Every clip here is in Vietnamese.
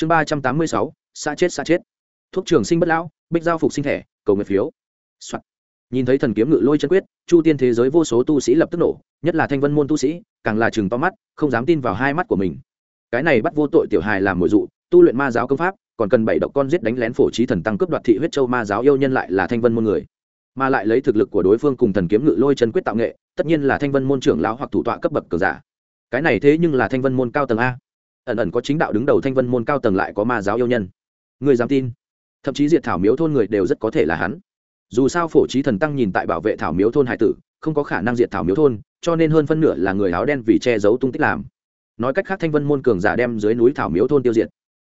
chương ba trăm tám mươi sáu, xã chết xã chết. Thuốc trường sinh bất lão, bích giao phục sinh thẻ, cầu nguyện phiếu、Soạn. nhìn thấy thần kiếm ngự lôi chân quyết, chu tiên thế giới vô số tu sĩ lập tức nổ, nhất là thanh vân môn tu sĩ, càng là chừng to mắt, không dám tin vào hai mắt của mình. Cái này bắt vô tội tiểu hài làm mồi dụ, tu luyện ma giáo công pháp, còn cần bảy độc con giết đánh lén phổ trí thần tăng cướp đoạt thị huyết châu ma giáo yêu nhân lại là thanh vân môn người. Mà lại lấy thực lực của đối phương cùng thần kiếm ngự lôi chân quyết tạo nghệ, tất nhiên là thanh vân môn trưởng lão hoặc thủ tọa cấp bậc cường giả. Cái này thế nhưng là thanh vân môn cao tầng a ẩn ẩn có chính đạo đứng đầu thanh vân môn cao tầng lại có ma giáo yêu nhân. Người dám tin? Thậm chí diệt thảo miếu thôn người đều rất có thể là hắn. Dù sao phổ trí thần tăng nhìn tại bảo vệ thảo miếu thôn hải tử, không có khả năng diệt thảo miếu thôn, cho nên hơn phân nửa là người áo đen vì che giấu tung tích làm. Nói cách khác thanh vân môn cường giả đem dưới núi thảo miếu thôn tiêu diệt.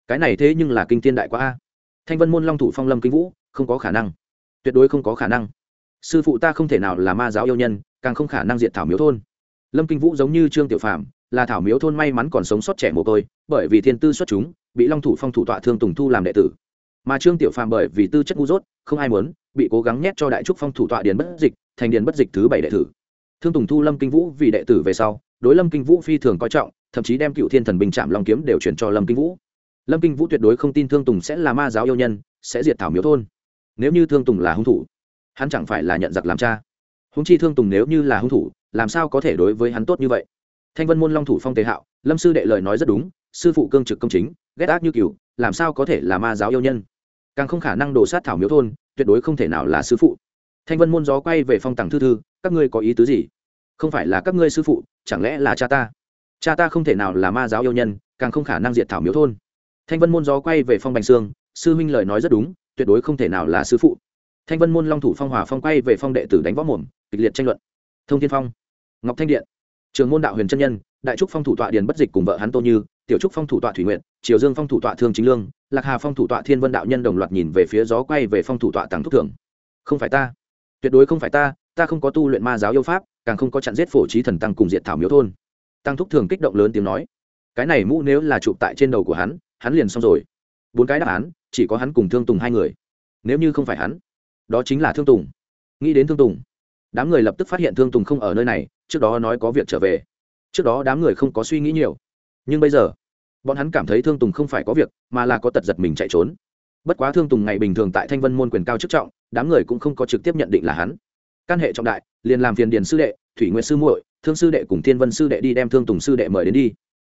Cái này thế nhưng là kinh tiên đại quá a. Thanh vân môn long thủ phong lâm kinh vũ, không có khả năng. Tuyệt đối không có khả năng. Sư phụ ta không thể nào là ma giáo yêu nhân, càng không khả năng diệt thảo miếu thôn. Lâm kinh vũ giống như trương tiểu phạm là thảo miếu thôn may mắn còn sống sót trẻ mồ côi, bởi vì thiên tư xuất chúng, bị long thủ phong thủ tọa thương tùng thu làm đệ tử. Mà trương tiểu phàm bởi vì tư chất ngu dốt, không ai muốn, bị cố gắng nhét cho đại trúc phong thủ tọa điền bất dịch, thành điền bất dịch thứ bảy đệ tử. Thương tùng thu lâm kinh vũ vì đệ tử về sau, đối lâm kinh vũ phi thường coi trọng, thậm chí đem cựu thiên thần bình trạm long kiếm đều chuyển cho lâm kinh vũ. Lâm kinh vũ tuyệt đối không tin thương tùng sẽ là ma giáo yêu nhân, sẽ diệt thảo miếu thôn. Nếu như thương tùng là hung thủ, hắn chẳng phải là nhận giặc làm cha. Húng chi thương tùng nếu như là hung thủ, làm sao có thể đối với hắn tốt như vậy? Thanh vân môn long thủ phong tề hạo, lâm sư đệ lời nói rất đúng, sư phụ cương trực công chính, ghét ác như cừu, làm sao có thể là ma giáo yêu nhân? Càng không khả năng đổ sát thảo miếu thôn, tuyệt đối không thể nào là sư phụ. Thanh vân môn gió quay về phong tàng thư thư, các ngươi có ý tứ gì? Không phải là các ngươi sư phụ, chẳng lẽ là cha ta? Cha ta không thể nào là ma giáo yêu nhân, càng không khả năng diệt thảo miếu thôn. Thanh vân môn gió quay về phong bành sương sư huynh lời nói rất đúng, tuyệt đối không thể nào là sư phụ. Thanh vân môn long thủ phong hòa phong quay về phong đệ tử đánh võ mồm, kịch liệt tranh luận. Thông thiên phong, ngọc thanh điện trường môn đạo huyền trân nhân, đại trúc phong thủ tọa điền bất dịch cùng vợ hắn tô như, tiểu trúc phong thủ tọa thủy nguyện triều dương phong thủ tọa thương chính lương, lạc hà phong thủ tọa thiên vân đạo nhân đồng loạt nhìn về phía gió quay về phong thủ tọa tàng thúc thường không phải ta. Tuyệt đối không phải ta ta không có tu luyện ma giáo yêu pháp, càng không có chặn giết phổ trí thần tăng cùng diện thảo miếu thôn. Tăng thúc thường kích động lớn tiếng nói, cái này mũ nếu là chụp tại trên đầu của hắn hắn liền xong rồi. Bốn cái đáp án, chỉ có hắn cùng thương tùng hai người. Nếu như không phải hắn, đó chính là thương tùng. Nghĩ đến thương tùng đám người lập tức phát hiện thương tùng không ở nơi này, trước đó nói có việc trở về. Trước đó đám người không có suy nghĩ nhiều. Nhưng bây giờ, bọn hắn cảm thấy thương tùng không phải có việc, mà là có tật giật mình chạy trốn. Bất quá thương tùng ngày bình thường tại thanh vân môn quyền cao chức trọng, đám người cũng không có trực tiếp nhận định là hắn. Căn hệ trọng đại, liền làm phiền điền sư đệ, thủy nguyện sư muội, thương sư đệ cùng thiên vân sư đệ đi đem thương tùng sư đệ mời đến đi.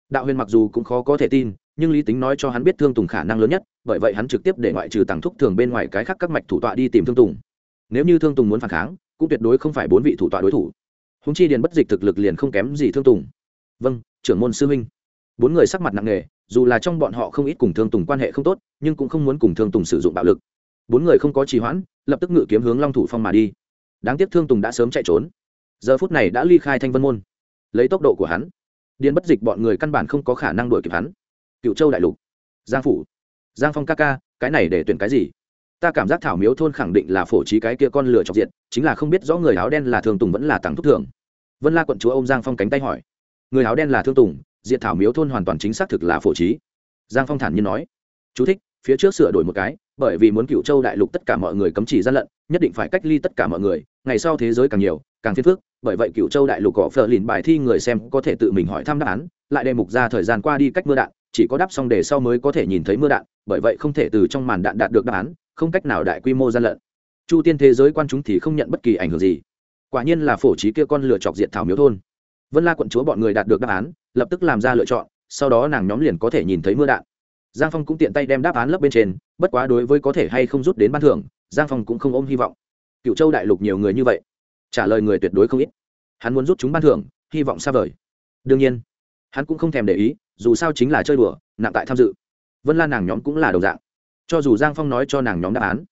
Đạo huyền mặc dù cũng khó có thể tin, nhưng lý tính nói cho hắn biết thương tùng khả năng lớn nhất, bởi vậy hắn trực tiếp để ngoại trừ tàng thúc thường bên ngoài cái khác các mạch thủ tọa đi tìm thương tùng. Nếu như thương tùng muốn phản kháng cũng tuyệt đối không phải bốn vị thủ tọa đối thủ. Húng chi điền bất dịch thực lực liền không kém gì thương tùng. Vâng trưởng môn sư huynh. Bốn người sắc mặt nặng nề, dù là trong bọn họ không ít cùng thương tùng quan hệ không tốt, nhưng cũng không muốn cùng thương tùng sử dụng bạo lực. Bốn người không có trì hoãn, lập tức ngự kiếm hướng long thủ phong mà đi. Đáng tiếc thương tùng đã sớm chạy trốn. Giờ phút này đã ly khai thanh vân môn. Lấy tốc độ của hắn, điền bất dịch bọn người căn bản không có khả năng đuổi kịp hắn. Cựu châu đại lục. Giang phủ. Giang phong ca ca, cái này để tuyển cái gì? Ta cảm giác thảo miếu thôn khẳng định là phổ trí cái kia con lửa chọc diện chính là không biết rõ người áo đen là thương tùng vẫn là tàng thúc thường vân la quận chúa ông giang phong cánh tay hỏi, người áo đen là thương tùng diện thảo miếu thôn hoàn toàn chính xác thực là phổ trí. Giang phong thản nhiên nói, chú thích, phía trước sửa đổi một cái, bởi vì muốn cựu châu đại lục tất cả mọi người cấm chỉ gian lận, nhất định phải cách ly tất cả mọi người, ngày sau thế giới càng nhiều, càng phiền phức, bởi vậy cựu châu đại lục gõ phờ lìn bài thi người xem có thể tự mình hỏi thăm đáp án, lại đề mục ra thời gian qua đi cách mưa đạn, chỉ có đáp xong đề sau mới có thể nhìn thấy mưa đạn, bởi vậy không thể từ trong màn đạn đạt được đáp án không cách nào đại quy mô gian lận. Chu tiên thế giới quan chúng thì không nhận bất kỳ ảnh hưởng gì. Quả nhiên là phổ trí kia con lựa chọc diện thảo miếu thôn. Vân la quận chúa bọn người đạt được đáp án, lập tức làm ra lựa chọn, sau đó nàng nhóm liền có thể nhìn thấy mưa đạn. Giang phong cũng tiện tay đem đáp án lấp bên trên, bất quá đối với có thể hay không rút đến ban thưởng, giang phong cũng không ôm hy vọng. Cựu châu đại lục nhiều người như vậy, trả lời người tuyệt đối không ít. Hắn muốn rút chúng ban thưởng, hy vọng xa vời. Đương nhiên, hắn cũng không thèm để ý, dù sao chính là chơi đùa, nặng tại tham dự. Vân la nàng nhóm cũng là đồng dạng cho dù giang phong nói cho nàng nhóm đáp án,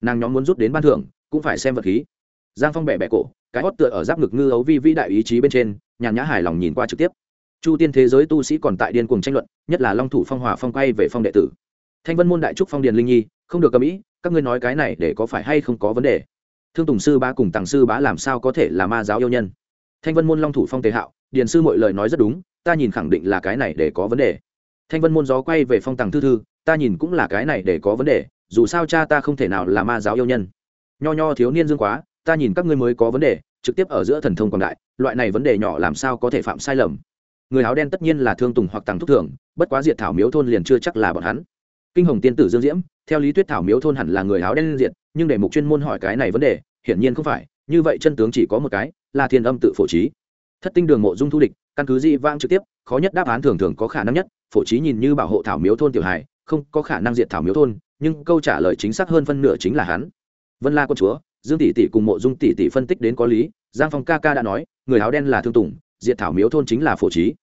nàng nhóm muốn rút đến ban thưởng, cũng phải xem vật khí. Giang phong bẻ bẻ cổ, cái hót tựa ở giáp ngực ngư ấu vi vĩ đại ý chí bên trên, nhàn nhã hài lòng nhìn qua trực tiếp. Chu tiên thế giới tu sĩ còn tại điên cuồng tranh luận, nhất là long thủ phong hòa phong quay về phong đệ tử. Thanh vân môn đại trúc phong điền linh nhi, không được cầm ý, các ngươi nói cái này để có phải hay không có vấn đề? Thương tùng sư bá cùng tàng sư bá làm sao có thể là ma giáo yêu nhân? Thanh vân môn long thủ phong tề hạo, điền sư mọi lời nói rất đúng, ta nhìn khẳng định là cái này để có vấn đề. Thanh vân môn gió quay về phong tàng thư thư ta nhìn cũng là cái này để có vấn đề, dù sao cha ta không thể nào là ma giáo yêu nhân. Nho nho thiếu niên dương quá, ta nhìn các ngươi mới có vấn đề, trực tiếp ở giữa thần thông còn đại, loại này vấn đề nhỏ làm sao có thể phạm sai lầm. Người áo đen tất nhiên là thương tùng hoặc tàng thúc thưởng bất quá diệt thảo miếu thôn liền chưa chắc là bọn hắn. Kinh hồng tiên tử dương diễm, theo lý thuyết thảo miếu thôn hẳn là người áo đen diệt, nhưng để mục chuyên môn hỏi cái này vấn đề, hiển nhiên không phải, như vậy chân tướng chỉ có một cái, là thiên âm tự phổ trí. Thất tinh đường mộ dung thu địch, căn cứ di vang trực tiếp, khó nhất đáp án thường thường có khả năng nhất, phổ trí nhìn như bảo hộ thảo miếu thôn tiểu hài không có khả năng diệt thảo miếu thôn, nhưng câu trả lời chính xác hơn phân nửa chính là hắn. Vân la quân chúa, dương tỷ tỷ cùng mộ dung tỷ tỷ phân tích đến có lý, giang phong ca ca đã nói, người áo đen là thương tùng, diệt thảo miếu thôn chính là phổ trí.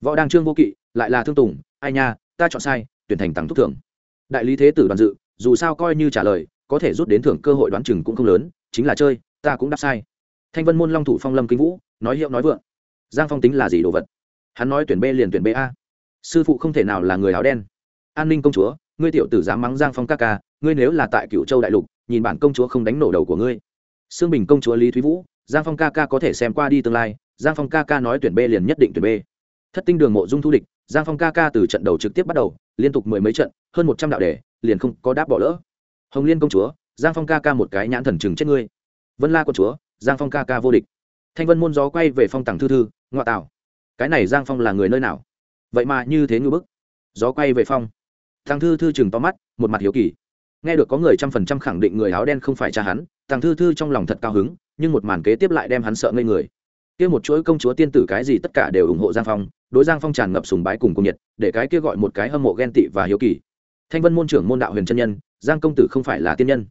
Võ đăng trương vô kỵ, lại là thương tùng, ai nha, ta chọn sai, tuyển thành tặng thúc thưởng đại lý thế tử đoàn dự, dù sao coi như trả lời, có thể rút đến thưởng cơ hội đoán chừng cũng không lớn, chính là chơi, ta cũng đáp sai. Thanh vân môn long thủ phong lâm kinh vũ, nói hiệu nói vượng. Giang phong tính là gì đồ vật? Hắn nói tuyển b liền tuyển b a. Sư phụ không thể nào là người áo đen an ninh công chúa, ngươi tiểu tử dám mắng giang phong ca ca, ngươi nếu là tại cựu châu đại lục, nhìn bản công chúa không đánh nổ đầu của ngươi. Xương bình công chúa lý thúy vũ, giang phong ca ca có thể xem qua đi tương lai, giang phong ca ca nói tuyển b liền nhất định tuyển b. Thất tinh đường mộ dung thu địch, giang phong ca ca từ trận đầu trực tiếp bắt đầu, liên tục mười mấy trận, hơn một trăm đạo đề, liền không có đáp bỏ lỡ. Hồng liên công chúa, giang phong ca ca một cái nhãn thần chừng chết ngươi. Vân la công chúa, giang phong ca ca vô địch. Thanh vân môn gió quay về phong tàng thư thư ngoại tảo cái này giang phong là người nơi nào? Vậy mà như thế ngư bức. Gió quay về phong thằng thư thư chừng to mắt, một mặt hiếu kỳ. Nghe được có người trăm phần trăm khẳng định người áo đen không phải cha hắn, thằng thư thư trong lòng thật cao hứng, nhưng một màn kế tiếp lại đem hắn sợ ngây người. Kia một chuỗi công chúa tiên tử cái gì tất cả đều ủng hộ giang phong, đối giang phong tràn ngập sùng bái cùng cung nhiệt, để cái kia gọi một cái hâm mộ ghen tị và hiếu kỳ. Thanh vân môn trưởng môn đạo huyền chân nhân, giang công tử không phải là tiên nhân.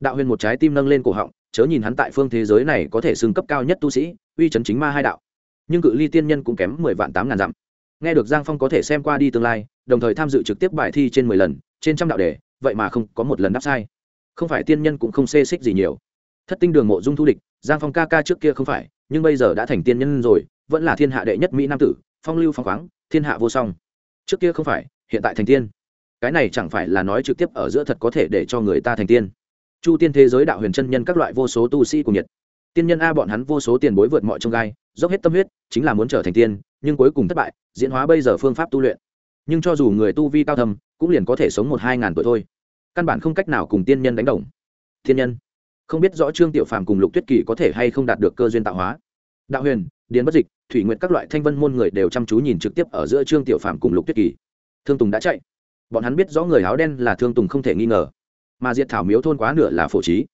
Đạo huyền một trái tim nâng lên cổ họng, chớ nhìn hắn tại phương thế giới này có thể xưng cấp cao nhất tu sĩ, uy chấn chính ma hai đạo. Nhưng cự ly tiên nhân cũng kém mười vạn tám ngàn dặm. Nghe được giang phong có thể xem qua đi tương lai đồng thời tham dự trực tiếp bài thi trên mười lần, trên trăm đạo đề, vậy mà không có một lần đáp sai. Không phải tiên nhân cũng không xê xích gì nhiều. Thất tinh đường mộ dung thu địch, giang phong ca ca trước kia không phải, nhưng bây giờ đã thành tiên nhân rồi, vẫn là thiên hạ đệ nhất mỹ nam tử, phong lưu phong khoáng, thiên hạ vô song. Trước kia không phải, hiện tại thành tiên. Cái này chẳng phải là nói trực tiếp ở giữa thật có thể để cho người ta thành tiên. Chu tiên thế giới đạo huyền chân nhân các loại vô số tu sĩ cùng nhiệt. Tiên nhân a bọn hắn vô số tiền bối vượt mọi trông gai, dốc hết tâm huyết, chính là muốn trở thành tiên, nhưng cuối cùng thất bại, diễn hóa bây giờ phương pháp tu luyện nhưng cho dù người tu vi cao thầm cũng liền có thể sống một hai ngàn tuổi thôi. Căn bản không cách nào cùng tiên nhân đánh đồng. Thiên nhân? Không biết rõ trương tiểu phàm cùng lục tuyết kỳ có thể hay không đạt được cơ duyên tạo hóa. Đạo huyền, điền bất dịch, thủy nguyện các loại thanh vân môn người đều chăm chú nhìn trực tiếp ở giữa trương tiểu phàm cùng lục tuyết kỳ. Thương tùng đã chạy. Bọn hắn biết rõ người áo đen là thương tùng không thể nghi ngờ. Mà diệt thảo miếu thôn quá nửa là phổ trí.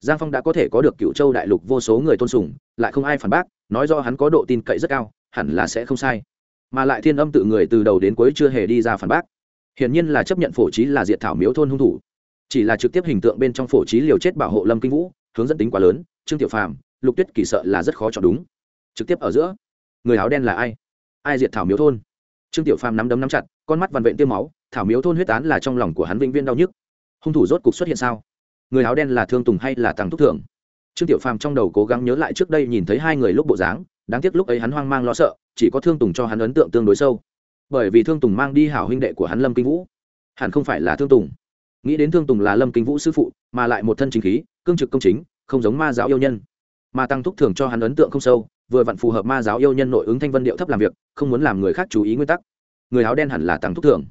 Giang phong đã có thể có được cựu châu đại lục vô số người tôn sùng, lại không ai phản bác, nói do hắn có độ tin cậy rất cao, hẳn là sẽ không sai mà lại thiên âm tự người từ đầu đến cuối chưa hề đi ra phản bác. Hiển nhiên là chấp nhận phổ trí là diệt thảo miếu thôn hung thủ. Chỉ là trực tiếp hình tượng bên trong phổ trí liều chết bảo hộ lâm kinh vũ, hướng dẫn tính quá lớn, trương tiểu phàm, lục tuyết kỳ sợ là rất khó chọn đúng. Trực tiếp ở giữa, người áo đen là ai? Ai diệt thảo miếu thôn? Trương tiểu phàm nắm đấm nắm chặt, con mắt vằn vện tiêu máu, thảo miếu thôn huyết án là trong lòng của hắn vĩnh viên đau nhức. Hung thủ rốt cục xuất hiện sao? Người áo đen là thương tùng hay là tàng thúc thưởng trương tiểu phàm trong đầu cố gắng nhớ lại trước đây nhìn thấy hai người lúc bộ dáng đáng tiếc lúc ấy hắn hoang mang lo sợ, chỉ có thương tùng cho hắn ấn tượng tương đối sâu. Bởi vì thương tùng mang đi hảo huynh đệ của hắn lâm kinh vũ. Hẳn không phải là thương tùng. Nghĩ đến thương tùng là lâm kinh vũ sư phụ, mà lại một thân chính khí, cương trực công chính, không giống ma giáo yêu nhân. Mà tăng thúc thường cho hắn ấn tượng không sâu, vừa vặn phù hợp ma giáo yêu nhân nội ứng thanh vân điệu thấp làm việc, không muốn làm người khác chú ý nguyên tắc. Người áo đen hẳn là tăng thúc thường.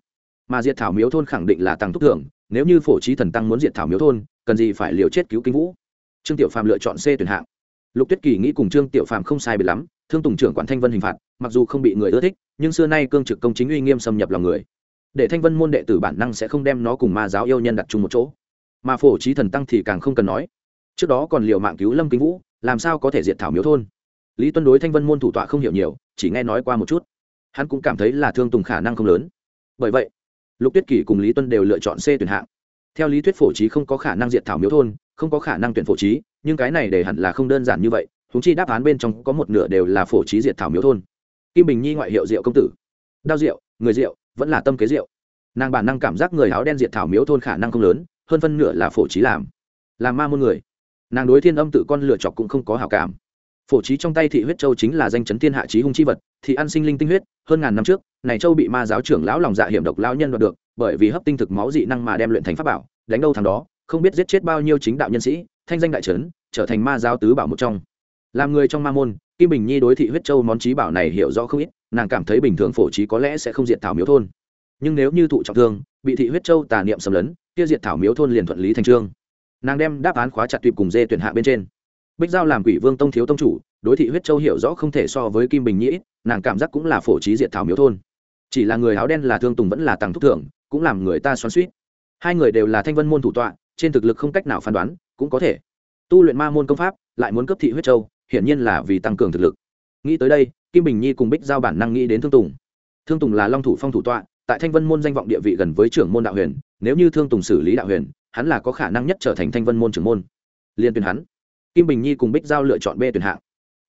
Mà diệt thảo miếu thôn khẳng định là tăng thúc thường, nếu như phổ trí thần tăng muốn diệt thảo miếu thôn, cần gì phải liều chết cứu kinh vũ? Trương tiểu phàm lựa chọn c tuyển hạng lục tuyết kỳ nghĩ cùng trương tiểu phàm không sai biệt lắm, thương tùng trưởng quản thanh vân hình phạt, mặc dù không bị người ưa thích, nhưng xưa nay cương trực công chính uy nghiêm xâm nhập lòng người. Để thanh vân môn đệ tử bản năng sẽ không đem nó cùng ma giáo yêu nhân đặt chung một chỗ. Mà phổ trí thần tăng thì càng không cần nói. Trước đó còn liều mạng cứu lâm kính vũ, làm sao có thể diệt thảo miếu thôn? Lý tuân đối thanh vân môn thủ tọa không hiểu nhiều, chỉ nghe nói qua một chút. Hắn cũng cảm thấy là thương tùng khả năng không lớn. Bởi vậy, lục tuyết kỳ cùng lý tuân đều lựa chọn c tuyển hạng. Theo lý thuyết phổ trí không có khả năng diệt thảo miếu thôn, không có khả năng tuyển phổ trí nhưng cái này để hẳn là không đơn giản như vậy húng chi đáp án bên trong có một nửa đều là phổ trí diệt thảo miếu thôn. Kim bình nhi ngoại hiệu diệu công tử. Đao diệu, người diệu, vẫn là tâm kế diệu. Nàng bản năng cảm giác người áo đen diệt thảo miếu thôn khả năng không lớn, hơn phân nửa là phổ trí làm. Làm ma môn người. Nàng đối thiên âm tự con lựa chọc cũng không có hảo cảm. Phổ trí trong tay thị huyết châu chính là danh chấn thiên hạ trí hung chi vật, thị ăn sinh linh tinh huyết, hơn ngàn năm trước, này châu bị ma giáo trưởng lão lòng dạ hiểm độc lão nhân đoạt được, bởi vì hấp tinh thực máu dị năng mà đem luyện thành pháp bảo, đánh đâu thằng đó, không biết giết chết bao nhiêu chính đạo nhân sĩ thanh danh đại trấn, trở thành ma giáo tứ bảo một trong. Làm người trong ma môn, kim bình nhi đối thị huyết châu món trí bảo này hiểu rõ không ít, nàng cảm thấy bình thường phổ trí có lẽ sẽ không diệt thảo miếu thôn. Nhưng nếu như thụ trọng thương, bị thị huyết châu tà niệm xâm lấn, kia diệt thảo miếu thôn liền thuận lý thành trương. Nàng đem đáp án khóa chặt tuyệt cùng dê tuyển hạ bên trên. Bích giao làm quỷ vương tông thiếu tông chủ, đối thị huyết châu hiểu rõ không thể so với kim bình nhĩ nàng cảm giác cũng là phổ trí diệt thảo miếu thôn. Chỉ là người áo đen là thương tùng vẫn là tàng thúc thưởng cũng làm người ta xoắn suýt hai người đều là thanh vân môn thủ tọa, trên thực lực không cách nào phán đoán cũng có thể. Tu luyện ma môn công pháp, lại muốn cấp thị huyết châu, hiển nhiên là vì tăng cường thực lực. Nghĩ tới đây, kim bình nhi cùng bích giao bản năng nghĩ đến thương tùng. Thương tùng là long thủ phong thủ tọa, tại thanh vân môn danh vọng địa vị gần với trưởng môn đạo huyền, nếu như thương tùng xử lý đạo huyền, hắn là có khả năng nhất trở thành thanh vân môn trưởng môn. Liên tuyển hắn. Kim bình nhi cùng bích giao lựa chọn b tuyển hạng.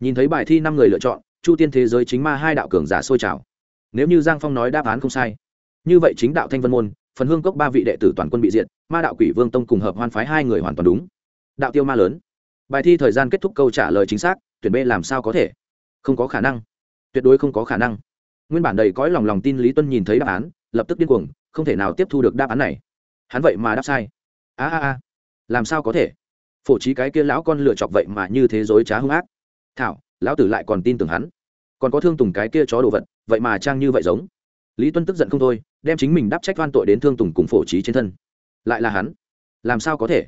Nhìn thấy bài thi năm người lựa chọn, chu tiên thế giới chính ma hai đạo cường giả sôi trào. Nếu như giang phong nói đáp án không sai, như vậy chính đạo thanh vân môn, phần hương cốc ba vị đệ tử toàn quân bị diệt, ma đạo quỷ vương tông cùng hợp hoan phái hai người hoàn toàn đúng đạo tiêu ma lớn. Bài thi thời gian kết thúc câu trả lời chính xác, tuyển b làm sao có thể? Không có khả năng. Tuyệt đối không có khả năng. Nguyên bản đầy cõi lòng lòng tin lý tuân nhìn thấy đáp án, lập tức điên cuồng, không thể nào tiếp thu được đáp án này. Hắn vậy mà đáp sai. A a a. Làm sao có thể? Phổ trí cái kia lão con lựa chọc vậy mà như thế dối trá hung ác. Thảo, lão tử lại còn tin tưởng hắn. Còn có thương tùng cái kia chó đồ vật, vậy mà trang như vậy giống. Lý tuân tức giận không thôi, đem chính mình đáp trách oan tội đến thương tùng cùng phổ trí trên thân. Lại là hắn. Làm sao có thể?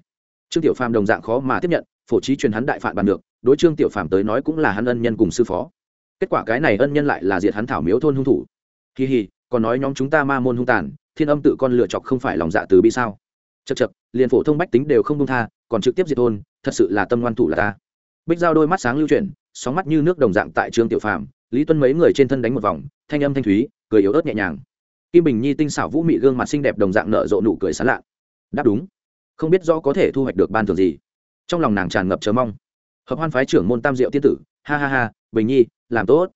Trương tiểu phàm đồng dạng khó mà tiếp nhận, phổ trí truyền hắn đại phản bàn được, đối trương tiểu phàm tới nói cũng là hắn ân nhân cùng sư phó. Kết quả cái này ân nhân lại là diệt hắn thảo miếu thôn hung thủ. Kỳ hì, còn nói nhóm chúng ta ma môn hung tàn, thiên âm tự con lựa chọc không phải lòng dạ từ bi sao? Chật chật liền phổ thông bách tính đều không công tha, còn trực tiếp diệt thôn, thật sự là tâm ngoan thủ là ta. Bích giao đôi mắt sáng lưu chuyển, sóng mắt như nước đồng dạng tại trương tiểu phàm, lý tuân mấy người trên thân đánh một vòng, thanh âm thanh thúy, cười yếu ớt nhẹ nhàng. Kim bình nhi tinh xảo vũ mị gương mặt xinh đẹp đồng dạng nở rộ nụ cười sán lạ. Đáp đúng không biết rõ có thể thu hoạch được ban thưởng gì. Trong lòng nàng tràn ngập chờ mong. Hợp hoan phái trưởng môn tam diệu tiên tử, ha ha ha, bình nhi, làm tốt.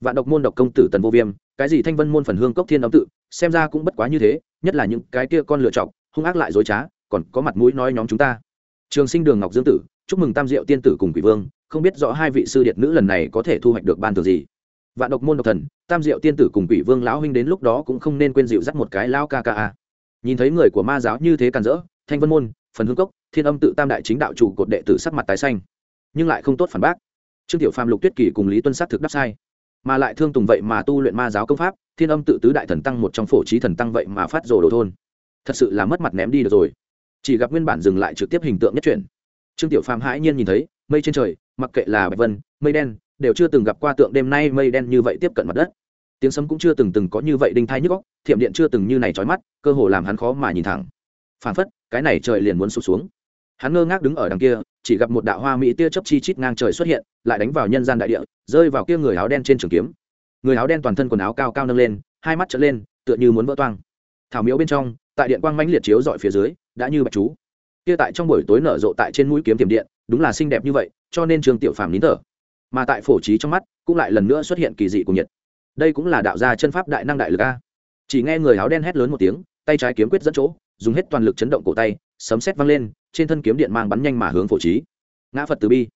Vạn độc môn độc công tử tần vô viêm, cái gì thanh vân môn phần hương cốc thiên âm tự, xem ra cũng bất quá như thế, nhất là những cái kia con lựa chọc, hung ác lại dối trá, còn có mặt mũi nói nhóm chúng ta. Trường sinh đường ngọc dương tử, chúc mừng tam diệu tiên tử cùng quỷ vương, không biết rõ hai vị sư điệt nữ lần này có thể thu hoạch được ban thưởng gì. Vạn độc môn độc thần, tam diệu tiên tử cùng quỷ vương lão huynh đến lúc đó cũng không nên quên dịu dắt một cái lão ca ca a. Nhìn thấy người của ma giáo như thế càn rỡ thanh vân môn, phần hương cốc, thiên âm tự tam đại chính đạo chủ cột đệ tử sắc mặt tái xanh. Nhưng lại không tốt phản bác. Trương tiểu phàm, lục tuyết kỳ cùng lý tuân sát thực đáp sai. Mà lại thương tùng vậy mà tu luyện ma giáo công pháp, thiên âm tự tứ đại thần tăng một trong phổ trí thần tăng vậy mà phát rồ đồ thôn. Thật sự là mất mặt ném đi được rồi. Chỉ gặp nguyên bản dừng lại trực tiếp hình tượng nhất chuyển trương tiểu phàm hãi nhiên nhìn thấy, mây trên trời, mặc kệ là bạch vân, mây đen, đều chưa từng gặp qua tượng đêm nay mây đen như vậy tiếp cận mặt đất. Tiếng sấm cũng chưa từng từng có như vậy đinh thai nhức góc thiểm điện chưa từng như này trói mắt, cơ hồ làm hắn khó mà nhìn thẳng phản phất, cái này trời liền muốn sụp xuống. Hắn ngơ ngác đứng ở đằng kia, chỉ gặp một đạo hoa mỹ tia chớp chi chít ngang trời xuất hiện, lại đánh vào nhân gian đại địa, rơi vào kia người áo đen trên trường kiếm. Người áo đen toàn thân quần áo cao cao nâng lên, hai mắt trở lên, tựa như muốn vỡ toang. Thảo miếu bên trong, tại điện quang mãnh liệt chiếu dọi phía dưới, đã như bạch chú. Kia tại trong buổi tối nở rộ tại trên mũi kiếm tiềm điện, đúng là xinh đẹp như vậy, cho nên trường tiểu phàm nín thở. Mà tại phổ trí trong mắt, cũng lại lần nữa xuất hiện kỳ dị của nhiệt. Đây cũng là đạo gia chân pháp đại năng đại lực a. Chỉ nghe người áo đen hét lớn một tiếng, tay trái kiếm quyết dẫn chỗ dùng hết toàn lực chấn động cổ tay, sấm sét văng lên, trên thân kiếm điện mang bắn nhanh mà hướng phổ trí. Ngã phật từ bi.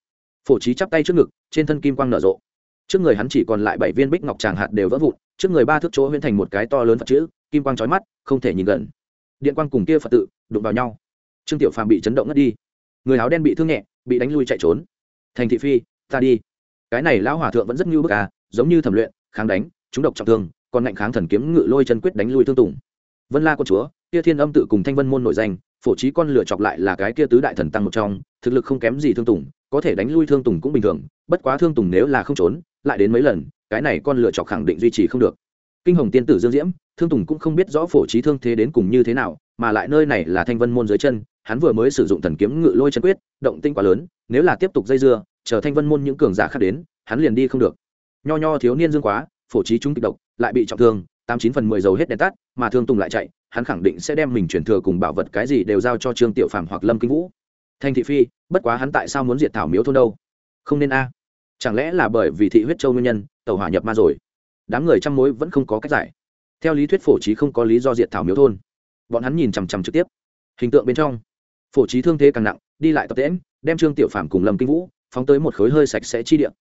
Phổ trí chắp tay trước ngực, trên thân kim quang nở rộ. Trước người hắn chỉ còn lại bảy viên bích ngọc tràng hạt đều vỡ vụn, trước người ba thước chỗ huyễn thành một cái to lớn phật chữ, kim quang trói mắt, không thể nhìn gần. Điện quang cùng kia phật tự, đụng vào nhau. Trương tiểu phàm bị chấn động ngất đi. Người áo đen bị thương nhẹ, bị đánh lui chạy trốn. Thành thị phi, ta đi. Cái này lão hòa thượng vẫn rất ngưu bức à giống như thẩm luyện, kháng đánh chúng độc trọng thương, còn ngạnh kháng thần kiếm ngự lôi chân quyết đánh lui thương tùng. Vân la quân chúa kia thiên âm tự cùng thanh vân môn nội danh, phổ trí con lựa chọc lại là cái kia tứ đại thần tăng một trong, thực lực không kém gì thương tùng, có thể đánh lui thương tùng cũng bình thường, bất quá thương tùng nếu là không trốn, lại đến mấy lần, cái này con lựa chọc khẳng định duy trì không được. Kinh hồng tiên tử dương diễm, thương tùng cũng không biết rõ phổ trí thương thế đến cùng như thế nào, mà lại nơi này là thanh vân môn dưới chân, hắn vừa mới sử dụng thần kiếm ngự lôi chân quyết, động tinh quá lớn, nếu là tiếp tục dây dưa, chờ thanh vân môn những cường giả khác đến, hắn liền đi không được. Nho nho thiếu niên dương quá, phổ trí chúng kịch độc, lại bị trọng thương tám chín phần mười dầu hết đèn tắt, mà thương tùng lại chạy, hắn khẳng định sẽ đem mình chuyển thừa cùng bảo vật cái gì đều giao cho trương tiểu phàm hoặc lâm kinh vũ. Thanh thị phi, bất quá hắn tại sao muốn diệt thảo miếu thôn đâu? Không nên a. Chẳng lẽ là bởi vì thị huyết châu nguyên nhân, tàu hỏa nhập ma rồi? Đám người chăm mối vẫn không có cách giải. Theo lý thuyết phổ trí không có lý do diệt thảo miếu thôn. Bọn hắn nhìn chằm chằm trực tiếp. Hình tượng bên trong, phổ trí thương thế càng nặng, đi lại tập tễm đem trương tiểu phàm cùng lâm kinh vũ phóng tới một khối hơi sạch sẽ chi điện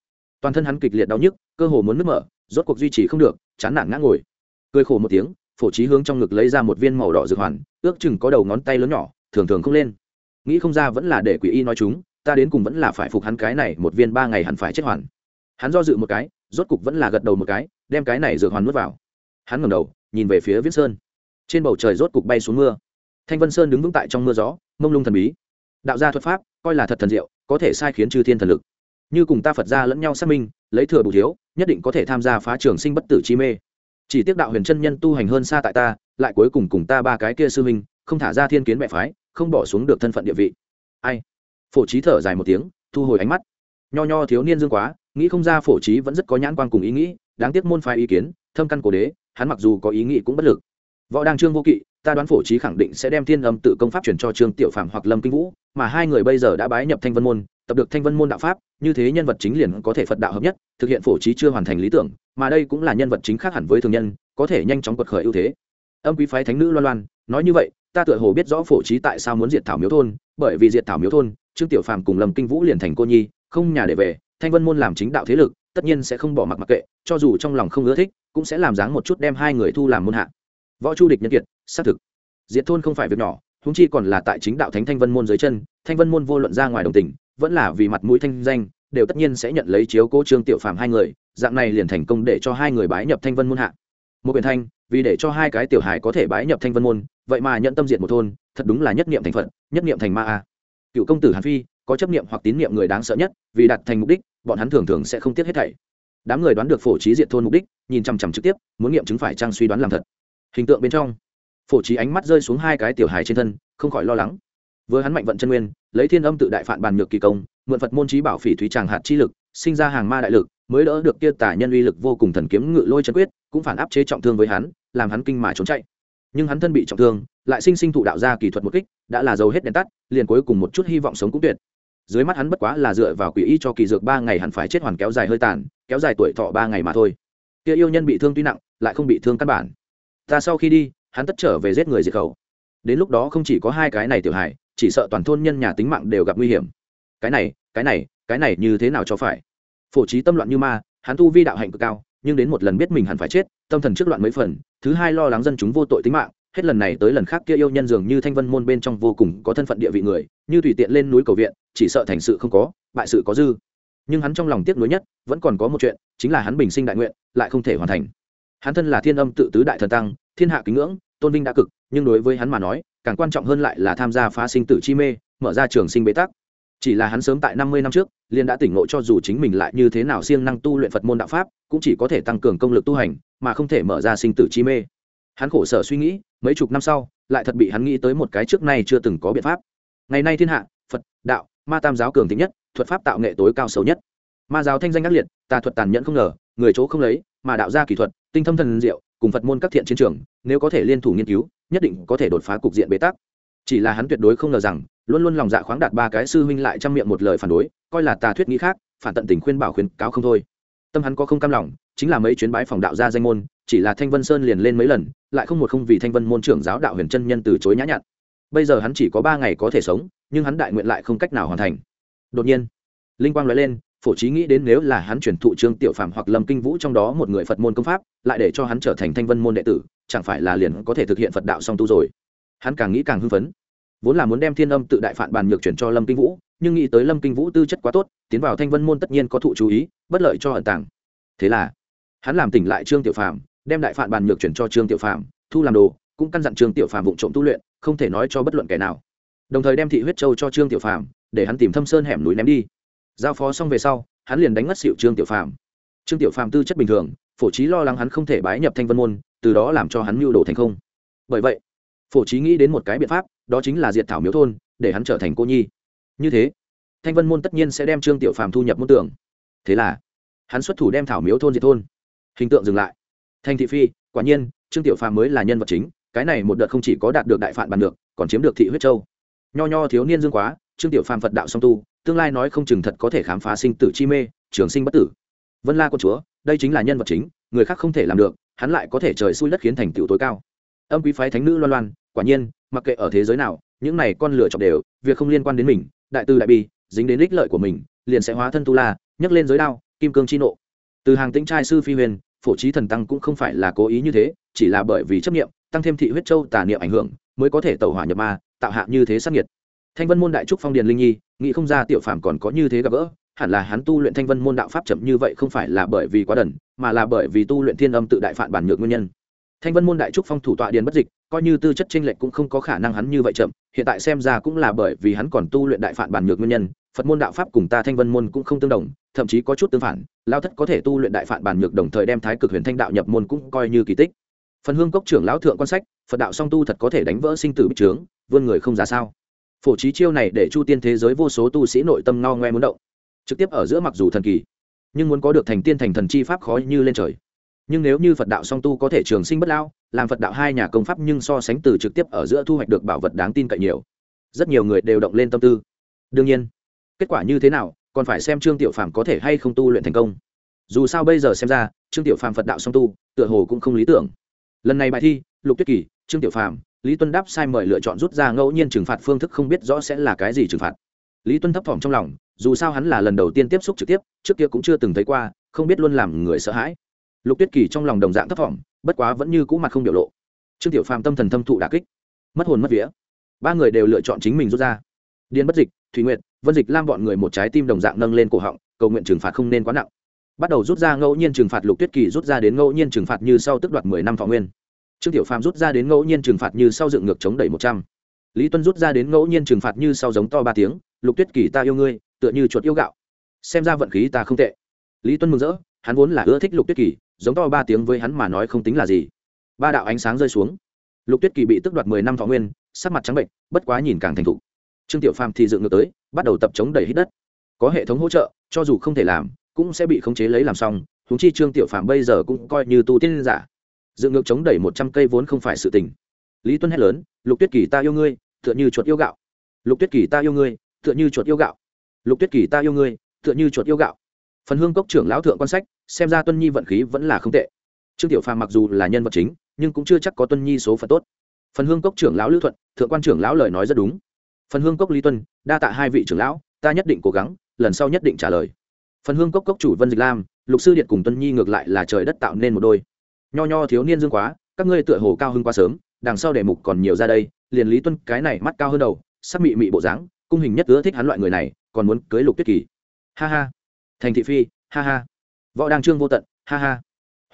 toàn thân hắn kịch liệt đau nhức, cơ hồ muốn nứt mở, rốt cuộc duy trì không được, chán nản ngã ngồi cười khổ một tiếng, phổ trí hướng trong ngực lấy ra một viên màu đỏ dược hoàn, ước chừng có đầu ngón tay lớn nhỏ, thường thường không lên. Nghĩ không ra vẫn là để quỷ y nói chúng, ta đến cùng vẫn là phải phục hắn cái này, một viên ba ngày hẳn phải chết hoàn. Hắn do dự một cái, rốt cục vẫn là gật đầu một cái, đem cái này dược hoàn nuốt vào. Hắn ngẩng đầu, nhìn về phía viễn sơn. Trên bầu trời rốt cục bay xuống mưa. Thanh vân sơn đứng vững tại trong mưa gió, mông lung thần bí. Đạo gia thuật pháp, coi là thật thần diệu, có thể sai khiến chư thiên thần lực. Như cùng ta phật gia lẫn nhau xác minh, lấy thừa bù thiếu, nhất định có thể tham gia phá trường sinh bất tử chi mê chỉ tiếc đạo huyền chân nhân tu hành hơn xa tại ta, lại cuối cùng cùng ta ba cái kia sư huynh, không thả ra thiên kiến mẹ phái, không bỏ xuống được thân phận địa vị. Ai? Phổ trí thở dài một tiếng, thu hồi ánh mắt. Nho nho thiếu niên dương quá, nghĩ không ra phổ trí vẫn rất có nhãn quan cùng ý nghĩ, đáng tiếc môn phái ý kiến, thâm căn cổ đế, hắn mặc dù có ý nghĩ cũng bất lực. Võ đăng trương vô kỵ ta đoán phổ trí khẳng định sẽ đem thiên âm tự công pháp chuyển cho trương tiểu phạm hoặc lâm kinh vũ, mà hai người bây giờ đã bái nhập thanh vân môn, tập được thanh vân môn đạo pháp, như thế nhân vật chính liền có thể phật đạo hợp nhất, thực hiện phổ trí chưa hoàn thành lý tưởng, mà đây cũng là nhân vật chính khác hẳn với thường nhân, có thể nhanh chóng quật khởi ưu thế. Âm quý phái thánh nữ loan loan, nói như vậy, ta tựa hồ biết rõ phổ trí tại sao muốn diệt thảo miếu thôn, bởi vì diệt thảo miếu thôn, trương tiểu phàm cùng lâm kinh vũ liền thành cô nhi, không nhà để về, thanh vân môn làm chính đạo thế lực, tất nhiên sẽ không bỏ mặc mặc kệ, cho dù trong lòng không ưa thích, cũng sẽ làm dáng một chút đem hai người thu làm môn hạ võ chu địch nhân kiệt, xác thực. Diệt thôn không phải việc nhỏ húng chi còn là tại chính đạo thánh thanh vân môn dưới chân, thanh vân môn vô luận ra ngoài đồng tình, vẫn là vì mặt mũi thanh danh, đều tất nhiên sẽ nhận lấy chiếu cố trương tiểu phàm hai người, dạng này liền thành công để cho hai người bái nhập thanh vân môn hạ. Một biển thanh, vì để cho hai cái tiểu hài có thể bái nhập thanh vân môn, vậy mà nhận tâm diện một thôn, thật đúng là nhất niệm thành phận nhất niệm thành ma a. Cựu công tử hàn phi, có chấp niệm hoặc tín niệm người đáng sợ nhất, vì đạt thành mục đích, bọn hắn thường thường sẽ không tiếc hết thảy. Đám người đoán được phổ trí diện thôn mục đích, nhìn chằm chằm trực tiếp, muốn nghiệm chứng phải trang suy đoán làm thật hình tượng bên trong. Phổ trí ánh mắt rơi xuống hai cái tiểu hài trên thân, không khỏi lo lắng. Với hắn mạnh vận chân nguyên, lấy thiên âm tự đại phản bàn nhược kỳ công, mượn phật môn trí bảo phỉ thúy tràng hạt chi lực, sinh ra hàng ma đại lực, mới đỡ được kia tả nhân uy lực vô cùng thần kiếm ngự lôi chân quyết, cũng phản áp chế trọng thương với hắn, làm hắn kinh mà trốn chạy. Nhưng hắn thân bị trọng thương, lại sinh sinh thụ đạo ra kỳ thuật một kích, đã là dầu hết đèn tắt, liền cuối cùng một chút hy vọng sống cũng tuyệt. Dưới mắt hắn bất quá là dựa vào quỷ y cho kỳ dược ba ngày hắn phải chết hoàn kéo dài hơi tàn, kéo dài tuổi thọ ba ngày mà thôi. Kia yêu nhân bị thương tuy nặng, lại không bị thương căn bản ta sau khi đi, hắn tất trở về giết người diệt khẩu. Đến lúc đó không chỉ có hai cái này tiểu hài, chỉ sợ toàn thôn nhân nhà tính mạng đều gặp nguy hiểm. Cái này cái này cái này như thế nào cho phải? Phổ trí tâm loạn như ma, hắn tu vi đạo hạnh cực cao, nhưng đến một lần biết mình hẳn phải chết, tâm thần trước loạn mấy phần, thứ hai lo lắng dân chúng vô tội tính mạng, hết lần này tới lần khác kia yêu nhân dường như thanh vân môn bên trong vô cùng có thân phận địa vị người, như tùy tiện lên núi cầu viện, chỉ sợ thành sự không có, bại sự có dư. Nhưng hắn trong lòng tiếc nuối nhất, vẫn còn có một chuyện, chính là hắn bình sinh đại nguyện, lại không thể hoàn thành hắn thân là thiên âm tự tứ đại thần tăng, thiên hạ kính ngưỡng, tôn vinh đã cực, nhưng đối với hắn mà nói, càng quan trọng hơn lại là tham gia phá sinh tử chi mê, mở ra trường sinh bế tắc. Chỉ là hắn sớm tại năm mươi năm trước, liền đã tỉnh ngộ cho dù chính mình lại như thế nào siêng năng tu luyện phật môn đạo pháp, cũng chỉ có thể tăng cường công lực tu hành, mà không thể mở ra sinh tử chi mê. Hắn khổ sở suy nghĩ, mấy chục năm sau, lại thật bị hắn nghĩ tới một cái trước nay chưa từng có biện pháp. Ngày nay thiên hạ, phật, đạo, ma tam giáo cường tính nhất, thuật pháp tạo nghệ tối cao xấu nhất. Ma giáo thanh danh ác liệt, tà thuật tàn nhẫn không ngờ, người chỗ không lấy, mà đạo gia kỹ thuật tinh thâm thần diệu, cùng phật môn các thiện chiến trường, nếu có thể liên thủ nghiên cứu, nhất định có thể đột phá cục diện bế tắc. Chỉ là hắn tuyệt đối không ngờ rằng, luôn luôn lòng dạ khoáng đạt ba cái sư huynh lại chăm miệng một lời phản đối, coi là tà thuyết nghĩ khác, phản tận tình khuyên bảo khuyên cáo không thôi. Tâm hắn có không cam lòng, chính là mấy chuyến bái phòng đạo gia danh môn, chỉ là thanh vân sơn liền lên mấy lần, lại không một không vì thanh vân môn trưởng giáo đạo huyền chân nhân từ chối nhã nhặn. Bây giờ hắn chỉ có ba ngày có thể sống, nhưng hắn đại nguyện lại không cách nào hoàn thành. Đột nhiên, linh quang nói lên phổ trí nghĩ đến nếu là hắn chuyển thụ trương tiểu phạm hoặc lâm kinh vũ trong đó một người phật môn công pháp, lại để cho hắn trở thành thanh vân môn đệ tử, chẳng phải là liền có thể thực hiện phật đạo song tu rồi. Hắn càng nghĩ càng hưng phấn. Vốn là muốn đem thiên âm tự đại phản bàn nhược chuyển cho lâm kinh vũ, nhưng nghĩ tới lâm kinh vũ tư chất quá tốt, tiến vào thanh vân môn tất nhiên có thụ chú ý, bất lợi cho ẩn tàng. Thế là, hắn làm tỉnh lại trương tiểu phạm đem đại phản bàn nhược chuyển cho trương tiểu phạm thu làm đồ, cũng căn dặn trương tiểu phạm vụ trộm tu luyện, không thể nói cho bất luận kẻ nào. Đồng thời đem thị huyết châu cho trương tiểu phạm để hắn tìm thâm sơn hẻm núi ném đi giao phó xong về sau, hắn liền đánh ngất xịu trương tiểu phạm trương tiểu phạm tư chất bình thường, phổ trí lo lắng hắn không thể bái nhập thanh vân môn, từ đó làm cho hắn mưu đồ thành không. Bởi vậy, phổ trí nghĩ đến một cái biện pháp, đó chính là diệt thảo miếu thôn, để hắn trở thành cô nhi. Như thế, thanh vân môn tất nhiên sẽ đem trương tiểu phàm thu nhập môn tưởng thế là, hắn xuất thủ đem thảo miếu thôn diệt thôn. Hình tượng dừng lại. Thanh thị phi, quả nhiên, trương tiểu phàm mới là nhân vật chính, cái này một đợt không chỉ có đạt được đại phản bàn được, còn chiếm được thị huyết châu. Nho nho thiếu niên dương quá, trương tiểu phàm phật đạo song tu tương lai nói không chừng thật có thể khám phá sinh tử chi mê, trường sinh bất tử. Vân la quân chúa, đây chính là nhân vật chính, người khác không thể làm được, hắn lại có thể trời xui đất khiến thành tựu tối cao. Âm quý phái thánh nữ loan loan, quả nhiên, mặc kệ ở thế giới nào, những này con lửa chọc đều, việc không liên quan đến mình, đại tư đại bi, dính đến ích lợi của mình, liền sẽ hóa thân tu la, nhấc lên giới đao, kim cương chi nộ. Từ hàng tĩnh trai sư phi huyền, phổ trí thần tăng cũng không phải là cố ý như thế, chỉ là bởi vì chấp niệm, tăng thêm thị huyết châu tà niệm ảnh hưởng, mới có thể tẩu hỏa nhập ma, tạo hạ như thế sắc nhiệt thanh vân môn đại trúc phong điền linh nhi, nghĩ không ra tiểu phàm còn có như thế gặp gỡ, hẳn là hắn tu luyện thanh vân môn đạo pháp chậm như vậy không phải là bởi vì quá đần, mà là bởi vì tu luyện thiên âm tự đại phản bản nhược nguyên nhân. Thanh vân môn đại trúc phong thủ tọa điền bất dịch, coi như tư chất tranh lệch cũng không có khả năng hắn như vậy chậm, hiện tại xem ra cũng là bởi vì hắn còn tu luyện đại phản bản nhược nguyên nhân, phật môn đạo pháp cùng ta thanh vân môn cũng không tương đồng, thậm chí có chút tương phản lao thất có thể tu luyện đại phản bản nhược đồng thời đem thái cực huyền thanh đạo nhập môn cũng coi như kỳ tích. Phần hương cốc trưởng lão thượng quan sách, phật đạo song tu thật có thể đánh vỡ sinh tử bích trướng, vươn người không ra sao phổ trí chiêu này để chu tiên thế giới vô số tu sĩ nội tâm no ngoe muốn động, trực tiếp ở giữa mặc dù thần kỳ, nhưng muốn có được thành tiên thành thần chi pháp khó như lên trời. Nhưng nếu như phật đạo song tu có thể trường sinh bất lao làm phật đạo hai nhà công pháp nhưng so sánh từ trực tiếp ở giữa thu hoạch được bảo vật đáng tin cậy nhiều. Rất nhiều người đều động lên tâm tư. Đương nhiên, kết quả như thế nào, còn phải xem trương tiểu phàm có thể hay không tu luyện thành công. Dù sao bây giờ xem ra, trương tiểu phàm phật đạo song tu, tựa hồ cũng không lý tưởng. Lần này bài thi, lục tuyết kỳ, trương tiểu phàm lý tuân đáp sai mời lựa chọn rút ra ngẫu nhiên trừng phạt phương thức không biết rõ sẽ là cái gì trừng phạt. Lý tuân thấp thỏm trong lòng, dù sao hắn là lần đầu tiên tiếp xúc trực tiếp, trước kia cũng chưa từng thấy qua, không biết luôn làm người sợ hãi. Lục tuyết kỳ trong lòng đồng dạng thấp thỏm, bất quá vẫn như cũ mặt không biểu lộ. Trương tiểu phàm tâm thần thâm thụ đà kích. Mất hồn mất vía. Ba người đều lựa chọn chính mình rút ra. Điên bất dịch thùy nguyện vân dịch lam bọn người một trái tim đồng dạng nâng lên cổ họng, cầu nguyện trừng phạt không nên quá nặng. Bắt đầu rút ra ngẫu nhiên trừng phạt, lục tuyết kỳ rút ra đến ngẫu nhiên trừng phạt như sau tức đoạt mười năm thọ nguyên trương tiểu phàm rút ra đến ngẫu nhiên trừng phạt như sau dựng ngược chống đẩy một trăm. Lý tuân rút ra đến ngẫu nhiên trừng phạt như sau giống to ba tiếng, lục tuyết kỳ, ta yêu ngươi, tựa như chuột yêu gạo. Xem ra vận khí ta không tệ. Lý tuân mừng rỡ, hắn vốn là ưa thích lục tuyết kỳ, giống to ba tiếng với hắn mà nói không tính là gì. Ba đạo ánh sáng rơi xuống. Lục tuyết kỳ bị tức đoạt mười năm thọ nguyên, sắc mặt trắng bệnh, bất quá nhìn càng thành thục. Trương tiểu phàm thì dựng ngược tới, bắt đầu tập chống đẩy hít đất. Có hệ thống hỗ trợ, cho dù không thể làm, cũng sẽ bị khống chế lấy làm xong. Húng chi trương tiểu phàm bây giờ cũng coi như tu tiên giả dựng ngược chống đẩy một trăm cây vốn không phải sự tình. Lý tuân hét lớn, lục tuyết kỳ, ta yêu ngươi, tựa như chuột yêu gạo. Lục tuyết kỳ, ta yêu ngươi, tựa như chuột yêu gạo. Lục tuyết kỳ, ta yêu ngươi, tựa như chuột yêu gạo. Phần hương cốc trưởng lão thượng quan sách, xem ra tuân nhi vận khí vẫn là không tệ. Trương tiểu phàm mặc dù là nhân vật chính, nhưng cũng chưa chắc có tuân nhi số phận tốt. Phần hương cốc trưởng lão lưu thuận, thượng quan trưởng lão lời nói rất đúng. Phần hương cốc lý tuân, đa tạ hai vị trưởng lão, ta nhất định cố gắng, lần sau nhất định trả lời. Phần hương cốc cốc chủ vân dịch lam, lục sư điện cùng tuân nhi ngược lại là trời đất tạo nên một đôi nho nho thiếu niên dương quá, các ngươi tựa hồ cao hơn quá sớm, đằng sau đề mục còn nhiều ra đây, liền lý tuân cái này mắt cao hơn đầu, sắc mị mị bộ dáng, cung hình nhất ưa thích hắn loại người này, còn muốn cưới lục tuyết kỳ. Ha ha. Thành thị phi, ha ha. Võ đăng trương vô tận, ha ha.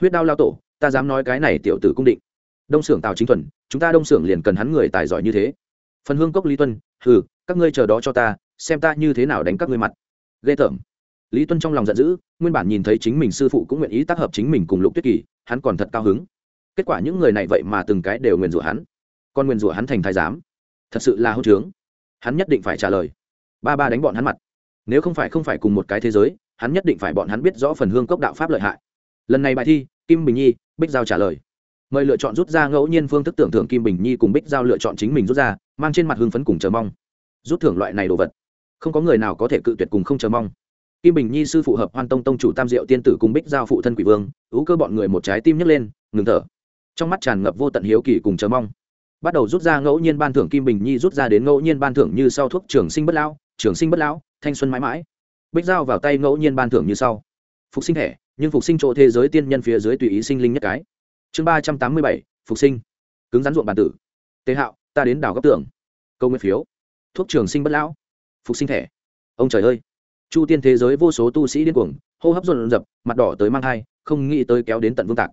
Huyết đao lao tổ, ta dám nói cái này tiểu tử cung định. Đông xưởng tào chính thuần, chúng ta đông xưởng liền cần hắn người tài giỏi như thế. Phần hương cốc lý tuân, hừ, các ngươi chờ đó cho ta, xem ta như thế nào đánh các ngươi mặt. Ghê tởm lý tuân trong lòng giận dữ, nguyên bản nhìn thấy chính mình sư phụ cũng nguyện ý tác hợp chính mình cùng lục tuyết kỳ, hắn còn thật cao hứng. Kết quả những người này vậy mà từng cái đều nguyền rủa hắn. Còn nguyền rủa hắn thành thái giám. Thật sự là hôn trướng. Hắn nhất định phải trả lời. Ba ba đánh bọn hắn mặt. Nếu không phải không phải cùng một cái thế giới, hắn nhất định phải bọn hắn biết rõ phần hương cốc đạo pháp lợi hại. Lần này bài thi, kim bình nhi, bích giao trả lời. Mời lựa chọn rút ra ngẫu nhiên phương thức tưởng thưởng kim bình nhi cùng bích giao lựa chọn chính mình rút ra, mang trên mặt hương phấn cùng chờ mong. Rút thưởng loại này đồ vật. Không có người nào có thể cự tuyệt cùng không chờ mong kim bình nhi sư phụ hợp hoan tông tông chủ tam diệu tiên tử cùng bích giao phụ thân quỷ vương, ú cơ bọn người một trái tim nhấc lên, ngừng thở. Trong mắt tràn ngập vô tận hiếu kỳ cùng chờ mong. Bắt đầu rút ra ngẫu nhiên ban thưởng kim bình nhi rút ra đến ngẫu nhiên ban thưởng như sau thuốc trường sinh bất lão, trường sinh bất lão, thanh xuân mãi mãi. Bích giao vào tay ngẫu nhiên ban thưởng như sau. Phục sinh thẻ, nhưng phục sinh chỗ thế giới tiên nhân phía dưới tùy ý sinh linh nhất cái. Chương ba trăm tám mươi bảy, phục sinh. Cứng rắn ruộng bản tử. Tế hạo, ta đến đảo góc tưởng câu nguyên phiếu. Thuốc trường sinh bất lão. Phục sinh thẻ. Ông trời ơi chu tiên thế giới vô số tu sĩ điên cuồng, hô hấp dồn dập mặt đỏ tới mang thai, không nghĩ tới kéo đến tận vương tạc.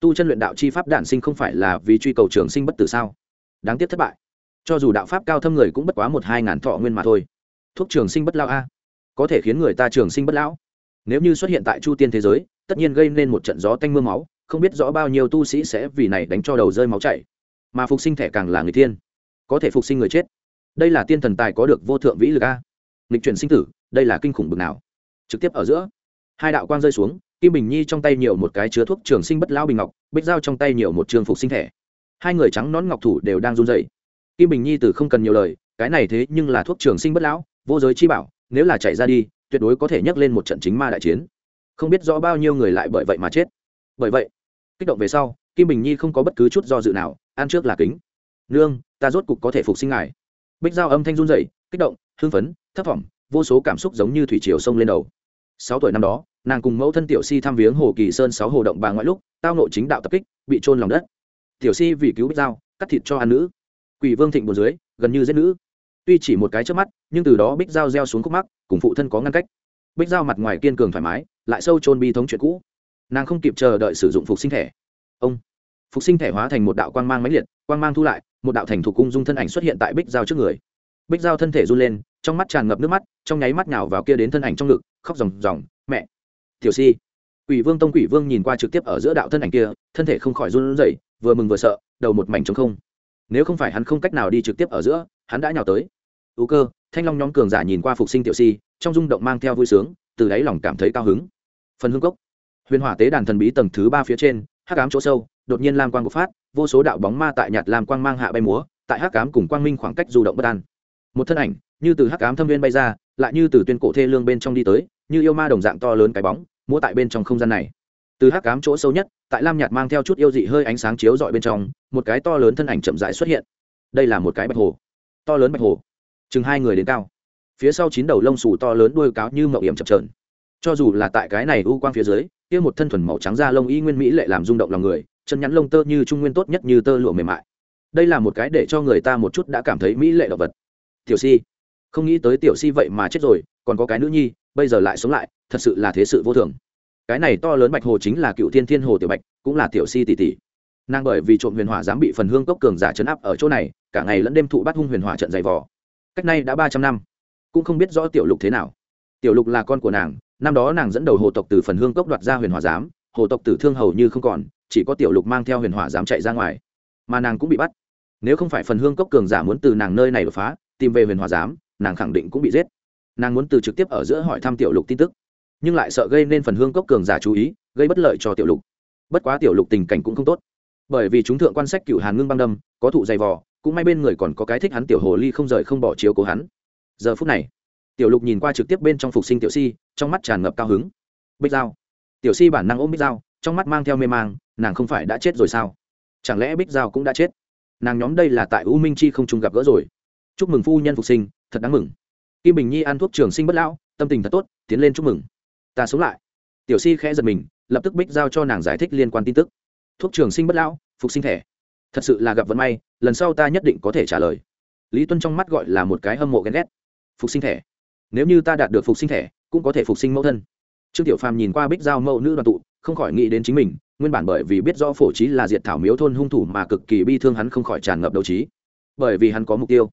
Tu chân luyện đạo chi pháp đản sinh không phải là vì truy cầu trường sinh bất tử sao? Đáng tiếc thất bại. Cho dù đạo pháp cao thâm người cũng bất quá một hai ngàn thọ nguyên mà thôi. Thuốc trường sinh bất lao a. Có thể khiến người ta trường sinh bất lão. Nếu như xuất hiện tại chu tiên thế giới, tất nhiên gây nên một trận gió tanh m ư a máu, không biết rõ bao nhiêu tu sĩ sẽ vì này đánh cho đầu rơi máu chảy. Mà phục sinh thẻ càng là người thiên. Có thể phục sinh người chết. Đây là tiên thần tài có được vô thượng vĩ lực a nghịch chuyển sinh tử, đây là kinh khủng bực nào? Trực tiếp ở giữa, hai đạo quang rơi xuống, kim bình nhi trong tay nhiều một cái chứa thuốc trường sinh bất lao bình ngọc, bích dao trong tay nhiều một trường phục sinh thẻ hai người trắng nón ngọc thủ đều đang run dậy kim bình nhi từ không cần nhiều lời, cái này thế nhưng là thuốc trường sinh bất lão, vô giới chi bảo, nếu là chạy ra đi, tuyệt đối có thể nhắc lên một trận chính ma đại chiến. Không biết rõ bao nhiêu người lại bởi vậy mà chết. Bởi vậy, kích động về sau, kim bình nhi không có bất cứ chút do dự nào, ăn trước là kính. Nương, ta rốt cục có thể phục sinh ngài. Bích giao âm thanh run dậy kích động, hưng phấn thấp thỏm vô số cảm xúc giống như thủy triều sông lên đầu. Sáu tuổi năm đó, nàng cùng mẫu thân tiểu si thăm viếng hồ kỳ sơn sáu hồ động bà ngoại lúc, tao nội chính đạo tập kích, bị trôn lòng đất. Tiểu si vì cứu bích dao cắt thịt cho ăn nữ. Quỷ vương thịnh buồn dưới, gần như giết nữ. Tuy chỉ một cái trước mắt, nhưng từ đó bích dao gieo xuống khúc mắc, cùng phụ thân có ngăn cách. Bích dao mặt ngoài kiên cường thoải mái, lại sâu trôn bi thống chuyện cũ. Nàng không kịp chờ đợi sử dụng phục sinh thẻ. Ông. Phục sinh thẻ hóa thành một đạo quang mang mãnh liệt, quang mang thu lại, một đạo thành thủ cung dung thân ảnh xuất hiện tại bích dao trước người. Bích dao thân thể run lên trong mắt tràn ngập nước mắt, trong nháy mắt nhào vào kia đến thân ảnh trong ngực, khóc ròng ròng, mẹ, tiểu si. Quỷ vương tông quỷ vương nhìn qua trực tiếp ở giữa đạo thân ảnh kia, thân thể không khỏi run rẩy, vừa mừng vừa sợ, đầu một mảnh trống không. Nếu không phải hắn không cách nào đi trực tiếp ở giữa, hắn đã nhào tới. Ưu cơ, thanh long nhóm cường giả nhìn qua phục sinh tiểu si, trong rung động mang theo vui sướng, từ đáy lòng cảm thấy cao hứng. Phần hương cốc. Huyền hỏa tế đàn thần bí tầng thứ ba phía trên, hắc ám chỗ sâu, đột nhiên lam quang bộc phát, vô số đạo bóng ma tại nhạt lam quang mang hạ bay múa, tại hắc ám cùng quang minh khoảng cách du động bất an một thân ảnh, như từ hắc ám thâm viên bay ra, lại như từ tuyên cổ thê lương bên trong đi tới, như yêu ma đồng dạng to lớn cái bóng, múa tại bên trong không gian này. Từ hắc ám chỗ sâu nhất, tại lam nhạt mang theo chút yêu dị hơi ánh sáng chiếu dọi bên trong, một cái to lớn thân ảnh chậm rãi xuất hiện. Đây là một cái bạch hồ. To lớn bạch hồ. Chừng hai người đến cao. Phía sau chín đầu lông xù to lớn đuôi cáo như mậu hiểm chập trờn cho dù là tại cái này u quang phía dưới, kia một thân thuần màu trắng da lông y nguyên mỹ lệ làm rung động lòng người, chân nhắn lông tơ như trung nguyên tốt nhất như tơ lụa mềm mại. Đây là một cái để cho người ta một chút đã cảm thấy mỹ lệ động vật tiểu si. Không nghĩ tới tiểu si vậy mà chết rồi, còn có cái nữ nhi, bây giờ lại sống lại, thật sự là thế sự vô thường. Cái này to lớn bạch hồ chính là cựu thiên thiên hồ tiểu bạch, cũng là tiểu si tỷ tỷ. Nàng bởi vì trộm huyền hỏa dám bị phần hương cốc cường giả chấn áp ở chỗ này, cả ngày lẫn đêm thụ bắt hung huyền hỏa trận dày vò. cách nay đã ba trăm năm, cũng không biết rõ tiểu lục thế nào. Tiểu lục là con của nàng, năm đó nàng dẫn đầu hồ tộc từ phần hương cốc đoạt ra huyền hỏa giám, hồ tộc tử thương hầu như không còn, chỉ có tiểu lục mang theo huyền hỏa giám chạy ra ngoài. Mà nàng cũng bị bắt. Nếu không phải phần hương cốc cường giả muốn từ nàng nơi này đột phá tìm về huyền hòa giám, nàng khẳng định cũng bị giết. Nàng muốn từ trực tiếp ở giữa hỏi thăm tiểu lục tin tức, nhưng lại sợ gây nên phần hương cốc cường giả chú ý, gây bất lợi cho tiểu lục. Bất quá tiểu lục tình cảnh cũng không tốt. Bởi vì chúng thượng quan sách cựu hàn ngưng băng đâm, có thụ dày vò, cũng may bên người còn có cái thích hắn tiểu hồ ly không rời không bỏ chiếu cố hắn. Giờ phút này, tiểu lục nhìn qua trực tiếp bên trong phục sinh tiểu si, trong mắt tràn ngập cao hứng. Bích dao tiểu si bản năng ôm bích dao trong mắt mang theo mê mang, nàng không phải đã chết rồi sao? Chẳng lẽ bích dao cũng đã chết? Nàng nhóm đây là tại u minh chi không trùng gặp gỡ rồi chúc mừng phu nhân phục sinh, thật đáng mừng. Kim bình nhi ăn thuốc trường sinh bất lão, tâm tình thật tốt, tiến lên chúc mừng. Ta sống lại. Tiểu si khẽ giật mình, lập tức bích giao cho nàng giải thích liên quan tin tức. Thuốc trường sinh bất lão, phục sinh thẻ. Thật sự là gặp vận may, lần sau ta nhất định có thể trả lời. Lý tuân trong mắt gọi là một cái hâm mộ ghen ghét. Phục sinh thẻ. Nếu như ta đạt được phục sinh thẻ, cũng có thể phục sinh mẫu thân. Trương tiểu phàm nhìn qua bích giao mẫu nữ đoàn tụ, không khỏi nghĩ đến chính mình, nguyên bản bởi vì biết rõ phổ trí là diệt thảo miếu thôn hung thủ mà cực kỳ bi thương hắn không khỏi tràn ngập đấu trí. Bởi vì hắn có mục tiêu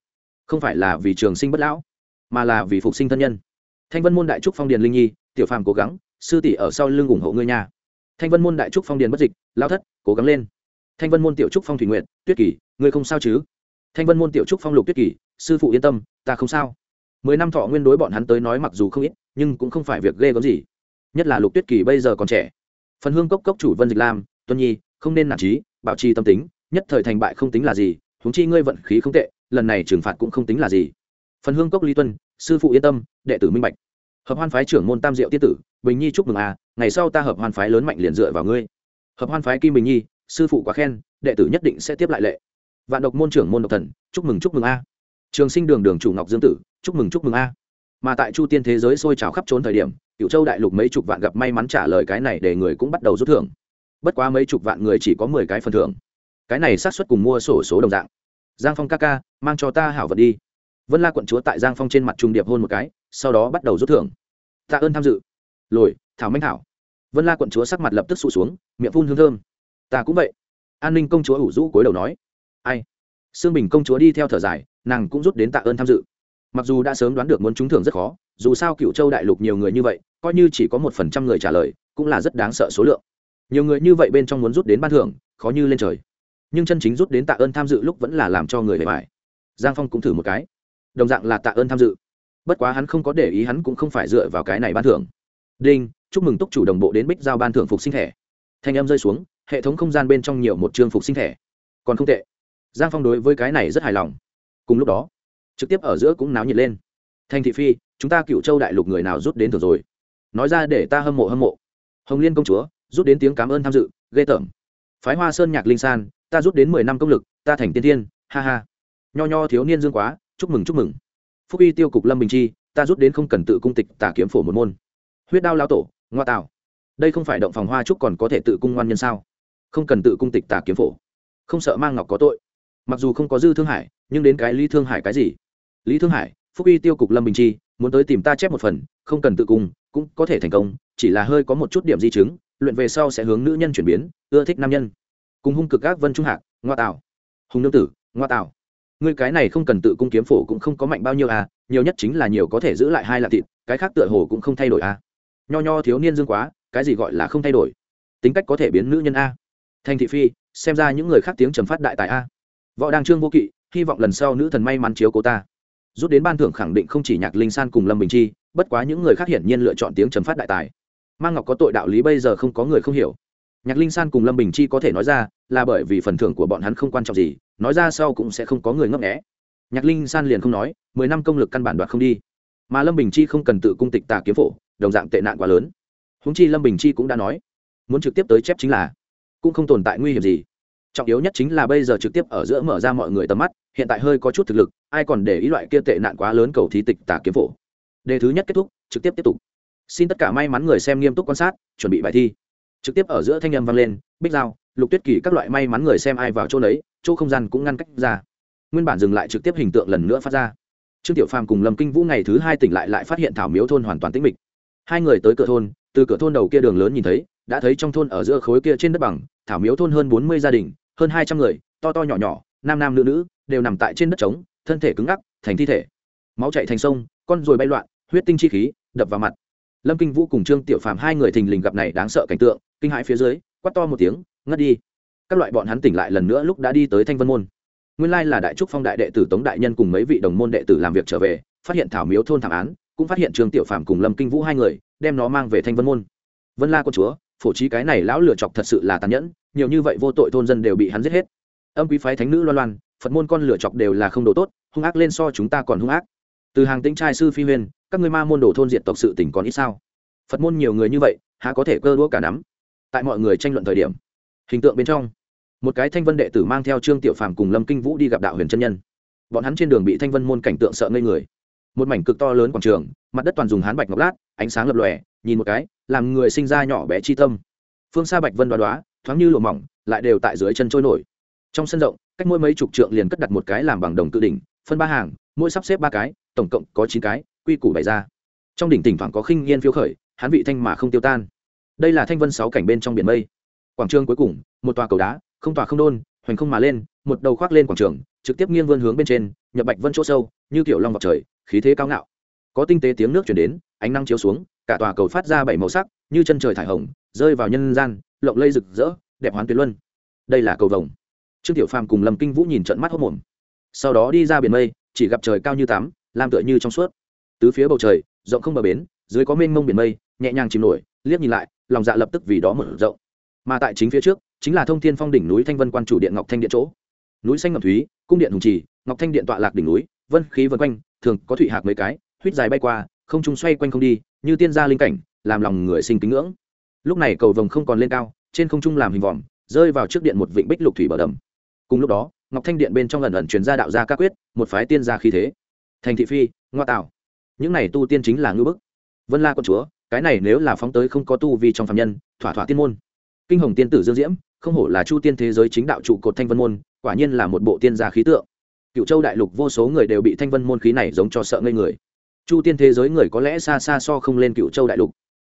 không phải là vì trường sinh bất lão, mà là vì phục sinh thân nhân. Thanh vân môn đại trúc phong điền linh nhi, tiểu phàm cố gắng, sư tỷ ở sau lưng ủng hộ ngươi nha. Thanh vân môn đại trúc phong điền bất dịch, lao thất, cố gắng lên. Thanh vân môn tiểu trúc phong thủy nguyện tuyết kỳ ngươi không sao chứ? Thanh vân môn tiểu trúc phong lục tuyết kỳ sư phụ yên tâm, ta không sao. Mười năm thọ nguyên đối bọn hắn tới nói mặc dù không ít, nhưng cũng không phải việc ghê gớm gì. Nhất là lục tuyết kỳ bây giờ còn trẻ. Phần hương cốc cốc chủ vân dịch lam, tuân nhi, không nên nản trí, bảo trì tâm tính, nhất thời thành bại không tính là gì, huống chi ngươi vận khí không tệ lần này trừng phạt cũng không tính là gì. Phần hương cốc ly tuân, sư phụ yên tâm, đệ tử minh bạch. Hợp hoan phái trưởng môn tam diệu tiết tử, bình nhi chúc mừng à ngày sau ta hợp hoan phái lớn mạnh liền dựa vào ngươi. Hợp hoan phái kim bình nhi, sư phụ quá khen, đệ tử nhất định sẽ tiếp lại lệ. Vạn độc môn trưởng môn độc thần, chúc mừng chúc mừng a. Trường sinh đường đường chủ ngọc dương tử, chúc mừng chúc mừng a. Mà tại chu tiên thế giới sôi trào khắp trốn thời điểm cựu châu đại lục mấy chục vạn gặp may mắn trả lời cái này để người cũng bắt đầu rút thưởng. Bất quá mấy chục vạn người chỉ có mười cái phần thưởng. Cái này xác suất cùng mua sổ số đồng dạng giang phong ca ca, mang cho ta hảo vật đi. Vân la quận chúa tại giang phong trên mặt trung điệp hôn một cái, sau đó bắt đầu rút thưởng. Tạ ơn tham dự. Lồi, thảo minh thảo. Vân la quận chúa sắc mặt lập tức sụt xuống, miệng phun hương thơm. Ta cũng vậy. An ninh công chúa ủ rũ cối đầu nói. Ai? Sương bình công chúa đi theo thở dài, nàng cũng rút đến tạ ơn tham dự. Mặc dù đã sớm đoán được muốn trúng thưởng rất khó, dù sao cựu châu đại lục nhiều người như vậy, coi như chỉ có một phần trăm người trả lời, cũng là rất đáng sợ số lượng. Nhiều người như vậy bên trong muốn rút đến ban thưởng, khó như lên trời nhưng chân chính rút đến tạ ơn tham dự lúc vẫn là làm cho người bề bài giang phong cũng thử một cái. Đồng dạng là tạ ơn tham dự. Bất quá hắn không có để ý hắn cũng không phải dựa vào cái này ban thưởng. Đinh, chúc mừng túc chủ đồng bộ đến bích giao ban thưởng phục sinh thẻ. Thanh âm rơi xuống, hệ thống không gian bên trong nhiều một chương phục sinh thẻ. Còn không tệ. Giang phong đối với cái này rất hài lòng. Cùng lúc đó, trực tiếp ở giữa cũng náo nhiệt lên. Thanh thị phi, chúng ta cựu châu đại lục người nào rút đến thường rồi? Nói ra để ta hâm mộ hâm mộ. Hồng liên công chúa, rút đến tiếng cảm ơn tham dự, ghê tởm. Phái hoa sơn nhạc linh san ta rút đến mười năm công lực, ta thành tiên tiên ha ha. Nho nho thiếu niên dương quá, chúc mừng chúc mừng. Phúc y tiêu cục lâm bình chi, ta rút đến không cần tự cung tịch tả kiếm phổ một môn. Huyết đao lao tổ, ngoa tạo. Đây không phải động phòng hoa trúc còn có thể tự cung ngoan nhân sao? Không cần tự cung tịch tả kiếm phổ. Không sợ mang ngọc có tội. Mặc dù không có dư thương hải, nhưng đến cái lý thương hải cái gì? Lý thương hải, phúc y tiêu cục lâm bình chi, muốn tới tìm ta chép một phần, không cần tự cung, cũng có thể thành công, chỉ là hơi có một chút điểm di chứng, luyện về sau sẽ hướng nữ nhân chuyển biến, ưa thích nam nhân cùng hung cực các vân trung hạc, ngoa tạo hùng nương tử, ngoa tạo ngươi cái này không cần tự cung kiếm phổ cũng không có mạnh bao nhiêu à nhiều nhất chính là nhiều có thể giữ lại hai lạc thịt, cái khác tựa hồ cũng không thay đổi à. Nho nho thiếu niên dương quá, cái gì gọi là không thay đổi? Tính cách có thể biến nữ nhân a. Thành thị phi, xem ra những người khác tiếng trầm phát đại tài a. Võ đăng trương vô kỵ, hy vọng lần sau nữ thần may mắn chiếu cố ta. Rút đến ban thưởng khẳng định không chỉ nhạc linh san cùng lâm bình chi, bất quá những người khác hiển nhiên lựa chọn tiếng trầm phát đại tài. Mang ngọc có tội đạo lý bây giờ không có người không hiểu nhạc linh san cùng lâm bình chi có thể nói ra là bởi vì phần thưởng của bọn hắn không quan trọng gì, nói ra sau cũng sẽ không có người ngấp nghẽ nhạc linh san liền không nói, mười năm công lực căn bản đoạt không đi. Mà lâm bình chi không cần tự cung tịch tà kiếm phổ, đồng dạng tệ nạn quá lớn. Húng chi lâm bình chi cũng đã nói, muốn trực tiếp tới chép chính là, cũng không tồn tại nguy hiểm gì. Trọng yếu nhất chính là bây giờ trực tiếp ở giữa mở ra mọi người tầm mắt, hiện tại hơi có chút thực lực, ai còn để ý loại kia tệ nạn quá lớn cầu thí tịch tà kiếm phổ. Đề thứ nhất kết thúc, trực tiếp tiếp tục. Xin tất cả may mắn người xem nghiêm túc quan sát, chuẩn bị bài thi trực tiếp ở giữa thanh âm vang lên, bích dao, lục tuyết kỳ các loại may mắn người xem ai vào chỗ đấy chỗ không gian cũng ngăn cách ra. nguyên bản dừng lại trực tiếp hình tượng lần nữa phát ra. trương tiểu phàm cùng lâm kinh vũ ngày thứ hai tỉnh lại lại phát hiện thảo miếu thôn hoàn toàn tĩnh mịch. hai người tới cửa thôn, từ cửa thôn đầu kia đường lớn nhìn thấy, đã thấy trong thôn ở giữa khối kia trên đất bằng, thảo miếu thôn hơn bốn mươi gia đình, hơn hai trăm người, to to nhỏ nhỏ, nam nam nữ nữ, đều nằm tại trên đất trống, thân thể cứng ngắc, thành thi thể. máu chạy thành sông, con ruồi bay loạn, huyết tinh chi khí, đập vào mặt lâm kinh vũ cùng trương tiểu phàm hai người thình lình gặp này đáng sợ cảnh tượng, kinh hãi phía dưới, quát to một tiếng, ngất đi. Các loại bọn hắn tỉnh lại lần nữa lúc đã đi tới thanh vân môn. Nguyên lai là đại trúc phong đại đệ tử tống đại nhân cùng mấy vị đồng môn đệ tử làm việc trở về, phát hiện thảo miếu thôn thảm án, cũng phát hiện trương tiểu phàm cùng lâm kinh vũ hai người, đem nó mang về thanh vân môn. Vân la con chúa, phổ trí cái này lão lựa chọc thật sự là tàn nhẫn, nhiều như vậy vô tội thôn dân đều bị hắn giết hết. Âm quý phái thánh nữ loan loan, phật môn con lựa chọc đều là không đồ tốt, hung ác lên so chúng ta còn hung ác. Từ hàng tĩnh trai sư phi huyên các ngươi ma môn đồ thôn diện tộc sự tỉnh còn ít sao? Phật môn nhiều người như vậy, há có thể cơ đũa cả nắm? Tại mọi người tranh luận thời điểm, hình tượng bên trong, một cái thanh vân đệ tử mang theo trương tiểu phàm cùng lâm kinh vũ đi gặp đạo huyền chân nhân. Bọn hắn trên đường bị thanh vân môn cảnh tượng sợ ngây người. Một mảnh cực to lớn quảng trường, mặt đất toàn dùng hán bạch ngọc lát, ánh sáng lập lòe, nhìn một cái, làm người sinh ra nhỏ bé chi tâm. Phương xa bạch vân đoá đoá, thoáng như lụa mỏng, lại đều tại dưới chân trôi nổi. Trong sân rộng, cách mỗi mấy chục trượng liền cất đặt một cái làm bằng đồng tự đỉnh, phân ba hàng, mỗi sắp xếp ba cái, tổng cộng có chín cái quy củ bày ra. Trong đỉnh thỉnh thoảng có khinh yên phiêu khởi hắn vị thanh mà không tiêu tan. Đây là thanh vân sáu cảnh bên trong biển mây. Quảng trường cuối cùng, một tòa cầu đá, không tòa không đôn, hoành không mà lên, một đầu khoác lên quảng trường, trực tiếp nghiêng vươn hướng bên trên, nhập bạch vân chỗ sâu, như kiểu long vào trời, khí thế cao ngạo. Có tinh tế tiếng nước chuyển đến, ánh năng chiếu xuống, cả tòa cầu phát ra bảy màu sắc, như chân trời thải hồng, rơi vào nhân gian, lộng lây rực rỡ, đẹp hoán tuyệt luân. Đây là cầu vồng. Trương tiểu phàm cùng lâm kinh vũ nhìn trận mắt hốc mồm sau đó đi ra biển mây, chỉ gặp trời cao như tám làm tựa như trong suốt tứ phía bầu trời, rộng không bờ bến, dưới có mênh mông biển mây, nhẹ nhàng chìm nổi, liếc nhìn lại, lòng dạ lập tức vì đó mở rộng. Mà tại chính phía trước, chính là thông thiên phong đỉnh núi thanh vân quan chủ điện ngọc thanh điện chỗ. Núi xanh ngọc thúy, cung điện hùng trì, ngọc thanh điện tọa lạc đỉnh núi, vân khí vân quanh, thường có thụy hạc mấy cái huýt dài bay qua, không trung xoay quanh không đi, như tiên gia linh cảnh, làm lòng người sinh kính ngưỡng. Lúc này cầu vồng không còn lên cao, trên không trung làm hình vòm, rơi vào trước điện một vịnh bích lục thủy bờ đầm. Cùng lúc đó, ngọc thanh điện bên trong lần ẩn truyền ra đạo gia ca quyết, một phái tiên gia khí thế. Thành thị phi, ngoa tạo những này tu tiên chính là ngưỡng bức. Vân la con chúa, cái này nếu là phóng tới không có tu vi trong phạm nhân, thỏa thỏa tiên môn. Kinh hồng tiên tử dương diễm, không hổ là chu tiên thế giới chính đạo trụ cột thanh vân môn, quả nhiên là một bộ tiên gia khí tượng. Cựu châu đại lục vô số người đều bị thanh vân môn khí này giống cho sợ ngây người. Chu tiên thế giới người có lẽ xa xa so không lên cựu châu đại lục.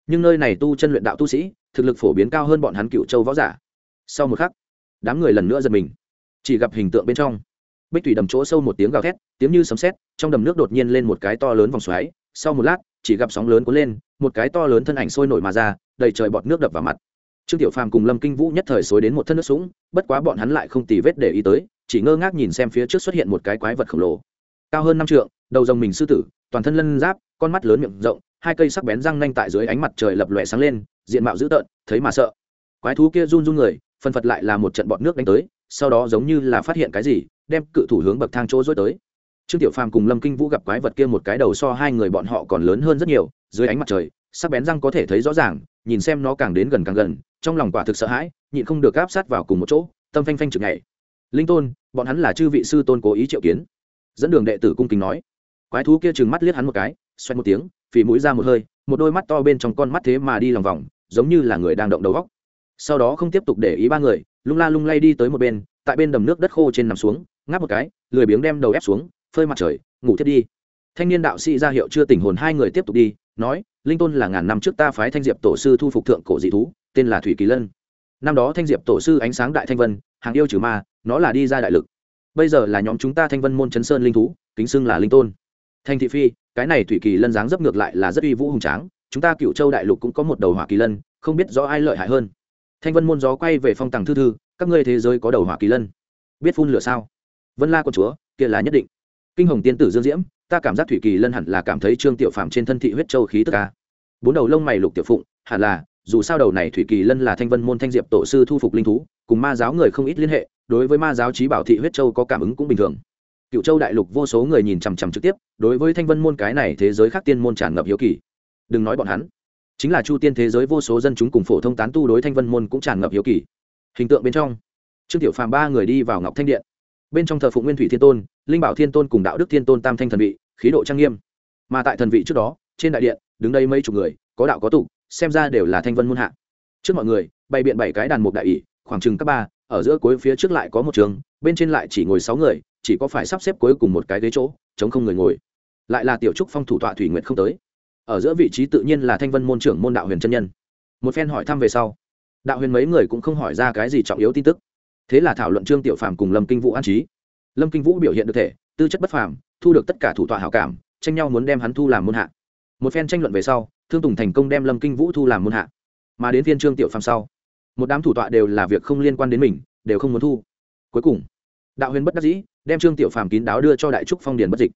Nhưng nơi này tu chân luyện đạo tu sĩ, thực lực phổ biến cao hơn bọn hắn cựu châu võ giả. Sau một khắc, đám người lần nữa giật mình. Chỉ gặp hình tượng bên trong bích thủy đầm chỗ sâu một tiếng gào thét, tiếng như sấm sét, trong đầm nước đột nhiên lên một cái to lớn vòng xoáy. Sau một lát, chỉ gặp sóng lớn cuốn lên, một cái to lớn thân ảnh sôi nổi mà ra, đầy trời bọt nước đập vào mặt. Trương tiểu phàm cùng lâm kinh vũ nhất thời xối đến một thân nước sũng, bất quá bọn hắn lại không tì vết để ý tới, chỉ ngơ ngác nhìn xem phía trước xuất hiện một cái quái vật khổng lồ. Cao hơn năm trượng, đầu rồng mình sư tử, toàn thân lân giáp, con mắt lớn miệng rộng, hai cây sắc bén răng nanh tại dưới ánh mặt trời lập lòe sáng lên, diện mạo dữ tợn, thấy mà sợ. Quái thú kia run run người phân phật lại là một trận bọt nước đánh tới sau đó giống như là phát hiện cái gì, đem cự thủ hướng bậc thang chỗ dối tới. Trương tiểu phàm cùng lâm kinh vũ gặp quái vật kia một cái đầu so hai người bọn họ còn lớn hơn rất nhiều, dưới ánh mặt trời, sắc bén răng có thể thấy rõ ràng, nhìn xem nó càng đến gần càng gần, trong lòng quả thực sợ hãi, nhịn không được áp sát vào cùng một chỗ, tâm phanh phanh chực nhảy. Linh tôn, bọn hắn là chư vị sư tôn cố ý triệu kiến. Dẫn đường đệ tử cung kính nói. Quái thú kia trừng mắt liếc hắn một cái xoay một tiếng, phì mũi ra một hơi, một đôi mắt to bên trong con mắt thế mà đi lòng vòng, giống như là người đang động đầu góc sau đó không tiếp tục để ý ba người lung la lung lay đi tới một bên, tại bên đầm nước đất khô trên nằm xuống, ngáp một cái, lười biếng đem đầu ép xuống, phơi mặt trời, ngủ thiết đi. Thanh niên đạo sĩ ra hiệu chưa tỉnh hồn hai người tiếp tục đi, nói, linh tôn là ngàn năm trước ta phái thanh diệp tổ sư thu phục thượng cổ dị thú, tên là thủy kỳ lân. Năm đó thanh diệp tổ sư ánh sáng đại thanh vân, hàng yêu trừ ma, nó là đi ra đại lực. Bây giờ là nhóm chúng ta thanh vân môn chấn sơn linh thú, kính xưng là linh tôn. Thanh thị phi, cái này thủy kỳ lân dáng dấp ngược lại là rất uy vũ hùng tráng, chúng ta cựu châu đại lục cũng có một đầu hỏa kỳ lân, không biết rõ ai lợi hại hơn thanh vân môn gió quay về phong tàng thư thư, các ngươi thế giới có đầu hỏa kỳ lân. Biết phun lửa sao? Vân la con chúa, kia là nhất định. Kinh hồng tiên tử dương diễm, ta cảm giác thủy kỳ lân hẳn là cảm thấy trương tiểu phạm trên thân thị huyết châu khí tức ca bốn đầu lông mày lục tiểu phụng, hẳn là, dù sao đầu này thủy kỳ lân là thanh vân môn thanh diệp tổ sư thu phục linh thú, cùng ma giáo người không ít liên hệ, đối với ma giáo trí bảo thị huyết châu có cảm ứng cũng bình thường. Cựu châu đại lục vô số người nhìn chằm chằm trực tiếp, đối với thanh vân môn cái này thế giới khác tiên môn tràn ngập hiếu kỳ. Đừng nói bọn hắn chính là chu tiên thế giới vô số dân chúng cùng phổ thông tán tu đối thanh vân môn cũng tràn ngập hiếu kỳ. Hình tượng bên trong, trương tiểu phàm ba người đi vào ngọc thanh điện. Bên trong thờ phụng nguyên thủy thiên tôn, linh bảo thiên tôn cùng đạo đức thiên tôn tam thanh thần vị, khí độ trang nghiêm. Mà tại thần vị trước đó, trên đại điện, đứng đây mấy chục người, có đạo có tục xem ra đều là thanh vân môn hạ. Trước mọi người, bày biện bảy cái đàn mục đại ỷ, khoảng chừng các ba, ở giữa cuối phía trước lại có một trường, bên trên lại chỉ ngồi sáu người, chỉ có phải sắp xếp cuối cùng một cái ghế chỗ, chống không người ngồi. Lại là tiểu trúc phong thủ tọa thủy nguyện không tới ở giữa vị trí tự nhiên là thanh vân môn trưởng môn đạo huyền chân nhân. Một phen hỏi thăm về sau, đạo huyền mấy người cũng không hỏi ra cái gì trọng yếu tin tức. Thế là thảo luận trương tiểu phàm cùng lâm kinh vũ an trí. Lâm kinh vũ biểu hiện được thể, tư chất bất phàm, thu được tất cả thủ tọa hảo cảm, tranh nhau muốn đem hắn thu làm môn hạ. Một phen tranh luận về sau, thương tùng thành công đem lâm kinh vũ thu làm môn hạ. Mà đến viên trương tiểu phàm sau, một đám thủ tọa đều là việc không liên quan đến mình, đều không muốn thu. Cuối cùng, đạo huyền bất đắc dĩ, đem trương tiểu phàm kín đáo đưa cho đại trúc phong điền bất dịch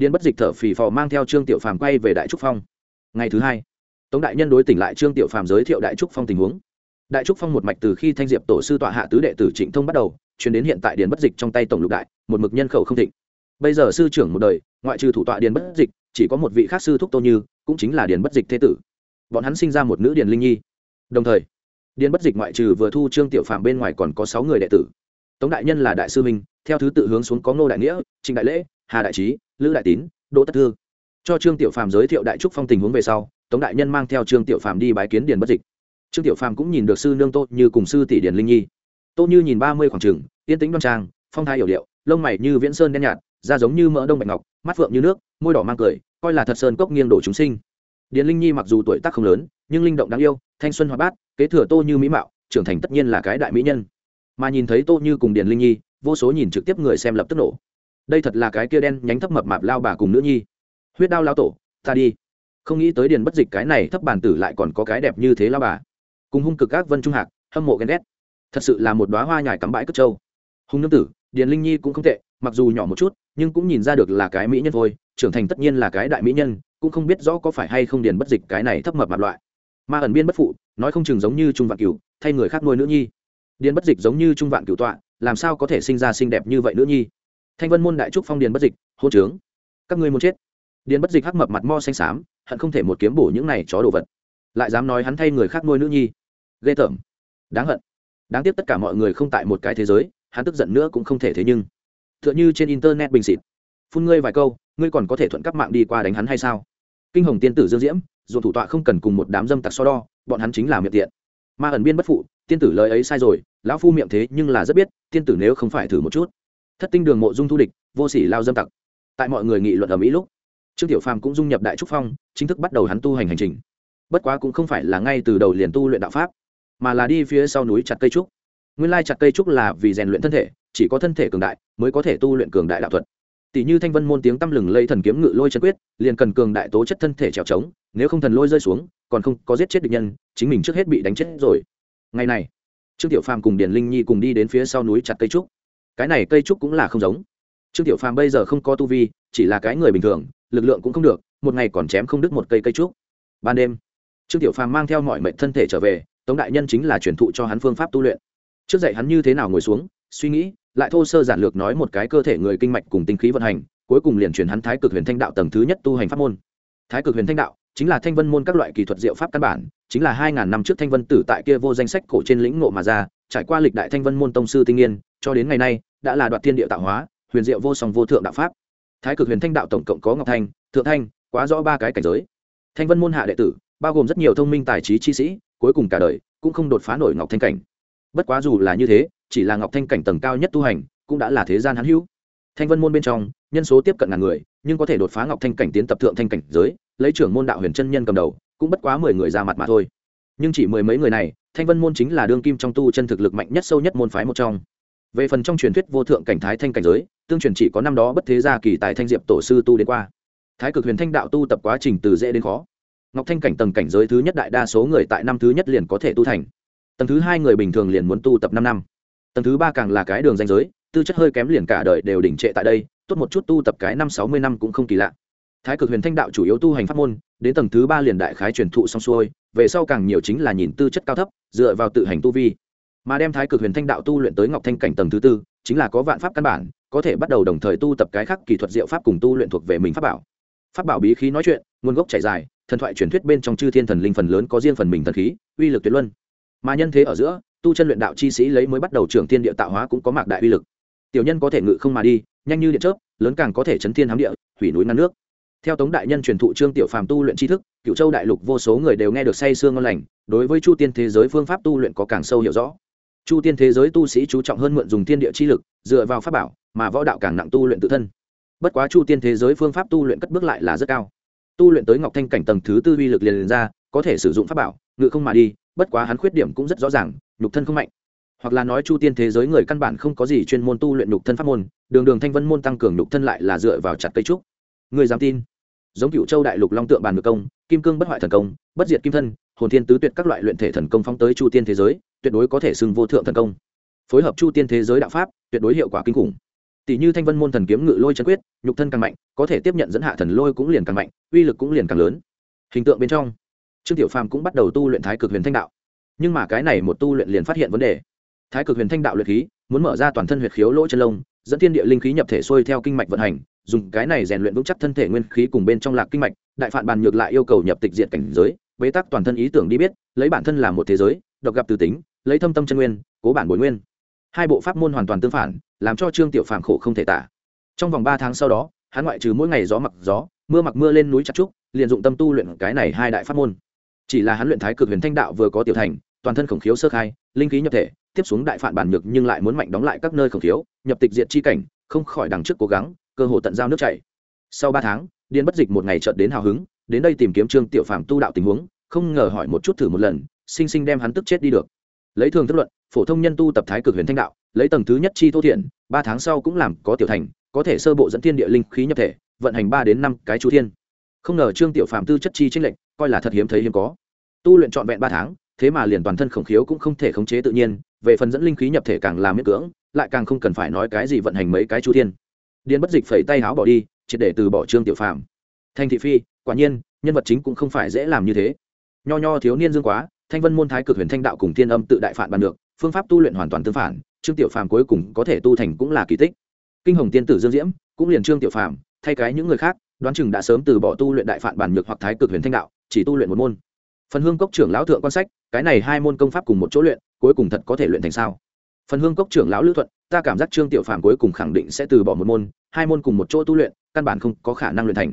điền bất dịch thở phì phò mang theo trương tiểu phàm quay về đại trúc phong. Ngày thứ hai, tống đại nhân đối tỉnh lại trương tiểu phàm giới thiệu đại trúc phong tình huống. Đại trúc phong một mạch từ khi thanh diệp tổ sư tọa hạ tứ đệ tử trịnh thông bắt đầu chuyển đến hiện tại điền bất dịch trong tay tổng lục đại, một mực nhân khẩu không thịnh. Bây giờ sư trưởng một đời, ngoại trừ thủ tọa điền bất dịch, chỉ có một vị khác sư thúc tô như, cũng chính là điền bất dịch thế tử. Bọn hắn sinh ra một nữ điền linh nhi. Đồng thời, điền bất dịch ngoại trừ vừa thu trương tiểu phạm bên ngoài còn có sáu người đệ tử. Tống đại nhân là đại sư minh theo thứ tự hướng xuống có ngô đại nghĩa, trịnh đại lễ hà đại trí, lữ đại tín, đỗ tất thương cho trương tiểu phàm giới thiệu đại trúc phong tình huống về sau, tống đại nhân mang theo trương tiểu phàm đi bái kiến điền bất dịch. Trương tiểu phàm cũng nhìn được sư nương tô như cùng sư tỷ điền linh nhi. Tô như nhìn ba mươi khoảng trừng yên tĩnh đoan trang, phong thái hiểu điệu, lông mày như viễn sơn đen nhạt, da giống như mỡ đông bạch ngọc, mắt phượng như nước, môi đỏ mang cười, coi là thật sơn cốc nghiêng đổ chúng sinh. Điền linh nhi mặc dù tuổi tác không lớn, nhưng linh động đáng yêu, thanh xuân hoa bát, kế thừa tô như mỹ mạo, trưởng thành tất nhiên là cái đại mỹ nhân. Mà nhìn thấy tô như cùng điền linh nhi, vô số nhìn trực tiếp người xem lập tức nổ đây thật là cái kia đen nhánh thấp mập mạp lao bà cùng nữ nhi. Huyết đao lao tổ, ta đi. Không nghĩ tới điền bất dịch cái này thấp bàn tử lại còn có cái đẹp như thế lao bà. Cùng hung cực các vân trung hạc, hâm mộ ghen ghét. Thật sự là một đoá hoa nhài cắm bãi cất trâu. Hung nương tử, điền linh nhi cũng không tệ, mặc dù nhỏ một chút, nhưng cũng nhìn ra được là cái mỹ nhân thôi, trưởng thành tất nhiên là cái đại mỹ nhân, cũng không biết rõ có phải hay không điền bất dịch cái này thấp mập mạp loại. Ma ẩn biên bất phụ, nói không chừng giống như trung vạn cửu, thay người khác nuôi nữ nhi. Điền bất dịch giống như trung vạn cửu tọa, làm sao có thể sinh ra xinh đẹp như vậy nữ nhi? Thanh vân môn đại trúc phong điền bất dịch hô trướng. Các ngươi muốn chết. Điền bất dịch hắc mập mặt mo xanh xám, hận không thể một kiếm bổ những này chó đồ vật. Lại dám nói hắn thay người khác nuôi nữ nhi. Ghê tởm. Đáng hận. Đáng tiếc tất cả mọi người không tại một cái thế giới, hắn tức giận nữa cũng không thể thế nhưng. T h ư ợ n h ư trên internet bình xịt. Phun ngươi vài câu, ngươi còn có thể thuận cắp mạng đi qua đánh hắn hay sao? Kinh hồng tiên tử dương diễm dù thủ tọa không cần cùng một đám dâm tặc so đo, bọn hắn chính là miệng tiện. Ma ẩn biên bất phụ, tiên tử lời ấy sai rồi, lão phu miệng thế nhưng là rất biết, tiên tử nếu không phải thử một chút thất tinh đường mộ dung thu địch, vô sỉ lao dâm tặc. Tại mọi người nghị luận ở mỹ lúc, trương tiểu phàm cũng dung nhập đại trúc phong, chính thức bắt đầu hắn tu hành hành trình. Bất quá cũng không phải là ngay từ đầu liền tu luyện đạo pháp, mà là đi phía sau núi chặt cây trúc. Nguyên lai chặt cây trúc là vì rèn luyện thân thể, chỉ có thân thể cường đại mới có thể tu luyện cường đại đạo thuật. Tỷ như thanh vân môn tiếng tăm lừng lây thần kiếm ngự lôi chân quyết, liền cần cường đại tố chất thân thể trèo trống, nếu không thần lôi rơi xuống, còn không có giết chết địch nhân, chính mình trước hết bị đánh chết rồi. Ngày này, trương tiểu phàm cùng điền linh nhi cùng đi đến phía sau núi chặt cây trúc cái này cây trúc cũng là không giống. Trương tiểu phàm bây giờ không có tu vi, chỉ là cái người bình thường, lực lượng cũng không được, một ngày còn chém không đứt một cây cây trúc. Ban đêm, trương tiểu phàm mang theo mọi mệnh thân thể trở về, tống đại nhân chính là truyền thụ cho hắn phương pháp tu luyện. Trước dạy hắn như thế nào ngồi xuống, suy nghĩ, lại thô sơ giản lược nói một cái cơ thể người kinh mạch cùng tinh khí vận hành, cuối cùng liền truyền hắn thái cực huyền thanh đạo tầng thứ nhất tu hành pháp môn. Thái cực huyền thanh đạo chính là thanh vân môn các loại kỳ thuật diệu pháp căn bản, chính là hai ngàn năm trước thanh vân tử tại kia vô danh sách cổ trên lĩnh ngộ mà ra, trải qua lịch đại thanh vân môn tông sư tinh nghiên, cho đến ngày nay đã là đoạt thiên địa tạo hóa, huyền diệu vô song vô thượng đạo pháp. Thái cực huyền thanh đạo tổng cộng có ngọc thanh, thượng thanh, quá rõ ba cái cảnh giới. Thanh vân môn hạ đệ tử, bao gồm rất nhiều thông minh tài trí chi sĩ, cuối cùng cả đời cũng không đột phá nổi ngọc thanh cảnh. Bất quá dù là như thế, chỉ là ngọc thanh cảnh tầng cao nhất tu hành, cũng đã là thế gian hãn hữu. Thanh vân môn bên trong, nhân số tiếp cận ngàn người, nhưng có thể đột phá ngọc thanh cảnh tiến tập thượng thanh cảnh giới, lấy trưởng môn đạo huyền chân nhân cầm đầu, cũng bất quá mười người ra mặt mà thôi. Nhưng chỉ mười mấy người này, thanh vân môn chính là đương kim trong tu chân thực lực mạnh nhất sâu nhất môn phái một trong về phần trong truyền thuyết vô thượng cảnh thái thanh cảnh giới, tương truyền chỉ có năm đó bất thế gia kỳ tài thanh diệp tổ sư tu đến qua. Thái cực huyền thanh đạo tu tập quá trình từ dễ đến khó. Ngọc thanh cảnh tầng cảnh giới thứ nhất đại đa số người tại năm thứ nhất liền có thể tu thành. Tầng thứ hai người bình thường liền muốn tu tập năm năm. Tầng thứ ba càng là cái đường danh giới, tư chất hơi kém liền cả đời đều đỉnh trệ tại đây, tốt một chút tu tập cái năm sáu mươi năm cũng không kỳ lạ. Thái cực huyền thanh đạo chủ yếu tu hành pháp môn, đến tầng thứ ba liền đại khái truyền thụ xong xuôi, về sau càng nhiều chính là nhìn tư chất cao thấp, dựa vào tự hành tu vi mà đem thái cực huyền thanh đạo tu luyện tới ngọc thanh cảnh tầng thứ tư, chính là có vạn pháp căn bản, có thể bắt đầu đồng thời tu tập cái khác kỹ thuật diệu pháp cùng tu luyện thuộc về mình pháp bảo. Pháp bảo bí khí nói chuyện, nguồn gốc chảy dài, thần thoại truyền thuyết bên trong chư thiên thần linh phần lớn có riêng phần mình thần khí, uy lực tuyệt luân. Mà nhân thế ở giữa, tu chân luyện đạo chi sĩ lấy mới bắt đầu trưởng thiên địa tạo hóa cũng có mạc đại uy lực. Tiểu nhân có thể ngự không mà đi, nhanh như điện chớp, lớn càng có thể chấn thiên hám địa, hủy núi ngăn nước. Theo tống đại nhân truyền thụ trương tiểu phàm tu luyện tri thức, cựu châu đại lục vô số người đều nghe được say sương ngon lành, đối với chu tiên thế giới phương pháp tu luyện có càng sâu hiểu rõ chu tiên thế giới tu sĩ chú trọng hơn mượn dùng thiên địa chi lực dựa vào pháp bảo mà võ đạo càng nặng tu luyện tự thân. Bất quá chu tiên thế giới phương pháp tu luyện cất bước lại là rất cao. Tu luyện tới ngọc thanh cảnh tầng thứ tư uy lực liền, liền ra có thể sử dụng pháp bảo ngự không mà đi bất quá hắn khuyết điểm cũng rất rõ ràng nhục thân không mạnh. Hoặc là nói chu tiên thế giới người căn bản không có gì chuyên môn tu luyện nhục thân pháp môn đường đường thanh vân môn tăng cường nhục thân lại là dựa vào chặt cây trúc. Người dám tin? Giống cựu châu đại lục long tượng bàn ngược công kim cương bất hoại thần công bất diệt kim thân hồn thiên tứ tuyệt các loại luyện thể thần công phóng tới chu tiên thế giới, tuyệt đối có thể xưng vô thượng thần công. Phối hợp chu tiên thế giới đạo pháp, tuyệt đối hiệu quả kinh khủng. Tỷ như thanh vân môn thần kiếm ngự lôi chân quyết, nhục thân càng mạnh, có thể tiếp nhận dẫn hạ thần lôi cũng liền càng mạnh, uy lực cũng liền càng lớn. Hình tượng bên trong, trương tiểu phàm cũng bắt đầu tu luyện thái cực huyền thanh đạo. Nhưng mà cái này một tu luyện liền phát hiện vấn đề. Thái cực huyền thanh đạo luyện khí, muốn mở ra toàn thân huyệt khiếu lỗ chân lông, dẫn thiên địa linh khí nhập thể xuôi theo kinh mạch vận hành, dùng cái này rèn luyện vững chắc thân thể nguyên khí cùng bên trong lạc kinh mạch, đại phạn bàn nhược lại yêu cầu nhập tịch diện cảnh giới bế tắc toàn thân ý tưởng đi biết, lấy bản thân làm một thế giới, độc gặp từ tính, lấy thâm tâm chân nguyên, cố bản bồi nguyên. Hai bộ pháp môn hoàn toàn tương phản, làm cho trương tiểu phàm khổ không thể tả. Trong vòng ba tháng sau đó, hắn ngoại trừ mỗi ngày gió mặc gió, mưa mặc mưa lên núi chặt trúc liền dụng tâm tu luyện cái này hai đại pháp môn. Chỉ là hắn luyện thái cực huyền thanh đạo vừa có tiểu thành, toàn thân khổng khiếu sơ khai, linh khí nhập thể, tiếp xuống đại phản bản nhược nhưng lại muốn mạnh đóng lại các nơi khổng khiếu, nhập tịch diện chi cảnh, không khỏi đằng trước cố gắng, cơ hồ tận giao nước chảy. Sau ba tháng điên bất dịch một ngày chợt đến hào hứng đến đây tìm kiếm trương tiểu phàm tu đạo tình huống, không ngờ hỏi một chút thử một lần, sinh sinh đem hắn tức chết đi được. Lấy thường thức luận, phổ thông nhân tu tập thái cực huyền thanh đạo, lấy tầng thứ nhất chi thô thiện, ba tháng sau cũng làm có tiểu thành, có thể sơ bộ dẫn thiên địa linh khí nhập thể, vận hành ba đến năm cái chú thiên. Không ngờ trương tiểu phàm tư chất chi tranh lệnh coi là thật hiếm thấy hiếm có. Tu luyện trọn vẹn ba tháng, thế mà liền toàn thân khổng khiếu cũng không thể khống chế tự nhiên, về phần dẫn linh khí nhập thể càng làm miễn cưỡng, lại càng không cần phải nói cái gì vận hành mấy cái chú thiên. Điên bất dịch phẩy tay háo bỏ đi, triệt để từ bỏ trương tiểu phàm. Thanh thị phi quả nhiên, nhân vật chính cũng không phải dễ làm như thế. Nho nho thiếu niên dương quá, thanh vân môn thái cực huyền thanh đạo cùng thiên âm tự đại phản bàn được, phương pháp tu luyện hoàn toàn tương phản, trương tiểu phàm cuối cùng có thể tu thành cũng là kỳ tích. Kinh hồng tiên tử dương diễm, cũng liền trương tiểu phàm, thay cái những người khác, đoán chừng đã sớm từ bỏ tu luyện đại phản bản nhược hoặc thái cực huyền thanh đạo, chỉ tu luyện một môn. Phần hương cốc trưởng lão thượng quan sách, cái này hai môn công pháp cùng một chỗ luyện, cuối cùng thật có thể luyện thành sao? Phần hương cốc trưởng lão lữ thuận, ta cảm giác trương tiểu phàm cuối cùng khẳng định sẽ từ bỏ một môn, hai môn cùng một chỗ tu luyện, căn bản không có khả năng luyện thành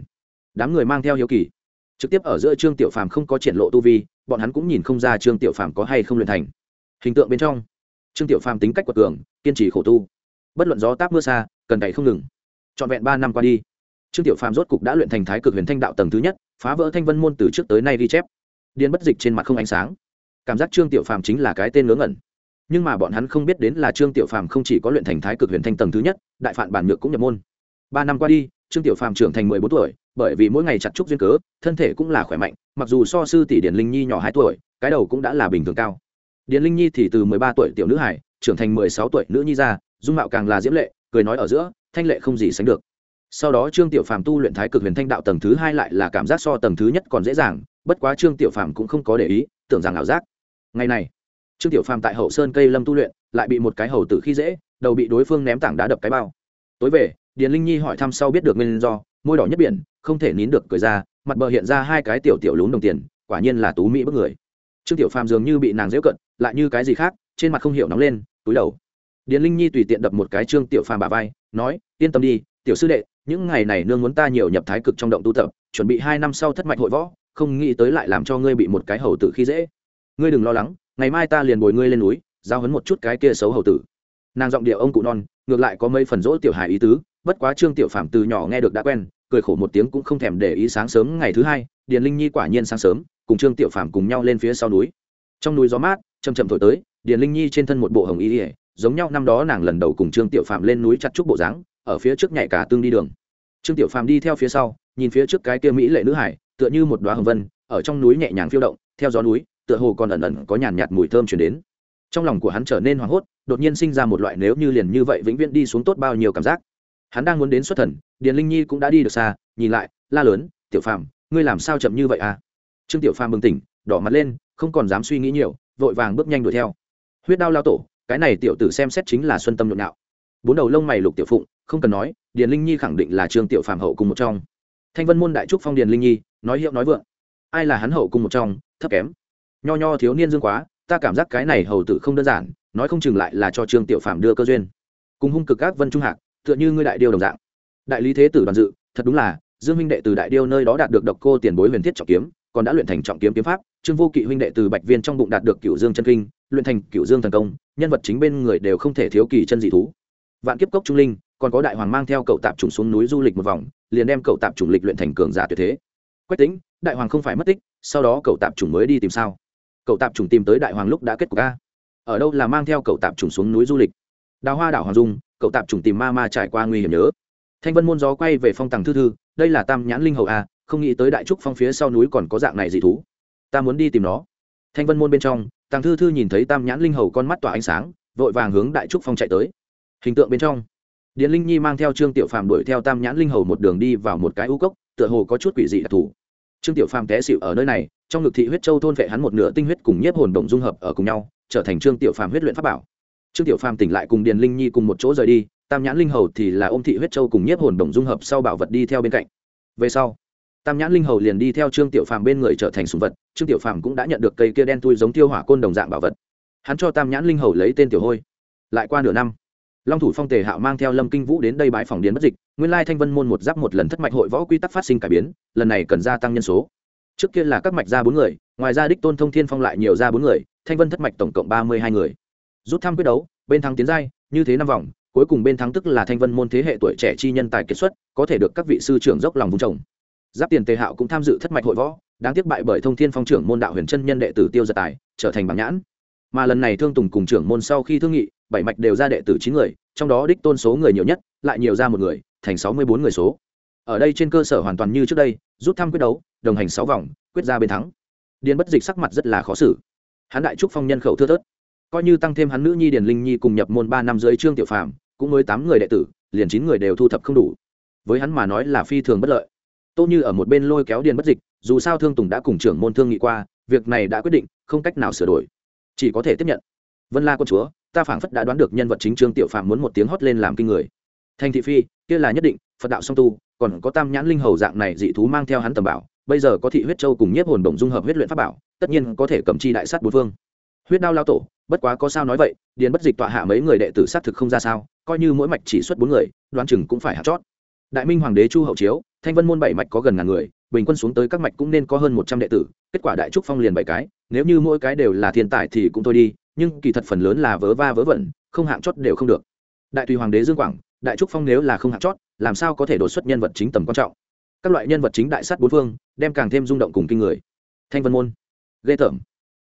đám người mang theo hiếu kỳ. Trực tiếp ở giữa trương tiểu phàm không có triển lộ tu vi, bọn hắn cũng nhìn không ra trương tiểu phàm có hay không luyện thành. Hình tượng bên trong, trương tiểu phàm tính cách quật cường, kiên trì khổ tu. Bất luận gió táp mưa xa, cần cày không ngừng. Trọn vẹn ba năm qua đi, trương tiểu phàm rốt cục đã luyện thành thái cực huyền thanh đạo tầng thứ nhất, phá vỡ thanh vân môn từ trước tới nay ghi chép. Điên bất dịch trên mặt không ánh sáng. Cảm giác trương tiểu phàm chính là cái tên ngớ ngẩn. Nhưng mà bọn hắn không biết đến là trương tiểu phàm không chỉ có luyện thành thái cực huyền thanh tầng thứ nhất, đại phản bản nhược cũng nhập môn. Ba năm qua đi, trương tiểu phàm trưởng thành mười bốn tuổi bởi vì mỗi ngày chặt trúc duyên cớ, thân thể cũng là khỏe mạnh, mặc dù so sư tỷ điển linh nhi nhỏ hai tuổi, cái đầu cũng đã là bình thường cao. Điển linh nhi thì từ mười ba tuổi tiểu nữ hải, trưởng thành mười sáu tuổi nữ nhi ra, dung mạo càng là diễm lệ, cười nói ở giữa, thanh lệ không gì sánh được. Sau đó trương tiểu phàm tu luyện thái cực huyền thanh đạo tầng thứ hai lại là cảm giác so tầng thứ nhất còn dễ dàng, bất quá trương tiểu phàm cũng không có để ý, tưởng rằng ảo giác. Ngày này, trương tiểu phàm tại hậu sơn cây lâm tu luyện, lại bị một cái hầu tử khi dễ, đầu bị đối phương ném tảng đá đập cái bao. Tối về, điền linh nhi hỏi thăm sau biết được nguyên do môi đỏ nhất biển, không thể nín được cười ra, mặt bờ hiện ra hai cái tiểu tiểu lún đồng tiền, quả nhiên là tú mỹ bức người. Trương tiểu phàm dường như bị nàng dễu cận, lại như cái gì khác, trên mặt không hiểu nóng lên, túi đầu. Điền linh nhi tùy tiện đập một cái trương tiểu phàm bà vai, nói, yên tâm đi, tiểu sư đệ, những ngày này nương muốn ta nhiều nhập thái cực trong động tu tập, chuẩn bị hai năm sau thất mạch hội võ, không nghĩ tới lại làm cho ngươi bị một cái hầu tử khi dễ. Ngươi đừng lo lắng, ngày mai ta liền bồi ngươi lên núi, giao hấn một chút cái kia xấu hầu tử. Nàng giọng điệu ông cụ non, ngược lại có mấy phần rỗ tiểu hài ý tứ, bất quá trương tiểu Phàm từ nhỏ nghe được đã quen cười khổ một tiếng cũng không thèm để ý sáng sớm ngày thứ hai, điền linh nhi quả nhiên sáng sớm, cùng trương tiểu phạm cùng nhau lên phía sau núi. Trong núi gió mát chầm chậm thổi tới, điền linh nhi trên thân một bộ hồng y ỉa giống nhau năm đó nàng lần đầu cùng trương tiểu phạm lên núi chặt trúc bộ dáng, ở phía trước nhảy cả tương đi đường. Trương tiểu phạm đi theo phía sau, nhìn phía trước cái kia mỹ lệ nữ hải, tựa như một đoá hồng vân, ở trong núi nhẹ nhàng phiêu động, theo gió núi, tựa hồ còn ẩn ẩn có nhàn nhạt mùi thơm chuyển đến. Trong lòng của hắn trở nên hoảng hốt, đột nhiên sinh ra một loại nếu như liền như vậy vĩnh viễn đi xuống tốt bao nhiêu cảm giác hắn đang muốn đến xuất thần, điền linh nhi cũng đã đi được xa, nhìn lại, la lớn, tiểu phàm, ngươi làm sao chậm như vậy à? Trương tiểu phàm bừng tỉnh, đỏ mặt lên, không còn dám suy nghĩ nhiều, vội vàng bước nhanh đuổi theo. Huyết đao lao tổ, cái này tiểu tử xem xét chính là xuân tâm nhộn nhạo. Bốn đầu lông mày lục tiểu phụng, không cần nói, điền linh nhi khẳng định là trương tiểu phàm hậu cùng một trong. Thanh vân môn đại trúc phong điền linh nhi, nói hiệu nói vượng. Ai là hắn hậu cùng một trong, thấp kém. Nho nho thiếu niên dương quá, ta cảm giác cái này hầu tử không đơn giản, nói không chừng lại là cho trương tiểu phàm đưa cơ duyên. Cùng hung cực các vân trung hạc tựa như ngươi đại điêu đồng dạng. Đại lý thế tử đoàn dự, thật đúng là, dương minh đệ từ đại điêu nơi đó đạt được độc cô tiền bối huyền thiết trọng kiếm, còn đã luyện thành trọng kiếm kiếm pháp, trương vô kỵ huynh đệ từ bạch viên trong bụng đạt được cựu dương chân kinh, luyện thành cựu dương thần công, nhân vật chính bên người đều không thể thiếu kỳ chân dị thú. Vạn kiếp cốc trung linh, còn có đại hoàng mang theo cậu tạp trùng xuống núi du lịch một vòng, liền đem cậu tạp trùng lịch luyện thành cường giả tuyệt thế. Quách tính đại hoàng không phải mất tích, sau đó cậu tạp trùng mới đi tìm sao? Cậu tạp trùng tìm tới đại hoàng lúc đã kết cục a. Ở đâu là mang theo cậu tạp trùng xuống núi du lịch? Đào hoa đảo hoàng dung cậu tạp trùng tìm ma ma trải qua nguy hiểm nhớ. Thanh vân môn gió quay về phong tàng thư thư, đây là tam nhãn linh hầu a không nghĩ tới đại trúc phong phía sau núi còn có dạng này dị thú. Ta muốn đi tìm nó. Thanh vân môn bên trong, tàng thư thư nhìn thấy tam nhãn linh hầu con mắt tỏa ánh sáng, vội vàng hướng đại trúc phong chạy tới. Hình tượng bên trong điện linh nhi mang theo trương tiểu phàm đuổi theo tam nhãn linh hầu một đường đi vào một cái u cốc, tựa hồ có chút quỷ dị đặc thù. Trương tiểu phàm té xịu ở nơi này, trong ngực thị huyết châu thôn vệ hắn một nửa tinh huyết cùng nhiếp hồn động dung hợp ở cùng nhau, trở thành trương tiểu phàm huyết luyện pháp bảo trương tiểu phàm tỉnh lại cùng điền linh nhi cùng một chỗ rời đi, tam nhãn linh hầu thì là ôm thị huyết châu cùng nhiếp hồn động dung hợp sau bảo vật đi theo bên cạnh. Về sau, tam nhãn linh hầu liền đi theo trương tiểu phàm bên người trở thành sùng vật, trương tiểu phàm cũng đã nhận được cây kia đen tui giống tiêu hỏa côn đồng dạng bảo vật. Hắn cho tam nhãn linh hầu lấy tên tiểu hôi. Lại qua nửa năm, long thủ phong tề hạo mang theo lâm kinh vũ đến đây bãi phòng điền bất dịch, nguyên lai thanh vân môn một giáp một lần thất mạch hội võ quy tắc phát sinh cải biến, lần này cần gia tăng nhân số. Trước kia là các mạch ra bốn người, ngoài ra đích tôn thông thiên phong lại nhiều ra bốn người, thanh vân thất mạch tổng cộng ba mươi hai người rút thăm quyết đấu, bên thắng tiến giai, như thế năm vòng, cuối cùng bên thắng tức là thanh vân môn thế hệ tuổi trẻ chi nhân tài kiệt xuất, có thể được các vị sư trưởng dốc lòng vùng trồng. Giáp tiền tề hạo cũng tham dự thất mạch hội võ, đáng tiếc bại bởi thông thiên phong trưởng môn đạo huyền chân nhân đệ tử tiêu giật tài, trở thành bảng nhãn. Mà lần này thương tùng cùng trưởng môn sau khi thương nghị, bảy mạch đều ra đệ tử chín người, trong đó đích tôn số người nhiều nhất, lại nhiều ra một người, thành sáu mươi bốn người số. Ở đây trên cơ sở hoàn toàn như trước đây, rút thăm quyết đấu, đồng hành sáu vòng, quyết ra bên thắng. Điền bất dịch sắc mặt rất là khó xử. Hắn đại trúc phong nhân khẩu thưa thớt coi như tăng thêm hắn nữ nhi điền linh nhi cùng nhập môn ba năm dưới trương tiểu phàm, cũng mới tám người đệ tử, liền chín người đều thu thập không đủ. Với hắn mà nói là phi thường bất lợi. Tô như ở một bên lôi kéo điền bất dịch, dù sao thương tùng đã cùng trưởng môn thương nghị qua, việc này đã quyết định, không cách nào sửa đổi. Chỉ có thể tiếp nhận. Vân la quân chúa, ta phảng phất đã đoán được nhân vật chính trương tiểu phạm muốn một tiếng hót lên làm kinh người. Thành thị phi, kia là nhất định, phật đạo song tu, còn có tam nhãn linh hầu dạng này dị thú mang theo hắn tầm bảo, bây giờ có thị huyết châu cùng nhiếp hồn đồng dung hợp huyết luyện pháp bảo, tất nhiên có thể cầm chi đại sát bốn phương huyết đao lao tổ, bất quá có sao nói vậy, điền bất dịch tọa hạ mấy người đệ tử sát thực không ra sao, coi như mỗi mạch chỉ xuất bốn người, đoán chừng cũng phải hạ chót. Đại minh hoàng đế chu hậu chiếu, thanh vân môn bảy mạch có gần ngàn người, bình quân xuống tới các mạch cũng nên có hơn một trăm đệ tử, kết quả đại trúc phong liền bảy cái, nếu như mỗi cái đều là thiên tài thì cũng thôi đi, nhưng kỳ thật phần lớn là vớ va vớ vẩn, không hạng chót đều không được. Đại tùy hoàng đế dương quảng, đại trúc phong nếu là không hạng chót, làm sao có thể đột xuất nhân vật chính tầm quan trọng? Các loại nhân vật chính đại sát bốn phương, đem càng thêm rung động cùng kinh người. Thanh vân môn, ghê tởm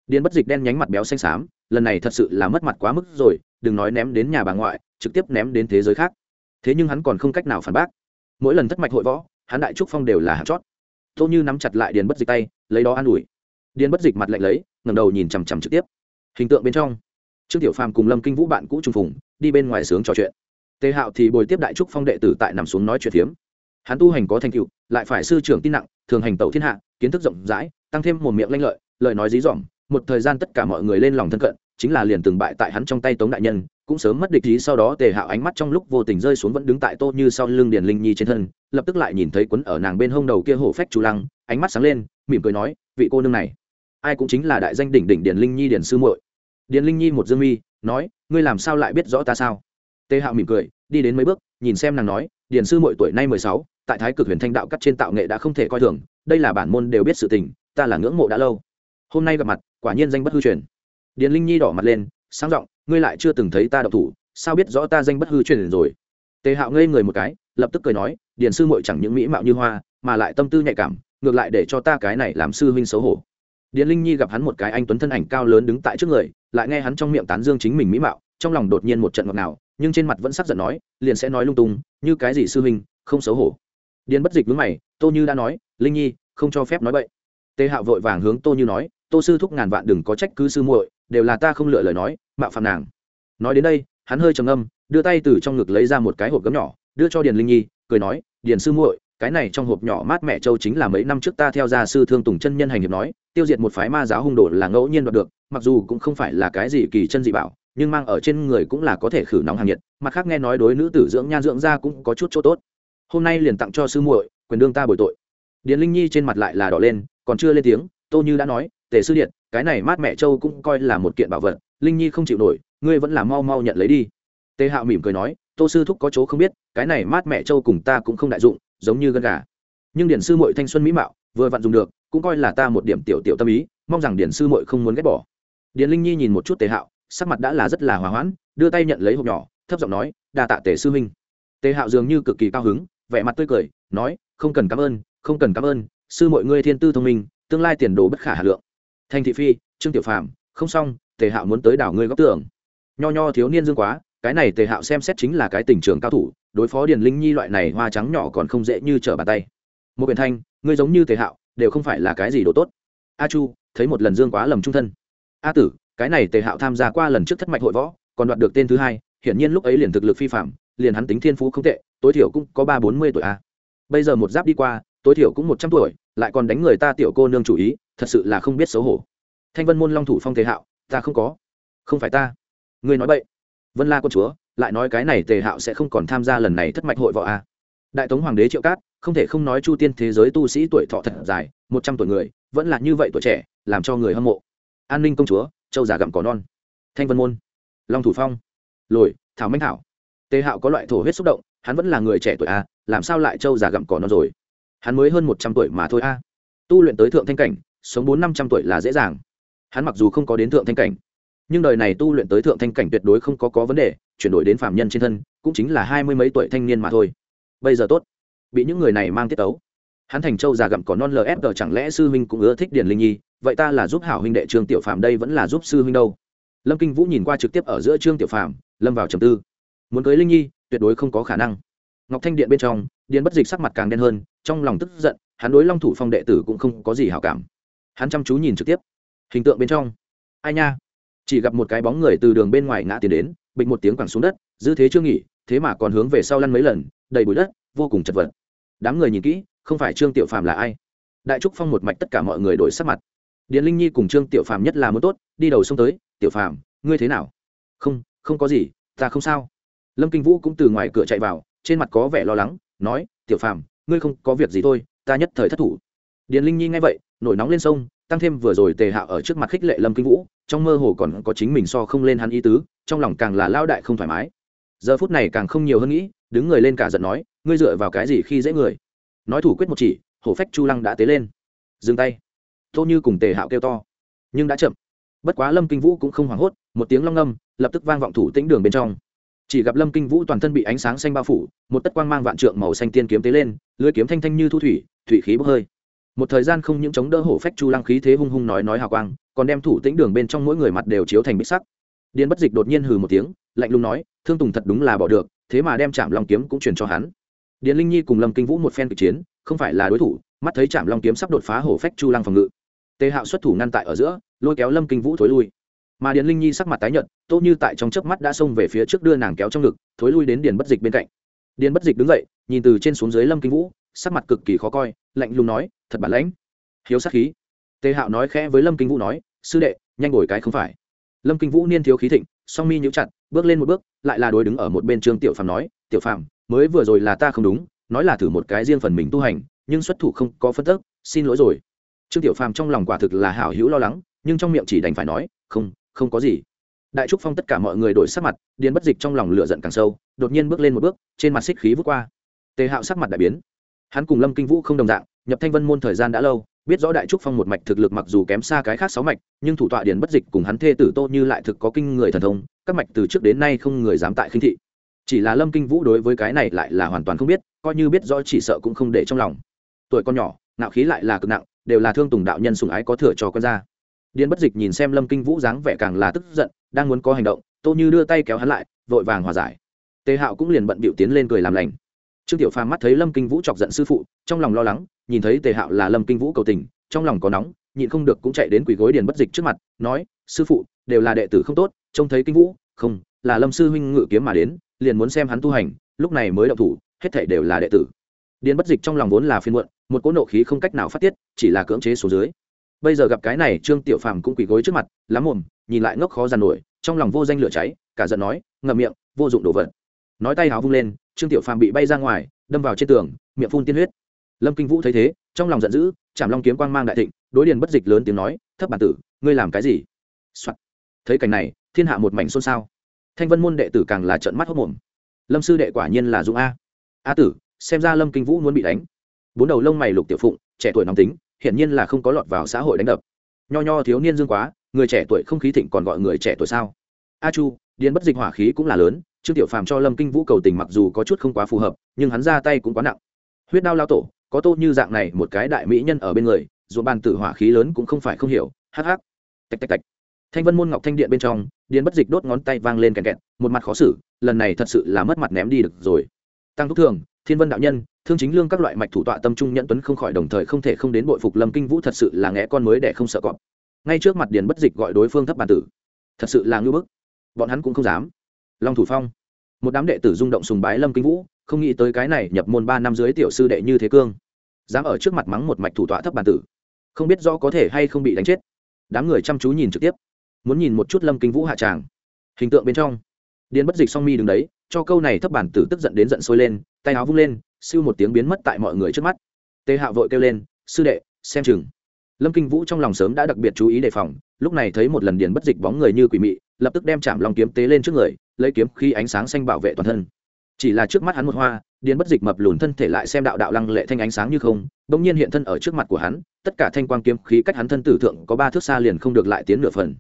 điền bất dịch đen nhánh mặt béo xanh xám, lần này thật sự là mất mặt quá mức rồi, đừng nói ném đến nhà bà ngoại, trực tiếp ném đến thế giới khác. Thế nhưng hắn còn không cách nào phản bác. Mỗi lần thất mạch hội võ, hắn đại trúc phong đều là hạt chót. Tô như nắm chặt lại điền bất dịch tay, lấy đó an ủi. Điền bất dịch mặt lạnh lấy, ngẩng đầu nhìn chằm chằm trực tiếp. Hình tượng bên trong, trương tiểu phàm cùng lâm kinh vũ bạn cũ trung phùng, đi bên ngoài sướng trò chuyện. Tề hạo thì bồi tiếp đại trúc phong đệ tử tại nằm xuống nói chuyện phiếm. Hắn tu hành có thành tựu, lại phải sư trưởng tin nặng, thường hành tẩu thiên hạ, kiến thức rộng rãi, tăng thêm một miệng lanh lợi, lời nói dí dỏm một thời gian tất cả mọi người lên lòng thân cận, chính là liền từng bại tại hắn trong tay tống đại nhân, cũng sớm mất địch ý, sau đó tề hạo ánh mắt trong lúc vô tình rơi xuống vẫn đứng tại tô như sau lưng điền linh nhi trên thân, lập tức lại nhìn thấy quấn ở nàng bên hông đầu kia hổ phách chu lăng, ánh mắt sáng lên, mỉm cười nói, vị cô nương này, ai cũng chính là đại danh đỉnh đỉnh điền linh nhi điền sư muội. Điền linh nhi một dương mi, nói, ngươi làm sao lại biết rõ ta sao? Tề hạo mỉm cười, đi đến mấy bước, nhìn xem nàng nói, điền sư muội tuổi nay mười sáu, tại thái cực huyền thanh đạo cắt trên tạo nghệ đã không thể coi thường, đây là bản môn đều biết sự tình, ta là ngưỡng mộ đã lâu. Hôm nay gặp mặt quả nhiên danh bất hư truyền. Điền linh nhi đỏ mặt lên, sáng giọng, ngươi lại chưa từng thấy ta độc thủ, sao biết rõ ta danh bất hư truyền rồi? Tề hạo ngây người một cái, lập tức cười nói, điền sư muội chẳng những mỹ mạo như hoa, mà lại tâm tư nhạy cảm, ngược lại để cho ta cái này làm sư huynh xấu hổ. Điền linh nhi gặp hắn một cái anh tuấn thân ảnh cao lớn đứng tại trước người, lại nghe hắn trong miệng tán dương chính mình mỹ mạo, trong lòng đột nhiên một trận ngọt nào nhưng trên mặt vẫn sắc giận nói, liền sẽ nói lung tung, như cái gì sư huynh, không xấu hổ. Điền bất dịch với mày, tô như đã nói, linh nhi, không cho phép nói vậy tề hạo vội vàng hướng tô như nói tô sư thúc ngàn vạn đừng có trách cứ sư muội, đều là ta không lựa lời nói, mạo phạm nàng. Nói đến đây, hắn hơi trầm âm đưa tay từ trong ngực lấy ra một cái hộp gấm nhỏ, đưa cho điền linh nhi, cười nói, điền sư muội, cái này trong hộp nhỏ mát mẹ châu chính là mấy năm trước ta theo gia sư thương tùng chân nhân hành hiệp nói, tiêu diệt một phái ma giáo hung đồ là ngẫu nhiên đoạt được, mặc dù cũng không phải là cái gì kỳ chân dị bảo, nhưng mang ở trên người cũng là có thể khử nóng hàng nhiệt, mặt khác nghe nói đối nữ tử dưỡng nhan dưỡng ra cũng có chút chỗ tốt. Hôm nay liền tặng cho sư muội, quyền đương ta bồi tội. Điền linh nhi trên mặt lại là đỏ lên, còn chưa lên tiếng, tô như đã nói tề sư điện, cái này mát mẹ châu cũng coi là một kiện bảo vật, linh nhi không chịu nổi, ngươi vẫn là mau mau nhận lấy đi. Tề hạo mỉm cười nói, tô sư thúc có chỗ không biết, cái này mát mẹ châu cùng ta cũng không đại dụng, giống như gân gà. Nhưng điển sư mội thanh xuân mỹ mạo, vừa vặn dùng được, cũng coi là ta một điểm tiểu tiểu tâm ý, mong rằng điển sư mội không muốn ghét bỏ. Điển linh nhi nhìn một chút tề hạo, sắc mặt đã là rất là hòa hoãn, đưa tay nhận lấy hộp nhỏ, thấp giọng nói đà tạ tề sư huynh. Tề hạo dường như cực kỳ cao hứng, vẻ mặt tươi cười, nói, không cần cảm ơn, không cần cảm ơn, sư mọi ngươi thiên tư thông minh, tương lai tiền đồ bất khả hà lượng thanh thị phi, trương tiểu phàm, không xong, tề hạo muốn tới đảo ngươi góc tưởng nho nho thiếu niên dương quá, cái này tề hạo xem xét chính là cái tình trường cao thủ, đối phó điền linh nhi loại này hoa trắng nhỏ còn không dễ như trở bàn tay. Một biển thanh, ngươi giống như tề hạo, đều không phải là cái gì đồ tốt. A chu, thấy một lần dương quá lầm trung thân. A tử, cái này tề hạo tham gia qua lần trước thất mạch hội võ, còn đoạt được tên thứ hai, hiển nhiên lúc ấy liền thực lực phi phạm, liền hắn tính thiên phú không tệ, tối thiểu cũng có ba bốn mươi tuổi a. Bây giờ một giáp đi qua, tối thiểu cũng một trăm tuổi, lại còn đánh người ta tiểu cô nương chủ ý thật sự là không biết xấu hổ. Thanh vân môn long thủ phong tề hạo, ta không có. Không phải ta. Ngươi nói vậy vân la quân chúa, lại nói cái này tề hạo sẽ không còn tham gia lần này thất mạch hội võ a. Đại tống hoàng đế triệu cát, không thể không nói chu tiên thế giới tu sĩ tuổi thọ thật dài, một trăm tuổi người, vẫn là như vậy tuổi trẻ, làm cho người hâm mộ. An ninh công chúa, châu già gặm cỏ non. Thanh vân môn. Long thủ phong. Lồi, thảo minh thảo. Tề hạo có loại thổ huyết xúc động, hắn vẫn là người trẻ tuổi a, làm sao lại châu già gặm cỏ non rồi? Hắn mới hơn một trăm tuổi mà thôi a. Tu luyện tới thượng thanh cảnh sống bốn năm trăm tuổi là dễ dàng. Hắn mặc dù không có đến thượng thanh cảnh, nhưng đời này tu luyện tới thượng thanh cảnh tuyệt đối không có có vấn đề, chuyển đổi đến phạm nhân trên thân, cũng chính là hai mươi mấy tuổi thanh niên mà thôi. Bây giờ tốt, bị những người này mang tiết tấu. Hắn thành châu già gặm cỏ non lfg chẳng lẽ sư huynh cũng ưa thích điển linh nhi? Vậy ta là giúp hảo huynh đệ trương tiểu phạm đây vẫn là giúp sư huynh đâu? Lâm kinh vũ nhìn qua trực tiếp ở giữa trương tiểu phạm lâm vào trầm tư. Muốn cưới linh nhi, tuyệt đối không có khả năng. Ngọc thanh điện bên trong điện bất dịch sắc mặt càng đen hơn, trong lòng tức giận, hắn đối long thủ phong đệ tử cũng không có gì hảo cảm hắn chăm chú nhìn trực tiếp. Hình tượng bên trong. Ai nha? Chỉ gặp một cái bóng người từ đường bên ngoài ngã tiến đến, bịch một tiếng quẳng xuống đất dư thế chưa nghỉ, thế mà còn hướng về sau lăn mấy lần, đầy bụi đất, vô cùng chật vật. Đám người nhìn kỹ, không phải trương tiểu phàm là ai? Đại trúc phong một mạch tất cả mọi người đổi sắc mặt. Điền linh nhi cùng trương tiểu phàm nhất là muốn tốt, đi đầu xông tới, tiểu phàm, ngươi thế nào? Không không có gì, ta không sao. Lâm kinh vũ cũng từ ngoài cửa chạy vào, trên mặt có vẻ lo lắng, nói, tiểu phàm, ngươi không có việc gì thôi, ta nhất thời thất thủ điền linh nhi nghe vậy, nổi nóng lên sông, tăng thêm vừa rồi tề hạo ở trước mặt khích lệ lâm kinh vũ, trong mơ hồ còn có chính mình so không lên hắn ý tứ, trong lòng càng là lao đại không thoải mái. Giờ phút này càng không nhiều hơn nghĩ, đứng người lên cả giận nói, ngươi dựa vào cái gì khi dễ người? Nói thủ quyết một chỉ, hổ phách chu lăng đã tế lên. Dừng tay. Tô như cùng tề hạo kêu to. Nhưng đã chậm. Bất quá lâm kinh vũ cũng không hoảng hốt, một tiếng long ngâm, lập tức vang vọng thủ tĩnh đường bên trong. Chỉ gặp lâm kinh vũ toàn thân bị ánh sáng xanh bao phủ, một tất quang mang vạn trượng màu xanh tiên kiếm tế lên, lưới kiếm thanh thanh như thu thủy thủy khí bốc hơi một thời gian không những chống đỡ hổ phách chu lăng khí thế hung hung nói nói hào quang, còn đem thủ tĩnh đường bên trong mỗi người mặt đều chiếu thành bích sắc. Điên bất dịch đột nhiên hừ một tiếng, lạnh lùng nói, thương tùng thật đúng là bỏ được, thế mà đem chạm long kiếm cũng truyền cho hắn. Điền linh nhi cùng lâm kinh vũ một phen kịch chiến, không phải là đối thủ, mắt thấy chạm long kiếm sắp đột phá hổ phách chu lăng phòng ngự. Tề hạo xuất thủ ngăn tại ở giữa, lôi kéo lâm kinh vũ thối lui. Mà điền linh nhi sắc mặt tái nhợt, tốt như tại trong chớp mắt đã xông về phía trước đưa nàng kéo trong ngực, thối lui đến điền bất dịch bên cạnh. Điền bất dịch đứng dậy, nhìn từ trên xuống dưới lâm kinh vũ sắc mặt cực kỳ khó coi, lạnh lùng nói, thật bản lãnh. Hiếu sát khí. Tề hạo nói khẽ với lâm kinh vũ nói, sư đệ, nhanh ngồi cái không phải. Lâm kinh vũ niên thiếu khí thịnh, song mi nhíu chặt, bước lên một bước, lại là đối đứng ở một bên trương tiểu phàm nói, tiểu phàm, mới vừa rồi là ta không đúng, nói là thử một cái riêng phần mình tu hành, nhưng xuất thủ không có phân tức, xin lỗi rồi. Trương tiểu phàm trong lòng quả thực là hảo hữu lo lắng, nhưng trong miệng chỉ đành phải nói, không không có gì. Đại trúc phong tất cả mọi người đổi sắc mặt điền bất dịch trong lòng lửa giận càng sâu, đột nhiên bước lên một bước, trên mặt xích khí vút qua. Tề hạo sắc mặt đại biến hắn cùng lâm kinh vũ không đồng dạng nhập thanh vân môn thời gian đã lâu biết rõ đại trúc phong một mạch thực lực mặc dù kém xa cái khác sáu mạch nhưng thủ tọa điền bất dịch cùng hắn thê tử tô như lại thực có kinh người thần thông các mạch từ trước đến nay không người dám tại khinh thị chỉ là lâm kinh vũ đối với cái này lại là hoàn toàn không biết coi như biết rõ chỉ sợ cũng không để trong lòng tuổi con nhỏ nạo khí lại là cực nặng đều là thương tùng đạo nhân sùng ái có thừa cho con ra điền bất dịch nhìn xem lâm kinh vũ dáng vẻ càng là tức giận đang muốn có hành động tô như đưa tay kéo hắn lại vội vàng hòa giải tề hạo cũng liền bận bịu tiến lên cười làm lành trương tiểu phàm mắt thấy lâm kinh vũ chọc giận sư phụ, trong lòng lo lắng, nhìn thấy tề hạo là lâm kinh vũ cầu tình, trong lòng có nóng, nhịn không được cũng chạy đến quỳ gối điền bất dịch trước mặt, nói, sư phụ, đều là đệ tử không tốt, trông thấy kinh vũ, không, là lâm sư huynh ngự kiếm mà đến, liền muốn xem hắn tu hành, lúc này mới động thủ, hết thảy đều là đệ tử. Điền bất dịch trong lòng vốn là phiên muộn, một cỗ nộ khí không cách nào phát tiết, chỉ là cưỡng chế số dưới. Bây giờ gặp cái này, trương tiểu phàm cũng quỳ gối trước mặt, lắm mồm, nhìn lại ngốc khó giàn nổi, trong lòng vô danh lửa cháy, cả giận nói, ngậm miệng, vô dụng đồ vật. Nói tay háo vung lên trương tiểu phàm bị bay ra ngoài, đâm vào trên tường, miệng phun tiên huyết. Lâm kinh vũ thấy thế, trong lòng giận dữ chạm long kiếm quang mang đại thịnh, đối điền bất dịch lớn tiếng nói thấp bản tử, ngươi làm cái gì、Soạn. thấy cảnh này, thiên hạ một mảnh xôn xao. Thanh vân môn đệ tử càng là trận mắt hốc mồm lâm sư đệ quả nhiên là dũng a. A tử, xem ra lâm kinh vũ muốn bị đánh. Bốn đầu lông mày lục tiểu phụng, trẻ tuổi nóng tính, hiển nhiên là không có lọt vào xã hội đánh đập. Nho nho thiếu niên dương quá, người trẻ tuổi không khí thịnh còn gọi người trẻ tuổi sao? A chu điền bất dịch hỏa khí cũng là lớn, trương tiểu phàm cho lâm kinh vũ cầu tình mặc dù có chút không quá phù hợp, nhưng hắn ra tay cũng quá nặng. Huyết đao lao tổ, có tô như dạng này một cái đại mỹ nhân ở bên người dù bàn tử hỏa khí lớn cũng không phải không hiểu, hắc hắc. Tạch tạch tạch. Thanh vân môn ngọc thanh điện bên trong, điền bất dịch đốt ngón tay vang lên kèn kẹt, một mặt khó xử, lần này thật sự là mất mặt ném đi được rồi. Tăng thúc thường, thiên vân đạo nhân, thương chính lương các loại mạch thủ tọa tâm trung nhẫn tuấn không khỏi đồng thời không thể không đến bội phục lâm kinh vũ thật sự là nghe con mới để không sợ cọp. Ngay trước mặt điền bất dịch gọi đối phương thấp bàn tử. Thật sự là ngưỡng bức bọn hắn cũng không dám. Long thủ phong, một đám đệ tử rung động sùng bái lâm kinh vũ, không nghĩ tới cái này nhập môn ba năm dưới tiểu sư đệ như thế cương, dám ở trước mặt mắng một mạch thủ tọa thấp bàn tử, không biết rõ có thể hay không bị đánh chết. Đám người chăm chú nhìn trực tiếp, muốn nhìn một chút lâm kinh vũ hạ tràng. Hình tượng bên trong, điền bất dịch song mi đứng đấy, cho câu này thấp bản tử tức giận đến giận sôi lên, tay áo vung lên, siêu một tiếng biến mất tại mọi người trước mắt. Tề hạo vội kêu lên, sư đệ, xem chừng. Lâm kinh vũ trong lòng sớm đã đặc biệt chú ý đề phòng, lúc này thấy một lần điền bất dịch bóng người như quỷ mị lập tức đem chạm lòng kiếm tế lên trước người, lấy kiếm khi ánh sáng xanh bảo vệ toàn thân. Chỉ là trước mắt hắn một hoa điền bất dịch mập lùn thân thể lại xem đạo đạo lăng lệ thanh ánh sáng như không bỗng nhiên hiện thân ở trước mặt của hắn, tất cả thanh quang kiếm khí cách hắn thân tử thượng có ba thước xa liền không được lại tiến nửa phần.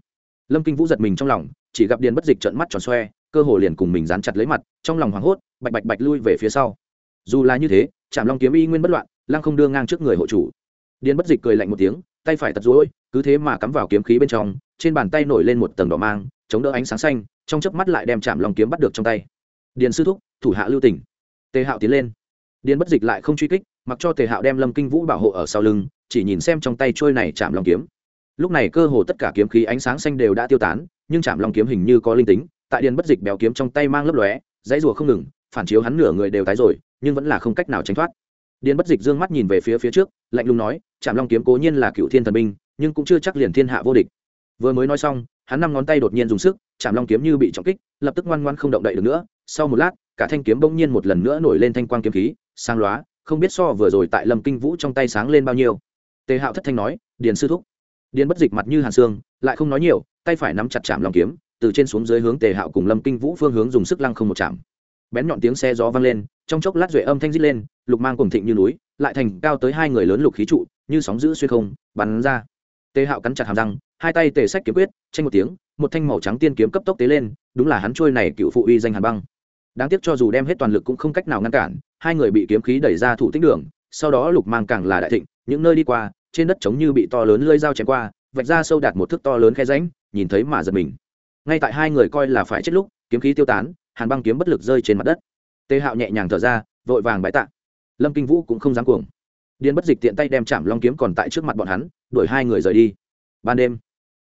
Lâm kinh vũ giật mình trong lòng, chỉ gặp điền bất dịch trợn mắt tròn xoe, cơ hồ liền cùng mình dán chặt lấy mặt, trong lòng hoảng hốt, bạch bạch bạch lui về phía sau. Dù là như thế chạm long kiếm y nguyên bất loạn, lăng không đưa ngang trước người hộ chủ. Điền bất dịch cười lạnh một tiếng, tay phải tật dối cứ thế mà cắm vào kiếm khí bên trong trên bàn tay nổi lên một tầng đỏ mang, chống đỡ ánh sáng xanh, trong chớp mắt lại đem chạm long kiếm bắt được trong tay. Điền sư thúc, thủ hạ lưu tỉnh tề hạo tiến lên. Điền bất dịch lại không truy kích, mặc cho tề hạo đem lâm kinh vũ bảo hộ ở sau lưng, chỉ nhìn xem trong tay trôi này chạm long kiếm. Lúc này cơ hồ tất cả kiếm khí ánh sáng xanh đều đã tiêu tán, nhưng chạm long kiếm hình như có linh tính, tại điền bất dịch béo kiếm trong tay mang lấp lóe, dãy rùa không ngừng, phản chiếu hắn nửa người đều tái rồi, nhưng vẫn là không cách nào tránh thoát. Điền bất dịch d ư ơ n g mắt nhìn về phía phía trước, lạnh lùng nói chạm long kiếm cố nhiên là cựu thiên thần binh, nhưng cũng chưa chắc liền thiên hạ vô địch vừa mới nói xong, hắn năm ngón tay đột nhiên dùng sức chạm long kiếm như bị trọng kích, lập tức ngoan ngoan không động đậy được nữa. Sau một lát, cả thanh kiếm bỗng nhiên một lần nữa nổi lên thanh quang kiếm khí sang loá không biết so vừa rồi tại lâm kinh vũ trong tay sáng lên bao nhiêu. Tề hạo thất thanh nói, điền sư thúc. Điền bất dịch mặt như hàn xương, lại không nói nhiều, tay phải nắm chặt chạm long kiếm, từ trên xuống dưới hướng tề hạo cùng lâm kinh vũ phương hướng dùng sức lăng không một chạm. Bén nhọn tiếng xe gió vang lên, trong chốc lát duệ âm thanh rít lên, lục mang cùng thịnh như núi, lại thành cao tới hai người lớn lục khí trụ, như sóng giữ xuyên không, bắn ra tề hạo cắn chặt hàm răng, hai tay tề sách kiếm quyết, tranh một tiếng, một thanh màu trắng tiên kiếm cấp tốc tế lên, đúng là hắn trôi này cựu phụ uy danh hàn băng. Đáng tiếc cho dù đem hết toàn lực cũng không cách nào ngăn cản, hai người bị kiếm khí đẩy ra thủ tích đường, sau đó lục mang càng là đại thịnh, những nơi đi qua, trên đất trống như bị to lớn lơi dao chém qua, vạch ra sâu đạt một thước to lớn khe ránh nhìn thấy mà giật mình. Ngay tại hai người coi là phải chết lúc, kiếm khí tiêu tán, hàn băng kiếm bất lực rơi trên mặt đất. Tê hạo nhẹ nhàng thở ra, vội vàng bãi tạ. Lâm kinh vũ cũng không dám cuồng điên bất dịch tiện tay đem chạm long kiếm còn tại trước mặt bọn hắn, đuổi hai người rời đi. Ban đêm,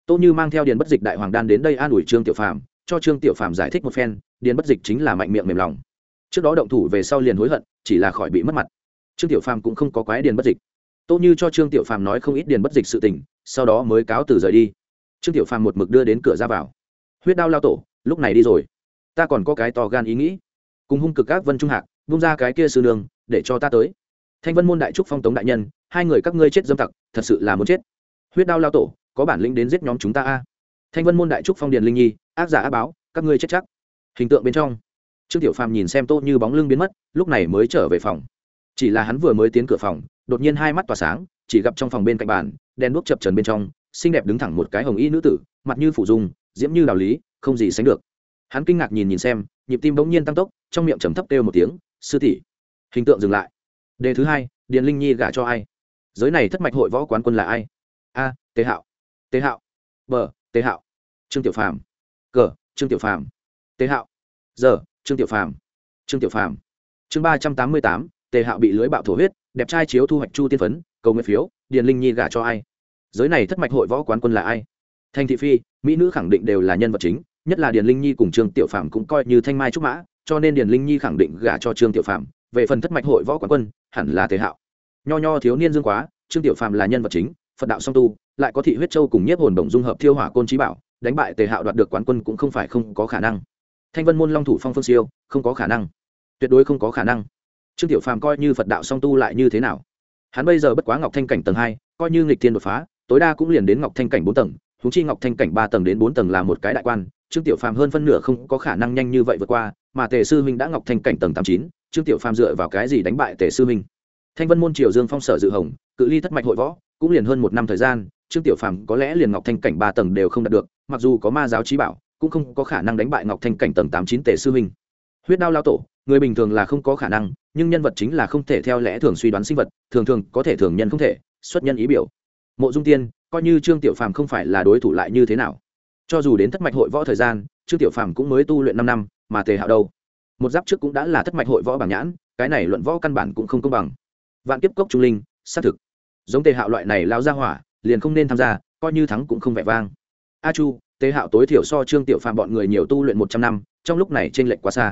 tô như mang theo điền bất dịch đại hoàng đan đến đây an ủi trương tiểu phàm, cho trương tiểu phàm giải thích một phen, điền bất dịch chính là mạnh miệng mềm lòng. Trước đó động thủ về sau liền hối hận, chỉ là khỏi bị mất mặt. Trương tiểu phàm cũng không có quái điền bất dịch. Tô như cho trương tiểu phàm nói không ít điền bất dịch sự tình, sau đó mới cáo từ rời đi. Trương tiểu phàm một mực đưa đến cửa ra vào. Huyết đao lao tổ, lúc này đi rồi. Ta còn có cái to gan ý nghĩ. Cùng hung cực các vân trung hạc bung ra cái kia sư đường để cho ta tới thanh vân môn đại trúc phong tống đại nhân, hai người các ngươi chết dâm tặc, thật sự là muốn chết. Huyết đao lao tổ, có bản lĩnh đến giết nhóm chúng ta a. Thanh vân môn đại trúc phong điền linh nhi, ác giả ác báo, các ngươi chết chắc. Hình tượng bên trong. Trương tiểu phàm nhìn xem tô như bóng lưng biến mất, lúc này mới trở về phòng. Chỉ là hắn vừa mới tiến cửa phòng, đột nhiên hai mắt tỏa sáng, chỉ gặp trong phòng bên cạnh bàn, đèn đuốc chập trần bên trong, xinh đẹp đứng thẳng một cái hồng y nữ tử, mặt như phủ dung, diễm như đào lý, không gì sánh được. Hắn kinh ngạc nhìn nhìn xem, nhịp tim bỗng nhiên tăng tốc, trong miệng trầm thấp kêu một tiếng, sư tỷ. Hình tượng dừng lại đề thứ hai điền linh nhi gả cho ai? Giới này thất mạch hội võ quán quân là ai? A tế hạo. Tế hạo. B tế hạo. Trương tiểu phàm. G, trương tiểu phàm. Tế hạo. G, trương tiểu phàm. Trương tiểu phàm. Chương ba trăm tám mươi tám, tề hạo bị lưới bạo thổ huyết, đẹp trai chiếu thu hoạch chu tiên phấn, cầu nguyện phiếu điền linh nhi gả cho ai? Giới này thất mạch hội võ quán quân là ai? Thanh thị phi, mỹ nữ khẳng định đều là nhân vật chính, nhất là điền linh nhi cùng trương tiểu phạm cũng coi như thanh mai trúc mã, cho nên điền linh nhi khẳng định gả cho trương tiểu phạm về phần thất mạch hội võ quán quân, hẳn là thế hạo. Nho nho thiếu niên dương quá, trương tiểu phàm là nhân vật chính, phật đạo song tu, lại có thị huyết châu cùng nhiếp hồn bổng dung hợp thiêu hỏa côn trí bảo, đánh bại tề hạo đoạt được quán quân cũng không phải không có khả năng. Thanh vân môn long thủ phong phương siêu, không có khả năng. Tuyệt đối không có khả năng. Trương tiểu phàm coi như phật đạo song tu lại như thế nào? Hắn bây giờ bất quá ngọc thanh cảnh tầng hai, coi như nghịch thiên đột phá, tối đa cũng liền đến ngọc thanh cảnh bốn tầng húng chi ngọc thanh cảnh ba tầng đến bốn tầng là một cái đại quan, trương tiểu phàm hơn phân nửa không có khả năng nhanh như vậy vượt qua, mà tề sư huynh đã ngọc thanh cảnh tầng tám chín trương tiểu phàm dựa vào cái gì đánh bại tề sư Minh? thanh vân môn triều dương phong sở dự hồng, cự ly thất mạch hội võ, cũng liền hơn một năm thời gian, trương tiểu phàm có lẽ liền ngọc thanh cảnh ba tầng đều không đạt được, mặc dù có ma giáo trí bảo, cũng không có khả năng đánh bại ngọc thanh cảnh tầng tám chín tề sư Minh. huyết đao lao tổ, người bình thường là không có khả năng, nhưng nhân vật chính là không thể theo lẽ thường suy đoán sinh vật, thường thường có thể thường nhân không thể, xuất nhân ý biểu mộ dung tiên, coi như trương tiểu phàm không phải là đối thủ lại như thế nào cho dù đến thất mạch hội võ thời gian, trương tiểu phàm cũng mới tu luyện năm năm, mà tề hạo đâu một giáp trước cũng đã là thất mạch hội võ bảng nhãn, cái này luận võ căn bản cũng không công bằng. Vạn kiếp cốc trung linh, xác thực. Giống tề hạo loại này lao ra hỏa, liền không nên tham gia, coi như thắng cũng không vẻ vang. A chu, tề hạo tối thiểu so trương tiểu phàm bọn người nhiều tu luyện một trăm năm, trong lúc này t r ê n lệch quá xa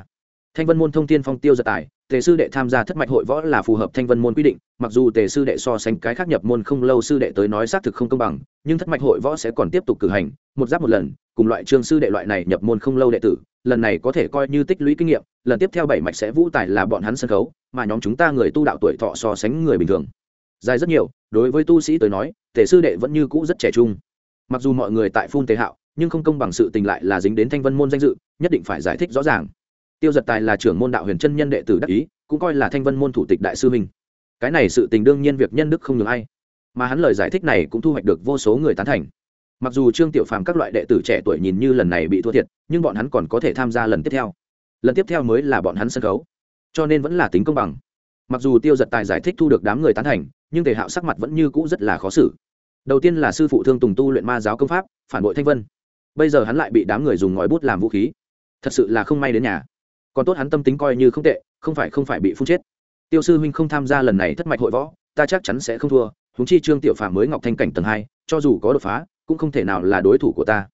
thanh vân môn thông tiên phong tiêu giật tài, tề sư đệ tham gia thất mạch hội võ là phù hợp thanh vân môn quy định, mặc dù tề sư đệ so sánh cái khác nhập môn không lâu sư đệ tới nói xác thực không công bằng, nhưng thất mạch hội võ sẽ còn tiếp tục cử hành, một giáp một lần, cùng loại trương sư đệ loại này nhập môn không lâu đệ tử, lần này có thể coi như tích lũy kinh nghiệm, lần tiếp theo bảy mạch sẽ vũ tài là bọn hắn sân khấu, mà nhóm chúng ta người tu đạo tuổi thọ so sánh người bình thường. Dài rất nhiều, đối với tu sĩ tới nói, tề sư đệ vẫn như cũ rất trẻ trung. Mặc dù mọi người tại phun tề hạo, nhưng không công bằng sự tình lại là dính đến thanh vân môn danh dự, nhất định phải giải thích rõ ràng tiêu giật tài là trưởng môn đạo huyền chân nhân đệ tử đắc ý, cũng coi là thanh vân môn thủ tịch đại sư minh cái này sự tình đương nhiên việc nhân đức không nhường ai. Mà hắn lời giải thích này cũng thu hoạch được vô số người tán thành. Mặc dù trương tiểu phàm các loại đệ tử trẻ tuổi nhìn như lần này bị thua thiệt, nhưng bọn hắn còn có thể tham gia lần tiếp theo. Lần tiếp theo mới là bọn hắn sân khấu. Cho nên vẫn là tính công bằng. Mặc dù tiêu giật tài giải thích thu được đám người tán thành, nhưng thể hạo sắc mặt vẫn như cũ rất là khó xử. Đầu tiên là sư phụ thương tùng tu luyện ma giáo công pháp, phản bội thanh vân. Bây giờ hắn lại bị đám người dùng ngòi bút làm vũ khí. Thật sự là không may đến nhà còn tốt hắn tâm tính coi như không tệ, không phải không phải bị phun chết. Tiêu sư huynh không tham gia lần này thất mạch hội võ, ta chắc chắn sẽ không thua húng chi trương tiểu phàm mới ngọc thanh cảnh tầng hai, cho dù có đột phá, cũng không thể nào là đối thủ của ta.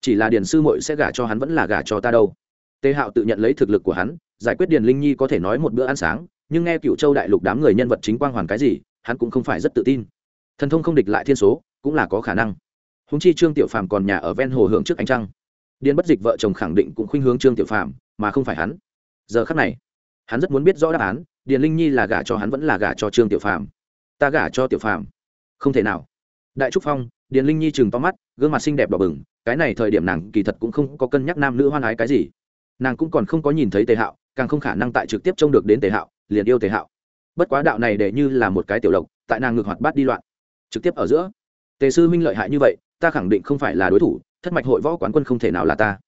Chỉ là điền sư muội sẽ gả cho hắn vẫn là gả cho ta đâu. Tề hạo tự nhận lấy thực lực của hắn, giải quyết điền linh nhi có thể nói một bữa ăn sáng, nhưng nghe cựu châu đại lục đám người nhân vật chính quang hoàn cái gì, hắn cũng không phải rất tự tin. Thần thông không địch lại thiên số, cũng là có khả năng. Húng chi trương tiểu phàm còn nhà ở ven hồ hưởng trước ánh trăng. Điền bất dịch vợ chồng khẳng định cũng khuynh hướng trương tiểu phàm, mà không phải hắn giờ khắc này, hắn rất muốn biết rõ đáp án, điền linh nhi là gả cho hắn vẫn là gả cho trương tiểu phàm. Ta gả cho tiểu phàm. Không thể nào. Đại trúc phong, điền linh nhi chừng to mắt, gương mặt xinh đẹp đỏ bừng, cái này thời điểm nàng kỳ thật cũng không có cân nhắc nam nữ hoan ái cái gì. Nàng cũng còn không có nhìn thấy tề hạo, càng không khả năng tại trực tiếp trông được đến tề hạo, liền yêu tề hạo. Bất quá đạo này để như là một cái tiểu lộc tại nàng ngược hoạt bát đi loạn. Trực tiếp ở giữa. Tề sư minh lợi hại như vậy, ta khẳng định không phải là đối thủ, thất mạch hội võ quán quân không thể nào là ta.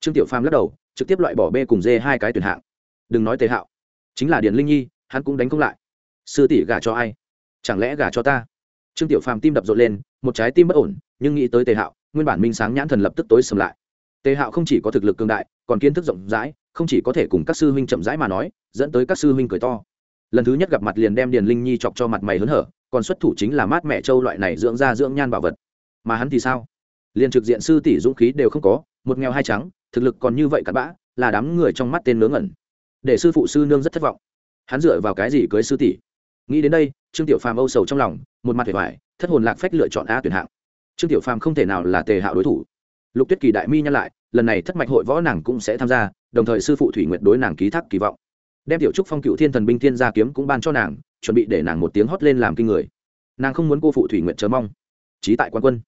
Trương tiểu phàm lắc đầu trực tiếp loại bỏ b cùng d hai cái tuyển hạng. Đừng nói tề hạo, chính là điền linh nhi, hắn cũng đánh không lại. Sư tỷ gả cho ai? Chẳng lẽ gả cho ta? Trương tiểu phàm tim đập rộn lên, một trái tim bất ổn, nhưng nghĩ tới tề hạo, nguyên bản minh sáng nhãn thần lập tức tối sầm lại. Tề hạo không chỉ có thực lực cường đại, còn kiến thức rộng rãi, không chỉ có thể cùng các sư huynh chậm rãi mà nói, dẫn tới các sư huynh cười to. Lần thứ nhất gặp mặt liền đem điền linh nhi chọc cho mặt mày hớn hở, còn xuất thủ chính là mát mẹ châu loại này dưỡng ra dưỡng nhan bảo vật. Mà hắn thì sao? Liền trực diện sư tỷ dũng khí đều không có, một nghèo hai trắng thực lực còn như vậy cặn bã, là đám người trong mắt tên nướng ngẩn. Để sư phụ sư nương rất thất vọng. Hắn dựa vào cái gì cưới sư tỷ? Nghĩ đến đây, trương tiểu phàm âu sầu trong lòng, một mặt vẻ vải thất hồn lạc phách lựa chọn a tuyển hạng. Trương tiểu phàm không thể nào là tề hạo đối thủ. Lục tuyết kỳ đại mi nhắc lại, lần này thất mạch hội võ nàng cũng sẽ tham gia, đồng thời sư phụ thủy nguyệt đối nàng ký thác kỳ vọng. Đem tiểu trúc phong cựu thiên thần binh thiên gia kiếm cũng ban cho nàng, chuẩn bị để nàng một tiếng hót lên làm kinh người. Nàng không muốn cô phụ thủy nguyệt chờ mong. Trí tại quan quân.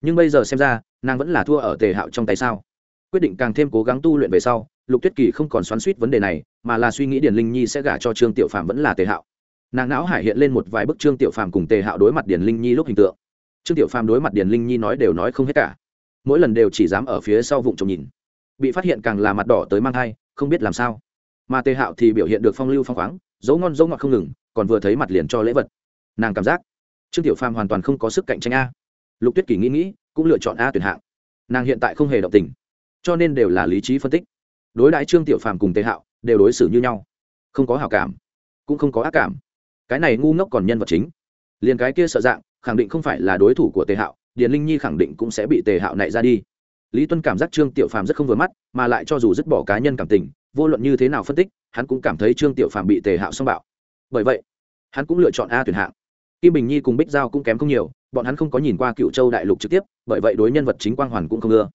Nhưng bây giờ xem ra, nàng vẫn là thua ở tề hạo trong tay sao? Quyết định càng thêm cố gắng tu luyện về sau, lục tuyết kỳ không còn xoắn suýt vấn đề này, mà là suy nghĩ điền linh nhi sẽ gả cho trương tiểu phàm vẫn là tề hạo. Nàng não hải hiện lên một vài bức trương tiểu phàm cùng tề hạo đối mặt điền linh nhi lúc hình tượng. Trương tiểu phàm đối mặt điền linh nhi nói đều nói không hết cả. Mỗi lần đều chỉ dám ở phía sau vụng trộm nhìn. Bị phát hiện càng là mặt đỏ tới mang thai, không biết làm sao. Mà tề hạo thì biểu hiện được phong lưu phong khoáng, dấu ngon dấu ngọt không ngừng, còn vừa thấy mặt liền cho lễ vật. Nàng cảm giác, trương tiểu phàm hoàn toàn không có sức cạnh tranh a. Lục tuyết kỳ nghĩ nghĩ, cũng lựa chọn a tuyển hạng. Nàng hiện tại không hề động tình cho nên đều là lý trí phân tích. Đối đãi trương tiểu phàm cùng tề hạo, đều đối xử như nhau. Không có hảo cảm, cũng không có ác cảm. Cái này ngu ngốc còn nhân vật chính. Liền cái kia sợ dạng, khẳng định không phải là đối thủ của tề hạo, điền linh nhi khẳng định cũng sẽ bị tề hạo này ra đi. Lý tuân cảm giác trương tiểu phàm rất không vừa mắt, mà lại cho dù dứt bỏ cá nhân cảm tình, vô luận như thế nào phân tích, hắn cũng cảm thấy trương tiểu phàm bị tề hạo xông bạo. Bởi vậy, hắn cũng lựa chọn a tuyển hạng. Kim bình nhi cùng bích giao cũng kém không nhiều, bọn hắn không có nhìn qua cựu châu đại lục trực tiếp, bởi vậy đối nhân vật chính quang hoàn cũng không ưa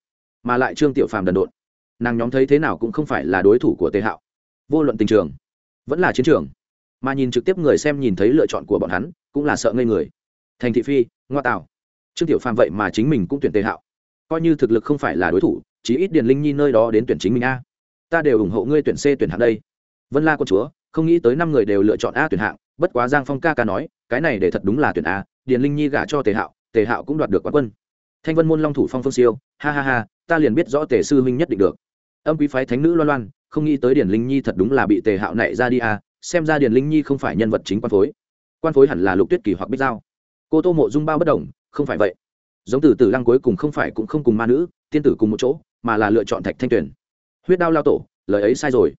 mà lại trương tiểu phàm đần độn. Nàng nhóm thấy thế nào cũng không phải là đối thủ của tề hạo. Vô luận tình trường, vẫn là chiến trường, mà nhìn trực tiếp người xem nhìn thấy lựa chọn của bọn hắn, cũng là sợ ngây người. Thành thị phi, ngoa tạo. Trương tiểu phàm vậy mà chính mình cũng tuyển tề hạo. Coi như thực lực không phải là đối thủ, chí ít điền linh nhi nơi đó đến tuyển chính mình a. Ta đều ủng hộ ngươi tuyển c tuyển hạng đây. Vân la con chúa, không nghĩ tới năm người đều lựa chọn a tuyển hạng, bất quá giang phong ca ca nói, cái này để thật đúng là tuyển a, điền linh nhi gả cho tề hạo tề hạo cũng đoạt được quán quân thanh vân môn long thủ phong phương siêu, ha ha ha, ta liền biết rõ tề sư huynh nhất định được. Âm quý phái thánh nữ loan loan, không nghĩ tới điền linh nhi thật đúng là bị tề hạo nảy ra đi à? xem ra điền linh nhi không phải nhân vật chính quan phối. Quan phối hẳn là lục tuyết kỳ hoặc bích giao. Cô tô mộ dung bao bất đồng không phải vậy. Giống từ từ lăng cuối cùng không phải cũng không cùng ma nữ, tiên tử cùng một chỗ, mà là lựa chọn thạch thanh tuyền. Huyết đao lao tổ, lời ấy sai rồi.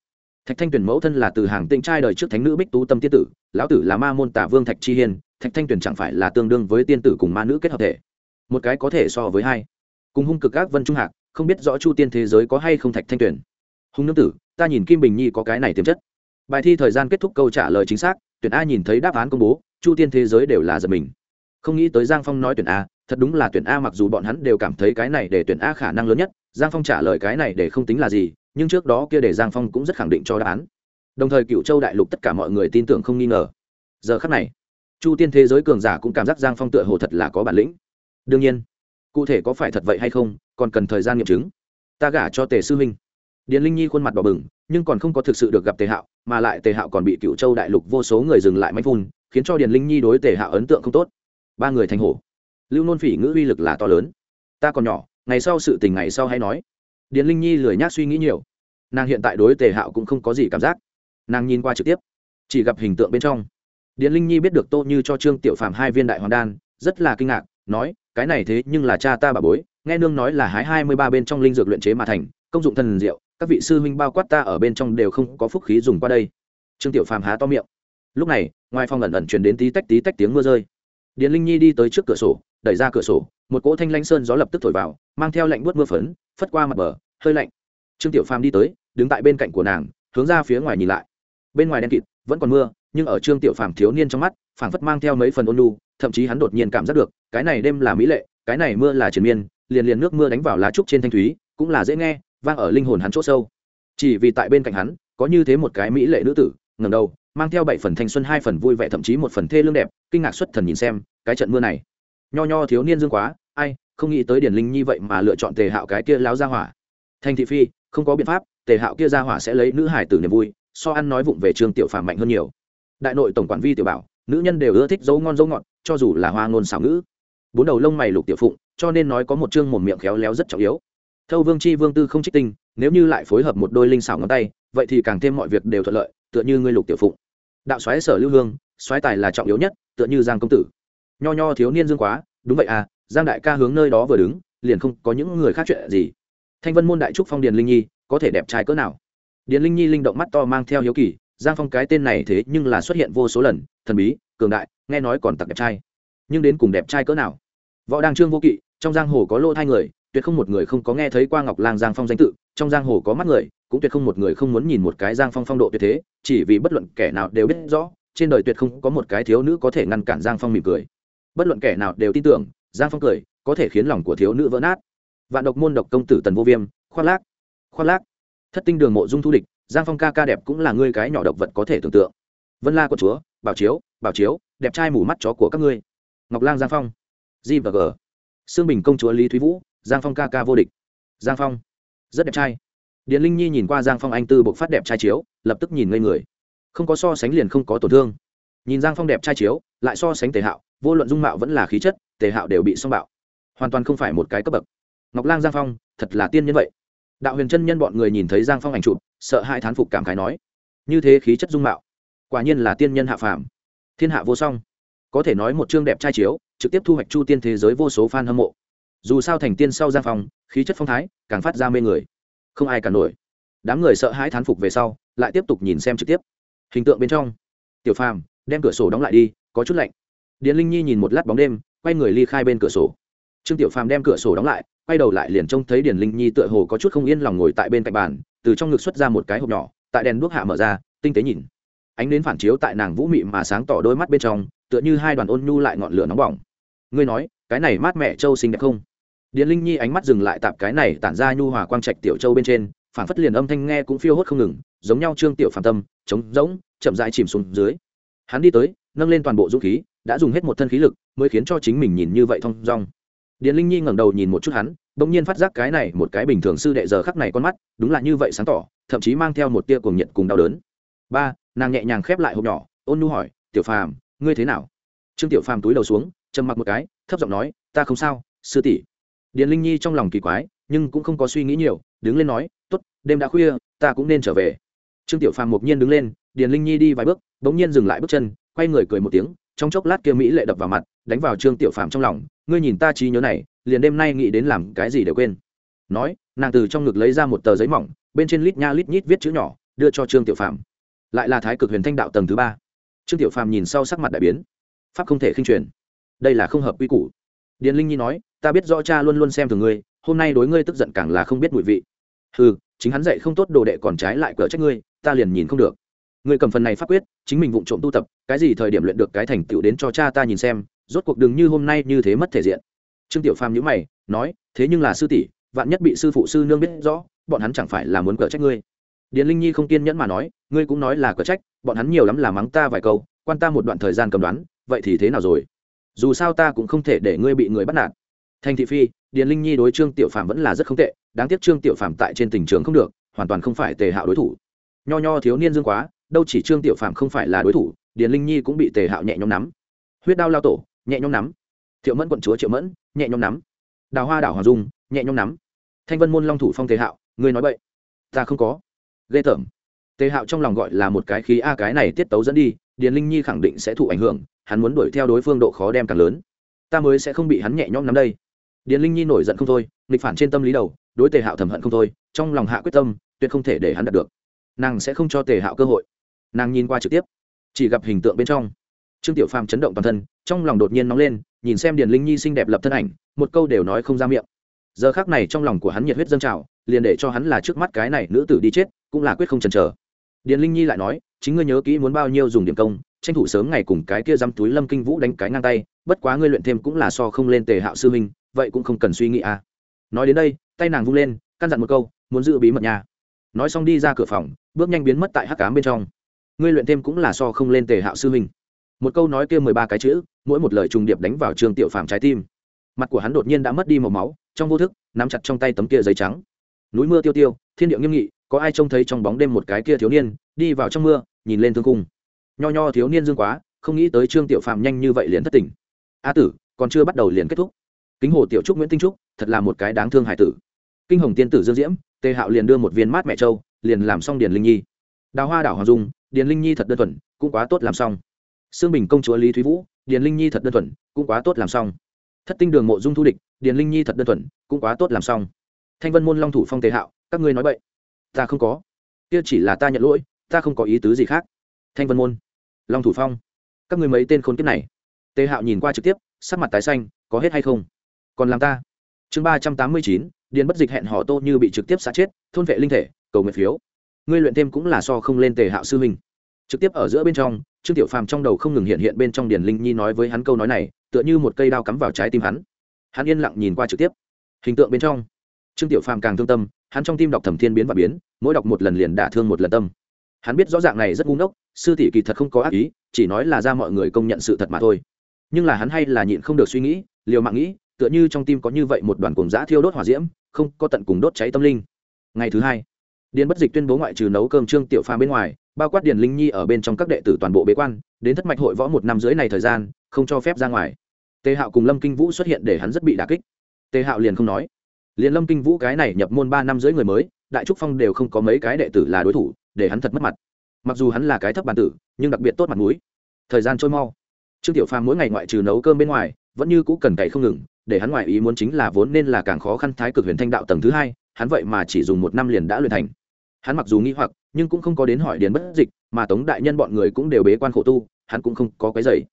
Thạch thanh tuyền mẫu thân là từ hàng tinh trai đời trước thánh nữ bích tú tâm tiên tử, lão tử là ma môn tả vương thạch chi hiên, thạch thanh tuyền chẳng phải là tương đương với tiên tử cùng ma nữ kết hợp thể một cái có thể so với hai. Cùng hung cực các vân trung hạc, không biết rõ chu tiên thế giới có hay không thạch thanh tuyền. Hung nương tử, ta nhìn kim bình nhi có cái này tiềm chất. Bài thi thời gian kết thúc câu trả lời chính xác, tuyển a nhìn thấy đáp án công bố, chu tiên thế giới đều là giật mình. Không nghĩ tới giang phong nói tuyển a, thật đúng là tuyển a mặc dù bọn hắn đều cảm thấy cái này để tuyển a khả năng lớn nhất, giang phong trả lời cái này để không tính là gì, nhưng trước đó kia để giang phong cũng rất khẳng định cho đáp án. Đồng thời cựu châu đại lục tất cả mọi người tin tưởng không nghi ngờ. Giờ khắc này, chu tiên thế giới cường giả cũng cảm giác giang phong tựa hồ thật là có bản lĩnh đương nhiên, cụ thể có phải thật vậy hay không, còn cần thời gian nghiệm chứng. Ta gả cho tề sư huynh điền linh nhi khuôn mặt đỏ bừng, nhưng còn không có thực sự được gặp tề hạo, mà lại tề hạo còn bị cựu châu đại lục vô số người dừng lại máy phun, khiến cho điền linh nhi đối tề hạo ấn tượng không tốt. Ba người thành hổ. Lưu nôn phỉ ngữ uy lực là to lớn. Ta còn nhỏ, ngày sau sự tình ngày sau hay nói. Điền linh nhi lười nhác suy nghĩ nhiều. Nàng hiện tại đối tề hạo cũng không có gì cảm giác. Nàng nhìn qua trực tiếp, chỉ gặp hình tượng bên trong. Điền linh nhi biết được tô như cho trương tiểu phàm hai viên đại hoàng đan, rất là kinh ngạc, nói cái này thế nhưng là cha ta bà bối, nghe nương nói là hái hai mươi ba bên trong linh dược luyện chế mà thành, công dụng thần diệu, các vị sư huynh bao quát ta ở bên trong đều không có phúc khí dùng qua đây. Trương tiểu phàm há to miệng. Lúc này, ngoài phòng ẩn ẩn truyền đến tí tách tí tách tiếng mưa rơi. Điền linh nhi đi tới trước cửa sổ, đẩy ra cửa sổ, một cỗ thanh lanh sơn gió lập tức thổi vào, mang theo lạnh buốt mưa phấn, phất qua mặt bờ, hơi lạnh. Trương tiểu phàm đi tới, đứng tại bên cạnh của nàng, hướng ra phía ngoài nhìn lại. Bên ngoài đen kịt, vẫn còn mưa, nhưng ở trương tiểu phàm thiếu niên trong mắt, phảng phất mang theo mấy phần ôn lu thậm chí hắn đột nhiên cảm giác được, cái này đêm là mỹ lệ, cái này mưa là triền miên, liền liền nước mưa đánh vào lá trúc trên thanh thúy, cũng là dễ nghe, vang ở linh hồn hắn chỗ sâu. Chỉ vì tại bên cạnh hắn, có như thế một cái mỹ lệ nữ tử ngầm đầu, mang theo bảy phần thanh xuân, hai phần vui vẻ, thậm chí một phần thê lương đẹp, kinh ngạc xuất thần nhìn xem, cái trận mưa này. Nho nho thiếu niên dương quá, ai, không nghĩ tới điển linh như vậy mà lựa chọn tề hạo cái kia láo ra hỏa. Thanh thị phi, không có biện pháp, tề hạo kia ra hỏa sẽ lấy nữ hải tử niềm vui, so ăn nói vụng về trường tiểu phàm mạnh hơn nhiều. Đại nội tổng quản vi tiểu bảo, nữ nhân đều ưa thích dấu ngon dấu ngọt cho dù là hoa ngôn xảo ngữ. Bốn đầu lông mày lục tiểu phụng, cho nên nói có một chương một miệng khéo léo rất trọng yếu. Thâu vương chi vương tư không trích tinh, nếu như lại phối hợp một đôi linh xảo ngón tay, vậy thì càng thêm mọi việc đều thuận lợi, tựa như ngươi lục tiểu phụng. Đạo xoáy sở lưu hương xoáy tài là trọng yếu nhất, tựa như giang công tử. Nho nho thiếu niên dương quá, đúng vậy à giang đại ca hướng nơi đó vừa đứng, liền không có những người khác chuyện gì. Thanh vân môn đại trúc phong điền linh nhi, có thể đẹp trai cỡ nào? Điền linh nhi linh động mắt to mang theo hiếu kỳ, giang phong cái tên này thế nhưng là xuất hiện vô số lần, thần bí cường đại, nghe nói còn tặc đẹp trai. Nhưng đến cùng đẹp trai cỡ nào? Võ đăng trương vô kỵ, trong giang hồ có lô thai người, tuyệt không một người không có nghe thấy qua ngọc lang giang phong danh tự, trong giang hồ có mắt người, cũng tuyệt không một người không muốn nhìn một cái giang phong phong độ tuyệt thế, chỉ vì bất luận kẻ nào đều biết rõ, trên đời tuyệt không có một cái thiếu nữ có thể ngăn cản giang phong mỉm cười. Bất luận kẻ nào đều tin tưởng, giang phong cười, có thể khiến lòng của thiếu nữ vỡ nát. Vạn độc môn độc công tử tần vô viêm, khoác lác khoác lác. Thất tinh đường mộ dung thu địch, giang phong ca ca đẹp cũng là ngươi cái nhỏ độc vật có thể tưởng tượng vân la của chúa bảo chiếu bảo chiếu đẹp trai mù mắt chó của các ngươi ngọc lang giang phong g và g sương bình công chúa lý thúy vũ giang phong ca ca vô địch giang phong rất đẹp trai điền linh nhi nhìn qua giang phong anh tư buộc phát đẹp trai chiếu lập tức nhìn ngây người không có so sánh liền không có tổn thương nhìn giang phong đẹp trai chiếu lại so sánh tề hạo vô luận dung mạo vẫn là khí chất tề hạo đều bị song bạo hoàn toàn không phải một cái cấp bậc ngọc lang giang phong thật là tiên nhân vậy đạo huyền chân nhân bọn người nhìn thấy giang phong ảnh chụp sợ hai thán phục cảm khái nói như thế khí chất dung mạo quả nhiên là tiên nhân hạ phàm. Thiên hạ vô song. Có thể nói một chương đẹp trai chiếu, trực tiếp thu hoạch chu tiên thế giới vô số f a n hâm mộ. Dù sao thành tiên sau giang phong khí chất phong thái, càng phát ra mê người. Không ai cả nổi. Đám người sợ hãi thán phục về sau, lại tiếp tục nhìn xem trực tiếp. Hình tượng bên trong. Tiểu phàm, đem cửa sổ đóng lại đi, có chút lạnh. Điền linh nhi nhìn một lát bóng đêm, quay người ly khai bên cửa sổ. Trương tiểu phàm đem cửa sổ đóng lại, quay đầu lại liền trông thấy điền linh nhi tựa hồ có chút không yên lòng ngồi tại bên cạnh bàn, từ trong ngực xuất ra một cái hộp nhỏ, tại đèn đuốc hạ mở ra, tinh tế nhìn ánh đến phản chiếu tại nàng vũ mị mà sáng tỏ đôi mắt bên trong, tựa như hai đoàn ôn nhu lại ngọn lửa nóng bỏng. Ngươi nói, cái này mát mẹ châu xinh đẹp không? Điền linh nhi ánh mắt dừng lại tạp cái này tản ra nhu hòa quang trạch tiểu châu bên trên, phản phất liền âm thanh nghe cũng phiêu hốt không ngừng, giống nhau trương tiểu phàm tâm, trống rỗng, chậm rãi chìm xuống dưới. Hắn đi tới, nâng lên toàn bộ dũng khí, đã dùng hết một thân khí lực mới khiến cho chính mình nhìn như vậy thong dong. Điền linh nhi ngẩng đầu nhìn một chút hắn bỗng nhiên phát giác cái này một cái bình thường sư đệ giờ khắc này con mắt, đúng là như vậy sáng tỏ, thậm chí mang theo một tia cuồng nhiệt cùng đau đớn. Ba nàng nhẹ nhàng khép lại hộp nhỏ, ôn nu hỏi, tiểu phàm, ngươi thế nào? Trương tiểu phàm túi đầu xuống, trầm mặc một cái, thấp giọng nói, ta không sao, sư tỷ. Điền linh nhi trong lòng kỳ quái, nhưng cũng không có suy nghĩ nhiều, đứng lên nói t ố t đêm đã khuya, ta cũng nên trở về. Trương tiểu phàm mộc nhiên đứng lên, điền linh nhi đi vài bước đ ỗ n g nhiên dừng lại bước chân, quay người cười một tiếng, trong chốc lát kia mỹ lệ đập vào mặt, đánh vào trương tiểu phàm trong lòng, ngươi nhìn ta trí nhớ này, liền đêm nay nghĩ đến làm cái gì để quên. Nói, nàng từ trong ngực lấy ra một tờ giấy mỏng, bên trên lít nha lít nhít viết chữ nhỏ, đưa cho trương tiểu phàm lại là thái cực huyền thanh đạo tầng thứ ba. Trương tiểu phàm nhìn sau sắc mặt đại biến. Pháp không thể khinh truyền. Đây là không hợp quy củ. Điền linh nhi nói, ta biết rõ cha luôn luôn xem thường ngươi, hôm nay đối ngươi tức giận càng là không biết mùi vị. Ừ chính hắn dạy không tốt đồ đệ còn trái lại cỡ trách ngươi, ta liền nhìn không được. Ngươi cầm phần này pháp quyết, chính mình vụng trộm tu tập, cái gì thời điểm luyện được cái thành tựu đến cho cha ta nhìn xem, rốt cuộc đừng như hôm nay như thế mất thể diện. Trương tiểu phàm nhữ mày, nói, thế nhưng là sư tỷ, vạn nhất bị sư phụ sư nương biết rõ, bọn hắn chẳng phải là muốn cỡ trách ngươi điền linh nhi không kiên nhẫn mà nói, ngươi cũng nói là cỡ trách, bọn hắn nhiều lắm là mắng ta vài câu, quan ta một đoạn thời gian cầm đoán, vậy thì thế nào rồi? Dù sao ta cũng không thể để ngươi bị người bắt nạt. Thành thị phi, điền linh nhi đối trương tiểu phạm vẫn là rất không tệ, đáng tiếc trương tiểu phạm tại trên tình trường không được, hoàn toàn không phải tề hạo đối thủ. Nho nho thiếu niên dương quá, đâu chỉ trương tiểu phạm không phải là đối thủ, điền linh nhi cũng bị tề hạo nhẹ nhõm nắm. Huyết đao lao tổ, nhẹ nhõm nắm. Thiệu mẫn quận chúa triệu mẫn, nhẹ nhõm nắm. Đào hoa đảo hoàng dung, nhẹ nhõm nắm. Thanh vân môn long thủ phong tề hạo, ngươi nói vậy ta không có ghê tởm. Tề hạo trong lòng gọi là một cái khí a cái này tiết tấu dẫn đi, điền linh nhi khẳng định sẽ thụ ảnh hưởng, hắn muốn đuổi theo đối phương độ khó đem càng lớn. Ta mới sẽ không bị hắn nhẹ nhõm nắm đây. Điền linh nhi nổi giận không thôi, nghịch phản trên tâm lý đầu, đối tề hạo thầm hận không thôi, trong lòng hạ quyết tâm, tuyệt không thể để hắn đạt được. Nàng sẽ không cho tề hạo cơ hội. Nàng nhìn qua trực tiếp, chỉ gặp hình tượng bên trong. Trương tiểu phàm chấn động toàn thân, trong lòng đột nhiên nóng lên, nhìn xem điền linh nhi xinh đẹp lập thân ảnh, một câu đều nói không ra miệng. Giờ khác này trong lòng của hắn nhiệt huyết dâng trào, liền để cho hắn là trước mắt cái này nữ tử đi chết cũng là quyết không chần chờ. Điền linh nhi lại nói, chính ngươi nhớ kỹ muốn bao nhiêu dùng điểm công, tranh thủ sớm ngày cùng cái kia dăm túi lâm kinh vũ đánh cái ngang tay, bất quá ngươi luyện thêm cũng là so không lên tề hạo sư minh vậy cũng không cần suy nghĩ à. Nói đến đây, tay nàng vung lên, căn dặn một câu, muốn giữ bí mật nhà nói xong đi ra cửa phòng, bước nhanh biến mất tại hắc cám bên trong. Ngươi luyện thêm cũng là so không lên tề hạo sư minh một câu nói kia mười ba cái chữ, mỗi một lời trùng điệp đánh vào trường tiểu phạm trái tim. Mặt của hắn đột nhiên đã mất đi màu máu, trong vô thức, nắm chặt trong tay tấm kia giấy trắng. Núi mưa tiêu tiêu, thiên địa nghiêm nghị có ai trông thấy trong bóng đêm một cái kia thiếu niên, đi vào trong mưa, nhìn lên thương cung nho nho thiếu niên dương quá, không nghĩ tới trương tiểu phạm nhanh như vậy liền thất tình a tử, còn chưa bắt đầu liền kết thúc. Kính hồ tiểu trúc nguyễn tinh trúc, thật là một cái đáng thương hải tử. Kinh hồng tiên tử dương diễm, tề hạo liền đưa một viên mát mẹ châu liền làm xong điền linh nhi. Đào hoa đảo hoàng dung, điền linh nhi thật đơn thuần, cũng quá tốt làm xong. Sương bình công chúa lý thúy vũ, điền linh nhi thật đơn thuần, cũng quá tốt làm xong. Thất tinh đường mộ dung thu địch, điền linh nhi thật đơn thuần, cũng quá tốt làm xong. Thanh vân môn long thủ phong tề hạo, các ngươi nói vậy ta không có. Kia chỉ là ta nhận lỗi, ta không có ý tứ gì khác. Thanh vân môn, long thủ phong, các người mấy tên khốn kiếp này. Tề hạo nhìn qua trực tiếp, sắc mặt tái xanh, có hết hay không? Còn làm ta. Chương ba trăm tám mươi chín, điền bất dịch hẹn họ tô như bị trực tiếp xả chết, thôn vệ linh thể, cầu nguyện phiếu. Ngươi luyện thêm cũng là so không lên tề hạo sư huynh. Trực tiếp ở giữa bên trong, trương tiểu phàm trong đầu không ngừng hiện hiện bên trong điền linh nhi nói với hắn câu nói này, tựa như một cây đao cắm vào trái tim hắn. Hắn yên lặng nhìn qua trực tiếp. Hình tượng bên trong trương tiểu phàm càng thương tâm, hắn trong tim đọc thẩm thiên biến và biến, mỗi đọc một lần liền đả thương một lần tâm. Hắn biết rõ ràng này rất ngu ngốc, sư tỷ kỳ thật không có ác ý, chỉ nói là ra mọi người công nhận sự thật mà thôi. Nhưng là hắn hay là nhịn không được suy nghĩ, liều mạng nghĩ, tựa như trong tim có như vậy một đoàn cùng giã thiêu đốt hỏa diễm, không có tận cùng đốt cháy tâm linh. Ngày thứ hai, điền bất dịch tuyên bố ngoại trừ nấu cơm trương tiểu Phàm bên ngoài, bao quát điền linh nhi ở bên trong các đệ tử toàn bộ bế quan, đến thất mạch hội võ một năm dưới này thời gian, không cho phép ra ngoài. Tề hạo cùng lâm kinh vũ xuất hiện để hắn rất bị đà kích. Tề hạo liền không nói liền lâm kinh vũ cái này nhập môn ba năm dưới người mới, đại trúc phong đều không có mấy cái đệ tử là đối thủ, để hắn thật mất mặt. Mặc dù hắn là cái thấp bàn tử, nhưng đặc biệt tốt mặt mũi. Thời gian trôi mau. Trương tiểu phàm mỗi ngày ngoại trừ nấu cơm bên ngoài, vẫn như cũ cần cậy không ngừng, để hắn ngoại ý muốn chính là vốn nên là càng khó khăn thái cực huyền thanh đạo tầng thứ hai, hắn vậy mà chỉ dùng một năm liền đã luyện thành. Hắn mặc dù nghĩ hoặc, nhưng cũng không có đến hỏi điền bất dịch, mà tống đại nhân bọn người cũng đều bế quan khổ tu, hắn cũng không có cái giày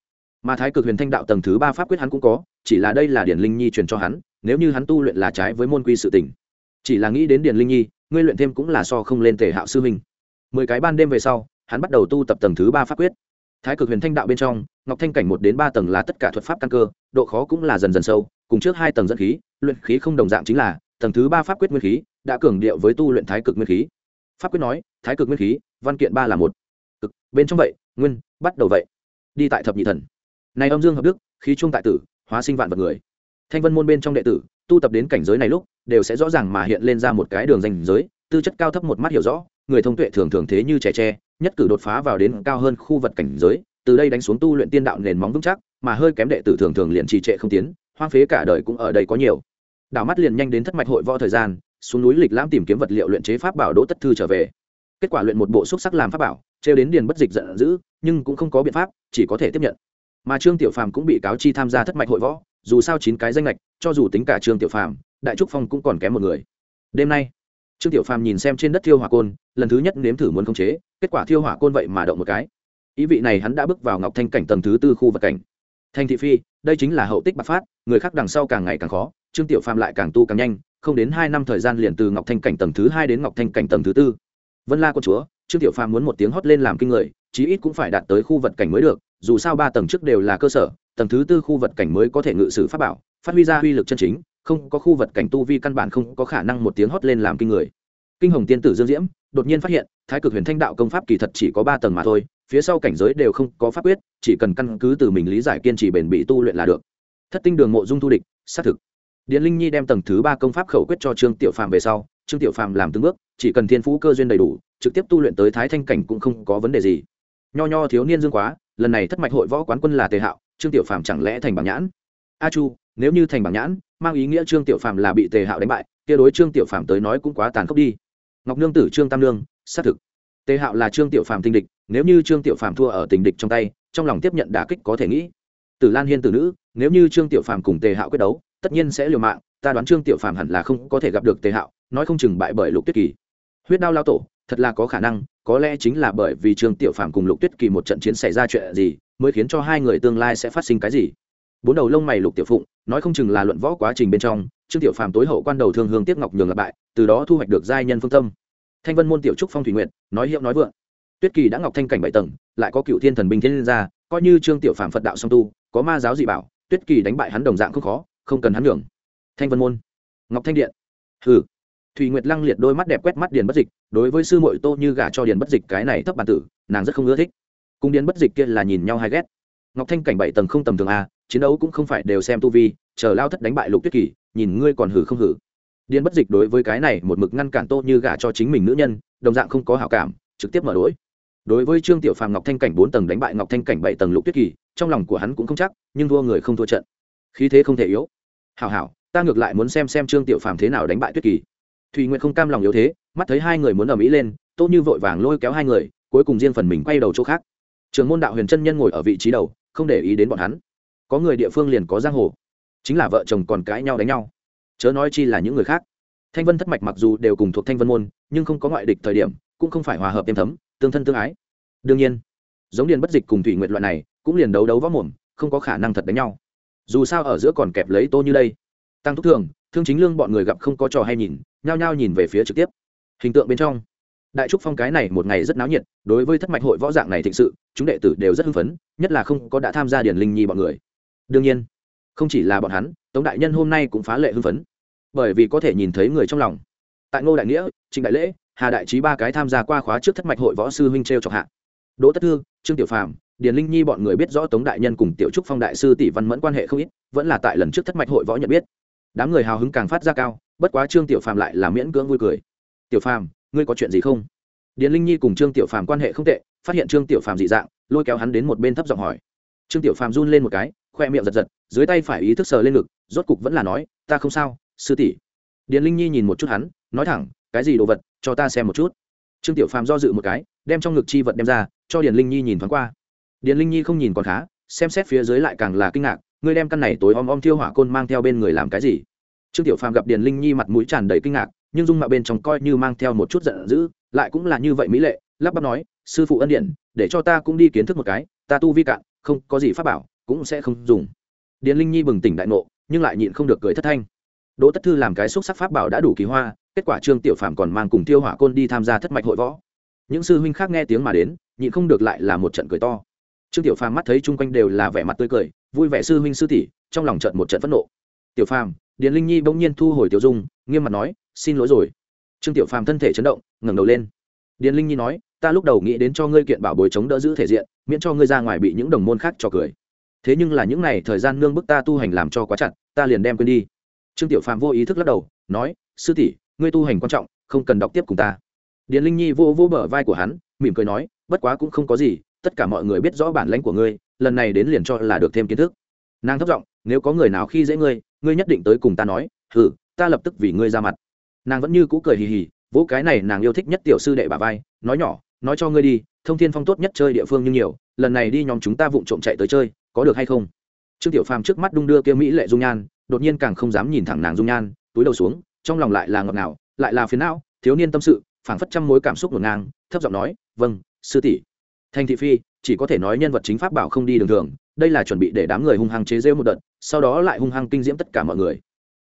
mà thái cực huyền thanh đạo tầng thứ ba pháp quyết hắn cũng có, chỉ là đây là điển linh nhi truyền cho hắn nếu như hắn tu luyện là trái với môn quy sự tỉnh chỉ là nghĩ đến Điền linh nhi, ngươi luyện thêm cũng là so không lên tề hạo sư minh mười cái ban đêm về sau, hắn bắt đầu tu tập tầng thứ ba pháp quyết. Thái cực huyền thanh đạo bên trong, ngọc thanh cảnh một đến ba tầng là tất cả thuật pháp căn cơ, độ khó cũng là dần dần sâu, cùng trước hai tầng dẫn khí, luyện khí không đồng dạng chính là, tầng thứ ba pháp quyết nguyên khí, đã cường điệu với tu luyện thái cực nguyên khí. Pháp quyết nói, thái cực nguyên khí, văn kiện ba là một. Cực, bên trong vậy, nguyên, bắt đầu vậy. Đi tại thập nhị thần. Này âm dương hợp đức, khí trung tại tử, hóa sinh vạn vật người thanh vân môn bên trong đệ tử, tu tập đến cảnh giới này lúc, đều sẽ rõ ràng mà hiện lên ra một cái đường danh giới, tư chất cao thấp một mắt hiểu rõ, người thông tuệ thường thường thế như trẻ tre, nhất cử đột phá vào đến cao hơn khu vật cảnh giới, từ đây đánh xuống tu luyện tiên đạo nền móng vững chắc, mà hơi kém đệ tử thường thường liền trì trệ không tiến, hoang phế cả đời cũng ở đây có nhiều. Đảo mắt liền nhanh đến thất mạch hội võ thời gian, xuống núi lịch lãm tìm kiếm vật liệu luyện chế pháp bảo đỗ tất thư trở về. Kết quả luyện một bộ xúc sắc làm pháp bảo, trêu đến điền bất dịch giận dữ, nhưng cũng không có biện pháp, chỉ có thể tiếp nhận. Mà trương tiểu phàm cũng bị cáo chi tham gia thất mạch hội võ dù sao chín cái danh lệch cho dù tính cả trương tiểu phàm, đại trúc phong cũng còn kém một người. Đêm nay, trương tiểu phàm nhìn xem trên đất thiêu hỏa côn, lần thứ nhất nếm thử muốn khống chế, kết quả thiêu hỏa côn vậy mà động một cái. Ý vị này hắn đã bước vào ngọc thanh cảnh tầng thứ tư khu vật cảnh. Thanh thị phi, đây chính là hậu tích bạc phát, người khác đằng sau càng ngày càng khó, trương tiểu phàm lại càng tu càng nhanh, không đến hai năm thời gian liền từ ngọc thanh cảnh tầng thứ hai đến ngọc thanh cảnh tầng thứ tư. Vân la con chúa, trương tiểu phàm muốn một tiếng hót lên làm kinh người, chí ít cũng phải đạt tới khu vật cảnh mới được, dù sao ba tầng trước đều là cơ sở tầng thứ tư khu vật cảnh mới có thể ngự sử pháp bảo, phát huy ra uy lực chân chính, không có khu vật cảnh tu vi căn bản không có khả năng một tiếng hót lên làm kinh người. Kinh hồng tiên tử dương diễm đột nhiên phát hiện, thái cực huyền thanh đạo công pháp kỳ thật chỉ có ba tầng mà thôi, phía sau cảnh giới đều không có pháp quyết, chỉ cần căn cứ từ mình lý giải kiên trì bền bỉ tu luyện là được. Thất tinh đường mộ dung thu địch, xác thực. Điện linh nhi đem tầng thứ ba công pháp khẩu quyết cho trương tiểu phàm về sau, trương tiểu phàm làm từng bước, chỉ cần thiên phú cơ duyên đầy đủ, trực tiếp tu luyện tới thái thanh cảnh cũng không có vấn đề gì. Nho nho thiếu niên dương quá, lần này thất mạch hội võ quán quân là tề hạo trương tiểu phàm chẳng lẽ thành bảng nhãn? A chu, nếu như thành bảng nhãn, mang ý nghĩa trương tiểu phàm là bị tề hạo đánh bại, kia đối trương tiểu phàm tới nói cũng quá tàn khốc đi. Ngọc nương tử trương tam nương, xác thực. Tề hạo là trương tiểu phàm tình địch, nếu như trương tiểu phàm thua ở tình địch trong tay, trong lòng tiếp nhận đả kích có thể nghĩ. Tử lan hiên tử nữ, nếu như trương tiểu phàm cùng tề hạo quyết đấu, tất nhiên sẽ liều mạng, ta đoán trương tiểu phàm hẳn là không có thể gặp được tề hạo, nói không chừng bại bởi lục tuyết kỳ. Huyết đao lao tổ thật là có khả năng, có lẽ chính là bởi vì trương tiểu phàm cùng lục tuyết kỳ một trận chiến xảy ra chuyện gì, mới khiến cho hai người tương lai sẽ phát sinh cái gì. Bốn đầu lông mày lục tiểu phụng, nói không chừng là luận võ quá trình bên trong, trương tiểu phàm tối hậu quan đầu thương hương tiếp ngọc nhường là bại, từ đó thu hoạch được giai nhân phương tâm. Thanh vân môn tiểu trúc phong thủy nguyện nói hiệu nói vượng. Tuyết kỳ đã ngọc thanh cảnh bảy tầng, lại có cựu thiên thần binh thiên liên gia coi như trương tiểu phàm phật đạo song tu, có ma giáo dị bảo, tuyết kỳ đánh bại hắn đồng dạng không khó, không cần hắn nhường. Thanh vân môn. Ngọc thanh điện. Hừ thùy nguyệt lăng liệt đôi mắt đẹp quét mắt điền bất dịch, đối với sư mội tô như gả cho điền bất dịch cái này thấp bản tử, nàng rất không ưa thích. Cùng điền bất dịch kia là nhìn nhau hay ghét. Ngọc thanh cảnh bảy tầng không tầm thường a chiến đấu cũng không phải đều xem tu vi, chờ lao thất đánh bại lục tuyết kỳ, nhìn ngươi còn hử không hử. Điền bất dịch đối với cái này một mực ngăn cản tô như gả cho chính mình nữ nhân, đồng dạng không có hảo cảm, trực tiếp mở đ ố i đối với trương tiểu phàm ngọc thanh cảnh bốn tầng đánh bại ngọc thanh cảnh bảy tầng lục tuyết kỳ, trong lòng của hắn cũng không chắc, nhưng thua người không thua trận. Khí thế không thể yếu. Hảo hảo, ta ngược lại muốn xem xem trương tiểu phàm thế nào đánh bại tuyết kỳ thùy nguyện không cam lòng yếu thế, mắt thấy hai người muốn ở mỹ lên, tô như vội vàng lôi kéo hai người, cuối cùng riêng phần mình quay đầu chỗ khác. Trường môn đạo huyền chân nhân ngồi ở vị trí đầu, không để ý đến bọn hắn. Có người địa phương liền có giang hồ, chính là vợ chồng còn cãi nhau đánh nhau. Chớ nói chi là những người khác. Thanh vân thất mạch mặc dù đều cùng thuộc thanh vân môn, nhưng không có ngoại địch thời điểm, cũng không phải hòa hợp êm thấm, tương thân tương ái. Đương nhiên, giống điền bất dịch cùng thủy nguyện loại này, cũng liền đấu đấu võ mồm, không có khả năng thật đánh nhau. Dù sao ở giữa còn kẹp lấy tô như đây. Tăng thúc thường, thương chính lương bọn người gặp không có trò hay nhìn nhao nhao nhìn về phía trực tiếp. Hình tượng bên trong, đại trúc phong cái này một ngày rất náo nhiệt, đối với thất mạch hội võ dạng này thịnh sự, chúng đệ tử đều rất hưng phấn, nhất là không có đã tham gia điển linh nhi bọn người. Đương nhiên, không chỉ là bọn hắn, tống đại nhân hôm nay cũng phá lệ hưng phấn, bởi vì có thể nhìn thấy người trong lòng. Tại ngô đại nghĩa, trịnh đại lễ, hà đại trí ba cái tham gia qua khóa trước thất mạch hội võ sư huynh t r e o chọc hạ. Đỗ tất thương trương tiểu phàm, điền linh nhi bọn người biết rõ tống đại nhân cùng tiểu trúc phong đại sư tỷ văn mẫn quan hệ không ít, vẫn là tại lần trước thất mạch hội võ nhận biết. Đám người hào hứng càng phát ra cao bất quá trương tiểu phàm lại là miễn cưỡng vui cười. Tiểu phàm, ngươi có chuyện gì không? Điền linh nhi cùng trương tiểu phàm quan hệ không tệ, phát hiện trương tiểu phàm dị dạng, lôi kéo hắn đến một bên thấp giọng hỏi. Trương tiểu phàm run lên một cái, khoe miệng giật giật, dưới tay phải ý thức sờ lên ngực, rốt cục vẫn là nói, ta không sao, sư tỷ. Điền linh nhi nhìn một chút hắn, nói thẳng, cái gì đồ vật, cho ta xem một chút. Trương tiểu phàm do dự một cái, đem trong ngực chi vật đem ra, cho điền linh nhi nhìn thoáng qua. Điền linh nhi không nhìn còn khá, xem xét phía dưới lại càng là kinh ngạc, ngươi đem căn này tối om om thiêu hỏa côn mang theo bên người làm cái gì? Trương tiểu phàm gặp điền linh nhi mặt mũi tràn đầy kinh ngạc, nhưng dung mạo bên trong coi như mang theo một chút giận dữ, lại cũng là như vậy mỹ lệ, lắp bắp nói, sư phụ ân điện để cho ta cũng đi kiến thức một cái, ta tu vi cạn, không có gì pháp bảo, cũng sẽ không dùng. Điền linh nhi bừng tỉnh đại ngộ, nhưng lại nhịn không được cười thất thanh. Đỗ tất thư làm cái xúc sắc pháp bảo đã đủ kỳ hoa, kết quả trương tiểu Phàm còn mang cùng tiêu hỏa côn đi tham gia thất mạch hội võ. Những sư huynh khác nghe tiếng mà đến, nhịn không được lại là một trận cười to. Trương tiểu phàm mắt thấy chung quanh đều là vẻ mặt tươi cười, vui vẻ sư huynh sư tỷ, trong lòng trận một trận phẫn nộ. Tiểu phàm điền linh nhi bỗng nhiên thu hồi tiểu dung, nghiêm mặt nói, xin lỗi rồi. Trương tiểu phàm thân thể chấn động, ngẩng đầu lên. Điền linh nhi nói, ta lúc đầu nghĩ đến cho ngươi kiện bảo bối chống đỡ giữ thể diện, miễn cho ngươi ra ngoài bị những đồng môn khác cho cười. Thế nhưng là những này thời gian nương bức ta tu hành làm cho quá chặt, ta liền đem quên đi. Trương tiểu phàm vô ý thức lắc đầu, nói, sư tỷ, ngươi tu hành quan trọng, không cần đọc tiếp cùng ta. Điền linh nhi vô vô bờ vai của hắn, mỉm cười nói, bất quá cũng không có gì, tất cả mọi người biết rõ bản lãnh của ngươi, lần này đến liền cho là được thêm kiến thức nàng thấp giọng, nếu có người nào khi dễ ngươi ngươi nhất định tới cùng ta nói, hừ, ta lập tức vì ngươi ra mặt. Nàng vẫn như cũ cười hì hì, vỗ cái này nàng yêu thích nhất tiểu sư đệ bà vai, nói nhỏ, nói cho ngươi đi, thông thiên phong tốt nhất chơi địa phương như nhiều, lần này đi nhóm chúng ta vụng trộm chạy tới chơi, có được hay không? Trương tiểu phàm trước mắt đung đưa kia mỹ lệ dung nhan, đột nhiên càng không dám nhìn thẳng nàng dung nhan, túi đầu xuống, trong lòng lại là ngọt ngào, lại là phiến não, thiếu niên tâm sự, phảng phất trăm mối cảm xúc ngổn ngang, thấp giọng nói vâng sư tỷ. Thanh thị phi, chỉ có thể nói nhân vật chính pháp bảo không đi đường thường đây là chuẩn bị để đám người hung hăng chế rêu một đợt, sau đó lại hung hăng kinh diễm tất cả mọi người.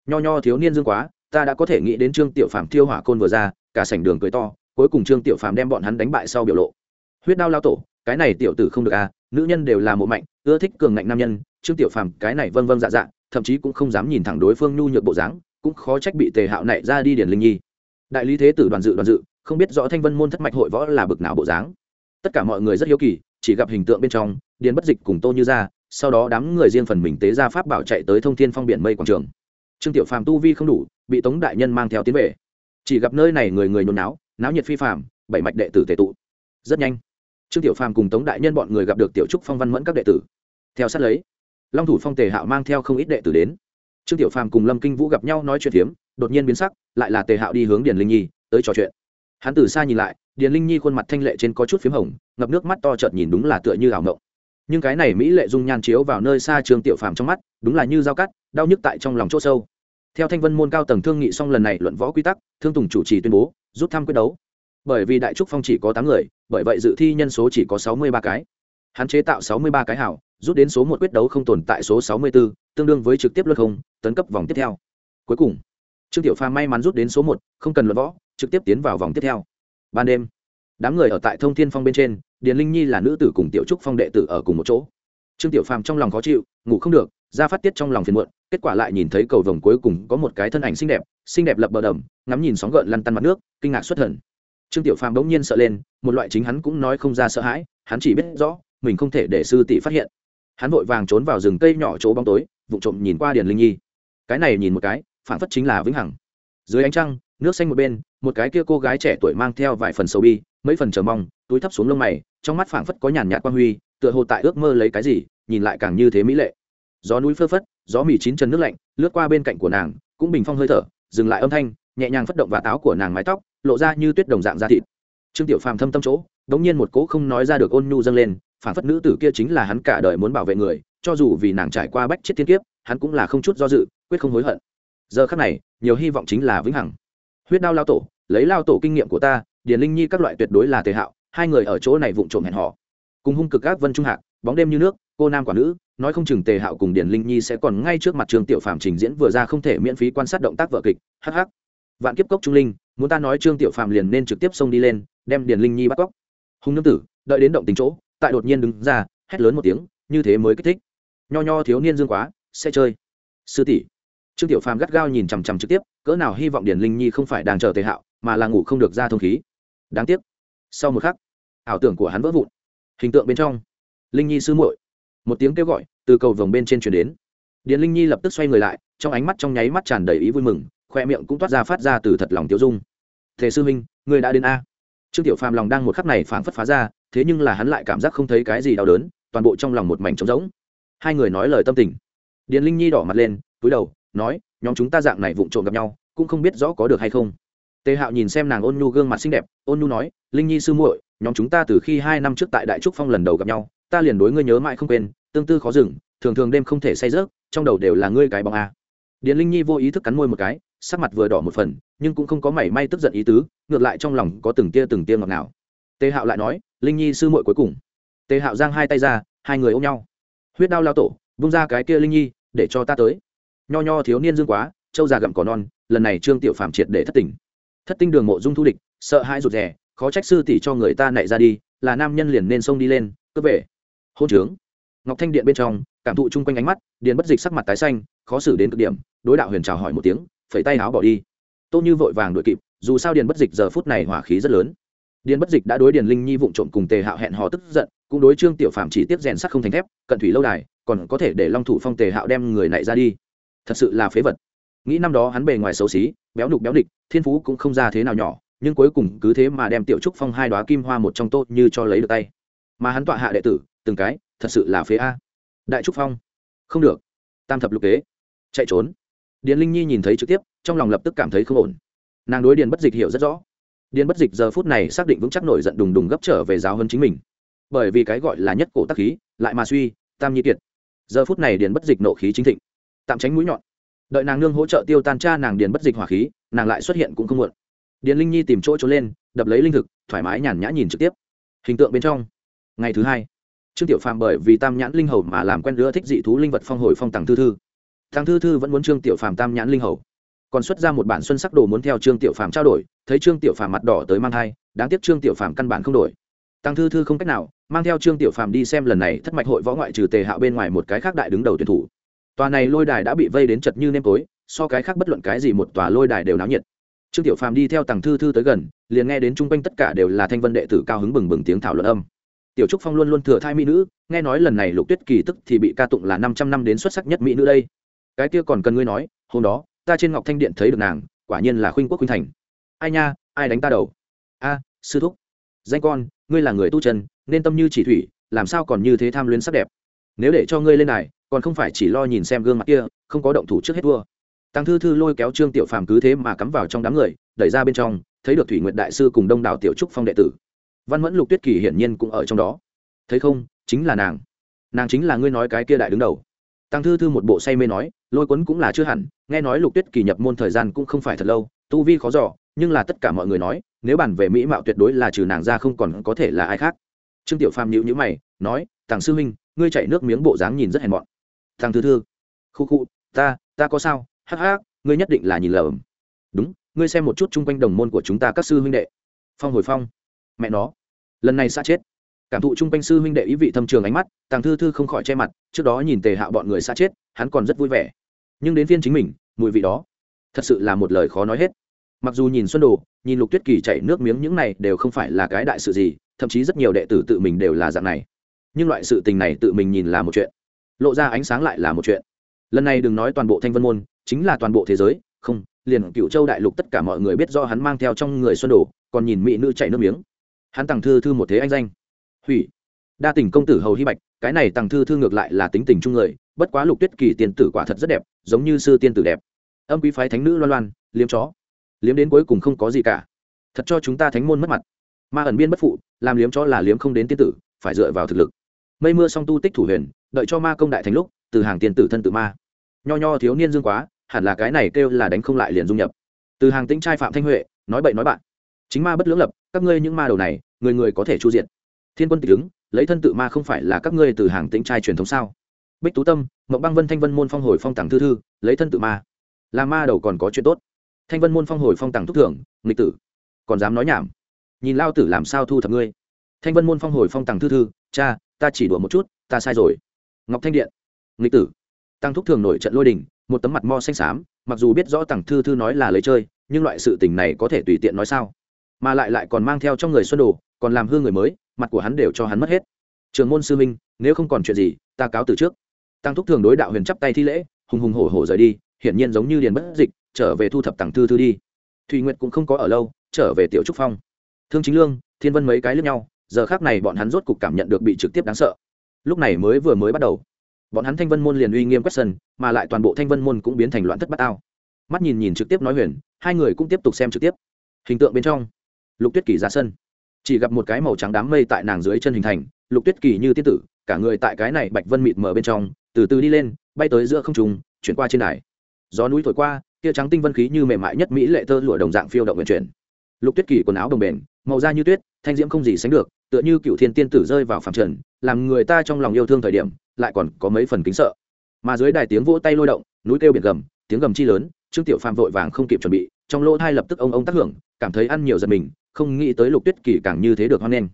Nho nho thiếu niên dương quá, ta đã có thể nghĩ đến trương tiểu phàm thiêu hỏa côn vừa ra, cả sảnh đường cười to, cuối cùng trương tiểu phàm đem bọn hắn đánh bại sau biểu lộ. Huyết đao lao tổ, cái này tiểu tử không được à nữ nhân đều là mộ mạnh, ưa thích cường ngạnh nam nhân, trương tiểu phàm cái này vâng vâng dạ dạ thậm chí cũng không dám nhìn thẳng đối phương nhu nhược bộ dáng, cũng khó trách bị tề hạo nảy ra đi điển linh nhi. Đại lý thế tử đoàn dự đoàn dự, không biết rõ thanh vân môn thất mạch hội võ là bực nào bộ dáng. Tất cả mọi người rất hiếu kỳ, chỉ gặp hình tượng bên trong điền bất dịch cùng tô như ra, sau đó đám người riêng phần mình tế ra pháp bảo chạy tới thông thiên phong biển mây quảng trường. Trương tiểu phàm tu vi không đủ, bị tống đại nhân mang theo tiến về. Chỉ gặp nơi này người người nhốn náo náo nhiệt phi phàm, bảy mạch đệ tử tệ tụ. Rất nhanh, trương tiểu phàm cùng tống đại nhân bọn người gặp được tiểu trúc phong văn mẫn các đệ tử. Theo sát lấy, long thủ phong tề hạo mang theo không ít đệ tử đến. Trương tiểu phàm cùng lâm kinh vũ gặp nhau nói chuyện phiếm đột nhiên biến sắc, lại là tề hạo đi hướng điền linh nhi, tới trò chuyện. Hắn từ xa nhìn lại, điền linh nhi khuôn mặt thanh lệ trên có chút p h í m hồng, ngập nước mắt to trợt nhìn đúng là tựa như ảo ngộng nhưng cái này mỹ lệ dung nhan chiếu vào nơi xa trường tiểu phàm trong mắt, đúng là như dao cắt, đau nhức tại trong lòng chỗ sâu. Theo thanh vân môn cao tầng thương nghị xong lần này luận võ quy tắc, thương tùng chủ trì tuyên bố, rút thăm quyết đấu. Bởi vì đại trúc phong chỉ có tám người, bởi vậy dự thi nhân số chỉ có sáu mươi ba cái. Hắn chế tạo sáu mươi ba cái hảo, rút đến số một quyết đấu không tồn tại số sáu mươi b ố tương đương với trực tiếp luân không, tấn cấp vòng tiếp theo. Cuối cùng, trương tiểu phàm may mắn rút đến số một, không cần luận võ, trực tiếp tiến vào vòng tiếp theo. Ban đêm, đám người ở tại thông thiên phong bên trên điền linh nhi là nữ tử cùng tiểu trúc phong đệ tử ở cùng một chỗ. Trương tiểu phàm trong lòng khó chịu, ngủ không được, ra phát tiết trong lòng phiền muộn, kết quả lại nhìn thấy cầu vồng cuối cùng có một cái thân ảnh xinh đẹp xinh đẹp lập bờ đầm, ngắm nhìn sóng gợn lăn tăn mặt nước, kinh ngạc xuất thần. Trương tiểu phàm bỗng nhiên sợ lên, một loại chính hắn cũng nói không ra sợ hãi, hắn chỉ biết rõ, mình không thể để sư tỷ phát hiện. Hắn vội vàng trốn vào rừng cây nhỏ chỗ bóng tối vụ trộm nhìn qua điền linh nhi. Cái này nhìn một cái phản phất chính là vĩnh hằng. Dưới ánh trăng, nước xanh một bên một cái kia cô gái trẻ tuổi mang theo vài phần sầu bi, mấy phần chờ mong, túi thấp xuống lông mày, trong mắt phảng phất có nhàn nhạt quan huy, tựa hồ tại ước mơ lấy cái gì, nhìn lại càng như thế mỹ lệ. Gió núi phơ phất, gió mì chín chân nước lạnh, lướt qua bên cạnh của nàng, cũng bình phong hơi thở, dừng lại âm thanh, nhẹ nhàng phất động và táo của nàng mái tóc, lộ ra như tuyết đồng dạng da thịt. Trương tiểu phàm thâm tâm chỗ, đống nhiên một cố không nói ra được ôn nhu dâng lên, phảng phất nữ tử kia chính là hắn cả đời muốn bảo vệ người, cho dù vì nàng trải qua bách chết thiên kiếp, hắn cũng là không chút do dự, quyết không hối hận. Giờ khắc này, nhiều hy vọng chính là vĩnh hằng. Huyết đao lao tổ lấy lao tổ kinh nghiệm của ta, điền linh nhi các loại tuyệt đối là tề hạo, hai người ở chỗ này vụng trộm hẹn họ cùng hung cực ác vân trung hạc, bóng đêm như nước, cô nam quả nữ, nói không chừng tề hạo cùng điền linh nhi sẽ còn ngay trước mặt trường tiểu phạm trình diễn vừa ra không thể miễn phí quan sát động tác vợ kịch. Hh vạn kiếp cốc trung linh, muốn ta nói trương tiểu phạm liền nên trực tiếp xông đi lên, đem điền linh nhi bắt cóc. Hung nương tử, đợi đến động tình chỗ, tại đột nhiên đứng ra, hét lớn một tiếng, như thế mới kích thích. Nho nho thiếu niên dương quá, sẽ chơi. Sư tỷ. Trương tiểu phàm gắt gao nhìn chằm chằm trực tiếp, cỡ nào hy vọng điển linh nhi không phải đang chờ tề hạo mà là ngủ không được ra thông khí. Đáng tiếc. Sau một khắc, ảo tưởng của hắn vỡ vụn. Hình tượng bên trong, linh nhi sư muội. Một tiếng kêu gọi từ cầu vồng bên trên chuyển đến. Điền linh nhi lập tức xoay người lại, trong ánh mắt trong nháy mắt tràn đầy ý vui mừng, khoe miệng cũng toát ra phát ra từ thật lòng tiêu dung. Thế sư minh người đã đến a? Trương tiểu phàm lòng đang một khắc này phảng phất phá ra, thế nhưng là hắn lại cảm giác không thấy cái gì đau đớn, toàn bộ trong lòng một mảnh trống rỗng. Hai người nói lời tâm tình. Điền linh nhi đỏ mặt lên túi đầu, nói, nhóm chúng ta dạng này vụng trộm gặp nhau, cũng không biết rõ có được hay không tề hạo nhìn xem nàng ôn nhu gương mặt xinh đẹp, ôn nhu nói, linh nhi sư muội, nhóm chúng ta từ khi hai năm trước tại đại trúc phong lần đầu gặp nhau, ta liền đối ngươi nhớ mãi không quên, tương tư khó dừng, thường thường đêm không thể say rớt trong đầu đều là ngươi cái bóng a. Điền linh nhi vô ý thức cắn môi một cái, sắc mặt vừa đỏ một phần, nhưng cũng không có mảy may tức giận ý tứ, ngược lại trong lòng có từng tia từng tia ngọt ngào. Tề hạo lại nói, linh nhi sư muội cuối cùng. Tề hạo giang hai tay ra, hai người ôm nhau. Huyết đao lao tổ vung ra cái kia linh nhi, để cho ta tới. Nho nho thiếu niên dương quá châu già gặm cỏ non, lần này trương tiểu phạm triệt để thất tình thất tinh đường mộ dung thu địch, sợ hãi rụt rè, khó trách sư tỷ cho người ta nảy ra đi, là nam nhân liền nên xông đi lên, cướp về. Hôn trướng. Ngọc thanh điện bên trong, cảm thụ chung quanh ánh mắt, điền bất dịch sắc mặt tái xanh, khó xử đến cực điểm, đối đạo huyền chào hỏi một tiếng, phẩy tay áo bỏ đi. Tô như vội vàng đuổi kịp, dù sao điền bất dịch giờ phút này hỏa khí rất lớn. Điền bất dịch đã đối điền linh nhi vụng trộm cùng tề hạo hẹn hò tức giận, cũng đối trương tiểu phạm chỉ tiếp rèn sắt không thành thép, cận thủy lâu đài, còn có thể để long thủ phong tề hạo đem người này ra đi. Thật sự là phế vật nghĩ năm đó hắn bề ngoài xấu xí, béo đục béo địch thiên phú cũng không ra thế nào nhỏ, nhưng cuối cùng cứ thế mà đem tiểu trúc phong hai đoá kim hoa một trong tốt như cho lấy được tay. Mà hắn tọa hạ đệ tử, từng cái, thật sự là phế a. Đại trúc phong. Không được. Tam thập lục kế chạy trốn. Điền linh nhi nhìn thấy trực tiếp, trong lòng lập tức cảm thấy không ổn. Nàng đối điền bất dịch hiểu rất rõ. Điền bất dịch giờ phút này xác định vững chắc nổi giận đùng đùng gấp trở về giáo hơn chính mình. Bởi vì cái gọi là nhất cổ tắc khí, lại mà suy, tam nhi kiệt. Giờ phút này điền bất dịch nộ khí chính thịnh. Tạm tránh mũi nhọn đợi nàng nương hỗ trợ tiêu tan cha nàng điền bất dịch hỏa khí, nàng lại xuất hiện cũng không muộn. Điền linh nhi tìm chỗ trốn lên, đập lấy linh thực, thoải mái nhàn nhã nhìn trực tiếp. Hình tượng bên trong, ngày thứ hai, trương tiểu phàm bởi vì tam nhãn linh hầu mà làm quen đứa thích dị thú linh vật phong hồi phong tàng thư thư. Tàng thư thư vẫn muốn trương tiểu phàm tam nhãn linh hầu. Còn xuất ra một bản xuân sắc đồ muốn theo trương tiểu phàm trao đổi, thấy trương tiểu phàm mặt đỏ tới mang thai, đáng tiếc trương tiểu phàm căn bản không đổi. Tăng thư thư không cách nào, mang theo trương tiểu phàm đi xem lần này thất mạch hội võ ngoại trừ tề hạo bên ngoài một cái khác đại đứng đầu tuyển thủ tòa này lôi đài đã bị vây đến chật như nêm tối, so cái khác bất luận cái gì một tòa lôi đài đều náo nhiệt. Trương tiểu phàm đi theo tàng thư thư tới gần, liền nghe đến chung quanh tất cả đều là thanh vân đệ tử cao hứng bừng bừng tiếng thảo luận âm. Tiểu trúc phong luôn luôn thừa thai mỹ nữ, nghe nói lần này lục tuyết kỳ tức thì bị ca tụng là năm trăm năm đến xuất sắc nhất mỹ nữ đây. Cái kia còn cần ngươi nói, hôm đó, ta trên ngọc thanh điện thấy được nàng, quả nhiên là khuynh quốc khuynh thành. Ai nha, ai đánh ta đầu? A, sư thúc. Danh con, ngươi là người tu chân, nên tâm như chỉ thủy, làm sao còn như thế tham luyến sắc đẹp? Nếu để cho ngươi lên này còn không phải chỉ lo nhìn xem gương mặt kia, không có động thủ trước hết vua tăng thư thư lôi kéo trương tiểu phàm cứ thế mà cắm vào trong đám người, đẩy ra bên trong, thấy được thủy nguyện đại sư cùng đông đảo tiểu trúc phong đệ tử. Văn mẫn lục tuyết kỳ hiển nhiên cũng ở trong đó. Thấy không, chính là nàng. Nàng chính là ngươi nói cái kia đại đứng đầu. Tăng thư thư một bộ say mê nói, lôi quấn cũng là chưa hẳn, nghe nói lục tuyết kỳ nhập môn thời gian cũng không phải thật lâu, tu vi khó giỏ nhưng là tất cả mọi người nói, nếu bản về mỹ mạo tuyệt đối là trừ nàng ra không còn có thể là ai khác. Trương tiểu phàm nhịu nhữ mày, nói, tàng sư huynh, ngươi chạy nước miếng bộ dáng nhìn rất hèn mọn thằng thư thư. Khu khu, ta ta có sao? Hắc hắc, ngươi nhất định là nhìn lầm. Đúng, ngươi xem một chút chung quanh đồng môn của chúng ta các sư huynh đệ. Phong hồi phong. Mẹ nó. Lần này xa chết. Cảm thụ chung quanh sư huynh đệ ý vị thâm trường ánh mắt tàng thư thư không khỏi che mặt, trước đó nhìn tề hạo bọn người xa chết, hắn còn rất vui vẻ. Nhưng đến phiên chính mình, mùi vị đó, thật sự là một lời khó nói hết. Mặc dù nhìn xuân đồ, nhìn lục tuyết kỳ chảy nước miếng những này đều không phải là cái đại sự gì, thậm chí rất nhiều đệ tử tự mình đều là dạng này. Nhưng loại sự tình này tự mình nhìn là một chuyện lộ ra ánh sáng lại là một chuyện. Lần này đừng nói toàn bộ thanh vân môn, chính là toàn bộ thế giới, không, liền cựu châu đại lục tất cả mọi người biết do hắn mang theo trong người xuân đồ, còn nhìn mỹ nữ chạy nước miếng. Hắn tặng thư thư một thế anh danh. Hủy. Đa tình công tử hầu hy bạch, cái này tặng thư thư ngược lại là tính tình chung người, bất quá lục tuyết kỳ tiền tử quả thật rất đẹp, giống như sư tiên tử đẹp. Âm quý phái thánh nữ loan loan, liếm chó. Liếm đến cuối cùng không có gì cả. Thật cho chúng ta thánh môn mất mặt. Ma ẩn biên bất phụ, làm liếm chó là liếm không đến tiên tử, phải dựa vào thực lực mây mưa song tu tích thủ huyền, đợi cho ma công đại thành lúc, từ hàng tiền tử thân tự ma. Nho nho thiếu niên dương quá, hẳn là cái này kêu là đánh không lại liền dung nhập. Từ hàng tĩnh trai phạm thanh huệ, nói bậy nói bạn. Chính ma bất lưỡng lập, các ngươi những ma đầu này, người người có thể chu diện thiên quân tịch ứng lấy thân tự ma không phải là các ngươi từ hàng tĩnh trai truyền thống sao? Bích tú tâm, mộng băng vân thanh vân môn phong hồi phong tàng thư thư, lấy thân tự ma. Là ma đầu còn có chuyện tốt. Thanh vân môn phong hồi phong tàng thúc thưởng nghịch tử. Còn dám nói nhảm. Nhìn lao tử làm sao thu thập ngươi? Thanh vân môn phong hồi phong tàng thư thư, cha ta chỉ đùa một chút, ta sai rồi. Ngọc thanh điện, nghịch tử. Tăng thúc thường nổi trận lôi đình, một tấm mặt mo xanh xám, mặc dù biết rõ tằng thư thư nói là lấy chơi, nhưng loại sự tình này có thể tùy tiện nói sao? Mà lại lại còn mang theo trong người xuân đồ, còn làm hư người mới, mặt của hắn đều cho hắn mất hết. Trường môn sư minh, nếu không còn chuyện gì, ta cáo từ trước. Tăng thúc thường đối đạo huyền chắp tay thi lễ, hùng hùng hổ hổ rời đi, hiển nhiên giống như điền bất dịch, trở về thu thập tàng thư thư đi. Thùy nguyệt cũng không có ở lâu, trở về tiểu trúc phong. Thương chính lương, thiên vân mấy cái lướt nhau giờ khác này bọn hắn rốt cục cảm nhận được bị trực tiếp đáng sợ. Lúc này mới vừa mới bắt đầu, bọn hắn thanh vân môn liền uy nghiêm quét sân, mà lại toàn bộ thanh vân môn cũng biến thành loạn thất bát ao. Mắt nhìn nhìn trực tiếp nói huyền, hai người cũng tiếp tục xem trực tiếp. Hình tượng bên trong, lục tuyết kỳ ra sân. Chỉ gặp một cái màu trắng đám mây tại nàng dưới chân hình thành, lục tuyết kỳ như tiết tử, cả người tại cái này bạch vân mịt mờ bên trong, từ từ đi lên, bay tới giữa không trùng chuyển qua trên đài. Gió núi thổi qua, tia trắng tinh vân khí như mềm mại nhất mỹ lệ tơ lụa đồng dạng phiêu động vận chuyển. Lục tuyết kỳ quần áo đồng bền màu da như tuyết, thanh diễm không gì sánh được, tựa như cựu thiên tiên tử rơi vào phạm trần, làm người ta trong lòng yêu thương thời điểm, lại còn có mấy phần kính sợ. Mà dưới đài tiếng vỗ tay lôi động, núi kêu biển gầm, tiếng gầm chi lớn, trương tiểu phàm vội vàng không kịp chuẩn bị, trong lỗ thai lập tức ông ông tác hưởng, cảm thấy ăn nhiều giật mình, không nghĩ tới lục tuyết kỳ càng như thế được hoan nghênh.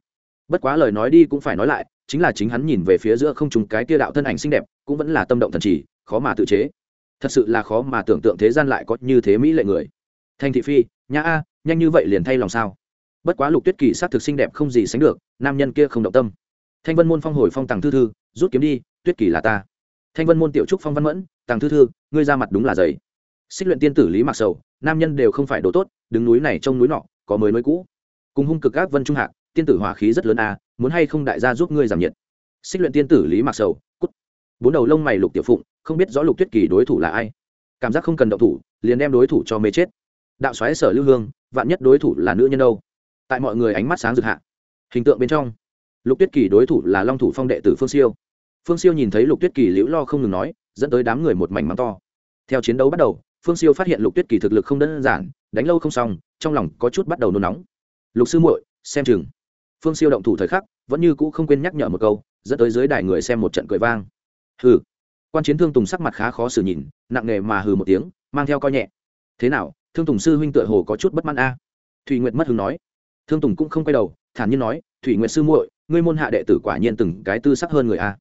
Bất quá lời nói đi cũng phải nói lại, chính là chính hắn nhìn về phía giữa không trùng cái kia đạo thân ảnh xinh đẹp, cũng vẫn là tâm động thần trì, khó mà tự chế. Thật sự là khó mà tưởng tượng thế gian lại có như thế mỹ lệ người. Thanh thị phi nhã a, nhanh như vậy liền thay lòng sao? Bất quá lục tuyết kỳ s á t thực xinh đẹp không gì sánh được, nam nhân kia không động tâm. Thanh vân môn phong hồi phong tàng thư thư, rút kiếm đi, tuyết kỳ là ta. Thanh vân môn tiểu trúc phong văn mẫn tàng thư thư, ngươi ra mặt đúng là giấy xích luyện tiên tử lý mặc sầu, nam nhân đều không phải đồ tốt, đứng núi này trông núi nọ, có mới mới cũ. Cùng hung cực các vân trung hạc, tiên tử hỏa khí rất lớn a muốn hay không đại gia giúp ngươi giảm nhiệt. Xích luyện tiên tử lý mặc sầu, cút. Bốn đầu lông mày lục tiểu phụng, không biết rõ lục tuyết kỳ đối thủ là ai. Cảm giác không cần động thủ, liền đem đối thủ cho mê chết. Đạo xoáy sở lưu hương, vạn nhất đối thủ là nữ nhân đâu? Tại mọi người ánh mắt sáng rực hạ. Hình tượng bên trong, lục tuyết kỳ đối thủ là long thủ phong đệ tử phương siêu. Phương siêu nhìn thấy lục tuyết kỳ liễu lo không ngừng nói, dẫn tới đám người một mảnh mắng to. Theo chiến đấu bắt đầu, phương siêu phát hiện lục tuyết kỳ thực lực không đơn giản, đánh lâu không xong, trong lòng có chút bắt đầu nôn nóng. Lục sư muội, xem chừng. Phương siêu động thủ thời khắc, vẫn như cũ không quên nhắc nhở một câu, dẫn tới dưới đài người xem một trận cười vang. Hừ. Quan chiến thương tùng sắc mặt khá khó xử nhìn, nặng nề mà hừ một tiếng, mang theo coi nhẹ. Thế nào, thương tùng sư huynh tựa hồ có chút bất mãn a? Thùy nguyệt mất hứng nói thương tùng cũng không quay đầu, thản nhiên nói, thủy nguyệt sư muội, ngươi môn hạ đệ tử quả nhiên từng cái tư sắc hơn người a.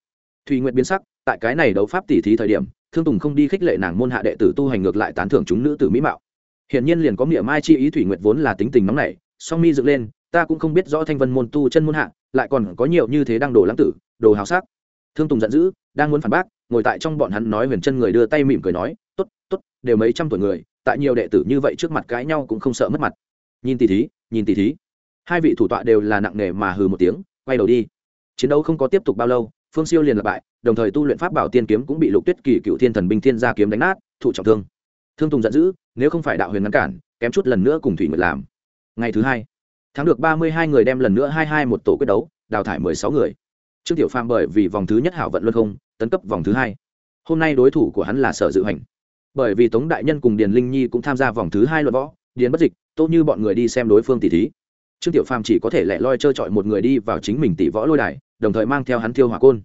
Thủy nguyệt biến sắc, tại cái này đấu pháp tỉ thí thời điểm, thương tùng không đi khích lệ nàng môn hạ đệ tử tu hành ngược lại tán thưởng chúng nữ tử mỹ mạo. Hiển nhiên liền có nghĩa mai chi ý thủy nguyệt vốn là tính tình nóng nảy, song mi dựng lên, ta cũng không biết rõ thanh vân môn tu chân môn hạ, lại còn có nhiều như thế đang đổ lãng tử, đồ hào sắc. Thương tùng giận dữ, đang muốn phản bác, ngồi tại trong bọn hắn nói huyền chân người đưa tay mỉm cười nói t ố t t ố t đều mấy trăm tuổi người, tại nhiều đệ tử như vậy trước mặt cãi nhau cũng không sợ mất mặt. Nhìn tỷ thí, nhìn tỷ thí hai vị thủ tọa đều là nặng nề mà hừ một tiếng, quay đầu đi. Chiến đấu không có tiếp tục bao lâu, phương siêu liền lặp bại đồng thời tu luyện pháp bảo tiên kiếm cũng bị lục tuyết kỳ cựu thiên thần binh thiên gia kiếm đánh nát, thụ trọng thương. Thương tùng giận dữ, nếu không phải đạo huyền ngăn cản, kém chút lần nữa cùng thủy nguyệt làm. Ngày thứ hai, thắng được ba mươi hai người đem lần nữa hai hai một tổ quyết đấu, đào thải mười sáu người. Trương tiểu phàm bởi vì vòng thứ nhất hảo vận luân không, tấn cấp vòng thứ hai. Hôm nay đối thủ của hắn là sở dự hành. Bởi vì tống đại nhân cùng điền linh nhi cũng tham gia vòng thứ hai luận võ, điền bất dịch, tốt như bọn người đi xem đối phương tỷ thí trương tiểu phàm chỉ có thể lẻ loi trơ trọi một người đi vào chính mình tỷ võ lôi đài, đồng thời mang theo hắn thiêu hỏa côn.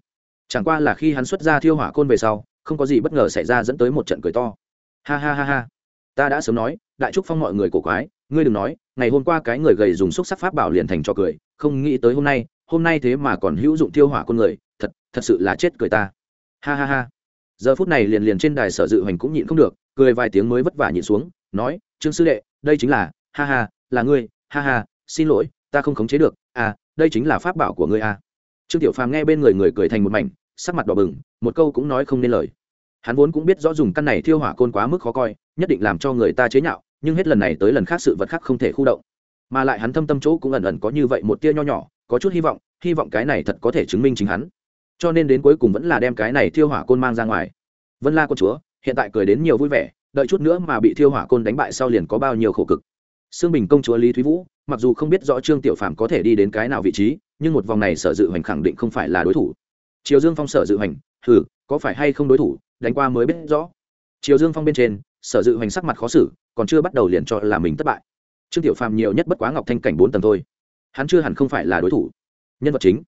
Chẳng qua là khi hắn xuất ra thiêu hỏa côn về sau, không có gì bất ngờ xảy ra dẫn tới một trận cười to. Ha ha ha ha. Ta đã sớm nói, đại trúc phong mọi người cổ quái, ngươi đừng nói, ngày hôm qua cái người gầy dùng xúc sắc pháp bảo liền thành cho cười, không nghĩ tới hôm nay hôm nay thế mà còn hữu dụng thiêu hỏa con người, thật thật sự là chết cười ta. Ha ha ha. Giờ phút này liền liền trên đài sở dự hành cũng nhịn không được, cười vài tiếng mới vất vả nhịn xuống, nói, trương sư đệ, đây chính là, ha ha, là ngươi, ha ha xin lỗi, ta không khống chế được à đây chính là pháp bảo của ngươi à. Trương tiểu phàm nghe bên người người cười thành một mảnh, sắc mặt đỏ bừng, một câu cũng nói không nên lời. Hắn vốn cũng biết rõ dùng căn này thiêu hỏa côn quá mức khó coi, nhất định làm cho người ta chế nhạo, nhưng hết lần này tới lần khác sự vật khác không thể khu động. Mà lại hắn thâm tâm chỗ cũng ẩn ẩn có như vậy một tia nho nhỏ, có chút hy vọng hy vọng cái này thật có thể chứng minh chính hắn. Cho nên đến cuối cùng vẫn là đem cái này thiêu hỏa côn mang ra ngoài. Vân la con chúa, hiện tại cười đến nhiều vui vẻ, đợi chút nữa mà bị thiêu hỏa côn đánh bại sau liền có bao nhiêu khổ cực. Xương bình công chúa lý thúy vũ mặc dù không biết rõ trương tiểu phạm có thể đi đến cái nào vị trí, nhưng một vòng này sở dự hoành khẳng định không phải là đối thủ. Triều dương phong sở dự hoành thử có phải hay không đối thủ, đánh qua mới biết rõ. Triều dương phong bên trên, sở dự hoành sắc mặt khó xử, còn chưa bắt đầu liền cho là mình thất bại. Trương tiểu phàm nhiều nhất bất quá ngọc thanh cảnh bốn tầng thôi. Hắn chưa hẳn không phải là đối thủ. Nhân vật chính.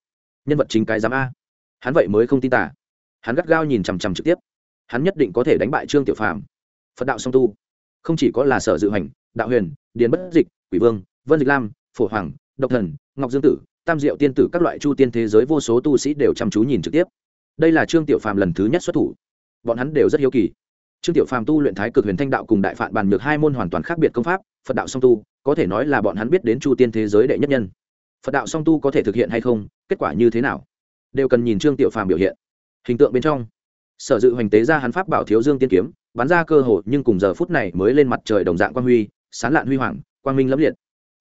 Nhân vật chính cái giám a. Hắn vậy mới không tin tả hắn gắt gao nhìn chằm chằm trực tiếp. Hắn nhất định có thể đánh bại trương tiểu phàm. Phật đạo song tu. Không chỉ có là sở dự hành đạo huyền, điền bất dịch, quỷ vương vân dịch lam, phổ hoàng, độc thần, ngọc dương tử, tam diệu tiên tử các loại chu tiên thế giới vô số tu sĩ đều chăm chú nhìn trực tiếp. Đây là trương tiểu phàm lần thứ nhất xuất thủ. Bọn hắn đều rất hiếu kỳ. Trương tiểu phàm tu luyện thái cực huyền thanh đạo cùng đại phạn bàn được hai môn hoàn toàn khác biệt công pháp, phật đạo song tu, có thể nói là bọn hắn biết đến chu tiên thế giới đệ nhất nhân. Phật đạo song tu có thể thực hiện hay không, kết quả như thế nào? Đều cần nhìn trương tiểu phàm biểu hiện. Hình tượng bên trong, sở dự hoành tế ra hắn pháp bảo thiếu dương tiên kiếm, bắn ra cơ hội nhưng cùng giờ phút này mới lên mặt trời đồng dạng quang huy, sán lạn huy hoàng, quang minh lẫm liệt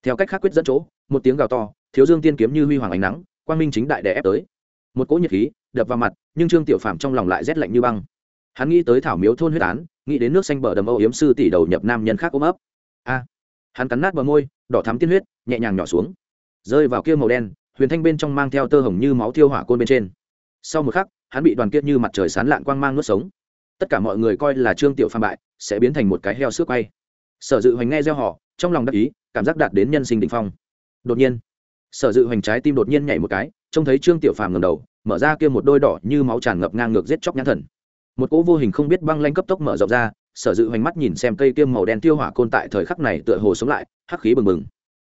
theo cách khác quyết dẫn chỗ, một tiếng gào to, thiếu dương tiên kiếm như huy hoàng ánh nắng, quang minh chính đại đè ép tới. Một cỗ nhiệt khí đập vào mặt, nhưng trương tiểu phàm trong lòng lại rét lạnh như băng. Hắn nghĩ tới thảo miếu thôn huyết án, nghĩ đến nước xanh bờ đầm âu yếm sư tỷ đầu nhập nam nhân khác ôm ấp. A! Hắn cắn nát bờ môi, đỏ thắm tiên huyết, nhẹ nhàng nhỏ xuống. Rơi vào kia màu đen, huyền thanh bên trong mang theo tơ hồng như máu thiêu hỏa côn bên trên. Sau một khắc, hắn bị đoàn kiệt như mặt trời sán lạn quang mang nuốt sống. Tất cả mọi người coi là trương tiểu phạm bại, sẽ biến thành một cái heo xước quay. Sở dự hoành nghe gieo họ trong lòng đắc ý, cảm giác đạt đến nhân sinh đ ỉ n h phong. Đột nhiên, sở dự hoành trái tim đột nhiên nhảy một cái, trông thấy trương tiểu phàm ngầm đầu, mở ra kia một đôi đỏ như máu tràn ngập ngang ngược giết chóc nhãn thần. Một cỗ vô hình không biết băng lanh cấp tốc mở rộng ra, sở dự hoành mắt nhìn xem cây kia màu đen tiêu hỏa côn tại thời khắc này tựa hồ sống lại, hắc khí bừng bừng.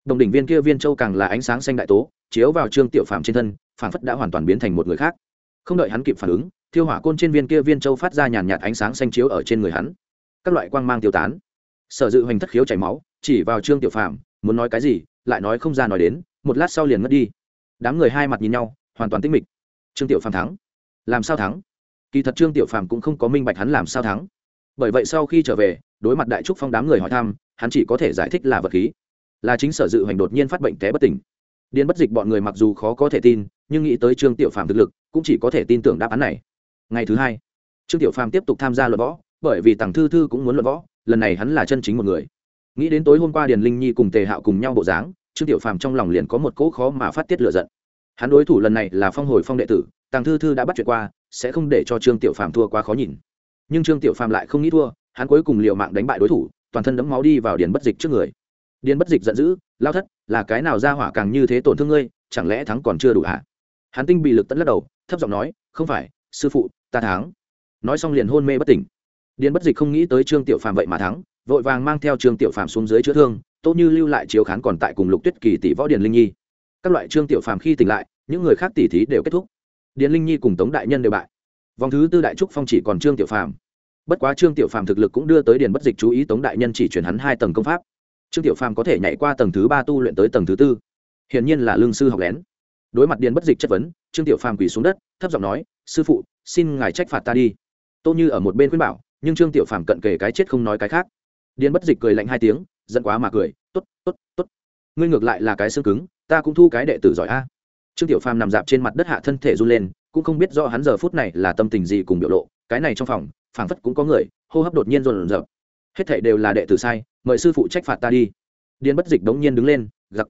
Đồng đỉnh viên kia viên châu càng là ánh sáng xanh đại tố, chiếu vào trương tiểu phàm trên thân phản phất đã hoàn toàn biến thành một người khác. Không đợi hắn kịp phản ứng thiêu hỏa côn trên viên kia viên châu phát ra nhàn nhạt ánh sáng xanh chiếu ở trên người hắn. Các loại quang mang tiêu tán sở dự hoành thất khiếu chảy máu, chỉ vào trương tiểu phàm, muốn nói cái gì, lại nói không ra nói đến, một lát sau liền ngất đi. Đám người hai mặt nhìn nhau, hoàn toàn tinh mịch. Trương tiểu phàm thắng. Làm sao thắng? Kỳ thật trương tiểu phàm cũng không có minh bạch hắn làm sao thắng. Bởi vậy sau khi trở về, đối mặt đại trúc phong đám người hỏi thăm, hắn chỉ có thể giải thích là vật khí. Là chính sở dự hoành đột nhiên phát bệnh té bất tỉnh. Điên bất dịch bọn người mặc dù khó có thể tin, nhưng nghĩ tới trương tiểu phàm thực lực, cũng chỉ có thể tin tưởng đáp án này. Ngày thứ hai, trương tiểu phàm tiếp tục tham gia luận võ, bởi vì tàng thư thư cũng muốn luận võ lần này hắn là chân chính một người. Nghĩ đến tối hôm qua điền linh nhi cùng tề hạo cùng nhau bộ dáng, trương tiểu phàm trong lòng liền có một cỗ khó mà phát tiết lựa giận. Hắn đối thủ lần này là phong hồi phong đệ tử, tàng thư thư đã bắt chuyện qua, sẽ không để cho trương tiểu phàm thua quá khó nhìn. Nhưng trương tiểu phàm lại không nghĩ thua, hắn cuối cùng liều mạng đánh bại đối thủ, toàn thân đấm máu đi vào điền bất dịch trước người. Điền bất dịch giận dữ, lao thất, là cái nào ra hỏa càng như thế tổn thương ngươi, chẳng lẽ thắng còn chưa đủ hả? Hắn tinh bị lực tẫn lắc đầu, thấp giọng nói, không phải, sư phụ, ta thắng. Nói xong liền hôn mê bất tỉnh điền bất dịch không nghĩ tới trương tiểu phàm vậy mà thắng, vội vàng mang theo trương tiểu phàm xuống dưới chữa thương tốt như lưu lại chiếu khán còn tại cùng lục tuyết kỳ tỷ võ điền linh nhi. Các loại trương tiểu phàm khi tỉnh lại, những người khác tỷ thí đều kết thúc. Điền linh nhi cùng tống đại nhân đều bại. Vòng thứ tư đại trúc phong chỉ còn trương tiểu phàm. Bất quá trương tiểu phàm thực lực cũng đưa tới điền bất dịch chú ý, tống đại nhân chỉ chuyển hắn hai tầng công pháp. Trương tiểu phàm có thể nhảy qua tầng thứ ba tu luyện tới tầng thứ tư. Hiển nhiên là lương sư học lén. Đối mặt điền bất dịch chất vấn, trương tiểu phàm quỳ xuống đất, thấp giọng nói, sư phụ, xin ngài trách phạt ta đi. Tô như ở một bên khuyên bảo nhưng trương tiểu phàm cận kề cái chết không nói cái khác. Điền bất dịch cười lạnh hai tiếng, giận quá mà cười t ố t t ố t t ố t ngươi ngược lại là cái xương cứng, ta cũng thu cái đệ tử giỏi a. Trương tiểu phàm nằm dạp trên mặt đất hạ thân thể run lên, cũng không biết do hắn giờ phút này là tâm tình gì cùng biểu lộ, cái này trong phòng, phảng phất cũng có người, hô hấp đột nhiên rộn rợp hết thảy đều là đệ tử sai, mời sư phụ trách phạt ta đi. Điền bất dịch đống nhiên đứng lên giặc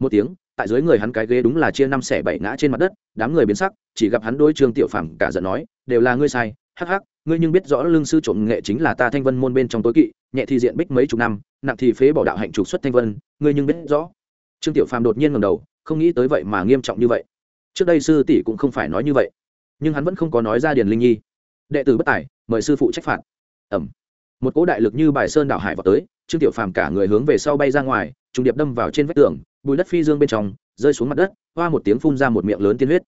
một tiếng, tại dưới người hắn cái ghế đúng là chia năm xẻ bảy ngã trên mặt đất, đám người biến sắc, chỉ gặp hắn đôi trương tiểu phàm cả giận nói, đều là ngươi sai, hắc hắc ngươi nhưng biết rõ lương sư trộm nghệ chính là ta thanh vân môn bên trong tối kỵ, nhẹ thì diện bích mấy chục năm, nặng thì phế bỏ đạo hạnh trục xuất thanh vân, ngươi nhưng biết rõ. Trương tiểu phàm đột nhiên ngầm đầu, không nghĩ tới vậy mà nghiêm trọng như vậy. Trước đây sư tỷ cũng không phải nói như vậy, nhưng hắn vẫn không có nói ra điền linh nhi. Đệ tử bất tài, mời sư phụ trách phạt. Ẩm. Một cỗ đại lực như bài sơn đảo hải vào tới, trương tiểu phàm cả người hướng về sau bay ra ngoài, trùng điệp đâm vào trên vách tường, bùi đất phi dương bên trong, rơi xuống mặt đất, hoa một tiếng phun ra một miệng lớn tiên huyết.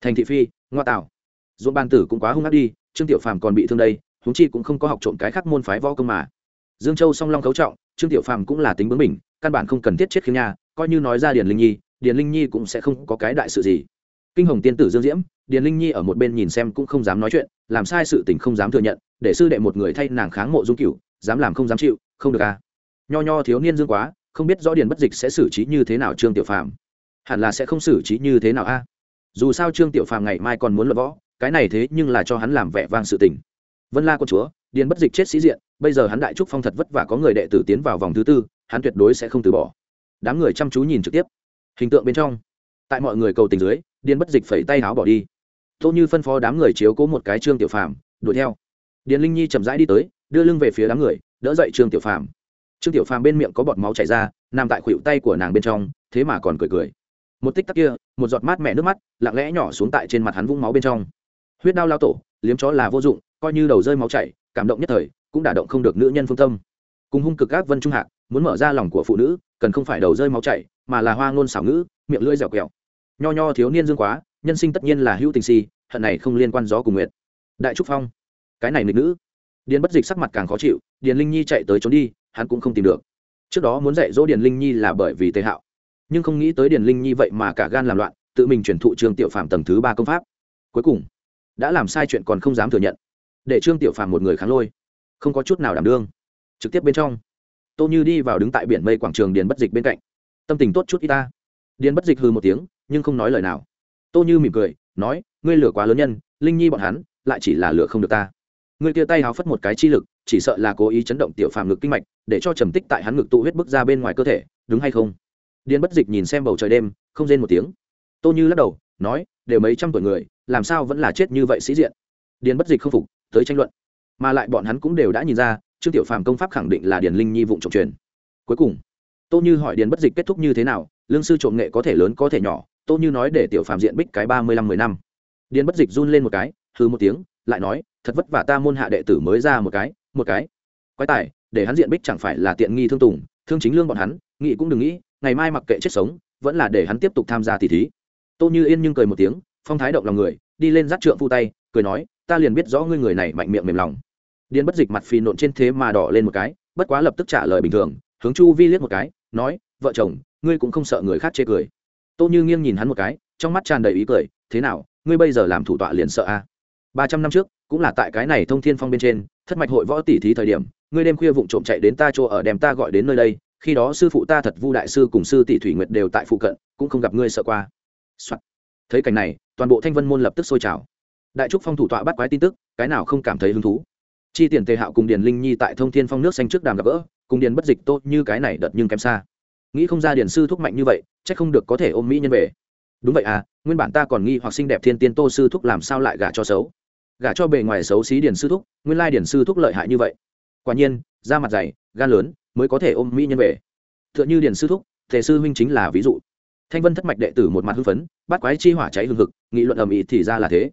Thành thị phi, ngoa tạo. Dũng ban tử cũng quá hung ác đi trương tiểu phàm còn bị thương đây, huống chi cũng không có học trộm cái khác môn phái võ công mà. Dương châu song long cấu trọng, trương tiểu phàm cũng là tính bướng mình căn bản không cần thiết chết khiêm nha coi như nói ra điền linh nhi, điền linh nhi cũng sẽ không có cái đại sự gì. Kinh hồng tiên tử dương diễm, điền linh nhi ở một bên nhìn xem cũng không dám nói chuyện, làm sai sự tình không dám thừa nhận, để sư đệ một người thay nàng kháng mộ dung cửu, dám làm không dám chịu, không được à. Nho nho thiếu niên dương quá, không biết rõ điền bất dịch sẽ xử trí như thế nào trương tiểu phàm. Hẳn là sẽ không xử trí như thế nào a. Dù sao trương tiểu phàm ngày mai còn muốn luận võ cái này thế nhưng là cho hắn làm vẻ vang sự tình. Vân la con chúa, điền bất dịch chết sĩ diện, bây giờ hắn đại trúc phong thật vất vả có người đệ tử tiến vào vòng thứ tư, hắn tuyệt đối sẽ không từ bỏ. Đám người chăm chú nhìn trực tiếp. Hình tượng bên trong, tại mọi người cầu tình dưới, điền bất dịch phẩy tay áo bỏ đi. Tô như phân phó đám người chiếu cố một cái trương tiểu phàm, đuổi theo. Điền linh nhi chậm rãi đi tới, đưa lưng về phía đám người, đỡ dậy trương tiểu phàm. Trương tiểu phàm bên miệng có bọt máu chảy ra, nằm tại khuỷu tay của nàng bên trong, thế mà còn cười cười. Một tích tắc kia, một giọt mát mẹ nước mắt, lặng lẽ nhỏ xuống tại trên mặt hắn vũng máu bên trong huyết đau lao tổ, liếm chó là vô dụng, coi như đầu rơi máu chảy, cảm động nhất thời, cũng đả động không được nữ nhân phương tâm. Cùng hung cực các vân trung hạc, muốn mở ra lòng của phụ nữ, cần không phải đầu rơi máu chảy, mà là hoa ngôn xảo ngữ, miệng lưỡi dẻo quẹo. Nho nho thiếu niên dương quá, nhân sinh tất nhiên là hữu tình si, hận này không liên quan gió cùng nguyệt. Đại trúc phong, cái này nghịch nữ. Điền bất dịch sắc mặt càng khó chịu, điền linh nhi chạy tới trốn đi, hắn cũng không tìm được. Trước đó muốn dạy dỗ điền linh nhi là bởi vì tề hạo. Nhưng không nghĩ tới điền linh nhi vậy mà cả gan làm loạn, tự mình chuyển thụ trường tiểu phạm tầng thứ ba công pháp. Cuối cùng đã làm sai chuyện còn không dám thừa nhận, để trương tiểu phàm một người kháng lôi, không có chút nào đảm đương. Trực tiếp bên trong, tô như đi vào đứng tại biển mây quảng trường điền bất dịch bên cạnh. Tâm tình tốt chút y ta. Điền bất dịch hư một tiếng, nhưng không nói lời nào. Tô như mỉm cười, nói, ngươi lửa quá lớn nhân, linh nhi bọn hắn, lại chỉ là lửa không được ta. Ngươi kia tay háo phất một cái chi lực, chỉ sợ là cố ý chấn động tiểu phàm ngực kinh mạch, để cho trầm tích tại hắn ngực tụ huyết bức ra bên ngoài cơ thể, đúng hay không? Điền bất dịch nhìn xem bầu trời đêm, không rên một tiếng. Tô như lắc đầu, nói, đều mấy trăm tuổi người làm sao vẫn là chết như vậy sĩ diện? Điền bất dịch không phục, tới tranh luận. Mà lại bọn hắn cũng đều đã nhìn ra, trương tiểu phàm công pháp khẳng định là điền linh nhi vụ trộm truyền. Cuối cùng, tô như hỏi điền bất dịch kết thúc như thế nào, lương sư trộm nghệ có thể lớn có thể nhỏ, tô như nói để tiểu phàm diện bích cái ba mươi lăm mười năm. Điền bất dịch run lên một cái hư một tiếng, lại nói, thật vất vả ta môn hạ đệ tử mới ra một cái một cái. Quái tài, để hắn diện bích chẳng phải là tiện nghi thương tùng, thương chính lương bọn hắn, nghĩ cũng đừng nghĩ, ngày mai mặc kệ chết sống, vẫn là để hắn tiếp tục tham gia tỷ thí. Tô như yên nhưng cười một tiếng phong thái động lòng người, đi lên dắt trượng phu tay, cười nói, ta liền biết rõ ngươi người này mạnh miệng mềm lòng điền bất dịch mặt phì nộn trên thế mà đỏ lên một cái, bất quá lập tức trả lời bình thường, hướng chu vi liếc một cái, nói, vợ chồng, ngươi cũng không sợ người khác chê cười tô như nghiêng nhìn hắn một cái, trong mắt tràn đầy ý cười, thế nào, ngươi bây giờ làm thủ tọa liền sợ a à? ba trăm năm trước, cũng là tại cái này thông thiên phong bên trên, thất mạch hội võ tỷ thí thời điểm, ngươi đêm khuya vụng trộm chạy đến ta chỗ ở đem ta gọi đến nơi đây, khi đó sư phụ ta thật vu đại sư cùng sư tỷ thủy nguyệt đều tại phụ cận, cũng không gặp ngươi sợ qua、Soạn. thấy cảnh này toàn bộ thanh vân môn lập tức sôi trào. Đại trúc phong thủ tọa bắt quái tin tức, cái nào không cảm thấy hứng thú. Chi tiền tề hạo cùng điền linh nhi tại thông thiên phong nước xanh trước đàm gặp gỡ, cùng điền bất dịch tốt như cái này đợt nhưng kém xa. Nghĩ không ra điền sư thúc mạnh như vậy c h ắ c không được có thể ôm mỹ nhân về. Đúng vậy à nguyên bản ta còn nghi hoặc xinh đẹp thiên tiên tô sư thúc làm sao lại gả cho xấu. Gả cho bề ngoài xấu xí điền sư thúc, nguyên lai điền sư thúc lợi hại như vậy. Quả nhiên, da mặt dày, gan lớn, mới có thể ôm mỹ nhân về. T h ư ợ n h ư điền sư thúc thể sư huynh chính là ví dụ thanh vân thất mạch đệ tử một mặt hưng phấn bắt quái chi hỏa cháy hừng hực, nghị luận ầm ĩ thì ra là thế.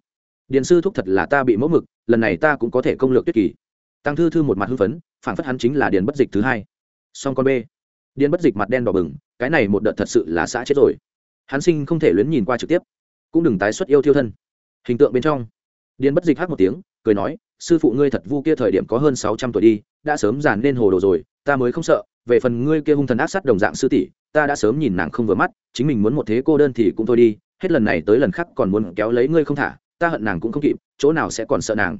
Điền sư thúc thật là ta bị mẫu mực, lần này ta cũng có thể công lược tuyết kỳ. Tăng thư thư một mặt hưng phấn phản phất hắn chính là điền bất dịch thứ hai. Song con b điền bất dịch mặt đen đỏ bừng, cái này một đợt thật sự là xã chết rồi. Hắn sinh không thể luyến nhìn qua trực tiếp. Cũng đừng tái xuất yêu thiêu thân. Hình tượng bên trong. Điền bất dịch hát một tiếng, cười nói, sư phụ ngươi thật vu kia thời điểm có hơn sáu trăm tuổi đi, đã sớm giàn lên hồ đồ rồi, ta mới không sợ, về phần ngươi kia hung thần ác sát đồng dạng sư tỷ ta đã sớm nhìn nàng không vừa mắt, chính mình muốn một thế cô đơn thì cũng thôi đi, hết lần này tới lần khác còn muốn kéo lấy ngươi không thả, ta hận nàng cũng không kịp, chỗ nào sẽ còn sợ nàng.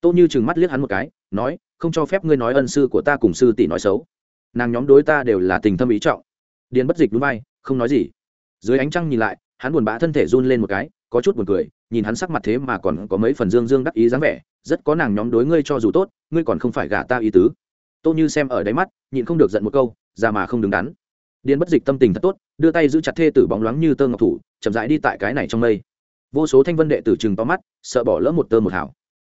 Tô như chừng mắt liếc hắn một cái, nói, không cho phép ngươi nói ân sư của ta cùng sư tỷ nói xấu. Nàng nhóm đối ta đều là tình thâm ý trọng. Điền bất dịch núi bay, không nói gì. Dưới ánh trăng nhìn lại, hắn buồn bã thân thể run lên một cái, có chút buồn cười, nhìn hắn sắc mặt thế mà còn có mấy phần dương dương đắc ý dáng vẻ, rất có nàng nhóm đối ngươi cho dù tốt, ngươi còn không phải gả ta ý tứ. Tô như xem ở đáy mắt, nhịn không được giận một câu ra mà không đứng đắn điền bất dịch tâm tình thật tốt, đưa tay giữ chặt thê tử bóng loáng như tơ ngọc thủ, chậm rãi đi tại cái này trong mây. Vô số thanh vân đệ tử chừng to mắt, sợ bỏ lỡ một tơ một hảo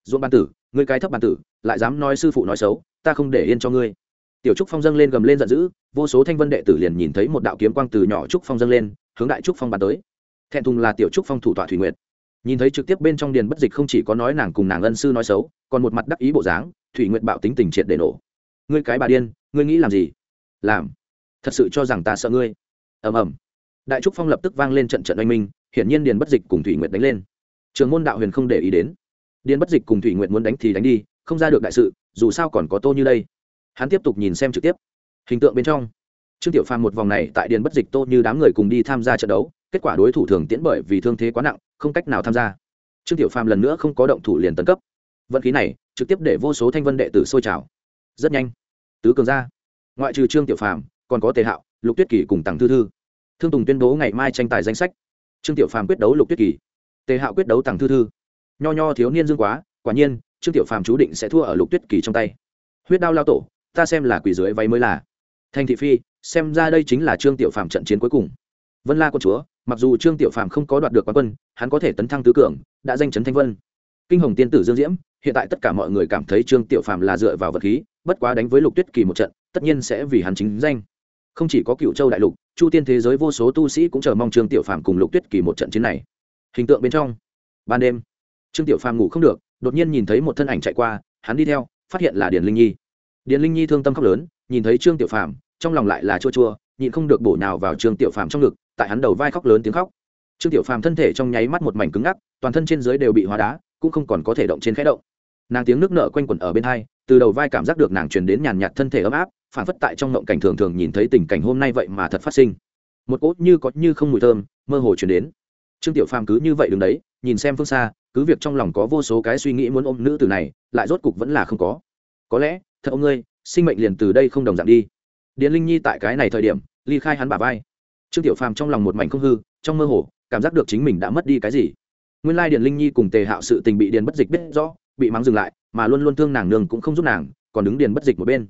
dũng ban tử, ngươi cái thấp ban tử, lại dám nói sư phụ nói xấu, ta không để yên cho ngươi. Tiểu trúc phong dâng lên gầm lên giận dữ, vô số thanh vân đệ tử liền nhìn thấy một đạo kiếm quang từ nhỏ trúc phong dâng lên, hướng đại trúc phong bàn tới. Thẹn thùng là tiểu trúc phong thủ tọa thủy nguyệt. Nhìn thấy trực tiếp bên trong điền bất dịch không chỉ có nói nàng cùng nàng ân sư nói xấu, còn một mặt đắc ý bộ dáng, thủy nguyệt bạo tính tình triệt để nổ. Ngươi cái bà điên, ngươi nghĩ làm gì? Làm thật sự cho rằng ta sợ ngươi. Ầm ầm. Đại trúc phong lập tức vang lên trận trận oanh minh, hiển nhiên điền bất dịch cùng thủy nguyệt đánh lên. Trường môn đạo huyền không để ý đến. Điền bất dịch cùng thủy nguyệt muốn đánh thì đánh đi, không ra được đại sự, dù sao còn có tô như đây. Hắn tiếp tục nhìn xem trực tiếp. Hình tượng bên trong. Trương tiểu phàm một vòng này tại điền bất dịch, tô như đám người cùng đi tham gia trận đấu, kết quả đối thủ thường tiễn bởi vì thương thế quá nặng, không cách nào tham gia. Trương tiểu phàm lần nữa không có động thủ liền tấn cấp. Vận khí này, trực tiếp để vô số thanh vân đệ tử sôi trào. Rất nhanh. Tứ cường ra. Ngoại trừ trương tiểu phàm còn có tề hạo, lục tuyết kỳ cùng tặng thư thư. Thương tùng tuyên bố ngày mai tranh tài danh sách. Trương tiểu phàm quyết đấu lục tuyết kỳ. Tề hạo quyết đấu tặng thư thư. Nho nho thiếu niên dương quá, quả nhiên, trương tiểu phàm chú định sẽ thua ở lục tuyết kỳ trong tay. Huyết đao lao tổ, ta xem là quỷ dưới váy mới là. Thành thị phi, xem ra đây chính là trương tiểu phàm trận chiến cuối cùng. Vân la quân chúa, mặc dù trương tiểu phàm không có đoạt được quán quân, hắn có thể tấn thăng tứ cường, đã danh chấn thanh vân. Kinh hồng tiên tử dương diễm, hiện tại tất cả mọi người cảm thấy trương tiểu phàm là dựa vào vật khí, bất quá đánh với lục tuyết kỳ một trận, tất nhiên sẽ vì hắn chính danh không chỉ có cựu châu đại lục, chu tiên thế giới vô số tu sĩ cũng chờ mong trương tiểu phàm cùng lục tuyết kỳ một trận chiến này. Hình tượng bên trong, ban đêm, trương tiểu phàm ngủ không được, đột nhiên nhìn thấy một thân ảnh chạy qua, hắn đi theo, phát hiện là điền linh nhi. Điền linh nhi thương tâm khóc lớn, nhìn thấy trương tiểu phàm, trong lòng lại là chua chua, nhịn không được bổ nào vào trương tiểu phàm trong ngực, tại hắn đầu vai khóc lớn tiếng khóc. Trương tiểu phàm thân thể trong nháy mắt một mảnh cứng ngắc, toàn thân trên dưới đều bị hóa đá, cũng không còn có thể động trên khẽ động. Nàng tiếng nước nợ quanh quẩn ở bên hai, từ đầu vai cảm giác được nàng truyền đến nhàn nhạt thân thể ấm áp phản phất tại trong ngộng cảnh thường thường nhìn thấy tình cảnh hôm nay vậy mà thật phát sinh. Một cốt như có như không mùi thơm, mơ hồ truyền đến. Trương tiểu phàm cứ như vậy đứng đấy, nhìn xem phương xa, cứ việc trong lòng có vô số cái suy nghĩ muốn ôm nữ tử này, lại rốt cục vẫn là không có. Có lẽ, thật ông ngươi, sinh mệnh liền từ đây không đồng dạng đi. Điền linh nhi tại cái này thời điểm, ly khai hắn bả vai. Trương tiểu phàm trong lòng một mảnh không hư, trong mơ hồ, cảm giác được chính mình đã mất đi cái gì. Nguyên lai điền linh nhi cùng tề hạo sự tình bị điền bất dịch biết rõ, bị mắng dừng lại, mà luôn luôn thương nàng nương cũng không giúp nàng, còn đứng điền bất dịch một bên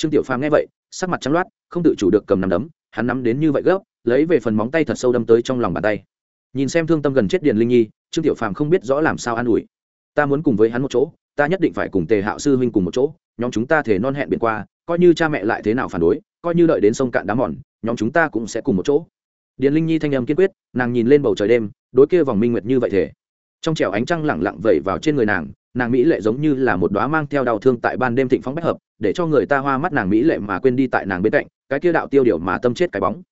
trương tiểu phàm nghe vậy, sắc mặt trắng loát, không tự chủ được cầm nắm đấm, hắn nắm đến như vậy gấp, lấy về phần móng tay thật sâu đâm tới trong lòng bàn tay. Nhìn xem thương tâm gần chết điền linh nhi, trương tiểu phàm không biết rõ làm sao an ủi. Ta muốn cùng với hắn một chỗ, ta nhất định phải cùng tề hạo sư huynh cùng một chỗ, nhóm chúng ta thể non hẹn biển qua, coi như cha mẹ lại thế nào phản đối, coi như đợi đến sông cạn đá mòn, nhóm chúng ta cũng sẽ cùng một chỗ. Điền linh nhi thanh âm kiên quyết, nàng nhìn lên bầu trời đêm, đối kia vòng minh nguyệt như vậy thể. Trong trẻo ánh trăng lẳng lặng vẩy vào trên người nàng nàng mỹ lệ giống như là một đóa mang theo đau thương tại ban đêm thịnh phóng bách hợp, để cho người ta hoa mắt nàng mỹ lệ mà quên đi tại nàng bên cạnh, cái kia đạo tiêu điều mà tâm chết cái bóng.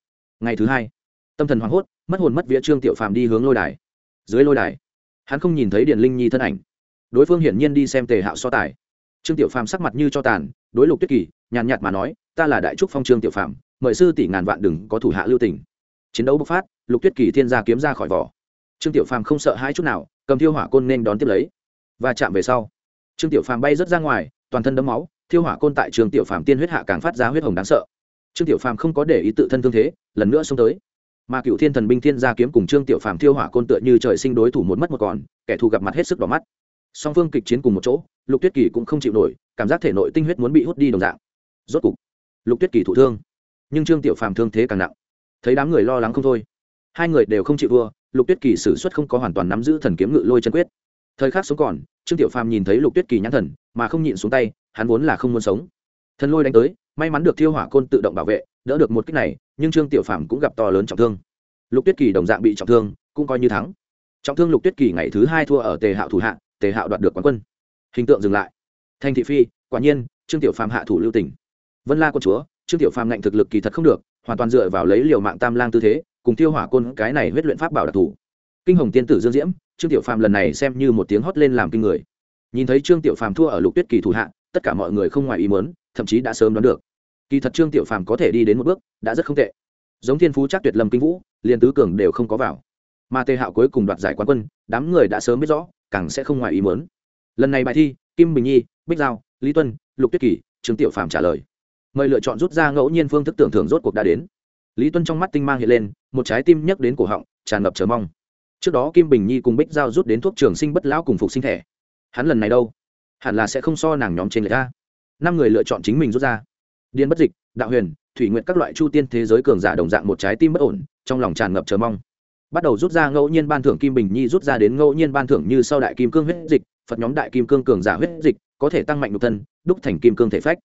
Ngày thứ hai, tâm thần hoảng hốt, mất hồn mất vía trương tiểu phàm đi hướng lôi đài. Dưới lôi đài, hắn không nhìn thấy điền linh nhi thân ảnh. Đối phương hiển nhiên đi xem tề hạo so tài. Trương tiểu phàm sắc mặt như cho tàn, đối lục tuyết kỳ, nhàn nhạt mà nói, ta là đại trúc phong trương tiểu phàm, mời sư tỷ ngàn vạn đừng có thủ hạ lưu tình. Chiến đấu bộc phát, lục tuyết kỳ thiên gia kiếm ra khỏi vỏ. Trương tiểu phàm không sợ hai chút nào, cầm thiêu hỏa côn nên đón tiếp lấy và chạm về sau. Trương tiểu phàm bay rớt ra ngoài, toàn thân đấm máu, thiêu hỏa côn tại trương tiểu phàm tiên huyết hạ càng phát ra huyết hồng đáng sợ. Trương tiểu phàm không có để ý tự thân thương thế, lần nữa xông tới. Mà cựu thiên thần binh thiên gia kiếm cùng trương tiểu phàm thiêu hỏa côn tựa như trời sinh đối thủ một mất một còn, kẻ thù gặp mặt hết sức đỏ mắt. Song phương kịch chiến cùng một chỗ, lục tuyết kỳ cũng không chịu nổi, cảm giác thể nội tinh huyết muốn bị hút đi đồng dạng. Rốt cục, lục tuyết kỳ thụ thương, nhưng trương tiểu phàm thương thế càng nặng. Thấy đám người lo lắng không thôi, hai người đều không chịu vua lục tuyết kỳ xử suất không có hoàn toàn nắm giữ thần kiếm ngự lôi chân quyết thời khắc sống còn, trương tiểu phàm nhìn thấy lục tuyết kỳ nhãn thần, mà không nhịn xuống tay, hắn vốn là không muốn sống. Thần lôi đánh tới, may mắn được thiêu hỏa côn tự động bảo vệ, đỡ được một cách này, nhưng trương tiểu phàm cũng gặp to lớn trọng thương. Lục tuyết kỳ đồng dạng bị trọng thương, cũng coi như thắng. Trọng thương lục tuyết kỳ ngày thứ hai thua ở tề hạo thủ hạ, tề hạo đoạt được quán quân. Hình tượng dừng lại. Thành thị phi, quả nhiên, trương tiểu phàm hạ thủ lưu tỉnh vân la quân chúa, trương tiểu phàm ngạnh thực lực kỳ thật không được, hoàn toàn dựa vào lấy liều mạng tam lang tư thế, cùng tiêu hỏa côn cái này huyết luyện pháp bảo đặc thù. Kinh hồng tiên tử dương diễm trương tiểu phàm lần này xem như một tiếng hót lên làm kinh người. Nhìn thấy trương tiểu phàm thua ở lục tuyết kỳ thủ hạ, tất cả mọi người không ngoài ý muốn, thậm chí đã sớm đoán được. Kỳ thật trương tiểu phàm có thể đi đến một bước, đã rất không tệ. Giống thiên phú chắc tuyệt lâm kinh vũ, liền tứ cường đều không có vào. Mà tề hạo cuối cùng đoạt giải quán quân, đám người đã sớm biết rõ, càng sẽ không ngoài ý muốn. Lần này bài thi, kim bình nhi, bích giao, lý tuân, lục tuyết kỳ, trương tiểu phàm trả lời. Mời lựa chọn rút ra ngẫu nhiên phương thức tưởng thưởng rốt cuộc đã đến. Lý tuân trong mắt tinh mang hiện lên, một trái tim nhấc đến cổ họng, tràn ngập chờ mong trước đó kim bình nhi cùng bích giao rút đến thuốc trường sinh bất lão cùng phục sinh thẻ. Hắn lần này đâu? Hẳn là sẽ không so nàng nhóm trên người ta năm người lựa chọn chính mình rút ra. Điên bất dịch, đạo huyền, thủy nguyện các loại chu tiên thế giới cường giả đồng dạng một trái tim bất ổn, trong lòng tràn ngập chờ mong. Bắt đầu rút ra ngẫu nhiên ban thưởng kim bình nhi rút ra đến ngẫu nhiên ban thưởng như sau đại kim cương huyết dịch, phật nhóm đại kim cương cường giả huyết dịch, có thể tăng mạnh nhục thân, đúc thành kim cương thể phách.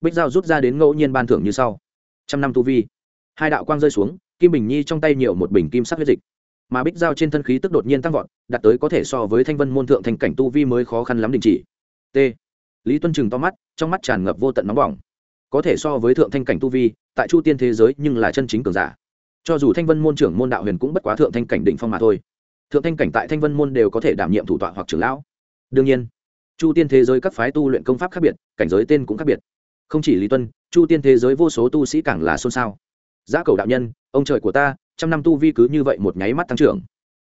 Bích giao rút ra đến ngẫu nhiên ban thưởng như sau. Trăm năm tu vi. Hai đạo quang rơi xuống, kim bình nhi trong tay nhiều một bình kim sắc huyết dịch mà bích giao trên thân khí tức đột nhiên tăng vọt, đạt tới có thể so với thanh vân môn thượng thành cảnh tu vi mới khó khăn lắm đình chỉ. T. Lý tuân chừng to mắt, trong mắt tràn ngập vô tận nóng bỏng. Có thể so với thượng thanh cảnh tu vi, tại chu tiên thế giới nhưng là chân chính cường giả. Cho dù thanh vân môn trưởng môn đạo huyền cũng bất quá thượng thanh cảnh định phong mà thôi. Thượng thanh cảnh tại thanh vân môn đều có thể đảm nhiệm thủ tọa hoặc trưởng lão. Đương nhiên, chu tiên thế giới các phái tu luyện công pháp khác biệt, cảnh giới tên cũng khác biệt. Không chỉ lý tuân, chu tiên thế giới vô số tu sĩ càng là xôn xao. Giá cầu đạo nhân, ông trời của ta trăm năm tu vi cứ như vậy một nháy mắt tăng trưởng.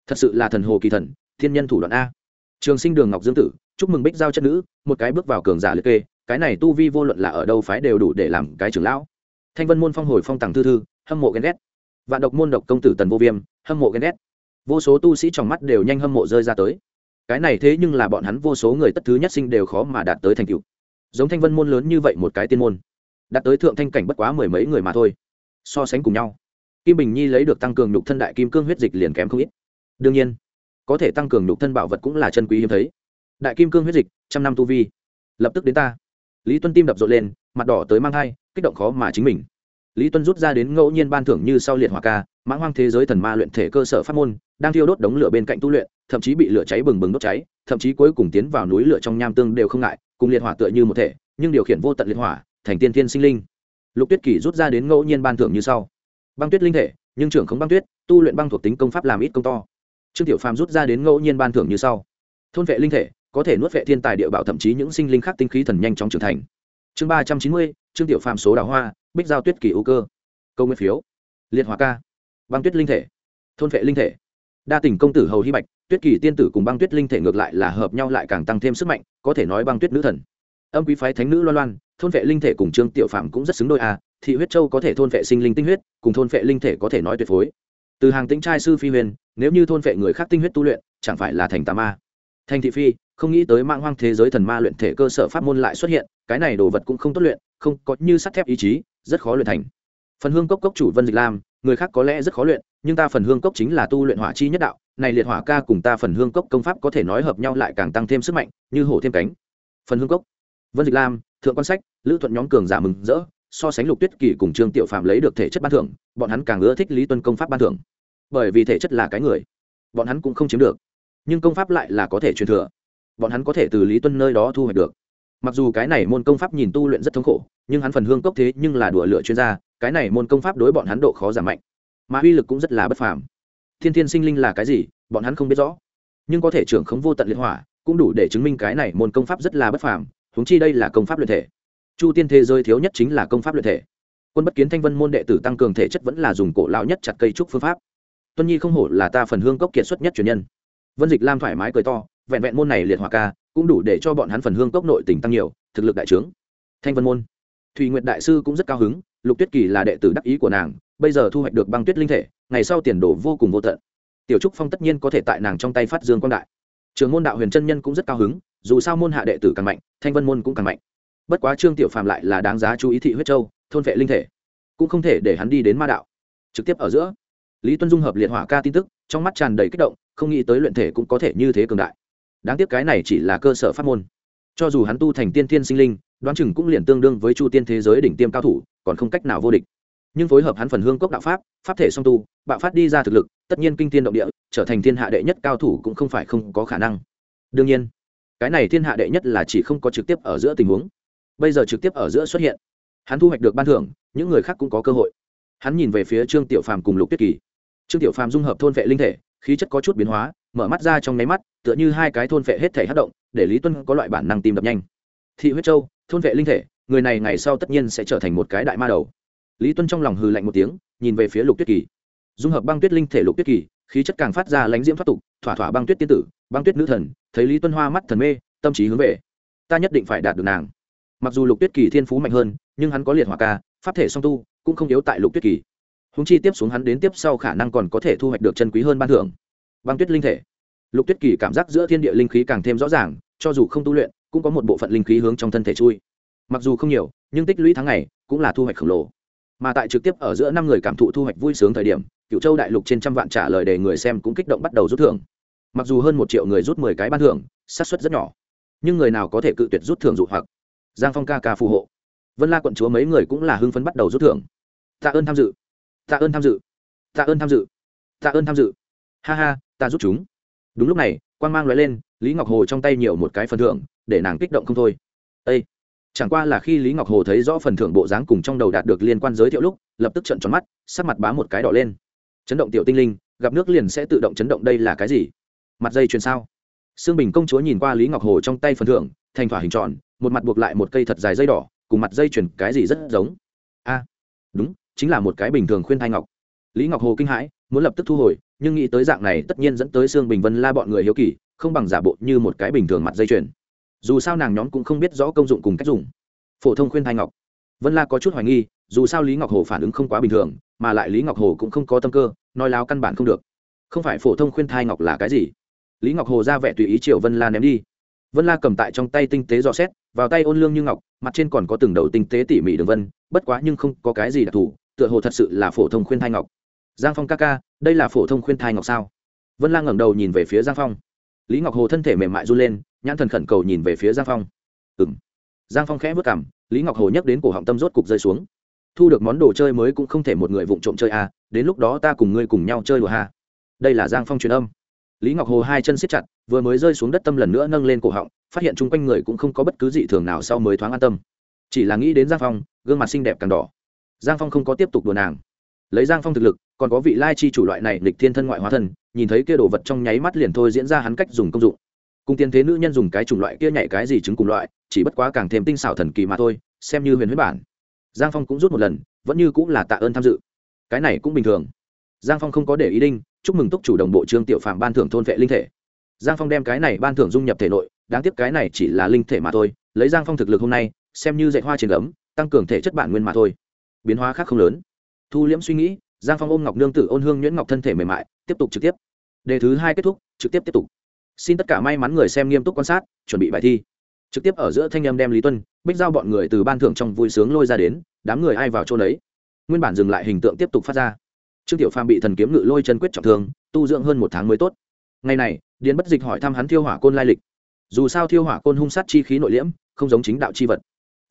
Thật sự là thần hồ kỳ thần, thiên nhân thủ đoạn a. Trường sinh đường ngọc dương tử, chúc mừng bích giao chất nữ, một cái bước vào cường giả liệt kê, cái này tu vi vô luận là ở đâu phái đều đủ để làm cái trưởng lão. Thanh vân môn phong hồi phong tàng thư thư, hâm mộ ghen ghét. Vạn độc môn độc công tử tần vô viêm, hâm mộ ghen ghét. Vô số tu sĩ trong mắt đều nhanh hâm mộ rơi ra tới. Cái này thế nhưng là bọn hắn vô số người tất thứ nhất sinh đều khó mà đạt tới thành cựu giống thanh vân môn lớn như vậy một cái tiên môn, đạt tới thượng thanh cảnh bất quá mười mấy người mà thôi. So sánh cùng nhau kim bình nhi lấy được tăng cường nhục thân đại kim cương huyết dịch liền kém không ít. Đương nhiên, có thể tăng cường nhục thân bảo vật cũng là chân quý hiếm thấy. Đại kim cương huyết dịch, trăm năm tu vi. Lập tức đến ta. Lý tuân tim đập rộn lên, mặt đỏ tới mang hai kích động khó mà chính mình. Lý tuân rút ra đến ngẫu nhiên ban thưởng như sau liệt hòa ca, mãng hoang thế giới thần ma luyện thể cơ sở pháp môn, đang thiêu đốt đống lửa bên cạnh tu luyện, thậm chí bị lửa cháy bừng bừng đốt cháy, thậm chí cuối cùng tiến vào núi lửa trong nham tương đều không ngại, cùng liệt hỏa tựa như một thể, nhưng điều khiển vô tận liệt hỏa, thành tiên thiên sinh linh. Lục tuyết kỳ rút ra đến ngẫu nhiên ban thưởng như sau băng tuyết linh thể, nhưng trưởng không băng tuyết, tu luyện băng thuộc tính công pháp làm ít công to. Trương tiểu phàm rút ra đến ngẫu nhiên ban thưởng như sau. Thôn vệ linh thể, có thể nuốt vệ thiên tài địa bảo thậm chí những sinh linh khác tinh khí thần nhanh chóng trưởng thành. Chương ba trăm chín mươi, trương tiểu phàm số đào hoa, bích giao tuyết kỳ ưu cơ. Câu nguyên phiếu. Liệt hòa ca. Băng tuyết linh thể. Thôn vệ linh thể. Đa tình công tử hầu hy bạch, tuyết kỳ tiên tử cùng băng tuyết linh thể ngược lại là hợp nhau lại càng tăng thêm sức mạnh, có thể nói băng tuyết nữ thần. Âm quý phái thánh nữ loan loan thôn vệ linh thể cùng trương tiểu phạm cũng rất xứng đôi à thị huyết châu có thể thôn vệ sinh linh tinh huyết, cùng thôn vệ linh thể có thể nói tuyệt phối. Từ hàng tính trai sư phi huyền, nếu như thôn vệ người khác tinh huyết tu luyện, chẳng phải là thành tà ma. Thành thị phi, không nghĩ tới mạng hoang thế giới thần ma luyện thể cơ sở pháp môn lại xuất hiện, cái này đồ vật cũng không tốt luyện, không có như sắt thép ý chí, rất khó luyện thành. Phần hương cốc cốc chủ vân dịch lam, người khác có lẽ rất khó luyện, nhưng ta phần hương cốc chính là tu luyện hỏa chi nhất đạo, này liệt hỏa ca cùng ta phần hương cốc công pháp có thể nói hợp nhau lại càng tăng thêm sức mạnh, như hổ thêm cánh. Phần hương cốc. Vân dịch lam thượng quan sách, lữ thuận nhóm cường giả mừng rỡ, so sánh lục tuyết kỳ cùng trương tiểu phạm lấy được thể chất ban thưởng, bọn hắn càng ưa thích lý tuân công pháp ban thưởng. Bởi vì thể chất là cái người, bọn hắn cũng không chiếm được. Nhưng công pháp lại là có thể truyền thừa. Bọn hắn có thể từ lý tuân nơi đó thu hoạch được. Mặc dù cái này môn công pháp nhìn tu luyện rất thống khổ, nhưng hắn phần hương cốc thế nhưng là đùa lựa chuyên gia, cái này môn công pháp đối bọn hắn độ khó giảm mạnh. Mà uy lực cũng rất là bất phàm. Thiên thiên sinh linh là cái gì, bọn hắn không biết rõ. Nhưng có thể trưởng khống vô tận liệt hỏa, cũng đủ để chứng minh cái này môn công pháp rất là bất phàm huống chi đây là công pháp luyện thể. Chu tiên thế giới thiếu nhất chính là công pháp luyện thể. Quân bất kiến thanh vân môn đệ tử tăng cường thể chất vẫn là dùng cổ lão nhất chặt cây trúc phương pháp. Tuân nhi không hổ là ta phần hương cốc kiệt xuất nhất truyền nhân. Vân dịch lam thoải mái cười to, vẹn vẹn môn này liệt hỏa ca, cũng đủ để cho bọn hắn phần hương cốc nội tỉnh tăng nhiều, thực lực đại trướng. Thanh vân môn. Thùy nguyệt đại sư cũng rất cao hứng, lục tuyết kỳ là đệ tử đắc ý của nàng, bây giờ thu hoạch được băng tuyết linh thể, ngày sau tiền đồ vô cùng vô tận. Tiểu trúc phong tất nhiên có thể tại nàng trong tay phát dương quang đại trường môn đạo huyền chân nhân cũng rất cao hứng, dù sao môn hạ đệ tử càng mạnh, thanh vân môn cũng càng mạnh. Bất quá trương tiểu phàm lại là đáng giá chú ý thị huyết châu, thôn vệ linh thể, cũng không thể để hắn đi đến ma đạo. Trực tiếp ở giữa, lý tuân dung hợp liệt hỏa ca tin tức, trong mắt tràn đầy kích động, không nghĩ tới luyện thể cũng có thể như thế cường đại. Đáng tiếc cái này chỉ là cơ sở pháp môn. Cho dù hắn tu thành tiên thiên sinh linh, đoán chừng cũng liền tương đương với chu tiên thế giới đỉnh tiêm cao thủ, còn không cách nào vô địch. Nhưng phối hợp hắn phần hương cốc đạo pháp pháp thể song tu, bạo phát đi ra thực lực, tất nhiên kinh thiên động địa trở thành thiên hạ đệ nhất cao thủ cũng không phải không có khả năng. Đương nhiên, cái này thiên hạ đệ nhất là chỉ không có trực tiếp ở giữa tình huống. Bây giờ trực tiếp ở giữa xuất hiện, hắn thu hoạch được ban thưởng, những người khác cũng có cơ hội. Hắn nhìn về phía trương tiểu phàm cùng lục tuyết kỳ. Trương tiểu phàm dung hợp thôn vệ linh thể, khí chất có chút biến hóa, mở mắt ra trong nháy mắt, tựa như hai cái thôn vệ hết thể hát động, để lý tuân có loại bản năng tìm đập nhanh. Thị huyết châu, thôn vệ linh thể, người này ngày sau tất nhiên sẽ trở thành một cái đại ma đầu. Lý tuân trong lòng hừ lạnh một tiếng, nhìn về phía lục tuyết kỳ. Dung hợp băng tuyết linh thể lục tuyết kỳ khí chất càng phát ra lánh diễm thoát tục, thỏa thỏa băng tuyết tiên tử, băng tuyết nữ thần, thấy lý tuân hoa mắt thần mê, tâm trí hướng về. Ta nhất định phải đạt được nàng. Mặc dù lục tuyết kỳ thiên phú mạnh hơn, nhưng hắn có liệt hỏa ca, pháp thể song tu, cũng không yếu tại lục tuyết kỳ. Húng chi tiếp xuống hắn đến tiếp sau khả năng còn có thể thu hoạch được chân quý hơn ban thưởng. Băng tuyết linh thể. Lục tuyết kỳ cảm giác giữa thiên địa linh khí càng thêm rõ ràng, cho dù không tu luyện, cũng có một bộ phận linh khí hướng trong thân thể chui. Mặc dù không nhiều, nhưng tích lũy tháng ngày, cũng là thu hoạch khổng lồ. Mà tại trực tiếp ở giữa năm người cảm thụ thu hoạch vui sướng thời điểm cựu châu đại lục trên trăm vạn trả lời để người xem cũng kích động bắt đầu rút thưởng. Mặc dù hơn một triệu người rút mười cái ban thưởng, xác suất rất nhỏ, nhưng người nào có thể cự tuyệt rút thưởng dụ hoặc. Giang phong ca ca phù hộ. Vân la quận chúa mấy người cũng là hưng phấn bắt đầu rút thưởng. Tạ ơn tham dự. Tạ ơn tham dự. Tạ ơn tham dự. Tạ ơn tham dự. Ha ha, ta rút chúng. Đúng lúc này quan g mang loại lên, lý ngọc hồ trong tay nhiều một cái phần thưởng, để nàng kích động không thôi. Â chẳng qua là khi lý ngọc hồ thấy rõ phần thưởng bộ dáng cùng trong đầu đạt được liên quan giới thiệu lúc, lập tức trận tròn mắt, sắc mặt bá một cái đỏ lên chấn động tiểu tinh linh, gặp nước liền sẽ tự động chấn động đây là cái gì? Mặt dây chuyền sao? Xương bình công chúa nhìn qua lý ngọc hồ trong tay phần thưởng, thành thỏa hình tròn, một mặt buộc lại một cây thật dài dây đỏ, cùng mặt dây chuyền cái gì rất giống. A, đúng, chính là một cái bình thường khuyên thai ngọc. Lý ngọc hồ kinh hãi, muốn lập tức thu hồi, nhưng nghĩ tới dạng này tất nhiên dẫn tới xương bình vân la bọn người hiếu kỳ, không bằng giả bộ như một cái bình thường mặt dây chuyền. Dù sao nàng nhóm cũng không biết rõ công dụng cùng cách dùng. Phổ thông khuyên thai ngọc. Vân la có chút hoài nghi dù sao lý ngọc hồ phản ứng không quá bình thường, mà lại lý ngọc hồ cũng không có tâm cơ, nói láo căn bản không được. Không phải phổ thông khuyên thai ngọc là cái gì? Lý ngọc hồ ra vẻ tùy ý triệu vân la ném đi. Vân la cầm tại trong tay tinh tế dò xét, vào tay ôn lương như ngọc, mặt trên còn có từng đầu tinh tế tỉ mỉ đường vân, bất quá nhưng không có cái gì đặc thù, tựa hồ thật sự là phổ thông khuyên thai ngọc. Giang phong ca ca, đây là phổ thông khuyên thai ngọc sao? Vân la ngẩng đầu nhìn về phía giang phong. Lý ngọc hồ thân thể mềm mại run lên, nhãn thần khẩn cầu nhìn về phía giang phong. Ừ m giang phong khẽ vất cảm lý ngọc hồ nhắc đến cổ họng tâm rốt cục rơi xuống thu được món đồ chơi mới cũng không thể một người vụng trộm chơi à đến lúc đó ta cùng ngươi cùng nhau chơi đùa ha. Đây là giang phong truyền âm. Lý ngọc hồ hai chân siết chặt, vừa mới rơi xuống đất tâm lần nữa nâng lên cổ họng, phát hiện chung quanh người cũng không có bất cứ dị thường nào sau mới thoáng an tâm. Chỉ là nghĩ đến giang phong, gương mặt xinh đẹp càng đỏ. Giang phong không có tiếp tục đùa nàng. Lấy giang phong thực lực, còn có vị lai chi chủ loại này lịch thiên thân ngoại hóa thân, nhìn thấy kia đồ vật trong nháy mắt liền thôi diễn ra hắn cách dùng công dụng. Cùng tiên thế nữ nhân dùng cái chủng loại kia nhảy cái gì chứng cùng loại, chỉ bất quá càng thêm tinh xảo thần kỳ mà thôi, xem như huyền huyết bản giang phong cũng rút một lần, vẫn như cũng là tạ ơn tham dự. Cái này cũng bình thường. Giang phong không có để ý đinh, chúc mừng túc chủ đồng bộ trương tiểu phạm ban thưởng thôn vệ linh thể. Giang phong đem cái này ban thưởng dung nhập thể nội, đáng tiếc cái này chỉ là linh thể mà thôi, lấy giang phong thực lực hôm nay, xem như dạy hoa trên gấm, tăng cường thể chất bản nguyên mà thôi. Biến hóa khác không lớn. Thu liễm suy nghĩ, giang phong ôm ngọc nương tử ôn hương nhuyễn ngọc thân thể mềm mại, tiếp tục trực tiếp. Đề thứ hai kết thúc, trực tiếp tiếp tục. Xin tất cả may mắn người xem nghiêm túc quan sát, chuẩn bị bài thi. Trực tiếp ở giữa thanh âm đem lý tuân bích giao bọn người từ ban thưởng trong vui sướng lôi ra đến, đám người ai vào chỗ đấy nguyên bản dừng lại hình tượng tiếp tục phát ra. Trương tiểu phàm bị thần kiếm ngự lôi chân quyết trọng thương, tu dưỡng hơn một tháng mới tốt. Ngày này, điền bất dịch hỏi thăm hắn thiêu hỏa côn lai lịch. Dù sao thiêu hỏa côn hung sát chi khí nội liễm, không giống chính đạo chi vật.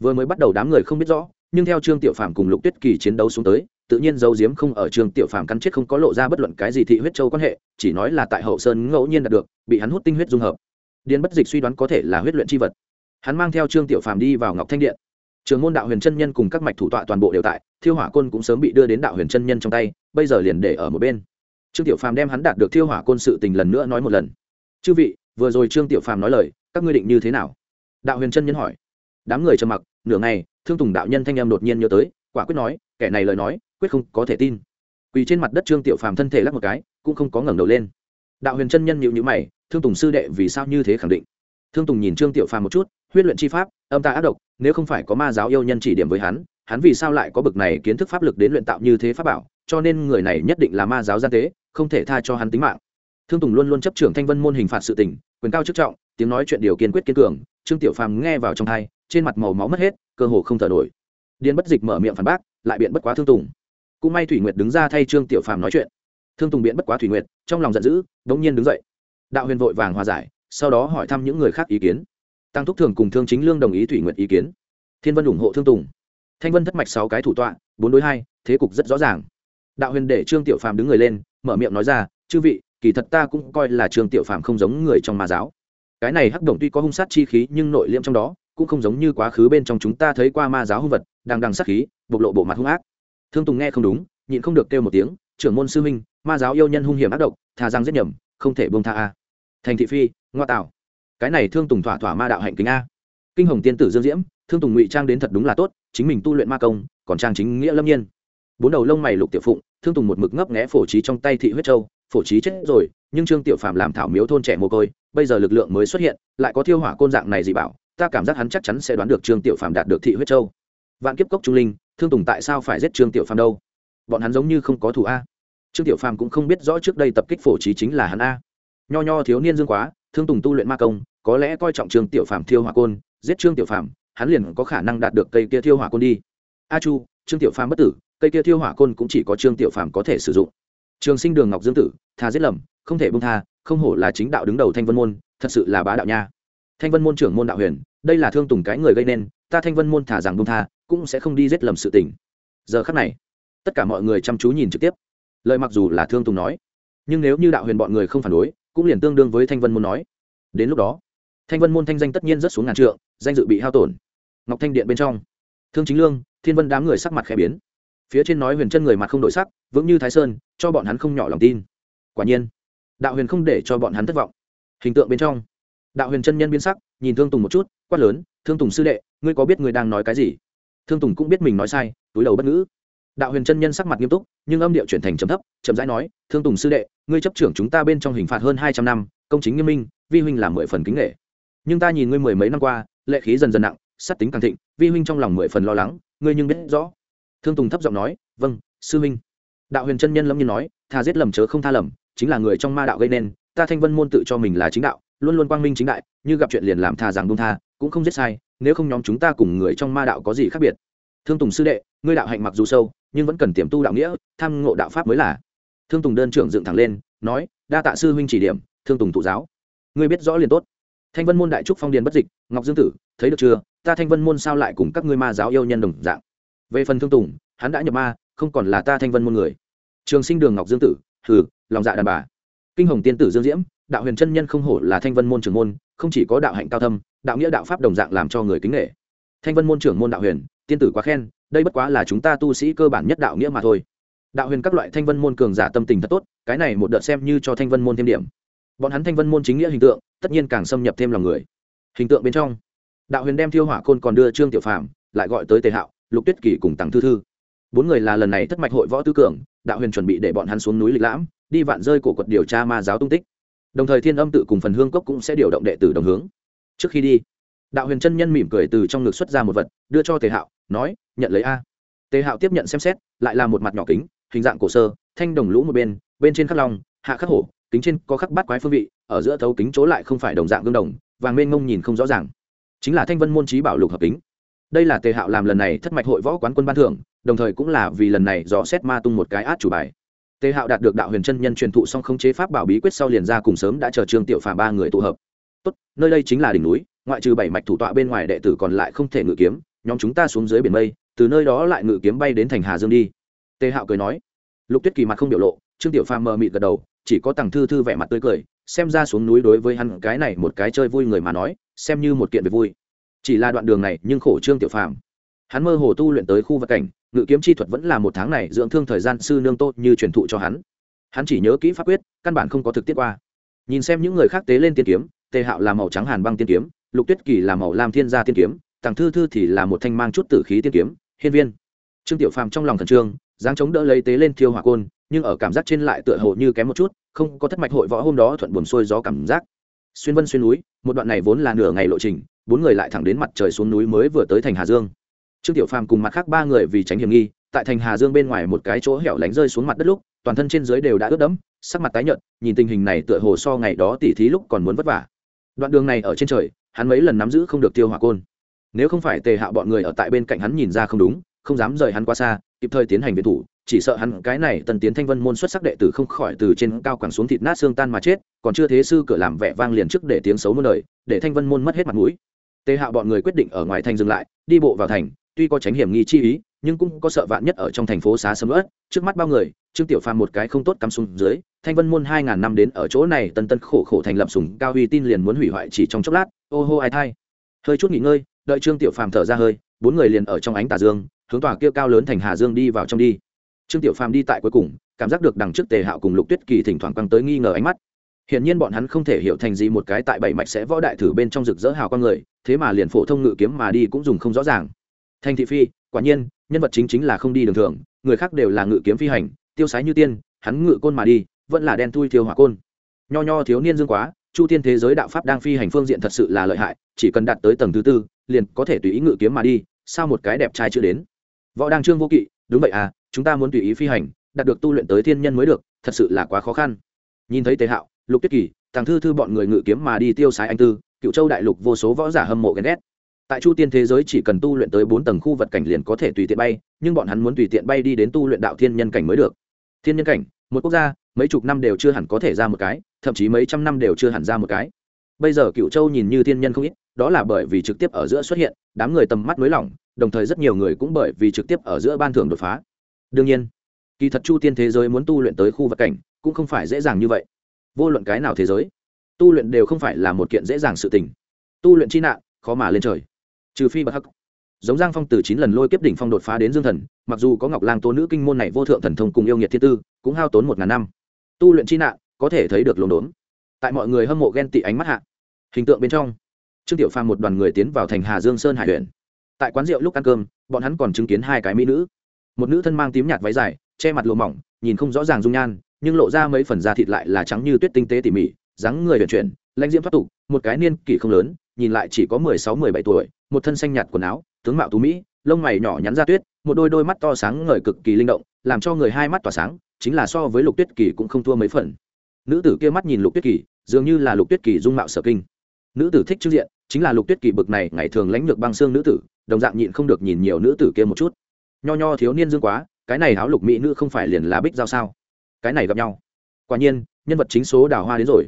Vừa mới bắt đầu đám người không biết rõ, nhưng theo trương tiểu phàm cùng lục tuyết kỳ chiến đấu xuống tới, tự nhiên dấu diếm không ở trường tiểu phàm cắn chết không có lộ ra bất luận cái gì thị huyết châu quan hệ, chỉ nói là tại hậu sơn ngẫu nhiên đạt được, bị hắn hút tinh huyết dung hợp. Điền bất dịch suy đoán có thể là huyết luyện chi vật hắn mang theo trương tiểu phàm đi vào ngọc thanh điện. Trường môn đạo huyền chân nhân cùng các mạch thủ tọa toàn bộ đều tại, thiêu hỏa côn cũng sớm bị đưa đến đạo huyền chân nhân trong tay, bây giờ liền để ở một bên. Trương tiểu phàm đem hắn đạt được thiêu hỏa côn sự tình lần nữa nói một lần. Chư vị, vừa rồi trương tiểu phàm nói lời, các ngươi định như thế nào? Đạo huyền chân nhân hỏi. Đám người trầm mặc, nửa ngày, thương tùng đạo nhân thanh em đột nhiên nhớ tới, quả quyết nói, kẻ này lời nói, quyết không có thể tin. Quỳ trên mặt đất trương tiểu phàm thân thể lắc một cái, cũng không có ngẩng đầu lên. Đạo huyền chân nhân nhịu nhữ mày, thương tùng sư đệ vì sao như thế khẳng định? Thương tùng nhìn trương tiểu phàm một chút huyết luyện chi pháp, âm ta ác độc, nếu không phải có ma giáo yêu nhân chỉ điểm với hắn hắn vì sao lại có bực này kiến thức pháp lực đến luyện tạo như thế pháp bảo, cho nên người này nhất định là ma giáo gian tế, không thể tha cho hắn tính mạng. Thương tùng luôn luôn chấp trưởng thanh vân môn hình phạt sự tình, quyền cao chức trọng, tiếng nói chuyện điều kiên quyết kiên cường, trương tiểu phàm nghe vào trong thai trên mặt màu máu mất hết, cơ hồ không thở nổi. Điên bất dịch mở miệng phản bác, lại biện bất quá thương tùng. Cũng may thủy nguyệt đứng ra thay trương tiểu phàm nói chuyện. Thương tùng biện bất quá thủy nguyệt, trong lòng giận dữ đ ỗ n g nhiên đứng dậy. Đạo huyền vội vàng hòa giải, sau đó hỏi thăm những người khác ý kiến tăng thúc thường cùng thương chính lương đồng ý thủy nguyệt ý kiến. Thiên vân ủng hộ thương tùng. Thanh vân thất mạch sáu cái thủ tọa, bốn đối hai, thế cục rất rõ ràng. Đạo huyền để trương tiểu phàm đứng người lên, mở miệng nói ra, chư vị, kỳ thật ta cũng coi là trương tiểu phàm không giống người trong ma giáo. Cái này hắc đồng tuy có hung sát chi khí nhưng nội liêm trong đó, cũng không giống như quá khứ bên trong chúng ta thấy qua ma giáo hung vật đang đằng sát khí, bộc lộ bộ mặt hung ác. Thương tùng nghe không đúng, nhịn không được kêu một tiếng, trưởng môn sư minh ma giáo yêu nhân hung hiểm ác độc, thà rằng giết nhầm, không thể buông tha a. Thành thị phi, ngoa tạo cái này thương tùng thỏa thỏa ma đạo hạnh kính a. Kinh hồng tiên tử dương diễm, thương tùng ngụy trang đến thật đúng là tốt, chính mình tu luyện ma công, còn trang chính nghĩa lâm nhiên. Bốn đầu lông mày lục tiểu phụng, thương tùng một mực ngấp nghẽ phổ trí trong tay thị huyết châu, phổ trí chết rồi, nhưng trương tiểu phạm làm thảo miếu thôn trẻ mồ côi, bây giờ lực lượng mới xuất hiện, lại có thiêu hỏa côn dạng này dị bảo, ta cảm giác hắn chắc chắn sẽ đoán được trương tiểu phạm đạt được thị huyết châu. Vạn kiếp cốc trung linh, thương tùng tại sao phải giết trương tiểu phàm đâu? Bọn hắn giống như không có thủ a. Trương tiểu phàm cũng không biết rõ trước đây tập kích phổ trí chính là hắn a. Nho nho thiếu niên dương quá, thương tùng tu luyện ma công có lẽ coi trọng trương tiểu phàm thiêu hỏa côn, giết trương tiểu phàm, hắn liền có khả năng đạt được cây kia thiêu hỏa côn đi. A chu, trương tiểu phàm bất tử, cây kia thiêu hỏa côn cũng chỉ có trương tiểu phàm có thể sử dụng. Trường sinh đường ngọc dương tử, tha giết lầm, không thể bông tha, không hổ là chính đạo đứng đầu thanh vân môn, thật sự là bá đạo nha. Thanh vân môn trưởng môn đạo huyền, đây là thương tùng cái người gây nên, ta thanh vân môn thả rằng bông tha, cũng sẽ không đi giết lầm sự tình. Giờ khắc này, tất cả mọi người chăm chú nhìn trực tiếp. Lời mặc dù là thương tùng nói, nhưng nếu như đạo huyền bọn người không phản đối, cũng liền tương đương với thanh vân môn nói. Đến lúc đó thanh vân môn thanh danh tất nhiên rất xuống ngàn trượng, danh dự bị hao tổn. Ngọc thanh điện bên trong. Thương chính lương, thiên vân đám người sắc mặt khẽ biến. Phía trên nói huyền chân người mặt không đổi sắc, vững như thái sơn, cho bọn hắn không nhỏ lòng tin. Quả nhiên, đạo huyền không để cho bọn hắn thất vọng. Hình tượng bên trong, đạo huyền chân nhân biến sắc, nhìn thương tùng một chút, quát lớn, thương tùng sư đệ, ngươi có biết người đang nói cái gì? Thương tùng cũng biết mình nói sai, túi đầu bất ngữ. Đạo huyền chân nhân sắc mặt nghiêm túc, nhưng âm điệu chuyển thành chấm thấp, chậm rãi nói, thương tùng sư đệ, ngươi chấp trưởng chúng ta bên trong hình phạt hơn hai trăm năm, công chính nghiêm minh, vi huynh làm mười phần kính nghệ nhưng ta nhìn ngươi mười mấy năm qua, lệ khí dần dần nặng sắt tính càng thịnh, vi huynh trong lòng mười phần lo lắng, ngươi nhưng biết rõ. Thương tùng thấp giọng nói vâng sư huynh. Đạo huyền chân nhân lâm nhiên nói, tha giết lầm chớ không tha lầm, chính là người trong ma đạo gây nên, ta thanh vân môn tự cho mình là chính đạo, luôn luôn quang minh chính đại, như gặp chuyện liền làm tha rằng bông tha, cũng không giết sai, nếu không nhóm chúng ta cùng người trong ma đạo có gì khác biệt? Thương tùng sư đệ, ngươi đạo hạnh mặc dù sâu, nhưng vẫn cần tiềm tu đạo nghĩa, tham ngộ đạo pháp mới là. Thương tùng đơn trưởng dựng thẳng lên, nói, đa tạ sư huynh chỉ điểm, thương tùng thụ giáo. Ngươi biết rõ liền tốt thanh vân môn đại trúc phong điền bất dịch, ngọc dương tử, thấy được chưa? Ta thanh vân môn sao lại cùng các ngươi ma giáo yêu nhân đồng dạng? Về phần thương tùng, hắn đã nhập ma, không còn là ta thanh vân môn người. Trường sinh đường ngọc dương tử thử lòng dạ đàn bà. Kinh hồng tiên tử dương diễm, đạo huyền chân nhân không hổ là thanh vân môn trưởng môn, không chỉ có đạo hạnh cao thâm, đạo nghĩa đạo pháp đồng dạng làm cho người kính nghệ thanh vân môn trưởng môn đạo huyền, tiên tử quá khen, đây bất quá là chúng ta tu sĩ cơ bản nhất đạo nghĩa mà thôi. Đạo huyền các loại thanh vân môn cường giả tâm tình thật tốt, cái này một đợt xem như cho thanh vân môn thêm điểm bọn hắn thanh vân môn chính nghĩa hình tượng, tất nhiên càng xâm nhập thêm lòng người. Hình tượng bên trong, đạo huyền đem thiêu hỏa côn còn đưa trương tiểu phàm, lại gọi tới tề hạo, lục tuyết kỳ cùng tặng thư thư. Bốn người là lần này thất mạch hội võ tư cường, đạo huyền chuẩn bị để bọn hắn xuống núi lịch lãm, đi vạn rơi cổ quật điều tra ma giáo tung tích. Đồng thời thiên âm tự cùng phần hương cốc cũng sẽ điều động đệ tử đồng hướng. Trước khi đi, đạo huyền chân nhân mỉm cười từ trong ngực xuất ra một vật, đưa cho tề hạo, nói, nhận lấy a. Tề hạo tiếp nhận xem xét, lại là một mặt nhỏ kính, hình dạng cổ sơ, thanh đồng lũ một bên bên trên khắc long, hạ khắc hổ kính trên có khắc bát quái phương vị, ở giữa thấu kính chỗ lại không phải đồng dạng gương đồng, vàng mênh ngông nhìn không rõ ràng. Chính là thanh vân môn trí bảo lục hợp kính. Đây là tề hạo làm lần này thất mạch hội võ quán quân ban thưởng, đồng thời cũng là vì lần này dò xét ma tung một cái át chủ bài. Tề hạo đạt được đạo huyền chân nhân truyền thụ xong khống chế pháp bảo bí quyết sau liền ra cùng sớm đã chờ trương tiểu phàm ba người tụ hợp. Tốt, nơi đây chính là đỉnh núi, ngoại trừ bảy mạch thủ tọa bên ngoài đệ tử còn lại không thể ngự kiếm, nhóm chúng ta xuống dưới biển mây, từ nơi đó lại ngự kiếm bay đến thành hà dương đi. Tề hạo cười nói. Lục tuyết kỳ mặt không biểu lộ, trương tiểu phàm mờ mịt gật đầu chỉ có tằng thư thư vẻ mặt tươi cười, xem ra xuống núi đối với hắn cái này một cái chơi vui người mà nói, xem như một kiện việc vui. Chỉ là đoạn đường này nhưng khổ trương tiểu phàm. Hắn mơ hồ tu luyện tới khu vật cảnh, ngự kiếm chi thuật vẫn là một tháng này dưỡng thương thời gian sư nương tốt như truyền thụ cho hắn. Hắn chỉ nhớ kỹ pháp quyết, căn bản không có thực tiết qua. Nhìn xem những người khác tế lên tiên kiếm, tề hạo là màu trắng hàn băng tiên kiếm, lục tuyết kỳ là màu lam thiên gia tiên kiếm tàng thư thư thì là một thanh mang chút tử khí tiên kiếm, hiên viên. Trương tiểu phàm trong lòng thần trương, dáng chống đỡ lấy tế lên thiêu hỏa côn nhưng ở cảm giác trên lại tựa hồ như kém một chút, không có thất mạch hội võ hôm đó thuận buồm xuôi gió cảm giác. Xuyên vân xuyên núi, một đoạn này vốn là nửa ngày lộ trình, bốn người lại thẳng đến mặt trời xuống núi mới vừa tới thành hà dương. Trương tiểu phàm cùng mặt khác ba người vì tránh hiểm nghi, tại thành hà dương bên ngoài một cái chỗ hẻo lánh rơi xuống mặt đất lúc, toàn thân trên dưới đều đã ướt đẫm, sắc mặt tái nhợt, nhìn tình hình này tựa hồ so ngày đó tỉ thí lúc còn muốn vất vả. Đoạn đường này ở trên trời, hắn mấy lần nắm giữ không được tiêu hỏa côn. Nếu không phải tề hạ bọn người ở tại bên cạnh hắn nhìn ra không đúng, không dám rời hắn qua xa, kịp thời tiến hành viện thủ chỉ sợ hắn cái này tần tiến thanh vân môn xuất sắc đệ tử không khỏi từ trên cao quẳng xuống thịt nát xương tan mà chết, còn chưa thế sư cửa làm vẻ vang liền trước để tiếng xấu muôn đời, để thanh vân môn mất hết mặt mũi. Tề hạ bọn người quyết định ở ngoài thành dừng lại, đi bộ vào thành, tuy có tránh hiểm nghi chi ý, nhưng cũng có sợ vạn nhất ở trong thành phố xá sầm ớt, trước mắt bao người, trương tiểu phàm một cái không tốt cắm xuống dưới, thanh vân môn hai ngàn năm đến ở chỗ này tân tân khổ khổ thành lập sùng cao uy tin liền muốn hủy hoại chỉ trong chốc lát, ô hô ai thai. Hơi chút nghỉ ngơi, đợi trương tiểu phàm thở ra hơi, bốn người liền ở trong ánh tà dương, hướng tòa kia cao lớn thành hà dương đi vào trong đi trương tiểu phàm đi tại cuối cùng cảm giác được đằng trước tề hạo cùng lục tuyết kỳ thỉnh thoảng căng tới nghi ngờ ánh mắt Hiển nhiên bọn hắn không thể hiểu thành gì một cái tại bảy mạch sẽ võ đại thử bên trong rực rỡ hào con người, thế mà liền phổ thông ngự kiếm mà đi cũng dùng không rõ ràng. Thanh thị phi, quả nhiên, nhân vật chính chính là không đi đường thường, người khác đều là ngự kiếm phi hành, tiêu sái như tiên, hắn ngự côn mà đi, vẫn là đen thui thiêu hỏa côn. Nho nho thiếu niên dương quá, chu tiên thế giới đạo pháp đang phi hành phương diện thật sự là lợi hại, chỉ cần đạt tới tầng thứ tư, liền có thể tùy ý ngự kiếm mà đi, sao một cái đẹp trai chưa đến. Võ đang trương vô kỵ, đúng vậy à, chúng ta muốn tùy ý phi hành, đạt được tu luyện tới thiên nhân mới được, thật sự là quá khó khăn. Nhìn thấy tề Hạo, Lục Tuyết Kỳ, thằng Thư Thư bọn người ngự kiếm mà đi tiêu sái anh tư, Cựu Châu đại lục vô số võ giả hâm mộ ghen ghét. Tại Chu Tiên thế giới chỉ cần tu luyện tới bốn tầng khu vật cảnh liền có thể tùy tiện bay, nhưng bọn hắn muốn tùy tiện bay đi đến tu luyện đạo thiên nhân cảnh mới được. Thiên nhân cảnh, một quốc gia, mấy chục năm đều chưa hẳn có thể ra một cái, thậm chí mấy trăm năm đều chưa hẳn ra một cái. Bây giờ Cựu Châu nhìn như thiên nhân không ít, đó là bởi vì trực tiếp ở giữa xuất hiện, đám người tầm mắt mới lỏng, đồng thời rất nhiều người cũng bởi vì trực tiếp ở giữa ban thưởng đột phá. Đương nhiên, kỳ thật Chu Tiên thế giới muốn tu luyện tới khu vật cảnh, cũng không phải dễ dàng như vậy. Vô luận cái nào thế giới, tu luyện đều không phải là một kiện dễ dàng sự tình. Tu luyện chi nạn, khó mà lên trời. Trừ phi bậc hắc. Giống Giang Phong từ chín lần lôi kiếp đỉnh phong đột phá đến Dương Thần, mặc dù có Ngọc Lang Tố nữ kinh môn này vô thượng thần thông cùng yêu nghiệt thiên tư, cũng hao tốn một ngàn năm. Tu luyện chi nạn, có thể thấy được lồn đốn. Tại mọi người hâm mộ ghen tị ánh mắt hạ, hình tượng bên trong trương tiểu phàm một đoàn người tiến vào thành hà dương sơn hải huyện tại quán rượu lúc ăn cơm bọn hắn còn chứng kiến hai cái mỹ nữ một nữ thân mang tím nhạt váy dài, che mặt lùa mỏng, nhìn không rõ ràng dung nhan, nhưng lộ ra mấy phần da thịt lại là trắng như tuyết tinh tế tỉ mỉ, dáng người vận chuyển, lãnh diễm thoát tục, một cái niên kỷ không lớn, nhìn lại chỉ có mười sáu, mười bảy tuổi, một thân xanh nhạt quần áo, tướng mạo tú mỹ, lông mày nhỏ nhắn ra tuyết, một đôi đôi mắt to sáng ngời cực kỳ linh động, làm cho người hai mắt tỏa sáng, chính là so với lục tuyết kỳ cũng không thua mấy phần. Nữ tử kia mắt nhìn lục tuyết kỳ, dường như là lục tuyết kỳ dung mạo sở kinh. Nữ tử thích trước diện, chính là lục tuyết kỳ bực này ngày thường lãnh lược băng xương nữ tử, đồng dạng nhịn không được nhìn nhiều nữ tử kia một chút nho nho thiếu niên dương quá, cái này áo lục mỹ nữ không phải liền là bích giao sao? Cái này gặp nhau. Quả nhiên, nhân vật chính số đào hoa đến rồi.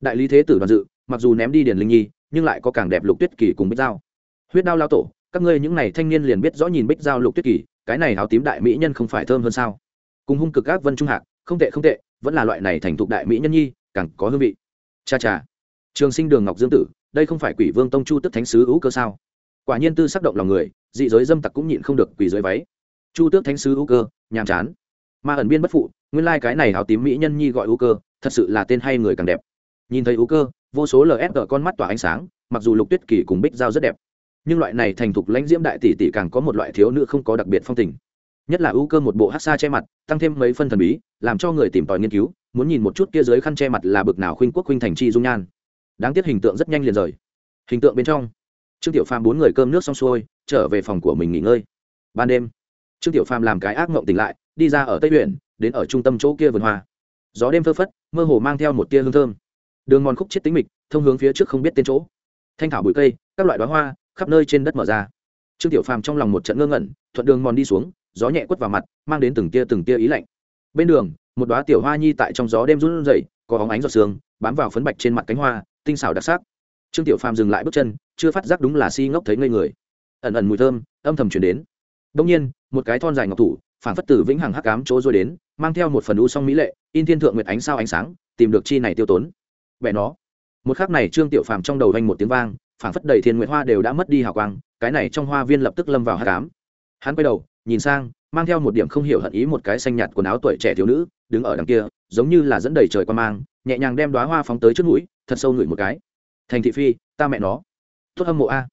Đại lý thế tử đoàn dự, mặc dù ném đi điền linh nhi, nhưng lại có càng đẹp lục tuyết kỳ cùng bích giao. Huyết đao lao tổ, các ngươi những n à y thanh niên liền biết rõ nhìn bích giao lục tuyết kỳ, cái này áo tím đại mỹ nhân không phải thơm hơn sao? Cùng hung cực các vân trung hạc, không tệ không tệ, vẫn là loại này thành thục đại mỹ nhân nhi, càng có hương vị. Cha cha. Trường sinh đường ngọc dương tử, đây không phải quỷ vương tông chu tức thánh sứ ưu cơ sao? Quả nhiên tư sắc động lòng người, dị giới dâm tặc cũng nhịn không được quỳ dưới váy. Chu tước thánh sứ U cơ, nhàm chán. Mà ẩn biên bất phụ, nguyên lai、like、cái này áo tím mỹ nhân nhi gọi U cơ, thật sự là tên hay người càng đẹp. Nhìn thấy U cơ, vô số lfg con mắt tỏa ánh sáng, mặc dù lục tuyết kỳ cùng bích giao rất đẹp, nhưng loại này thành thục lãnh diễm đại tỷ tỷ càng có một loại thiếu nữ không có đặc biệt phong tình. Nhất là U cơ một bộ hát xa che mặt, tăng thêm mấy phân thần bí, làm cho người tìm tòi nghiên cứu, muốn nhìn một chút kia dưới khăn che mặt là bực nào khuynh quốc khuynh thành chi dung nhan. Đáng tiếc hình tượng rất nhanh liền rời. Hình tượng bên trong trương tiểu phàm bốn người cơm nước xong xuôi, trở về phòng của mình nghỉ ngơi. Ban đêm, trương tiểu phàm làm cái ác mộng tỉnh lại, đi ra ở tây huyện đến ở trung tâm chỗ kia vườn hoa. Gió đêm phơ phất, mơ hồ mang theo một tia hương thơm. Đường mòn khúc chết tính mịch, thông hướng phía trước không biết tên chỗ. Thanh thảo bụi cây, các loại đoá hoa, khắp nơi trên đất mở ra. Trương tiểu phàm trong lòng một trận ngơ ngẩn, thuận đường mòn đi xuống, gió nhẹ quất vào mặt, mang đến từng tia từng tia ý lạnh. Bên đường, một đoá tiểu hoa nhi tại trong gió đêm run rẩy, có óng ánh giọt sương, bám vào phấn bạch trên mặt cánh hoa, tinh xảo đặc sắc trương tiểu phàm dừng lại bước chân, chưa phát giác đúng là si ngốc thấy ngây người. Ẩn ẩn mùi thơm, âm thầm chuyển đến. Đông nhiên, một cái thon dài ngọc thủ phản phất từ vĩnh hằng hắc cám chỗ rồi đến, mang theo một phần u song mỹ lệ, in thiên thượng nguyệt ánh sao ánh sáng, tìm được chi này tiêu tốn. Vẻ nó. Một khắc này trương tiểu phàm trong đầu vang một tiếng vang phản phất đầy thiên nguyệt hoa đều đã mất đi hào quang, cái này trong hoa viên lập tức lâm vào hắc cám hắn quay đầu, nhìn sang, mang theo một điểm không hiểu hận ý một cái xanh nhạt quần áo tuổi trẻ thiếu nữ, đứng ở đằng kia, giống như là dẫn đầy trời qua mang, nhẹ nhàng đem đóa hoa phóng tới trước mũi, thật sâu ngửi một cái thành thị phi, ta mẹ nó. Tốt hâm mộ a.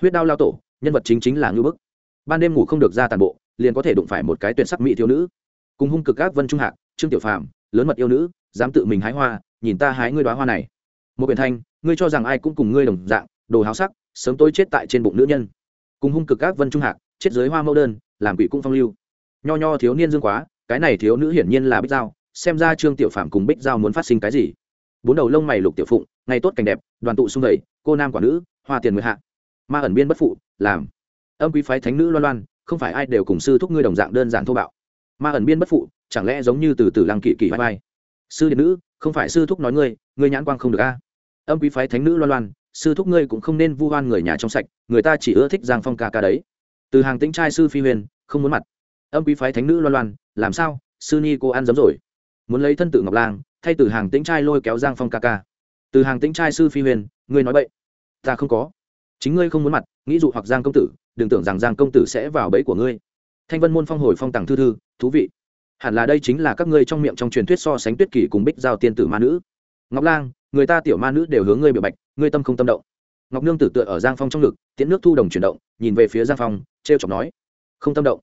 Huyết đao lao tổ, nhân vật chính chính là ngư bức. Ban đêm ngủ không được ra tàn bộ, liền có thể đụng phải một cái tuyệt sắc mỹ thiếu nữ. Cùng hung cực các vân trung hạc, trương tiểu phàm, lớn mật yêu nữ, dám tự mình hái hoa, nhìn ta hái ngươi đoá hoa này. Một quyển thanh, ngươi cho rằng ai cũng cùng ngươi đồng dạng, đồ háo sắc, sớm tôi chết tại trên bụng nữ nhân. Cùng hung cực các vân trung hạc, chết dưới hoa mẫu đơn, làm quỷ cung phong lưu. Nho nho thiếu niên dương quá, cái này thiếu nữ hiển nhiên là bích giao, xem ra trương tiểu phạm cùng bích giao muốn phát sinh cái gì bốn đầu lông mày lục tiểu phụng, ngày tốt cảnh đẹp, đoàn tụ xung vầy, cô nam quả nữ, hoa tiền nguyệt hạ. Ma ẩn biên bất phụ, làm. Âm quý phái thánh nữ loan loan, không phải ai đều cùng sư thúc ngươi đồng dạng đơn giản thô bạo. Ma ẩn biên bất phụ, chẳng lẽ giống như từ từ lăng kỵ kỵ vai vai. Sư điện nữ, không phải sư thúc nói ngươi ngươi nhãn quang không được a. Âm quý phái thánh nữ loan loan, sư thúc ngươi cũng không nên vu oan người nhà trong sạch, người ta chỉ ưa thích giang phong ca ca đấy. Từ hàng tính trai sư phi huyền, không muốn mặt. Âm quý phái thánh nữ loan loan, làm sao? Sư ni cô ăn giấm rồi. Muốn lấy thân tự ngọc lang thay từ hàng tĩnh trai lôi kéo giang phong ca ca. Từ hàng tĩnh trai sư phi huyền, ngươi nói vậy ta không có. Chính ngươi không muốn mặt, nghĩ dụ hoặc giang công tử, đừng tưởng rằng giang công tử sẽ vào bẫy của ngươi. Thanh vân môn phong hồi phong tàng thư thư, thú vị. Hẳn là đây chính là các ngươi trong miệng trong truyền thuyết so sánh tuyết kỷ cùng bích giao tiên tử ma nữ. Ngọc lang, người ta tiểu ma nữ đều hướng ngươi biểu bạch, ngươi tâm không tâm động. Ngọc nương tử tựa ở giang phong trong ngực, tiễn nước thu đồng chuyển động, nhìn về phía giang phong t r e o chọc nói. Không tâm động.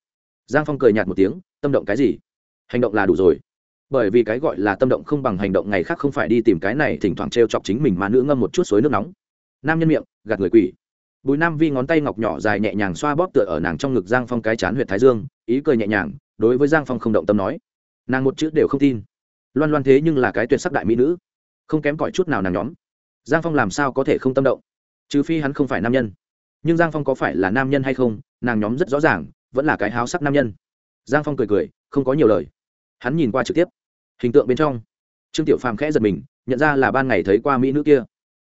Giang phong cười nhạt một tiếng, tâm động cái gì? Hành động là đủ rồi bởi vì cái gọi là tâm động không bằng hành động ngày khác không phải đi tìm cái này thỉnh thoảng t r e o chọc chính mình mà nữ ngâm một chút suối nước nóng. Nam nhân miệng, gạt người quỷ. Bùi nam vi ngón tay ngọc nhỏ dài nhẹ nhàng xoa bóp tựa ở nàng trong ngực giang phong cái chán huyện thái dương, ý cười nhẹ nhàng, đối với giang phong không động tâm nói. Nàng một chữ đều không tin. Loan loan thế nhưng là cái tuyệt sắc đại mỹ nữ. Không kém cỏi chút nào nàng nhóm. Giang phong làm sao có thể không tâm động? Trừ phi hắn không phải nam nhân. Nhưng giang phong có phải là nam nhân hay không, nàng nhóm rất rõ ràng, vẫn là cái háo sắc nam nhân. Giang phong cười cười, không có nhiều lời. Hắn nhìn qua trực tiếp hình tượng bên trong. Trương tiểu phàm khẽ giật mình, nhận ra là ban ngày thấy qua mỹ nữ kia.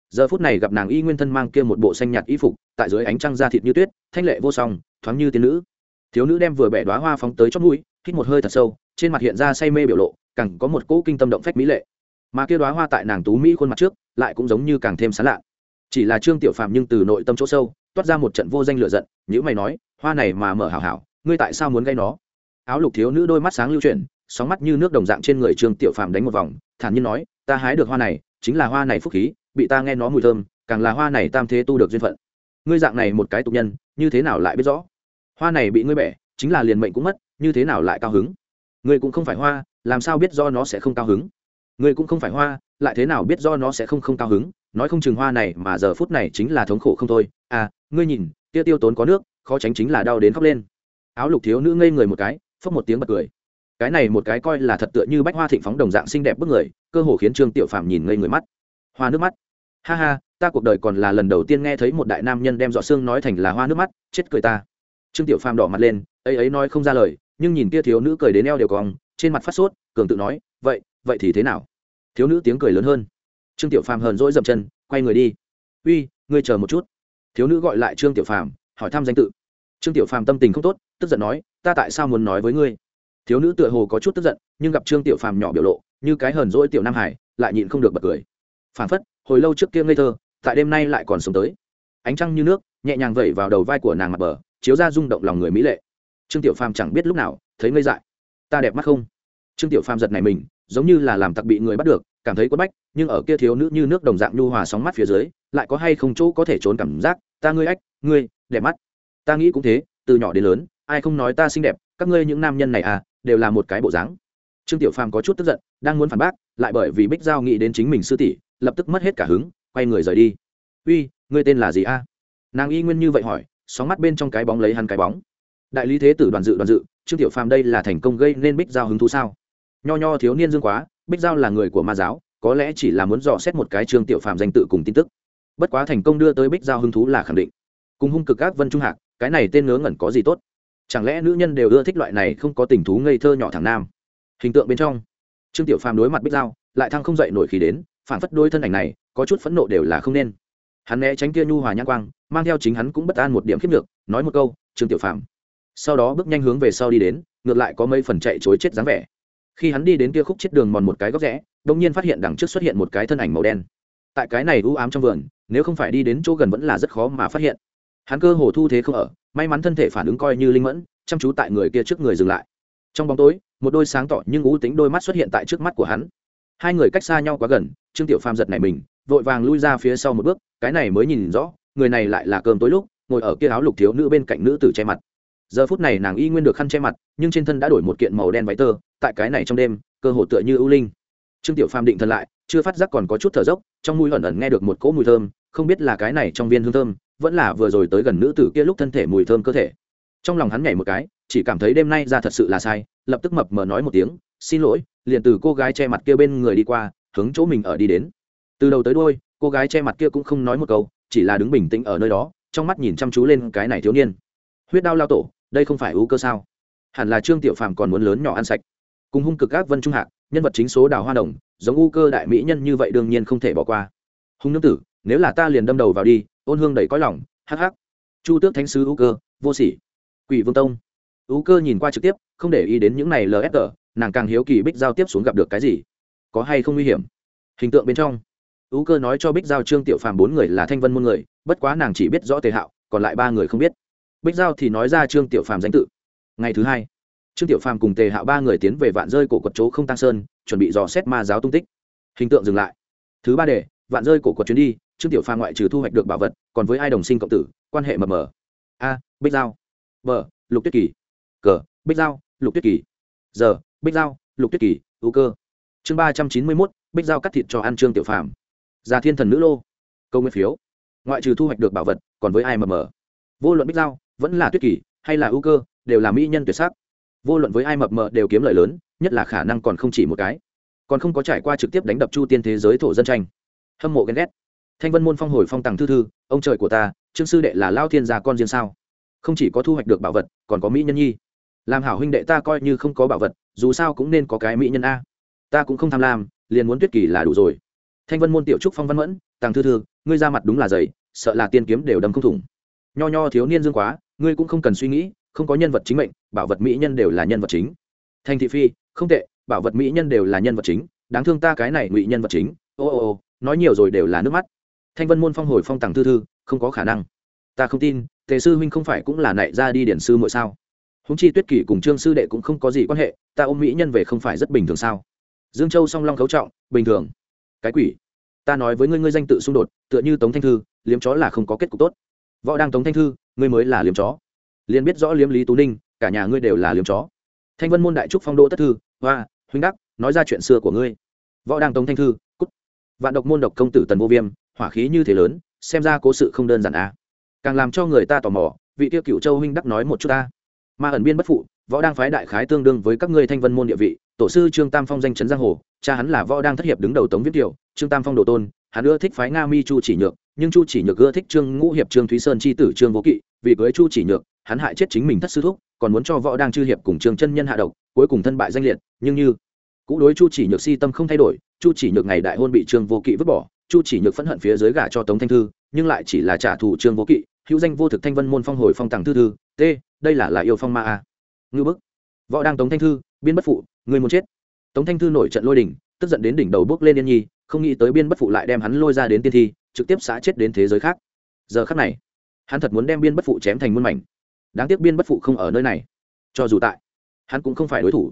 Giờ phút này gặp nàng y nguyên thân mang kia một bộ xanh nhạt y phục, tại dưới ánh trăng da thịt như tuyết, thanh lệ vô song, thoáng như tiên nữ. Thiếu nữ đem vừa bẻ đoá hoa phóng tới chót mũi, hít một hơi thật sâu, trên mặt hiện ra say mê biểu lộ, càng có một cỗ kinh tâm động phách mỹ lệ. Mà kia đoá hoa tại nàng tú mỹ khuôn mặt trước, lại cũng giống như càng thêm sán lạ. Chỉ là trương tiểu phàm nhưng từ nội tâm chỗ sâu, toát ra một trận vô danh lựa giận nhữ mày nói, hoa này mà mở hảo hảo, ngươi tại sao muốn gây nó? Áo lục thiếu nữ đôi mắt sáng lưu chuyển sóng mắt như nước đồng dạng trên người trương tiểu phàm đánh một vòng, thản nhiên nói, ta hái được hoa này, chính là hoa này phúc khí, bị ta nghe nó mùi thơm, càng là hoa này tam thế tu được duyên phận. Ngươi dạng này một cái tục nhân, như thế nào lại biết rõ? Hoa này bị ngươi bẻ, chính là liền mệnh cũng mất, như thế nào lại cao hứng? Ngươi cũng không phải hoa, làm sao biết do nó sẽ không cao hứng? Ngươi cũng không phải hoa, lại thế nào biết do nó sẽ không không cao hứng? Nói không chừng hoa này mà giờ phút này chính là thống khổ không thôi. À ngươi nhìn, tiêu tiêu tốn có nước, khó tránh chính là đau đến khóc lên. Áo lục thiếu nữ ngây người một cái, phốc một tiếng bật cười cái này một cái coi là thật tựa như bách hoa thịnh phóng đồng dạng xinh đẹp bức người, cơ hồ khiến trương tiểu phạm nhìn ngây người mắt. Hoa nước mắt. Ha ha, ta cuộc đời còn là lần đầu tiên nghe thấy một đại nam nhân đem dọ xương nói thành là hoa nước mắt, chết cười ta. Trương tiểu phàm đỏ mặt lên, ấy ấy nói không ra lời, nhưng nhìn kia thiếu nữ cười đến eo đều cong, trên mặt phát sốt, cường tự nói, vậy vậy thì thế nào? Thiếu nữ tiếng cười lớn hơn. Trương tiểu phàm hờn dỗi dậm chân, quay người đi. Uy, ngươi chờ một chút. Thiếu nữ gọi lại trương tiểu phàm, hỏi thăm danh tự. Trương tiểu phàm tâm tình không tốt, tức giận nói, ta tại sao muốn nói với ngươi? Thiếu nữ tựa hồ có chút tức giận, nhưng gặp trương tiểu phàm nhỏ biểu lộ, như cái hờn dỗi tiểu nam hải, lại nhịn không được bật cười. Phản phất, hồi lâu trước kia ngây thơ, tại đêm nay lại còn sống tới. Ánh trăng như nước, nhẹ nhàng vẩy vào đầu vai của nàng mặt bờ, chiếu ra rung động lòng người mỹ lệ. Trương tiểu phàm chẳng biết lúc nào, thấy ngây dại. Ta đẹp mắt không? Trương tiểu phàm giật này mình, giống như là làm tặc bị người bắt được, cảm thấy quất bách, nhưng ở kia thiếu nữ như nước đồng dạng nhu hòa sóng mắt phía dưới, lại có hay không chỗ có thể trốn cảm giác, ta ngươi ách, ngươi, đẹp mắt. Ta nghĩ cũng thế, từ nhỏ đến lớn, ai không nói ta xinh đẹp, các ngươi những nam nhân này à đều là một cái bộ dáng. Trương tiểu phàm có chút tức giận, đang muốn phản bác, lại bởi vì bích giao nghĩ đến chính mình sư tỷ, lập tức mất hết cả hứng, quay người rời đi. Uy, ngươi tên là gì a? Nàng y nguyên như vậy hỏi, sóng mắt bên trong cái bóng lấy hắn cái bóng. Đại lý thế tử đoàn dự đoàn dự, trương tiểu phàm đây là thành công gây nên bích giao hứng thú sao? Nho nho thiếu niên dương quá, bích giao là người của ma giáo, có lẽ chỉ là muốn dò xét một cái trương tiểu phàm danh tự cùng tin tức. Bất quá thành công đưa tới bích giao hứng thú là khẳng định. Cùng hung cực các vân trung hạc, cái này tên ngớ ngẩn có gì tốt? Chẳng lẽ nữ nhân đều ưa thích loại này không có tình thú ngây thơ nhỏ thằng nam? Hình tượng bên trong, trương tiểu phàm đối mặt bích giao, lại thăng không dậy nổi khí đến, phản phất đôi thân ảnh này, có chút phẫn nộ đều là không nên. Hắn né tránh kia nhu hòa nhãn quang, mang theo chính hắn cũng bất an một điểm khiếp được nói một câu, trương tiểu phàm. Sau đó bước nhanh hướng về sau đi đến, ngược lại có mấy phần chạy chối chết dáng vẻ. Khi hắn đi đến kia khúc chết đường mòn một cái góc rẽ đông nhiên phát hiện đằng trước xuất hiện một cái thân ảnh màu đen. Tại cái này u ám trong vườn, nếu không phải đi đến chỗ gần vẫn là rất khó mà phát hiện. Hắn cơ hồ thu thế không ở may mắn thân thể phản ứng coi như linh mẫn, chăm chú tại người kia trước người dừng lại. Trong bóng tối, một đôi sáng tỏ nhưng ú tính đôi mắt xuất hiện tại trước mắt của hắn. Hai người cách xa nhau quá gần, trương tiểu phàm giật này mình, vội vàng lui ra phía sau một bước, cái này mới nhìn rõ, người này lại là cơm tối lúc, ngồi ở kia áo lục thiếu nữ bên cạnh nữ tử che mặt. Giờ phút này nàng y nguyên được khăn che mặt, nhưng trên thân đã đổi một kiện màu đen váy tơ, tại cái này trong đêm, cơ hồ tựa như ưu linh. Trương tiểu phàm định thần lại, chưa phát giác còn có chút thở dốc, trong mũi ẩn ẩn nghe được một cỗ mùi thơm, không biết là cái này trong viên hương thơm vẫn là vừa rồi tới gần nữ tử kia lúc thân thể mùi thơm cơ thể. Trong lòng hắn nhảy một cái, chỉ cảm thấy đêm nay ra thật sự là sai, lập tức mập mờ nói một tiếng, xin lỗi, liền từ cô gái che mặt kia bên người đi qua, hướng chỗ mình ở đi đến. Từ đầu tới đôi cô gái che mặt kia cũng không nói một câu, chỉ là đứng bình tĩnh ở nơi đó, trong mắt nhìn chăm chú lên cái này thiếu niên. Huyết đao lao tổ, đây không phải ưu cơ sao? Hẳn là trương tiểu phàm còn muốn lớn nhỏ ăn sạch. Cùng hung cực ác vân trung hạc, nhân vật chính số đào hoa đồng, giống ưu cơ đại mỹ nhân như vậy đương nhiên không thể bỏ qua. Hung nương tử, nếu là ta liền đâm đầu vào đi ôn hương đầy cõi lòng, hắc hắc. Chu tước thánh sứ u cơ, vô sỉ. Quỷ vương tông. U cơ nhìn qua trực tiếp, không để ý đến những này lfg nàng càng hiếu kỳ bích giao tiếp xuống gặp được cái gì. Có hay không nguy hiểm? Hình tượng bên trong. U cơ nói cho bích giao trương tiểu phàm bốn người là thanh vân môn người, bất quá nàng chỉ biết rõ tề hạo, còn lại ba người không biết. Bích giao thì nói ra trương tiểu phàm danh tự. Ngày thứ hai, trương tiểu phàm cùng tề hạo ba người tiến về vạn rơi cổ quật chỗ không tăng sơn, chuẩn bị dò xét ma giáo tung tích. Hình tượng dừng lại. Thứ ba đề, vạn rơi cổ quật chuyến đi trương tiểu phàm ngoại trừ thu hoạch được bảo vật, còn với ai đồng sinh cộng tử, quan hệ mờ mờ. A, bích giao. B, lục tuyết kỳ. Cờ bích giao, lục tuyết kỳ. Giờ bích giao, lục tuyết kỳ ưu cơ. Chương ba trăm chín mươi mốt, bích giao cắt thịt cho ăn trương tiểu phàm. Già thiên thần nữ lô. Câu nguyên phiếu. Ngoại trừ thu hoạch được bảo vật, còn với ai mờ mờ? Vô luận bích giao, vẫn là tuyết kỳ, hay là ưu cơ, đều là mỹ nhân tuyệt sắc. Vô luận với ai mập mờ đều kiếm lợi lớn, nhất là khả năng còn không chỉ một cái. Còn không có trải qua trực tiếp đánh đập chu tiên thế giới thổ dân tranh. Hâm mộ ghen ghét thanh vân môn phong hồi phong tàng thư thư, ông trời của ta, trương sư đệ là lao thiên gia con riêng sao? Không chỉ có thu hoạch được bảo vật, còn có mỹ nhân nhi. Làm hảo huynh đệ ta coi như không có bảo vật, dù sao cũng nên có cái mỹ nhân a. Ta cũng không tham lam, liền muốn tuyết kỳ là đủ rồi. Thanh vân môn tiểu trúc phong văn mẫn, tàng thư thư, ngươi ra mặt đúng là dày, sợ là tiên kiếm đều đâm không thủng. Nho nho thiếu niên dương quá, ngươi cũng không cần suy nghĩ, không có nhân vật chính mệnh, bảo vật mỹ nhân đều là nhân vật chính. Thanh thị phi, không tệ, bảo vật mỹ nhân đều là nhân vật chính, đáng thương ta cái này ngụy nhân vật chính. Ô ô ô, nói nhiều rồi đều là nước mắt thanh vân môn phong hồi phong tặng thư thư, không có khả năng. Ta không tin, tề sư huynh không phải cũng là nại ra đi điển sư mỗi sao? Húng chi tuyết kỷ cùng trương sư đệ cũng không có gì quan hệ, ta ôm mỹ nhân về không phải rất bình thường sao? Dương châu song long khấu trọng, bình thường. Cái quỷ. Ta nói với ngươi ngươi danh tự xung đột, tựa như tống thanh thư, liếm chó là không có kết cục tốt. Võ đang tống thanh thư, ngươi mới là liếm chó. Liền biết rõ liếm lý tú ninh, cả nhà ngươi đều là liếm chó. Thanh vân môn đại trúc phong đô tất thư, hoa, huynh đắc, nói ra chuyện xưa của ngươi. Võ đang tống thanh thư, cút. Vạn độc môn độc công tử tần vô viêm hỏa khí như thế lớn, xem ra cố sự không đơn giản à. càng làm cho người ta tò mò, vị tiêu cựu châu huynh đắc nói một chút ta ma ẩn biên bất phụ, võ đang phái đại khái tương đương với các ngươi thanh vân môn địa vị, tổ sư trương tam phong danh chấn giang hồ, cha hắn là võ đang thất hiệp đứng đầu tống viết kiều, trương tam phong đồ tôn, hắn ưa thích phái nga mi chu chỉ nhược, nhưng chu chỉ nhược ưa thích trương ngũ hiệp, trương thúy sơn c h i tử, trương vô kỵ, vì cưới chu chỉ nhược, hắn hại chết chính mình thất sư thúc, còn muốn cho võ đang chư hiệp cùng trương chân nhân hạ độc, cuối cùng thân bại danh liệt, nhưng như cũ đối chu chỉ nhược si tâm không thay đổi, chu chỉ nhược ngày đại hôn bị trương vô kỵ vứt bỏ chu chỉ nhược phẫn hận phía dưới gả cho tống thanh thư, nhưng lại chỉ là trả thù trương vô kỵ, hữu danh vô thực thanh vân môn phong hồi phong tàng thư thư, t, đây là là yêu phong ma a. Ngư bức. Võ đang tống thanh thư, biên bất phụ, người muốn chết. Tống thanh thư nổi trận lôi đỉnh tức giận đến đỉnh đầu bước lên yên nhi, không nghĩ tới biên bất phụ lại đem hắn lôi ra đến tiên thi, trực tiếp xã chết đến thế giới khác. Giờ khắc này, hắn thật muốn đem biên bất phụ chém thành muôn mảnh. Đáng tiếc biên bất phụ không ở nơi này. Cho dù tại, hắn cũng không phải đối thủ.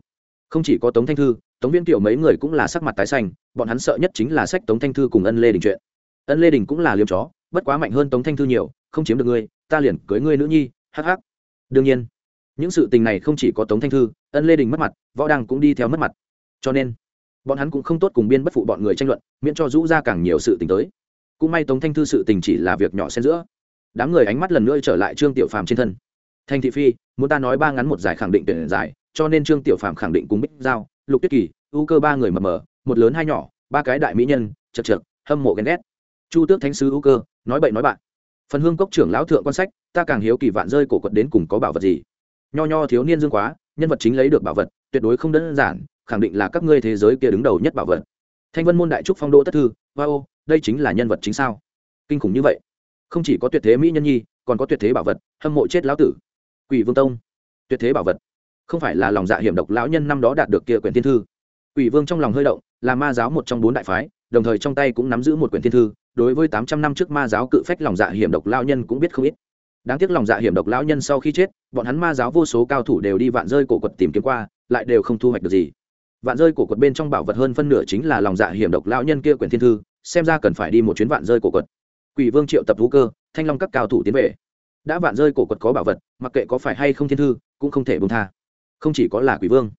Không chỉ có tống thanh thư tống viên kiểu mấy người cũng là sắc mặt tái xanh, bọn hắn sợ nhất chính là sách tống thanh thư cùng ân lê đình chuyện. Ân lê đình cũng là liêm chó, bất quá mạnh hơn tống thanh thư nhiều, không chiếm được ngươi, ta liền cưới ngươi nữ nhi, hắc hắc. Đương nhiên, những sự tình này không chỉ có tống thanh thư, ân lê đình mất mặt, võ đăng cũng đi theo mất mặt. Cho nên, bọn hắn cũng không tốt cùng biên bất phụ bọn người tranh luận, miễn cho rũ ra càng nhiều sự tình tới. Cũng may tống thanh thư sự tình chỉ là việc nhỏ xen giữa. Đám người ánh mắt lần nữa trở lại trương tiểu phàm trên thân. Thanh thị phi, muốn ta nói ba ngắn một giải khẳng định tuyển giải, cho nên trương tiểu phàm khẳng định cùng bích giao lục tuyết kỳ ưu cơ ba người mờ mờ, một lớn hai nhỏ, ba cái đại mỹ nhân, chật chật, hâm mộ ghen ghét. Chu tước thánh sứ ưu cơ, nói bậy nói bạn. Phần hương cốc trưởng lão thượng quan sách, ta càng hiếu kỳ vạn rơi cổ quật đến cùng có bảo vật gì. Nho nho thiếu niên dương quá, nhân vật chính lấy được bảo vật, tuyệt đối không đơn giản, khẳng định là các ngươi thế giới kia đứng đầu nhất bảo vật. Thanh vân môn đại trúc phong đô tất thư wow đây chính là nhân vật chính sao? Kinh khủng như vậy. Không chỉ có tuyệt thế mỹ nhân nhi, còn có tuyệt thế bảo vật, hâm mộ chết lão tử. Quỷ vương tông, tuyệt thế bảo vật không phải là lòng dạ hiểm độc lão nhân năm đó đạt được kia quyển thiên thư Quỷ Vương trong lòng hơi động, là ma giáo một trong bốn đại phái, đồng thời trong tay cũng nắm giữ một quyển thiên thư, đối với tám trăm năm trước ma giáo cự phách lòng dạ hiểm độc lão nhân cũng biết không ít. Đáng tiếc lòng dạ hiểm độc lão nhân sau khi chết, bọn hắn ma giáo vô số cao thủ đều đi vạn rơi cổ quật tìm kiếm qua, lại đều không thu hoạch được gì. Vạn rơi cổ quật bên trong bảo vật hơn phân nửa chính là lòng dạ hiểm độc lão nhân kia quyển thiên thư, xem ra cần phải đi một chuyến vạn rơi cổ quật. Quỷ Vương triệu tập thú cơ, thanh long các cao thủ tiến về. Đã vạn rơi cổ quật có bảo vật, mặc kệ có phải hay không thiên thư, cũng không thể buông tha. Không chỉ có là Quỷ Vương,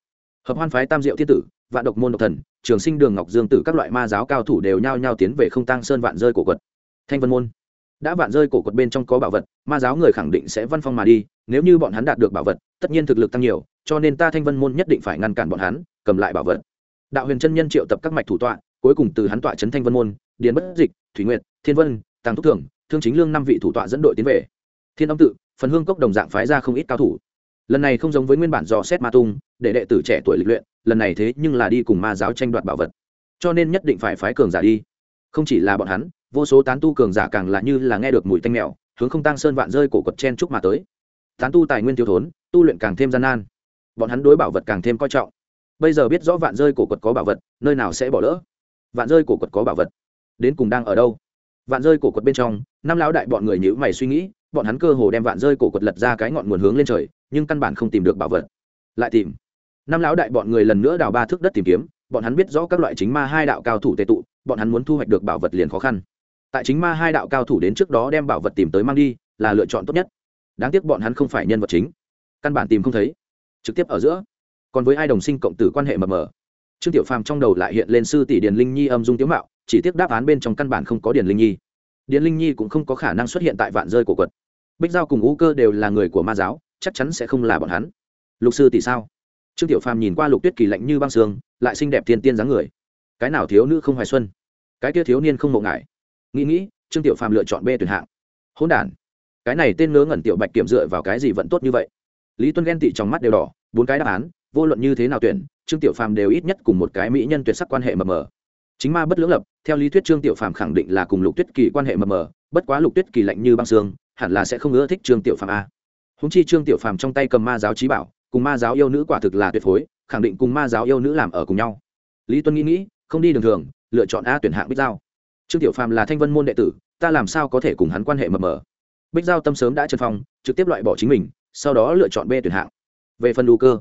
hợp hoan phái tam diệu thiên tử, vạn độc môn độc thần trường sinh đường ngọc dương tử các loại ma giáo cao thủ đều nhao nhao tiến về không tăng sơn vạn rơi cổ quật. Thanh vân môn đã vạn rơi cổ quật bên trong có bảo vật ma giáo người khẳng định sẽ văn phong mà đi nếu như bọn hắn đạt được bảo vật tất nhiên thực lực tăng nhiều cho nên ta thanh vân môn nhất định phải ngăn cản bọn hắn cầm lại bảo vật. Đạo huyền chân nhân triệu tập các mạch thủ tọa cuối cùng từ hắn tọa trấn thanh vân môn điền bất dịch thủy nguyệt thiên vân tàng thúc thưởng thương chính lương năm vị thủ tọa dẫn đội tiến về. Thiên âm tự phần hương cốc đồng dạng phái ra không ít cao thủ lần này không giống với nguyên bản dò xét ma tung, để đệ tử trẻ tuổi lịch luyện, lần này thế nhưng là đi cùng ma giáo tranh đoạt bảo vật. Cho nên nhất định phải phái cường giả đi. Không chỉ là bọn hắn, vô số tán tu cường giả càng là như là nghe được mùi tanh mèo, hướng không tăng sơn vạn rơi cổ quật chen trúc mà tới. Tán tu tài nguyên thiếu thốn, tu luyện càng thêm gian nan. Bọn hắn đối bảo vật càng thêm coi trọng. Bây giờ biết rõ vạn rơi cổ quật có bảo vật, nơi nào sẽ bỏ lỡ? Vạn rơi cổ quật có bảo vật. Đến cùng đang ở đâu? Vạn rơi cổ quật bên trong, năm lão đại bọn người nhữ mày suy nghĩ bọn hắn cơ hồ đem vạn rơi cổ quật lật ra cái ngọn nguồn hướng lên trời, nhưng căn bản không tìm được bảo vật. Lại tìm. Năm lão đại bọn người lần nữa đào ba thước đất tìm kiếm, bọn hắn biết rõ các loại chính ma hai đạo cao thủ tệ tụ, bọn hắn muốn thu hoạch được bảo vật liền khó khăn. Tại chính ma hai đạo cao thủ đến trước đó đem bảo vật tìm tới mang đi, là lựa chọn tốt nhất. Đáng tiếc bọn hắn không phải nhân vật chính. Căn bản tìm không thấy. Trực tiếp ở giữa. Còn với ai đồng sinh cộng tử quan hệ mờ mờ. Trương tiểu phàm trong đầu lại hiện lên sư tỷ điền linh nhi âm dung tiếu mạo, chỉ tiếc đáp án bên trong căn bản không có điền linh nhi. Điền linh nhi cũng không có khả năng xuất hiện tại vạn rơi của quật bích giao cùng u cơ đều là người của ma giáo, chắc chắn sẽ không là bọn hắn. Lục sư tỷ sao? Trương tiểu phàm nhìn qua lục tuyết kỳ lạnh như băng sương, lại xinh đẹp thiên tiên dáng người. Cái nào thiếu nữ không hoài xuân? Cái kia thiếu niên không mộ ngại nghĩ nghĩ, trương tiểu phàm lựa chọn b tuyển hạng. Hỗn đản. Cái này tên ngớ ngẩn tiểu bạch kiểm dựa vào cái gì vẫn tốt như vậy? Lý tuân ghen tị trong mắt đều đỏ, bốn cái đáp án, vô luận như thế nào tuyển, trương tiểu phàm đều ít nhất cùng một cái mỹ nhân tuyệt sắc quan hệ mờ mờ chính ma bất lưỡng lập, theo lý thuyết trương tiểu phàm khẳng định là cùng lục tuyết kỳ quan hệ mờ mờ, bất quá lục tuyết kỳ lạnh như băng xương, hẳn là sẽ không ưa thích trương tiểu phàm a. Húng chi trương tiểu phàm trong tay cầm ma giáo trí bảo, cùng ma giáo yêu nữ quả thực là tuyệt phối, khẳng định cùng ma giáo yêu nữ làm ở cùng nhau. Lý tuân nghĩ nghĩ, không đi đường thường, lựa chọn a tuyển hạng bích giao. Trương tiểu phàm là thanh vân môn đệ tử, ta làm sao có thể cùng hắn quan hệ mờ mờ? Bích giao tâm sớm đã trần phong, trực tiếp loại bỏ chính mình, sau đó lựa chọn b tuyển hạng. Về phần đủ cơ,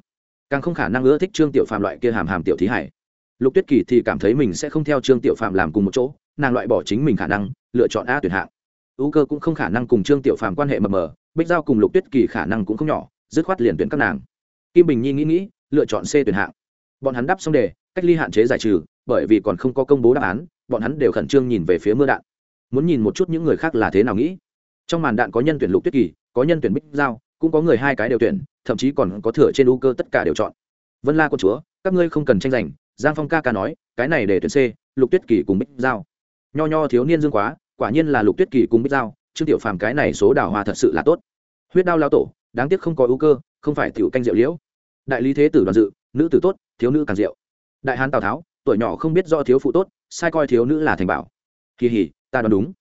càng không khả năng ưa thích trương tiểu phàm loại kia hàm hàm tiểu thí hải lục tuyết kỳ thì cảm thấy mình sẽ không theo trương tiểu Phạm làm cùng một chỗ, nàng loại bỏ chính mình khả năng, lựa chọn a tuyển hạng. Ưu cơ cũng không khả năng cùng trương tiểu Phạm quan hệ mờ mờ, bích giao cùng lục tuyết kỳ khả năng cũng không nhỏ, dứt khoát liền tuyển các nàng. Kim bình nhi nghĩ nghĩ, lựa chọn c tuyển hạng. Bọn hắn đáp xong đề, cách ly hạn chế giải trừ, bởi vì còn không có công bố đáp án, bọn hắn đều khẩn trương nhìn về phía mưa đạn. Muốn nhìn một chút những người khác là thế nào nghĩ. Trong màn đạn có nhân tuyển lục tuyết kỳ, có nhân tuyển bích giao, cũng có người hai cái đều tuyển, thậm chí còn có thừa trên u cơ tất cả đều chọn. Vân la con chúa, các ngươi không cần tranh giành giang phong ca ca nói, cái này để tuyển c, lục tuyết kỳ cùng bích giao. Nho nho thiếu niên dương quá, quả nhiên là lục tuyết kỳ cùng bích giao, trương tiểu phàm cái này số đào hoa thật sự là tốt. Huyết đao lao tổ, đáng tiếc không có ưu cơ, không phải tiểu canh rượu liễu. Đại lý thế tử đoàn dự, nữ tử tốt, thiếu nữ càng rượu. Đại hán tào tháo, tuổi nhỏ không biết do thiếu phụ tốt, sai coi thiếu nữ là thành bảo. Kỳ hỉ, ta đoán đúng.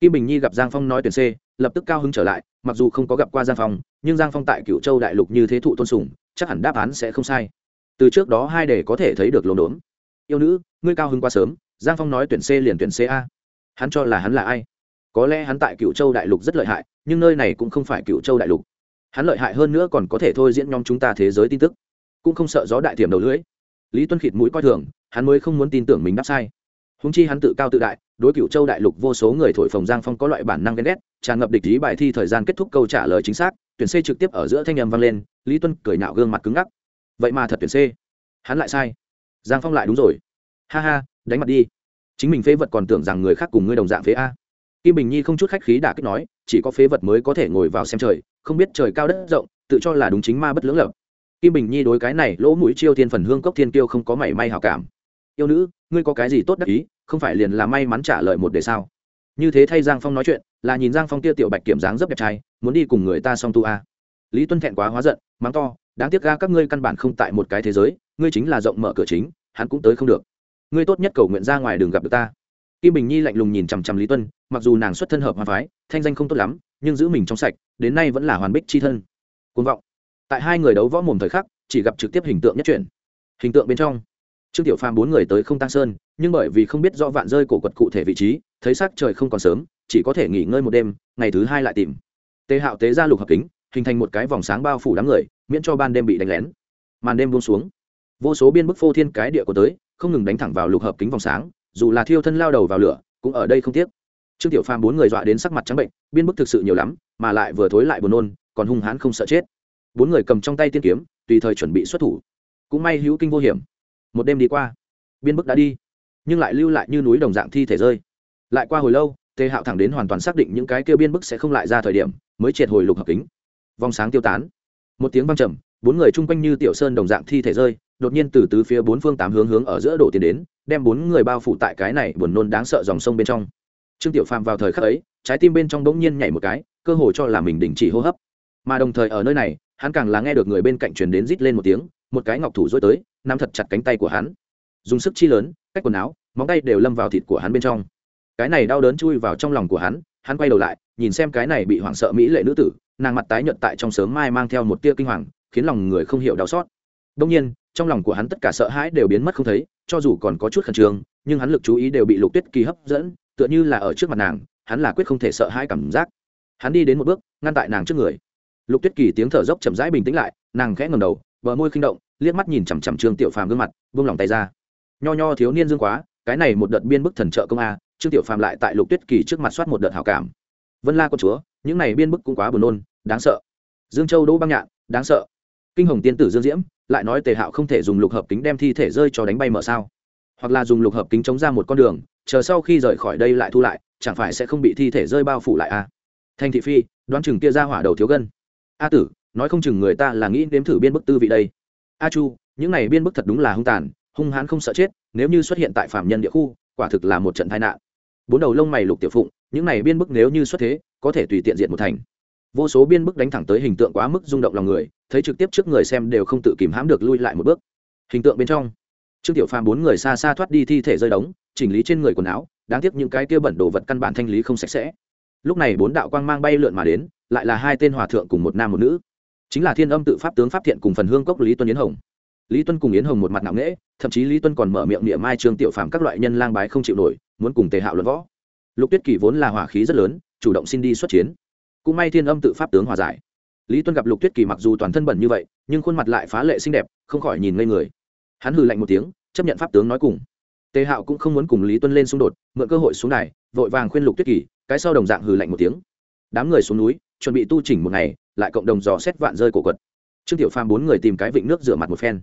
Kim bình nhi gặp giang phong nói tuyển c, lập tức cao hứng trở lại, mặc dù không có gặp qua giang phong, nhưng giang phong tại cựu châu đại lục như thế thụ tôn sùng, chắc hẳn đáp án sẽ không sai từ trước đó hai đề có thể thấy được lốm đốm yêu nữ, ngươi cao hứng quá sớm, giang phong nói tuyển c liền tuyển c a. Hắn cho là hắn là ai? Có lẽ hắn tại cựu châu đại lục rất lợi hại, nhưng nơi này cũng không phải cựu châu đại lục. Hắn lợi hại hơn nữa còn có thể thôi diễn nhóm chúng ta thế giới tin tức. Cũng không sợ gió đại tiềm đầu lưỡi. Lý tuân khịt mũi coi thường, hắn mới không muốn tin tưởng mình đáp sai. Húng chi hắn tự cao tự đại, đối cựu châu đại lục vô số người thổi phồng giang phong có loại bản năng ghen ghét, tràn ngập địch ý bài thi thời gian kết thúc câu trả lời chính xác, tuyển c trực tiếp ở giữa thanh nhầm vang lên, lý tuân cười nạo gương mặt cứng ngắc vậy mà thật tuyển c hắn lại sai. Giang phong lại đúng rồi. Ha ha, đánh mặt đi. Chính mình phế vật còn tưởng rằng người khác cùng ngươi đồng dạng phế a. Kim bình nhi không chút khách khí đả kích nói, chỉ có phế vật mới có thể ngồi vào xem trời, không biết trời cao đất rộng, tự cho là đúng chính ma bất lưỡng lập. Kim bình nhi đối cái này, lỗ mũi chiêu thiên phần hương cốc thiên tiêu không có mảy may hảo cảm. Yêu nữ, ngươi có cái gì tốt đắc ý, không phải liền là may mắn trả lời một đề sao? Như thế thay giang phong nói chuyện, là nhìn giang phong kia tiểu bạch kiểm dáng rất đẹp trai, muốn đi cùng người ta song tu a. Lý tuân thẹn quá hóa giận, mắng to đáng tiếc ga các ngươi căn bản không tại một cái thế giới, ngươi chính là rộng mở cửa chính, hắn cũng tới không được. Ngươi tốt nhất cầu nguyện ra ngoài đường gặp được ta. Kim bình nhi lạnh lùng nhìn chằm chằm lý tuân, mặc dù nàng xuất thân hợp hoa phái, thanh danh không tốt lắm, nhưng giữ mình trong sạch, đến nay vẫn là hoàn bích c h i thân. Côn vọng. Tại hai người đấu võ mồm thời khắc, chỉ gặp trực tiếp hình tượng nhất chuyển. Hình tượng bên trong, trương tiểu phàm bốn người tới không tăng sơn, nhưng bởi vì không biết rõ vạn rơi cổ quật cụ thể vị trí, thấy sắc trời không còn sớm, chỉ có thể nghỉ ngơi một đêm, ngày thứ hai lại tìm. Tề hạo tế ra lục hợp kính hình thành một cái vòng sáng bao phủ đám người, miễn cho ban đêm bị đánh lén. Màn đêm buông xuống. Vô số biên bức phô thiên cái địa của tới, không ngừng đánh thẳng vào lục hợp kính vòng sáng, dù là thiêu thân lao đầu vào lửa, cũng ở đây không tiếc. Trương tiểu phàm bốn người dọa đến sắc mặt trắng bệnh, biên bức thực sự nhiều lắm, mà lại vừa thối lại buồn nôn, còn hung hãn không sợ chết. Bốn người cầm trong tay tiên kiếm, tùy thời chuẩn bị xuất thủ. Cũng may hữu kinh vô hiểm. Một đêm đi qua, biên bức đã đi, nhưng lại lưu lại như núi đồng dạng thi thể rơi. Lại qua hồi lâu, tề hạo thẳng đến hoàn toàn xác định những cái kêu biên bức sẽ không lại ra thời điểm, mới triệt hồi lục hợp kính vòng sáng tiêu tán. Một tiếng văng trầm, bốn người chung quanh như tiểu sơn đồng dạng thi thể rơi, đột nhiên từ tứ phía bốn phương tám hướng hướng ở giữa đổ tiền đến, đem bốn người bao phủ tại cái này buồn nôn đáng sợ dòng sông bên trong. Trương tiểu phàm vào thời khắc ấy, trái tim bên trong bỗng nhiên nhảy một cái, cơ hồ cho là mình đình chỉ hô hấp. Mà đồng thời ở nơi này, hắn càng là nghe được người bên cạnh truyền đến rít lên một tiếng, một cái ngọc thủ dối tới, nắm thật chặt cánh tay của hắn. Dùng sức chi lớn, cách quần áo, móng tay đều lâm vào thịt của hắn bên trong. Cái này đau đớn chui vào trong lòng của hắn hắn quay đầu lại, nhìn xem cái này bị hoảng sợ mỹ lệ nữ tử nàng mặt tái nhợt tại trong sớm mai mang theo một tia kinh hoàng, khiến lòng người không hiểu đau xót. Đông nhiên, trong lòng của hắn tất cả sợ hãi đều biến mất không thấy, cho dù còn có chút khẩn trương, nhưng hắn lực chú ý đều bị lục tuyết kỳ hấp dẫn, tựa như là ở trước mặt nàng, hắn là quyết không thể sợ hãi cảm giác. Hắn đi đến một bước, ngăn tại nàng trước người. Lục tuyết kỳ tiếng thở dốc chậm rãi bình tĩnh lại, nàng khẽ ngầm đầu, bờ môi khinh động, liếc mắt nhìn chằm chằm trương tiểu phàm gương mặt vung lòng tay ra. Nho nho thiếu niên dương quá, cái này một đợt biên bức thần trợ công a, trương tiểu phàm lại tại lục tuyết kỳ trước mặt soát một đợt hảo cảm vân la con chúa, những này biên bức cũng quá buồn nôn, đáng sợ. Dương châu đỗ băng nhạn, đáng sợ. Kinh hồng tiên tử dương diễm, lại nói tề hạo không thể dùng lục hợp kính đem thi thể rơi cho đánh bay mở sao? Hoặc là dùng lục hợp kính chống ra một con đường, chờ sau khi rời khỏi đây lại thu lại, chẳng phải sẽ không bị thi thể rơi bao phủ lại a thanh thị phi, đoán chừng kia ra hỏa đầu thiếu gân. A tử, nói không chừng người ta là nghĩ nếm thử biên bức tư vị đây. A chu, những này biên bức thật đúng là hung tàn, hung hãn không sợ chết, nếu như xuất hiện tại phạm nhân địa khu, quả thực là một trận tai nạn. Bốn đầu lông mày lục tiểu phụng những này biên bức nếu như xuất thế, có thể tùy tiện diện một thành. Vô số biên bức đánh thẳng tới hình tượng quá mức rung động lòng người, thấy trực tiếp trước người xem đều không tự kìm hãm được lui lại một bước. Hình tượng bên trong, trương tiểu phàm bốn người xa xa thoát đi thi thể rơi đống, chỉnh lý trên người quần áo, đáng tiếc những cái kia bẩn đồ vật căn bản thanh lý không sạch sẽ. Lúc này bốn đạo quang mang bay lượn mà đến, lại là hai tên hòa thượng cùng một nam một nữ. Chính là thiên âm tự pháp tướng pháp thiện cùng phần hương cốc lý tuân yến hồng. Lý tuân cùng yến hồng một mặt nặng nễ thậm chí lý tuân còn mở miệng niệm mai trương tiểu phàm các loại nhân lang bái không chịu nổi, muốn cùng tề hạo luận võ lục tuyết kỳ vốn là hỏa khí rất lớn, chủ động xin đi xuất chiến. Cũng may thiên âm tự pháp tướng hòa giải. Lý tuân gặp lục tuyết kỳ mặc dù toàn thân bẩn như vậy, nhưng khuôn mặt lại phá lệ xinh đẹp, không khỏi nhìn ngây người. Hắn hừ lạnh một tiếng, chấp nhận pháp tướng nói cùng. Tề hạo cũng không muốn cùng lý tuân lên xung đột, mượn cơ hội xuống này vội vàng khuyên lục tuyết kỳ, cái sau đồng dạng hừ lạnh một tiếng. Đám người xuống núi, chuẩn bị tu chỉnh một ngày, lại cộng đồng dò xét vạn rơi cổ quật. Trương tiểu phàm bốn người tìm cái vịnh nước rửa mặt một phen.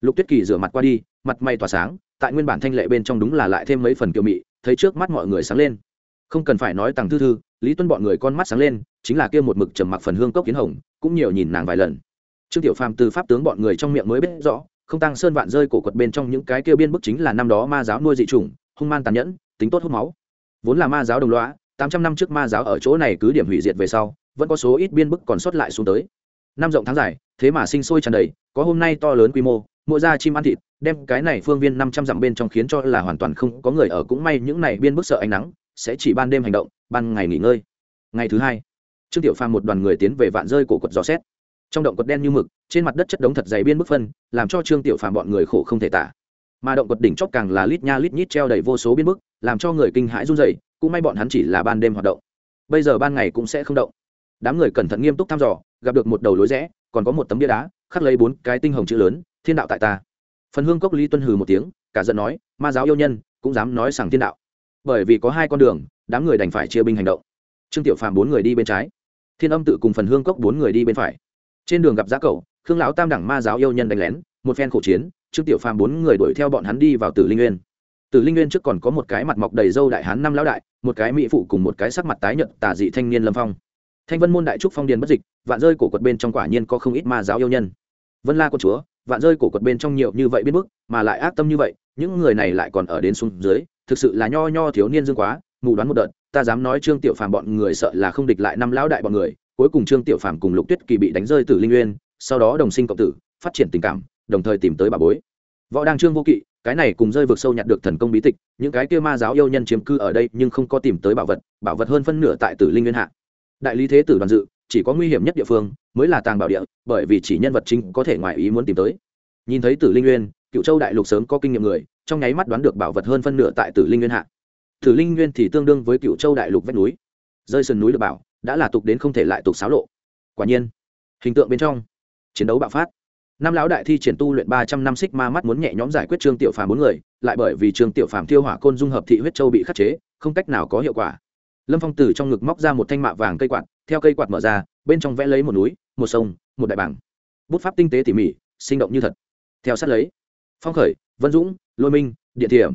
Lục tuyết kỳ rửa mặt qua đi, mặt may tỏa sáng, tại nguyên bản thanh lệ bên trong đúng là lại thêm mấy phần kiều mị, thấy trước mắt mọi người sáng lên không cần phải nói tàng thư thư, lý tuân bọn người con mắt sáng lên, chính là kia một mực trầm mặc phần hương cốc kiến hồng, cũng nhiều nhìn nàng vài lần. Trương tiểu phàm từ pháp tướng bọn người trong miệng mới biết rõ, không tăng sơn vạn rơi cổ quật bên trong những cái kia biên bức chính là năm đó ma giáo nuôi dị chủng, hung man tàn nhẫn, tính tốt hút máu. Vốn là ma giáo đồng loá tám trăm năm trước ma giáo ở chỗ này cứ điểm hủy diệt về sau, vẫn có số ít biên bức còn sót lại xuống tới. Năm rộng tháng dài, thế mà sinh sôi tràn đầy, có hôm nay to lớn quy mô, mỗi da chim ăn thịt, đem cái này phương viên năm trăm dặm bên trong khiến cho là hoàn toàn không có người ở cũng may những này biên bức sợ ánh nắng sẽ chỉ ban đêm hành động, ban ngày nghỉ ngơi. Ngày thứ hai, trương tiểu phàm một đoàn người tiến về vạn rơi cổ quật gió xét. Trong động quật đen như mực, trên mặt đất chất đống thật dày biên bức phân, làm cho trương tiểu phàm bọn người khổ không thể tả. Mà động quật đỉnh chóp càng là lít nha lít nhít treo đầy vô số biên bức, làm cho người kinh hãi run rẩy, cũng may bọn hắn chỉ là ban đêm hoạt động. Bây giờ ban ngày cũng sẽ không động. Đám người cẩn thận nghiêm túc thăm dò, gặp được một đầu lối rẽ, còn có một tấm bia đá, khắc lấy bốn cái tinh hồng chữ lớn, thiên đạo tại ta. Phần hương cốc lý tuân hừ một tiếng, cả giận nói, ma giáo yêu nhân, cũng dám nói rằng thiên đạo bởi vì có hai con đường, đám người đành phải chia binh hành động. Trương tiểu phàm bốn người đi bên trái, thiên âm tự cùng phần hương cốc bốn người đi bên phải. Trên đường gặp giá cầu khương lão tam đẳng ma giáo yêu nhân đánh lén, một phen khổ chiến, trương tiểu phàm bốn người đuổi theo bọn hắn đi vào tử linh nguyên. Tử linh nguyên trước còn có một cái mặt mọc đầy râu đại hán năm lão đại, một cái mỹ phụ cùng một cái sắc mặt tái nhợt tà dị thanh niên lâm phong. Thanh vân môn đại trúc phong điền bất dịch, vạn rơi cổ quật bên trong quả nhiên có không ít ma giáo yêu nhân. Vân la con chúa, vạn rơi cổ quật bên trong nhiều như vậy biết bức, mà lại ác tâm như vậy, những người này lại còn ở đến xuống dưới thực sự là nho nho thiếu niên dương quá, mù đoán một đợt, ta dám nói trương tiểu phàm bọn người sợ là không địch lại năm lão đại bọn người, cuối cùng trương tiểu phàm cùng lục tuyết kỳ bị đánh rơi từ linh uyên sau đó đồng sinh cộng tử, phát triển tình cảm, đồng thời tìm tới bà bối. Võ đang trương vô kỵ, cái này cùng rơi vực sâu nhặt được thần công bí tịch, những cái kia ma giáo yêu nhân chiếm cư ở đây nhưng không có tìm tới bảo vật bảo vật hơn phân nửa tại tử linh nguyên hạ. Đại lý thế tử đoàn dự, chỉ có nguy hiểm nhất địa phương mới là tàng bảo địa, bởi vì chỉ nhân vật chính có thể ngoài ý muốn tìm tới. Nhìn thấy tử linh nguyên cựu châu đại lục sớm có kinh nghiệm người trong nháy mắt đoán được bảo vật hơn phân nửa tại tử linh nguyên hạ. Tử linh nguyên thì tương đương với cựu châu đại lục vách núi. Rơi sườn núi được bảo, đã là tục đến không thể lại tục xáo lộ. Quả nhiên, hình tượng bên trong, chiến đấu bạo phát. Năm lão đại thi triển tu luyện ba trăm năm xích ma mắt muốn nhẹ nhõm giải quyết trương tiểu phàm bốn người, lại bởi vì trương tiểu phàm tiêu hỏa côn dung hợp thị huyết châu bị khắc chế, không cách nào có hiệu quả. Lâm phong từ trong ngực móc ra một thanh mạ vàng cây quạt, theo cây quạt mở ra, bên trong vẽ lấy một núi, một sông, một đại bảng bút pháp tinh tế tỉ mỉ, sinh động như thật. Theo sát lấy, phong khởi vân dũng, lôi minh, điện thiểm.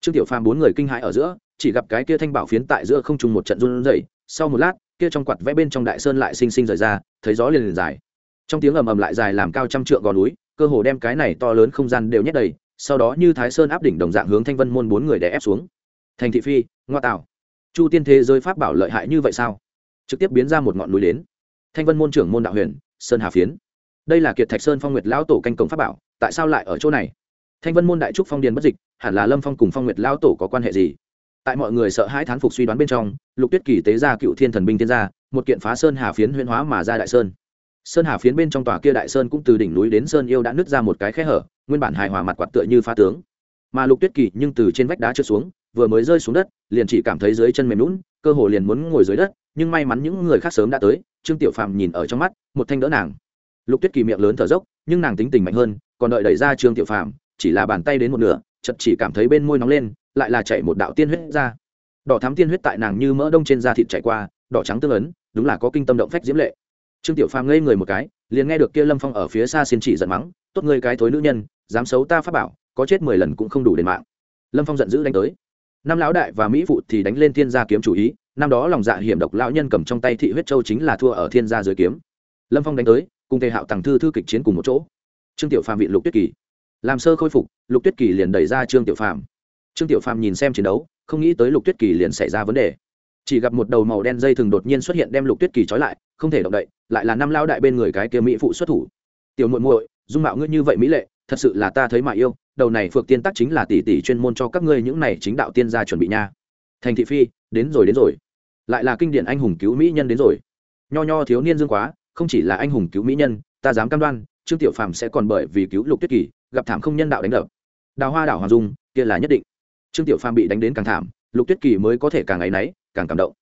Trương tiểu phàm bốn người kinh hãi ở giữa, chỉ gặp cái kia thanh bảo phiến tại giữa không trùng một trận run rẩy, sau một lát, kia trong quạt vẽ bên trong đại sơn lại sinh sinh rời ra, thấy gió liền liền dài. Trong tiếng ầm ầm lại dài làm cao trăm trượng gò núi, cơ hồ đem cái này to lớn không gian đều nhét đầy, sau đó như thái sơn áp đỉnh đồng dạng hướng thanh vân môn bốn người đè ép xuống. Thành thị phi, ngoa tạo. Chu tiên thế giới pháp bảo lợi hại như vậy sao? Trực tiếp biến ra một ngọn núi đến. Thanh vân môn trưởng môn đạo huyền, sơn hà phiến. Đây là kiệt thạch sơn phong nguyệt lão tổ canh cổng pháp bảo, tại sao lại ở chỗ này? Thanh vân môn đại trúc phong điền bất dịch, hẳn là lâm phong cùng phong nguyệt lão tổ có quan hệ gì? Tại mọi người sợ hãi thán phục suy đoán bên trong, lục tuyết kỳ tế ra cựu thiên thần binh tiên gia, một kiện phá sơn hà phiến huyên hóa mà ra đại sơn. Sơn hà phiến bên trong tòa kia đại sơn cũng từ đỉnh núi đến sơn yêu đã nứt ra một cái khe hở, nguyên bản hài hòa mặt quạt tựa như phá tướng. Mà lục tuyết kỳ nhưng từ trên vách đá trượt xuống, vừa mới rơi xuống đất, liền chỉ cảm thấy dưới chân mềm lún cơ hồ liền muốn ngồi dưới đất, nhưng may mắn những người khác sớm đã tới, trương tiểu phàm nhìn ở trong mắt, một thanh đỡ nàng. Lục tuyết kỳ miệng lớn thở dốc, nhưng nàng tính tình mạnh hơn, còn đợi đẩy ra trương tiểu phàm chỉ là bàn tay đến một nửa chật chỉ cảm thấy bên môi nóng lên, lại là chạy một đạo tiên huyết ra. Đỏ thắm tiên huyết tại nàng như mỡ đông trên da thịt chạy qua, đỏ trắng tương ấn, đúng là có kinh tâm động phách diễm lệ. Trương tiểu phàm ngây người một cái, liền nghe được kia lâm phong ở phía xa xin chỉ giận mắng, tốt ngươi cái thối nữ nhân, dám xấu ta pháp bảo, có chết mười lần cũng không đủ đền mạng. Lâm phong giận dữ đánh tới. Năm lão đại và mỹ phụ thì đánh lên thiên gia kiếm chủ ý, năm đó lòng dạ hiểm độc lão nhân cầm trong tay thị huyết châu chính là thua ở thiên gia dưới kiếm. Lâm phong đánh tới, cùng tề hạo tàng thư thư kịch chiến cùng một chỗ. Trương tiểu phàm viện lục tuyết kỳ làm sơ khôi phục, lục tuyết kỳ liền đẩy ra trương tiểu phàm. Trương tiểu phàm nhìn xem chiến đấu, không nghĩ tới lục tuyết kỳ liền xảy ra vấn đề. Chỉ gặp một đầu màu đen dây thường đột nhiên xuất hiện đem lục tuyết kỳ trói lại, không thể động đậy, lại là năm lao đại bên người cái kia mỹ phụ xuất thủ. Tiểu muội muội, dung mạo ngươi như vậy mỹ lệ, thật sự là ta thấy mà yêu, đầu này phược tiên tắc chính là tỷ tỷ chuyên môn cho các ngươi những này chính đạo tiên gia chuẩn bị nha. Thành thị phi, đến rồi đến rồi. Lại là kinh điển anh hùng cứu mỹ nhân đến rồi. Nho nho thiếu niên dương quá, không chỉ là anh hùng cứu mỹ nhân, ta dám cam đoan, trương tiểu phàm sẽ còn bởi vì cứu lục tuyết kỳ gặp thảm không nhân đạo đánh đập. Đào hoa đảo hoàng dung, kia là nhất định. Trương tiểu phàm bị đánh đến càng thảm, lục tuyết kỳ mới có thể càng áy náy, càng cảm động.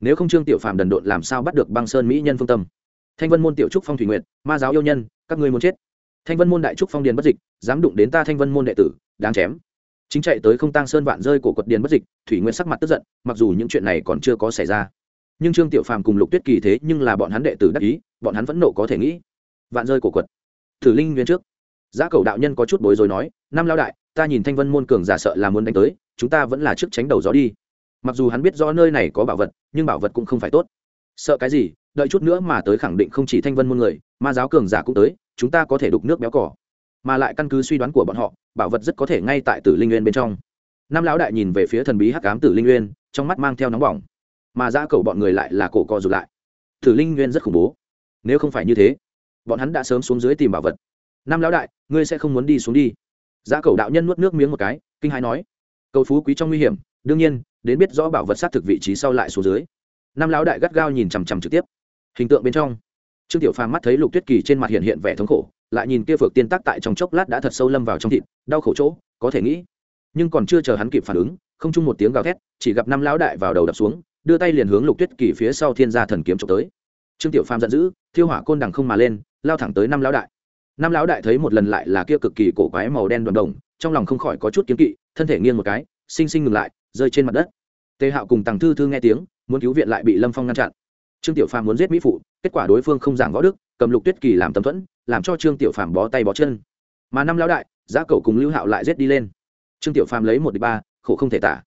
Nếu không trương tiểu phàm đần độn làm sao bắt được băng sơn mỹ nhân phương tâm? Thanh vân môn tiểu trúc phong thủy nguyện ma giáo yêu nhân, các ngươi muốn chết. Thanh vân môn đại trúc phong điền bất dịch, dám đụng đến ta thanh vân môn đệ tử, đáng chém. Chính chạy tới không tang sơn vạn rơi của quật điền bất dịch, thủy nguyên sắc mặt tức giận, mặc dù những chuyện này còn chưa có xảy ra. Nhưng trương tiểu phàm cùng lục tuyết kỳ thế nhưng là bọn hắn đệ tử đắc ý, bọn hắn vẫn nộ có thể nghĩ. Vạn rơi của quật. Thử linh nguyên trước giá cầu đạo nhân có chút bối rối nói, năm lao đại, ta nhìn thanh vân môn cường giả sợ là muốn đánh tới, chúng ta vẫn là trước tránh đầu gió đi. Mặc dù hắn biết rõ nơi này có bảo vật, nhưng bảo vật cũng không phải tốt. Sợ cái gì? Đợi chút nữa mà tới khẳng định không chỉ thanh vân môn người ma giáo cường giả cũng tới, chúng ta có thể đục nước béo cỏ. Mà lại căn cứ suy đoán của bọn họ, bảo vật rất có thể ngay tại tử linh nguyên bên trong. Năm lão đại nhìn về phía thần bí hắc cám tử linh nguyên, trong mắt mang theo nóng bỏng. Mà ra cầu bọn người lại là cổ co rụt lại. Tử linh nguyên rất khủng bố. Nếu không phải như thế, bọn hắn đã sớm xuống dưới tìm bảo vật năm lão đại, ngươi sẽ không muốn đi xuống đi. Giá cầu đạo nhân nuốt nước miếng một cái, kinh hãi nói. Cầu phú quý trong nguy hiểm, đương nhiên, đến biết rõ bảo vật sát thực vị trí sau lại xuống dưới. Năm lão đại gắt gao nhìn chằm chằm trực tiếp. Hình tượng bên trong. Trương tiểu phàm mắt thấy lục tuyết kỳ trên mặt hiện hiện vẻ thống khổ, lại nhìn kia phược tiên tác tại trong chốc lát đã thật sâu lâm vào trong thịt, đau khổ chỗ, có thể nghĩ. Nhưng còn chưa chờ hắn kịp phản ứng, không chung một tiếng gào thét, chỉ gặp năm lão đại vào đầu đập xuống, đưa tay liền hướng lục tuyết kỳ phía sau thiên gia thần kiếm trộm tới. Trương tiểu phàm giận dữ, thiêu hỏa côn đằng không mà lên, lao thẳng tới năm lão đại năm lão đại thấy một lần lại là kia cực kỳ cổ quái màu đen đoàn đồng, trong lòng không khỏi có chút kiếm kỵ, thân thể nghiêng một cái sinh sinh ngừng lại, rơi trên mặt đất. Tề hạo cùng tàng thư thư nghe tiếng, muốn cứu viện lại bị lâm phong ngăn chặn. Trương tiểu phàm muốn giết mỹ phụ, kết quả đối phương không giảng võ đức, cầm lục tuyết kỳ làm tấm thuẫn, làm cho trương tiểu phàm bó tay bó chân. Mà năm lão đại, giá cầu cùng lưu hạo lại giết đi lên. Trương tiểu phàm lấy một đ ba, khổ không thể tả.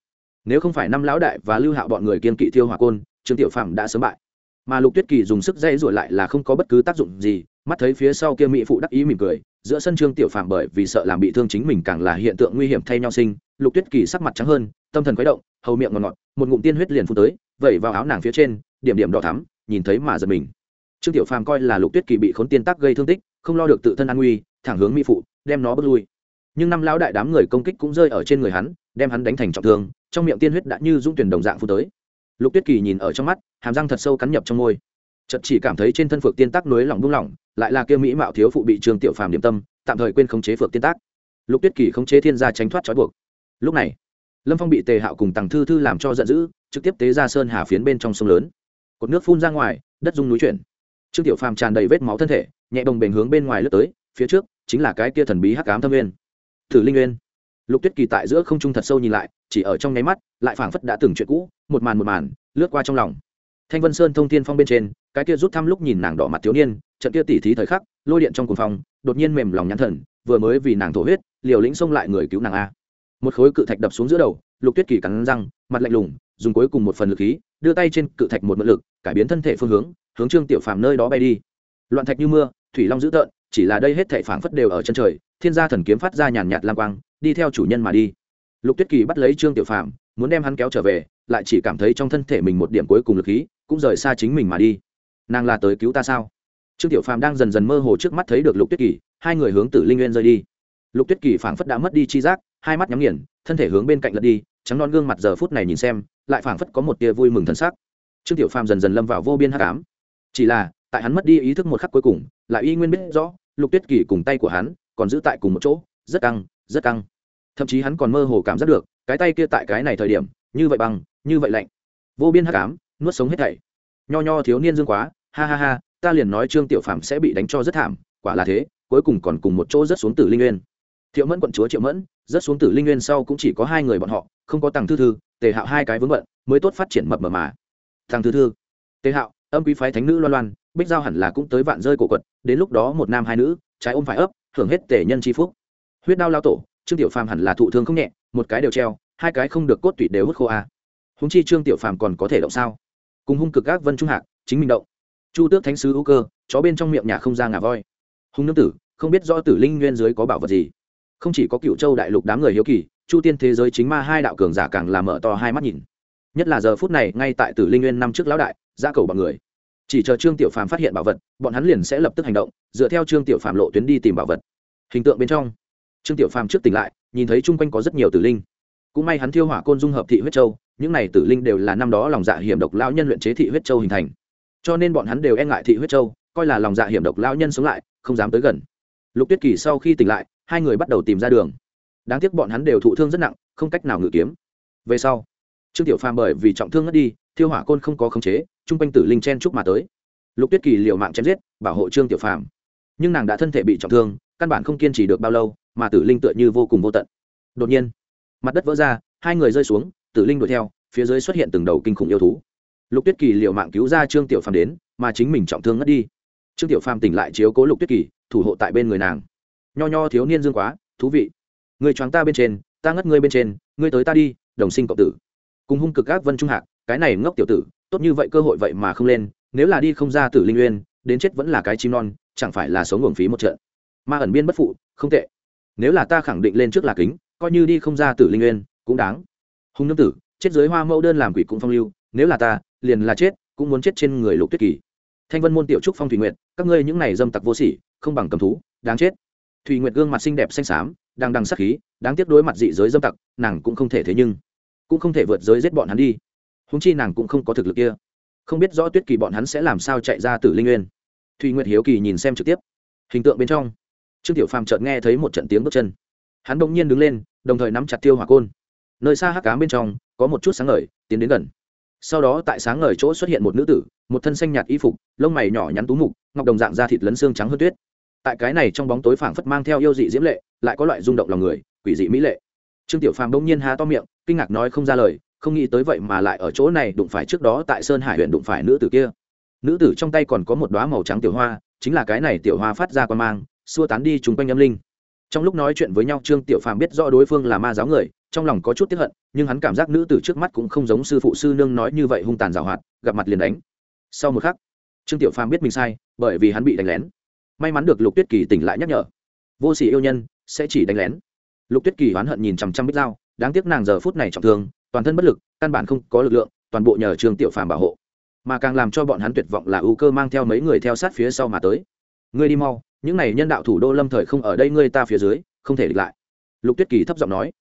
Nếu không phải năm lão đại và lưu hạo bọn người kiên kỵ thiêu hỏa côn, trương tiểu phàm đã sớm bại mà lục tuyết kỳ dùng sức dây rồi lại là không có bất cứ tác dụng gì, mắt thấy phía sau kia mỹ phụ đắc ý mỉm cười, giữa sân trương tiểu phàm bởi vì sợ làm bị thương chính mình càng là hiện tượng nguy hiểm thay nhau sinh, lục tuyết kỳ sắc mặt trắng hơn, tâm thần khuấy động, hầu miệng ngọt ngọt, một ngụm tiên huyết liền phun tới, vẩy vào áo nàng phía trên, điểm điểm đỏ thắm, nhìn thấy mà giật mình. Trương tiểu phàm coi là lục tuyết kỳ bị khốn tiên tác gây thương tích, không lo được tự thân an nguy, thẳng hướng mỹ phụ, đem nó bước lui. Nhưng năm lão đại đám người công kích cũng rơi ở trên người hắn, đem hắn đánh thành trọng thương, trong miệng tiên huyết đã như dũng tuyển đồng dạng phun tới lục tuyết kỳ nhìn ở trong mắt, hàm răng thật sâu cắn nhập trong môi. Chật chỉ cảm thấy trên thân phượng tiên tác nối lòng buông lỏng, lại là kia mỹ mạo thiếu phụ bị Trường tiểu phàm điểm tâm, tạm thời quên khống chế phượng tiên tác. Lục tuyết kỳ khống chế thiên gia tránh thoát trói buộc. Lúc này, lâm phong bị tề hạo cùng tằng thư thư làm cho giận dữ, trực tiếp tế ra sơn hà phiến bên trong sông lớn. Cột nước phun ra ngoài, đất dung núi chuyển. Trương tiểu phàm tràn đầy vết máu thân thể, nhẹ đồng bền hướng bên ngoài lướt tới, phía trước chính là cái kia thần bí hắc ám thâm nguyên. Thử linh nguyên. Lục tuyết kỳ tại giữa không trung thật sâu nhìn lại, chỉ ở trong nháy mắt, lại phảng phất đã từng chuyện cũ một màn một màn, lướt qua trong lòng. Thanh vân sơn thông tiên phong bên trên, cái kia rút thăm lúc nhìn nàng đỏ mặt thiếu niên, trận kia tỉ thí thời khắc, lôi điện trong cuồng phòng đột nhiên mềm lòng nhãn thần, vừa mới vì nàng thổ huyết, liều lĩnh xông lại người cứu nàng a. Một khối cự thạch đập xuống giữa đầu, lục tuyết kỳ cắn răng, mặt lạnh lùng, dùng cuối cùng một phần lực khí, đưa tay trên cự thạch một mượn lực, cải biến thân thể phương hướng hướng trương tiểu phàm nơi đó bay đi. Loạn thạch như mưa, thủy long dữ tợn, chỉ là đây hết thảy phảng phất đều ở chân trời, thiên gia thần kiếm phát ra nhàn nhạt lam quang, đi theo chủ nhân mà đi. Lục tuyết kỳ bắt lấy trương tiểu phàm muốn đem hắn kéo trở về, lại chỉ cảm thấy trong thân thể mình một điểm cuối cùng lực khí, cũng rời xa chính mình mà đi. Nàng là tới cứu ta sao? Trương tiểu phàm đang dần dần mơ hồ trước mắt thấy được lục tuyết kỳ, hai người hướng tử linh nguyên rơi đi. Lục tuyết kỳ phảng phất đã mất đi chi giác, hai mắt nhắm nghiền, thân thể hướng bên cạnh lật đi, trắng non gương mặt giờ phút này nhìn xem, lại phảng phất có một tia vui mừng thân sắc. Trương tiểu phàm dần dần lâm vào vô biên hắc ám. Chỉ là, tại hắn mất đi ý thức một khắc cuối cùng, lại y nguyên biết rõ, lục tuyết kỳ cùng tay của hắn còn giữ tại cùng một chỗ, rất căng rất căng. Thậm chí hắn còn mơ hồ cảm giác được cái tay kia tại cái này thời điểm, như vậy băng, như vậy lạnh. Vô biên hắc ám, nuốt sống hết thảy. Nho nho thiếu niên dương quá, ha ha ha, ta liền nói trương tiểu phạm sẽ bị đánh cho rất thảm, quả là thế, cuối cùng còn cùng một chỗ rất xuống tử linh nguyên. Thiệu mẫn quận chúa triệu mẫn rất xuống tử linh nguyên sau cũng chỉ có hai người bọn họ, không có tàng thư thư, tề hạo hai cái vướng bận, mới tốt phát triển mập mờ mà. Tàng thư thư, tề hạo, âm quý phái thánh nữ loan loan, bích giao hẳn là cũng tới vạn rơi cổ quật, đến lúc đó một nam hai nữ, trái ôm phải ấp, hưởng hết tề nhân c phúc. Huyết đao lao tổ trương tiểu phàm hẳn là thụ thương không nhẹ, một cái đều treo, hai cái không được cốt tủy đều hút khô a. À. húng chi trương tiểu phàm còn có thể động sao? Cùng hung cực các vân trung hạc, chính mình động. Chu tước thánh sứ hữu cơ, chó bên trong miệng nhà không ra ngà voi. Hùng nương tử, không biết do tử linh nguyên dưới có bảo vật gì. Không chỉ có cựu châu đại lục đám người hiếu kỳ, chu tiên thế giới chính ma hai đạo cường giả càng làm mở to hai mắt nhìn. Nhất là giờ phút này, ngay tại tử linh nguyên năm trước lão đại ra cầu bằng người. Chỉ chờ trương tiểu phàm phát hiện bảo vật, bọn hắn liền sẽ lập tức hành động, dựa theo trương tiểu phàm lộ tuyến đi tìm bảo vật. Hình tượng bên trong trương tiểu phàm trước tỉnh lại, nhìn thấy chung quanh có rất nhiều tử linh. Cũng may hắn thiêu hỏa côn dung hợp thị huyết châu, những này tử linh đều là năm đó lòng dạ hiểm độc lão nhân luyện chế thị huyết châu hình thành. Cho nên bọn hắn đều e ngại thị huyết châu, coi là lòng dạ hiểm độc lão nhân sống lại, không dám tới gần. Lục tuyết kỳ sau khi tỉnh lại, hai người bắt đầu tìm ra đường. Đáng tiếc bọn hắn đều thụ thương rất nặng, không cách nào ngự kiếm. Về sau, trương tiểu phàm bởi vì trọng thương ngất đi, thiêu hỏa côn không có khống chế, chung quanh tử linh chen chúc mà tới. Lục tuyết kỳ liều mạng chém giết, bảo hộ trương tiểu phàm. Nhưng nàng đã thân thể bị trọng thương, căn bản không kiên trì được bao lâu mà tử linh tựa như vô cùng vô tận. Đột nhiên, mặt đất vỡ ra, hai người rơi xuống, tử linh đuổi theo, phía dưới xuất hiện từng đầu kinh khủng yêu thú. Lục tuyết kỳ liệu mạng cứu ra trương tiểu phàm đến, mà chính mình trọng thương ngất đi. Trương tiểu phàm tỉnh lại chiếu cố lục tuyết kỳ, thủ hộ tại bên người nàng. Nho nho thiếu niên dương quá, thú vị. Người choáng ta bên trên, ta ngất ngươi bên trên, ngươi tới ta đi, đồng sinh cộng tử. Cùng hung cực các vân trung hạc, cái này ngốc tiểu tử, tốt như vậy cơ hội vậy mà không lên, nếu là đi không ra tử linh uyên, đến chết vẫn là cái chim non, chẳng phải là sống uổng phí một trận. Ma ẩn biên bất phụ, không tệ nếu là ta khẳng định lên trước là kính, coi như đi không ra tử linh uyên cũng đáng. Hung nương tử, chết dưới hoa mẫu đơn làm quỷ cũng phong lưu, nếu là ta, liền là chết, cũng muốn chết trên người lục tuyết kỳ. Thanh vân môn tiểu trúc phong thủy nguyện các ngươi những này dâm tặc vô sỉ, không bằng cầm thú, đáng chết. Thủy nguyệt gương mặt xinh đẹp xanh xám, đang đằng sắc khí, đáng tiếc đối mặt dị giới dâm tặc, nàng cũng không thể thế nhưng, cũng không thể vượt giới giết bọn hắn đi. Húng chi nàng cũng không có thực lực kia. Không biết rõ tuyết kỳ bọn hắn sẽ làm sao chạy ra từ linh nguyên. Thùy nguyệt hiếu kỳ nhìn xem trực tiếp. Hình tượng bên trong trương tiểu phàm chợt nghe thấy một trận tiếng bước chân. Hắn bỗng nhiên đứng lên, đồng thời nắm chặt tiêu hỏa côn. Nơi xa hắc cám bên trong, có một chút sáng ngời, tiến đến gần. Sau đó tại sáng ngời chỗ xuất hiện một nữ tử, một thân xanh nhạt y phục, lông mày nhỏ nhắn tú mục, ngọc đồng dạng da thịt lấn xương trắng hơn tuyết. Tại cái này trong bóng tối phảng phất mang theo yêu dị diễm lệ, lại có loại rung động lòng người, quỷ dị mỹ lệ. Trương tiểu phàm bỗng nhiên há to miệng, kinh ngạc nói không ra lời, không nghĩ tới vậy mà lại ở chỗ này đụng phải trước đó tại sơn hải huyện đụng phải nữ tử kia. Nữ tử trong tay còn có một đoá màu trắng tiểu hoa, chính là cái này tiểu hoa phát ra quan mang xua tán đi chung quanh âm linh. Trong lúc nói chuyện với nhau, trương tiểu phàm biết rõ đối phương là ma giáo người, trong lòng có chút tiếp hận, nhưng hắn cảm giác nữ tử trước mắt cũng không giống sư phụ, sư nương nói như vậy hung tàn giảo hoạt, gặp mặt liền đánh. Sau một khắc, trương tiểu phàm biết mình sai, bởi vì hắn bị đánh lén. May mắn được lục tuyết kỳ tỉnh lại nhắc nhở. Vô sỉ yêu nhân, sẽ chỉ đánh lén. Lục tuyết kỳ oán hận nhìn chằm chằm bích dao đáng tiếc nàng giờ phút này trọng thương, toàn thân bất lực, căn bản không có lực lượng, toàn bộ nhờ trương tiểu phàm bảo hộ. Mà càng làm cho bọn hắn tuyệt vọng là ưu cơ mang theo mấy người theo sát phía sau mà tới ngươi đi mau, những này nhân đạo thủ đô lâm thời không ở đây ngươi ta phía dưới, không thể địch lại. Lục tuyết kỳ thấp giọng nói.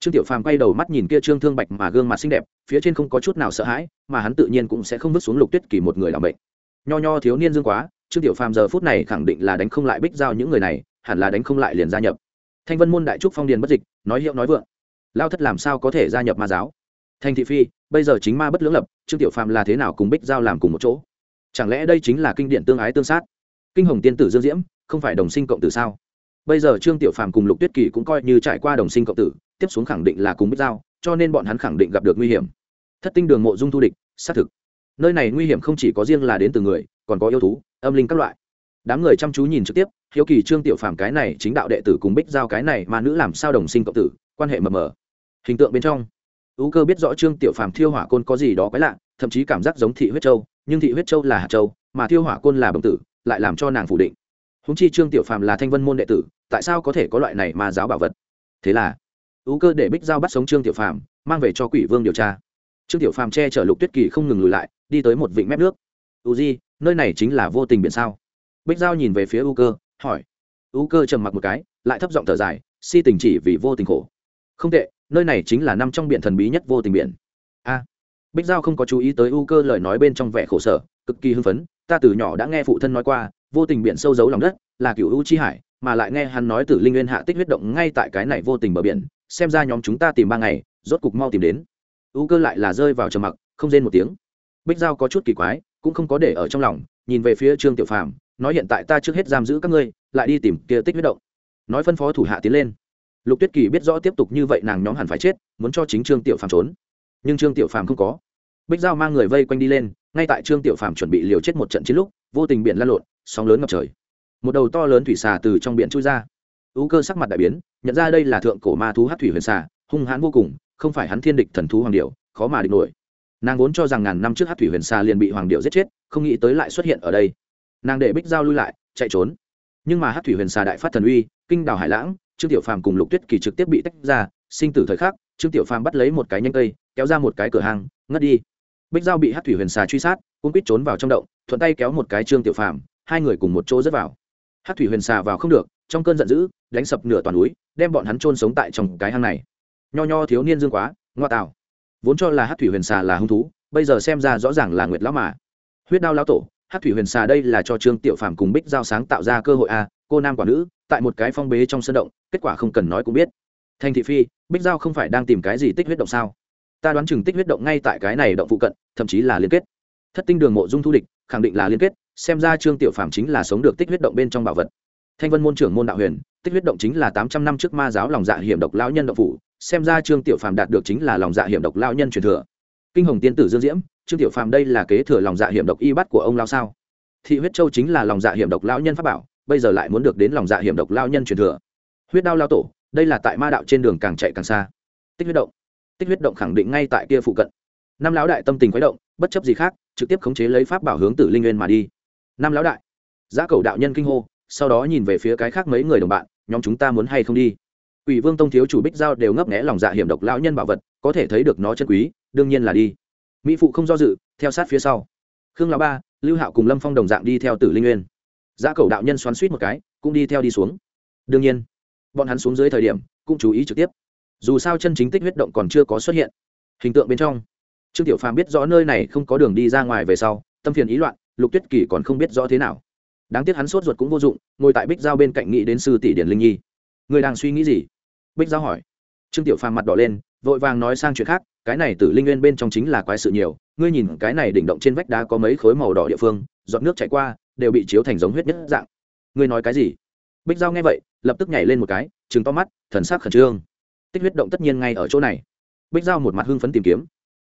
Trương tiểu phàm quay đầu mắt nhìn kia trương thương bạch mà gương mặt xinh đẹp, phía trên không có chút nào sợ hãi, mà hắn tự nhiên cũng sẽ không vứt xuống lục tuyết kỳ một người làm bệnh. Nho nho thiếu niên dương quá, trương tiểu phàm giờ phút này khẳng định là đánh không lại bích giao những người này, hẳn là đánh không lại liền gia nhập. Thanh vân môn đại trúc phong điền bất dịch, nói hiệu nói vượng. Lao thất làm sao có thể gia nhập ma giáo? Thanh thị phi, bây giờ chính ma bất lưỡng lập, trương tiểu phàm là thế nào cùng bích giao làm cùng một chỗ? Chẳng lẽ đây chính là kinh điển tương ái tương sát? Kinh hồng tiên tử dương diễm, không phải đồng sinh cộng tử sao? Bây giờ trương tiểu phàm cùng lục tuyết kỳ cũng coi như trải qua đồng sinh cộng tử, tiếp xuống khẳng định là cùng bích giao, cho nên bọn hắn khẳng định gặp được nguy hiểm. Thất tinh đường mộ dung thu địch, xác thực. Nơi này nguy hiểm không chỉ có riêng là đến từ người, còn có yêu thú, âm linh các loại. Đám người chăm chú nhìn trực tiếp, hiếu kỳ trương tiểu phàm cái này chính đạo đệ tử cùng bích giao cái này mà nữ làm sao đồng sinh cộng tử, quan hệ mờ mờ. Hình tượng bên trong ú cơ biết rõ trương tiểu phàm thiêu hỏa côn có gì đó quái lạ, thậm chí cảm giác giống thị huyết châu, nhưng thị huyết châu là hạt châu, mà thiêu hỏa côn là bồng tử lại làm cho nàng phủ định. Húng chi trương tiểu phàm là thanh vân môn đệ tử, tại sao có thể có loại này mà giáo bảo vật? Thế là, ú cơ để bích giao bắt sống trương tiểu phàm, mang về cho quỷ vương điều tra. Trương tiểu phàm che chở lục tuyết kỳ không ngừng lùi lại, đi tới một vịnh mép nước. U di, nơi này chính là vô tình biển sao? Bích giao nhìn về phía u cơ, hỏi. U cơ trầm mặc một cái, lại thấp giọng thở dài, si tình chỉ vì vô tình khổ. Không tệ, nơi này chính là năm trong biển thần bí nhất vô tình biển. A. Bích giao không có chú ý tới u cơ lời nói bên trong vẻ khổ sở, cực kỳ hưng phấn ta từ nhỏ đã nghe phụ thân nói qua, vô tình biển sâu giấu lòng đất, là cựu u chi hải, mà lại nghe hắn nói từ linh nguyên hạ tích huyết động ngay tại cái này vô tình bờ biển, xem ra nhóm chúng ta tìm ba ngày, rốt cục mau tìm đến. U cơ lại là rơi vào trầm mặc, không rên một tiếng. Bích giao có chút kỳ quái, cũng không có để ở trong lòng, nhìn về phía trương tiểu phàm, nói hiện tại ta trước hết giam giữ các ngươi, lại đi tìm kia tích huyết động. Nói phân phó thủ hạ tiến lên. Lục tuyết kỳ biết rõ tiếp tục như vậy nàng nhóm hẳn phải chết, muốn cho chính trương tiểu phàm trốn. Nhưng trương tiểu phàm không có. Bích giao mang người vây quanh đi lên ngay tại trương tiểu phàm chuẩn bị liều chết một trận chiến lúc, vô tình biển lan lộn, sóng lớn ngập trời. Một đầu to lớn thủy xà từ trong biển chui ra. Ú cơ sắc mặt đại biến, nhận ra đây là thượng cổ ma thú hát thủy huyền xà, hung hãn vô cùng, không phải hắn thiên địch thần thú hoàng điệu khó mà địch nổi. Nàng vốn cho rằng ngàn năm trước hát thủy huyền xà liền bị hoàng điệu giết chết, không nghĩ tới lại xuất hiện ở đây. Nàng để bích giao lui lại, chạy trốn. Nhưng mà hát thủy huyền xà đại phát thần uy, kinh đào hải lãng, trương tiểu phàm cùng lục tuyết kỳ trực tiếp bị tách ra. Sinh tử thời khắc, trương tiểu phàm bắt lấy một cái nhanh cây, kéo ra một cái cửa hàng, ngất đi bích giao bị hát thủy huyền xà truy sát cũng quýt trốn vào trong động, thuận tay kéo một cái trương tiểu phàm, hai người cùng một chỗ rớt vào. Hát thủy huyền xà vào không được, trong cơn giận dữ, đánh sập nửa toàn núi, đem bọn hắn trôn sống tại trong cái hang này. Nho nho thiếu niên dương quá, ngoa tạo. Vốn cho là hát thủy huyền xà là hung thú, bây giờ xem ra rõ ràng là nguyệt lão mà. Huyết đao lão tổ hát thủy huyền xà đây là cho trương tiểu phàm cùng bích giao sáng tạo ra cơ hội a, cô nam quả nữ, tại một cái phong bế trong sân động, kết quả không cần nói cũng biết. Thành thị phi, bích giao không phải đang tìm cái gì tích huyết động sao? Ta đoán chừng tích huyết động ngay tại cái này động phụ cận, thậm chí là liên kết. Thất tinh đường mộ dung thu địch, khẳng định là liên kết, xem ra trương tiểu phàm chính là sống được tích huyết động bên trong bảo vật. Thanh vân môn trưởng môn đạo huyền, tích huyết động chính là tám trăm năm trước ma giáo lòng dạ hiểm độc lão nhân động phủ, xem ra trương tiểu phàm đạt được chính là lòng dạ hiểm độc lão nhân truyền thừa. Kinh hồng tiên tử dương diễm, trương tiểu phàm đây là kế thừa lòng dạ hiểm độc y bắt của ông lao sao? Thị huyết châu chính là lòng dạ hiểm độc lão nhân pháp bảo, bây giờ lại muốn được đến lòng dạ hiểm độc lão nhân truyền thừa. Huyết đao lao tổ, đây là tại ma đạo trên đường càng chạy càng xa. Tích huyết động tích huyết động khẳng định ngay tại kia phụ cận năm lão đại tâm tình khuấy động bất chấp gì khác trực tiếp khống chế lấy pháp bảo hướng tử linh nguyên mà đi năm lão đại giá cầu đạo nhân kinh hô sau đó nhìn về phía cái khác mấy người đồng bạn nhóm chúng ta muốn hay không đi Quỷ Vương Tông thiếu chủ Bích Giao đều ngấp nghé lòng dạ hiểm độc lão nhân bảo vật, có thể thấy được nó chân quý, đương nhiên là đi. Mỹ phụ không do dự, theo sát phía sau. Khương lão ba, Lưu Hạo cùng Lâm Phong đồng dạng đi theo Tử Linh Nguyên. Giá cầu đạo nhân xoắn xuýt một cái, cũng đi theo đi xuống. Đương nhiên, bọn hắn xuống dưới thời điểm, cũng chú ý trực tiếp. Dù sao chân chính tích huyết động còn chưa có xuất hiện. Hình tượng bên trong, Trương Tiểu Phàm biết rõ nơi này không có đường đi ra ngoài về sau, tâm phiền ý loạn, Lục Tuyết Kỳ còn không biết rõ thế nào. Đáng tiếc hắn sốt ruột cũng vô dụng, ngồi tại Bích Giao bên cạnh nghĩ đến sư tỷ Điển Linh Nhi. Người đang suy nghĩ gì? bích giao hỏi trương tiểu phàm mặt đỏ lên vội vàng nói sang chuyện khác cái này tử linh nguyên bên trong chính là quái sự nhiều ngươi nhìn cái này đỉnh động trên vách đá có mấy khối màu đỏ địa phương giọt nước chảy qua đều bị chiếu thành giống huyết nhất dạng ngươi nói cái gì bích giao nghe vậy lập tức nhảy lên một cái trứng to mắt thần sắc khẩn trương tích huyết động tất nhiên ngay ở chỗ này. Bích giao một mặt hưng phấn tìm kiếm.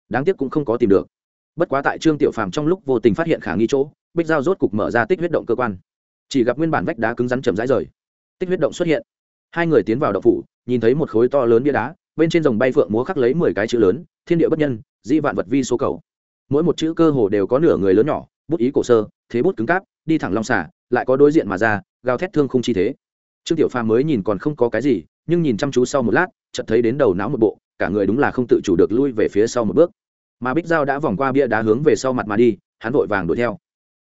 Đáng tiếc cũng không có tìm được. Bất quá tại trương tiểu phàm trong lúc vô tình phát hiện khả nghi chỗ, bích giao rốt cục mở ra tích huyết động cơ quan. Chỉ gặp nguyên bản vách đá cứng rắn chậm rãi rời. Tích huyết động xuất hiện. Hai người tiến vào động phủ, nhìn thấy một khối to lớn bia đá, bên trên dòng bay phượng múa khắc lấy mười cái chữ lớn, thiên địa bất nhân di vạn vật vi số cầu. Mỗi một chữ cơ hồ đều có nửa người lớn nhỏ, bút ý cổ sơ, thế bút cứng cáp, đi thẳng long xả lại có đối diện mà ra, gào thét thương không chi thế. Trương tiểu phàm mới nhìn còn không có cái gì, nhưng nhìn chăm chú sau một lát chợt thấy đến đầu não một bộ, cả người đúng là không tự chủ được lui về phía sau một bước. Mà bích dao đã vòng qua bia đá hướng về sau mặt mà đi, hắn vội vàng đuổi theo.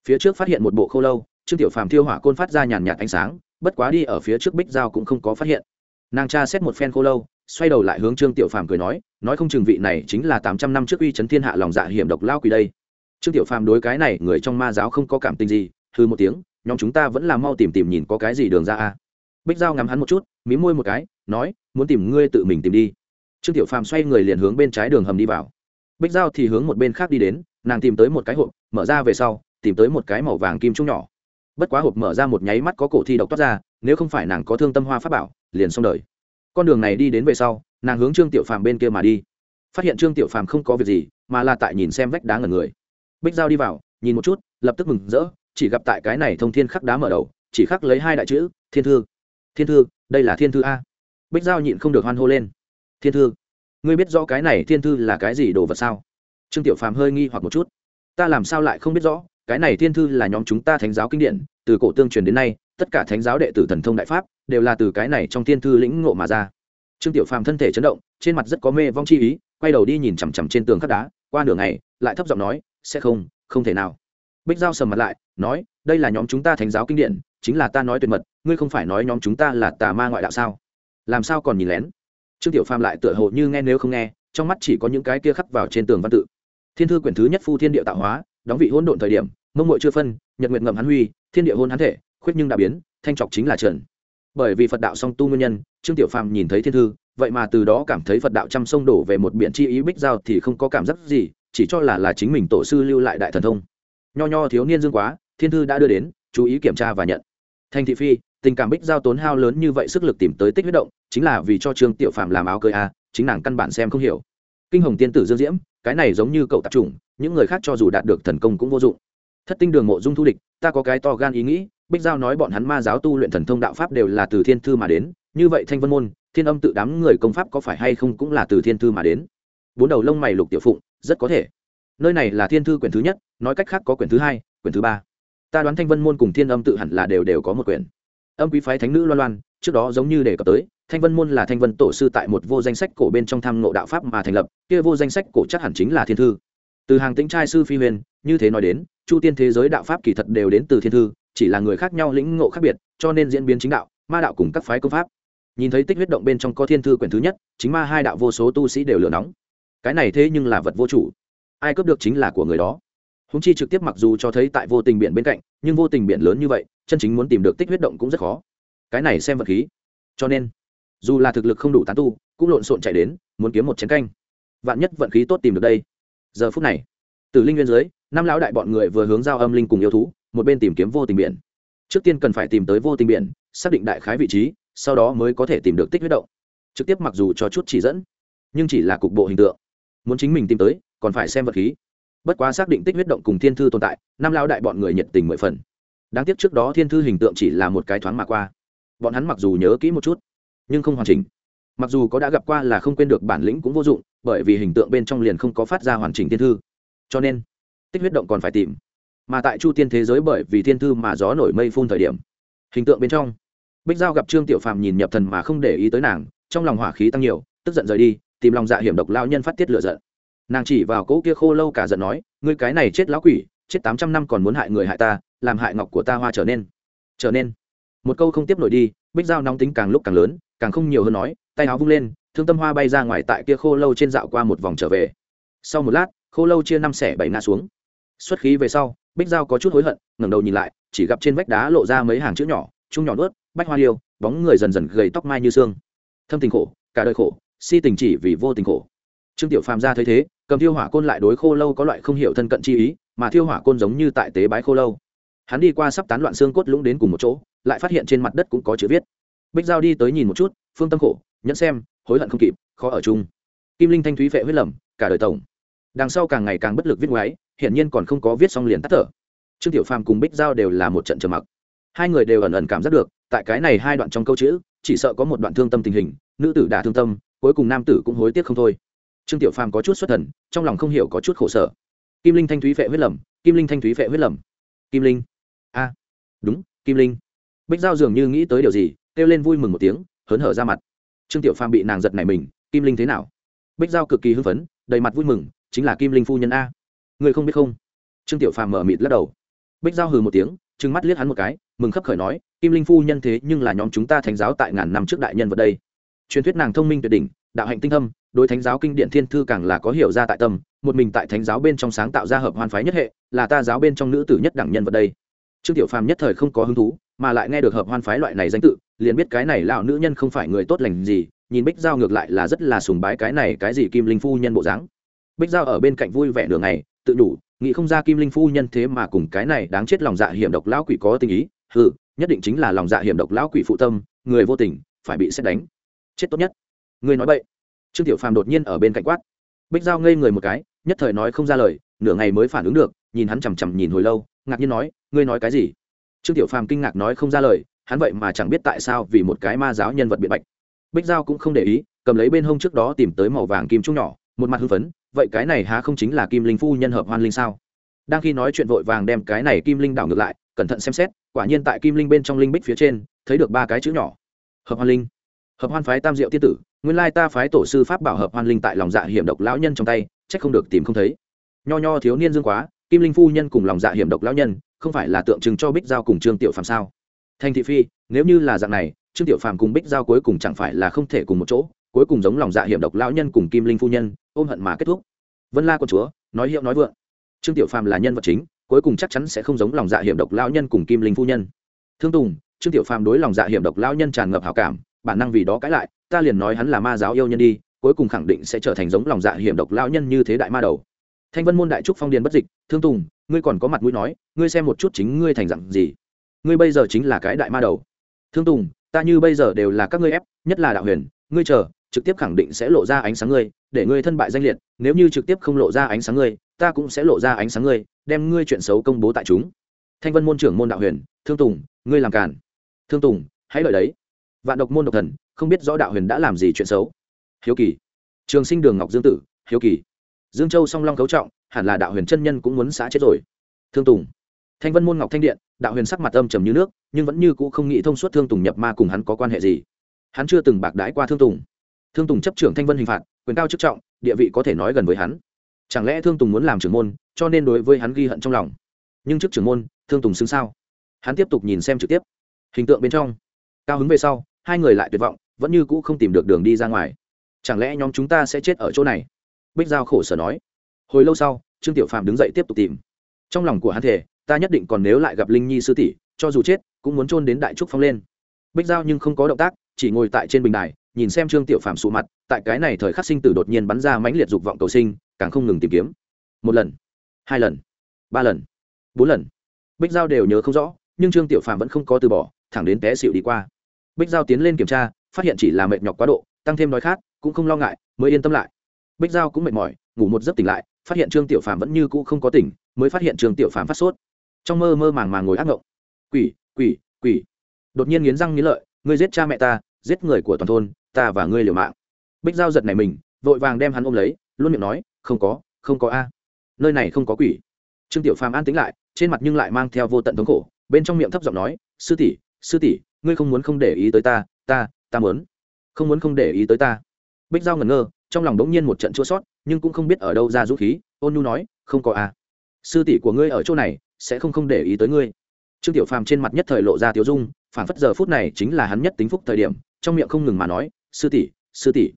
Phía trước phát hiện một bộ khâu lâu, trương tiểu phàm thiêu hỏa côn phát ra nhàn nhạt ánh sáng, bất quá đi ở phía trước bích dao cũng không có phát hiện. Nàng tra xét một phen khô lâu, xoay đầu lại hướng trương tiểu phàm cười nói nói không chừng vị này chính là tám trăm năm trước uy chấn thiên hạ lòng dạ hiểm độc lao quỷ đây. Trương tiểu phàm đối cái này, người trong ma giáo không có cảm tình gì hư một tiếng, nhóm chúng ta vẫn là mau tìm tìm nhìn có cái gì đường ra a. Bích giao ngắm hắn một chút, mí môi một cái, nói muốn tìm ngươi tự mình tìm đi. Trương tiểu phàm xoay người liền hướng bên trái đường hầm đi vào. Bích giao thì hướng một bên khác đi đến, nàng tìm tới một cái hộp, mở ra về sau, tìm tới một cái màu vàng kim trung nhỏ. Bất quá hộp mở ra một nháy mắt có cổ thi độc toát ra, nếu không phải nàng có thương tâm hoa pháp bảo, liền xong đời. Con đường này đi đến về sau, nàng hướng trương tiểu phàm bên kia mà đi. Phát hiện trương tiểu phàm không có việc gì, mà là tại nhìn xem vách đá ngần người. Bích giao đi vào, nhìn một chút, lập tức mừng rỡ, chỉ gặp tại cái này thông thiên khắc đá mở đầu, chỉ khắc lấy hai đại chữ, thiên thư. Thiên thư, đây là thiên thư a bích giao nhịn không được hoan hô lên. Thiên thư, ngươi biết rõ cái này thiên thư là cái gì đồ vật sao? Trương tiểu phàm hơi nghi hoặc một chút. Ta làm sao lại không biết rõ, cái này thiên thư là nhóm chúng ta thánh giáo kinh điển, từ cổ tương truyền đến nay, tất cả thánh giáo đệ tử thần thông đại pháp, đều là từ cái này trong thiên thư lĩnh ngộ mà ra. Trương tiểu phàm thân thể chấn động, trên mặt rất có mê vong chi ý, quay đầu đi nhìn chằm chằm trên tường khắc đá, qua nửa ngày, lại thấp giọng nói, sẽ không không thể nào. Bích giao sầm mặt lại, nói, đây là nhóm chúng ta thánh giáo kinh điển, chính là ta nói tuyệt mật, ngươi không phải nói nhóm chúng ta là tà ma ngoại đạo sao? Làm sao còn nhìn lén? Trương tiểu phàm lại tựa hồ như nghe nếu không nghe, trong mắt chỉ có những cái kia khắc vào trên tường văn tự. Thiên thư quyển thứ nhất phu thiên địa tạo hóa, đóng vị hôn độn thời điểm, mông mội chưa phân, nhật nguyệt ngậm hắn huy, thiên địa hôn hắn thể, khuyết nhưng đã biến, thanh trọc chính là trần. Bởi vì phật đạo song tu nguyên nhân, trương tiểu phàm nhìn thấy thiên thư, vậy mà từ đó cảm thấy phật đạo trăm sông đổ về một biển chi ý bích giao thì không có cảm giác gì, chỉ cho là là chính mình tổ sư lưu lại đại thần thông. Nho nho thiếu niên dương quá, thiên thư đã đưa đến, chú ý kiểm tra và nhận. Thành thị phi, tình cảm bích giao tốn hao lớn như vậy sức lực tìm tới tích huyết động chính là vì cho trương tiểu phàm làm áo cưới a chính nàng căn bản xem không hiểu. Kinh hồng tiên tử dương diễm, cái này giống như cậu tạp chủng, những người khác cho dù đạt được thần công cũng vô dụng. Thất tinh đường mộ dung thu địch, ta có cái to gan ý nghĩ, bích giao nói bọn hắn ma giáo tu luyện thần thông đạo pháp đều là từ thiên thư mà đến, như vậy thanh vân môn, thiên âm tự đám người công pháp có phải hay không cũng là từ thiên thư mà đến? Bốn đầu lông mày lục tiểu phụng, rất có thể. Nơi này là thiên thư quyển thứ nhất, nói cách khác có quyển thứ hai, quyển thứ ba. Ta đoán thanh vân môn cùng thiên âm tự hẳn là đều đều có một quyển. Âm quý phái thánh nữ loan loan, trước đó giống như đề cập tới thanh vân môn là thanh vân tổ sư tại một vô danh sách cổ bên trong tham ngộ đạo pháp mà thành lập, kia vô danh sách cổ chắc hẳn chính là thiên thư. Từ hàng tĩnh trai sư phi huyền, như thế nói đến, chu tiên thế giới đạo pháp kỳ thật đều đến từ thiên thư, chỉ là người khác nhau lĩnh ngộ khác biệt, cho nên diễn biến chính đạo, ma đạo cùng các phái công pháp. Nhìn thấy tích huyết động bên trong có thiên thư quyển thứ nhất, chính ma hai đạo vô số tu sĩ đều lửa nóng. Cái này thế nhưng là vật vô chủ. Ai cướp được chính là của người đó. Húng chi trực tiếp mặc dù cho thấy tại vô tình biển bên cạnh, nhưng vô tình biển lớn như vậy, chân chính muốn tìm được tích huyết động cũng rất khó. Cái này xem vật khí. Cho nên dù là thực lực không đủ tán tu, cũng lộn xộn chạy đến, muốn kiếm một chén canh. Vạn nhất vận khí tốt tìm được đây. Giờ phút này từ linh nguyên dưới, năm lão đại bọn người vừa hướng giao âm linh cùng yêu thú, một bên tìm kiếm vô tình biển. Trước tiên cần phải tìm tới vô tình biển, xác định đại khái vị trí, sau đó mới có thể tìm được tích huyết động. Trực tiếp mặc dù cho chút chỉ dẫn, nhưng chỉ là cục bộ hình tượng. Muốn chính mình tìm tới, còn phải xem vật khí. Bất quá xác định tích huyết động cùng thiên thư tồn tại, năm lao đại bọn người nhiệt tình mười phần. Đáng tiếc trước đó thiên thư hình tượng chỉ là một cái thoáng mà qua. Bọn hắn mặc dù nhớ kỹ một chút nhưng không hoàn chỉnh. Mặc dù có đã gặp qua là không quên được bản lĩnh cũng vô dụng, bởi vì hình tượng bên trong liền không có phát ra hoàn chỉnh thiên thư. Cho nên, tích huyết động còn phải tìm. Mà tại chu tiên thế giới bởi vì thiên thư mà gió nổi mây phun thời điểm, hình tượng bên trong, bích giao gặp trương tiểu phàm nhìn nhập thần mà không để ý tới nàng, trong lòng hỏa khí tăng nhiều, tức giận rời đi, tìm lòng dạ hiểm độc lao nhân phát tiết lựa giận. Nàng chỉ vào cỗ kia khô lâu cả giận nói, ngươi cái này chết lão quỷ, chết tám trăm năm còn muốn hại người hại ta, làm hại ngọc của ta hoa trở nên. Trở nên một câu không tiếp nổi đi, bích dao nóng tính càng lúc càng lớn, càng không nhiều hơn nói, tay áo vung lên, thương tâm hoa bay ra ngoài tại kia khô lâu trên dạo qua một vòng trở về. Sau một lát, khô lâu chia năm xẻ bảy ngã xuống. Xuất khí về sau, bích dao có chút hối hận, ngẩng đầu nhìn lại, chỉ gặp trên vách đá lộ ra mấy hàng chữ nhỏ, chung nhỏ nuốt, bách hoa liêu, bóng người dần dần gầy tóc mai như xương. Thâm tình khổ, cả đời khổ, si tình chỉ vì vô tình khổ. Trương tiểu phàm ra thấy thế, cầm thiêu hỏa côn lại đối khô lâu có loại không hiểu thân cận chi ý, mà thiêu hỏa côn giống như tại tế bái khô lâu hắn đi qua sắp tán loạn xương cốt lũng đến cùng một chỗ, lại phát hiện trên mặt đất cũng có chữ viết. Bích giao đi tới nhìn một chút, phương tâm khổ, nhẫn xem, hối hận không kịp, khó ở chung. Kim linh thanh thúy vệ huyết lầm cả đời tổng. Đằng sau càng ngày càng bất lực viết ngoái hiển nhiên còn không có viết xong liền tắt thở. Trương tiểu phàm cùng bích giao đều là một trận trầm mặc. Hai người đều ẩn ẩn cảm giác được, tại cái này hai đoạn trong câu chữ, chỉ sợ có một đoạn thương tâm tình hình, nữ tử đả thương tâm, cuối cùng nam tử cũng hối tiếc không thôi. Trương tiểu phàm có chút xuất thần, trong lòng không hiểu có chút khổ sở. Kim linh thanh thúy vệ huyết lầm kim linh thanh thúy vệ huyết lầm kim linh a, đúng, kim linh. Bích giao dường như nghĩ tới điều gì, kêu lên vui mừng một tiếng, hớn hở ra mặt. Trương tiểu phàm bị nàng giật này mình, kim linh thế nào? Bích giao cực kỳ hưng phấn, đầy mặt vui mừng, chính là kim linh phu nhân a. Người không biết không? Trương tiểu phàm mở mịt lắc đầu. Bích giao hừ một tiếng, trừng mắt liếc hắn một cái, mừng khấp khởi nói, kim linh phu nhân thế nhưng là nhóm chúng ta thánh giáo tại ngàn năm trước đại nhân vật đây. Truyền thuyết nàng thông minh tuyệt đỉnh, đạo hạnh tinh thâm, đối thánh giáo kinh điển thiên thư càng là có hiểu ra tại tâm, một mình tại thánh giáo bên trong sáng tạo ra hợp hoan phái nhất hệ, là ta giáo bên trong nữ tử nhất đẳng nhân vật đây trương tiểu phàm nhất thời không có hứng thú, mà lại nghe được hợp hoan phái loại này danh tự, liền biết cái này lão nữ nhân không phải người tốt lành gì, nhìn bích giao ngược lại là rất là sùng bái cái này cái gì kim linh phu nhân bộ dáng. Bích giao ở bên cạnh vui vẻ đường này tự đủ, nghĩ không ra kim linh phu nhân thế mà cùng cái này đáng chết lòng dạ hiểm độc lão quỷ có tình ý ừ nhất định chính là lòng dạ hiểm độc lão quỷ phụ tâm, người vô tình, phải bị xét đánh. Chết tốt nhất. Người nói vậy trương tiểu phàm đột nhiên ở bên cạnh quát. Bích giao ngây người một cái, nhất thời nói không ra lời, nửa ngày mới phản ứng được nhìn hắn chằm chằm nhìn hồi lâu, ngạc nhiên nói, ngươi nói cái gì? Trương tiểu phàm kinh ngạc nói không ra lời, hắn vậy mà chẳng biết tại sao vì một cái ma giáo nhân vật biện bạch. Bích giao cũng không để ý, cầm lấy bên hông trước đó tìm tới màu vàng kim trung nhỏ, một mặt hưng phấn, vậy cái này há không chính là kim linh phu nhân hợp hoan linh sao? Đang khi nói chuyện vội vàng đem cái này kim linh đảo ngược lại, cẩn thận xem xét, quả nhiên tại kim linh bên trong linh bích phía trên, thấy được ba cái chữ nhỏ. Hợp hoan linh. Hợp hoan phái tam diệu tiên tử, nguyên lai ta phái tổ sư pháp bảo hợp hoan linh tại lòng dạ hiểm độc lão nhân trong tay, chắc không được tìm không thấy. Nho nho thiếu niên dương quá kim linh phu nhân cùng lòng dạ hiểm độc lão nhân, không phải là tượng trưng cho bích giao cùng trương tiểu phàm sao? Thành thị phi, nếu như là dạng này, trương tiểu phàm cùng bích giao cuối cùng chẳng phải là không thể cùng một chỗ, cuối cùng giống lòng dạ hiểm độc lão nhân cùng kim linh phu nhân, ôm hận mà kết thúc. Vân la con chúa, nói hiệu nói vượng. Trương tiểu phàm là nhân vật chính, cuối cùng chắc chắn sẽ không giống lòng dạ hiểm độc lão nhân cùng kim linh phu nhân. Thương tùng, trương tiểu phàm đối lòng dạ hiểm độc lão nhân tràn ngập hảo cảm, bản năng vì đó cãi lại, ta liền nói hắn là ma giáo yêu nhân đi, cuối cùng khẳng định sẽ trở thành giống lòng dạ hiểm độc lão nhân như thế đại ma đầu thanh vân môn đại trúc phong điền bất dịch, thương tùng, ngươi còn có mặt mũi nói, ngươi xem một chút chính ngươi thành dặn gì. Ngươi bây giờ chính là cái đại ma đầu. Thương tùng, ta như bây giờ đều là các ngươi ép, nhất là đạo huyền, ngươi chờ, trực tiếp khẳng định sẽ lộ ra ánh sáng ngươi, để ngươi thân bại danh liệt, nếu như trực tiếp không lộ ra ánh sáng ngươi, ta cũng sẽ lộ ra ánh sáng ngươi, đem ngươi chuyện xấu công bố tại chúng. Thanh vân môn trưởng môn đạo huyền, thương tùng, ngươi làm càn. Thương tùng, hãy đợi đấy. Vạn độc môn độc thần, không biết rõ đạo huyền đã làm gì chuyện xấu. Hiếu kỳ. Trường sinh đường ngọc dương tử, hiếu kỳ dương châu song long cấu trọng, hẳn là đạo huyền chân nhân cũng muốn xã chết rồi. Thương tùng. Thanh vân môn ngọc thanh điện, đạo huyền sắc mặt âm trầm như nước, nhưng vẫn như cũ không nghĩ thông suốt thương tùng nhập ma cùng hắn có quan hệ gì. Hắn chưa từng bạc đái qua thương tùng. Thương tùng chấp trưởng thanh vân hình phạt, quyền cao chức trọng, địa vị có thể nói gần với hắn. Chẳng lẽ thương tùng muốn làm trưởng môn, cho nên đối với hắn ghi hận trong lòng? Nhưng trước trưởng môn, thương tùng xứng sao? Hắn tiếp tục nhìn xem trực tiếp. Hình tượng bên trong. Cao hứng về sau, hai người lại tuyệt vọng, vẫn như cũ không tìm được đường đi ra ngoài. Chẳng lẽ nhóm chúng ta sẽ chết ở chỗ này? Bích giao khổ sở nói. Hồi lâu sau, trương tiểu phạm đứng dậy tiếp tục tìm. Trong lòng của hắn thể ta nhất định còn nếu lại gặp linh nhi sư tỷ, cho dù chết, cũng muốn trôn đến đại trúc phong lên. Bích giao nhưng không có động tác, chỉ ngồi tại trên bình đài, nhìn xem trương tiểu phạm sụ mặt, tại cái này thời khắc sinh tử đột nhiên bắn ra mãnh liệt dục vọng cầu sinh, càng không ngừng tìm kiếm. Một lần, hai lần, ba lần, bốn lần. Bích giao đều nhớ không rõ, nhưng trương tiểu phạm vẫn không có từ bỏ, thẳng đến té xịu đi qua. Bích giao tiến lên kiểm tra, phát hiện chỉ là mệt nhọc quá độ, tăng thêm đói khát, cũng không lo ngại, mới yên tâm lại bích giao cũng mệt mỏi, ngủ một giấc tỉnh lại, phát hiện trương tiểu phàm vẫn như cũ không có tỉnh, mới phát hiện trương tiểu phàm phát sốt. Trong mơ mơ màng màng ngồi ác ngộng. Quỷ quỷ quỷ. Đột nhiên nghiến răng nghiến lợi, ngươi giết cha mẹ ta, giết người của toàn thôn, ta và ngươi liều mạng. Bích giao giật này mình, vội vàng đem hắn ôm lấy, luôn miệng nói, không có không có a. Nơi này không có quỷ. Trương tiểu phàm an tính lại, trên mặt nhưng lại mang theo vô tận thống khổ, bên trong miệng thấp giọng nói, sư tỷ sư tỷ, ngươi không muốn không để ý tới ta ta ta muốn. Không muốn không để ý tới ta. Bích giao ngẩn ngơ trong lòng bỗng nhiên một trận chua sót, nhưng cũng không biết ở đâu ra dũng khí, ôn nhu nói, không có à. Sư tỷ của ngươi ở chỗ này, sẽ không không để ý tới ngươi. Trương tiểu phàm trên mặt nhất thời lộ ra tiếu dung phản phất giờ phút này chính là hắn nhất tính phúc thời điểm, trong miệng không ngừng mà nói, sư tỷ sư tỷ.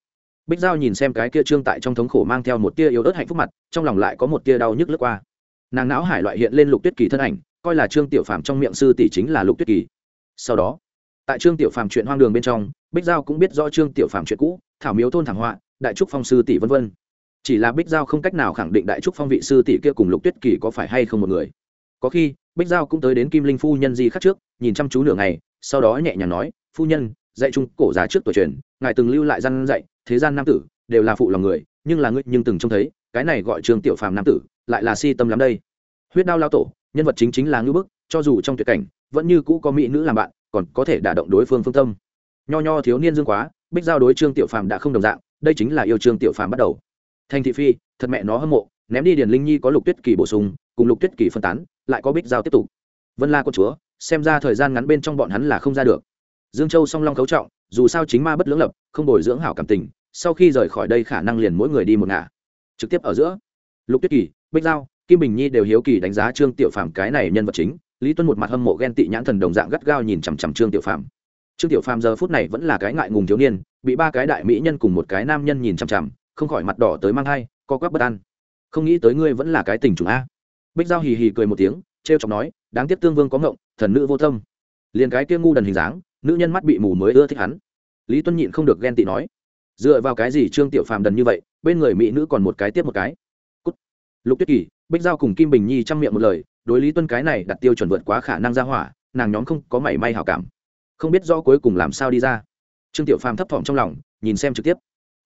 Bích giao nhìn xem cái kia trương tại trong thống khổ mang theo một tia yếu ớt hạnh phúc mặt, trong lòng lại có một tia đau nhức lướt qua. Nàng não hải loại hiện lên lục tuyết kỳ thân ảnh, coi là trương tiểu phàm trong miệng sư tỷ chính là lục tuyết kỳ. Sau đó, tại trương tiểu phàm chuyện hoang đường bên trong, bích giao cũng biết rõ trương tiểu phàm chuyện cũ, thảo miếu thôn thảm họa đại trúc phong sư tỷ vân vân. Chỉ là bích giao không cách nào khẳng định đại trúc phong vị sư tỷ kia cùng lục tuyết kỳ có phải hay không một người. Có khi, bích giao cũng tới đến kim linh phu nhân di khắc trước, nhìn chăm chú nửa ngày, sau đó nhẹ nhàng nói, phu nhân, dạy trung cổ giá trước tuổi truyền, ngài từng lưu lại gian dạy, thế gian nam tử, đều là phụ lòng người, nhưng là ngươi nhưng từng trông thấy, cái này gọi trương tiểu phàm nam tử, lại là si tâm lắm đây. Huyết đao lao tổ, nhân vật chính chính là ngữ bức, cho dù trong tuyệt cảnh, vẫn như cũ có mỹ nữ làm bạn, còn có thể đả động đối phương phương tâm. Nho nho thiếu niên dương quá, bích giao đối trương tiểu phàm đã không đồng dạng đây chính là yêu trương tiểu phàm bắt đầu. Thành thị phi, thật mẹ nó hâm mộ, ném đi điền linh nhi có lục tuyết kỳ bổ sung, cùng lục tuyết kỳ phân tán, lại có bích giao tiếp tục. Vân la con chúa, xem ra thời gian ngắn bên trong bọn hắn là không ra được. Dương châu song long cấu trọng, dù sao chính ma bất lưỡng lập, không bồi dưỡng hảo cảm tình, sau khi rời khỏi đây khả năng liền mỗi người đi một ngả. Trực tiếp ở giữa, lục tuyết kỳ, bích giao, kim bình nhi đều hiếu kỳ đánh giá trương tiểu phàm cái này nhân vật chính, lý tuân một mặt hâm mộ ghen tị nhãn thần đồng dạng gắt gao nhìn chằm chằm trương tiểu phàm trương tiểu phàm giờ phút này vẫn là cái ngại ngùng thiếu niên bị ba cái đại mỹ nhân cùng một cái nam nhân nhìn chằm chằm không khỏi mặt đỏ tới mang hai, co quắp bất an. Không nghĩ tới ngươi vẫn là cái tình chủ a. Bích giao hì hì cười một tiếng trêu chọc nói đáng tiếc tương vương có ngộng thần nữ vô tâm. Liền cái kia ngu đần hình dáng nữ nhân mắt bị mù mới ưa thích hắn. Lý tuân nhịn không được ghen tị nói dựa vào cái gì trương tiểu phàm đần như vậy bên người mỹ nữ còn một cái tiếp một cái? Cút. lục tuyết kỳ bích giao cùng kim bình nhi chăm miệng một lời đối lý tuân cái này đặt tiêu chuẩn vượt quá khả năng ra hỏa nàng nhóm không có mảy may hảo cảm không biết do cuối cùng làm sao đi ra. Trương tiểu phàm thấp thỏm trong lòng, nhìn xem trực tiếp.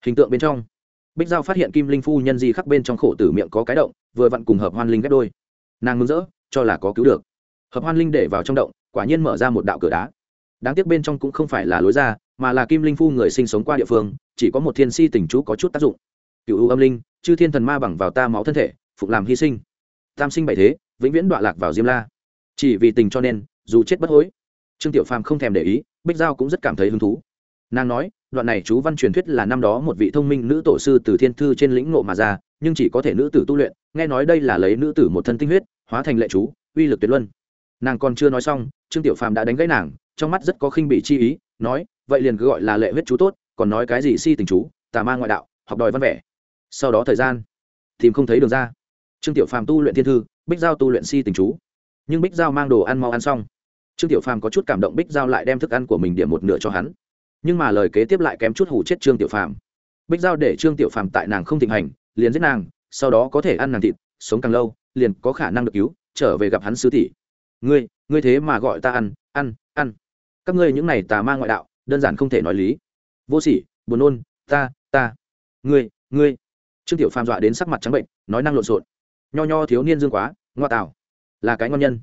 Hình tượng bên trong, bích giao phát hiện kim linh phu nhân di khắc bên trong khổ tử miệng có cái động, vừa vặn cùng hợp hoan linh ghép đôi. Nàng mừng rỡ, cho là có cứu được. Hợp hoan linh để vào trong động, quả nhiên mở ra một đạo cửa đá. Đáng tiếc bên trong cũng không phải là lối ra, mà là kim linh phu người sinh sống qua địa phương, chỉ có một thiên si tình chú có chút tác dụng. Cựu ưu âm linh, chư thiên thần ma bằng vào ta máu thân thể, phục làm hy sinh. Tam sinh bảy thế, vĩnh viễn đọa lạc vào diêm la. Chỉ vì tình cho nên, dù chết bất hối trương tiểu phàm không thèm để ý, bích giao cũng rất cảm thấy hứng thú. Nàng nói, đoạn này chú văn truyền thuyết là năm đó một vị thông minh nữ tổ sư từ thiên thư trên lĩnh ngộ mà ra, nhưng chỉ có thể nữ tử tu luyện, nghe nói đây là lấy nữ tử một thân tinh huyết, hóa thành lệ chú, uy lực tuyệt luân. Nàng còn chưa nói xong, trương tiểu phàm đã đánh gãy nàng, trong mắt rất có khinh bị chi ý, nói, vậy liền cứ gọi là lệ huyết chú tốt, còn nói cái gì si tình chú, tà ma ngoại đạo, học đòi văn vẻ. Sau đó thời gian, tìm không thấy đường ra. Trương tiểu phàm tu luyện thiên thư, bích giao tu luyện si tình chú. Nhưng bích giao mang đồ ăn mau ăn xong trương tiểu phàm có chút cảm động bích giao lại đem thức ăn của mình điểm một nửa cho hắn. Nhưng mà lời kế tiếp lại kém chút hủ chết trương tiểu phàm. Bích giao để trương tiểu phàm tại nàng không thịnh hành liền giết nàng sau đó có thể ăn nàng thịt sống càng lâu liền có khả năng được cứu trở về gặp hắn sứ tỷ. Ngươi ngươi thế mà gọi ta ăn ăn ăn. Các ngươi những này tà ma ngoại đạo đơn giản không thể nói lý. Vô sỉ buồn nôn ta ta. Ngươi ngươi. Trương tiểu phàm dọa đến sắc mặt trắng bệnh nói năng lộn xộn. Nho nho thiếu niên dương quá ngoa tào, là cái ngon nhân.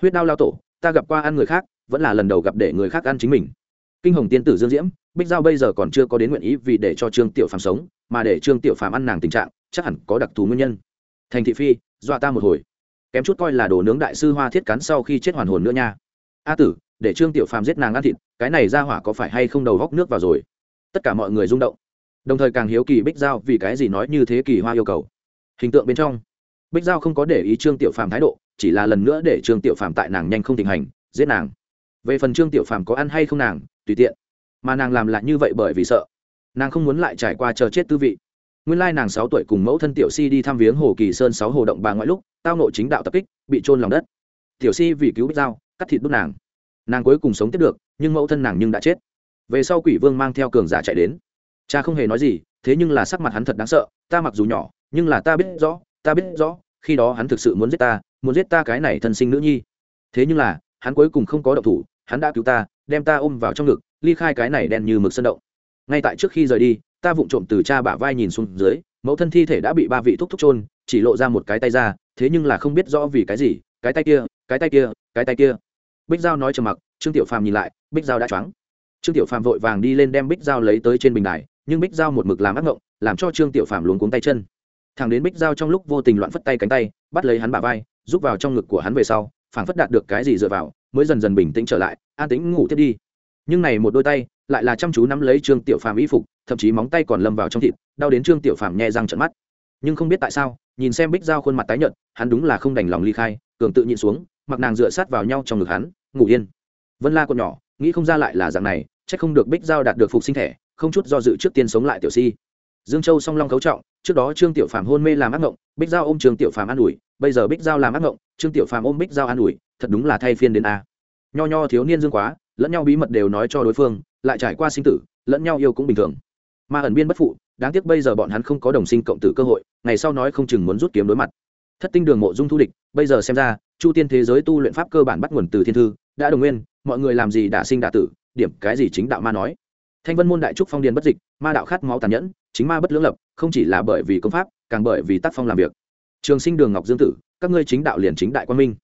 Huyết đao lao tổ ta gặp qua ăn người khác, vẫn là lần đầu gặp để người khác ăn chính mình. Kinh hồng tiên tử dương diễm, bích giao bây giờ còn chưa có đến nguyện ý vì để cho trương tiểu phàm sống, mà để trương tiểu phàm ăn nàng tình trạng, chắc hẳn có đặc thù nguyên nhân. Thành thị phi, dọa ta một hồi. Kém chút coi là đồ nướng đại sư hoa thiết cắn sau khi chết hoàn hồn nữa nha. A tử, để trương tiểu phàm giết nàng ăn thịt, cái này ra hỏa có phải hay không đầu góc nước vào rồi? Tất cả mọi người rung động. Đồng thời càng hiếu kỳ bích giao vì cái gì nói như thế kỳ hoa yêu cầu. Hình tượng bên trong, bích giao không có để ý trương tiểu phàm thái độ chỉ là lần nữa để trương tiểu phàm tại nàng nhanh không thịnh hành, giết nàng. Về phần trương tiểu phàm có ăn hay không nàng, tùy tiện. Mà nàng làm lại như vậy bởi vì sợ. Nàng không muốn lại trải qua chờ chết tư vị. Nguyên lai nàng sáu tuổi cùng mẫu thân tiểu si đi thăm viếng hồ kỳ sơn sáu hồ động bà ngoại lúc, tao nội chính đạo tập kích, bị trôn lòng đất. Tiểu si vì cứu bích dao cắt thịt đốt nàng. Nàng cuối cùng sống tiếp được, nhưng mẫu thân nàng nhưng đã chết. Về sau quỷ vương mang theo cường giả chạy đến. Cha không hề nói gì, thế nhưng là sắc mặt hắn thật đáng sợ, ta mặc dù nhỏ, nhưng là ta biết rõ, ta biết rõ, khi đó hắn thực sự muốn giết ta muốn giết ta cái này thân sinh nữ nhi. Thế nhưng là, hắn cuối cùng không có động thủ, hắn đã cứu ta, đem ta ôm vào trong ngực, ly khai cái này đen như mực sân động. Ngay tại trước khi rời đi, ta vụng trộm từ cha bả vai nhìn xuống dưới, mẫu thân thi thể đã bị ba vị thúc thúc trôn chỉ lộ ra một cái tay ra, thế nhưng là không biết rõ vì cái gì, cái tay kia, cái tay kia, cái tay kia. Bích giao nói trầm mặc, trương tiểu phàm nhìn lại, bích giao đã choáng. Trương tiểu phàm vội vàng đi lên đem bích giao lấy tới trên bình đài, nhưng bích giao một mực làm ác ngộng, làm cho trương tiểu phàm luống cuống tay chân. Thằng đến bích giao trong lúc vô tình loạn phất tay cánh tay, bắt lấy hắn bả vai rút vào trong ngực của hắn về sau, phảng phất đạt được cái gì dựa vào, mới dần dần bình tĩnh trở lại, an tĩnh ngủ tiếp đi. Nhưng này một đôi tay, lại là chăm chú nắm lấy trương tiểu phàm y phục, thậm chí móng tay còn lâm vào trong thịt, đau đến trương tiểu phàm nhẹ răng trận mắt. Nhưng không biết tại sao, nhìn xem bích giao khuôn mặt tái nhợt, hắn đúng là không đành lòng ly khai, cường tự nhịn xuống, mặc nàng dựa sát vào nhau trong ngực hắn, ngủ yên. Vân la còn nhỏ, nghĩ không ra lại là dạng này, chắc không được bích giao đạt được phục sinh thẻ, không chút do dự trước tiên sống lại tiểu si dương châu song long cấu trọng, trước đó trương tiểu phàm hôn mê làm ác ngộng, bích giao ôm trương tiểu phàm an ủi, bây giờ bích giao làm ác ngộng, trương tiểu phàm ôm bích giao an ủi, thật đúng là thay phiên đến a. Nho nho thiếu niên dương quá, lẫn nhau bí mật đều nói cho đối phương, lại trải qua sinh tử, lẫn nhau yêu cũng bình thường. Mà ẩn biên bất phụ, đáng tiếc bây giờ bọn hắn không có đồng sinh cộng tử cơ hội, ngày sau nói không chừng muốn rút kiếm đối mặt. Thất tinh đường mộ dung thu địch, bây giờ xem ra, chu tiên thế giới tu luyện pháp cơ bản bắt nguồn từ thiên thư, đã đồng nguyên, mọi người làm gì đã sinh đã tử, điểm cái gì chính đạo ma nói. Thanh vân môn đại trúc phong điền bất dịch, ma đạo khát máu tàn nhẫn chính ma bất lưỡng lập, không chỉ là bởi vì công pháp, càng bởi vì tác phong làm việc. Trường sinh đường ngọc dương tử, các ngươi chính đạo liền chính đại quan minh.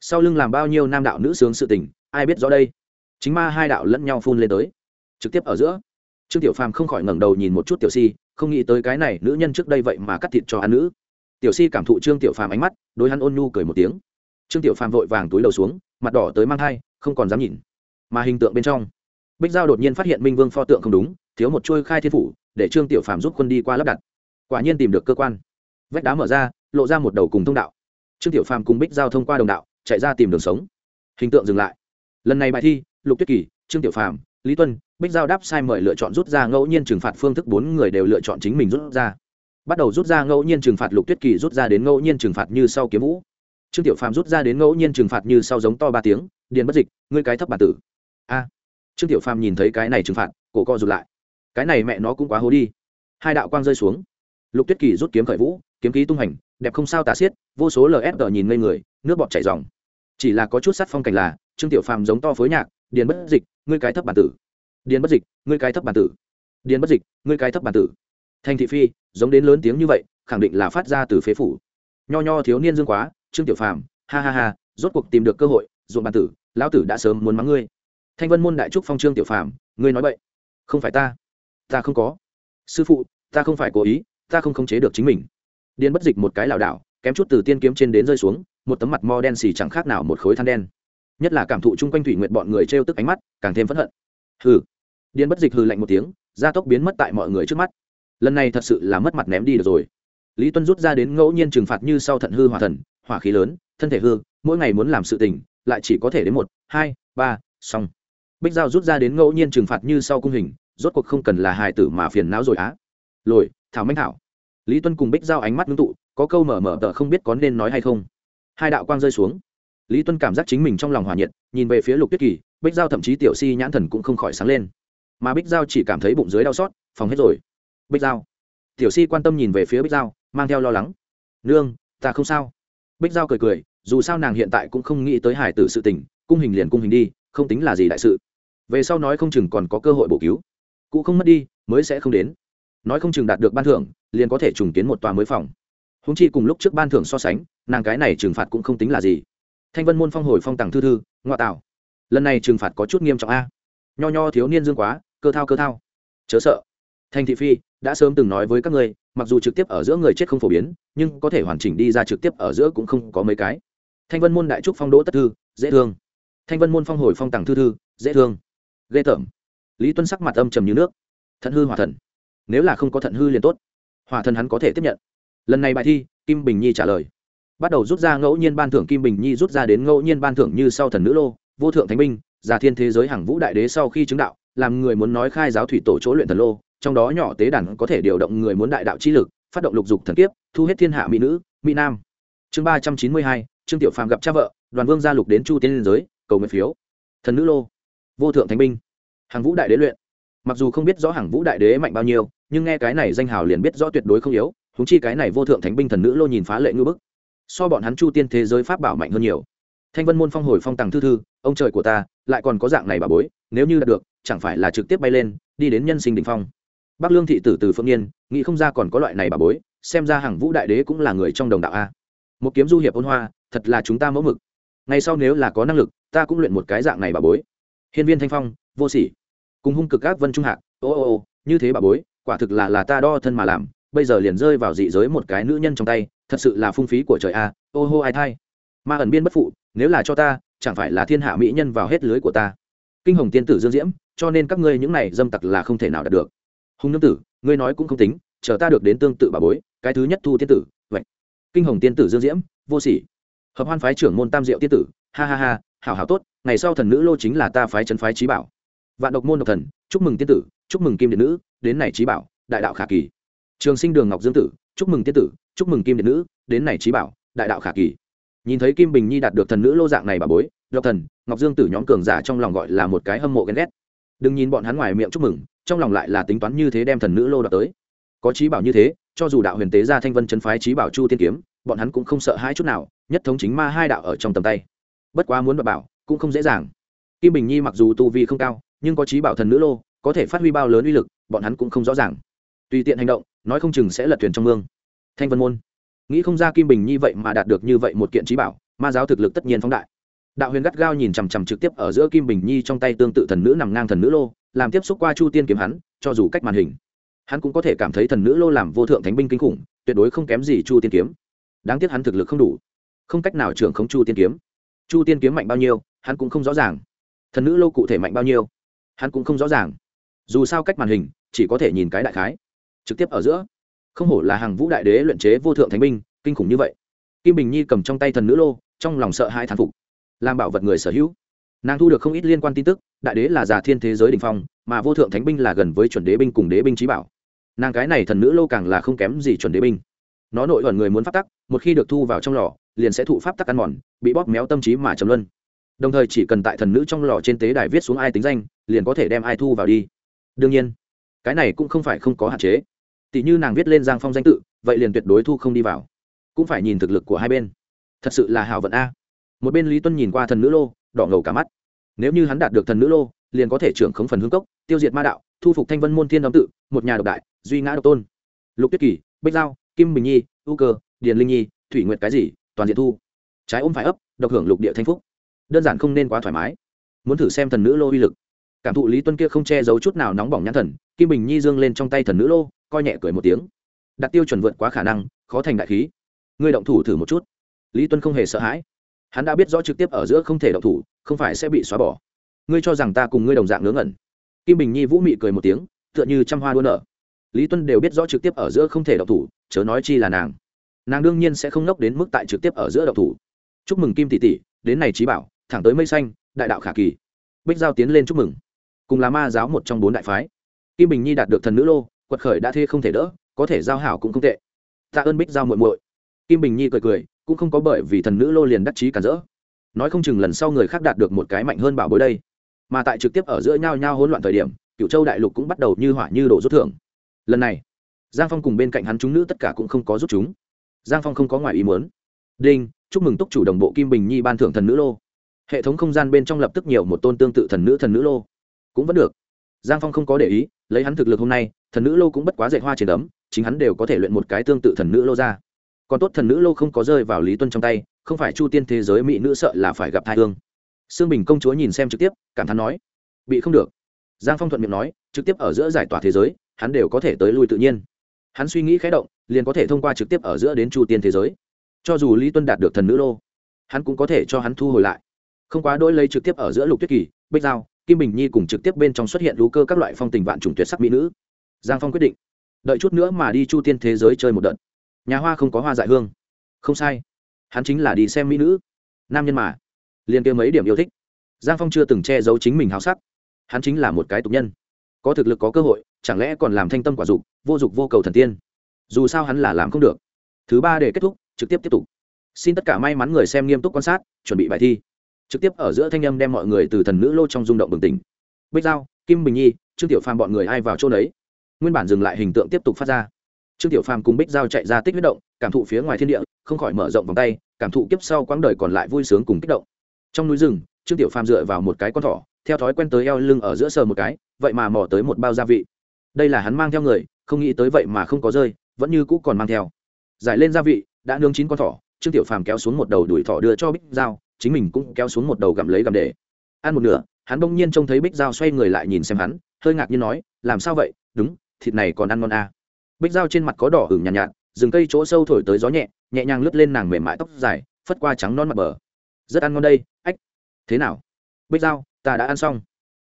Sau lưng làm bao nhiêu nam đạo nữ sướng sự tình, ai biết rõ đây? Chính ma hai đạo lẫn nhau phun lên tới. Trực tiếp ở giữa. Trương tiểu phàm không khỏi ngẩng đầu nhìn một chút tiểu si, không nghĩ tới cái này nữ nhân trước đây vậy mà cắt thịt cho hắn nữ. Tiểu si cảm thụ trương tiểu phàm ánh mắt, đối hắn ôn nhu cười một tiếng. Trương tiểu phàm vội vàng túi đầu xuống, mặt đỏ tới mang thai, không còn dám nhìn. Mà hình tượng bên trong bích giao đột nhiên phát hiện minh vương pho tượng không đúng, thiếu một chuôi khai thiên phủ, để trương tiểu phàm giúp quân đi qua lắp đặt. Quả nhiên tìm được cơ quan. Vách đá mở ra, lộ ra một đầu cùng thông đạo. Trương tiểu phàm cùng bích giao thông qua đồng đạo, chạy ra tìm đường sống. Hình tượng dừng lại. Lần này bài thi, lục tuyết kỳ, trương tiểu phàm, lý tuân, bích giao đáp sai mời lựa chọn rút ra ngẫu nhiên trừng phạt phương thức, bốn người đều lựa chọn chính mình rút ra. Bắt đầu rút ra ngẫu nhiên trừng phạt lục tuyết kỳ rút ra đến ngẫu nhiên trừng phạt như sau kiếm vũ. Trương tiểu phàm rút ra đến ngẫu nhiên trừng phạt như sau giống to ba tiếng, điền bất dịch, ngươi cái thấp bản tử. A trương tiểu phàm nhìn thấy cái này trừng phạt, cổ co rụt lại. Cái này mẹ nó cũng quá hố đi. Hai đạo quang rơi xuống. Lục tuyết kỳ rút kiếm khởi vũ, kiếm khí tung hành, đẹp không sao tả xiết, vô số lsg nhìn ngây người, nước bọt chảy dòng chỉ là có chút sắt phong cảnh là, trương tiểu phàm giống to phối nhạc, điền bất dịch, ngươi cái thấp bản tử. Điền bất dịch, ngươi cái thấp bản tử. Điền bất dịch, ngươi cái thấp bản tử. Thành thị phi, giống đến lớn tiếng như vậy, khẳng định là phát ra từ phế phủ. Nho nho thiếu niên dương quá, trương tiểu phàm, ha ha ha, rốt cuộc tìm được cơ hội, ruộng bản tử, lão tử đã sớm muốn mắng ngươi thanh vân môn đại trúc phong trương tiểu phàm, ngươi nói vậy không phải ta. Ta không có. Sư phụ, ta không phải cố ý, ta không khống chế được chính mình. Điên bất dịch một cái lảo đảo, kém chút từ tiên kiếm trên đến rơi xuống, một tấm mặt mo đen xì chẳng khác nào một khối than đen. Nhất là cảm thụ chung quanh thủy nguyện bọn người trêu tức ánh mắt, càng thêm phẫn hận. Hừ. Điên bất dịch hừ lạnh một tiếng, gia tốc biến mất tại mọi người trước mắt. Lần này thật sự là mất mặt ném đi được rồi. Lý tuân rút ra đến ngẫu nhiên trừng phạt như sau thận hư hỏa thần, hỏa khí lớn, thân thể hư, mỗi ngày muốn làm sự tình, lại chỉ có thể đến một, hai, ba, xong bích giao rút ra đến ngẫu nhiên trừng phạt như sau cung hình, rốt cuộc không cần là hài tử mà phiền não rồi á. Lồi, thảo manh thảo. Lý tuân cùng bích giao ánh mắt ngưng tụ, có câu mở mở tờ không biết có nên nói hay không. Hai đạo quang rơi xuống. Lý tuân cảm giác chính mình trong lòng hòa nhiệt, nhìn về phía lục tuyết kỳ, bích giao thậm chí tiểu si nhãn thần cũng không khỏi sáng lên. Mà bích giao chỉ cảm thấy bụng dưới đau xót, phòng hết rồi. Bích giao. Tiểu si quan tâm nhìn về phía bích giao, mang theo lo lắng. Nương, ta không sao. Bích giao cười cười, dù sao nàng hiện tại cũng không nghĩ tới hải tử sự tình, cung hình liền cung hình đi, không tính là gì đại sự về sau nói không chừng còn có cơ hội bổ cứu. Cụ không mất đi, mới sẽ không đến. Nói không chừng đạt được ban thưởng, liền có thể trùng kiến một tòa mới phòng. Húng chi cùng lúc trước ban thưởng so sánh, nàng cái này trừng phạt cũng không tính là gì. Thanh vân môn phong hồi phong tặng thư thư ngoại tạo. Lần này trừng phạt có chút nghiêm trọng a. Nho nho thiếu niên dương quá, cơ thao cơ thao. Chớ sợ. Thanh thị phi, đã sớm từng nói với các ngươi, mặc dù trực tiếp ở giữa người chết không phổ biến, nhưng có thể hoàn chỉnh đi ra trực tiếp ở giữa cũng không có mấy cái. Thanh vân môn đại trúc phong đỗ tất thư, dễ thương. Thanh vân môn phong hồi phong tặng thư thư, dễ thương ghê tởm. Lý tuân sắc mặt âm trầm như nước. Thận hư hỏa thần. Nếu là không có thận hư liền tốt. Hỏa thần hắn có thể tiếp nhận. Lần này bài thi, kim bình nhi trả lời. Bắt đầu rút ra ngẫu nhiên ban thưởng kim bình nhi rút ra đến ngẫu nhiên ban thưởng như sau thần nữ lô, vô thượng thánh binh già thiên thế giới hàng vũ đại đế sau khi chứng đạo, làm người muốn nói khai giáo thủy tổ chỗ luyện thần lô, trong đó nhỏ tế đàn có thể điều động người muốn đại đạo chi lực, phát động lục dục thần kiếp, thu hết thiên hạ mỹ nữ, mỹ nam. Chương ba trăm chín mươi hai, trương tiểu phàm gặp cha vợ, đoàn vương gia lục đến chu tiên liên giới, cầu nguyện phiếu. Thần nữ lô vô thượng thánh binh. Hàng vũ đại đế luyện. Mặc dù không biết rõ hàng vũ đại đế mạnh bao nhiêu, nhưng nghe cái này danh hào liền biết rõ tuyệt đối không yếu húng chi cái này vô thượng thánh binh thần nữ lô nhìn phá lệ ngư bức. So bọn hắn chu tiên thế giới pháp bảo mạnh hơn nhiều. Thanh vân môn phong hồi phong tàng thư thư, ông trời của ta, lại còn có dạng này bà bối, nếu như đạt được, chẳng phải là trực tiếp bay lên, đi đến nhân sinh đ ỉ n h phong. Bắc lương thị tử từ phượng nhiên nghĩ không ra còn có loại này bà bối, xem ra hàng vũ đại đế cũng là người trong đồng đạo a. Một kiếm du hiệp ôn hoa, thật là chúng ta mẫu mực. Ngay sau nếu là có năng lực, ta cũng luyện một cái dạng này bà bối hiên viên thanh phong, vô sỉ. Cùng hung cực các vân trung hạ ô ô ô, như thế bà bối, quả thực là là ta đo thân mà làm, bây giờ liền rơi vào dị giới một cái nữ nhân trong tay, thật sự là phung phí của trời a, ô hô ai thai. Ma ẩn biên bất phụ, nếu là cho ta, chẳng phải là thiên hạ mỹ nhân vào hết lưới của ta. Kinh hồng tiên tử dương diễm, cho nên các ngươi những này dâm tặc là không thể nào đạt được. Hùng nương tử, ngươi nói cũng không tính, chờ ta được đến tương tự bà bối, cái thứ nhất thu tiên tử vậy kinh hồng tiên tử dương diễm, vô sỉ. Hợp hoan phái trưởng môn tam diệu tiên tử, ha ha ha hảo hảo tốt, ngày sau thần nữ lô chính là ta phái trấn phái trí bảo. Vạn độc môn độc thần, chúc mừng tiên tử, chúc mừng kim điện nữ, đến này trí bảo, đại đạo khả kỳ. Trường sinh đường ngọc dương tử, chúc mừng tiên tử, chúc mừng kim điện nữ, đến này trí bảo, đại đạo khả kỳ. Nhìn thấy kim bình nhi đạt được thần nữ lô dạng này bà bối, độc thần, ngọc dương tử nhóm cường giả trong lòng gọi là một cái hâm mộ ghen ghét. Đừng nhìn bọn hắn ngoài miệng chúc mừng, trong lòng lại là tính toán như thế đem thần nữ lô đoạt tới. Có trí bảo như thế, cho dù đạo huyền tế ra thanh vân trấn phái trí bảo chu tiên kiếm, bọn hắn cũng không sợ hãi chút nào, nhất thống chính ma hai đạo ở trong tầm tay bất quá muốn đoạt bảo, cũng không dễ dàng. Kim bình nhi mặc dù tu vi không cao, nhưng có trí bảo thần nữ lô, có thể phát huy bao lớn uy lực, bọn hắn cũng không rõ ràng. Tùy tiện hành động, nói không chừng sẽ lật thuyền trong mương. Thanh vân môn. Nghĩ không ra kim bình nhi vậy mà đạt được như vậy một kiện trí bảo, ma giáo thực lực tất nhiên phóng đại. Đạo huyền gắt gao nhìn chằm chằm trực tiếp ở giữa kim bình nhi trong tay tương tự thần nữ nằm ngang thần nữ lô, làm tiếp xúc qua chu tiên kiếm hắn, cho dù cách màn hình, hắn cũng có thể cảm thấy thần nữ lô làm vô thượng thánh binh kinh khủng, tuyệt đối không kém gì chu tiên kiếm. Đáng tiếc hắn thực lực không đủ. Không cách nào trưởng không chu tiên kiếm chu tiên kiếm mạnh bao nhiêu, hắn cũng không rõ ràng. Thần nữ lô cụ thể mạnh bao nhiêu, hắn cũng không rõ ràng. Dù sao cách màn hình, chỉ có thể nhìn cái đại khái. Trực tiếp ở giữa. Không hổ là hàng vũ đại đế luyện chế vô thượng thánh binh, kinh khủng như vậy. Kim bình nhi cầm trong tay thần nữ lô, trong lòng sợ hai thán phục. Làm bảo vật người sở hữu. Nàng thu được không ít liên quan tin tức, đại đế là già thiên thế giới đ ỉ n h phong, mà vô thượng thánh binh là gần với chuẩn đế binh cùng đế binh trí bảo. Nàng cái này thần nữ Lô càng là không kém gì chuẩn đế binh. Nó nội ẩn người muốn phát tắc, một khi được thu vào trong lò liền sẽ thụ pháp tắc ăn mòn, bị bóp méo tâm trí mà trầm luân. Đồng thời chỉ cần tại thần nữ trong lò trên tế đài viết xuống ai tính danh, liền có thể đem ai thu vào đi. Đương nhiên, cái này cũng không phải không có hạn chế. Tỷ như nàng viết lên giang phong danh tự, vậy liền tuyệt đối thu không đi vào. Cũng phải nhìn thực lực của hai bên. Thật sự là hào vận a. Một bên lý tuân nhìn qua thần nữ lô, đỏ ngầu cả mắt. Nếu như hắn đạt được thần nữ lô, liền có thể trưởng khống phần hương cốc, tiêu diệt ma đạo, thu phục thanh vân môn thiên đóng tự, một nhà độc đại, duy ngã độc tôn. Lục tuyết kỳ, bích giao, kim bình nhi ưu cơ, điền linh nhi, thủy nguyệt cái gì toàn diện thu. Trái ôm phải ấp, độc hưởng lục địa thanh phúc. Đơn giản không nên quá thoải mái. Muốn thử xem thần nữ lô uy lực. Cảm thụ lý tuân kia không che giấu chút nào nóng bỏng nhãn thần, kim bình nhi dương lên trong tay thần nữ lô, coi nhẹ cười một tiếng. Đặt tiêu chuẩn vượt quá khả năng, khó thành đại khí. Ngươi động thủ thử một chút. Lý tuân không hề sợ hãi. Hắn đã biết rõ trực tiếp ở giữa không thể động thủ, không phải sẽ bị xóa bỏ. Ngươi cho rằng ta cùng ngươi đồng dạng ngớ ngẩn. Kim bình nhi vũ mị cười một tiếng, tựa như trăm hoa đua nở. Lý tuân đều biết rõ trực tiếp ở giữa không thể động thủ, chớ nói chi là nàng nàng đương nhiên sẽ không nốc đến mức tại trực tiếp ở giữa đậu thủ. Chúc mừng kim tỷ tỷ, đến này trí bảo, thẳng tới mây xanh, đại đạo khả kỳ. Bích giao tiến lên chúc mừng. Cùng là ma giáo một trong bốn đại phái. Kim bình nhi đạt được thần nữ lô, quật khởi đã thê không thể đỡ, có thể giao hảo cũng không tệ. Tạ ơn bích giao muội muội. Kim bình nhi cười cười, cũng không có bởi vì thần nữ lô liền đắc chí cản rỡ. Nói không chừng lần sau người khác đạt được một cái mạnh hơn bảo bối đây. Mà tại trực tiếp ở giữa nhau nhau hỗn loạn thời điểm cựu châu đại lục cũng bắt đầu như hỏa như đổ rút thưởng. Lần này, giang phong cùng bên cạnh hắn chúng nữ tất cả cũng không có rút chúng giang phong không có ngoài ý muốn. Đinh, chúc mừng túc chủ đồng bộ kim bình nhi ban thưởng thần nữ lô. Hệ thống không gian bên trong lập tức nhiều một tôn tương tự thần nữ thần nữ lô. Cũng vẫn được. Giang phong không có để ý, lấy hắn thực lực hôm nay, thần nữ lô cũng bất quá dạy hoa trên tấm chính hắn đều có thể luyện một cái tương tự thần nữ lô ra. Còn tốt thần nữ lô không có rơi vào lý tuân trong tay, không phải chu tiên thế giới mỹ nữ sợ là phải gặp thai thương. sương bình công chúa nhìn xem trực tiếp, cảm thán nói, bị không được. Giang phong thuận miệng nói, trực tiếp ở giữa giải tỏa thế giới, hắn đều có thể tới lui tự nhiên hắn suy nghĩ khé động, liền có thể thông qua trực tiếp ở giữa đến chu tiên thế giới. Cho dù lý tuân đạt được thần nữ lô, hắn cũng có thể cho hắn thu hồi lại. Không quá đôi lấy trực tiếp ở giữa lục tuyết kỳ, bích giao, kim bình nhi cùng trực tiếp bên trong xuất hiện lú cơ các loại phong tình vạn trùng tuyệt sắc mỹ nữ. Giang phong quyết định, đợi chút nữa mà đi chu tiên thế giới chơi một đợt. Nhà hoa không có hoa dại hương. Không sai. Hắn chính là đi xem mỹ nữ. Nam nhân mà. Liền kia mấy điểm yêu thích. Giang phong chưa từng che giấu chính mình háo sắc. Hắn chính là một cái tục nhân có thực lực, có cơ hội, chẳng lẽ còn làm thanh tâm quả dục, vô dục, vô cầu thần tiên? Dù sao hắn là làm không được. Thứ ba để kết thúc, trực tiếp tiếp tục. Xin tất cả may mắn người xem nghiêm túc quan sát, chuẩn bị bài thi. Trực tiếp ở giữa thanh âm đem mọi người từ thần nữ lô trong rung động bừng tỉnh. Bích giao, kim bình nhi, trương tiểu phàm bọn người ai vào chỗ đấy nguyên bản dừng lại hình tượng tiếp tục phát ra. Trương tiểu phàm cùng bích giao chạy ra tích huyết động, cảm thụ phía ngoài thiên địa, không khỏi mở rộng vòng tay, cảm thụ kiếp sau quãng đời còn lại vui sướng cùng kích động. Trong núi rừng, trương tiểu phàm dựa vào một cái con thỏ, theo thói quen tới eo lưng ở giữa sờ một cái vậy mà mò tới một bao gia vị. Đây là hắn mang theo người không nghĩ tới vậy mà không có rơi vẫn như cũ còn mang theo. Giải lên gia vị đã nướng chín con thỏ trương tiểu phàm kéo xuống một đầu đuổi thỏ đưa cho bích dao, chính mình cũng kéo xuống một đầu gặm lấy gặm để. Ăn một nửa hắn bỗng nhiên trông thấy bích dao xoay người lại nhìn xem hắn hơi ngạc nhiên nói làm sao vậy? Đúng thịt này còn ăn ngon à. bích dao trên mặt có đỏ hửng nhàn nhạt, nhạt rừng cây chỗ sâu thổi tới gió nhẹ nhẹ nhàng lướt lên nàng mềm mại tóc dài phất qua trắng non mặt bờ. Rất ăn ngon đây ách thế nào? Bích dao, ta đã ăn xong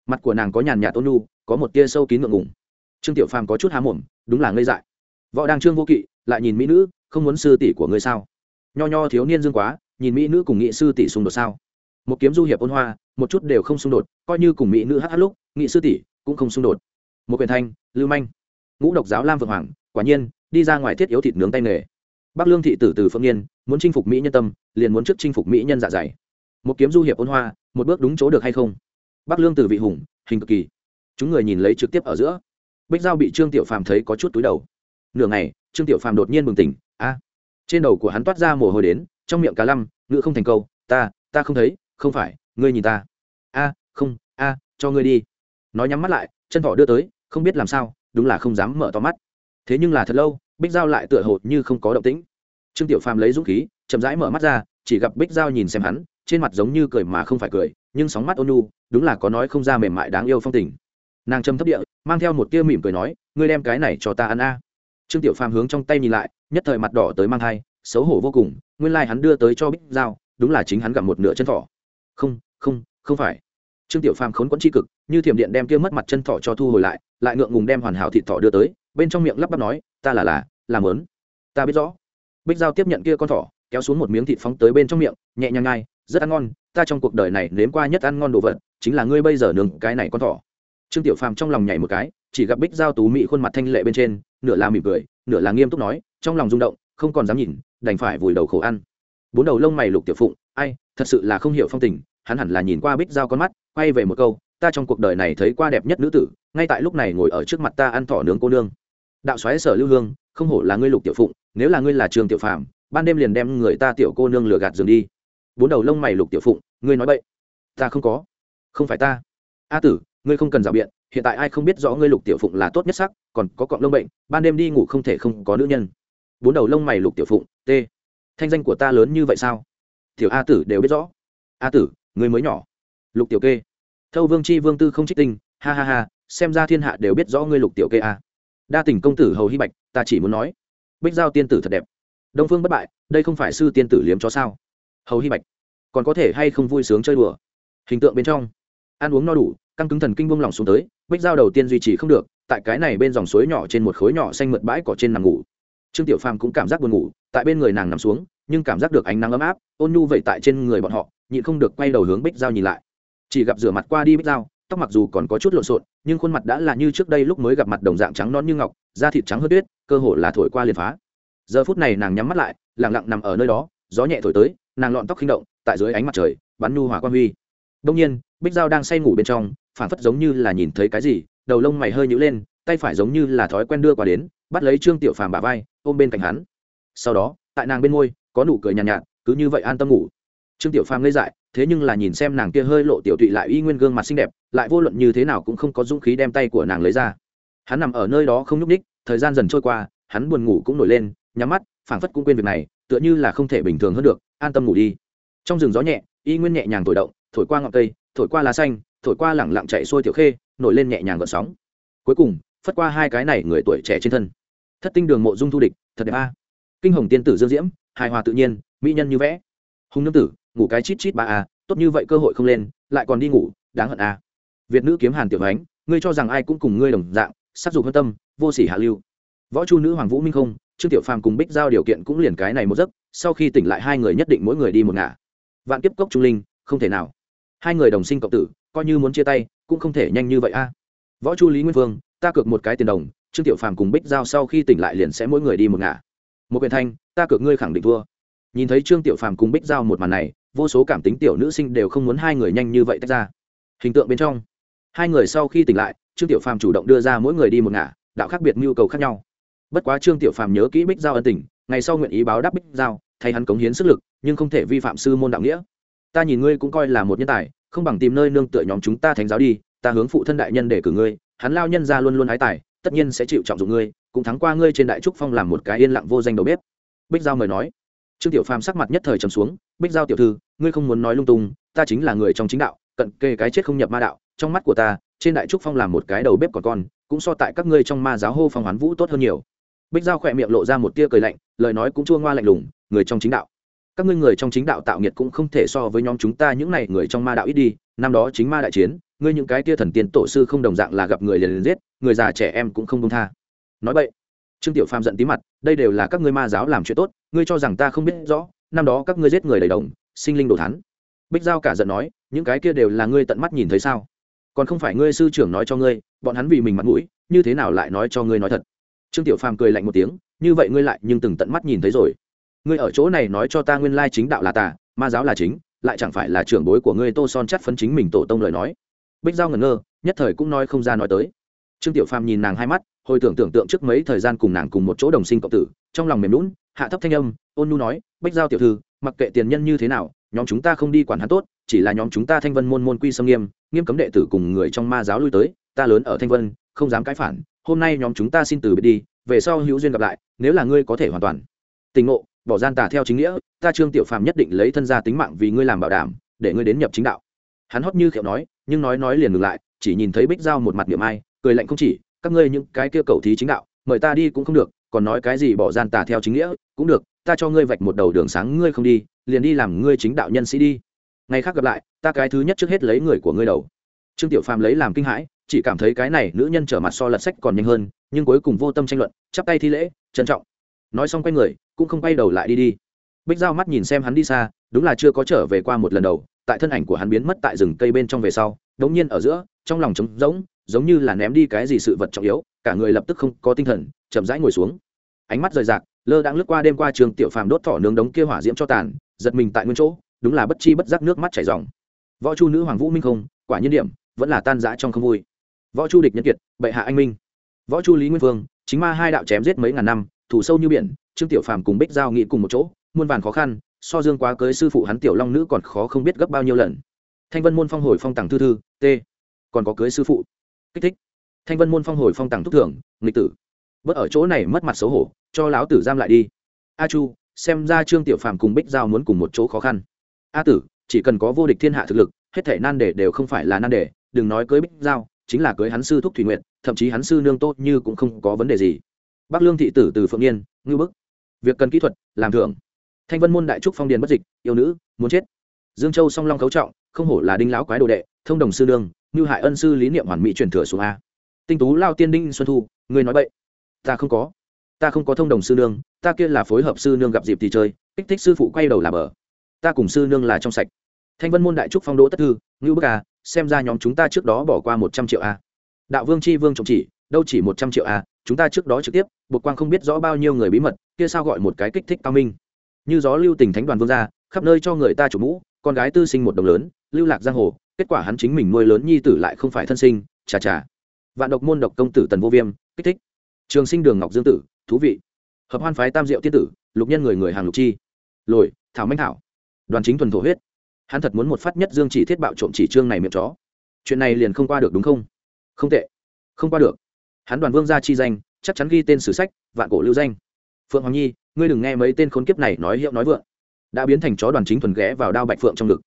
mặt của nàng có nhàn nhạt ôn nhu, có một tia sâu kín ngượng ngùng. Trương tiểu phàm có chút há mồm, đúng là ngây dại. Võ đang trương vô kỵ, lại nhìn mỹ nữ, không muốn sư tỷ của ngươi sao? Nho nho thiếu niên dương quá, nhìn mỹ nữ cùng nghị sư tỷ xung đột sao? Một kiếm du hiệp ôn hoa, một chút đều không xung đột, coi như cùng mỹ nữ hát hát lúc, nghị sư tỷ cũng không xung đột. Một quyền thanh, lưu manh. Ngũ độc giáo lam vượng hoàng, quả nhiên, đi ra ngoài thiết yếu thịt nướng tay nghề. Bắc lương thị tử từ phương nhiên muốn chinh phục mỹ nhân tâm, liền muốn trước chinh phục mỹ nhân dạ dày. Một kiếm du hiệp ôn hoa, một bước đúng chỗ được hay không? Bắc lương từ vị hùng, hình cực kỳ. Chúng người nhìn lấy trực tiếp ở giữa. Bích giao bị trương tiểu phàm thấy có chút túi đầu. Nửa ngày, trương tiểu phàm đột nhiên bừng tỉnh. A! Trên đầu của hắn toát ra mồ hôi đến, trong miệng cá lăm ngựa không thành câu, ta ta không thấy, không phải, ngươi nhìn ta. A, không, a, cho ngươi đi. Nói nhắm mắt lại, chân thỏ đưa tới, không biết làm sao, đúng là không dám mở to mắt. Thế nhưng là thật lâu, bích giao lại tựa hồ như không có động tĩnh. Trương tiểu phàm lấy dũng khí, chậm rãi mở mắt ra, chỉ gặp bích giao nhìn xem hắn, trên mặt giống như cười mà không phải cười nhưng sóng mắt ôn nu đúng là có nói không ra mềm mại đáng yêu phong tình. Nàng châm thấp địa, mang theo một tia mỉm cười nói, ngươi đem cái này cho ta ăn a. Trương tiểu phàm hướng trong tay nhìn lại, nhất thời mặt đỏ tới mang thai, xấu hổ vô cùng, nguyên lai、like、hắn đưa tới cho bích giao, đúng là chính hắn gặp một nửa chân thỏ. Không không không phải. Trương tiểu phàm khốn quẫn tri cực, như thiểm điện đem kia mất mặt chân thỏ cho thu hồi lại lại ngượng ngùng đem hoàn hảo thịt thỏ đưa tới, bên trong miệng lắp bắp nói, ta là là, làm lớn ta biết rõ. Bích giao tiếp nhận kia con thỏ, kéo xuống một miếng thịt phóng tới bên trong miệng, nhẹ nhàng ngay rất ăn ngon, ta trong cuộc đời này nếm qua nhất ăn ngon đồ vật, chính là ngươi bây giờ nướng cái này con thỏ. Trương tiểu phàm trong lòng nhảy một cái, chỉ gặp bích giao tú mỹ khuôn mặt thanh lệ bên trên, nửa là mỉm cười, nửa là nghiêm túc nói, trong lòng rung động, không còn dám nhìn, đành phải vùi đầu khổ ăn. Bốn đầu lông mày lục tiểu phụng, ai, thật sự là không hiểu phong tình, hắn hẳn là nhìn qua bích giao con mắt, quay về một câu, ta trong cuộc đời này thấy qua đẹp nhất nữ tử, ngay tại lúc này ngồi ở trước mặt ta ăn thỏ nướng cô nương. Đạo xoáy sở lưu hương, không hổ là ngươi lục tiểu phụng, nếu là ngươi là trường tiểu phàm, ban đêm liền đem người ta tiểu cô nương lừa gạt giường đi bốn đầu lông mày lục tiểu phụng, ngươi nói bậy. Ta không có. Không phải ta. A tử, ngươi không cần rào biện, hiện tại ai không biết rõ ngươi lục tiểu phụng là tốt nhất sắc, còn có cọng lông bệnh, ban đêm đi ngủ không thể không có nữ nhân. Bốn đầu lông mày lục tiểu phụng t thanh danh của ta lớn như vậy sao? Tiểu a tử đều biết rõ. A tử, ngươi mới nhỏ. Lục tiểu kê. Thâu vương c h i vương tư không trích tinh, ha ha ha, xem ra thiên hạ đều biết rõ ngươi lục tiểu kê a. Đa tình công tử hầu hy bạch, ta chỉ muốn nói. Bích giao tiên tử thật đẹp. Đông phương bất bại, đây không phải sư tiên tử liếm chó sao? Hầu hy bạch. Còn có thể hay không vui sướng chơi đùa? Hình tượng bên trong. Ăn uống no đủ căng cứng thần kinh buông lỏng xuống tới bích dao đầu tiên duy trì không được tại cái này bên dòng suối nhỏ trên một khối nhỏ xanh mượt bãi cỏ trên nằm ngủ. Trương tiểu phàm cũng cảm giác buồn ngủ tại bên người nàng nằm xuống nhưng cảm giác được ánh nắng ấm áp ôn nhu vậy tại trên người bọn họ nhịn không được quay đầu hướng bích dao nhìn lại. Chỉ gặp rửa mặt qua đi bích dao, tóc mặc dù còn có chút lộn xộn nhưng khuôn mặt đã là như trước đây lúc mới gặp mặt đồng dạng trắng non như ngọc da thịt trắng hơn tuyết cơ hồ là thổi qua liền phá. Giờ phút này nàng nhắm mắt lại lẳng lặng nằm ở nơi đó gió nhẹ thổi tới nàng lọn tóc khinh động tại dưới ánh mặt trời bắn nhu hòa quan huy. Đông nhiên bích giao đang say ngủ bên trong phản phất giống như là nhìn thấy cái gì đầu lông mày hơi nhữ lên tay phải giống như là thói quen đưa qua đến bắt lấy trương tiểu phàm bà vai ôm bên cạnh hắn. Sau đó tại nàng bên môi có nụ cười nhàn nhạt, nhạt cứ như vậy an tâm ngủ. Trương tiểu phàm ngây dại thế nhưng là nhìn xem nàng kia hơi lộ tiểu tụy lại y nguyên gương mặt xinh đẹp lại vô luận như thế nào cũng không có dũng khí đem tay của nàng lấy ra. Hắn nằm ở nơi đó không nhúc ních thời gian dần trôi qua hắn buồn ngủ cũng nổi lên nhắm mắt phảng phất cũng quên việc này tựa như là không thể bình thường hơn được an tâm ngủ đi. Trong rừng gió nhẹ, y nguyên nhẹ nhàng thổi động, thổi qua ngọn cây, thổi qua lá xanh, thổi qua lẳng lặng chạy xuôi tiểu khê, nổi lên nhẹ nhàng gợn sóng. Cuối cùng, phất qua hai cái này người tuổi trẻ trên thân. Thất tinh đường mộ dung thu địch, thật đẹp a. Kinh hồng tiên tử dương diễm, hài hòa tự nhiên, mỹ nhân như vẽ. Hùng nương tử, ngủ cái chít chít ba a, tốt như vậy cơ hội không lên, lại còn đi ngủ, đáng hận a. Việt nữ kiếm hàn tiểu ánh ngươi cho rằng ai cũng cùng ngươi đồng dạng, sắc dục hơn tâm, vô sỉ hạ lưu. Võ chu nữ hoàng vũ minh không, trương tiểu phàm cùng bích giao điều kiện cũng liền cái này một giấc sau khi tỉnh lại hai người nhất định mỗi người đi một ngả. Vạn kiếp cốc trung linh, không thể nào. Hai người đồng sinh cộng tử, coi như muốn chia tay, cũng không thể nhanh như vậy a. Võ chu lý nguyên vương, ta cược một cái tiền đồng, trương tiểu phàm cùng bích giao sau khi tỉnh lại liền sẽ mỗi người đi một ngả. Một quyền thanh, ta cược ngươi khẳng định thua. Nhìn thấy trương tiểu phàm cùng bích giao một màn này, vô số cảm tính tiểu nữ sinh đều không muốn hai người nhanh như vậy tách ra. Hình tượng bên trong, hai người sau khi tỉnh lại, trương tiểu phàm chủ động đưa ra mỗi người đi một ngả, đạo khác biệt nhu cầu khác nhau. Bất quá trương tiểu phàm nhớ kỹ bích giao ân tình ngày sau nguyện ý báo đáp bích giao, thay hắn cống hiến sức lực, nhưng không thể vi phạm sư môn đạo nghĩa. Ta nhìn ngươi cũng coi là một nhân tài, không bằng tìm nơi nương tựa nhóm chúng ta thánh giáo đi, ta hướng phụ thân đại nhân để cử ngươi, hắn lao nhân ra luôn luôn hái tài, tất nhiên sẽ chịu trọng dụng ngươi, cũng thắng qua ngươi trên đại trúc phong làm một cái yên lặng vô danh đầu bếp. Bích giao mời nói. Trương tiểu phàm sắc mặt nhất thời trầm xuống, bích giao tiểu thư, ngươi không muốn nói lung tung, ta chính là người trong chính đạo, cận kề cái chết không nhập ma đạo, trong mắt của ta, trên đại trúc phong làm một cái đầu bếp còn con, cũng so tại các ngươi trong ma giáo hô phong hoán vũ tốt hơn nhiều bích giao khỏe miệng lộ ra một tia cười lạnh, lời nói cũng chua ngoa lạnh lùng, người trong chính đạo. Các ngươi người trong chính đạo tạo nghiệt cũng không thể so với nhóm chúng ta những này người trong ma đạo ít đi, năm đó chính ma đại chiến, ngươi những cái tia thần tiên tổ sư không đồng dạng là gặp người liền liền giết, người già trẻ em cũng không công tha. Nói vậy trương tiểu phàm giận tí mặt, đây đều là các ngươi ma giáo làm chuyện tốt, ngươi cho rằng ta không biết rõ, năm đó các ngươi giết người đầy đồng, sinh linh đồ thắn bích giao cả giận nói, những cái kia đều là ngươi tận mắt nhìn thấy sao? Còn không phải ngươi sư trưởng nói cho ngươi, bọn hắn vì mình mặt mũi, như thế nào lại nói cho ngươi nói thật? Trương tiểu phàm cười lạnh một tiếng, như vậy ngươi lại nhưng từng tận mắt nhìn thấy rồi. Ngươi ở chỗ này nói cho ta nguyên lai chính đạo là tà, ma giáo là chính, lại chẳng phải là trưởng bối của ngươi tô son chắt phấn chính mình tổ tông lời nói. Bích giao ngẩn ngơ, nhất thời cũng nói không ra nói tới. Trương tiểu phàm nhìn nàng hai mắt, hồi tưởng tưởng tượng trước mấy thời gian cùng nàng cùng một chỗ đồng sinh cộng tử, trong lòng mềm lún hạ thấp thanh âm, ôn nu nói, bích giao tiểu thư, mặc kệ tiền nhân như thế nào, nhóm chúng ta không đi quản hắn tốt, chỉ là nhóm chúng ta thanh vân môn môn quy sâm nghiêm nghiêm cấm đệ tử cùng người trong ma giáo lui tới, ta lớn ở thanh vân, không dám cãi phản hôm nay nhóm chúng ta xin từ biệt đi, về sau hữu duyên gặp lại, nếu là ngươi có thể hoàn toàn. Tình ngộ, bỏ gian tà theo chính nghĩa, ta trương tiểu phàm nhất định lấy thân gia tính mạng vì ngươi làm bảo đảm, để ngươi đến nhập chính đạo. Hắn hót như khiệu nói, nhưng nói nói liền ngừng lại, chỉ nhìn thấy bích giao một mặt niệm ai, cười lạnh không chỉ, các ngươi những cái kia cầu thí chính đạo, mời ta đi cũng không được, còn nói cái gì bỏ gian tà theo chính nghĩa, cũng được, ta cho ngươi vạch một đầu đường sáng, ngươi không đi, liền đi làm ngươi chính đạo nhân sĩ đi. Ngày khác gặp lại, ta cái thứ nhất trước hết lấy người của ngươi đầu. Trương tiểu phàm lấy làm kinh hãi chỉ cảm thấy cái này nữ nhân trở mặt so lật sách còn nhanh hơn, nhưng cuối cùng vô tâm tranh luận, chắp tay thi lễ, trân trọng. Nói xong quay người, cũng không quay đầu lại đi đi. Bích giao mắt nhìn xem hắn đi xa, đúng là chưa có trở về qua một lần đầu, tại thân ảnh của hắn biến mất tại rừng cây bên trong về sau, đống nhiên ở giữa, trong lòng trống rỗng, giống như là ném đi cái gì sự vật trọng yếu, cả người lập tức không có tinh thần, chậm rãi ngồi xuống. Ánh mắt rời rạc, lơ đang lướt qua đêm qua trường tiểu phàm đốt thỏ nướng đống kia hỏa diễm cho tàn, giật mình tại nguyên chỗ, đúng là bất chi bất giác nước mắt chảy ròng. Võ chu nữ hoàng vũ minh không, quả nhiên điểm, vẫn là tan rã trong không vui võ chu địch nhân kiệt, bệ hạ anh minh. Võ chu lý nguyên vương chính ma hai đạo chém giết mấy ngàn năm, thủ sâu như biển, trương tiểu phàm cùng bích giao nghị cùng một chỗ, muôn vàn khó khăn, so dương quá cưới sư phụ hắn tiểu long nữ còn khó không biết gấp bao nhiêu lần. Thanh vân môn phong hồi phong tặng thư thư, t. Còn có cưới sư phụ. Kích thích. Thanh vân môn phong hồi phong tặng thúc thưởng nghịch tử. Bớt ở chỗ này mất mặt xấu hổ, cho lão tử giam lại đi. A chu, xem ra trương tiểu phàm cùng bích giao muốn cùng một chỗ khó khăn. A tử, chỉ cần có vô địch thiên hạ thực lực, hết thể nan đề đều không phải là nan đề, đừng nói cưới bích giao chính là cưới hắn sư thúc thủy nguyện thậm chí hắn sư nương tốt như cũng không có vấn đề gì. Bắc lương thị tử từ phượng niên ngư bức. Việc cần kỹ thuật, làm thưởng. Thanh vân môn đại trúc phong điền bất dịch, yêu nữ, muốn chết. Dương châu song long cấu trọng, không hổ là đinh lão quái đồ đệ, thông đồng sư nương, như hại ân sư lý niệm hoàn mỹ truyền thừa xuống a. Tinh tú lao tiên đinh xuân thu, người nói vậy ta không có. Ta không có thông đồng sư nương, ta kia là phối hợp sư nương gặp dịp thì chơi, kích thích sư phụ quay đầu làm ở ta cùng sư nương là trong sạch. Thanh vân môn đại trúc phong đỗ tất thư ngưu bức à xem ra nhóm chúng ta trước đó bỏ qua một trăm triệu a. Đạo vương c h i vương trọng chỉ, đâu chỉ một trăm triệu a, chúng ta trước đó trực tiếp bột quang không biết rõ bao nhiêu người bí mật, kia sao gọi một cái kích thích cao minh. Như gió lưu tình thánh đoàn vương gia khắp nơi cho người ta chủ mũ, con gái tư sinh một đồng lớn, lưu lạc giang hồ, kết quả hắn chính mình nuôi lớn nhi tử lại không phải thân sinh, chà chà. Vạn độc môn độc công tử tần vô viêm, kích thích. Trường sinh đường ngọc dương tử, thú vị. Hợp hoan phái tam diệu tiên tử, lục nhân người người hàng lục chi. Lồi, thảo minh thảo. Đoàn chính thuần thổ huyết hắn thật muốn một phát nhất dương chỉ thiết bạo trộm chỉ trương này miệng chó. Chuyện này liền không qua được đúng không? Không tệ. Không qua được. Hắn đoàn vương gia chi danh, chắc chắn ghi tên sử sách, vạn cổ lưu danh. Phượng hoàng nhi, ngươi đừng nghe mấy tên khốn kiếp này nói hiệu nói vượng. Đã biến thành chó đoàn chính thuần ghé vào đao bạch phượng trong ngực.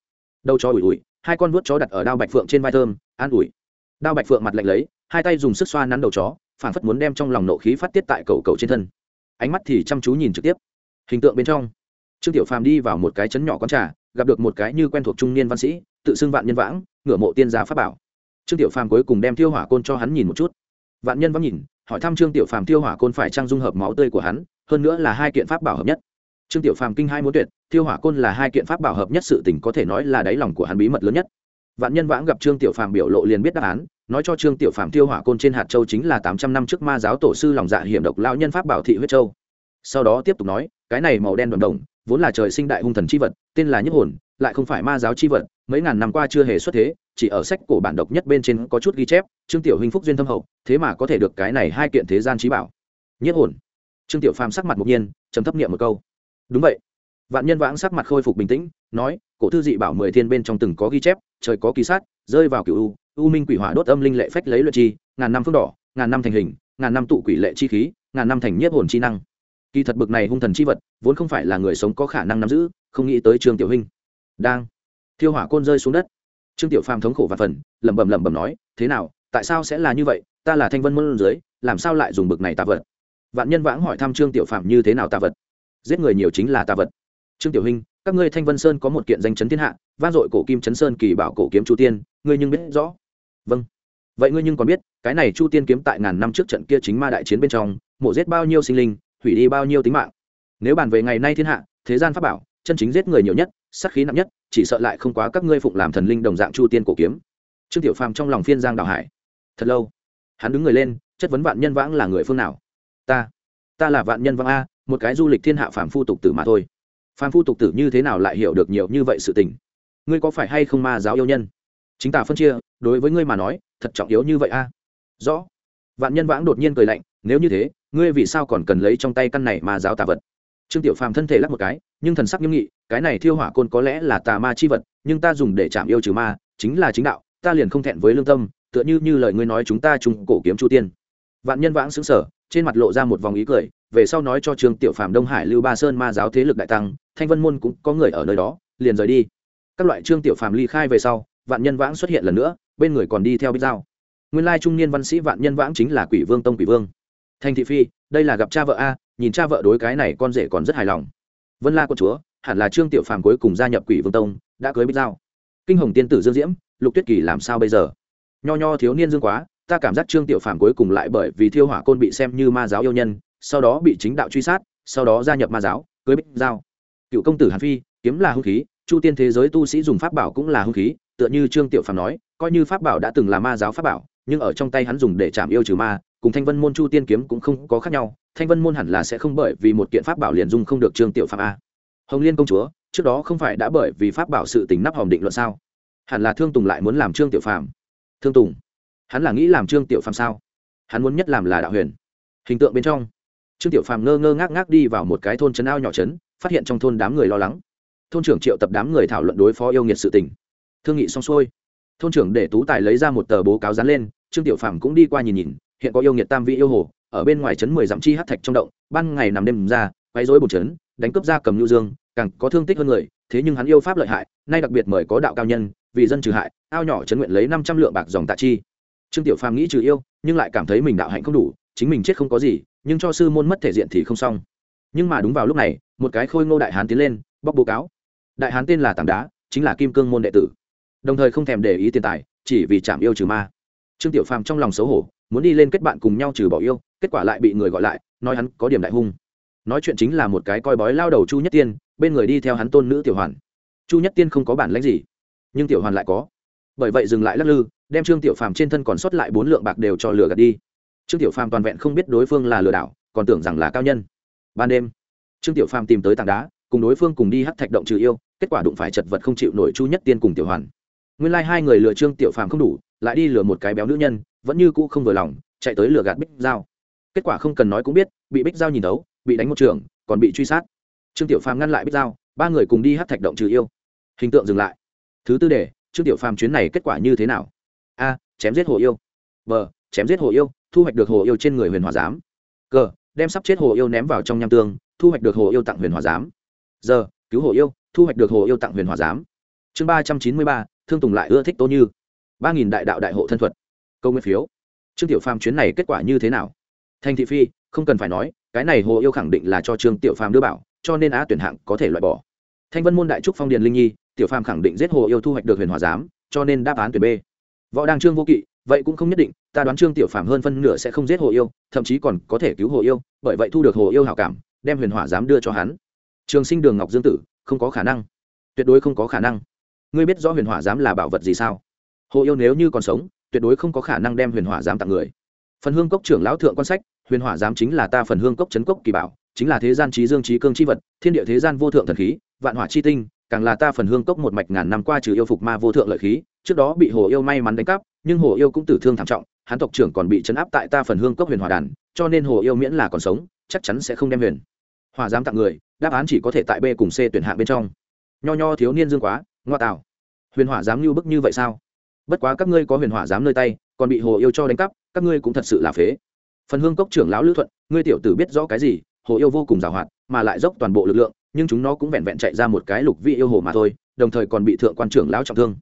Đâu cho ủi ủi, hai con vuốt chó đặt ở đao bạch phượng trên vai thơm, an ủi. Đao bạch phượng mặt lạnh lấy, hai tay dùng sức xoa nắn đầu chó phản phất muốn đem trong lòng nộ khí phát tiết tại cầu cầu trên thân. Ánh mắt thì chăm chú nhìn trực tiếp. Hình tượng bên trong, trương tiểu phàm đi vào một cái chấn nhỏ con trà gặp được một cái như quen thuộc trung niên văn sĩ, tự xưng vạn nhân vãng, ngửa mộ tiên gia pháp bảo. Trương tiểu phàm cuối cùng đem tiêu hỏa côn cho hắn nhìn một chút. Vạn nhân vãng nhìn, hỏi thăm trương tiểu phàm tiêu hỏa côn phải trang dung hợp máu tươi của hắn, hơn nữa là hai kiện pháp bảo hợp nhất. Trương tiểu phàm kinh hai muốn tuyệt tiêu hỏa côn là hai kiện pháp bảo hợp nhất sự tình có thể nói là đáy lòng của hắn bí mật lớn nhất. Vạn nhân vãng gặp trương tiểu phàm biểu lộ liền biết đáp án, nói cho trương tiểu phàm tiêu hỏa côn trên hạt châu chính là tám trăm năm trước ma giáo tổ sư lòng dạ hiểm độc lão nhân pháp bảo thị huyết châu. Sau đó tiếp tục nói, cái này màu đen đoàn đồng vốn là trời sinh đại hung thần chi vật, tên là nhất hồn, lại không phải ma giáo chi vật, mấy ngàn năm qua chưa hề xuất thế, chỉ ở sách cổ bản độc nhất bên trên có chút ghi chép, trương tiểu huynh phúc duyên thâm hậu, thế mà có thể được cái này hai kiện thế gian trí bảo. Nhất hồn. Trương tiểu phàm sắc mặt ngẫu nhiên, trầm thấp niệm một câu. Đúng vậy. Vạn nhân vãng sắc mặt khôi phục bình tĩnh, nói, cổ thư dị bảo mười thiên bên trong từng có ghi chép, trời có kỳ sát, rơi vào cựu u u minh quỷ hỏa đốt âm linh lệ phách lấy luyện chi, ngàn năm phương đỏ, ngàn năm thành hình, ngàn năm tụ quỷ lệ chi khí, ngàn năm thành nhất hồn chi năng kỳ thật bực này hung thần chi vật, vốn không phải là người sống có khả năng nắm giữ, không nghĩ tới trương tiểu huynh đang. Thiêu hỏa côn rơi xuống đất. Trương tiểu phàm thống khổ và phần, lẩm bẩm lẩm bẩm nói, thế nào, tại sao sẽ là như vậy? Ta là thanh vân môn dưới, làm sao lại dùng bực này tạ vật? Vạn nhân vãng hỏi thăm trương tiểu phàm như thế nào tạ vật. Giết người nhiều chính là tạ vật. Trương tiểu huynh các ngươi thanh vân sơn có một kiện danh chấn thiên hạ, vang dội cổ kim chấn sơn kỳ bảo cổ kiếm chu tiên, ngươi nhưng biết rõ. Vâng. Vậy ngươi nhưng còn biết, cái này chu tiên kiếm tại ngàn năm trước trận kia chính ma đại chiến bên trong mổ giết bao nhiêu sinh linh hủy đi bao nhiêu tính mạng. Nếu bàn về ngày nay thiên hạ, thế gian pháp bảo, chân chính giết người nhiều nhất, sát khí nặng nhất, chỉ sợ lại không quá các ngươi phụng làm thần linh đồng dạng chu tiên cổ kiếm. Trương tiểu phàm trong lòng phiên giang đào hải. Thật lâu, hắn đứng người lên, chất vấn vạn nhân vãng là người phương nào? Ta ta là vạn nhân vãng a, một cái du lịch thiên hạ phàm phu tục tử mà thôi. Phàm phu tục tử như thế nào lại hiểu được nhiều như vậy sự tình? Ngươi có phải hay không ma giáo yêu nhân? Chính tả phân chia, đối với ngươi mà nói, thật trọng yếu như vậy a. Rõ. Vạn nhân vãng đột nhiên cười lạnh nếu như thế, ngươi vì sao còn cần lấy trong tay căn này mà giáo tà vật? Trương tiểu phàm thân thể lắc một cái, nhưng thần sắc nghiêm nghị, cái này thiêu hỏa côn có lẽ là tà ma chi vật, nhưng ta dùng để chạm yêu trừ ma, chính là chính đạo, ta liền không thẹn với lương tâm, tựa như như lời ngươi nói chúng ta trùng cổ kiếm chu tiên. Vạn nhân vãng xứng sở trên mặt lộ ra một vòng ý cười, về sau nói cho trương tiểu phàm đông hải lưu ba sơn ma giáo thế lực đại tăng, thanh vân môn cũng có người ở nơi đó, liền rời đi. Các loại trương tiểu phàm ly khai về sau, vạn nhân vãng xuất hiện lần nữa, bên người còn đi theo bích giao. Nguyên lai trung niên văn sĩ vạn nhân vãng chính là quỷ vương tông quỷ vương thanh thị phi, đây là gặp cha vợ a, nhìn cha vợ đối cái này con rể còn rất hài lòng. Vân la quân chúa, hẳn là trương tiểu phàm cuối cùng gia nhập quỷ vương tông, đã cưới bích giao. Kinh hồng tiên tử dương diễm, lục tuyết kỳ làm sao bây giờ? Nho nho thiếu niên dương quá, ta cảm giác trương tiểu phàm cuối cùng lại bởi vì thiêu hỏa côn bị xem như ma giáo yêu nhân, sau đó bị chính đạo truy sát, sau đó gia nhập ma giáo, cưới bích giao. Cựu công tử hàn phi, kiếm là hung khí, chu tiên thế giới tu sĩ dùng pháp bảo cũng là hung khí, tựa như trương tiểu phàm nói, coi như pháp bảo đã từng là ma giáo pháp bảo nhưng ở trong tay hắn dùng để chạm yêu trừ ma, cùng thanh vân môn chu tiên kiếm cũng không có khác nhau, thanh vân môn hẳn là sẽ không bởi vì một kiện pháp bảo liền dung không được trương tiểu phạm a. Hồng liên công chúa, trước đó không phải đã bởi vì pháp bảo sự tình nắp hòm định luận sao? Hẳn là thương tùng lại muốn làm trương tiểu phạm. Thương tùng, hắn là nghĩ làm trương tiểu phạm sao? Hắn muốn nhất làm là đạo huyền. Hình tượng bên trong, trương tiểu phạm ngơ ngơ ngác ngác đi vào một cái thôn trấn ao nhỏ trấn, phát hiện trong thôn đám người lo lắng. Thôn trưởng triệu tập đám người thảo luận đối phó yêu nghiệt sự tình. Thương nghị xong xuôi, thôn trưởng để tú tài lấy ra một tờ bố cáo dán lên trương tiểu phàm cũng đi qua nhìn nhìn, hiện có yêu nghiệt tam vị yêu hồ, ở bên ngoài trấn mười dặm chi hát thạch trong động, ban ngày nằm đêm ra, quấy rối bột trấn, đánh cướp ra cầm nhu dương, càng có thương tích hơn người, thế nhưng hắn yêu pháp lợi hại, nay đặc biệt mời có đạo cao nhân, vì dân trừ hại, ao nhỏ trấn nguyện lấy năm trăm lượng bạc dòng tạ chi. Trương tiểu phàm nghĩ trừ yêu, nhưng lại cảm thấy mình đạo hạnh không đủ, chính mình chết không có gì, nhưng cho sư môn mất thể diện thì không xong. Nhưng mà đúng vào lúc này, một cái khôi ngô đại hán tiến lên, bóc bố cáo. Đại hán tên là tảng đá, chính là kim cương môn đệ tử. Đồng thời không thèm để ý tiền tài, chỉ vì chạm yêu trừ ma trương tiểu phàm trong lòng xấu hổ, muốn đi lên kết bạn cùng nhau trừ bỏ yêu, kết quả lại bị người gọi lại, nói hắn có điểm đại hung. Nói chuyện chính là một cái coi bói lao đầu chu nhất tiên, bên người đi theo hắn tôn nữ tiểu hoàn. Chu nhất tiên không có bản lãnh gì, nhưng tiểu hoàn lại có. Bởi vậy dừng lại lắc lư, đem trương tiểu phàm trên thân còn sót lại bốn lượng bạc đều cho lừa gạt đi. Trương tiểu phàm toàn vẹn không biết đối phương là lừa đảo, còn tưởng rằng là cao nhân. Ban đêm, trương tiểu phàm tìm tới tảng đá, cùng đối phương cùng đi hắt thạch động trừ yêu, kết quả đụng phải chật vật không chịu nổi chu nhất tiên cùng tiểu hoàn nguyên lai、like、hai người lừa trương tiểu phàm không đủ, lại đi lừa một cái béo nữ nhân, vẫn như cũ không vừa lòng, chạy tới lừa gạt bích giao. Kết quả không cần nói cũng biết, bị bích giao nhìn tấu bị đánh một trường, còn bị truy sát. Trương tiểu phàm ngăn lại bích giao, ba người cùng đi hát thạch động trừ yêu. Hình tượng dừng lại. Thứ tư để trương tiểu phàm chuyến này kết quả như thế nào? A, chém giết hồ yêu. B, chém giết hồ yêu, thu hoạch được hồ yêu trên người huyền hòa giám. C đem sắp chết hồ yêu ném vào trong nham tương, thu hoạch được hồ yêu tặng huyền hòa giám. Giờ cứu hồ yêu, thu hoạch được hồ yêu tặng huyền hòa giám. Chương ba trăm chín mươi ba thương tùng lại ưa thích tô như. Ba nghìn đại đạo đại hộ thân thuật. Câu nguyên phiếu. Trương tiểu phàm chuyến này kết quả như thế nào? Thành thị phi, không cần phải nói, cái này hồ yêu khẳng định là cho trương tiểu phàm đưa bảo, cho nên á tuyển hạng có thể loại bỏ. Thanh vân môn đại trúc phong điền linh nhi, tiểu phàm khẳng định giết hồ yêu thu hoạch được huyền hòa giám, cho nên đáp án tuyển b. Võ đăng trương vô kỵ, vậy cũng không nhất định, ta đoán trương tiểu phàm hơn phân nửa sẽ không giết hồ yêu, thậm chí còn có thể cứu hồ yêu, bởi vậy thu được hồ yêu hảo cảm, đem huyền hỏa dám đưa cho hắn. Trường sinh đường ngọc dương tử, không có khả năng. Tuyệt đối không có khả năng ngươi biết rõ huyền hỏa giám là bảo vật gì sao? Hồ yêu nếu như còn sống, tuyệt đối không có khả năng đem huyền hỏa giám tặng người. Phần hương cốc trưởng lão thượng quan sách, huyền hỏa giám chính là ta phần hương cốc chấn cốc kỳ bảo, chính là thế gian trí dương trí cương chi vật, thiên địa thế gian vô thượng thần khí, vạn hỏa chi tinh, càng là ta phần hương cốc một mạch ngàn năm qua trừ yêu phục ma vô thượng lợi khí, trước đó bị hồ yêu may mắn đánh cắp, nhưng hồ yêu cũng tử thương thảm trọng, hắn tộc trưởng còn bị chấn áp tại ta phần hương cốc huyền hỏa đàn, cho nên hồ yêu miễn là còn sống, chắc chắn sẽ không đem huyền hỏa giám tặng người, đáp án chỉ có thể tại b cùng c tuyển hạng bên trong. Nho nho thiếu niên dương quá ngoa tạo huyền hỏa dám như bức như vậy sao? Bất quá các ngươi có huyền hỏa dám nơi tay, còn bị hồ yêu cho đánh cắp, các ngươi cũng thật sự là phế. Phần hương cốc trưởng lão lữ thuận, ngươi tiểu tử biết rõ cái gì, hồ yêu vô cùng giàu hoạt, mà lại dốc toàn bộ lực lượng, nhưng chúng nó cũng vẹn vẹn chạy ra một cái lục vị yêu hồ mà thôi, đồng thời còn bị thượng quan trưởng lão trọng thương.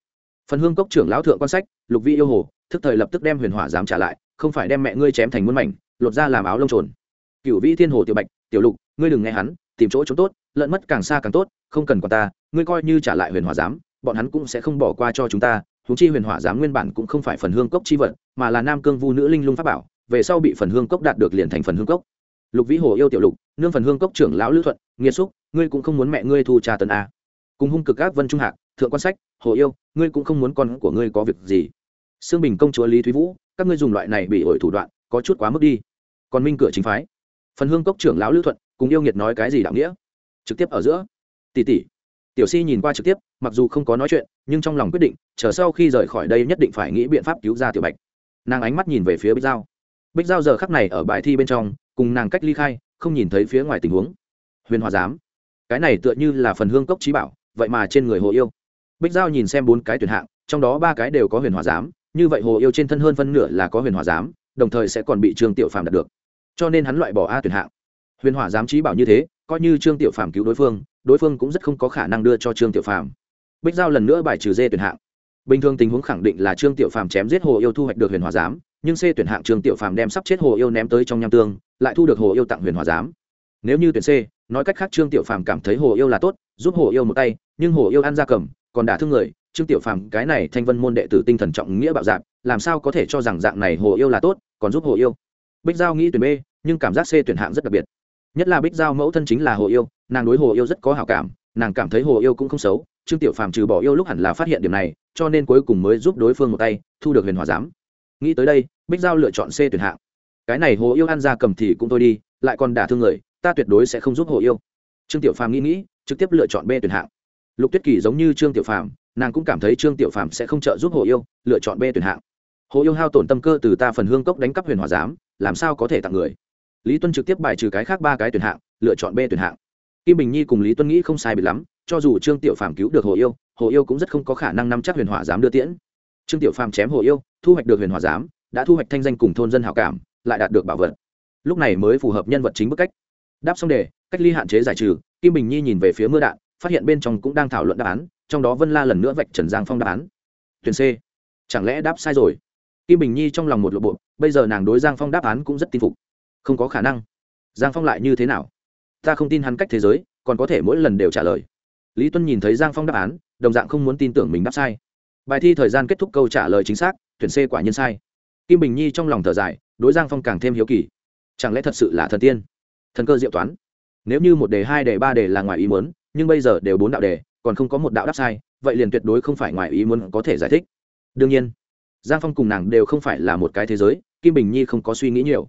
Phần hương cốc trưởng lão thượng quan sách, lục vị yêu hồ, thức thời lập tức đem huyền hỏa dám trả lại, không phải đem mẹ ngươi chém thành muôn mảnh, lột ra làm áo lông trồn. Cựu vĩ thiên hồ tiểu bạch, tiểu lục, ngươi đừng nghe hắn, tìm chỗ trốn tốt lợn mất càng xa càng tốt, không cần còn ta, ngươi coi như trả lại huyền hỏa giám, bọn hắn cũng sẽ không bỏ qua cho chúng ta húng chi huyền hỏa giám nguyên bản cũng không phải phần hương cốc chi vật, mà là nam cương vu nữ linh lung pháp bảo, về sau bị phần hương cốc đạt được liền thành phần hương cốc. Lục vĩ hồ yêu tiểu lục, nương phần hương cốc trưởng lão lữ thuận nghiêm xúc, ngươi cũng không muốn mẹ ngươi thu trà tần a. Cùng hung cực các vân trung hạc, thượng quan sách, hồ yêu, ngươi cũng không muốn con của ngươi có việc gì. Xương bình công chúa lý thúy vũ, các ngươi dùng loại này bị ổi thủ đoạn, có chút quá mức đi. Còn minh cửa chính phái, phần hương cốc trưởng lão lữ thuận, cùng yêu nghiệt nói cái gì đạo nghĩa? Trực tiếp ở giữa. Tỷ tỷ tiểu si nhìn qua trực tiếp, mặc dù không có nói chuyện, nhưng trong lòng quyết định, chờ sau khi rời khỏi đây nhất định phải nghĩ biện pháp cứu ra tiểu bạch. Nàng ánh mắt nhìn về phía bích giao. Bích giao giờ khắc này ở bài thi bên trong, cùng nàng cách ly khai, không nhìn thấy phía ngoài tình huống. Huyền hòa giám. Cái này tựa như là phần hương cốc trí bảo, vậy mà trên người hồ yêu. Bích giao nhìn xem bốn cái tuyển hạng, trong đó ba cái đều có huyền hòa giám, như vậy hồ yêu trên thân hơn phân nửa là có huyền hòa giám, đồng thời sẽ còn bị trương tiểu phàm đạt được. Cho nên hắn loại bỏ a tuyển hạng huyền hỏa giám trí bảo như thế, coi như trương tiểu phàm cứu đối phương đối phương cũng rất không có khả năng đưa cho trương tiểu phàm. Bích giao lần nữa bài trừ dê tuyển hạng. Bình thường tình huống khẳng định là trương tiểu phàm chém giết hồ yêu thu hoạch được huyền hòa giám, nhưng c tuyển hạng trương tiểu phàm đem sắp chết hồ yêu ném tới trong nham tương, lại thu được hồ yêu tặng huyền hòa giám. Nếu như tuyển c nói cách khác trương tiểu phàm cảm thấy hồ yêu là tốt, giúp hồ yêu một tay, nhưng hồ yêu ăn ra cầm, còn đả thương người, trương tiểu phàm cái này thanh vân môn đệ tử tinh thần trọng nghĩa bạo dạng làm sao có thể cho rằng dạng này hồ yêu là tốt, còn giúp hồ yêu. Bích giao nghĩ tuyển b nhưng cảm giác c tuyển hạng rất đặc biệt nhất là bích giao mẫu thân chính là hồ yêu, nàng đối hồ yêu rất có hảo cảm, nàng cảm thấy hồ yêu cũng không xấu, trương tiểu phàm trừ bỏ yêu lúc hẳn là phát hiện điểm này, cho nên cuối cùng mới giúp đối phương một tay, thu được huyền hòa giám. Nghĩ tới đây, bích giao lựa chọn c tuyển hạng. Cái này hồ yêu ăn ra cầm thì cũng thôi đi, lại còn đả thương người, ta tuyệt đối sẽ không giúp hồ yêu. Trương tiểu phàm nghĩ nghĩ, trực tiếp lựa chọn b tuyển hạng. Lục tuyết kỳ giống như trương tiểu phàm, nàng cũng cảm thấy trương tiểu phàm sẽ không trợ giúp hồ yêu, lựa chọn b tuyển hạng. Hồ yêu hao tổn tâm cơ từ ta phần hương cốc đánh cắp huyền hòa giám, làm sao có thể tặng người? Lý tuân trực tiếp bài trừ cái khác ba cái tuyển hạng, lựa chọn b tuyển hạng. Kim bình nhi cùng lý tuân nghĩ không sai bị lắm, cho dù trương tiểu phàm cứu được hồ yêu hồ yêu cũng rất không có khả năng nắm chắc huyền hỏa giám đưa tiễn. Trương tiểu phàm chém hồ yêu, thu hoạch được huyền hỏa giám, đã thu hoạch thanh danh cùng thôn dân hảo cảm, lại đạt được bảo vật. Lúc này mới phù hợp nhân vật chính bức cách. Đáp xong đề, cách ly hạn chế giải trừ, kim bình nhi nhìn về phía mưa đạn, phát hiện bên trong cũng đang thảo luận đáp án, trong đó vân la lần nữa vạch trần giang phong đáp án. Tuyển c. Chẳng lẽ đáp sai rồi? Kim bình nhi trong lòng một lộ bộ, bây giờ nàng đối giang phong đáp án cũng rất tin phục không có khả năng. Giang phong lại như thế nào? Ta không tin hắn cách thế giới, còn có thể mỗi lần đều trả lời. Lý tuân nhìn thấy giang phong đáp án, đồng dạng không muốn tin tưởng mình đáp sai. Bài thi thời gian kết thúc câu trả lời chính xác, tuyển c quả nhiên sai. Kim bình nhi trong lòng thở dài, đối giang phong càng thêm hiếu kỳ. Chẳng lẽ thật sự là thần tiên? Thần cơ diệu toán. Nếu như một đề, hai đề, ba đề là ngoài ý muốn, nhưng bây giờ đều bốn đạo đề, còn không có một đạo đáp sai, vậy liền tuyệt đối không phải ngoài ý muốn có thể giải thích. Đương nhiên, giang phong cùng nàng đều không phải là một cái thế giới, kim bình nhi không có suy nghĩ nhiều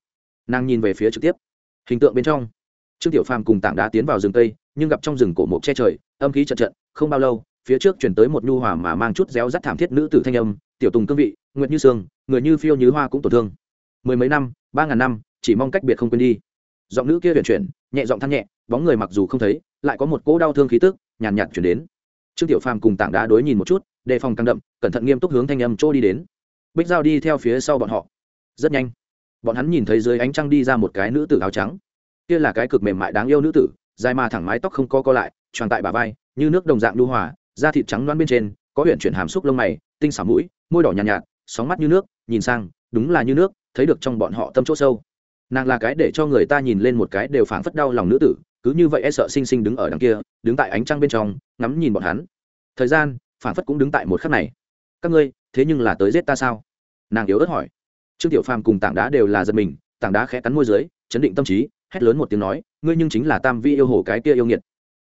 nàng nhìn về phía trực tiếp. Hình tượng bên trong, trương tiểu phàm cùng tảng đá tiến vào rừng tây nhưng gặp trong rừng cổ mộc che trời, âm khí trận trận, không bao lâu, phía trước chuyển tới một nhu hòa mà mang chút réo rắt thảm thiết nữ tử thanh âm, tiểu tùng cương vị, nguyệt như sương, người như phiêu như hoa cũng tổn thương. Mười mấy năm, ba ngàn năm, chỉ mong cách biệt không quên đi. Giọng nữ kia chuyển chuyển, nhẹ giọng than nhẹ, bóng người mặc dù không thấy, lại có một cỗ đau thương khí tức, nhàn nhạt chuyển đến. Trương tiểu phàm cùng tảng đá đối nhìn một chút, đề phòng căng đậm, cẩn thận nghiêm túc hướng thanh âm trôi đi đến. Bích giao đi theo phía sau bọn họ. Rất nhanh bọn hắn nhìn thấy dưới ánh trăng đi ra một cái nữ tử áo trắng. Kia là cái cực mềm mại đáng yêu nữ tử dài mà thẳng mái tóc không co co lại tròn tại bà vai như nước đồng dạng lưu hòa da thịt trắng loan bên trên có huyện chuyển hàm xúc lông mày tinh xảo mũi môi đỏ nhàn nhạt, nhạt sóng mắt như nước nhìn sang đúng là như nước thấy được trong bọn họ tâm chỗ sâu. Nàng là cái để cho người ta nhìn lên một cái đều phảng phất đau lòng nữ tử cứ như vậy e sợ sinh sinh đứng ở đằng kia đứng tại ánh trăng bên trong ngắm nhìn bọn hắn. Thời gian phảng phất cũng đứng tại một khắc này. Các ngươi thế nhưng là tới giết ta sao? Nàng yếu ớt hỏi trương tiểu phàm cùng tảng đá đều là giật mình, tảng đá khẽ cắn môi dưới, chấn định tâm trí, hét lớn một tiếng nói, ngươi nhưng chính là tam vi yêu hồ cái kia yêu nghiệt.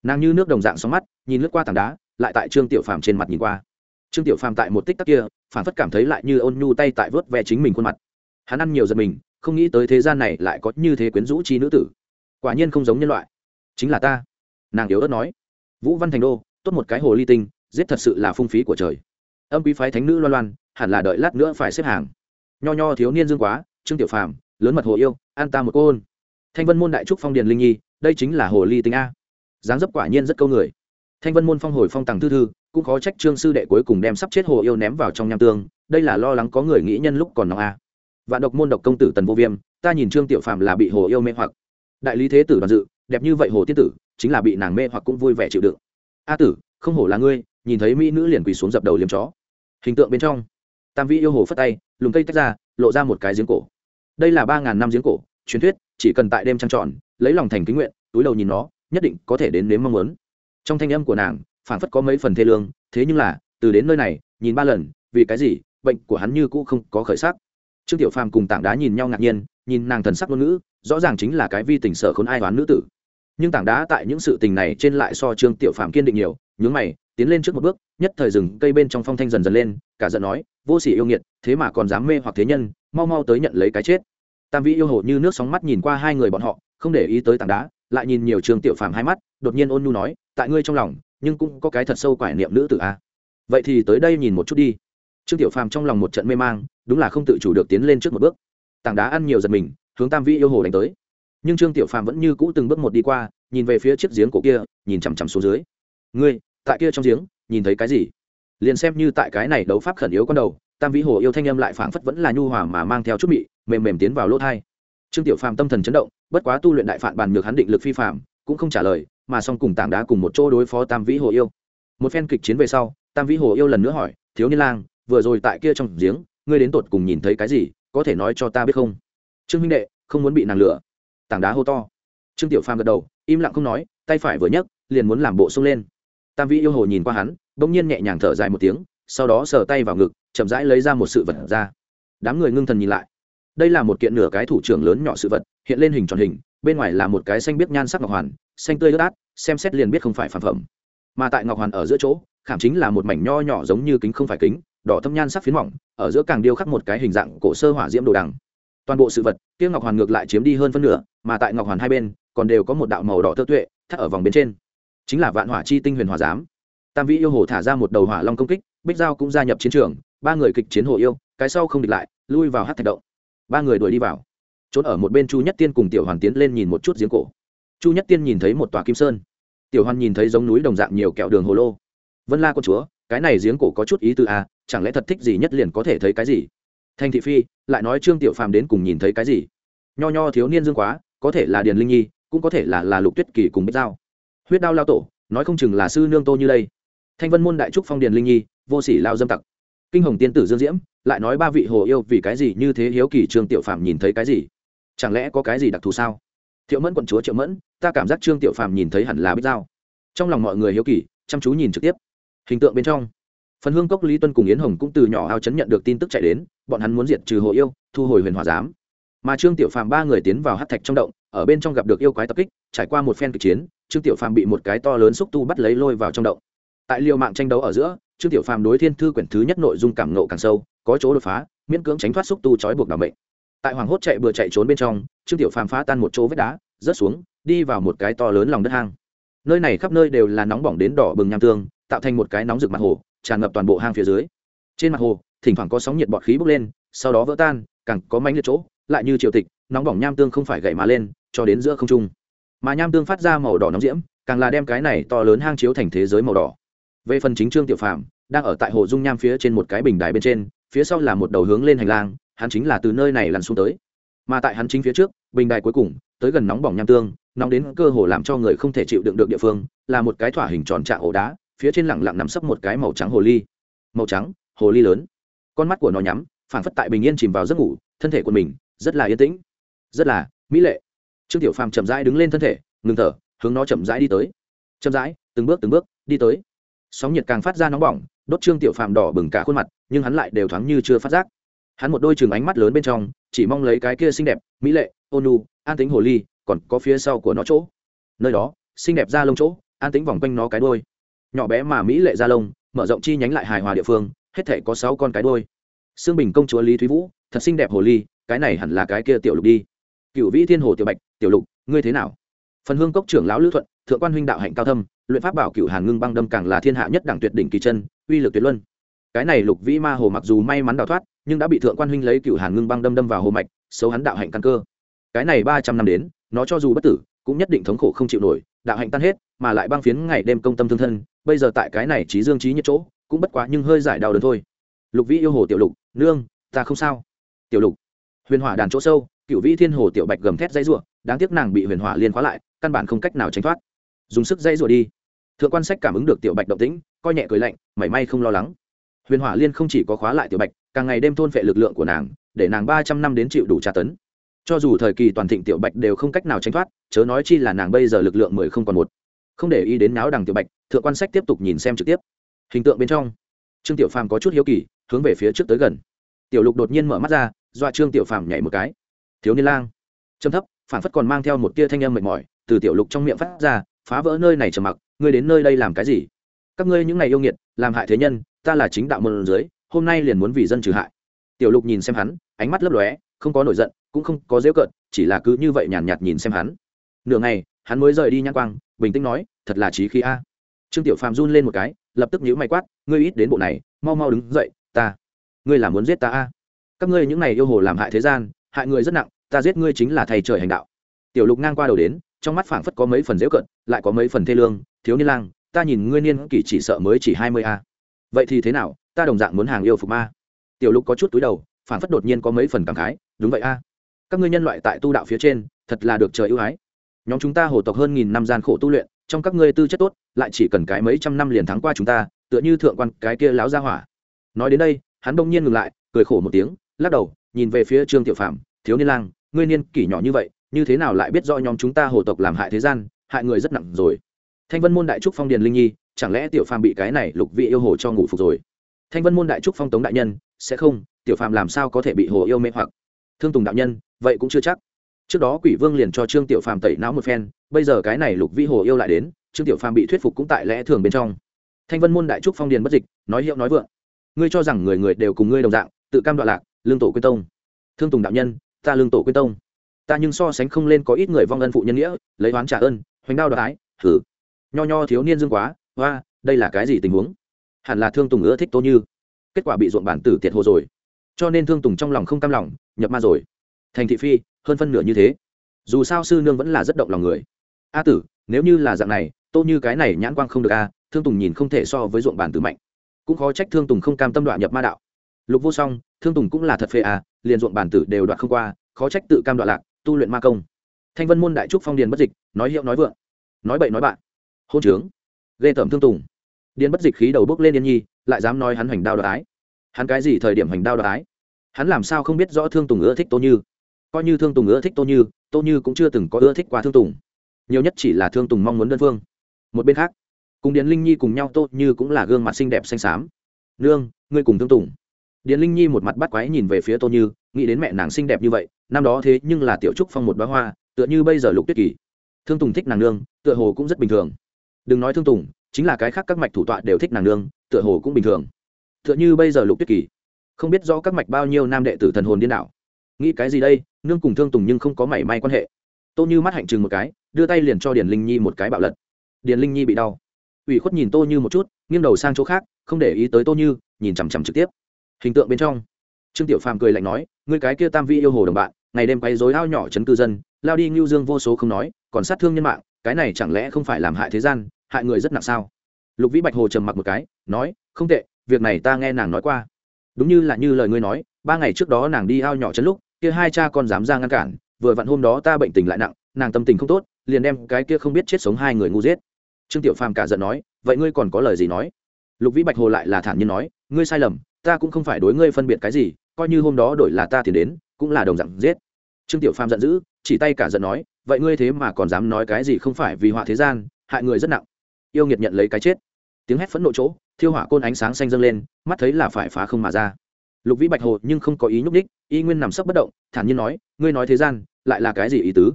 Nàng như nước đồng dạng sóng mắt, nhìn lướt qua tảng đá, lại tại trương tiểu phàm trên mặt nhìn qua. Trương tiểu phàm tại một tích tắc kia, phản phất cảm thấy lại như ôn nhu tay tại vớt ve chính mình khuôn mặt. Hắn ăn nhiều giật mình, không nghĩ tới thế gian này lại có như thế quyến rũ chi nữ tử. Quả nhiên không giống nhân loại. Chính là ta. Nàng yếu ớt nói. Vũ văn thành đô, tốt một cái hồ ly tinh, giết thật sự là phung phí của trời. Âm quý phái thánh nữ loan loan, hẳn là đợi lát nữa phải xếp hàng nho nho thiếu niên dương quá, trương tiểu phàm, lớn mật hồ yêu, an ta một cô ôn thanh vân môn đại trúc phong điền linh nhi, đây chính là hồ ly tính a. Dáng dấp quả nhiên rất câu người. Thanh vân môn phong hồi phong tàng thư thư, cũng khó trách trương sư đệ cuối cùng đem sắp chết hồ yêu ném vào trong nham tương, đây là lo lắng có người nghĩ nhân lúc còn nóng a. Vạn độc môn độc công tử tần vô viêm, ta nhìn trương tiểu phàm là bị hồ yêu mê hoặc. Đại lý thế tử đoàn dự, đẹp như vậy hồ tiên tử, chính là bị nàng mê hoặc cũng vui vẻ chịu đựng. A tử, không hổ là ngươi, nhìn thấy mỹ nữ liền quỳ xuống dập đầu liếm chó. Hình tượng bên trong, tam vĩ yêu hồ phất tay lùm cây tách ra, lộ ra một cái giếng cổ. Đây là ba ngàn năm giếng cổ, truyền thuyết, chỉ cần tại đêm trăng tròn, lấy lòng thành kính nguyện, túi đầu nhìn nó, nhất định có thể đến nếm mong muốn. Trong thanh âm của nàng phản phất có mấy phần thê lương, thế nhưng là, từ đến nơi này, nhìn ba lần, vì cái gì, bệnh của hắn như cũ không có khởi sắc. Trương tiểu phàm cùng tảng đá nhìn nhau ngạc nhiên, nhìn nàng thần sắc ngôn ngữ, rõ ràng chính là cái vi tình sở khốn ai đoán nữ tử. Nhưng tảng đá tại những sự tình này trên lại so trương tiểu phàm kiên định nhiều, nhướng mày tiến lên trước một bước, nhất thời rừng cây bên trong phong thanh dần dần lên, cả giận nói, vô sỉ yêu nghiệt, thế mà còn dám mê hoặc thế nhân, mau mau tới nhận lấy cái chết. Tam vĩ yêu hồ như nước sóng mắt nhìn qua hai người bọn họ, không để ý tới tảng đá, lại nhìn nhiều trường tiểu phàm hai mắt, đột nhiên ôn nhu nói, tại ngươi trong lòng, nhưng cũng có cái thật sâu quải niệm nữ tử a. Vậy thì tới đây nhìn một chút đi. Trương tiểu phàm trong lòng một trận mê mang, đúng là không tự chủ được tiến lên trước một bước. Tảng đá ăn nhiều giật mình, hướng tam vĩ yêu hồ đánh tới. Nhưng trương tiểu phàm vẫn như cũ từng bước một đi qua, nhìn về phía chiếc giếng cổ kia, nhìn chằm chằm xuống dưới. Ngươi tại kia trong giếng, nhìn thấy cái gì? Liền xem như tại cái này đấu pháp khẩn yếu con đầu, tam vĩ hồ yêu thanh âm lại phảng phất vẫn là nhu hòa mà mang theo chút mị, mềm mềm tiến vào lỗ thai. Trương tiểu phàm tâm thần chấn động, bất quá tu luyện đại phản bàn nhược hắn định lực phi phạm cũng không trả lời, mà song cùng tảng đá cùng một chỗ đối phó tam vĩ hồ yêu. Một phen kịch chiến về sau, tam vĩ hồ yêu lần nữa hỏi, thiếu niên lang, vừa rồi tại kia trong giếng, ngươi đến tột cùng nhìn thấy cái gì? Có thể nói cho ta biết không? Trương minh đệ, không muốn bị nàng lửa tảng đá hô to. Trương tiểu phàm gật đầu, im lặng không nói, tay phải vừa nhấc, liền muốn làm bộ xông lên tam vĩ yêu hồ nhìn qua hắn, bỗng nhiên nhẹ nhàng thở dài một tiếng, sau đó sờ tay vào ngực, chậm rãi lấy ra một sự vật ra. Đám người ngưng thần nhìn lại. Đây là một kiện nửa cái thủ trưởng lớn nhỏ sự vật, hiện lên hình tròn hình, bên ngoài là một cái xanh biết nhan sắc ngọc hoàn, xanh tươi ướt át, xem xét liền biết không phải phản phẩm. Mà tại ngọc hoàn ở giữa chỗ, khảm chính là một mảnh nho nhỏ giống như kính không phải kính, đỏ thâm nhan sắc phiến mỏng, ở giữa càng điêu khắc một cái hình dạng cổ sơ hỏa diễm đồ đằng. Toàn bộ sự vật, kia ngọc hoàn ngược lại chiếm đi hơn phân nửa, mà tại ngọc hoàn hai bên, còn đều có một đạo màu đỏ tơ tuệ, thắt ở vòng bên trên chính là vạn hỏa chi tinh huyền hỏa giám. Tam vĩ yêu hồ thả ra một đầu hỏa long công kích bích giao cũng gia nhập chiến trường ba người kịch chiến hồ yêu cái sau không địch lại lui vào hát thạch động. Ba người đuổi đi vào. Trốn ở một bên chu nhất tiên cùng tiểu hoàn tiến lên nhìn một chút giếng cổ. Chu nhất tiên nhìn thấy một tòa kim sơn. Tiểu hoàn nhìn thấy giống núi đồng dạng nhiều kẹo đường hồ lô. Vân la con chúa cái này giếng cổ có chút ý tư a à, chẳng lẽ thật thích gì nhất liền có thể thấy cái gì? Thanh thị phi lại nói trương tiểu phàm đến cùng nhìn thấy cái gì? Nho nho thiếu niên dương quá có thể là điền linh nhi cũng có thể là là lục tuyết kỳ cùng bích giao huyết đao lao tổ, nói không chừng là sư nương tô như đây. Thanh vân môn đại trúc phong điền linh nhi, vô sỉ lao dâm tặc. Kinh hồng tiên tử dương diễm, lại nói ba vị hồ yêu vì cái gì như thế hiếu kỳ trương tiểu phàm nhìn thấy cái gì? Chẳng lẽ có cái gì đặc thù sao? Thiệu mẫn quận chúa triệu mẫn, ta cảm giác trương tiểu phàm nhìn thấy hẳn là bích dao. trong lòng mọi người hiếu kỳ, chăm chú nhìn trực tiếp. Hình tượng bên trong, phần hương cốc lý tuân cùng yến hồng cũng từ nhỏ ao chấn nhận được tin tức chạy đến, bọn hắn muốn diệt trừ hồ yêu, thu hồi huyền hòa giám. Mà trương tiểu phàm ba người tiến vào hát thạch trong động, ở bên trong gặp được yêu quái tập kích, trải qua một phen kịch chiến trương tiểu phàm bị một cái to lớn xúc tu bắt lấy lôi vào trong động. Tại liều mạng tranh đấu ở giữa, trương tiểu phàm đối thiên thư quyển thứ nhất nội dung cảm nộ càng sâu, có chỗ đột phá, miễn cưỡng tránh thoát xúc tu trói buộc đảm mệnh. Tại hoàng hốt chạy bừa chạy trốn bên trong, trương tiểu phàm phá tan một chỗ vết đá, rớt xuống, đi vào một cái to lớn lòng đất hang. Nơi này khắp nơi đều là nóng bỏng đến đỏ bừng nham tương, tạo thành một cái nóng rực mặt hồ, tràn ngập toàn bộ hang phía dưới. Trên mặt hồ, thỉnh thoảng có sóng nhiệt bọt khí bốc lên, sau đó vỡ tan, càng có mánh liệt chỗ, lại như triều tịch, nóng bỏng nham tương không phải gậy mà lên, cho đến giữa không trung mà nham tương phát ra màu đỏ nóng diễm, càng là đem cái này to lớn hang chiếu thành thế giới màu đỏ. Về phần chính trương tiểu phạm đang ở tại hồ dung nham phía trên một cái bình đài bên trên, phía sau là một đầu hướng lên hành lang, hắn chính là từ nơi này lăn xuống tới. Mà tại hắn chính phía trước, bình đài cuối cùng, tới gần nóng bỏng nham tương, nóng đến cơ hồ làm cho người không thể chịu đựng được địa phương, là một cái thỏa hình tròn trạng ổ đá, phía trên lẳng lặng nằm sấp một cái màu trắng hồ ly. Màu trắng, hồ ly lớn. Con mắt của nó nhắm phản phất tại bình yên chìm vào giấc ngủ, thân thể của mình rất là yên tĩnh, rất là mỹ lệ trương tiểu phàm chậm rãi đứng lên thân thể, ngừng thở, hướng nó chậm rãi đi tới. Chậm rãi, từng bước từng bước, đi tới. Sóng nhiệt càng phát ra nóng bỏng, đốt trương tiểu phàm đỏ bừng cả khuôn mặt, nhưng hắn lại đều thoáng như chưa phát giác. Hắn một đôi chừng ánh mắt lớn bên trong, chỉ mong lấy cái kia xinh đẹp, mỹ lệ ônu an tính hồ ly, còn có phía sau của nó chỗ. Nơi đó, xinh đẹp ra lông chỗ, an tính vòng quanh nó cái đôi nhỏ bé mà mỹ lệ ra lông, mở rộng chi nhánh lại hài hòa địa phương, hết thể có sáu con cái đôi xương bình công chúa lý thúy vũ, thật xinh đẹp hồ ly, cái này hẳn là cái kia tiểu lục đi cựu vĩ thiên hồ tiểu bạch, tiểu lục, ngươi thế nào? Phần hương cốc trưởng lão lữ thuận, thượng quan huynh đạo hạnh cao thâm, luyện pháp bảo cựu hàn ngưng băng đâm càng là thiên hạ nhất đẳng tuyệt đỉnh kỳ chân, uy lực tuyệt luân. Cái này lục vĩ ma hồ mặc dù may mắn đào thoát, nhưng đã bị thượng quan huynh lấy cựu hàn ngưng băng đâm đâm vào hồ mạch, xấu hắn đạo hạnh căn cơ. Cái này ba trăm năm đến, nó cho dù bất tử, cũng nhất định thống khổ không chịu nổi, đạo hạnh tan hết, mà lại băng phiến ngày đêm công tâm thương thân, bây giờ tại cái này trí dương trí nhất chỗ, cũng bất quá nhưng hơi giải đau đớn thôi. Lục vĩ yêu hồ tiểu lục, nương, ta không sao. Tiểu lục huyền hỏa đàn chỗ sâu cựu vĩ thiên hồ tiểu bạch gầm thét dây rủa, đáng tiếc nàng bị huyền hỏa liên khóa lại, căn bản không cách nào tránh thoát. Dùng sức dây rủa đi. Thượng quan sách cảm ứng được tiểu bạch động tĩnh, coi nhẹ cười lạnh, mảy may không lo lắng. Huyền hỏa liên không chỉ có khóa lại tiểu bạch, càng ngày đêm thôn phệ lực lượng của nàng, để nàng ba trăm năm đến chịu đủ tra tấn. Cho dù thời kỳ toàn thịnh tiểu bạch đều không cách nào tránh thoát, chớ nói chi là nàng bây giờ lực lượng mười không còn một. Không để ý đến náo đằng tiểu bạch, thượng quan sách tiếp tục nhìn xem trực tiếp. Hình tượng bên trong, trương tiểu phàm có chút hiếu kỳ, hướng về phía trước tới gần. Tiểu lục đột nhiên mở mắt ra dọa trương tiểu phàm nhảy một cái. Thiếu niên lang. Trầm thấp phản phất còn mang theo một tia thanh âm mệt mỏi từ tiểu lục trong miệng phát ra phá vỡ nơi này trầm mặc ngươi đến nơi đây làm cái gì? Các ngươi những ngày yêu nghiệt làm hại thế nhân ta là chính đạo môn dưới hôm nay liền muốn vì dân trừ hại. Tiểu lục nhìn xem hắn ánh mắt lấp lóe không có nổi giận cũng không có dễu cợt chỉ là cứ như vậy nhàn nhạt, nhạt nhìn xem hắn. Nửa ngày hắn mới rời đi nhãn quang bình tĩnh nói thật là trí khí a. Trương tiểu phàm run lên một cái lập tức nhíu mày quát ngươi ít đến bộ này mau mau đứng dậy ta ngươi là muốn giết ta a? Các ngươi những này yêu hồ làm hại thế gian, hại người rất nặng, ta giết ngươi chính là thầy trời hành đạo. Tiểu lục ngang qua đầu đến, trong mắt phảng phất có mấy phần dễu cận lại có mấy phần thê lương, thiếu niên lang, ta nhìn ngươi niên kỷ chỉ sợ mới chỉ hai mươi a. Vậy thì thế nào, ta đồng dạng muốn hàng yêu phục ma. Tiểu lục có chút túi đầu, phảng phất đột nhiên có mấy phần cảm khái, đúng vậy a. Các ngươi nhân loại tại tu đạo phía trên, thật là được trời ưu ái. Nhóm chúng ta hồ tộc hơn nghìn năm gian khổ tu luyện, trong các ngươi tư chất tốt, lại chỉ cần cái mấy trăm năm liền thắng qua chúng ta, tựa như thượng quan cái kia láo ra hỏa. Nói đến đây, hắn đông nhiên ngừng lại, cười khổ một tiếng lắc đầu, nhìn về phía trương tiểu phạm thiếu niên lang, ngươi niên kỷ nhỏ như vậy, như thế nào lại biết do nhóm chúng ta hồ tộc làm hại thế gian, hại người rất nặng rồi? Thanh vân môn đại trúc phong điền linh nhi, chẳng lẽ tiểu phàm bị cái này lục vị yêu hồ cho ngủ phục rồi? Thanh vân môn đại trúc phong tống đại nhân, sẽ không, tiểu phàm làm sao có thể bị hồ yêu mê hoặc? Thương tùng đạo nhân, vậy cũng chưa chắc. Trước đó quỷ vương liền cho trương tiểu phàm tẩy não một phen, bây giờ cái này lục vĩ hồ yêu lại đến, trương tiểu phàm bị thuyết phục cũng tại lẽ thường bên trong. Thanh vân môn đại trúc phong điền bất dịch, nói hiệu nói vượng, ngươi cho rằng người người đều cùng ngươi đồng dạng, tự cam đoạn lạc lương tổ quyên tông. Thương tùng đạo nhân, ta lương tổ quyên tông. Ta nhưng so sánh không lên có ít người vong ân phụ nhân nghĩa, lấy oán trả ơn, hoành đao đoái thử. Nho nho thiếu niên dương quá, hoa, đây là cái gì tình huống? Hẳn là thương tùng ưa thích tô như. Kết quả bị ruộng bản tử tiệt hồ rồi. Cho nên thương tùng trong lòng không cam lòng, nhập ma rồi. Thành thị phi, hơn phân nửa như thế. Dù sao sư nương vẫn là rất động lòng người. A tử, nếu như là dạng này, tô như cái này nhãn quang không được a, thương tùng nhìn không thể so với ruộng bản tử mạnh. Cũng khó trách thương tùng không cam tâm đoạn nhập ma đạo. Lục vô song thương tùng cũng là thật phê à liền ruộng bản tử đều đoạt không qua, khó trách tự cam đoạn lạc, tu luyện ma công. Thanh vân môn đại trúc phong điền bất dịch, nói hiệu nói vượng. Nói bậy nói bạn. Hôn trướng. Ghê tởm thương tùng. Điền bất dịch khí đầu bước lên yên nhi, lại dám nói hắn hoành đao đoạt ái. Hắn cái gì thời điểm hoành đao đoạt ái? Hắn làm sao không biết rõ thương tùng ưa thích tô như? Coi như thương tùng ưa thích tô như tô như cũng chưa từng có ưa thích qua thương tùng. Nhiều nhất chỉ là thương tùng mong muốn đơn phương. Một bên khác, cùng điền linh nhi cùng nhau tô như cũng là gương mặt xinh đẹp xanh xám. Nương, ngươi cùng thương tùng điền linh nhi một mặt bắt quái nhìn về phía tô như, nghĩ đến mẹ nàng xinh đẹp như vậy, năm đó thế nhưng là tiểu trúc phong một bá hoa, tựa như bây giờ lục tuyết kỳ. Thương tùng thích nàng nương, tựa hồ cũng rất bình thường. Đừng nói thương tùng, chính là cái khác các mạch thủ tọa đều thích nàng nương, tựa hồ cũng bình thường. Tựa như bây giờ lục tuyết kỳ. Không biết rõ các mạch bao nhiêu nam đệ tử thần hồn điên đảo. Nghĩ cái gì đây, nương cùng thương tùng nhưng không có mảy may quan hệ. Tô như mắt hạnh chừng một cái, đưa tay liền cho điền linh nhi một cái bạo lật. Điền linh nhi bị đau. Ủy khuất nhìn tô như một chút, nghiêng đầu sang chỗ khác, không để ý tới tô như, nhìn chằm chằm trực tiếp hình tượng bên trong. Trương tiểu phàm cười lạnh nói, ngươi cái kia tam vi yêu hồ đồng bạn, ngày đêm quay dối ao nhỏ chấn cư dân, lao đi ngưu dương vô số không nói, còn sát thương nhân mạng, cái này chẳng lẽ không phải làm hại thế gian, hại người rất nặng sao? Lục vĩ bạch hồ trầm mặc một cái, nói, không tệ, việc này ta nghe nàng nói qua. Đúng như là như lời ngươi nói, ba ngày trước đó nàng đi ao nhỏ chấn lúc, kia hai cha con dám ra ngăn cản, vừa vặn hôm đó ta bệnh tình lại nặng, nàng tâm tình không tốt, liền đem cái kia không biết chết sống hai người ngu giết. Trương tiểu phàm cả giận nói, vậy ngươi còn có lời gì nói? Lục vĩ bạch hồ lại là thản nhiên nói, ngươi sai lầm ta cũng không phải đối ngươi phân biệt cái gì, coi như hôm đó đổi là ta thì đến, cũng là đồng dạng giết. Trương tiểu phàm giận dữ, chỉ tay cả giận nói, vậy ngươi thế mà còn dám nói cái gì không phải vì họa thế gian, hại người rất nặng. Yêu nghiệt nhận lấy cái chết. Tiếng hét phẫn nộ chỗ, thiêu hỏa côn ánh sáng xanh dâng lên, mắt thấy là phải phá không mà ra. Lục vĩ bạch hồ nhưng không có ý nhúc đích y nguyên nằm sấp bất động, thản nhiên nói, ngươi nói thế gian, lại là cái gì ý tứ?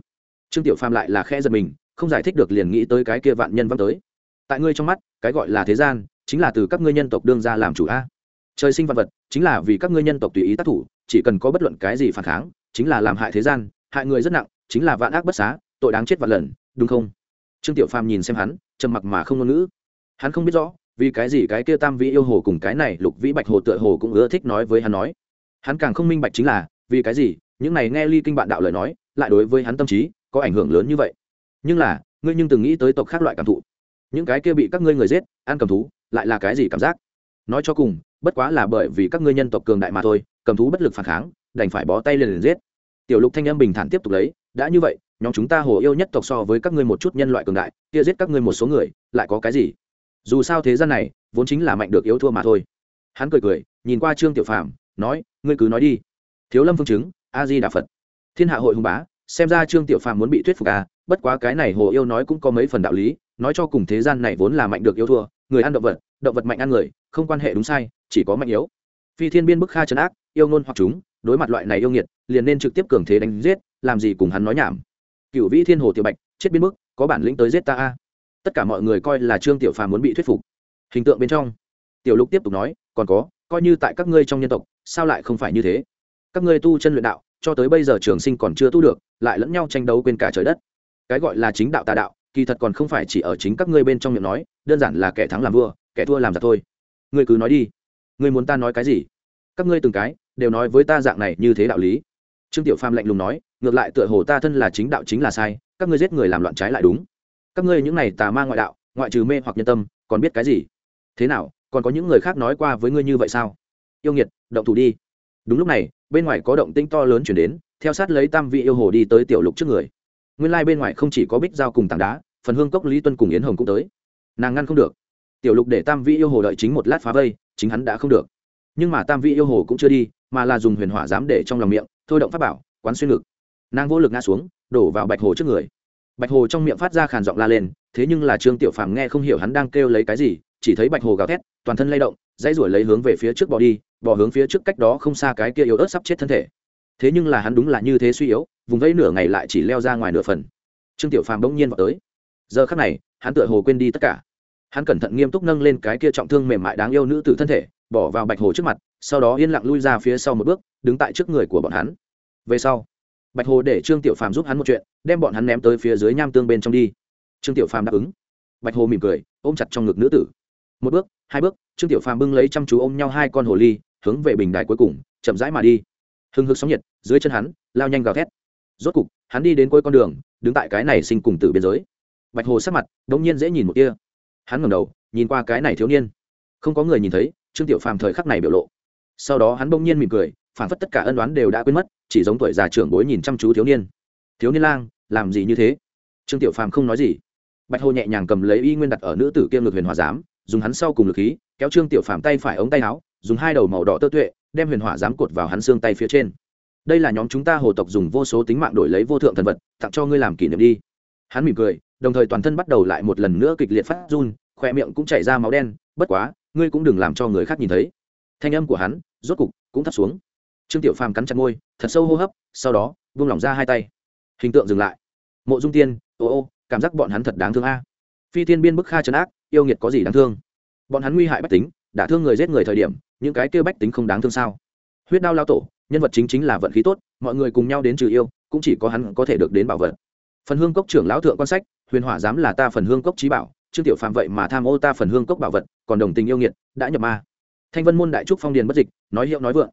Trương tiểu phàm lại là khe giật mình, không giải thích được liền nghĩ tới cái kia vạn nhân văng tới. Tại ngươi trong mắt, cái gọi là thế gian, chính là từ các ngươi nhân tộc đương ra làm chủ a trời sinh vật vật, chính là vì các ngươi nhân tộc tùy ý tác thủ, chỉ cần có bất luận cái gì phản kháng, chính là làm hại thế gian, hại người rất nặng, chính là vạn ác bất xá, tội đáng chết vạn lần, đúng không? Trương tiểu phàm nhìn xem hắn, trầm mặc mà không ngôn ngữ. Hắn không biết rõ, vì cái gì cái kia tam vĩ yêu hồ cùng cái này lục vĩ bạch hồ tựa hồ cũng ưa thích nói với hắn nói. Hắn càng không minh bạch chính là, vì cái gì, những này nghe ly kinh bạn đạo lời nói, lại đối với hắn tâm trí, có ảnh hưởng lớn như vậy. Nhưng là, ngươi nhưng từng nghĩ tới tộc khác loại cảm thụ. Những cái kia bị các ngươi người giết, ăn cầm thú, lại là cái gì cảm giác? Nói cho cùng bất quá là bởi vì các ngươi nhân tộc cường đại mà thôi cầm thú bất lực phản kháng đành phải bó tay liền, liền giết. Tiểu lục thanh âm bình thản tiếp tục lấy đã như vậy nhóm chúng ta hồ yêu nhất tộc so với các ngươi một chút nhân loại cường đại kia giết các ngươi một số người lại có cái gì? Dù sao thế gian này vốn chính là mạnh được yếu thua mà thôi. Hắn cười cười nhìn qua trương tiểu phàm nói ngươi cứ nói đi. Thiếu lâm phương chứng a di đà phật thiên hạ hội hùng bá xem ra trương tiểu phàm muốn bị thuyết phục à bất quá cái này hồ yêu nói cũng có mấy phần đạo lý nói cho cùng thế gian này vốn là mạnh được yếu thua người ăn động vật động vật mạnh ăn người không quan hệ đúng sai, chỉ có mạnh yếu. Phi thiên biên bức kha trấn ác, yêu ngôn hoặc chúng, đối mặt loại này yêu nghiệt, liền nên trực tiếp cường thế đánh giết, làm gì cùng hắn nói nhảm. Cựu vĩ thiên hồ tiểu bạch, chết biên bức, có bản lĩnh tới giết ta a. Tất cả mọi người coi là trương tiểu phàm muốn bị thuyết phục. Hình tượng bên trong, tiểu lục tiếp tục nói, còn có, coi như tại các ngươi trong nhân tộc, sao lại không phải như thế? Các ngươi tu chân luyện đạo, cho tới bây giờ trường sinh còn chưa tu được, lại lẫn nhau tranh đấu quên cả trời đất. Cái gọi là chính đạo tà đạo, kỳ thật còn không phải chỉ ở chính các ngươi bên trong miệng nói, đơn giản là kẻ thắng làm vua, kẻ thua làm giặc thôi ngươi cứ nói đi. Ngươi muốn ta nói cái gì? Các ngươi từng cái đều nói với ta dạng này như thế đạo lý. Trương tiểu phàm lạnh lùng nói, ngược lại tựa hồ ta thân là chính đạo chính là sai, các ngươi giết người làm loạn trái lại đúng. Các ngươi những này tà ma ngoại đạo, ngoại trừ mê hoặc nhân tâm, còn biết cái gì? Thế nào, còn có những người khác nói qua với ngươi như vậy sao? Yêu nghiệt, động thủ đi. Đúng lúc này, bên ngoài có động tinh to lớn chuyển đến, theo sát lấy tam vị yêu hồ đi tới tiểu lục trước người. Nguyên lai、like、bên ngoài không chỉ có bích Giao cùng tảng đá, phần hương cốc lý tuân cùng yến hồng cũng tới. Nàng ngăn không được tiểu lục để tam vị yêu hồ đợi chính một lát phá vây, chính hắn đã không được. Nhưng mà tam vị yêu hồ cũng chưa đi, mà là dùng huyền hỏa dám để trong lòng miệng, thôi động pháp bảo, quán xuyên ngực. Nàng vô lực ngã xuống, đổ vào bạch hồ trước người. Bạch hồ trong miệng phát ra khàn giọng la lên, thế nhưng là trương tiểu phàm nghe không hiểu hắn đang kêu lấy cái gì, chỉ thấy bạch hồ gào thét, toàn thân lay động, dãy ruổi lấy hướng về phía trước bỏ đi, bỏ hướng phía trước cách đó không xa cái kia yếu ớt sắp chết thân thể. Thế nhưng là hắn đúng là như thế suy yếu, vùng vẫy nửa ngày lại chỉ leo ra ngoài nửa phần. Trương tiểu phàm bỗng nhiên vào tới. Giờ khắc này, hắn tựa hồ quên đi tất cả hắn cẩn thận nghiêm túc nâng lên cái kia trọng thương mềm mại đáng yêu nữ tử thân thể, bỏ vào bạch hồ trước mặt, sau đó yên lặng lui ra phía sau một bước, đứng tại trước người của bọn hắn. Về sau, bạch hồ để trương tiểu phàm giúp hắn một chuyện, đem bọn hắn ném tới phía dưới nham tương bên trong đi. Trương tiểu phàm đáp ứng. Bạch hồ mỉm cười, ôm chặt trong ngực nữ tử. Một bước, hai bước, trương tiểu phàm bưng lấy chăm chú ôm nhau hai con hồ ly, hướng về bình đài cuối cùng, chậm rãi mà đi. Hưng hực sóng nhiệt, dưới chân hắn, lao nhanh gào thét. Rốt cục, hắn đi đến cuối con đường, đứng tại cái này sinh cùng tử biên giới. Bạch hồ sắc mặt, đống nhiên dễ nhìn một kia hắn ngẩng đầu, nhìn qua cái này thiếu niên. Không có người nhìn thấy, trương tiểu phàm thời khắc này biểu lộ. Sau đó hắn bỗng nhiên mỉm cười, phản phất tất cả ân đoán đều đã quên mất, chỉ giống tuổi già trưởng bối nhìn chăm chú thiếu niên. Thiếu niên lang, làm gì như thế? Trương tiểu phàm không nói gì. Bạch hồ nhẹ nhàng cầm lấy y nguyên đặt ở nữ tử kiêm ngược huyền hòa giám, dùng hắn sau cùng lực khí, kéo trương tiểu phàm tay phải ống tay áo, dùng hai đầu màu đỏ tơ tuệ, đem huyền hỏa giám cột vào hắn xương tay phía trên. Đây là nhóm chúng ta hồ tộc dùng vô số tính mạng đổi lấy vô thượng thần vật, tặng cho ngươi làm kỷ niệm đi. Hắn mỉm cười đồng thời toàn thân bắt đầu lại một lần nữa kịch liệt phát run khoe miệng cũng chảy ra máu đen, bất quá, ngươi cũng đừng làm cho người khác nhìn thấy. Thanh âm của hắn, rốt cục, cũng thắt xuống. Trương tiểu phàm cắn chặt môi, thật sâu hô hấp, sau đó, buông lỏng ra hai tay. Hình tượng dừng lại. Mộ dung tiên, ô ô, cảm giác bọn hắn thật đáng thương a. Phi tiên biên bức kha trấn ác, yêu nghiệt có gì đáng thương? Bọn hắn nguy hại bách tính, đã thương người giết người thời điểm, những cái kêu bách tính không đáng thương sao? Huyết đao lao tổ, nhân vật chính chính là vận khí tốt, mọi người cùng nhau đến trừ yêu, cũng chỉ có hắn có thể được đến bảo vật. Phần hương cốc trưởng lão thượng quan sách huyền hỏa dám là ta phần hương cốc trí bảo, trương tiểu phạm vậy mà tham ô ta phần hương cốc bảo vật, còn đồng tình yêu nghiệt, đã nhập ma. Thanh vân môn đại trúc phong điền bất dịch, nói hiệu nói vượng.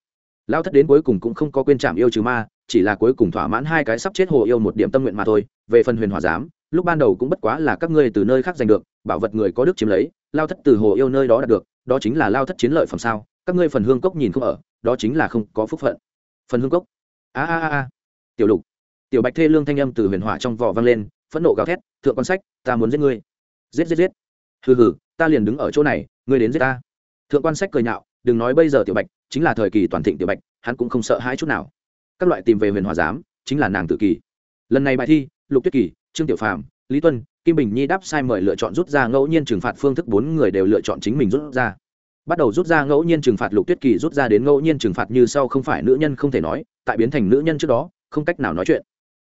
Lao thất đến cuối cùng cũng không có quên trạm yêu trừ ma, chỉ là cuối cùng thỏa mãn hai cái sắp chết hồ yêu một điểm tâm nguyện mà thôi. Về phần huyền hỏa giám, lúc ban đầu cũng bất quá là các ngươi từ nơi khác giành được, bảo vật người có đức chiếm lấy, lao thất từ hồ yêu nơi đó đạt được, đó chính là lao thất chiến lợi phẩm sao? Các ngươi phần hương cốc nhìn không ở, đó chính là không có phúc phận. Phần hương cốc. A a a tiểu lục. Tiểu bạch thê lương thanh âm từ huyền hỏa trong vỏ vang lên phẫn nộ gào thét, thượng quan sách, ta muốn giết ngươi. Giết giết giết. Hừ hừ, ta liền đứng ở chỗ này, ngươi đến giết ta. Thượng quan sách cười nhạo, đừng nói bây giờ tiểu bạch, chính là thời kỳ toàn thịnh tiểu bạch, hắn cũng không sợ hãi chút nào. Các loại tìm về huyền hòa giám, chính là nàng tự kỳ lần này bài thi, lục tuyết kỳ, trương tiểu phàm, lý tuân, kim bình nhi đáp sai mời lựa chọn rút ra ngẫu nhiên trừng phạt phương thức, bốn người đều lựa chọn chính mình rút ra. Bắt đầu rút ra ngẫu nhiên trừng phạt lục tuyết kỳ rút ra đến ngẫu nhiên trừng phạt như sau không phải nữ nhân không thể nói, tại biến thành nữ nhân trước đó, không cách nào nói chuyện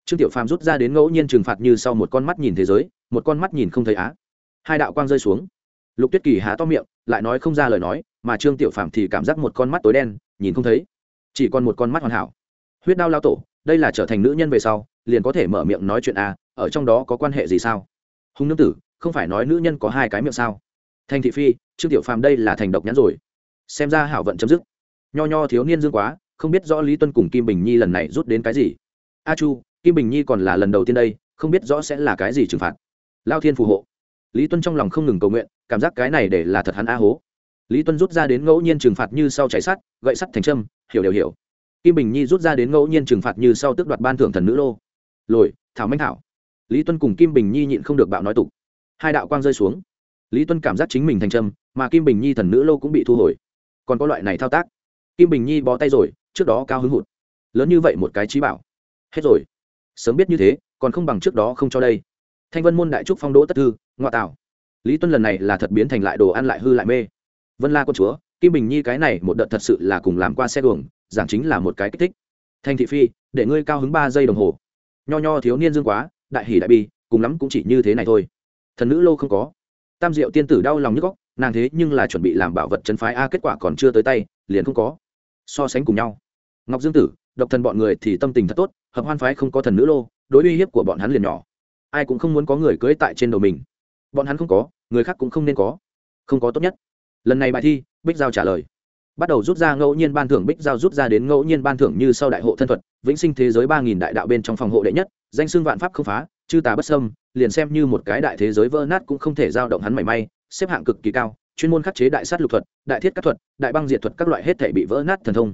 trương tiểu phàm rút ra đến ngẫu nhiên trừng phạt như sau một con mắt nhìn thế giới, một con mắt nhìn không thấy á. Hai đạo quang rơi xuống. Lục tuyết kỳ há to miệng, lại nói không ra lời nói, mà trương tiểu phàm thì cảm giác một con mắt tối đen, nhìn không thấy. Chỉ còn một con mắt hoàn hảo. Huyết đao lao tổ, đây là trở thành nữ nhân về sau, liền có thể mở miệng nói chuyện à ở trong đó có quan hệ gì sao? Hùng nương tử, không phải nói nữ nhân có hai cái miệng sao? Thành thị phi, trương tiểu phàm đây là thành độc nhãn rồi. Xem ra hảo vận chấm dứt. Nho nho thiếu niên dương quá, không biết rõ lý tuân cùng kim bình nhi lần này rút đến cái gì. A chu kim bình nhi còn là lần đầu tiên đây, không biết rõ sẽ là cái gì trừng phạt. Lao thiên phù hộ. Lý tuân trong lòng không ngừng cầu nguyện, cảm giác cái này để là thật hắn a hố. Lý tuân rút ra đến ngẫu nhiên trừng phạt như sau chạy sắt, gậy sắt thành trâm hiểu đều hiểu. Kim bình nhi rút ra đến ngẫu nhiên trừng phạt như sau tước đoạt ban thưởng thần nữ lô. Lồi, thảo minh thảo. Lý tuân cùng kim bình nhi nhịn không được bạo nói tục. Hai đạo quang rơi xuống. Lý tuân cảm giác chính mình thành trâm mà kim bình nhi thần nữ lô cũng bị thu hồi. Còn có loại này thao tác. Kim bình nhi bó tay rồi, trước đó cao hứng hụt. Lớn như vậy một cái trí bảo. Hết rồi sớm biết như thế, còn không bằng trước đó không cho đây. Thanh vân môn đại trúc phong đỗ tất thư, ngoại tảo. lý tuân lần này là thật biến thành lại đồ ăn lại hư lại mê. Vân la con chúa, kim bình nhi cái này một đợt thật sự là cùng làm qua xe đường, giảng chính là một cái kích thích. Thanh thị phi, để ngươi cao hứng ba giây đồng hồ. Nho nho thiếu niên dương quá, đại hỷ đại bi, cùng lắm cũng chỉ như thế này thôi. Thần nữ lô không có. Tam diệu tiên tử đau lòng nhức góc, nàng thế nhưng là chuẩn bị làm bảo vật chân phái a, kết quả còn chưa tới tay, liền không có. So sánh cùng nhau. Ngọc dương tử, độc thần bọn người thì tâm tình thật tốt hợp hoan phái không có thần nữ lô, đối uy hiếp của bọn hắn liền nhỏ. Ai cũng không muốn có người cưới tại trên đầu mình. Bọn hắn không có, người khác cũng không nên có. Không có tốt nhất. Lần này bài thi, bích giao trả lời. Bắt đầu rút ra ngẫu nhiên ban thưởng, bích giao rút ra đến ngẫu nhiên ban thưởng như sau đại hộ thân thuật, vĩnh sinh thế giới ba nghìn đại đạo bên trong phòng hộ đệ nhất, danh xưng vạn pháp không phá, chư tà bất sâm liền xem như một cái đại thế giới vỡ nát cũng không thể giao động hắn mảy may, xếp hạng cực kỳ cao, chuyên môn khắc chế đại sát lục thuật, đại thiết các thuật, đại băng diệt thuật các loại hết thể bị vỡ nát thần thông.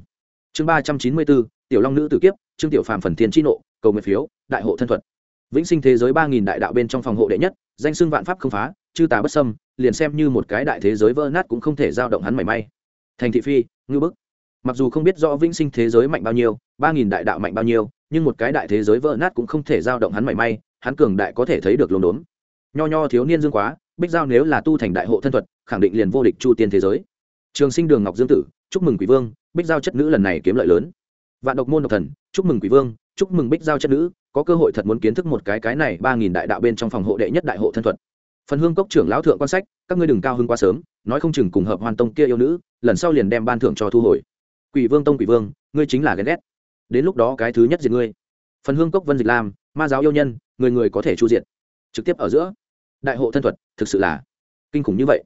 Chương ba trăm chín mươi bốn, tiểu long nữ tử kiếp trương tiểu phàm phần thiên tri nộ, cầu nguyện phiếu, đại hộ thân thuật. Vĩnh sinh thế giới ba nghìn đại đạo bên trong phòng hộ đệ nhất, danh xưng vạn pháp không phá, chư tà bất sâm liền xem như một cái đại thế giới vỡ nát cũng không thể giao động hắn mảy may. Thành thị phi, ngư bức. Mặc dù không biết rõ vĩnh sinh thế giới mạnh bao nhiêu, ba nghìn đại đạo mạnh bao nhiêu, nhưng một cái đại thế giới vỡ nát cũng không thể giao động hắn mảy may, hắn cường đại có thể thấy được lồn đốn nho nho thiếu niên dương quá, bích giao nếu là tu thành đại hộ thân thuật, khẳng định liền vô địch chu tiên thế giới. Trường sinh đường ngọc dương tử, chúc mừng quý vương, bích giao chất nữ lần này kiếm lợi lớn vạn độc môn độc thần, chúc mừng quỷ vương, chúc mừng bích giao chất nữ, có cơ hội thật muốn kiến thức một cái cái này ba nghìn đại đạo bên trong phòng hộ đệ nhất đại hộ thân thuật. Phần hương cốc trưởng lão thượng quan sách, các ngươi đừng cao hưng quá sớm, nói không chừng cùng hợp hoàn tông kia yêu nữ, lần sau liền đem ban thưởng cho thu hồi. Quỷ vương tông quỷ vương, ngươi chính là ghen ghét. Đến lúc đó cái thứ nhất diệt ngươi. Phần hương cốc vân dịch lam, ma giáo yêu nhân, người người có thể chu diện trực tiếp ở giữa. Đại hộ thân thuật, thực sự là kinh khủng như vậy.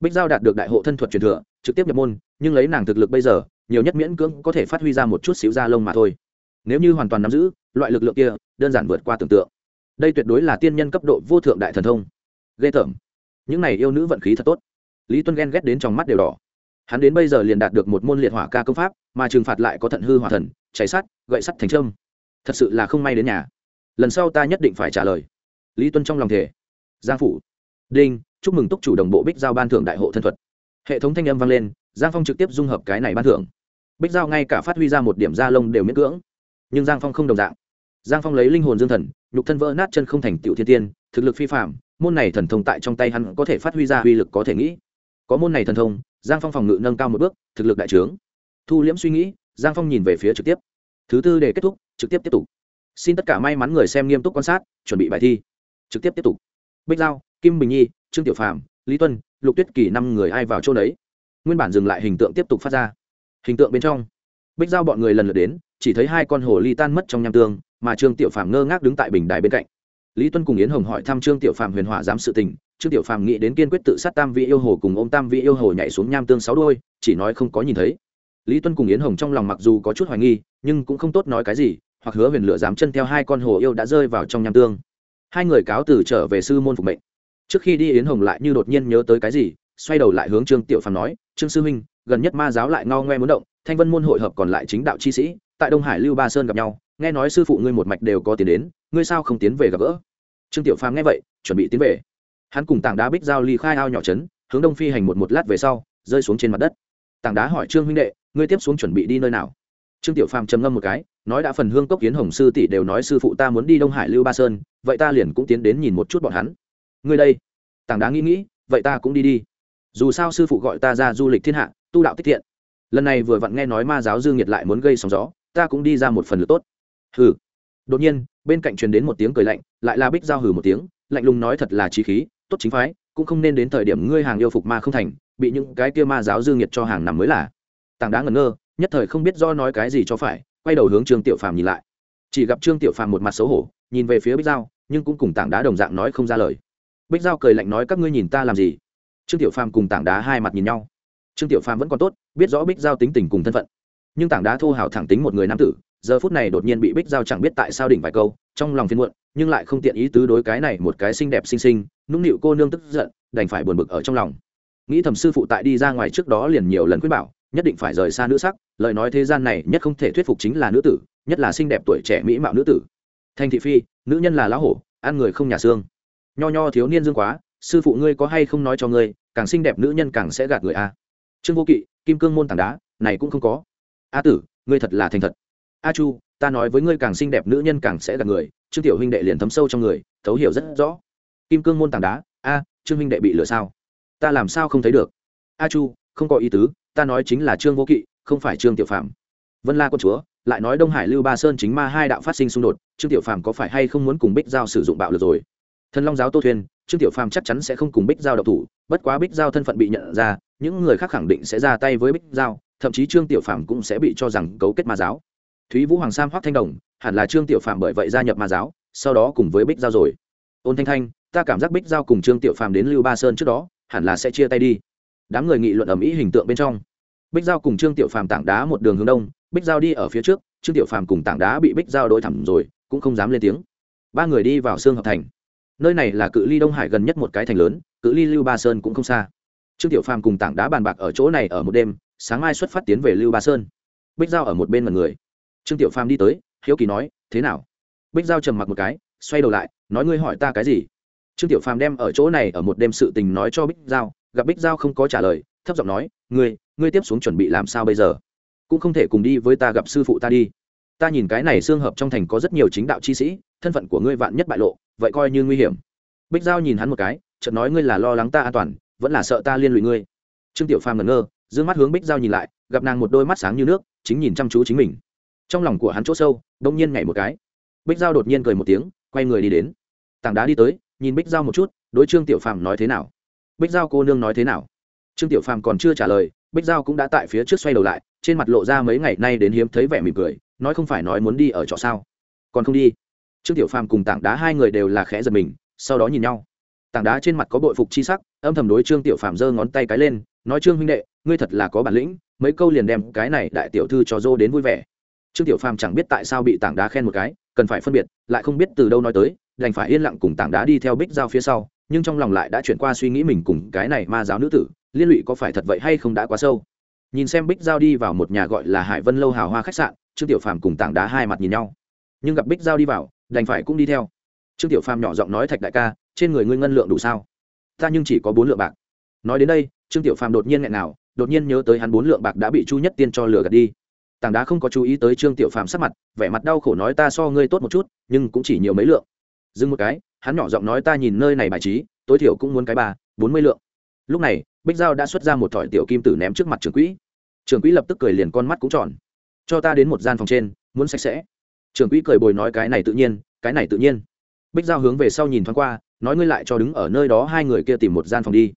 Bích giao đạt được đại hộ thân thuật truyền thừa, trực tiếp nhập môn, nhưng lấy nàng thực lực bây giờ nhiều nhất miễn cưỡng có thể phát huy ra một chút xíu da lông mà thôi. Nếu như hoàn toàn nắm giữ, loại lực lượng kia đơn giản vượt qua tưởng tượng. Đây tuyệt đối là tiên nhân cấp độ vô thượng đại thần thông. Ghê tởm. Những này yêu nữ vận khí thật tốt. Lý tuân ghen ghét đến trong mắt đều đỏ. Hắn đến bây giờ liền đạt được một môn liệt hỏa ca công pháp, mà trừng phạt lại có thận hư hỏa thần, cháy sắt, gậy sắt thành trâm thật sự là không may đến nhà. Lần sau ta nhất định phải trả lời. Lý tuân trong lòng thể giang phủ. Đinh, chúc mừng túc chủ đồng bộ bích giao ban thưởng đại hộ thân thuật. Hệ thống thanh âm vang lên, giang phong trực tiếp dung hợp cái này ban thưởng bích giao ngay cả phát huy ra một điểm da lông đều miễn cưỡng. Nhưng giang phong không đồng dạng. Giang phong lấy linh hồn dương thần, nhục thân vỡ nát chân không thành tựu thiên tiên, thực lực phi phạm môn này thần thông tại trong tay hắn có thể phát huy ra uy lực có thể nghĩ. Có môn này thần thông, giang phong phòng ngự nâng cao một bước, thực lực đại trướng. Thu liễm suy nghĩ, giang phong nhìn về phía trực tiếp. Thứ tư để kết thúc, trực tiếp tiếp tục. Xin tất cả may mắn người xem nghiêm túc quan sát, chuẩn bị bài thi. Trực tiếp tiếp tục. Bích giao, kim bình nhi, trương tiểu phàm, lý tuân, lục tuyết kỳ năm người ai vào chỗ đấy? Nguyên bản dừng lại hình tượng tiếp tục phát ra hình tượng bên trong, bích giao bọn người lần lượt đến, chỉ thấy hai con hồ ly tan mất trong nham tương, mà trương tiểu phàm ngơ ngác đứng tại bình đài bên cạnh. Lý tuân cùng yến hồng hỏi thăm trương tiểu phàm huyền hỏa giám sự tình, trương tiểu phàm nghĩ đến kiên quyết tự sát tam vị yêu hồ cùng ô m tam vị yêu hồ nhảy xuống nham tương sáu đôi, chỉ nói không có nhìn thấy. Lý tuân cùng yến hồng trong lòng mặc dù có chút hoài nghi, nhưng cũng không tốt nói cái gì, hoặc hứa huyền lửa dám chân theo hai con hồ yêu đã rơi vào trong nham tương. Hai người cáo từ trở về sư môn phục mệnh. Trước khi đi yến hồng lại như đột nhiên nhớ tới cái gì, xoay đầu lại hướng trương tiểu phàm nói trương sư huynh gần nhất ma giáo lại ngao ngoe muốn động, thanh vân môn hội hợp còn lại chính đạo chi sĩ, tại đông hải lưu ba sơn gặp nhau, nghe nói sư phụ ngươi một mạch đều có tiền đến, ngươi sao không tiến về gặp gỡ? Trương tiểu phàm nghe vậy, chuẩn bị tiến về. Hắn cùng tảng đá bích giao ly khai ao nhỏ trấn, hướng đông phi hành một một lát về sau, rơi xuống trên mặt đất. Tảng đá hỏi trương huynh đệ, ngươi tiếp xuống chuẩn bị đi nơi nào? Trương tiểu phàm trầm ngâm một cái, nói đã phần hương cốc kiến hồng sư tỷ đều nói sư phụ ta muốn đi đông hải lưu ba sơn, vậy ta liền cũng tiến đến nhìn một chút bọn hắn. Ngươi đây. Tảng đá nghĩ nghĩ, vậy ta cũng đi đi dù sao sư phụ gọi ta ra du lịch thiên hạ, tu đạo tích thiện. Lần này vừa vặn nghe nói ma giáo dương nhiệt lại muốn gây sóng gió, ta cũng đi ra một phần lực tốt. Hừ. Đột nhiên, bên cạnh truyền đến một tiếng cười lạnh, lại là bích giao hừ một tiếng, lạnh lùng nói thật là trí khí, tốt chính phái, cũng không nên đến thời điểm ngươi hàng yêu phục ma không thành, bị những cái kia ma giáo dương nhiệt cho hàng nằm mới là. Tàng đá ngẩn ngơ, nhất thời không biết do nói cái gì cho phải, quay đầu hướng trương tiểu phàm nhìn lại. Chỉ gặp trương tiểu phàm một mặt xấu hổ, nhìn về phía bích giao, nhưng cũng cùng tảng đá đồng dạng nói không ra lời. Bích giao cười lạnh nói, các ngươi nhìn ta làm gì? Trương tiểu phàm cùng tảng đá hai mặt nhìn nhau. Trương tiểu phàm vẫn còn tốt, biết rõ bích giao tính tình cùng thân phận. Nhưng tảng đá thô hào thẳng tính một người nam tử, giờ phút này đột nhiên bị bích giao chẳng biết tại sao đỉnh vài câu, trong lòng phiền muộn, nhưng lại không tiện ý tứ đối cái này một cái xinh đẹp xinh xinh, nũng nịu cô nương tức giận, đành phải buồn bực ở trong lòng. Nghĩ thầm sư phụ tại đi ra ngoài trước đó liền nhiều lần khuyên bảo, nhất định phải rời xa nữ sắc, lời nói thế gian này nhất không thể thuyết phục chính là nữ tử, nhất là xinh đẹp tuổi trẻ mỹ mạo nữ tử. Thanh thị phi, nữ nhân là lão hổ, ăn người không nhà xương. Nho nho thiếu niên dương quá sư phụ ngươi có hay không nói cho ngươi, càng xinh đẹp nữ nhân càng sẽ gạt người a. Trương vô kỵ, kim cương môn tảng đá, này cũng không có. A tử, ngươi thật là thành thật. A chu, ta nói với ngươi càng xinh đẹp nữ nhân càng sẽ gạt người, trương tiểu huynh đệ liền thấm sâu trong người, thấu hiểu rất rõ. Kim cương môn tảng đá, a, trương huynh đệ bị lừa sao? Ta làm sao không thấy được? A chu, không có ý tứ, ta nói chính là trương vô kỵ, không phải trương tiểu phạm vân la quân chúa, lại nói đông hải lưu ba sơn chính ma hai đạo phát sinh xung đột, trương tiểu phạm có phải hay không muốn cùng bích giao sử dụng bạo lực rồi? Thần long giáo tô thuyền, trương tiểu phàm chắc chắn sẽ không cùng bích giao độc thủ, bất quá bích giao thân phận bị nhận ra, những người khác khẳng định sẽ ra tay với bích giao, thậm chí trương tiểu phàm cũng sẽ bị cho rằng cấu kết ma giáo. Thúy vũ hoàng sam hoác thanh đồng, hẳn là trương tiểu phàm bởi vậy gia nhập ma giáo, sau đó cùng với bích giao rồi. Ôn thanh thanh, ta cảm giác bích giao cùng trương tiểu phàm đến lưu ba sơn trước đó, hẳn là sẽ chia tay đi. Đám người nghị luận ầm ĩ hình tượng bên trong. Bích giao cùng trương tiểu phàm tảng đá một đường hướng đông, bích giao đi ở phía trước, trương tiểu phàm cùng tảng đá bị bích giao đối thẳng rồi, cũng không dám lên tiếng. Ba người đi vào xương hợp thành nơi này là cự ly đông hải gần nhất một cái thành lớn, cự ly lưu ba sơn cũng không xa. Trương tiểu phàm cùng tảng đá bàn bạc ở chỗ này ở một đêm, sáng mai xuất phát tiến về lưu ba sơn. Bích giao ở một bên mật người. Trương tiểu phàm đi tới, hiếu kỳ nói, thế nào? Bích giao trầm mặc một cái, xoay đầu lại, nói, ngươi hỏi ta cái gì? Trương tiểu phàm đem ở chỗ này ở một đêm sự tình nói cho bích giao, gặp bích giao không có trả lời, thấp giọng nói, ngươi ngươi tiếp xuống chuẩn bị làm sao bây giờ? Cũng không thể cùng đi với ta gặp sư phụ ta đi. Ta nhìn cái này xương hợp trong thành có rất nhiều chính đạo chi sĩ, thân phận của ngươi vạn nhất bại lộ vậy coi như nguy hiểm. Bích giao nhìn hắn một cái, chợt nói ngươi là lo lắng ta an toàn, vẫn là sợ ta liên lụy ngươi. Trương tiểu phàm ngẩn ngơ d ư ơ n g mắt hướng bích giao nhìn lại, gặp nàng một đôi mắt sáng như nước, chính nhìn chăm chú chính mình. Trong lòng của hắn chỗ sâu đông nhiên nhảy một cái. Bích giao đột nhiên cười một tiếng, quay người đi đến. Tảng đá đi tới, nhìn bích giao một chút, đối trương tiểu phàm nói thế nào? Bích giao cô nương nói thế nào? Trương tiểu phàm còn chưa trả lời, bích giao cũng đã tại phía trước xoay đầu lại, trên mặt lộ ra mấy ngày nay đến hiếm thấy vẻ mỉm cười, nói không phải nói muốn đi ở trọ sao? Còn không đi? Trương tiểu phàm cùng tảng đá hai người đều là khẽ giật mình, sau đó nhìn nhau. Tảng đá trên mặt có bội phục chi sắc, âm thầm đối trương tiểu phàm giơ ngón tay cái lên, nói, trương huynh đệ, ngươi thật là có bản lĩnh, mấy câu liền đem cái này đại tiểu thư cho dô đến vui vẻ. Trương tiểu phàm chẳng biết tại sao bị tảng đá khen một cái, cần phải phân biệt, lại không biết từ đâu nói tới, đành phải yên lặng cùng tảng đá đi theo bích giao phía sau, nhưng trong lòng lại đã chuyển qua suy nghĩ mình cùng cái này ma giáo nữ tử, liên lụy có phải thật vậy hay không đã quá sâu. Nhìn xem bích giao đi vào một nhà gọi là hải vân lâu hào hoa khách sạn, trương tiểu phàm cùng tảng đá hai mặt nhìn nhau. Nhưng gặp bích giao đi vào đành phải cũng đi theo. Trương tiểu phàm nhỏ giọng nói thạch đại ca, trên người ngươi ngân lượng đủ sao? Ta nhưng chỉ có bốn lượng bạc. Nói đến đây, trương tiểu phàm đột nhiên nghẹn nào, đột nhiên nhớ tới hắn bốn lượng bạc đã bị chu nhất tiên cho lừa gạt đi. Tảng đá không có chú ý tới trương tiểu phàm sắc mặt, vẻ mặt đau khổ nói ta so ngươi tốt một chút, nhưng cũng chỉ nhiều mấy lượng. Dừng một cái, hắn nhỏ giọng nói ta nhìn nơi này bài trí, tối thiểu cũng muốn cái ba, bốn mươi lượng. Lúc này, bích giao đã xuất ra một thỏi tiểu kim tử ném trước mặt trưởng quỹ. Trưởng quỹ lập tức cười liền con mắt cũng tròn. Cho ta đến một gian phòng trên, muốn sạch sẽ trưởng quỹ cười bồi nói cái này tự nhiên, cái này tự nhiên. Bích giao hướng về sau nhìn thoáng qua, nói ngươi lại cho đứng ở nơi đó hai người kia tìm một gian phòng đi.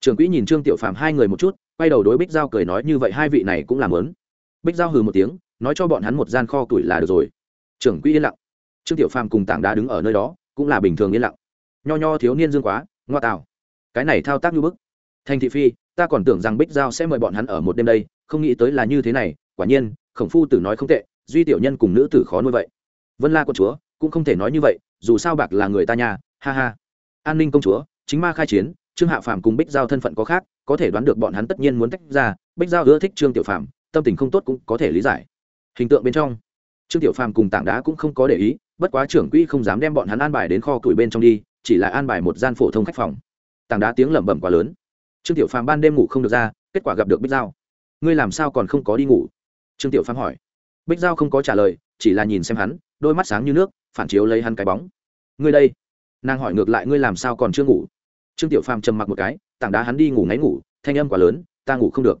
Trưởng quỹ nhìn trương tiểu phàm hai người một chút, quay đầu đối bích giao cười nói như vậy hai vị này cũng làm lớn. Bích giao hừ một tiếng, nói cho bọn hắn một gian kho tuổi là được rồi. Trưởng quỹ yên lặng. Trương tiểu phàm cùng tảng đá đứng ở nơi đó, cũng là bình thường yên lặng. Nho nho thiếu niên dương quá, ngoa tạo. Cái này thao tác như bức. Thành thị phi, ta còn tưởng rằng bích giao sẽ mời bọn hắn ở một đêm đây, không nghĩ tới là như thế này, quả nhiên, khổng phu tử nói không tệ duy tiểu nhân cùng nữ tử khó nuôi vậy. Vân la công chúa, cũng không thể nói như vậy, dù sao bạc là người ta nhà, ha ha. An ninh công chúa, chính ma khai chiến, trương hạ phàm cùng bích giao thân phận có khác, có thể đoán được bọn hắn tất nhiên muốn tách ra, bích giao ưa thích trương tiểu phàm, tâm tình không tốt cũng có thể lý giải. Hình tượng bên trong, trương tiểu phàm cùng tảng đá cũng không có để ý, bất quá trưởng quỹ không dám đem bọn hắn an bài đến kho tuổi bên trong đi, chỉ là an bài một gian phổ thông khách phòng. Tảng đá tiếng lẩm bẩm quá lớn. Trương tiểu phàm ban đêm ngủ không được ra, kết quả gặp được bích giao. Ngươi làm sao còn không có đi ngủ? Trương tiểu phàm hỏi bích giao không có trả lời, chỉ là nhìn xem hắn, đôi mắt sáng như nước, phản chiếu lấy hắn cái bóng. Ngươi đây. Nàng hỏi ngược lại, ngươi làm sao còn chưa ngủ? Trương tiểu phàm trầm mặc một cái, tảng đá hắn đi ngủ ngáy ngủ, thanh âm quá lớn, ta ngủ không được.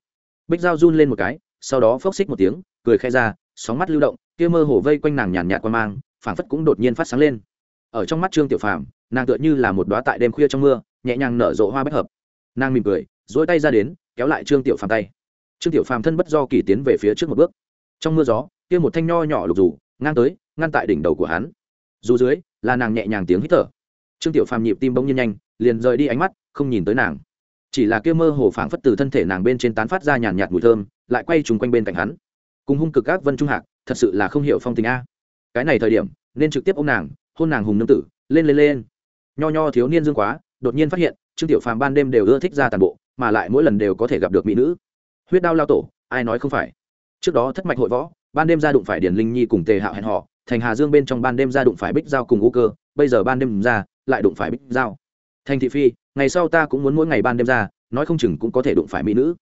Bích giao run lên một cái, sau đó phốc xích một tiếng, cười khe ra, sóng mắt lưu động, kia mơ hồ vây quanh nàng nhàn nhạt qua mang, phảng phất cũng đột nhiên phát sáng lên. Ở trong mắt trương tiểu phàm, nàng tựa như là một đoá tại đêm khuya trong mưa, nhẹ nhàng nở rộ hoa bách hợp. Nàng mỉm cười dỗi tay ra đến, kéo lại trương tiểu phàm tay. Trương tiểu phàm thân bất do kỳ tiến về phía trước một bước. Trong mưa gió kia một thanh nho nhỏ lục rủ ngang tới, ngăn tại đỉnh đầu của hắn. Dù dưới, là nàng nhẹ nhàng tiếng hít thở. Trương tiểu phàm nhịp tim bỗng nhiên nhanh, liền rời đi ánh mắt, không nhìn tới nàng. Chỉ là kia mơ hồ phảng phất từ thân thể nàng bên trên tán phát ra nhàn nhạt mùi thơm, lại quay trùng quanh bên cạnh hắn. Cùng hung cực các vân trung hạc, thật sự là không hiểu phong tình a. Cái này thời điểm, nên trực tiếp ô m nàng, hôn nàng hùng nương tử, lên lên lên. Nho nho thiếu niên dương quá, đột nhiên phát hiện, trương tiểu phàm ban đêm đều ưa thích ra tàn bộ, mà lại mỗi lần đều có thể gặp được mỹ nữ. Huyết đao lao tổ, ai nói không phải? Trước đó thất mạch hội võ ban đêm ra đụng phải điển linh nhi cùng tề hạo hẹn họ thành hà dương bên trong ban đêm ra đụng phải bích giao cùng u cơ, bây giờ ban đêm ra, lại đụng phải bích giao. Thành thị phi, ngày sau ta cũng muốn mỗi ngày ban đêm ra, nói không chừng cũng có thể đụng phải mỹ nữ.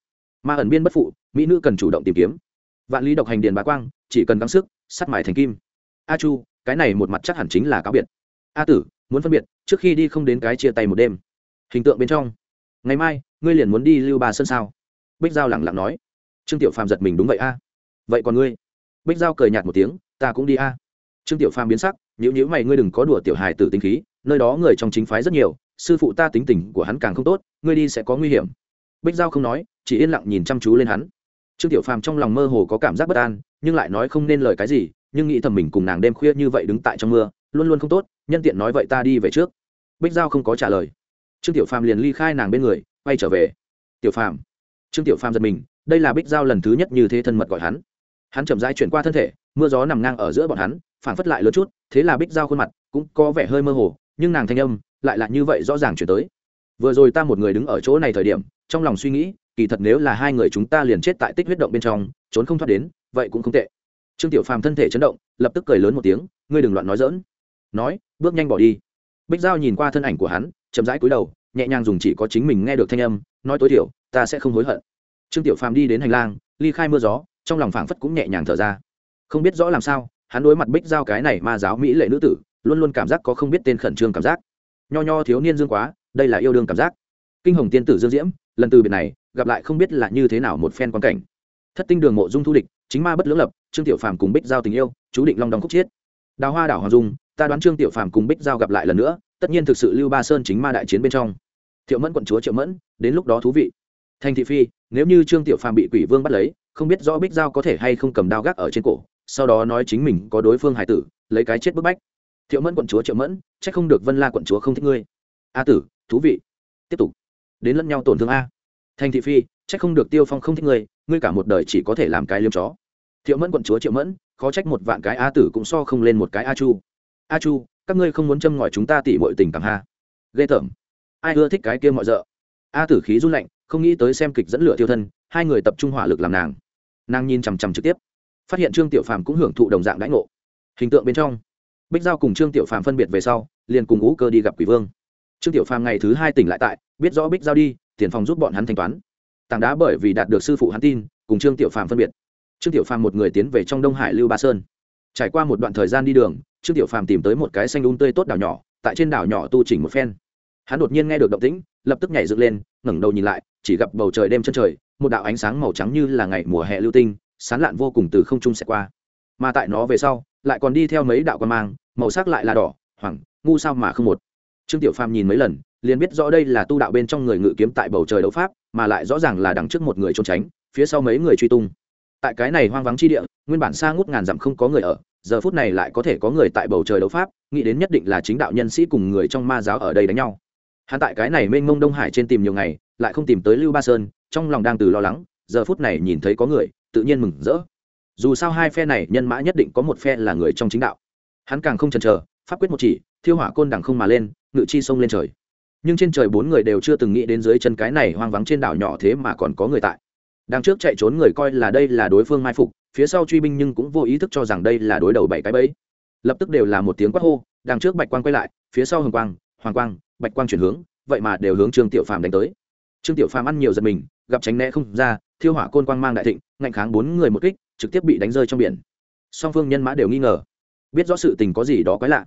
Mà ẩn biên bất phụ, mỹ nữ cần chủ động tìm kiếm. Vạn lý độc hành điền bá quang, chỉ cần gắng sức, sắt mải thành kim. A chu, cái này một mặt chắc hẳn chính là cáo biệt. A tử, muốn phân biệt, trước khi đi không đến cái chia tay một đêm. Hình tượng bên trong. Ngày mai, ngươi liền muốn đi lưu bà sơn sao? Bích giao lẳng lặng nói. Trương tiểu phàm giật mình đúng vậy a. Vậy còn ngươi? Bích giao cười nhạt một tiếng, ta cũng đi a. Trương tiểu phàm biến sắc, nhữ nhữ mày, ngươi đừng có đùa tiểu hài tử Tinh khí, nơi đó người trong chính phái rất nhiều, sư phụ ta tính tình của hắn càng không tốt, ngươi đi sẽ có nguy hiểm. Bích giao không nói, chỉ yên lặng nhìn chăm chú lên hắn. Trương tiểu phàm trong lòng mơ hồ có cảm giác bất an, nhưng lại nói không nên lời cái gì, nhưng nghĩ thầm mình cùng nàng đêm khuya như vậy đứng tại trong mưa, luôn luôn không tốt, nhân tiện nói vậy ta đi về trước. Bích giao không có trả lời. Trương tiểu phàm liền ly khai nàng bên người, quay trở về. Tiểu phàm. Trương tiểu phàm giật mình, đây là bích giao lần thứ nhất như thế thân mật gọi hắn hắn chậm rãi chuyển qua thân thể, mưa gió nằm ngang ở giữa bọn hắn, phảng phất lại lớn chút, thế là bích giao khuôn mặt cũng có vẻ hơi mơ hồ, nhưng nàng thanh âm lại là như vậy rõ ràng chuyển tới. Vừa rồi ta một người đứng ở chỗ này thời điểm, trong lòng suy nghĩ, kỳ thật nếu là hai người chúng ta liền chết tại tích huyết động bên trong, trốn không thoát đến, vậy cũng không tệ. Trương tiểu phàm thân thể chấn động, lập tức cười lớn một tiếng, ngươi đừng loạn nói dỡn nói, bước nhanh bỏ đi. Bích giao nhìn qua thân ảnh của hắn, chậm rãi cúi đầu, nhẹ nhàng dùng chỉ có chính mình nghe được thanh âm, nói tối thiểu, ta sẽ không hối hận. Trương tiểu phàm đi đến hành lang, ly khai mưa gió trong lòng phảng phất cũng nhẹ nhàng thở ra. Không biết rõ làm sao, hắn đối mặt bích giao cái này ma giáo mỹ lệ nữ tử, luôn luôn cảm giác có không biết tên khẩn trương cảm giác. Nho nho thiếu niên dương quá, đây là yêu đương cảm giác. Kinh hồng tiên tử dương diễm, lần từ biệt này, gặp lại không biết là như thế nào một phen quan cảnh. Thất tinh đường mộ dung thu địch, chính ma bất lưỡng lập, trương tiểu phàm cùng bích giao tình yêu, chú định long đong khúc chiết. Đào hoa đảo hoàng dung, ta đoán trương tiểu phàm cùng bích giao gặp lại lần nữa, tất nhiên thực sự lưu ba sơn chính ma đại chiến bên trong. Thiệu mẫn quận chúa triệu mẫn, đến lúc đó thú vị. Thành thị phi, nếu như trương tiểu phàm bị quỷ vương bắt lấy không biết rõ bích giao có thể hay không cầm đao gác ở trên cổ, sau đó nói chính mình có đối phương hải tử, lấy cái chết bức bách. Thiệu mẫn quận chúa triệu mẫn c h ắ c không được vân la quận chúa không thích ngươi. A tử, thú vị. Tiếp tục. Đến lẫn nhau tổn thương a. Thành thị phi c h ắ c không được tiêu phong không thích ngươi ngươi cả một đời chỉ có thể làm cái liêm chó. Thiệu mẫn quận chúa triệu mẫn, khó trách một vạn cái a tử cũng so không lên một cái a chu. A chu, các ngươi không muốn châm ngòi chúng ta tỉ mọi tình cảm ha. Ghê tởm. Ai ưa thích cái kia mọi d a tử khí run lạnh, không nghĩ tới xem kịch dẫn lửa tiêu thân, hai người tập trung hỏa lực làm nàng nàng nhìn chằm chằm trực tiếp, phát hiện trương tiểu phàm cũng hưởng thụ đồng dạng đãi ngộ. Hình tượng bên trong, bích giao cùng trương tiểu phàm phân biệt về sau, liền cùng ngũ cơ đi gặp quỷ vương. Trương tiểu phàm ngày thứ hai tỉnh lại tại, biết rõ bích giao đi, tiền phòng giúp bọn hắn thanh toán. Tảng đá bởi vì đạt được sư phụ hắn tin, cùng trương tiểu phàm phân biệt. Trương tiểu phàm một người tiến về trong đông hải lưu ba sơn. Trải qua một đoạn thời gian đi đường, trương tiểu phàm tìm tới một cái xanh đun tươi tốt đảo nhỏ, tại trên đảo nhỏ tu chỉnh một phen. Hắn đột nhiên nghe được động tĩnh, lập tức nhảy dựng lên, ngẩng đầu nhìn lại, chỉ gặp bầu trời đêm chân trời một đạo ánh sáng màu trắng như là ngày mùa hè lưu tinh, sán lạn vô cùng từ không trung sẽ qua. Mà tại nó về sau, lại còn đi theo mấy đạo quan mang, màu sắc lại là đỏ, hoàng, ngu sao mà không một. Trương tiểu phàm nhìn mấy lần, liền biết rõ đây là tu đạo bên trong người ngự kiếm tại bầu trời đấu pháp, mà lại rõ ràng là đằng trước một người trốn tránh, phía sau mấy người truy tung. Tại cái này hoang vắng chi địa, nguyên bản xa ngút ngàn dặm không có người ở, giờ phút này lại có thể có người tại bầu trời đấu pháp, nghĩ đến nhất định là chính đạo nhân sĩ cùng người trong ma giáo ở đây đánh nhau. Hắn tại cái này mênh mông đông hải trên tìm nhiều ngày, lại không tìm tới lưu ba sơn trong lòng đang từ lo lắng, giờ phút này nhìn thấy có người, tự nhiên mừng rỡ. Dù sao hai phe này nhân mã nhất định có một phe là người trong chính đạo. Hắn càng không chần chờ, pháp quyết một chỉ, thiêu hỏa côn đằng không mà lên, ngự chi sông lên trời. Nhưng trên trời bốn người đều chưa từng nghĩ đến dưới chân cái này hoang vắng trên đảo nhỏ thế mà còn có người tại. Đằng trước chạy trốn người coi là đây là đối phương mai phục, phía sau truy binh nhưng cũng vô ý thức cho rằng đây là đối đầu bảy cái bẫy. Lập tức đều là một tiếng quát hô, đằng trước bạch quang quay lại, phía sau hồng quang, hoàng quang, bạch quang chuyển hướng, vậy mà đều hướng trương tiểu phàm đánh tới trương tiểu phàm ăn nhiều giật mình, gặp tránh né không ra, thiêu hỏa côn quang mang đại thịnh, ngạnh kháng bốn người một kích, trực tiếp bị đánh rơi trong biển. Song phương nhân mã đều nghi ngờ. Biết rõ sự tình có gì đó quái lạ.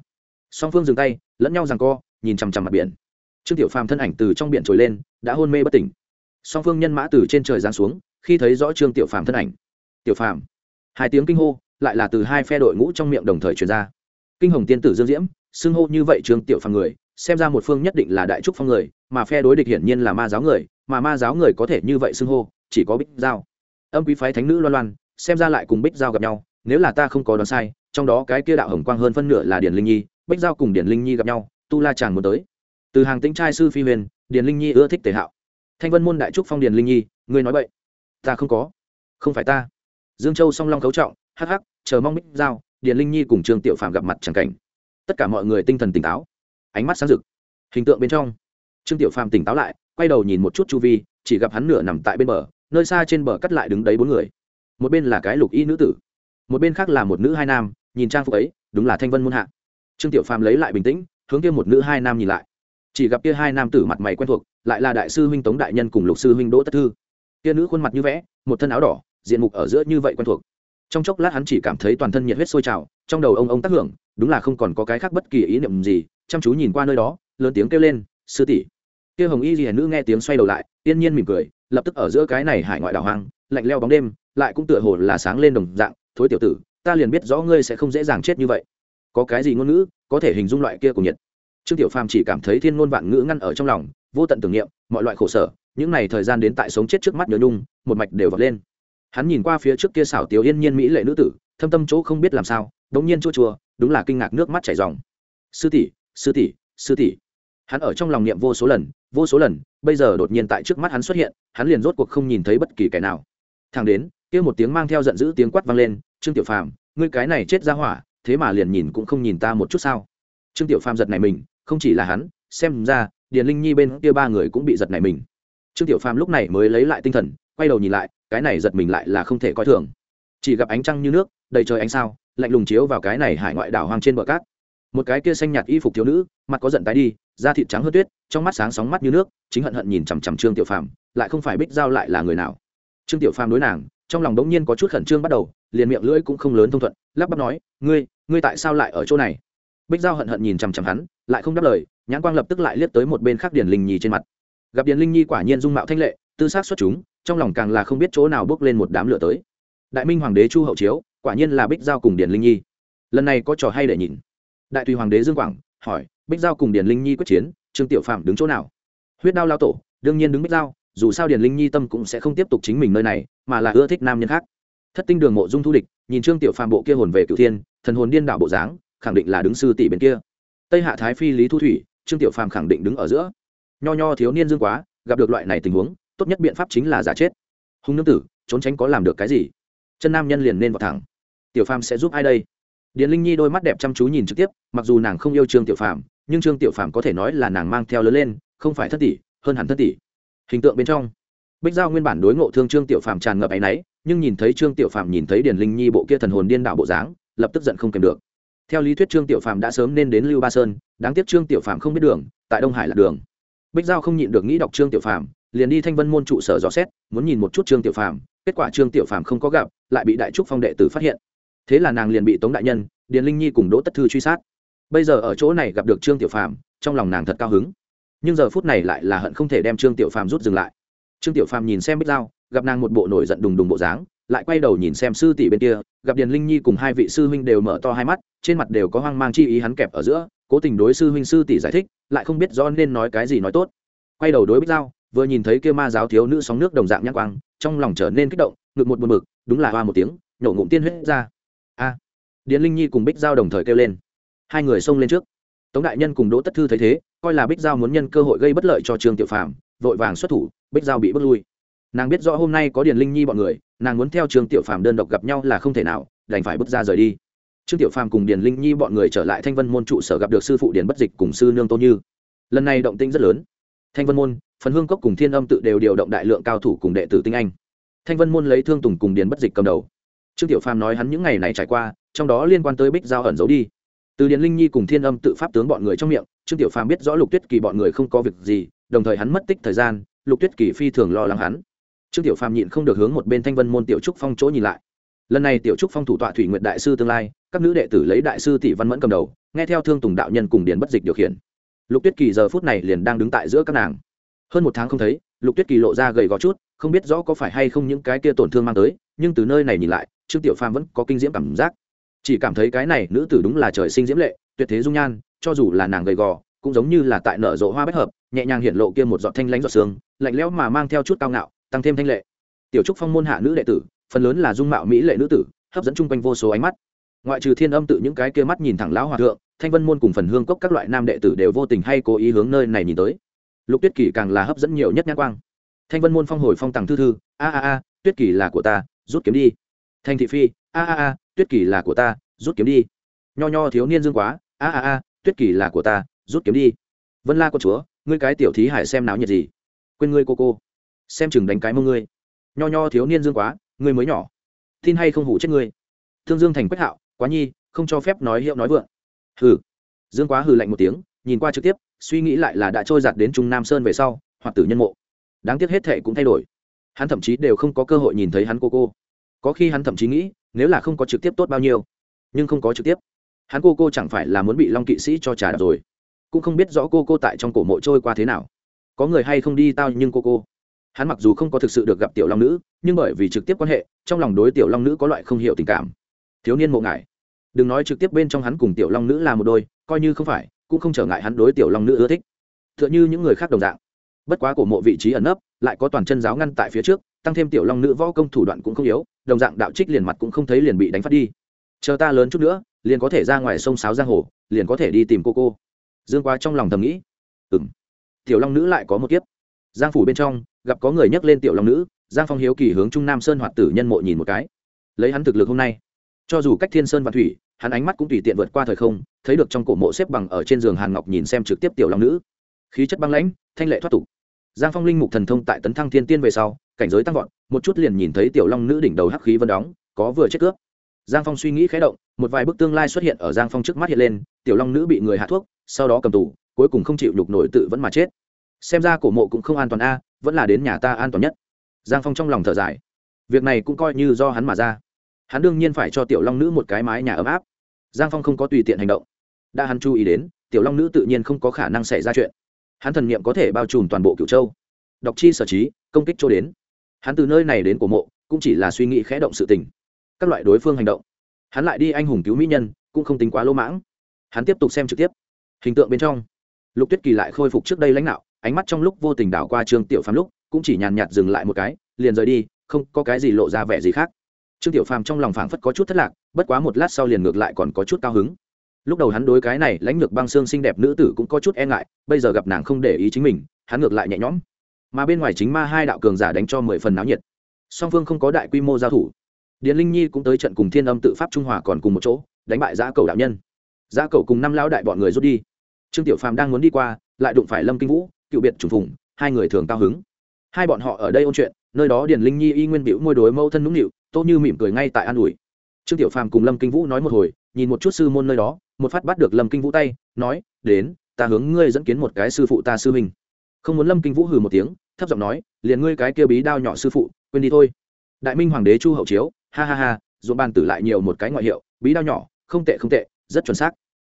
Song phương dừng tay, lẫn nhau rằng co, nhìn chằm chằm mặt biển. Trương tiểu phàm thân ảnh từ trong biển trồi lên, đã hôn mê bất tỉnh. Song phương nhân mã từ trên trời giáng xuống, khi thấy rõ trương tiểu phàm thân ảnh. Tiểu phàm. Hai tiếng kinh hô, lại là từ hai phe đội ngũ trong miệng đồng thời truyền ra. Kinh hồng tiên tử dương diễm, xưng hô như vậy trương tiểu phàm người xem ra một phương nhất định là đại trúc phong người, mà phe đối địch hiển nhiên là ma giáo người, mà ma giáo người có thể như vậy xưng hô, chỉ có bích giao. Âm quý phái thánh nữ loan loan, xem ra lại cùng bích giao gặp nhau, nếu là ta không có đoán sai, trong đó cái kia đạo hồng quang hơn phân nửa là điển linh nhi, bích giao cùng điển linh nhi gặp nhau, tu la chàng muốn tới. Từ hàng tĩnh trai sư phi huyền điển linh nhi ưa thích tề hạo. Thanh vân môn đại trúc phong điển linh nhi, ngươi nói vậy ta không có. Không phải ta. Dương châu song long cấu trọng, hắc hắc, chờ mong bích giao điển linh nhi cùng trương tiểu phạm gặp mặt chẳng cảnh. Tất cả mọi người tinh thần tỉnh táo ánh mắt sáng rực. Hình tượng bên trong, trương tiểu phàm tỉnh táo lại, quay đầu nhìn một chút chu vi, chỉ gặp hắn nửa nằm tại bên bờ, nơi xa trên bờ cắt lại đứng đấy bốn người. Một bên là cái lục y nữ tử, một bên khác là một nữ hai nam, nhìn trang phục ấy, đúng là thanh vân muôn hạ. Trương tiểu phàm lấy lại bình tĩnh, hướng kia một nữ hai nam nhìn lại. Chỉ gặp kia hai nam tử mặt mày quen thuộc, lại là đại sư huynh tống đại nhân cùng lục sư huynh đỗ tất thư. Kia nữ khuôn mặt như vẽ, một thân áo đỏ, diện mục ở giữa như vậy quen thuộc. Trong chốc lát hắn chỉ cảm thấy toàn thân nhiệt huyết sôi trào, trong đầu ông ông tác hưởng, đúng là không còn có cái khác bất kỳ ý niệm gì chăm chú nhìn qua nơi đó, lớn tiếng kêu lên, sư tỷ. Kia hồng y gì nữ nghe tiếng xoay đầu lại, yên nhiên mỉm cười, lập tức ở giữa cái này hải ngoại đảo hoang, lạnh leo bóng đêm, lại cũng tựa hồ là sáng lên đồng dạng, thối tiểu tử, ta liền biết rõ ngươi sẽ không dễ dàng chết như vậy. Có cái gì ngôn ngữ có thể hình dung loại kia của nhiệt trương tiểu phàm chỉ cảm thấy thiên ngôn vạn ngữ ngăn ở trong lòng, vô tận tưởng niệm, mọi loại khổ sở, những này thời gian đến tại sống chết trước mắt nhớ nhung, một mạch đều vọt lên. Hắn nhìn qua phía trước kia xảo tiểu yên nhiên mỹ lệ nữ tử, thâm tâm chỗ không biết làm sao, đống nhiên chua chua, đúng là kinh ngạc nước mắt chảy ròng. Sư tỷ sư tỷ sư tỷ. Hắn ở trong lòng niệm vô số lần, vô số lần, bây giờ đột nhiên tại trước mắt hắn xuất hiện, hắn liền rốt cuộc không nhìn thấy bất kỳ kẻ nào. Thằng đến, kia một tiếng mang theo giận dữ tiếng quát vang lên, trương tiểu phàm, ngươi cái này chết ra hỏa, thế mà liền nhìn cũng không nhìn ta một chút sao? Trương tiểu phàm giật này mình, không chỉ là hắn, xem ra, điền linh nhi bên kia ba người cũng bị giật này mình. Trương tiểu phàm lúc này mới lấy lại tinh thần, quay đầu nhìn lại, cái này giật mình lại là không thể coi thường. Chỉ gặp ánh trăng như nước, đầy trời ánh sao, lạnh lùng chiếu vào cái này hải ngoại đảo hoang trên bờ cát một cái kia xanh nhạt y phục thiếu nữ, mặt có giận tái đi, da thịt trắng hơn tuyết, trong mắt sáng sóng mắt như nước, chính hận hận nhìn chằm chằm trương tiểu phàm, lại không phải bích giao lại là người nào. Trương tiểu phàm đối nàng, trong lòng đống nhiên có chút khẩn trương bắt đầu, liền miệng lưỡi cũng không lớn thông thuận, lắp bắp nói, ngươi ngươi tại sao lại ở chỗ này? Bích giao hận hận nhìn chằm chằm hắn, lại không đáp lời, nhãn quang lập tức lại liếc tới một bên khác điển linh nhi trên mặt. Gặp điển linh nhi quả nhiên dung mạo thanh lệ, tư xác xuất chúng, trong lòng càng là không biết chỗ nào bước lên một đám lửa tới. Đại minh hoàng đế chu hậu chiếu, quả nhiên là bích giao cùng điển linh nhi. Lần này có trò hay để nhìn đại tùy hoàng đế dương quảng hỏi, bích giao cùng điền linh nhi quyết chiến, trương tiểu phạm đứng chỗ nào? Huyết đao lao tổ, đương nhiên đứng bích giao, dù sao điền linh nhi tâm cũng sẽ không tiếp tục chính mình nơi này, mà là ưa thích nam nhân khác. Thất tinh đường mộ dung thu địch, nhìn trương tiểu Phạm bộ kia hồn về cựu thiên, thần hồn điên đảo bộ dáng, khẳng định là đứng sư tỷ bên kia. Tây hạ thái phi lý thu thủy, trương tiểu Phạm khẳng định đứng ở giữa. Nho nho thiếu niên dương quá, gặp được loại này tình huống, tốt nhất biện pháp chính là giả chết. Hùng nương tử, trốn tránh có làm được cái gì? Chân nam nhân liền nên vào thẳng. Tiểu phàm sẽ giúp ai đây? Điền linh nhi đôi mắt đẹp chăm chú nhìn trực tiếp, mặc dù nàng không yêu trương tiểu phàm, nhưng trương tiểu phàm có thể nói là nàng mang theo lớn lên, không phải thất tỷ, hơn hẳn thất tỷ. Hình tượng bên trong, bích giao nguyên bản đối ngộ thương trương tiểu phàm tràn ngập áy náy, nhưng nhìn thấy trương tiểu phàm nhìn thấy điền linh nhi bộ kia thần hồn điên đạo bộ dáng, lập tức giận không kèm được. Theo lý thuyết trương tiểu phàm đã sớm nên đến lưu ba sơn, đáng tiếc trương tiểu phàm không biết đường, tại đông hải là đường. Bích giao không nhịn được nghĩ đọc trương tiểu phàm, liền đi thanh vân môn trụ sở dò xét, muốn nhìn một chút trương tiểu phàm, kết quả trương tiểu phàm không có gặp, lại bị đại trúc phong đệ tử phát hiện thế là nàng liền bị tống đại nhân điền linh nhi cùng đỗ tất thư truy sát. Bây giờ ở chỗ này gặp được trương tiểu phàm trong lòng nàng thật cao hứng. Nhưng giờ phút này lại là hận không thể đem trương tiểu phàm rút dừng lại. Trương tiểu phàm nhìn xem bích dao, gặp nàng một bộ nổi giận đùng đùng bộ dáng lại quay đầu nhìn xem sư tỷ bên kia gặp điền linh nhi cùng hai vị sư huynh đều mở to hai mắt trên mặt đều có hoang mang chi ý hắn kẹp ở giữa cố tình đối sư huynh sư tỷ giải thích lại không biết do nên nói cái gì nói tốt. Quay đầu đối bích dao, vừa nhìn thấy kia ma giáo thiếu nữ sóng nước đồng dạng nhãn quang trong lòng trở nên kích động ngực một buồn bực đúng là hoa một tiếng nhổ ngụm tiên huyết ra a. Điền linh nhi cùng bích giao đồng thời kêu lên. Hai người xông lên trước. Tống đại nhân cùng đỗ tất thư thấy thế, coi là bích giao muốn nhân cơ hội gây bất lợi cho trương tiểu phàm, vội vàng xuất thủ, bích giao bị bước lui. Nàng biết rõ hôm nay có điền linh nhi bọn người, nàng muốn theo trương tiểu phàm đơn độc gặp nhau là không thể nào, đành phải bước ra rời đi. Trương tiểu phàm cùng điền linh nhi bọn người trở lại thanh vân môn trụ sở gặp được sư phụ điền bất dịch cùng sư nương tô như. Lần này động tĩnh rất lớn. Thanh vân môn phần hương cốc cùng thiên âm tự đều điều động đại lượng cao thủ cùng đệ tử tinh anh. Thanh vân môn lấy thương tùng cùng điền bất dịch cầm đầu trương tiểu phàm nói hắn những ngày này trải qua, trong đó liên quan tới bích giao ẩn giấu đi. Từ điền linh nhi cùng thiên âm tự pháp tướng bọn người trong miệng, trương tiểu phàm biết rõ lục tuyết kỳ bọn người không có việc gì, đồng thời hắn mất tích thời gian, lục tuyết kỳ phi thường lo lắng hắn. Trương tiểu phàm nhịn không được hướng một bên thanh vân môn tiểu trúc phong chỗ nhìn lại. Lần này tiểu trúc phong thủ tọa thủy nguyện đại sư tương lai, các nữ đệ tử lấy đại sư tỷ văn mẫn cầm đầu, nghe theo thương tùng đạo nhân cùng điền bất dịch điều khiển. Lục tuyết kỳ giờ phút này liền đang đứng tại giữa các nàng. Hơn một tháng không thấy, lục tuyết kỳ lộ ra gầy gò chút, không biết rõ có phải hay không những cái kia tổn thương mang tới, nhưng từ nơi này nhìn lại trương tiểu phàm vẫn có kinh diễm cảm giác. Chỉ cảm thấy cái này nữ tử đúng là trời sinh diễm lệ, tuyệt thế dung nhan, cho dù là nàng gầy gò, cũng giống như là tại nở rộ hoa bách hợp, nhẹ nhàng hiện lộ kia một giọt thanh lãnh giọt sương, lạnh lẽo mà mang theo chút cao ngạo, tăng thêm thanh lệ. Tiểu trúc phong môn hạ nữ đệ tử, phần lớn là dung mạo mỹ lệ nữ tử, hấp dẫn chung quanh vô số ánh mắt. Ngoại trừ thiên âm tự những cái kia mắt nhìn thẳng lão hòa thượng, thanh vân môn cùng phần hương cốc các loại nam đệ tử đều vô tình hay cố ý hướng nơi này nhìn tới. Lục tuyết kỳ càng là hấp dẫn nhiều nhất nhãn quang. Thanh vân môn phong hồi phong tàng thư thư, a a a, tuyết kỳ là của ta, rút kiếm đi thanh thị phi, a a a, tuyết kỳ là của ta, rút kiếm đi. Nho nho thiếu niên dương quá, a a a, tuyết kỳ là của ta, rút kiếm đi. Vân la con chúa, ngươi cái tiểu thí hải xem náo nhiệt gì? Quên ngươi cô cô. Xem chừng đánh cái mông ngươi. Nho nho thiếu niên dương quá, ngươi mới nhỏ. Tin hay không hủ chết ngươi? Thương dương thành quách hạo, quá nhi, không cho phép nói hiệu nói vượng. Hừ. Dương quá hừ lạnh một tiếng, nhìn qua trực tiếp, suy nghĩ lại là đã trôi giặt đến trung nam sơn về sau, hoặc tử nhân mộ. Đáng tiếc hết thệ cũng thay đổi. Hắn thậm chí đều không có cơ hội nhìn thấy hắn cô cô có khi hắn thậm chí nghĩ, nếu là không có trực tiếp tốt bao nhiêu, nhưng không có trực tiếp, hắn cô cô chẳng phải là muốn bị long kỵ sĩ cho trả rồi. Cũng không biết rõ cô cô tại trong cổ mộ trôi qua thế nào. Có người hay không đi tao nhưng cô cô. Hắn mặc dù không có thực sự được gặp tiểu long nữ, nhưng bởi vì trực tiếp quan hệ, trong lòng đối tiểu long nữ có loại không hiểu tình cảm. Thiếu niên mộ ngại đừng nói trực tiếp bên trong hắn cùng tiểu long nữ là một đôi, coi như không phải, cũng không trở ngại hắn đối tiểu long nữ ưa thích. T h ư ợ n h ư những người khác đồng dạng. Bất quá cổ mộ vị trí ẩn nấp, lại có toàn chân giáo ngăn tại phía trước tăng thêm tiểu long nữ võ công thủ đoạn cũng không yếu, đồng dạng đạo trích liền mặt cũng không thấy liền bị đánh phát đi. Chờ ta lớn chút nữa, liền có thể ra ngoài sông sáo giang hồ, liền có thể đi tìm cô cô. Dương quá trong lòng thầm nghĩ. Ừng tiểu long nữ lại có một kiếp. Giang phủ bên trong, gặp có người nhắc lên tiểu long nữ, giang phong hiếu kỳ hướng trung nam sơn hoạt tử nhân mộ nhìn một cái. Lấy hắn thực lực hôm nay, cho dù cách thiên sơn và thủy, hắn ánh mắt cũng tùy tiện vượt qua thời không, thấy được trong cổ mộ xếp bằng ở trên giường hàn ngọc nhìn xem trực tiếp tiểu long nữ. Khí chất băng lãnh, thanh lệ thoát tục. Giang phong linh mục thần thông tại tấn thăng thiên tiên về sau cảnh giới tăng vọt, một chút liền nhìn thấy tiểu long nữ đỉnh đầu hắc khí vân đóng, có vừa chết cướp. Giang phong suy nghĩ khé động, một vài bức tương lai xuất hiện ở giang phong trước mắt hiện lên, tiểu long nữ bị người hạ thuốc, sau đó cầm tù, cuối cùng không chịu nhục nổi tự vẫn mà chết. Xem ra cổ mộ cũng không an toàn a, vẫn là đến nhà ta an toàn nhất. Giang phong trong lòng thở dài. Việc này cũng coi như do hắn mà ra. Hắn đương nhiên phải cho tiểu long nữ một cái mái nhà ấm áp. Giang phong không có tùy tiện hành động. Đã hắn chú ý đến, tiểu long nữ tự nhiên không có khả năng xảy ra chuyện. Hắn thần niệm có thể bao trùm toàn bộ cửu châu. Đọc chi sở trí, công kích cho đến hắn từ nơi này đến cổ mộ, cũng chỉ là suy nghĩ khẽ động sự tình. Các loại đối phương hành động. Hắn lại đi anh hùng cứu mỹ nhân, cũng không tính quá lỗ mãng. Hắn tiếp tục xem trực tiếp. Hình tượng bên trong. Lục tuyết kỳ lại khôi phục trước đây lãnh đạo, ánh mắt trong lúc vô tình đảo qua trương tiểu phàm lúc, cũng chỉ nhàn nhạt dừng lại một cái, liền rời đi, không có cái gì lộ ra vẻ gì khác. Trương tiểu phàm trong lòng phảng phất có chút thất lạc, bất quá một lát sau liền ngược lại còn có chút cao hứng. Lúc đầu hắn đối cái này lãnh lược băng xương xinh đẹp nữ tử cũng có chút e ngại, bây giờ gặp nàng không để ý chính mình, hắn ngược lại nhẹ nhõm mà bên ngoài chính ma hai đạo cường giả đánh cho mười phần náo nhiệt. Song phương không có đại quy mô giao thủ. Điền linh nhi cũng tới trận cùng thiên âm tự pháp trung hòa còn cùng một chỗ, đánh bại giã cầu đạo nhân. Giã cầu cùng năm lão đại bọn người rút đi. Trương tiểu phàm đang muốn đi qua, lại đụng phải lâm kinh vũ, cựu biệt trùng phùng, hai người thường cao hứng. Hai bọn họ ở đây ôn chuyện, nơi đó điền linh nhi y nguyên biểu môi đối mâu thân nũng nịu, tô như mỉm cười ngay tại an ủi. Trương tiểu phàm cùng lâm kinh vũ nói một hồi, nhìn một chút sư môn nơi đó, một phát bắt được lâm kinh vũ tay, nói, đến, ta hướng ngươi dẫn kiến một cái sư phụ ta sư mình không muốn lâm kinh vũ hừ một tiếng, thấp giọng nói, liền ngươi cái kia bí đao nhỏ sư phụ, quên đi thôi. Đại minh hoàng đế chu hậu chiếu, ha ha ha, ruộng ban tử lại nhiều một cái ngoại hiệu, bí đao nhỏ, không tệ không tệ, rất chuẩn xác.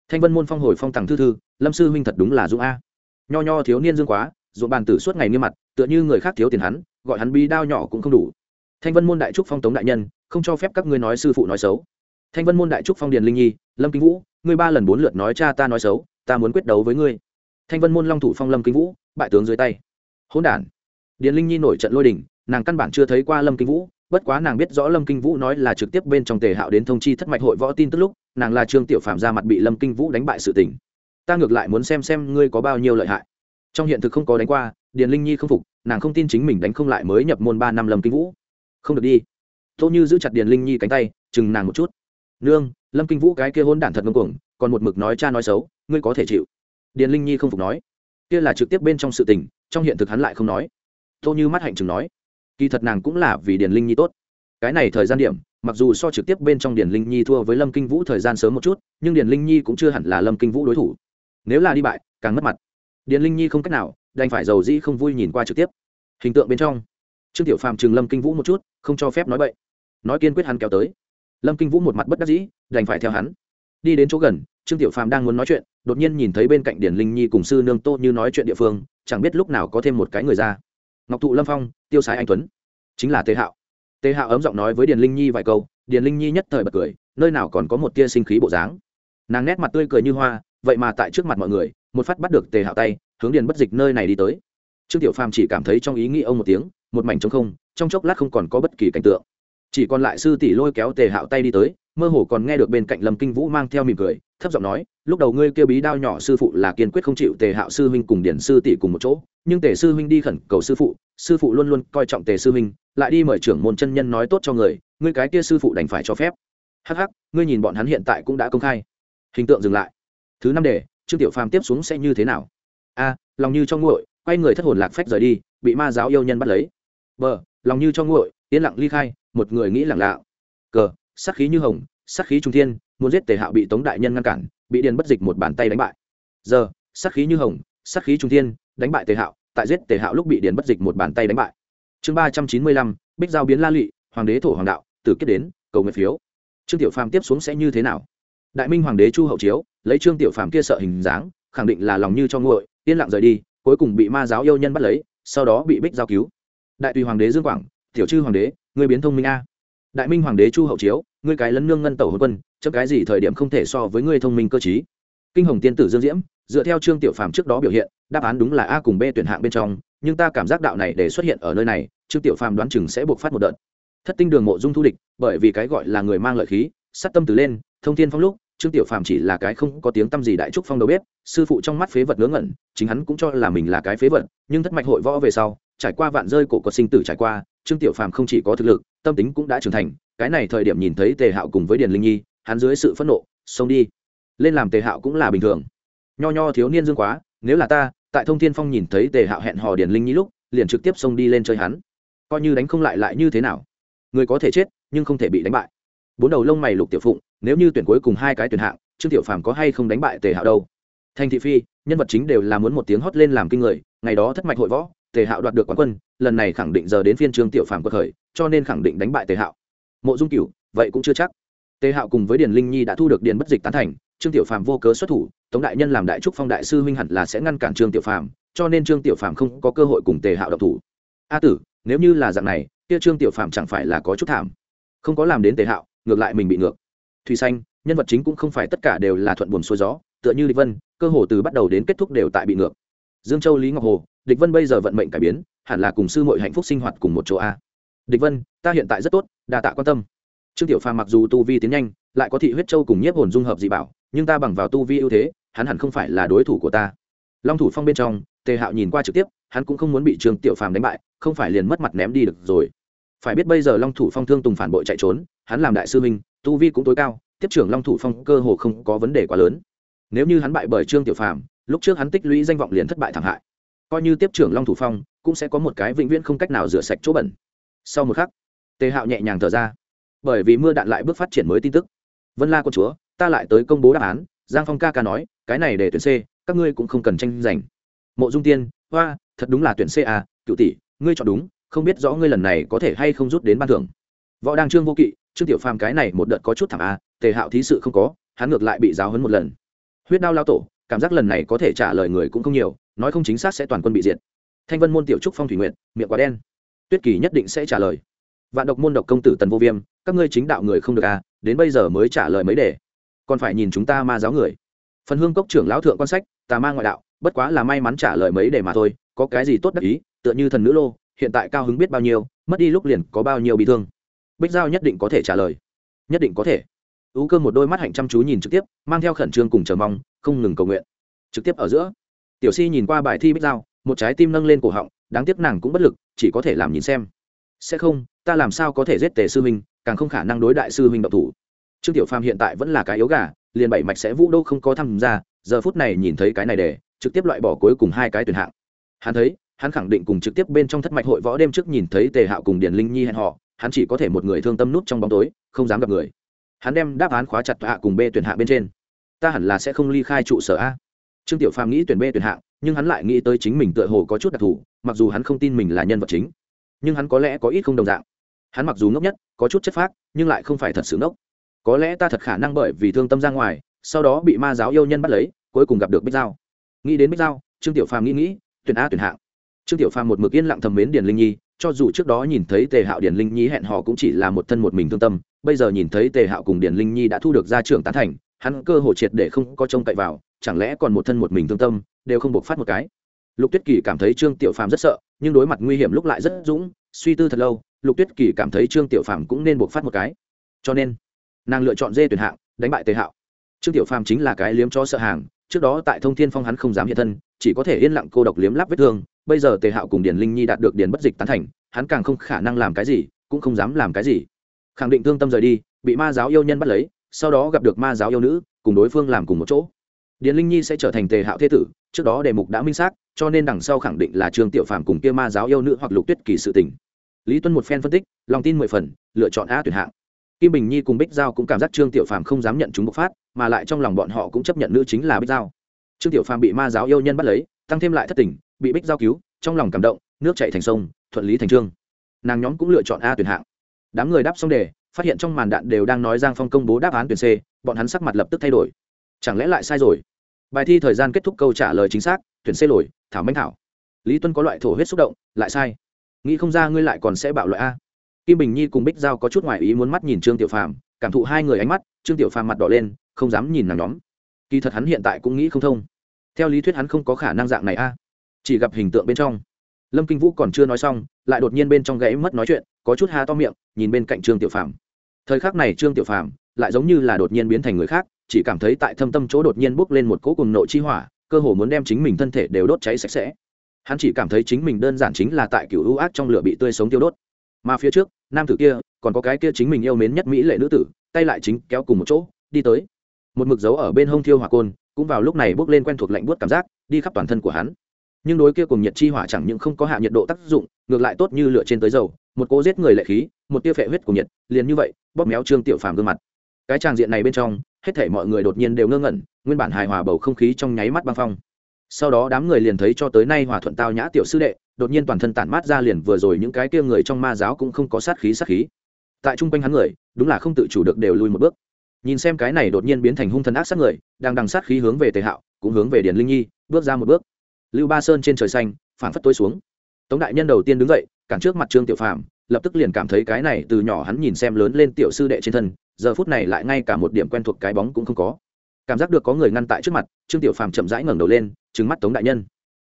Thanh vân môn phong hồi phong tàng thư thư, lâm sư huynh thật đúng là dũng a. Nho nho thiếu niên dương quá, ruộng bàn tử suốt ngày nghiêm mặt, tựa như người khác thiếu tiền hắn, gọi hắn bí đao nhỏ cũng không đủ. Thanh vân môn đại trúc phong tống đại nhân, không cho phép các ngươi nói sư phụ nói xấu. Thanh vân môn đại trúc phong điền linh nhi, lâm kinh vũ, ngươi ba lần bốn lượt nói cha ta nói xấu, ta muốn quyết đấu với ngươi thanh vân môn long thủ phong lâm kinh vũ, bại tướng dưới tay. Hỗn đản. Điền linh nhi nổi trận lôi đình, nàng căn bản chưa thấy qua lâm kinh vũ, bất quá nàng biết rõ lâm kinh vũ nói là trực tiếp bên trong tề hạo đến thông chi thất mạch hội võ tin tức lúc, nàng là trương tiểu phạm ra mặt bị lâm kinh vũ đánh bại sự tình. Ta ngược lại muốn xem xem ngươi có bao nhiêu lợi hại. Trong hiện thực không có đánh qua, điền linh nhi không phục, nàng không tin chính mình đánh không lại mới nhập môn ba năm lâm kinh vũ. Không được đi. Tô như giữ chặt điền linh nhi cánh tay, chừng nàng một chút. Nương, lâm kinh vũ cái kia hôn đản thật ngông cuồng, còn một mực nói cha nói xấu, ngươi có thể chịu điền linh nhi không phục nói. Kia là trực tiếp bên trong sự tình, trong hiện thực hắn lại không nói. Tô như mắt hạnh chừng nói. Kỳ thật nàng cũng là vì điền linh nhi tốt. Cái này thời gian điểm, mặc dù so trực tiếp bên trong điền linh nhi thua với lâm kinh vũ thời gian sớm một chút, nhưng điền linh nhi cũng chưa hẳn là lâm kinh vũ đối thủ. Nếu là đi bại, càng mất mặt. Điền linh nhi không cách nào, đành phải giàu dĩ không vui nhìn qua trực tiếp. Hình tượng bên trong. Trương tiểu phàm chừng lâm kinh vũ một chút, không cho phép nói bậy. Nói kiên quyết hắn kéo tới. Lâm kinh vũ một mặt bất đắc dĩ, đành phải theo hắn đi đến chỗ gần, trương tiểu phàm đang muốn nói chuyện, đột nhiên nhìn thấy bên cạnh điển linh nhi cùng sư nương tô như nói chuyện địa phương, chẳng biết lúc nào có thêm một cái người ra. Ngọc thụ lâm phong, tiêu sái anh tuấn. Chính là tề hạo. Tề hạo ấm giọng nói với điền linh nhi vài câu, điền linh nhi nhất thời bật cười, nơi nào còn có một tia sinh khí bộ dáng. Nàng nét mặt tươi cười như hoa, vậy mà tại trước mặt mọi người, một phát bắt được tề hạo tay, hướng điền bất dịch nơi này đi tới. Trương tiểu phàm chỉ cảm thấy trong ý nghĩ ông một tiếng, một mảnh trống không, trong chốc lát không còn có bất kỳ cảnh tượng. Chỉ còn lại sư tỷ lôi kéo tề hạo tay đi tới mơ hồ còn nghe được bên cạnh lâm kinh vũ mang theo mỉm cười, thấp giọng nói, lúc đầu ngươi kêu bí đao nhỏ sư phụ là kiên quyết không chịu tề hạo sư huynh cùng điển sư tỷ cùng một chỗ, nhưng tề sư huynh đi khẩn cầu sư phụ sư phụ luôn luôn coi trọng tề sư huynh, lại đi mời trưởng môn chân nhân nói tốt cho người, ngươi cái kia sư phụ đành phải cho phép. Hắc hắc, ngươi nhìn bọn hắn hiện tại cũng đã công khai. Hình tượng dừng lại. Thứ năm đề, trương tiểu phàm tiếp xuống sẽ như thế nào? A, lòng như cho nguội, quay người thất hồn lạc phách rời đi, bị ma giáo yêu nhân bắt lấy. B lòng như cho nguội, yên lặng ly khai, một người nghĩ lặng lạo. cờ sát khí như hồng, sát khí trung thiên, muốn giết tề hạo bị tống đại nhân ngăn cản, bị điền bất dịch một bàn tay đánh bại. Giờ, sát khí như hồng, sát khí trung thiên, đánh bại tề hạo, tại giết tề hạo lúc bị điền bất dịch một bàn tay đánh bại. Chương ba trăm chín mươi lăm, bích giao biến la lụy, hoàng đế thổ hoàng đạo, tử kết đến, cầu nguyện phiếu. Trương tiểu phàm tiếp xuống sẽ như thế nào? Đại minh hoàng đế chu hậu chiếu, lấy trương tiểu phàm kia sợ hình dáng, khẳng định là lòng như cho nguội, yên lặng rời đi, cuối cùng bị ma giáo yêu nhân bắt lấy, sau đó bị bích giao cứu. Đại tùy hoàng đế dương quảng, tiểu chư hoàng đế người biến thông minh a đại minh hoàng đế chu hậu chiếu, ngươi cái lấn nương ngân tẩu hồn quân chấp cái gì thời điểm không thể so với ngươi thông minh cơ t kinh hồng tiên tử dương diễm, dựa theo trương tiểu phàm trước đó biểu hiện, đáp án đúng là a cùng b tuyển hạng bên trong, nhưng ta cảm giác đạo này để xuất hiện ở nơi này, trương tiểu phàm đoán chừng sẽ buộc phát một đợt. Thất tinh đường mộ dung thu địch, bởi vì cái gọi là người mang lợi khí sắt tâm từ lên, thông thiên phong lúc, trương tiểu phàm chỉ là cái không có tiếng tâm gì đại trúc phong đầu bếp, sư phụ trong mắt phế vật ngớ ngẩn, chính hắn cũng cho là mình là cái phế vật, nhưng thất mạch hội võ về sau, trải qua vạn rơi cổ có sinh tử trải qua trương tiểu phàm không chỉ có thực lực, tâm tính cũng đã trưởng thành, cái này thời điểm nhìn thấy tề hạo cùng với điền linh nhi, hắn dưới sự phẫn nộ, xông đi, lên làm tề hạo cũng là bình thường. Nho nho thiếu niên dương quá, nếu là ta, tại thông thiên phong nhìn thấy tề hạo hẹn hò điền linh nhi lúc, liền trực tiếp xông đi lên chơi hắn. Coi như đánh không lại lại như thế nào? Người có thể chết, nhưng không thể bị đánh bại. Bốn đầu lông mày lục tiểu phụng, nếu như tuyển cuối cùng hai cái tuyển hạng, trương tiểu phàm có hay không đánh bại tề hạo đâu? Thành thị phi, nhân vật chính đều là muốn một tiếng hót lên làm kinh người, ngày đó thất mạch hội võ tề hạo đoạt được quán quân, lần này khẳng định giờ đến phiên trương tiểu phàm có khởi, cho nên khẳng định đánh bại tề hạo. Mộ dung cửu, vậy cũng chưa chắc. Tề hạo cùng với điền linh nhi đã thu được điền bất dịch tán thành, trương tiểu phàm vô cớ xuất thủ, tống đại nhân làm đại trúc phong đại sư huynh hẳn là sẽ ngăn cản trương tiểu phàm, cho nên trương tiểu phàm không có cơ hội cùng tề hạo độc thủ. A tử, nếu như là dạng này, kia trương tiểu phàm chẳng phải là có chút thảm. Không có làm đến tề hạo, ngược lại mình bị ngược. Thùy xanh, nhân vật chính cũng không phải tất cả đều là thuận buồm xuôi gió, tựa như Lý vân, cơ hồ từ bắt đầu đến kết thúc đều tại bị ngược. Dương châu, lý ngọc hồ địch vân bây giờ vận mệnh cải biến, hẳn là cùng sư mội hạnh phúc sinh hoạt cùng một chỗ a. Địch vân, ta hiện tại rất tốt, đa tạ quan tâm. Trương tiểu phàm mặc dù tu vi tiến nhanh, lại có thị huyết châu cùng nhiếp hồn dung hợp dị bảo, nhưng ta bằng vào tu vi ưu thế, hắn hẳn không phải là đối thủ của ta. Long thủ phong bên trong, tề hạo nhìn qua trực tiếp, hắn cũng không muốn bị trương tiểu phàm đánh bại, không phải liền mất mặt ném đi được rồi. Phải biết bây giờ long thủ phong thương tùng phản bội chạy trốn, hắn làm đại sư minh tu vi cũng tối cao, tiếp trưởng long thủ phong cơ hồ không có vấn đề quá lớn. Nếu như hắn bại bởi trương tiểu phàm, lúc trước hắn tích lũy danh vọng liền thất bại thảm hại coi như tiếp trưởng long thủ phong cũng sẽ có một cái vĩnh viễn không cách nào rửa sạch chỗ bẩn sau một khắc tề hạo nhẹ nhàng thở ra bởi vì mưa đạn lại bước phát triển mới tin tức vân la quân chúa ta lại tới công bố đáp án giang phong ca ca nói cái này để tuyển c các ngươi cũng không cần tranh giành mộ dung tiên hoa thật đúng là tuyển c à cựu tỷ ngươi chọn đúng không biết rõ ngươi lần này có thể hay không rút đến ban thưởng võ đăng trương vô kỵ trương tiểu phàm cái này một đợt có chút thảm a tề hạo thí sự không có hắn ngược lại bị giáo hấn một lần huyết đao lao tổ cảm giác lần này có thể trả lời người cũng không nhiều nói không chính xác sẽ toàn quân bị diệt. Thanh vân môn tiểu trúc phong thủy nguyện miệng quá đen. Tuyết kỳ nhất định sẽ trả lời. Vạn độc môn độc công tử tần vô viêm, các ngươi chính đạo người không được à đến bây giờ mới trả lời mấy đề. Còn phải nhìn chúng ta ma giáo người. Phần hương cốc trưởng lão thượng quan sách, tà ma ngoại đạo, bất quá là may mắn trả lời mấy đề mà thôi, có cái gì tốt đắc ý, tựa như thần nữ lô, hiện tại cao hứng biết bao nhiêu, mất đi lúc liền có bao nhiêu bị thương. Bích giao nhất định có thể trả lời. Nhất định có thể. Ú cơ một đôi mắt hạnh chăm chú nhìn trực tiếp, mang theo khẩn trương cùng chờ mong, không ngừng cầu nguyện. Trực tiếp ở giữa tiểu si nhìn qua bài thi bích giao một trái tim nâng lên cổ họng đáng tiếc nàng cũng bất lực chỉ có thể làm nhìn xem. Sẽ không ta làm sao có thể giết tề sư huynh, càng không khả năng đối đại sư huynh độc thủ. Trương tiểu phàm hiện tại vẫn là cái yếu gà liền bảy mạch sẽ vũ đô không có tham gia giờ phút này nhìn thấy cái này để trực tiếp loại bỏ cuối cùng hai cái tuyển hạng. Hắn thấy hắn khẳng định cùng trực tiếp bên trong thất mạch hội võ đêm trước nhìn thấy tề hạo cùng điền linh nhi hẹn họ hắn chỉ có thể một người thương tâm nút trong bóng tối không dám gặp người. Hắn đem đáp án khóa chặt hạ cùng b tuyển hạ bên trên. Ta hẳn là sẽ không ly khai trụ sở a trương tiểu phàm nghĩ tuyển b tuyển hạng, nhưng hắn lại nghĩ tới chính mình tựa hồ có chút đặc thù, mặc dù hắn không tin mình là nhân vật chính, nhưng hắn có lẽ có ít không đồng dạng. Hắn mặc dù ngốc nhất, có chút chất phác, nhưng lại không phải thật sự ngốc. Có lẽ ta thật khả năng bởi vì thương tâm ra ngoài, sau đó bị ma giáo yêu nhân bắt lấy, cuối cùng gặp được bích giao. Nghĩ đến bích giao, trương tiểu phàm nghĩ nghĩ, tuyển a tuyển hạng. Trương tiểu phàm một mực yên lặng thầm mến điền linh nhi, cho dù trước đó nhìn thấy tề hạo điền linh nhi hẹn hò cũng chỉ là một thân một mình thương tâm, bây giờ nhìn thấy tề hạo cùng điền linh nhi đã thu được ra trưởng tán thành hắn cơ hồ triệt để không có trông cậy vào, chẳng lẽ còn một thân một mình thương tâm, đều không buộc phát một cái. Lục tuyết kỳ cảm thấy trương tiểu phàm rất sợ, nhưng đối mặt nguy hiểm lúc lại rất dũng, suy tư thật lâu, lục tuyết kỳ cảm thấy trương tiểu phàm cũng nên buộc phát một cái. Cho nên, nàng lựa chọn dê tuyển hạng, đánh bại tề hạo. Trương tiểu phàm chính là cái liếm cho sợ hàng, trước đó tại thông thiên phong hắn không dám hiện thân, chỉ có thể yên lặng cô độc liếm lắp vết thương, bây giờ tề hạo cùng điền linh nhi đạt được điền bất dịch tán thành, hắn càng không khả năng làm cái gì, cũng không dám làm cái gì. Khẳng định thương tâm rời đi, bị ma giáo yêu nhân bắt lấy sau đó gặp được ma giáo yêu nữ, cùng đối phương làm cùng một chỗ. Điền linh nhi sẽ trở thành tề hạo thế tử, trước đó đề mục đã minh xác, cho nên đằng sau khẳng định là trương tiểu phàm cùng kia ma giáo yêu nữ hoặc lục tuyết kỳ sự tình. Lý tuân một phen phân tích, lòng tin mười phần, lựa chọn a tuyển hạng. Kim bình nhi cùng bích giao cũng cảm giác trương tiểu phàm không dám nhận chúng bộc phát, mà lại trong lòng bọn họ cũng chấp nhận nữ chính là bích giao. Trương tiểu phàm bị ma giáo yêu nhân bắt lấy, tăng thêm lại thất tình, bị bích giao cứu, trong lòng cảm động, nước chạy thành sông, thuận lý thành trương. Nàng nhóm cũng lựa chọn a tuyển hạng. Đám người đáp xong đề phát hiện trong màn đạn đều đang nói giang phong công bố đáp án tuyển c, bọn hắn sắc mặt lập tức thay đổi. Chẳng lẽ lại sai rồi? Bài thi thời gian kết thúc câu trả lời chính xác, tuyển c lồi, thảo minh thảo. Lý tuân có loại thổ huyết xúc động, lại sai. Nghĩ không ra ngươi lại còn sẽ bạo loại a. Kim bình nhi cùng bích giao có chút ngoại ý muốn mắt nhìn trương tiểu phàm, cảm thụ hai người ánh mắt, trương tiểu phàm mặt đỏ lên, không dám nhìn nàng nhóm. Kỳ thật hắn hiện tại cũng nghĩ không thông. Theo lý thuyết hắn không có khả năng dạng này a. Chỉ gặp hình tượng bên trong. Lâm kinh vũ còn chưa nói xong, lại đột nhiên bên trong gãy mất nói chuyện, có chút ha to miệng, nhìn bên cạnh trương tiểu phàm thời khắc này trương tiểu phàm lại giống như là đột nhiên biến thành người khác, chỉ cảm thấy tại thâm tâm chỗ đột nhiên bốc lên một cỗ cùng nội chi hỏa, cơ hồ muốn đem chính mình thân thể đều đốt cháy sạch sẽ. Hắn chỉ cảm thấy chính mình đơn giản chính là tại cựu ưu ác trong lửa bị tươi sống tiêu đốt. Mà phía trước, nam tử kia còn có cái kia chính mình yêu mến nhất mỹ lệ nữ tử, tay lại chính kéo cùng một chỗ, đi tới. Một mực dấu ở bên hông thiêu hỏa côn, cũng vào lúc này bốc lên quen thuộc lạnh buốt cảm giác, đi khắp toàn thân của hắn nhưng đối kia cùng nhiệt chi hỏa chẳng những không có hạ nhiệt độ tác dụng, ngược lại tốt như lửa trên tới dầu, một cỗ giết người lệ khí, một tia phệ huyết của nhiệt, liền như vậy, bóp méo trương tiểu phàm gương mặt. Cái tràng diện này bên trong, hết thể mọi người đột nhiên đều ngơ ngẩn, nguyên bản hài hòa bầu không khí trong nháy mắt băng phong. Sau đó đám người liền thấy cho tới nay hòa thuận tao nhã tiểu sư đệ, đột nhiên toàn thân tản mát ra liền vừa rồi những cái kia người trong ma giáo cũng không có sát khí sát khí. Tại trung quanh hắn người, đúng là không tự chủ được đều lui một bước. Nhìn xem cái này đột nhiên biến thành hung thần ác sát người, đang đằng sát khí hướng về tề hạo, cũng hướng về điền linh nhi, bước ra một bước lưu ba sơn trên trời xanh phản phất tối xuống. Tống đại nhân đầu tiên đứng dậy, cản trước mặt trương tiểu phàm, lập tức liền cảm thấy cái này từ nhỏ hắn nhìn xem lớn lên tiểu sư đệ trên thân, giờ phút này lại ngay cả một điểm quen thuộc cái bóng cũng không có. Cảm giác được có người ngăn tại trước mặt, trương tiểu phàm chậm rãi ngẩng đầu lên trứng mắt tống đại nhân.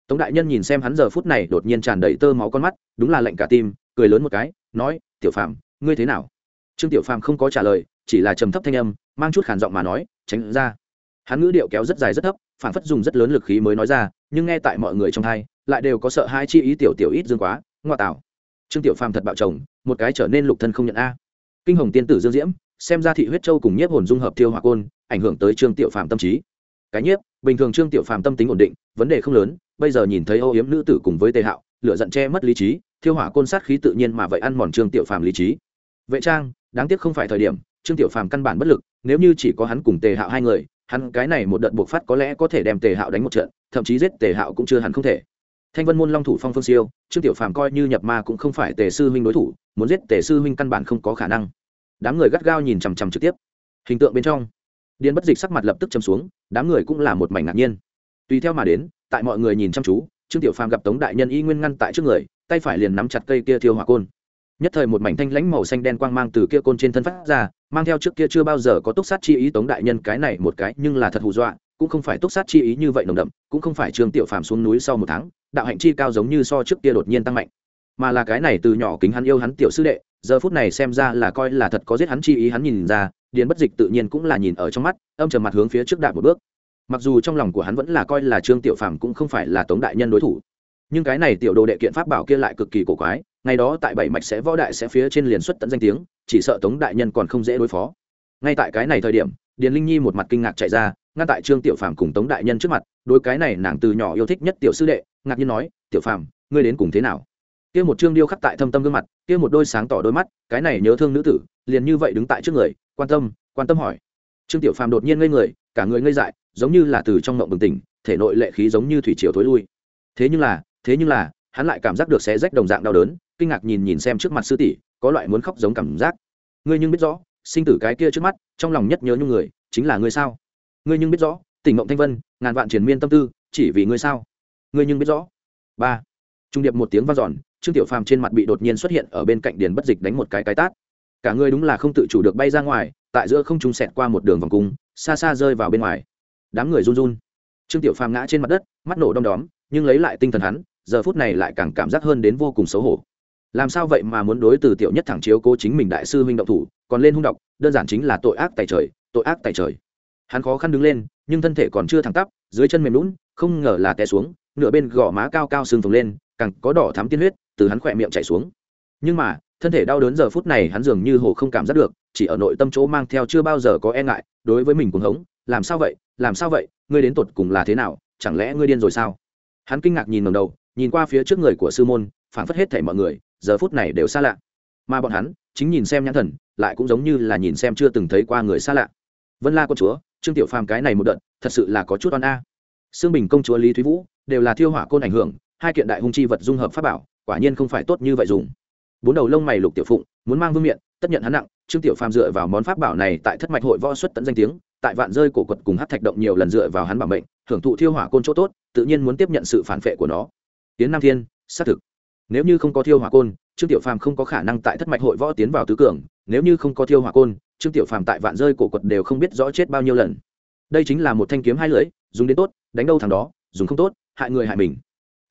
Tống đại nhân nhìn xem hắn giờ phút này đột nhiên tràn đầy tơ máu con mắt, đúng là lạnh cả tim, cười lớn một cái, nói, tiểu phàm, ngươi thế nào? Trương tiểu phàm không có trả lời, chỉ là trầm thấp thanh âm, mang chút khản giọng mà nói, tránh ra. Hắn ngữ điệu kéo rất dài rất thấp phản phất dùng rất lớn lực khí mới nói ra, nhưng nghe tại mọi người trong thai lại đều có sợ hai chi ý tiểu tiểu ít dương quá, ngoa tảo trương tiểu phàm thật bạo chồng, một cái trở nên lục thân không nhận a. Kinh hồng tiên tử dương diễm, xem ra thị huyết châu cùng nhiếp hồn dung hợp tiêu hỏa côn, ảnh hưởng tới trương tiểu phàm tâm trí. Cái nhiếp, bình thường trương tiểu phàm tâm tính ổn định, vấn đề không lớn, bây giờ nhìn thấy âu yếm nữ tử cùng với tề hạo, lửa giận che mất lý trí, thiêu hỏa côn sát khí tự nhiên mà vậy ăn mòn trương tiểu phàm lý trí. Vệ trang, đáng tiếc không phải thời điểm, trương tiểu phàm căn bản bất lực, nếu như chỉ có hắn cùng tề hạo hai người hắn cái này một đợt buộc phát có lẽ có thể đem tề hạo đánh một trận, thậm chí giết tề hạo cũng chưa hẳn không thể. Thanh vân môn long thủ phong phương siêu, trương tiểu phàm coi như nhập ma cũng không phải tề sư huynh đối thủ, muốn giết tề sư huynh căn bản không có khả năng. Đám người gắt gao nhìn chằm chằm trực tiếp. Hình tượng bên trong, điền bất dịch sắc mặt lập tức châm xuống, đám người cũng là một mảnh ngạc nhiên. Tùy theo mà đến, tại mọi người nhìn chăm chú, trương tiểu phàm gặp tống đại nhân y nguyên ngăn tại trước người, tay phải liền nắm chặt cây kia thiêu hỏa côn nhất thời một mảnh thanh lãnh màu xanh đen quang mang từ kia côn trên thân phát ra, mang theo trước kia chưa bao giờ có túc sát chi ý tống đại nhân cái này một cái nhưng là thật hù dọa, cũng không phải túc sát chi ý như vậy nồng đậm, cũng không phải trương tiểu phàm xuống núi sau một tháng, đạo hạnh chi cao giống như so trước kia đột nhiên tăng mạnh. Mà là cái này từ nhỏ kính hắn yêu hắn tiểu sư đệ, giờ phút này xem ra là coi là thật có giết hắn chi ý hắn nhìn ra, điền bất dịch tự nhiên cũng là nhìn ở trong mắt, âm trầm mặt hướng phía trước đại một bước. Mặc dù trong lòng của hắn vẫn là coi là trương tiểu phàm cũng không phải là tống đại nhân đối thủ, nhưng cái này tiểu đồ đệ kiện pháp bảo kia lại cực kỳ cổ quái ngày đó tại bảy mạch sẽ võ đại sẽ phía trên liền xuất tận danh tiếng, chỉ sợ tống đại nhân còn không dễ đối phó. Ngay tại cái này thời điểm, điền linh nhi một mặt kinh ngạc chạy ra, ngăn tại trương tiểu phàm cùng tống đại nhân trước mặt đôi cái này nàng từ nhỏ yêu thích nhất tiểu sư đệ, ngạc nhiên nói, tiểu phàm, ngươi đến cùng thế nào? Kia một trương điêu khắc tại thâm tâm gương mặt, kia một đôi sáng tỏ đôi mắt, cái này nhớ thương nữ tử, liền như vậy đứng tại trước người, quan tâm quan tâm hỏi. Trương tiểu phàm đột nhiên ngây người, cả người ngây dại, giống như là từ trong mộng bừng tỉnh, thể nội lệ khí giống như thủy triều thối lui. Thế nhưng là, thế nhưng là, hắn lại cảm giác được xé rách đồng dạng đau đớn kinh ngạc nhìn nhìn xem trước mặt sư tỷ, có loại muốn khóc giống cảm giác. Ngươi nhưng biết rõ, sinh tử cái kia trước mắt, trong lòng nhất nhớ nhung người, chính là ngươi sao? Ngươi nhưng biết rõ, tỉnh mộng thanh vân, ngàn vạn triền miên tâm tư, chỉ vì ngươi sao? Ngươi nhưng biết rõ. Ba. Trung điệp một tiếng vang dọn, trương tiểu phàm trên mặt bị đột nhiên xuất hiện ở bên cạnh điền bất dịch đánh một cái cái tát. Cả ngươi đúng là không tự chủ được bay ra ngoài, tại giữa không trung sẹt qua một đường vòng cung, xa xa rơi vào bên ngoài. Đám người run run. Trương tiểu phàm ngã trên mặt đất, mắt nổ đom đóm, nhưng lấy lại tinh thần hắn, giờ phút này lại càng cảm giác hơn đến vô cùng xấu hổ làm sao vậy mà muốn đối từ tiểu nhất thẳng chiếu cố chính mình đại sư huynh động thủ, còn lên hung độc, đơn giản chính là tội ác tại trời, tội ác tại trời. Hắn khó khăn đứng lên, nhưng thân thể còn chưa thẳng tắp, dưới chân mềm lún không ngờ là té xuống, nửa bên gò má cao cao sưng phồng lên, càng có đỏ thắm tiên huyết từ hắn khỏe miệng chảy xuống. Nhưng mà, thân thể đau đớn giờ phút này hắn dường như hồ không cảm giác được, chỉ ở nội tâm chỗ mang theo chưa bao giờ có e ngại, đối với mình cuồng hống, làm sao vậy? Làm sao vậy? Ngươi đến tột cùng là thế nào? Chẳng lẽ ngươi điên rồi sao? Hắn kinh ngạc nhìn ngầm đầu, nhìn qua phía trước người của sư môn, phảng phất hết thảy mọi người giờ phút này đều xa lạ. Mà bọn hắn, chính nhìn xem nhãn thần, lại cũng giống như là nhìn xem chưa từng thấy qua người xa lạ. Vân la con chúa, trương tiểu phàm cái này một đợt, thật sự là có chút oan a. À. xương bình công chúa lý thúy vũ, đều là thiêu hỏa côn ảnh hưởng, hai kiện đại hung chi vật dung hợp pháp bảo, quả nhiên không phải tốt như vậy dùng. Bốn đầu lông mày lục tiểu phụng, muốn mang vương miện, tất nhận hắn nặng, trương tiểu phàm dựa vào món pháp bảo này tại thất mạch hội võ xuất tận danh tiếng, tại vạn rơi cổ quật cùng hát thạch động nhiều lần dựa vào hắn bảo mệnh, hưởng thụ thiêu hỏa côn chỗ tốt, tự nhiên muốn tiếp nhận sự phản vệ của nó. Tiến nam thiên, xác thực nếu như không có thiêu hỏa côn, trương tiểu phàm không có khả năng tại thất mạch hội võ tiến vào tứ cường. Nếu như không có thiêu hỏa côn, trương tiểu phàm tại vạn rơi cổ quật đều không biết rõ chết bao nhiêu lần. Đây chính là một thanh kiếm hai lưỡi, dùng đến tốt, đánh đâu thằng đó, dùng không tốt, hại người hại mình.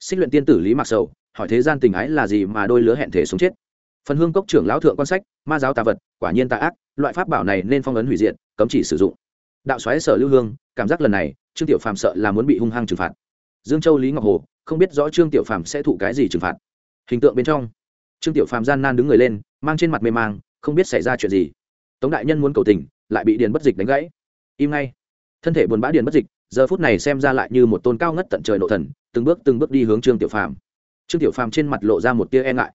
Xích luyện tiên tử lý mặc sầu, hỏi thế gian tình ái là gì mà đôi lứa hẹn thể sống chết? Phần hương cốc trưởng lão thượng quan sách, ma giáo tà vật, quả nhiên tà ác, loại pháp bảo này nên phong ấn hủy diện cấm chỉ sử dụng. Đạo xoáy sở lưu hương, cảm giác lần này, trương tiểu phàm sợ là muốn bị hung hăng trừng phạt. Dương châu lý ngọc hồ, không biết rõ trương tiểu phàm sẽ thụ cái gì trừng phạt hình tượng bên trong, trương tiểu phàm gian nan đứng người lên, mang trên mặt mê mang, không biết xảy ra chuyện gì. Tống đại nhân muốn cầu tình, lại bị điền bất dịch đánh gãy. Im ngay. Thân thể buồn bã điền bất dịch, giờ phút này xem ra lại như một tôn cao ngất tận trời nội thần, từng bước từng bước đi hướng trương tiểu phàm. Trương tiểu phàm trên mặt lộ ra một tia e ngại.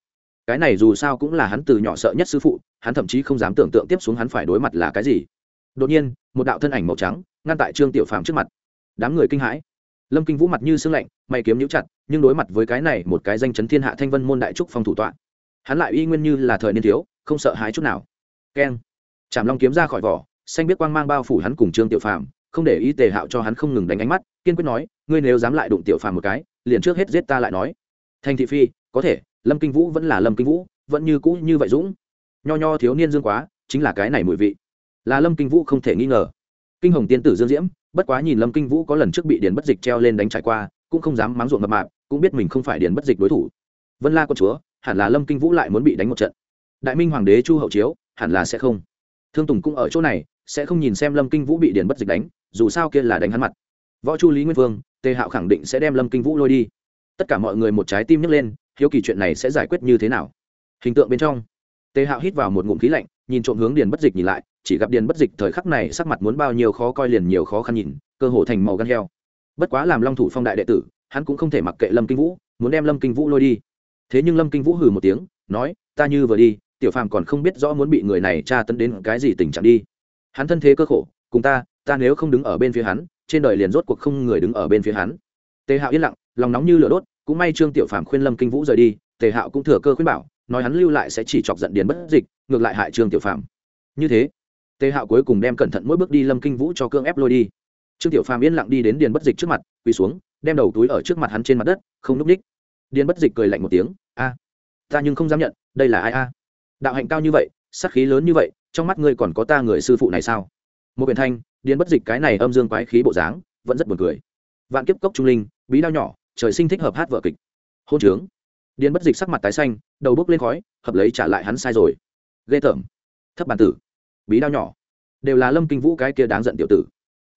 Cái này dù sao cũng là hắn từ nhỏ sợ nhất sư phụ, hắn thậm chí không dám tưởng tượng tiếp xuống hắn phải đối mặt là cái gì. Đột nhiên, một đạo thân ảnh màu trắng, ngăn tại trương tiểu phàm trước mặt. Đám người kinh hãi lâm kinh vũ mặt như sương lạnh, mày kiếm nhũ chặt, nhưng đối mặt với cái này một cái danh chấn thiên hạ thanh vân môn đại trúc phong thủ tọa, hắn lại uy nguyên như là thời niên thiếu, không sợ hãi chút nào. Keng. Chạm long kiếm ra khỏi vỏ, xanh biết quang mang bao phủ hắn cùng trương tiểu phàm, không để ý tề hạo cho hắn không ngừng đánh ánh mắt, kiên quyết nói, ngươi nếu dám lại đụng tiểu phàm một cái, liền trước hết giết ta lại nói. Thanh thị phi, có thể, lâm kinh vũ vẫn là lâm kinh vũ, vẫn như cũ như vậy dũng. Nho nho thiếu niên dương quá, chính là cái này mùi vị. Là lâm kinh vũ không thể nghi ngờ. Kinh hồng tiên tử dương diễm bất quá nhìn lâm kinh vũ có lần trước bị điền bất dịch treo lên đánh trải qua, cũng không dám mắng ruộng mập mạp, cũng biết mình không phải điền bất dịch đối thủ. Vân la con chúa, hẳn là lâm kinh vũ lại muốn bị đánh một trận. Đại minh hoàng đế chu hậu chiếu, hẳn là sẽ không. Thương tùng cũng ở chỗ này, sẽ không nhìn xem lâm kinh vũ bị điền bất dịch đánh, dù sao kia là đánh hắn mặt. Võ chu lý nguyên vương, tề hạo khẳng định sẽ đem lâm kinh vũ lôi đi. Tất cả mọi người một trái tim nhấc lên, hiếu kỳ chuyện này sẽ giải quyết như thế nào? Hình tượng bên trong, tề hạo hít vào một ngụm khí lạnh nhìn trộm hướng điền bất dịch nhìn lại, chỉ gặp điền bất dịch thời khắc này sắc mặt muốn bao nhiêu khó coi liền nhiều khó khăn nhìn, cơ hồ thành màu gan heo. Bất quá làm long thủ phong đại đệ tử, hắn cũng không thể mặc kệ lâm kinh vũ, muốn đem lâm kinh vũ lôi đi. Thế nhưng lâm kinh vũ hừ một tiếng, nói, ta như vừa đi, tiểu phàm còn không biết rõ muốn bị người này tra tấn đến cái gì tình trạng đi. Hắn thân thế cơ khổ, cùng ta ta nếu không đứng ở bên phía hắn, trên đời liền rốt cuộc không người đứng ở bên phía hắn. Tề hạo yên lặng, lòng nóng như lửa đốt, cũng may trương tiểu phàm khuyên lâm kinh vũ rời đi, tề hạo cũng thừa cơ khuyên bảo nói hắn lưu lại sẽ chỉ chọc giận điền bất dịch, ngược lại hại trương tiểu phàm. Như thế, tề hạo cuối cùng đem cẩn thận mỗi bước đi lâm kinh vũ cho cương ép lôi đi. Trương tiểu phàm yên lặng đi đến điền bất dịch trước mặt, quỳ xuống, đem đầu túi ở trước mặt hắn trên mặt đất, không n ú c ních. Điền bất dịch cười lạnh một tiếng, a, ta nhưng không dám nhận, đây là ai a? Đạo hạnh cao như vậy sắc khí lớn như vậy, trong mắt ngươi còn có ta người sư phụ này sao? Một biển thanh, điền bất dịch cái này âm dương quái khí bộ dáng, vẫn rất buồn cười. Vạn kiếp cốc trung linh, bí đao nhỏ, trời sinh thích hợp hát vợ kịch. Hôn trướng điền bất dịch sắc mặt tái xanh, đầu bốc lên khói, hợp lấy trả lại hắn sai rồi. Ghê tởm. Thấp bàn tử. Bí đao nhỏ. Đều là lâm kinh vũ cái kia đáng giận tiểu tử.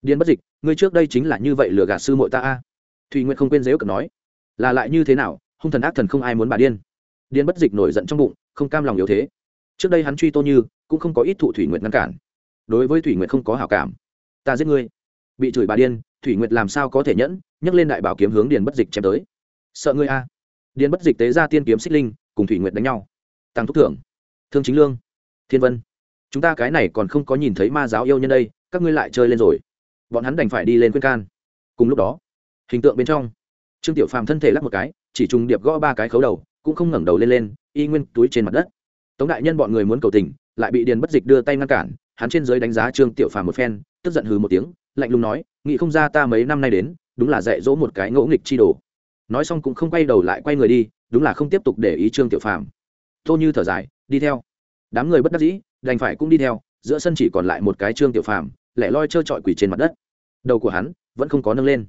Điền bất dịch, ngươi trước đây chính là như vậy lừa gạt sư mội ta a. Thùy nguyện không quên dếu cực nói. Là lại như thế nào, hung thần ác thần không ai muốn bà điên. Điền bất dịch nổi giận trong bụng, không cam lòng yếu thế. Trước đây hắn truy tô như, cũng không có ít thụ thủy nguyện ngăn cản. Đối với thủy nguyện không có hảo cảm. Ta giết ngươi. Bị chửi bà điên, thủy nguyệt làm sao có thể nhẫn, nhấc lên đại bảo kiếm hướng điền bất dịch chém tới. Sợ ngươi a điền bất dịch tế ra tiên kiếm xích linh, cùng thủy nguyệt đánh nhau. Tăng thúc thưởng thương chính lương, thiên vân, chúng ta cái này còn không có nhìn thấy ma giáo yêu nhân đây, các ngươi lại chơi lên rồi. Bọn hắn đành phải đi lên khuyên can. Cùng lúc đó, hình tượng bên trong, trương tiểu phàm thân thể lắc một cái, chỉ trùng điệp gõ ba cái khấu đầu, cũng không ngẩng đầu lên lên, y nguyên túi trên mặt đất. Tống đại nhân bọn người muốn cầu tình, lại bị điền bất dịch đưa tay ngăn cản, hắn trên giới đánh giá trương tiểu phàm một phen, tức giận hừ một tiếng, lạnh lùng nói nghĩ không ra ta mấy năm nay đến, đúng là dạy dỗ một cái ngỗ nghịch chi đồ nói xong cũng không quay đầu lại quay người đi, đúng là không tiếp tục để ý trương tiểu phàm. Tô như thở dài, đi theo. Đám người bất đắc dĩ, đành phải cũng đi theo, giữa sân chỉ còn lại một cái trương tiểu phàm, lẻ loi trơ trọi quỳ trên mặt đất. Đầu của hắn vẫn không có nâng lên.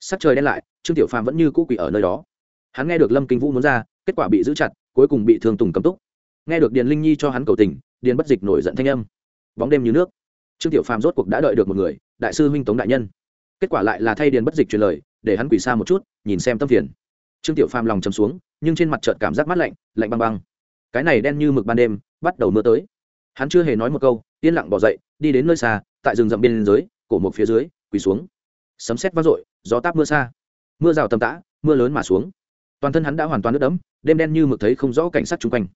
Sắc trời đen lại, trương tiểu phàm vẫn như cũ quỳ ở nơi đó. Hắn nghe được lâm kinh vũ muốn ra, kết quả bị giữ chặt, cuối cùng bị thương tùng cấm túc. Nghe được điền linh nhi cho hắn cầu tình, điền bất dịch nổi giận thanh âm. Bóng đêm như nước. Trương tiểu phàm rốt cuộc đã đợi được một người, đại sư huynh tống đại nhân. Kết quả lại là thay điền bất dịch truyền lời để hắn quỳ xa một chút, nhìn xem tâm phiền. Trương tiểu phàm lòng chầm xuống, nhưng trên mặt trợt cảm giác mát lạnh lạnh băng băng. Cái này đen như mực ban đêm, bắt đầu mưa tới. Hắn chưa hề nói một câu, yên lặng bỏ dậy, đi đến nơi xa, tại rừng rậm bên dưới, cổ một phía dưới, quỳ xuống. Sấm sét vang dội, gió táp mưa xa. Mưa rào tầm tã, mưa lớn mà xuống. Toàn thân hắn đã hoàn toàn nước đẫm, đêm đen như mực thấy không rõ cảnh sát chung quanh.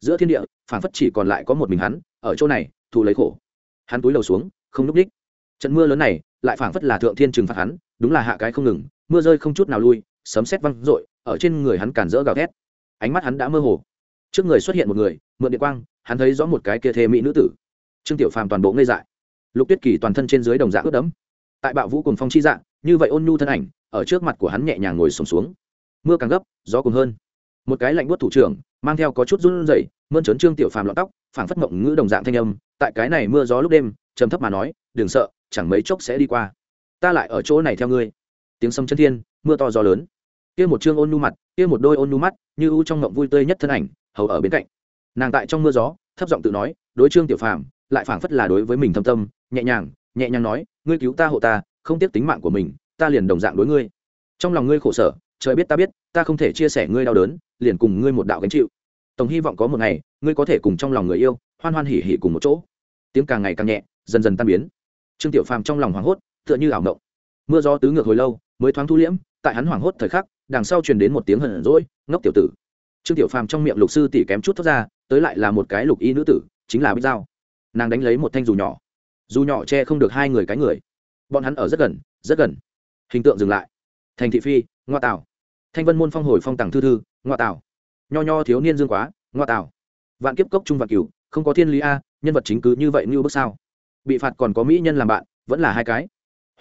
Giữa thiên địa phản phất chỉ còn lại có một mình hắn, ở chỗ này, thù lấy khổ. Hắn túi đầu xuống, không núp đích trận mưa lớn này, lại phảng phất là thượng thiên trừng phạt hắn đúng là hạ cái không ngừng mưa rơi không chút nào lui sấm sét văng rội ở trên người hắn cản rỡ gào thét. Ánh mắt hắn đã mơ hồ. Trước người xuất hiện một người mượn điện quang hắn thấy rõ một cái kia thê mỹ nữ tử. Trương tiểu phàm toàn bộ ngây dại. Lục tuyết kỳ toàn thân trên dưới đồng dạng ướt đẫm. Tại bạo vũ cùng phong chi dạng như vậy ôn nhu thân ảnh ở trước mặt của hắn nhẹ nhàng ngồi sùng xuống, xuống mưa càng gấp gió cùng hơn. Một cái lạnh buốt thủ trưởng mang theo có chút run rẩy mơn trớn trương tiểu phàm lọt tóc phảng phất mộng ngữ đồng dạng thanh âm. Tại cái này mưa gió lúc đêm trầm thấp mà nói đừng sợ chẳng mấy chốc sẽ đi qua ta lại ở chỗ này theo ngươi. Tiếng sấm chân thiên, mưa to gió lớn. Kia một chương ôn nu mặt, kia một đôi ôn nu mắt, như u trong ngộng vui tươi nhất thân ảnh, hầu ở bên cạnh. Nàng tại trong mưa gió, thấp giọng tự nói, đối trương tiểu phàm, lại phảng phất là đối với mình thâm tâm, nhẹ nhàng nhẹ nhàng nói, ngươi cứu ta hộ ta, không tiếc tính mạng của mình, ta liền đồng dạng đối ngươi. Trong lòng ngươi khổ sở, trời biết ta biết, ta không thể chia sẻ ngươi đau đớn, liền cùng ngươi một đạo gánh chịu. Tổng hy vọng có một ngày, ngươi có thể cùng trong lòng người yêu, hoan hoan hỉ hỉ cùng một chỗ. Tiếng càng ngày càng nhẹ, dần dần tan biến. Trương tiểu phàm trong lòng hoảng hốt tựa như ảo mộng. Mưa gió tứ ngược hồi lâu, mới thoáng thu liễm, tại hắn hoảng hốt thời khắc, đằng sau truyền đến một tiếng hờn rỗi ngốc tiểu tử. Trương tiểu phàm trong miệng lục sư tỷ kém chút thoát ra, tới lại là một cái lục y nữ tử, chính là bích dao nàng đánh lấy một thanh dù nhỏ. Dù nhỏ che không được hai người cái người. Bọn hắn ở rất gần rất gần. Hình tượng dừng lại. Thành thị phi, ngoa tảo thanh vân môn phong hồi phong tặng thư thư, ngoa tảo nho nho thiếu niên dương quá, ngoa tảo vạn kiếp cốc trung vạn cửu, không có thiên lý a, nhân vật chính cứ như vậy như bước sao. Bị phạt còn có mỹ nhân làm bạn, vẫn là hai cái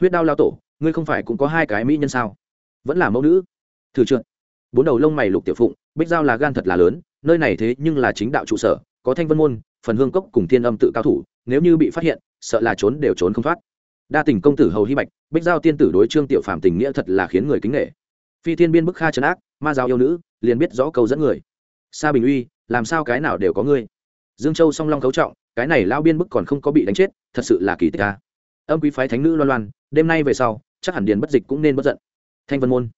huyết đao lao tổ, ngươi không phải cũng có hai cái mỹ nhân sao? Vẫn là mẫu nữ? Thử trượt. Bốn đầu lông mày lục tiểu phụng, bích giao là gan thật là lớn, nơi này thế nhưng là chính đạo trụ sở, có thanh vân môn, phần hương cốc cùng thiên âm tự cao thủ, nếu như bị phát hiện, sợ là trốn đều trốn không thoát. Đa tình công tử hầu hy bạch, bích giao tiên tử đối trương tiểu phàm tình nghĩa thật là khiến người kính nghệ phi thiên biên bức kha trấn ác, ma giáo yêu nữ, liền biết rõ câu dẫn người. Sa bình uy, làm sao cái nào đều có ngươi? Dương châu song long cấu trọng, cái này lao biên bức còn không có bị đánh chết, thật sự là kỳ tích ta âm quý phái thánh nữ loan loan đêm nay về sau, chắc hẳn điền bất dịch cũng nên bất giận. Thanh vân môn.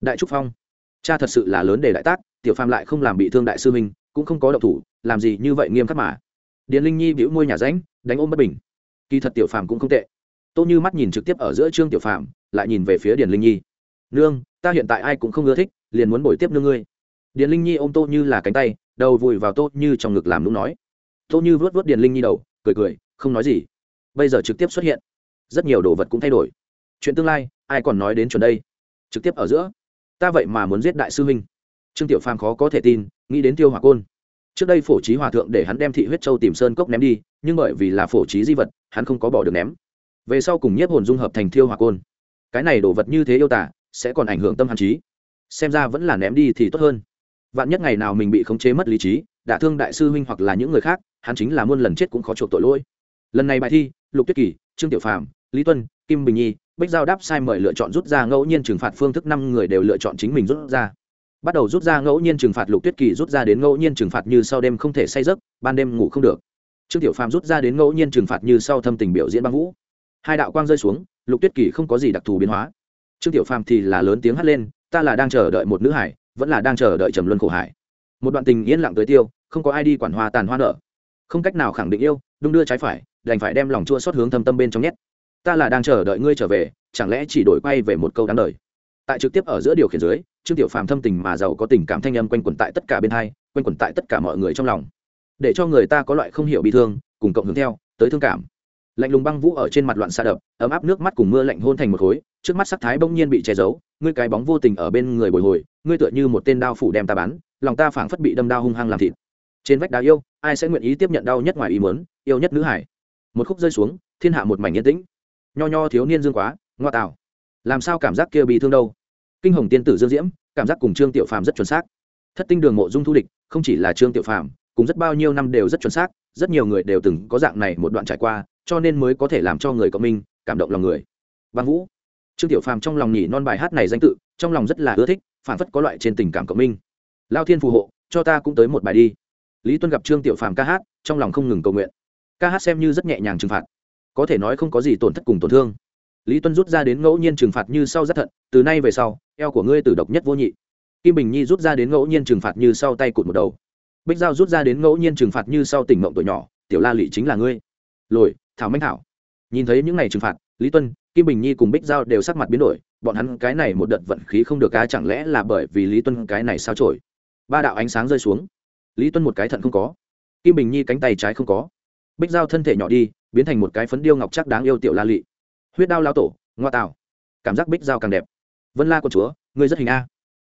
Đại trúc phong. Cha thật sự là lớn để đại tác, tiểu phàm lại không làm bị thương đại sư minh cũng không có động thủ, làm gì như vậy nghiêm khắc mà. Điền linh nhi bĩu môi nhà ránh, đánh ôm bất bình. Kỳ thật tiểu phàm cũng không tệ. Tô như mắt nhìn trực tiếp ở giữa trương tiểu phàm, lại nhìn về phía điền linh nhi. Nương, ta hiện tại ai cũng không ưa thích, liền muốn bồi tiếp nương ngươi. Điền linh nhi ôm tô như là cánh tay, đầu vùi vào tô như trong ngực làm lúc nói. Tô như vớt vớt điền linh nhi đầu, cười cười, không nói gì. Bây giờ trực tiếp xuất hiện rất nhiều đồ vật cũng thay đổi. Chuyện tương lai, ai còn nói đến chuẩn đây? Trực tiếp ở giữa. Ta vậy mà muốn giết đại sư huynh. Trương tiểu phàm khó có thể tin, nghĩ đến tiêu hỏa côn. Trước đây phổ trí hòa thượng để hắn đem thị huyết châu tìm sơn cốc ném đi, nhưng bởi vì là phổ trí di vật, hắn không có bỏ được ném. Về sau cùng nhiếp hồn dung hợp thành thiêu hỏa côn. Cái này đồ vật như thế yêu tả, sẽ còn ảnh hưởng tâm hàn trí. Xem ra vẫn là ném đi thì tốt hơn. Vạn nhất ngày nào mình bị khống chế mất lý trí, đả thương đại sư huynh hoặc là những người khác, hắn chính là muôn lần chết cũng khó chuộc tội lỗi. Lần này bài thi, lục tuyết kỳ, trương tiểu phàm lý tuân, kim bình nhi, Bích giao đáp sai mời lựa chọn rút ra ngẫu nhiên trừng phạt phương thức năm người đều lựa chọn chính mình rút ra. Bắt đầu rút ra ngẫu nhiên trừng phạt lục tuyết kỳ rút ra đến ngẫu nhiên trừng phạt như sau đêm không thể say giấc, ban đêm ngủ không được. Trương tiểu phàm rút ra đến ngẫu nhiên trừng phạt như sau thâm tình biểu diễn băng vũ. Hai đạo quang rơi xuống, lục tuyết kỳ không có gì đặc thù biến hóa. Trương tiểu phàm thì là lớn tiếng hát lên, ta là đang chờ đợi một nữ hải, vẫn là đang chờ đợi trầm luân khổ hải. Một đoạn tình yên lặng tới tiêu, không có ai đi quản hoa tàn hoa nở không cách nào khẳng định yêu, đung đưa trái phải, đành phải đem lòng chua xót hướng thâm tâm bên trong nhét ta là đang chờ đợi ngươi trở về chẳng lẽ chỉ đổi quay về một câu đáng đời? Tại trực tiếp ở giữa điều khiển dưới trương tiểu phàm thâm tình mà giàu có tình cảm thanh âm quanh quẩn tại tất cả bên hai quanh quẩn tại tất cả mọi người trong lòng. Để cho người ta có loại không hiểu bị thương cùng cộng hướng theo tới thương cảm. Lạnh lùng băng vũ ở trên mặt loạn xa đập ấm áp nước mắt cùng mưa lạnh hôn thành một khối trước mắt sắc thái bỗng nhiên bị che giấu ngươi cái bóng vô tình ở bên người bồi hồi ngươi tựa như một tên đao phủ đem ta bắn lòng ta phảng phất bị đâm đao hung hăng làm thịt. Trên vách đá yêu ai sẽ nguyện ý tiếp nhận đau nhất ngoài ý muốn, yêu nhất nữ hải? Một khúc rơi xuống thiên hạ một mảnh yên tĩnh nho nho thiếu niên dương quá, ngoa tạo làm sao cảm giác kia bị thương đâu? Kinh hồng tiên tử dương diễm, cảm giác cùng trương tiểu phàm rất chuẩn xác. Thất tinh đường mộ dung thu địch, không chỉ là trương tiểu phàm, cùng rất bao nhiêu năm đều rất chuẩn xác, rất nhiều người đều từng có dạng này một đoạn trải qua, cho nên mới có thể làm cho người cộng minh, cảm động lòng người. Băng vũ. Trương tiểu phàm trong lòng nhỉ non bài hát này danh tự, trong lòng rất là ưa thích, phản phất có loại trên tình cảm cộng minh. Lao thiên phù hộ, cho ta cũng tới một bài đi. Lý tuân gặp trương tiểu phàm ca hát, trong lòng không ngừng cầu nguyện. Ca hát xem như rất nhẹ nhàng trừng phạt có thể nói không có gì tổn thất cùng tổn thương. Lý tuân rút ra đến ngẫu nhiên trừng phạt như sau rất thận, từ nay về sau, eo của ngươi tử độc nhất vô nhị. Kim bình nhi rút ra đến ngẫu nhiên trừng phạt như sau tay cụt một đầu. Bích giao rút ra đến ngẫu nhiên trừng phạt như sau tỉnh mộng tuổi nhỏ, tiểu la lị chính là ngươi. Lồi, thảo manh thảo. Nhìn thấy những ngày trừng phạt, lý tuân, kim bình nhi cùng bích giao đều sắc mặt biến đổi, bọn hắn cái này một đợt vận khí không được cá chẳng lẽ là bởi vì lý tuân cái này sao trổi ba đạo ánh sáng rơi xuống. Lý tuân một cái thận không có. Kim bình nhi cánh tay trái không có. Bích giao thân thể nhỏ đi biến thành một cái phấn điêu ngọc chắc đáng yêu tiểu la lị. Huyết đao lao tổ, ngoa tạo. Cảm giác bích dao càng đẹp. Vân la con chúa, ngươi rất hình a.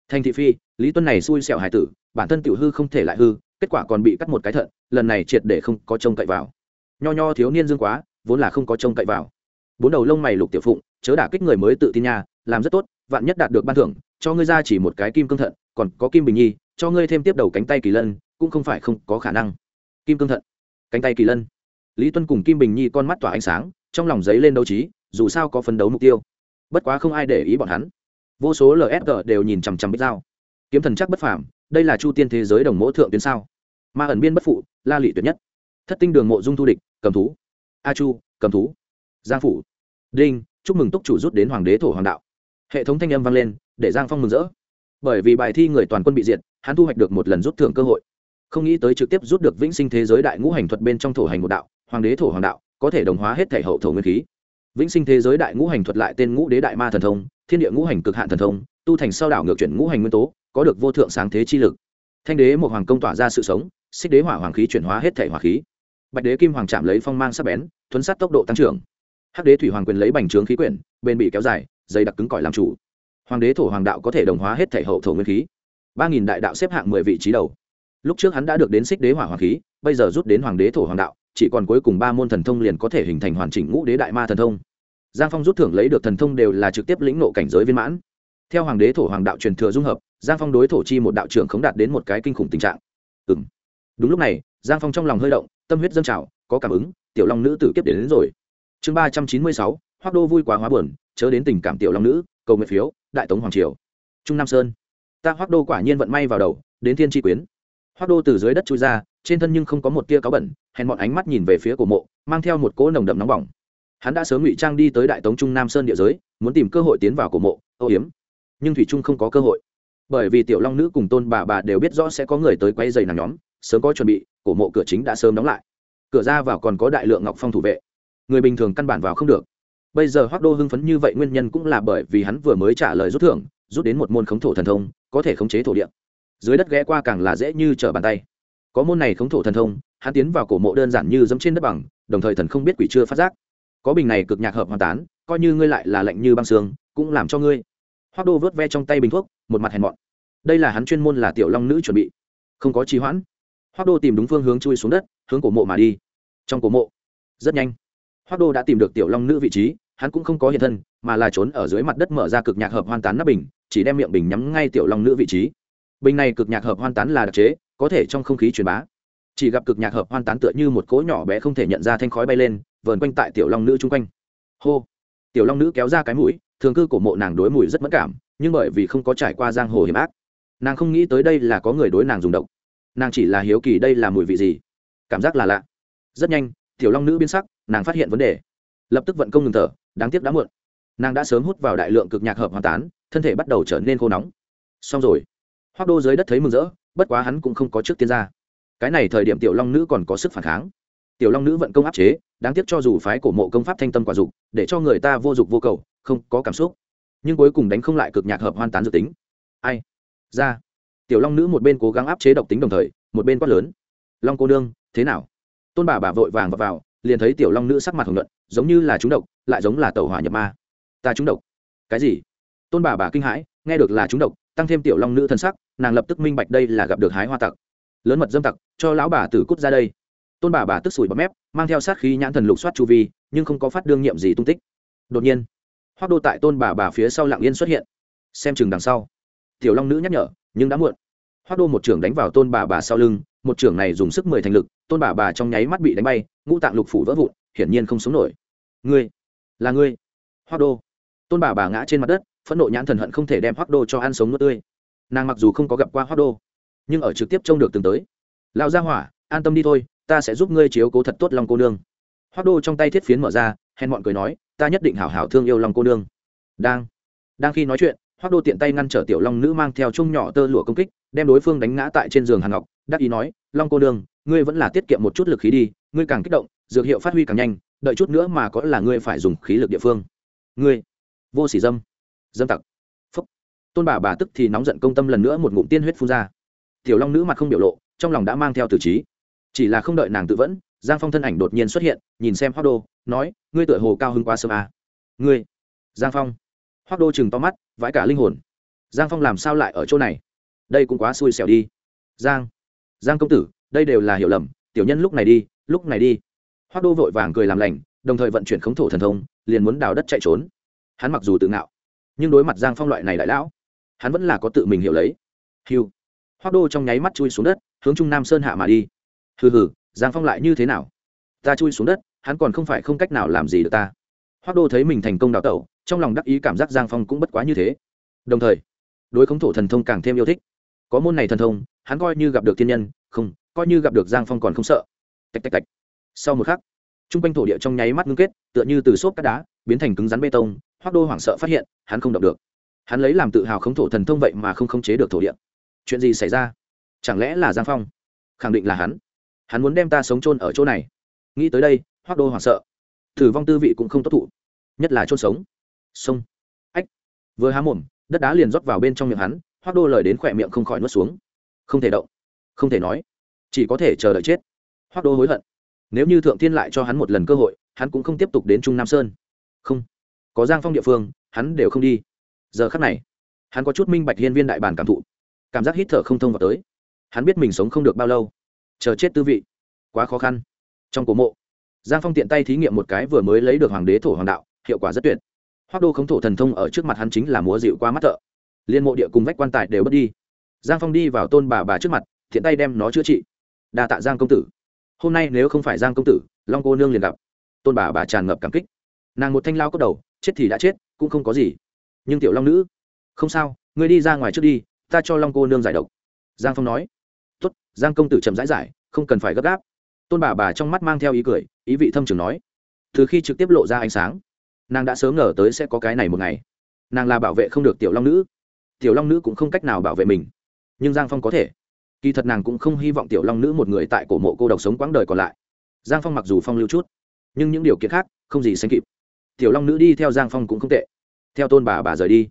Thành thị phi, lý tuân này xui xẻo hải tử, bản thân tiểu hư không thể lại hư, kết quả còn bị cắt một cái thận, lần này triệt để không có trông cậy vào. Nho nho thiếu niên dương quá, vốn là không có trông cậy vào. Bốn đầu lông mày lục tiểu phụng, chớ đả kích người mới tự tin nha, làm rất tốt, vạn nhất đạt được ban thưởng, cho ngươi ra chỉ một cái kim cương thận, còn có kim bình nhi, cho ngươi thêm tiếp đầu cánh tay kỳ lân, cũng không phải không có khả năng. Kim cương thận, cánh tay kỳ lân lý tuân cùng kim bình nhi con mắt tỏa ánh sáng, trong lòng giấy lên đấu trí, dù sao có phấn đấu mục tiêu. Bất quá không ai để ý bọn hắn. Vô số lsg đều nhìn chằm chằm bích dao kiếm thần chắc bất phàm, đây là chu tiên thế giới đồng mỗ thượng tuyến sao? Ma ẩn biên bất phụ, la lị tuyệt nhất. Thất tinh đường mộ dung thu địch, cầm thú. A chu, cầm thú. Giang phủ. Đinh, chúc mừng túc chủ rút đến hoàng đế thổ hoàng đạo. Hệ thống thanh âm vang lên, để giang phong mừng rỡ. Bởi vì bài thi người toàn quân bị diệt, hắn thu hoạch được một lần rút thưởng cơ hội. Không nghĩ tới trực tiếp rút được vĩnh sinh thế giới đại ngũ hành thuật bên trong thổ hành một đạo hoàng đế thổ hoàng đạo, có thể đồng hóa hết thể hậu thổ nguyên khí. Vĩnh sinh thế giới đại ngũ hành thuật lại tên ngũ đế đại ma thần thông, thiên địa ngũ hành cực hạn thần thông, tu thành sau đảo ngược chuyển ngũ hành nguyên tố, có được vô thượng sáng thế chi lực. Thanh đế một hoàng công tỏa ra sự sống, xích đế hỏa hoàng khí chuyển hóa hết thể hỏa khí. Bạch đế kim hoàng chạm lấy phong mang sắc bén, thuấn sát tốc độ tăng trưởng. Hắc đế thủy hoàng quyền lấy bành trướng khí quyển bên bị kéo dài, dày đặc cứng cỏi làm chủ. Hoàng đế thổ hoàng đạo có thể đồng hóa hết thể hậu thổ nguyên khí. Ba nghìn đại đạo xếp hạng mười vị trí đầu. Lúc trước hắn đã được đến xích đế hỏa hoàng khí, bây giờ rút đến hoàng đế thổ hoàng đạo chỉ còn cuối cùng ba môn thần thông liền có thể hình thành hoàn chỉnh ngũ đế đại ma thần thông. Giang phong rút thưởng lấy được thần thông đều là trực tiếp lĩnh nộ cảnh giới viên mãn. Theo hoàng đế thổ hoàng đạo truyền thừa dung hợp giang phong đối thổ chi một đạo trưởng khống đạt đến một cái kinh khủng tình trạng. Ừ đúng lúc này giang phong trong lòng hơi động tâm huyết dâng trào có cảm ứng tiểu long nữ tử kiếp đến, đến rồi. Chương ba trăm chín mươi sáu hoác đô vui quá hóa buồn chớ đến tình cảm tiểu long nữ cầu nguyện phiếu đại tống hoàng triều. Trung nam sơn. Ta hoác đô quả nhiên vận may vào đầu đến thiên tri quyến. Hoác đô từ dưới đất chui ra trên thân nhưng không có một tia cáo bẩn, hèn bọn ánh mắt nhìn về phía cổ mộ, mang theo một cỗ nồng đậm nóng bỏng. Hắn đã sớm ngụy trang đi tới đại tống trung nam sơn địa giới, muốn tìm cơ hội tiến vào cổ mộ âu hiếm nhưng thủy trung không có cơ hội. Bởi vì tiểu long nữ cùng tôn bà bà đều biết rõ sẽ có người tới quay dày nàng nhóm, sớm có chuẩn bị, cổ mộ cửa chính đã sớm đóng lại. Cửa ra vào còn có đại lượng ngọc phong thủ vệ. Người bình thường căn bản vào không được. Bây giờ hoác đô hưng phấn như vậy nguyên nhân cũng là bởi vì hắn vừa mới trả lời rút thưởng, rút đến một môn khống thổ thần thông, có thể khống chế thổ địa. Dưới đất ghé qua càng là dễ như trở bàn tay có môn này khống thổ thần thông, hắn tiến vào cổ mộ đơn giản như dẫm trên đất bằng, đồng thời thần không biết quỷ chưa phát giác. Có bình này cực nhạc hợp hoàn tán, coi như ngươi lại là lạnh như băng xương, cũng làm cho ngươi. Hoác đô vớt ve trong tay bình thuốc, một mặt hèn mọn. Đây là hắn chuyên môn là tiểu long nữ chuẩn bị. Không có trì hoãn. Hoác đô tìm đúng phương hướng chui xuống đất, hướng cổ mộ mà đi. Trong cổ mộ, rất nhanh. Hoác đô đã tìm được tiểu long nữ vị trí, hắn cũng không có hiện thân, mà là trốn ở dưới mặt đất mở ra cực nhạc hợp hoàn tán nắp bình, chỉ đem miệng bình nhắm ngay tiểu long nữ vị trí. Bình này cực nhạc hợp hoàn tán là đặc chế có thể trong không khí truyền bá. Chỉ gặp cực nhạc hợp hoan tán tựa như một cỗ nhỏ bé không thể nhận ra thanh khói bay lên, vờn quanh tại tiểu long nữ chung quanh. Hô! Tiểu long nữ kéo ra cái mũi, thường cư cổ mộ nàng đối mùi rất mất cảm, nhưng bởi vì không có trải qua giang hồ hiểm ác, nàng không nghĩ tới đây là có người đối nàng dùng độc. Nàng chỉ là hiếu kỳ đây là mùi vị gì. Cảm giác là lạ. Rất nhanh, tiểu long nữ biến sắc, nàng phát hiện vấn đề. Lập tức vận công ngừng thở, đáng tiếc đã muộn. Nàng đã sớm hút vào đại lượng cực nhạc hợp hoàn tán, thân thể bắt đầu trở nên khô nóng. Xong rồi. Hoác đô dưới đất thấy mừng rỡ bất quá hắn cũng không có trước tiên ra. Cái này thời điểm tiểu long nữ còn có sức phản kháng. Tiểu long nữ vận công áp chế đáng tiếc cho dù phái cổ mộ công pháp thanh tâm quả dục để cho người ta vô dục vô cầu không có cảm xúc. Nhưng cuối cùng đánh không lại cực nhạc hợp hoan tán dự tính. Ai? Ra. Tiểu long nữ một bên cố gắng áp chế độc tính đồng thời một bên quát lớn. Long cô nương thế nào? Tôn bà bà vội vàng vào, vào liền thấy tiểu long nữ sắc mặt hồng luận giống như là trúng độc lại giống là tàu hỏa nhập ma. Ta trúng độc. Cái gì? Tôn bà bà kinh hãi nghe được là trúng độc tăng thêm tiểu long nữ thân sắc, nàng lập tức minh bạch đây là gặp được hái hoa tặc. Lớn mật dâm tặc, cho lão bà tử cút ra đây. Tôn bà bà tức sủi bấm mép, mang theo sát khí nhãn thần lục soát chu vi, nhưng không có phát đương nhiệm gì tung tích. Đột nhiên, hoác đô tại tôn bà bà phía sau lặng yên xuất hiện. Xem chừng đằng sau, tiểu long nữ nhắc nhở, nhưng đã muộn. Hoác đô một trưởng đánh vào tôn bà bà sau lưng, một trưởng này dùng sức mười thành lực, tôn bà bà trong nháy mắt bị đánh bay, ngũ tạng lục phủ vỡ vụn, hiển nhiên không sống nổi. Ngươi, là ngươi. Hoác đô, tôn bà bà ngã trên mặt đất phẫn nộ nhãn thần hận không thể đem hoác đô cho ăn sống nước tươi nàng mặc dù không có gặp qua hoác đô nhưng ở trực tiếp trông được từng tới lao ra hỏa an tâm đi thôi ta sẽ giúp ngươi chiếu cố thật tốt lòng cô nương hoác đô trong tay thiết phiến mở ra hèn bọn cười nói ta nhất định hảo hảo thương yêu lòng cô nương đang đang khi nói chuyện hoác đô tiện tay ngăn trở tiểu long nữ mang theo chung nhỏ tơ lụa công kích đem đối phương đánh ngã tại trên giường hàn ngọc đắc ý nói long cô nương ngươi vẫn là tiết kiệm một chút lực khí đi ngươi càng kích động dược hiệu phát huy càng nhanh đợi chút nữa mà có là ngươi phải dùng khí lực địa phương ngươi vô sỉ dâm dâm tặc. Phúc. Tôn bà bà tức thì nóng giận công tâm lần nữa một ngụm tiên huyết phun ra. Tiểu long nữ mặt không biểu lộ, trong lòng đã mang theo tử trí. Chỉ là không đợi nàng tự vẫn, giang phong thân ảnh đột nhiên xuất hiện, nhìn xem hoác đô, nói, ngươi tựa hồ cao hơn quá sớm à. ngươi? Giang phong. Hoác đô chừng to mắt, vãi cả linh hồn. Giang phong làm sao lại ở chỗ này? Đây cũng quá xui xẻo đi. Giang giang công tử, đây đều là hiểu lầm, tiểu nhân lúc này đi, lúc này đi. Hoác đô vội vàng cười làm lành, đồng thời vận chuyển khống thổ thần thông, liền muốn đào đất chạy trốn. Hắn mặc dù tự ngạo nhưng đối mặt giang phong loại này đại lão, hắn vẫn là có tự mình hiểu lấy. Hiu hoác đô trong nháy mắt chui xuống đất, hướng trung nam sơn hạ mà đi. Hừ hừ, giang phong lại như thế nào? Ta chui xuống đất, hắn còn không phải không cách nào làm gì được ta. Hoác đô thấy mình thành công đào tẩu, trong lòng đắc ý cảm giác giang phong cũng bất quá như thế. Đồng thời, đối khống thổ thần thông càng thêm yêu thích. Có môn này thần thông, hắn coi như gặp được thiên nhân, không, coi như gặp được giang phong còn không sợ. Tạch tạch tạch. Sau một khắc t r u n g quanh thổ địa trong nháy mắt ngưng kết, tựa như từ xốp cát đá, biến thành cứng rắn bê tông hoác đô hoảng sợ phát hiện, hắn không động được. Hắn lấy làm tự hào khống thổ thần thông vậy mà không khống chế được thổ địa. Chuyện gì xảy ra? Chẳng lẽ là giang phong? Khẳng định là hắn. Hắn muốn đem ta sống trôn ở chỗ này. Nghĩ tới đây hoác đô hoảng sợ. Thử vong tư vị cũng không tốt thụ. Nhất là trôn sống. Sông. Ách. Vừa há mồm, đất đá liền rót vào bên trong miệng hắn hoác đô lời đến khỏe miệng không khỏi nuốt xuống. Không thể động. Không thể nói. Chỉ có thể chờ đợi chết. Hoác đô hối hận. Nếu như thượng thiên lại cho hắn một lần cơ hội, hắn cũng không tiếp tục đến trung nam sơn. Không có giang phong địa phương, hắn đều không đi. Giờ khắc này, hắn có chút minh bạch hiên viên đại bản cảm thụ. Cảm giác hít thở không thông vào tới. Hắn biết mình sống không được bao lâu. Chờ chết tư vị. Quá khó khăn. Trong cổ mộ, giang phong tiện tay thí nghiệm một cái vừa mới lấy được hoàng đế thổ hoàng đạo, hiệu quả rất tuyệt. Hoác đô khống thổ thần thông ở trước mặt hắn chính là múa dịu qua mắt thợ. Liên mộ địa cùng vách quan tài đều bất đi. Giang phong đi vào tôn bà bà trước mặt thiện tay đem nó chữa trị. Đa tạ giang công tử. Hôm nay nếu không phải giang công tử, long cô nương liền gặp. Tôn bà bà tràn ngập cảm kích. Nàng một thanh lao cốc đầu chết thì đã chết cũng không có gì. Nhưng tiểu long nữ không sao ngươi đi ra ngoài trước đi ta cho long cô nương giải độc. Giang phong nói. Tốt, giang công tử chậm rãi giải không cần phải gấp gáp. Tôn bà bà trong mắt mang theo ý cười ý vị thâm trường nói. Từ khi trực tiếp lộ ra ánh sáng nàng đã sớm ngờ tới sẽ có cái này một ngày. Nàng là bảo vệ không được tiểu long nữ. Tiểu long nữ cũng không cách nào bảo vệ mình. Nhưng giang phong có thể. Kỳ thật nàng cũng không hy vọng tiểu long nữ một người tại cổ mộ cô độc sống quãng đời còn lại. Giang phong mặc dù phong lưu chút nhưng những điều kiện khác không gì sánh kịp tiểu long nữ đi theo giang phong cũng không tệ. Theo tôn bà bà rời đi.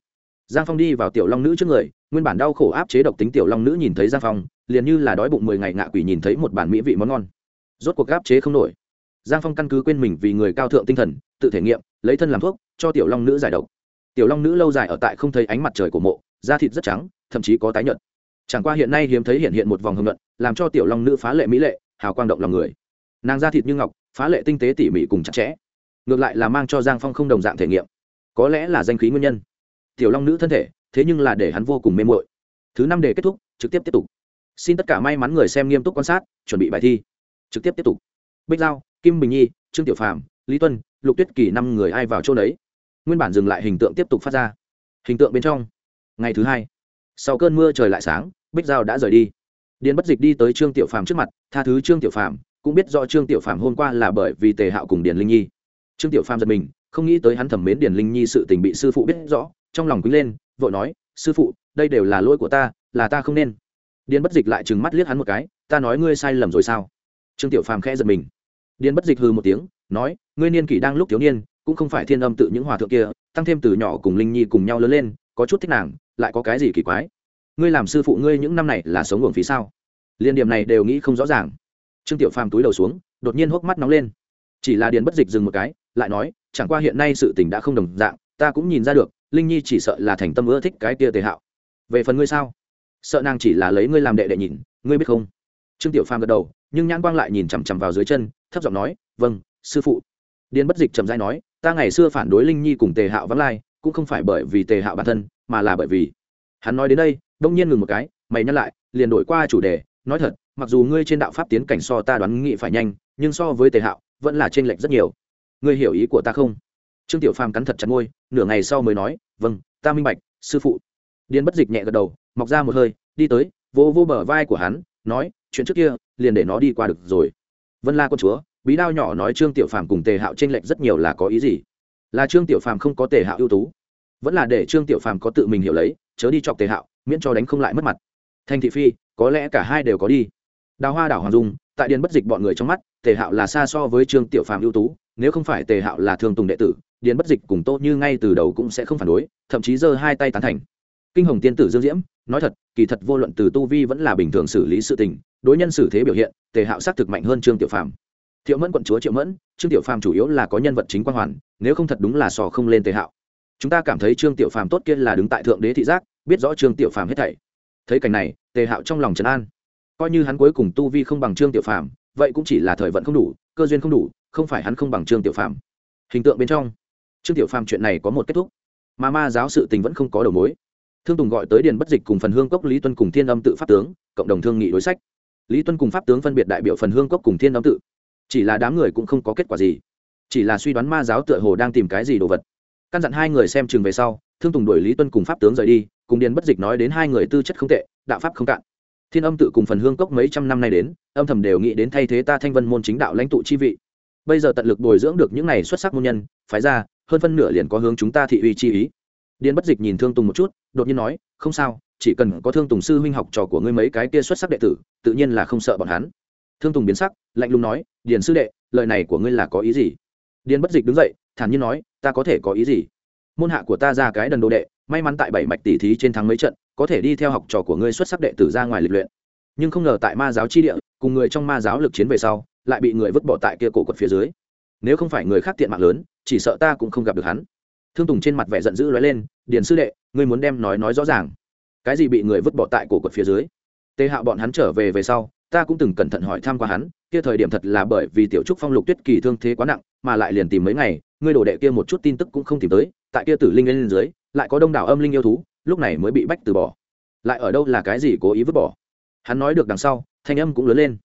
Giang phong đi vào tiểu long nữ trước người, nguyên bản đau khổ áp chế độc tính tiểu long nữ nhìn thấy giang phong, liền như là đói bụng mười ngày ngạ quỷ nhìn thấy một bản mỹ vị món ngon. Rốt cuộc áp chế không nổi. Giang phong căn cứ quên mình vì người cao thượng tinh thần, tự thể nghiệm, lấy thân làm thuốc, cho tiểu long nữ giải độc. Tiểu long nữ lâu dài ở tại không thấy ánh mặt trời của mộ, da thịt rất trắng, thậm chí có tái nhợt. Chẳng qua hiện nay hiếm thấy hiện hiện một vòng hưng luận, làm cho tiểu long nữ phá lệ mỹ lệ, hào quang động lòng người. Nàng da thịt như ngọc, phá lệ tinh tế tỉ mỉ cùng chặt chẽ ngược lại là mang cho giang phong không đồng dạng thể nghiệm. Có lẽ là danh khí nguyên nhân. Tiểu long nữ thân thể, thế nhưng là để hắn vô cùng mê mội thứ năm đề kết thúc, trực tiếp tiếp tục. Xin tất cả may mắn người xem nghiêm túc quan sát, chuẩn bị bài thi. Trực tiếp tiếp tục. Bích giao, kim bình nhi, trương tiểu phàm, lý tuân, lục tuyết kỳ năm người ai vào chỗ đấy? Nguyên bản dừng lại hình tượng tiếp tục phát ra. Hình tượng bên trong. Ngày thứ hai. Sau cơn mưa trời lại sáng, bích giao đã rời đi. Điền bất dịch đi tới trương tiểu phàm trước mặt, tha thứ trương tiểu phàm, cũng biết do trương tiểu phàm hôm qua là bởi vì tề hạo cùng điền linh nhi trương tiểu phàm giật mình, không nghĩ tới hắn thẩm mến điền linh nhi sự tình bị sư phụ biết rõ, trong lòng quý lên, vội nói, sư phụ, đây đều là lỗi của ta, là ta không nên. Điền bất dịch lại trừng mắt liếc hắn một cái, ta nói ngươi sai lầm rồi sao? Trương tiểu phàm khẽ giật mình. Điền bất dịch hừ một tiếng, nói, ngươi niên kỷ đang lúc thiếu niên, cũng không phải thiên âm tự những hòa thượng kia, tăng thêm từ nhỏ cùng linh nhi cùng nhau lớn lên, có chút thích nàng, lại có cái gì kỳ quái? Ngươi làm sư phụ ngươi những năm này là sống uổng phí sao? Liên điểm này đều nghĩ không rõ ràng. Trương tiểu phàm túi đầu xuống, đột nhiên hốc mắt nóng lên. Chỉ là điền bất dịch dừng một cái lại nói, chẳng qua hiện nay sự tình đã không đồng dạng, ta cũng nhìn ra được, linh nhi chỉ sợ là thành tâm ưa thích cái tia tề hạo. Về phần ngươi sao? Sợ nàng chỉ là lấy ngươi làm đệ đệ nhìn, ngươi biết không? Trương tiểu phàm gật đầu, nhưng nhãn quang lại nhìn chằm chằm vào dưới chân, thấp giọng nói vâng sư phụ. Điền bất dịch trầm dai nói, ta ngày xưa phản đối linh nhi cùng tề hạo vắng lai, cũng không phải bởi vì tề hạo bản thân, mà là bởi vì hắn nói đến đây đông nhiên ngừng một cái, mày nhắc lại, liền đổi qua chủ đề, nói thật, mặc dù ngươi trên đạo pháp tiến cảnh so ta đoán nghị phải nhanh, nhưng so với tề hạo, vẫn là t r ê n lệch rất nhiều ngươi hiểu ý của ta không? Trương tiểu phàm cắn thật chặt ngôi nửa ngày sau mới nói vâng ta minh bạch, sư phụ. Điền bất dịch nhẹ gật đầu, mọc ra một hơi, đi tới vô vô bờ vai của hắn, nói, chuyện trước kia, liền để nó đi qua được rồi. Vân la con chúa, bí đao nhỏ nói trương tiểu phàm cùng tề hạo t r ê n lệch rất nhiều là có ý gì? Là trương tiểu phàm không có tề hạo ưu tú, vẫn là để trương tiểu phàm có tự mình hiểu lấy, chớ đi chọc tề hạo, miễn cho đánh không lại mất mặt. Thanh thị phi, có lẽ cả hai đều có đi. Đào hoa đảo hoàng dung, tại điền bất dịch bọn người trong mắt, tề hạo là xa so với trương tiểu phàm ưu tú nếu không phải tề hạo là thương tùng đệ tử, điền bất dịch cùng tô như ngay từ đầu cũng sẽ không phản đối, thậm chí giơ hai tay tán thành. Kinh hồng tiên tử dương diễm, nói thật, kỳ thật vô luận từ tu vi vẫn là bình thường xử lý sự tình, đối nhân xử thế biểu hiện, tề hạo xác thực mạnh hơn trương tiểu phàm. Thiệu mẫn quận chúa triệu mẫn, trương tiểu phàm chủ yếu là có nhân vật chính quan hoàn, nếu không thật đúng là sò không lên tề hạo. Chúng ta cảm thấy trương tiểu phàm tốt kia là đứng tại thượng đế thị giác, biết rõ trương tiểu phàm hết thảy. Thấy cảnh này, tề hạo trong lòng trấn an. Coi như hắn cuối cùng tu vi không bằng trương tiểu phàm, vậy cũng chỉ là thời vận không đủ, cơ duyên không đủ không phải hắn không bằng trương tiểu phàm. Hình tượng bên trong, trương tiểu phàm chuyện này có một kết thúc. Mà ma giáo sự tình vẫn không có đầu mối. Thương tùng gọi tới điền bất dịch cùng phần hương cốc lý tuân cùng thiên âm tự pháp tướng, cộng đồng thương nghị đối sách. Lý tuân cùng pháp tướng phân biệt đại biểu phần hương cốc cùng thiên âm tự. Chỉ là đám người cũng không có kết quả gì. Chỉ là suy đoán ma giáo tựa hồ đang tìm cái gì đồ vật. Căn dặn hai người xem chừng về sau, thương tùng đuổi lý tuân cùng pháp tướng rời đi, cùng điền bất dịch nói đến hai người tư chất không tệ, đạo pháp không cạn. Thiên âm tự cùng phần hương cốc mấy trăm năm nay đến, âm thầm đều nghĩ đến thay thế ta thanh vân môn chính đạo lãnh tụ chi vị bây giờ tận lực bồi dưỡng được những này xuất sắc môn nhân, phái ra, hơn phân nửa liền có hướng chúng ta thị uy chi ý. Điền bất dịch nhìn thương tùng một chút, đột nhiên nói, không sao, chỉ cần có thương tùng sư huynh học trò của ngươi mấy cái kia xuất sắc đệ tử, tự nhiên là không sợ bọn hắn. Thương tùng biến sắc, lạnh lùng nói, điền sư đệ, lời này của ngươi là có ý gì? Điền bất dịch đứng dậy, thản nhiên nói, ta có thể có ý gì? Môn hạ của ta ra cái đần đồ đệ, may mắn tại bảy mạch tỷ thí trên thắng mấy trận, có thể đi theo học trò của ngươi xuất sắc đệ tử ra ngoài lịch luyện. Nhưng không ngờ tại ma giáo chi địa, cùng người trong ma giáo lực chiến về sau lại bị người vứt bỏ tại kia cổ quật phía dưới. Nếu không phải người khác tiện mạng lớn, chỉ sợ ta cũng không gặp được hắn. Thương tùng trên mặt vẻ giận dữ lóe lên, điền sư đệ, ngươi muốn đem nói nói rõ ràng. Cái gì bị người vứt bỏ tại cổ quật phía dưới? Tê hạo bọn hắn trở về về sau, ta cũng từng cẩn thận hỏi thăm qua hắn, kia thời điểm thật là bởi vì tiểu trúc phong lục tuyết kỳ thương thế quá nặng, mà lại liền tìm mấy ngày, ngươi đổ đệ kia một chút tin tức cũng không tìm tới, tại kia tử linh lên dưới, lại có đông đảo âm linh yêu thú, lúc này mới bị bách từ bỏ. Lại ở đâu là cái gì cố ý vứt bỏ? Hắn nói được đằng sau, thanh âm cũng lớn lên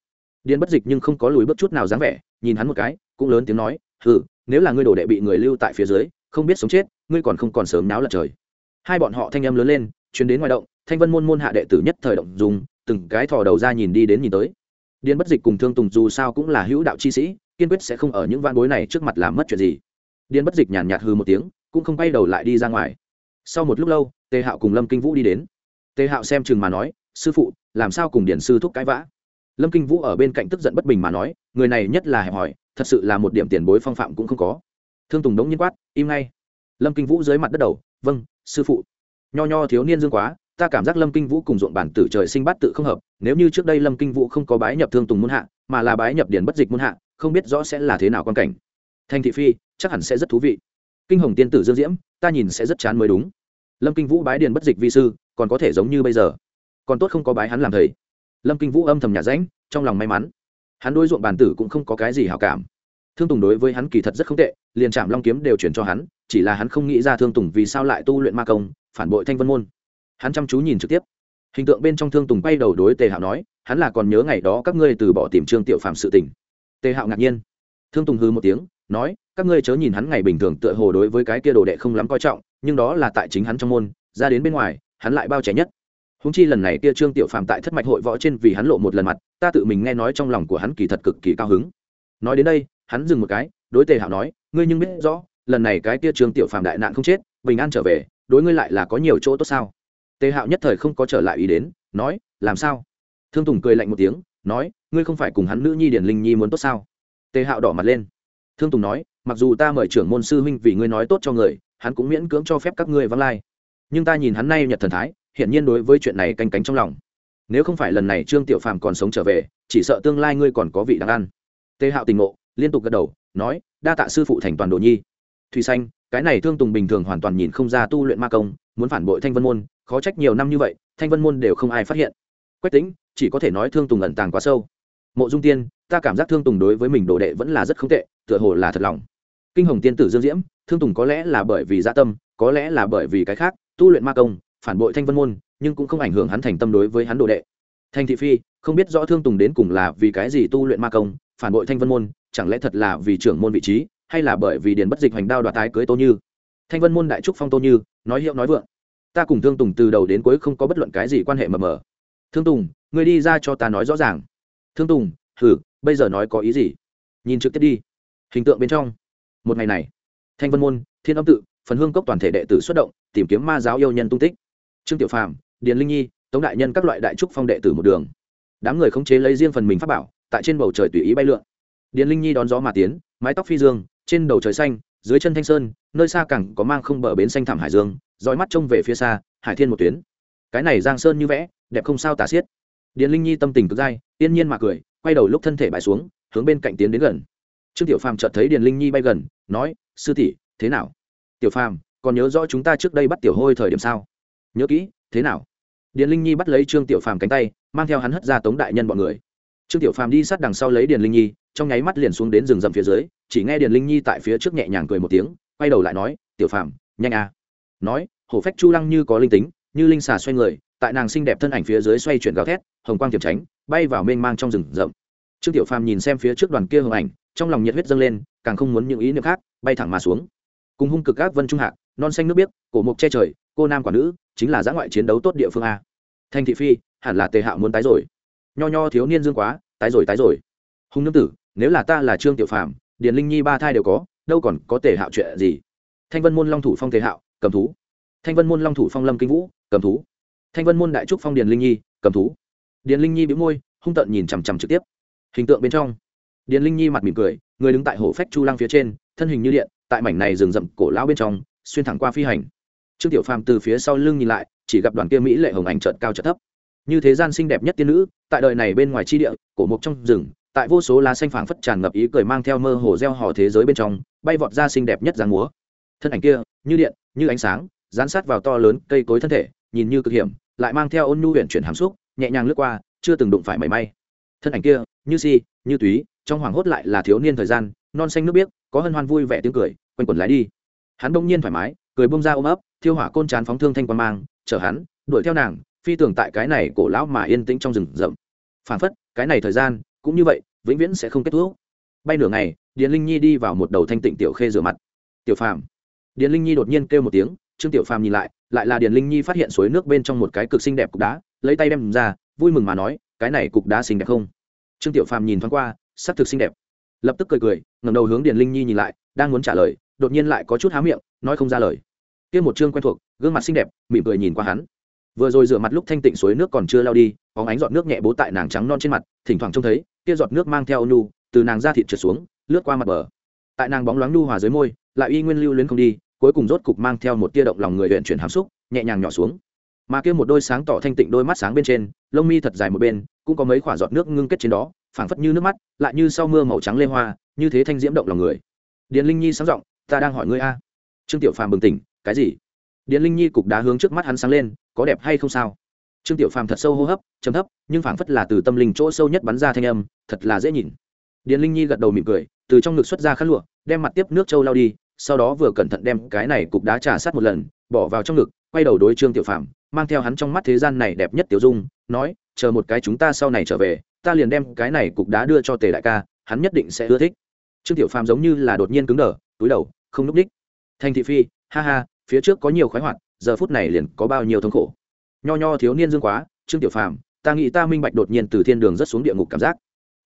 điền bất dịch nhưng không có lùi bước chút nào dáng vẻ, nhìn hắn một cái, cũng lớn tiếng nói, hừ, nếu là ngươi đồ đệ bị người lưu tại phía dưới, không biết sống chết, ngươi còn không còn sớm náo lật trời. Hai bọn họ thanh âm lớn lên chuyến đến ngoài động, thanh vân môn môn hạ đệ tử nhất thời động dùng từng cái thò đầu ra nhìn đi đến nhìn tới. Điền bất dịch cùng thương tùng dù sao cũng là hữu đạo chi sĩ, kiên quyết sẽ không ở những van bối này trước mặt làm mất chuyện gì. Điền bất dịch nhàn nhạt hư một tiếng, cũng không quay đầu lại đi ra ngoài. Sau một lúc lâu, tề hạo cùng lâm kinh vũ đi đến. Tề hạo xem chừng mà nói, sư phụ, làm sao cùng điển sư thúc cãi vã? Lâm kinh vũ ở bên cạnh tức giận bất bình mà nói, người này nhất là hẹp hòi, thật sự là một điểm tiền bối phong phạm cũng không có. Thương tùng đống nhiên quát, im ngay. Lâm kinh vũ dưới mặt đất đầu vâng sư phụ. Nho nho thiếu niên dương quá, ta cảm giác lâm kinh vũ cùng ruộng bản tử trời sinh bát tự không hợp, nếu như trước đây lâm kinh vũ không có bái nhập thương tùng muôn hạ, mà là bái nhập điển bất dịch muôn hạ, không biết rõ sẽ là thế nào quan cảnh. Thành thị phi, chắc hẳn sẽ rất thú vị. Kinh hồng tiên tử dương diễm, ta nhìn sẽ rất chán mới đúng. Lâm kinh vũ bái điền bất dịch vi sư, còn có thể giống như bây giờ. Còn tốt không có bái hắn làm thầy lâm kinh vũ âm thầm nhà ránh trong lòng may mắn. Hắn đối ruộng bản tử cũng không có cái gì hảo cảm. Thương tùng đối với hắn kỳ thật rất không tệ, liền trạm long kiếm đều chuyển cho hắn, chỉ là hắn không nghĩ ra thương tùng vì sao lại tu luyện ma công, phản bội thanh vân môn. Hắn chăm chú nhìn trực tiếp. Hình tượng bên trong thương tùng bay đầu đối tề hạo nói, hắn là còn nhớ ngày đó các ngươi từ bỏ tìm trương tiểu phạm sự tình. Tề hạo ngạc nhiên. Thương tùng hư một tiếng, nói, các ngươi chớ nhìn hắn ngày bình thường tựa hồ đối với cái kia đồ đệ không lắm coi trọng, nhưng đó là tại chính hắn trong môn, ra đến bên ngoài, hắn lại bao trẻ nhất húng chi lần này kia trương tiểu phàm tại thất mạch hội võ trên vì hắn lộ một lần mặt, ta tự mình nghe nói trong lòng của hắn kỳ thật cực kỳ cao hứng. Nói đến đây, hắn dừng một cái, đối tề hạo nói, ngươi nhưng biết rõ, lần này cái kia trương tiểu phàm đại nạn không chết, bình an trở về, đối ngươi lại là có nhiều chỗ tốt sao? Tề hạo nhất thời không có trở lại ý đến, nói, làm sao? Thương tùng cười lạnh một tiếng, nói, ngươi không phải cùng hắn nữ nhi điển linh nhi muốn tốt sao? Tề hạo đỏ mặt lên. Thương tùng nói, mặc dù ta mời trưởng môn sư huynh vì ngươi nói tốt cho người, hắn cũng miễn cưỡng cho phép các ngươi vắng lai. Nhưng ta nhìn hắn nay nhật thần thái hiển nhiên đối với chuyện này canh cánh trong lòng. Nếu không phải lần này trương tiểu phàm còn sống trở về, chỉ sợ tương lai ngươi còn có vị đáng ăn. Tề hạo tình ngộ, liên tục gật đầu, nói, đa tạ sư phụ thành toàn đồ nhi. Thùy xanh, cái này thương tùng bình thường hoàn toàn nhìn không ra tu luyện ma công, muốn phản bội thanh vân môn, khó trách nhiều năm như vậy, thanh vân môn đều không ai phát hiện. Quách tính chỉ có thể nói thương tùng ẩn tàng quá sâu. Mộ dung tiên, ta cảm giác thương tùng đối với mình đồ đệ vẫn là rất không tệ, tựa hồ là thật lòng. Kinh hồng tiên tử dương diễm, thương tùng có lẽ là bởi vì gia dạ tâm, có lẽ là bởi vì cái khác, tu luyện ma công phản bội thanh vân môn, nhưng cũng không ảnh hưởng hắn thành tâm đối với hắn đồ đệ. Thanh thị phi, không biết rõ thương tùng đến cùng là vì cái gì tu luyện ma công, phản bội thanh vân môn, chẳng lẽ thật là vì trưởng môn vị trí, hay là bởi vì điền bất dịch hoành đao đoạt tái cưới tô như? Thanh vân môn đại trúc phong tô như, nói hiệu nói vượng. Ta cùng thương tùng từ đầu đến cuối không có bất luận cái gì quan hệ mờ mờ. Thương tùng người đi ra cho ta nói rõ ràng. Thương tùng thử bây giờ nói có ý gì? Nhìn trực tiếp đi. Hình tượng bên trong. Một ngày này, thanh vân môn, thiên âm tự, phần hương cốc toàn thể đệ tử xuất động, tìm kiếm ma giáo yêu nhân tung tích trương tiểu phàm, điền linh nhi, tống đại nhân các loại đại trúc phong đệ tử một đường. Đám người khống chế lấy riêng phần mình pháp bảo, tại trên bầu trời tùy ý bay lượn. Điền linh nhi đón gió mà tiến, mái tóc phi dương, trên đầu trời xanh, dưới chân thanh sơn, nơi xa cẳng có mang không bờ bến xanh thảm hải dương, dõi mắt trông về phía xa, hải thiên một tuyến. Cái này giang sơn như vẽ, đẹp không sao tả xiết. Điền linh nhi tâm tình cực dai, yên nhiên mà cười, quay đầu lúc thân thể bại xuống, hướng bên cạnh tiến đến gần. Trương tiểu phàm chợt thấy điền linh nhi bay gần, nói, sư tỷ, thế nào? Tiểu phàm, còn nhớ rõ chúng ta trước đây bắt tiểu hôi thời điểm sao? Nhớ kỹ, thế nào? Điền linh nhi bắt lấy trương tiểu phàm cánh tay, mang theo hắn hất ra tống đại nhân bọn người. Trương tiểu phàm đi sát đằng sau lấy điền linh nhi, trong nháy mắt liền xuống đến rừng rậm phía dưới, chỉ nghe điền linh nhi tại phía trước nhẹ nhàng cười một tiếng, quay đầu lại nói, tiểu phàm, nhanh à nói, hổ phách chu lăng như có linh tính, như linh xà xoay người, tại nàng xinh đẹp thân ảnh phía dưới xoay chuyển gào thét, hồng quang tiềm tránh, bay vào mênh mang trong rừng rậm. Trương tiểu phàm nhìn xem phía trước đoàn kia hồng ảnh, trong lòng nhiệt huyết dâng lên, càng không muốn những ý niệm khác, bay thẳng mà xuống. Cùng hung cực các vân trung hạ non xanh nước biếc, cổ mục che trời, cô nam quả nữ chính là giã ngoại chiến đấu tốt địa phương a. Thanh thị phi, hẳn là tề hạo muốn tái rồi. Nho nho thiếu niên dương quá, tái rồi tái rồi. Hùng nương tử, nếu là ta là trương tiểu phàm, điền linh nhi ba thai đều có, đâu còn có tề hạo chuyện gì? Thanh vân môn long thủ phong tề hạo, cầm thú. Thanh vân môn long thủ phong lâm kinh vũ, cầm thú. Thanh vân môn đại trúc phong điền linh nhi, cầm thú. Điền linh nhi bị môi, hung tợn nhìn chằm chằm trực tiếp. Hình tượng bên trong. Điền linh nhi mặt mỉm cười, người đứng tại hổ phách chu lăng phía trên, thân hình như điện, tại mảnh này rừng rậm cổ lão bên trong, xuyên thẳng qua phi hành trương tiểu phàm từ phía sau lưng nhìn lại, chỉ gặp đoàn kia mỹ lệ hồng ảnh trợt cao trợt thấp. Như thế gian xinh đẹp nhất tiên nữ, tại đời này bên ngoài chi địa, cổ mộc trong rừng, tại vô số lá xanh phảng phất tràn ngập ý cười mang theo mơ hồ gieo hò thế giới bên trong, bay vọt ra xinh đẹp nhất dáng múa. Thân ảnh kia, như điện, như ánh sáng, dán sát vào to lớn cây cối thân thể, nhìn như cực hiểm, lại mang theo ôn nhu huyện chuyển hàm xúc, nhẹ nhàng lướt qua, chưa từng đụng phải mảy may. Thân ảnh kia, như si, như túy, trong hoàng hốt lại là thiếu niên thời gian, non xanh nước biếc, có hân hoan vui vẻ tiếng cười, quanh quẩn lái đi hắn bỗng nhiên thoải mái, cười bông ra ôm ấp, thiêu hỏa côn chán phóng thương thanh quan mang, chở hắn, đuổi theo nàng, phi tưởng tại cái này cổ lão mà yên tĩnh trong rừng rậm. Phản phất, cái này thời gian, cũng như vậy, vĩnh viễn sẽ không kết thúc. Bay nửa ngày, điền linh nhi đi vào một đầu thanh tịnh tiểu khê rửa mặt. Tiểu phàm. Điền linh nhi đột nhiên kêu một tiếng, trương tiểu phàm nhìn lại lại là điền linh nhi phát hiện suối nước bên trong một cái cực xinh đẹp cục đá, lấy tay đem ra, vui mừng mà nói, cái này cục đá xinh đẹp không? Trương tiểu phàm nhìn thoáng qua, sắc thực xinh đẹp. Lập tức cười cười, ngẩng đầu hướng điền linh nhi nhìn lại, đang muốn trả lời đột nhiên lại có chút há miệng, nói không ra lời. Kia một chương quen thuộc, gương mặt xinh đẹp, mỉm cười nhìn qua hắn. Vừa rồi rửa mặt lúc thanh tịnh suối nước còn chưa lao đi có ánh giọt nước nhẹ bố tại nàng trắng non trên mặt, thỉnh thoảng trông thấy, kia giọt nước mang theo nu, từ nàng ra thịt trượt xuống, lướt qua mặt bờ. Tại nàng bóng loáng nu hòa dưới môi, lại uy nguyên lưu luyến không đi, cuối cùng rốt cục mang theo một tia động lòng người huyện chuyển hàm xúc, nhẹ nhàng nhỏ xuống. Mà kia một đôi sáng tỏ thanh tịnh đôi mắt sáng bên trên, lông mi thật dài một bên, cũng có mấy khoả giọt nước ngưng kết trên đó, phảng phất như nước mắt, lại như sau mưa màu trắng lê hoa, như thế thanh diễm động lòng người. Điền linh nhi sáng giọng ta đang hỏi ngươi a. Trương tiểu phàm bừng tỉnh, cái gì? Điền linh nhi cục đá hướng trước mắt hắn sáng lên, có đẹp hay không sao? Trương tiểu phàm thật sâu hô hấp chấm thấp, nhưng phảng phất là từ tâm linh chỗ sâu nhất bắn ra thanh âm, thật là dễ nhìn. Điền linh nhi gật đầu mỉm cười, từ trong ngực xuất ra khăn lụa, đem mặt tiếp nước trâu lao đi, sau đó vừa cẩn thận đem cái này cục đá trà sát một lần, bỏ vào trong ngực, quay đầu đối trương tiểu phàm, mang theo hắn trong mắt thế gian này đẹp nhất tiểu dung, nói, chờ một cái chúng ta sau này trở về, ta liền đem cái này cục đá đưa cho tề đại ca, hắn nhất định sẽ ưa thích. Trương tiểu phàm giống như là đột nhiên cứng đờ, túi đầu không núp đích. Thành thị phi, ha ha, phía trước có nhiều khoái hoạt, giờ phút này liền có bao nhiêu thống khổ. Nho nho thiếu niên dương quá, trương tiểu phàm, ta nghĩ ta minh bạch đột nhiên từ thiên đường rất xuống địa ngục cảm giác.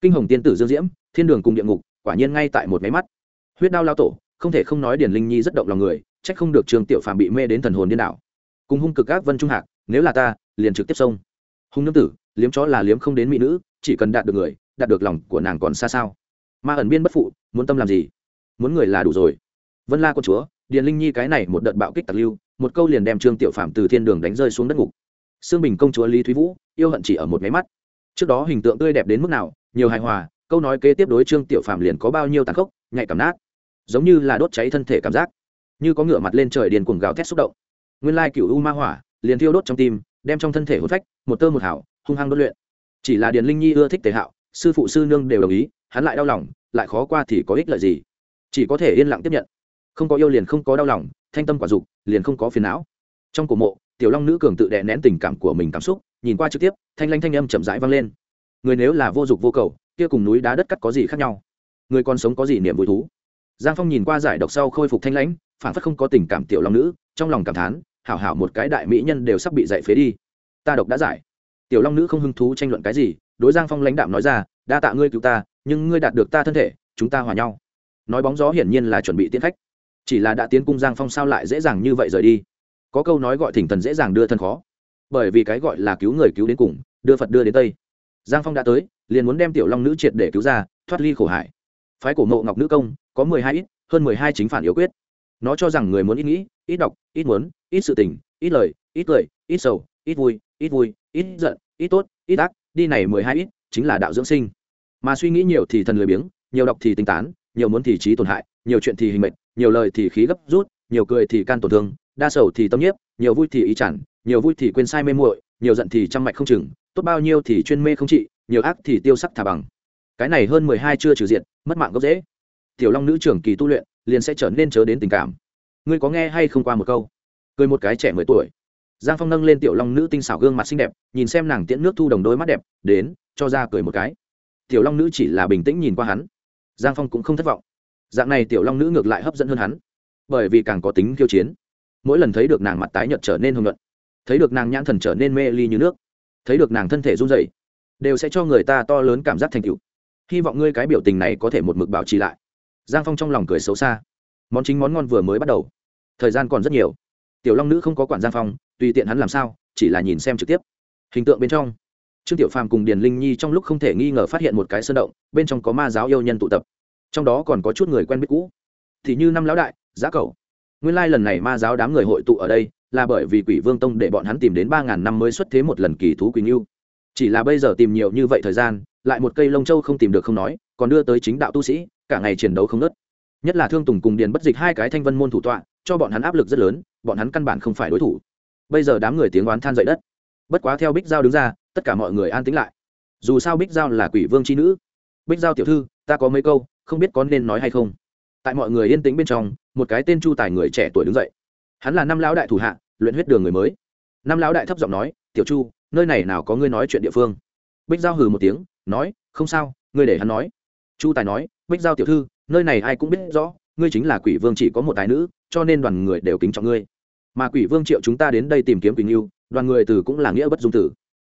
Kinh hồng tiên tử dương diễm, thiên đường cùng địa ngục, quả nhiên ngay tại một máy mắt. Huyết đao lao tổ, không thể không nói điển linh nhi rất động lòng người, trách không được trương tiểu phàm bị mê đến thần hồn điên đảo. Cùng hung cực ác vân trung hạc, nếu là ta, liền trực tiếp xông. Hung nương tử, liếm chó là liếm không đến mỹ nữ, chỉ cần đạt được người, đạt được lòng của nàng còn xa sao? Ma ẩn biên bất phụ, muốn tâm làm gì? Muốn người là đủ rồi vân la quân chúa, điền linh nhi cái này một đợt bạo kích tặc lưu, một câu liền đem trương tiểu phạm từ thiên đường đánh rơi xuống đất ngục. Xương bình công chúa lý thúy vũ, yêu hận chỉ ở một máy mắt. Trước đó hình tượng tươi đẹp đến mức nào, nhiều hài hòa, câu nói kế tiếp đối trương tiểu phạm liền có bao nhiêu tàn khốc, nhạy cảm nát. Giống như là đốt cháy thân thể cảm giác. Như có ngựa mặt lên trời điền cuồng gào thét xúc động. Nguyên lai cựu u ma hỏa, liền thiêu đốt trong tim, đem trong thân thể hôn phách, một tơ một hảo hung hăng đốt luyện. Chỉ là điền linh nhi ưa thích tề hạo, sư phụ sư nương đều đồng ý, hắn lại đau lòng, lại khó qua thì có ích lợi gì. Chỉ có thể yên lặng tiếp nhận không có yêu liền không có đau lòng, thanh tâm quả dục, liền không có phiền não. Trong cổ mộ, tiểu long nữ cường tự đè nén tình cảm của mình cảm xúc, nhìn qua trực tiếp, thanh lanh thanh âm chậm rãi vang lên. Người nếu là vô dục vô cầu, kia cùng núi đá đất cắt có gì khác nhau? Người còn sống có gì niềm vui thú? Giang phong nhìn qua giải độc sau khôi phục thanh lãnh phản phất không có tình cảm tiểu long nữ, trong lòng cảm thán, hảo hảo một cái đại mỹ nhân đều sắp bị dạy phế đi. Ta độc đã giải. Tiểu long nữ không hứng thú tranh luận cái gì, đối giang phong lãnh đạm nói ra, đa tạ ngươi cứu ta, nhưng ngươi đạt được ta thân thể, chúng ta hòa nhau. Nói bóng gió hiển nhiên là chuẩn bị tiến khách chỉ là đã tiến cung giang phong sao lại dễ dàng như vậy rời đi? Có câu nói gọi thỉnh thần dễ dàng đưa thân khó. Bởi vì cái gọi là cứu người cứu đến cùng, đưa phật đưa đến tây. Giang phong đã tới, liền muốn đem tiểu long nữ triệt để cứu ra, thoát ly khổ hải phái cổ mộ ngọc nữ công, có mười hai ít, hơn mười hai chính phản yếu quyết. Nó cho rằng người muốn ít nghĩ, ít đọc, ít muốn, ít sự tình, ít lời, ít cười, ít sầu, ít vui ít vui, ít giận, ít tốt, ít ác, đi này mười hai ít, chính là đạo dưỡng sinh. Mà suy nghĩ nhiều thì thần lười biếng, nhiều đọc thì tinh tán, nhiều muốn thì trí tổn hại, nhiều chuyện thì hình mệnh nhiều lời thì khí gấp rút, nhiều cười thì can tổn thương, đa sầu thì tâm nhiếp, nhiều vui thì ý chẳng, nhiều vui thì quên sai mê muội, nhiều giận thì chăm mạch không chừng, tốt bao nhiêu thì chuyên mê không trị, nhiều ác thì tiêu sắc thả bằng. Cái này hơn mười hai chưa trừ diện mất mạng gốc dễ. Tiểu long nữ trưởng kỳ tu luyện, liền sẽ trở nên chớ đến tình cảm. Ngươi có nghe hay không qua một câu? Cười một cái trẻ mười tuổi. Giang phong nâng lên tiểu long nữ tinh xảo gương mặt xinh đẹp, nhìn xem nàng tiễn nước thu đồng đôi mắt đẹp, đến, cho ra cười một cái. Tiểu long nữ chỉ là bình tĩnh nhìn qua hắn. Giang phong cũng không thất vọng dạng này tiểu long nữ ngược lại hấp dẫn hơn hắn. Bởi vì càng có tính kiêu chiến mỗi lần thấy được nàng mặt tái nhợt trở nên hưng luận thấy được nàng nhãn thần trở nên mê ly như nước thấy được nàng thân thể run rẩy, đều sẽ cho người ta to lớn cảm giác thành tựu. Hy vọng ngươi cái biểu tình này có thể một mực bảo trì lại. Giang phong trong lòng cười xấu xa. Món chính món ngon vừa mới bắt đầu. Thời gian còn rất nhiều. Tiểu long nữ không có quản giang phong tùy tiện hắn làm sao chỉ là nhìn xem trực tiếp. Hình tượng bên trong. Trương tiểu phàm cùng điền linh nhi trong lúc không thể nghi ngờ phát hiện một cái sơn động bên trong có ma giáo yêu nhân tụ tập trong đó còn có chút người quen biết cũ. Thì như năm lão đại, giá cầu nguyên lai lần này ma giáo đám người hội tụ ở đây là bởi vì quỷ vương tông để bọn hắn tìm đến ba ngàn năm mới xuất thế một lần kỳ thú quỳnh yêu chỉ là bây giờ tìm nhiều như vậy thời gian, lại một cây lông châu không tìm được không nói, còn đưa tới chính đạo tu sĩ, cả ngày chiến đấu không nớt nhất là thương tùng cùng điền bất dịch hai cái thanh vân môn thủ tọa, cho bọn hắn áp lực rất lớn, bọn hắn căn bản không phải đối thủ. Bây giờ đám người tiếng oán than dậy đất. Bất quá theo bích giao đứng ra, tất cả mọi người an tĩnh lại. Dù sao bích giao là quỷ vương c h i nữ. Bích giao tiểu thư, ta có mấy câu không biết có nên nói hay không. Tại mọi người yên tĩnh bên trong, một cái tên chu tài người trẻ tuổi đứng dậy. Hắn là năm lão đại thủ hạ, luyện huyết đường người mới. Năm lão đại thấp giọng nói, tiểu chu, nơi này nào có ngươi nói chuyện địa phương? Bích giao hừ một tiếng, nói, không sao, ngươi để hắn nói. Chu tài nói, bích giao tiểu thư, nơi này ai cũng biết rõ, ngươi chính là quỷ vương chỉ có một tài nữ, cho nên đoàn người đều kính trọng ngươi. Mà quỷ vương triệu chúng ta đến đây tìm kiếm tình yêu đoàn người từ cũng là nghĩa bất dung tử.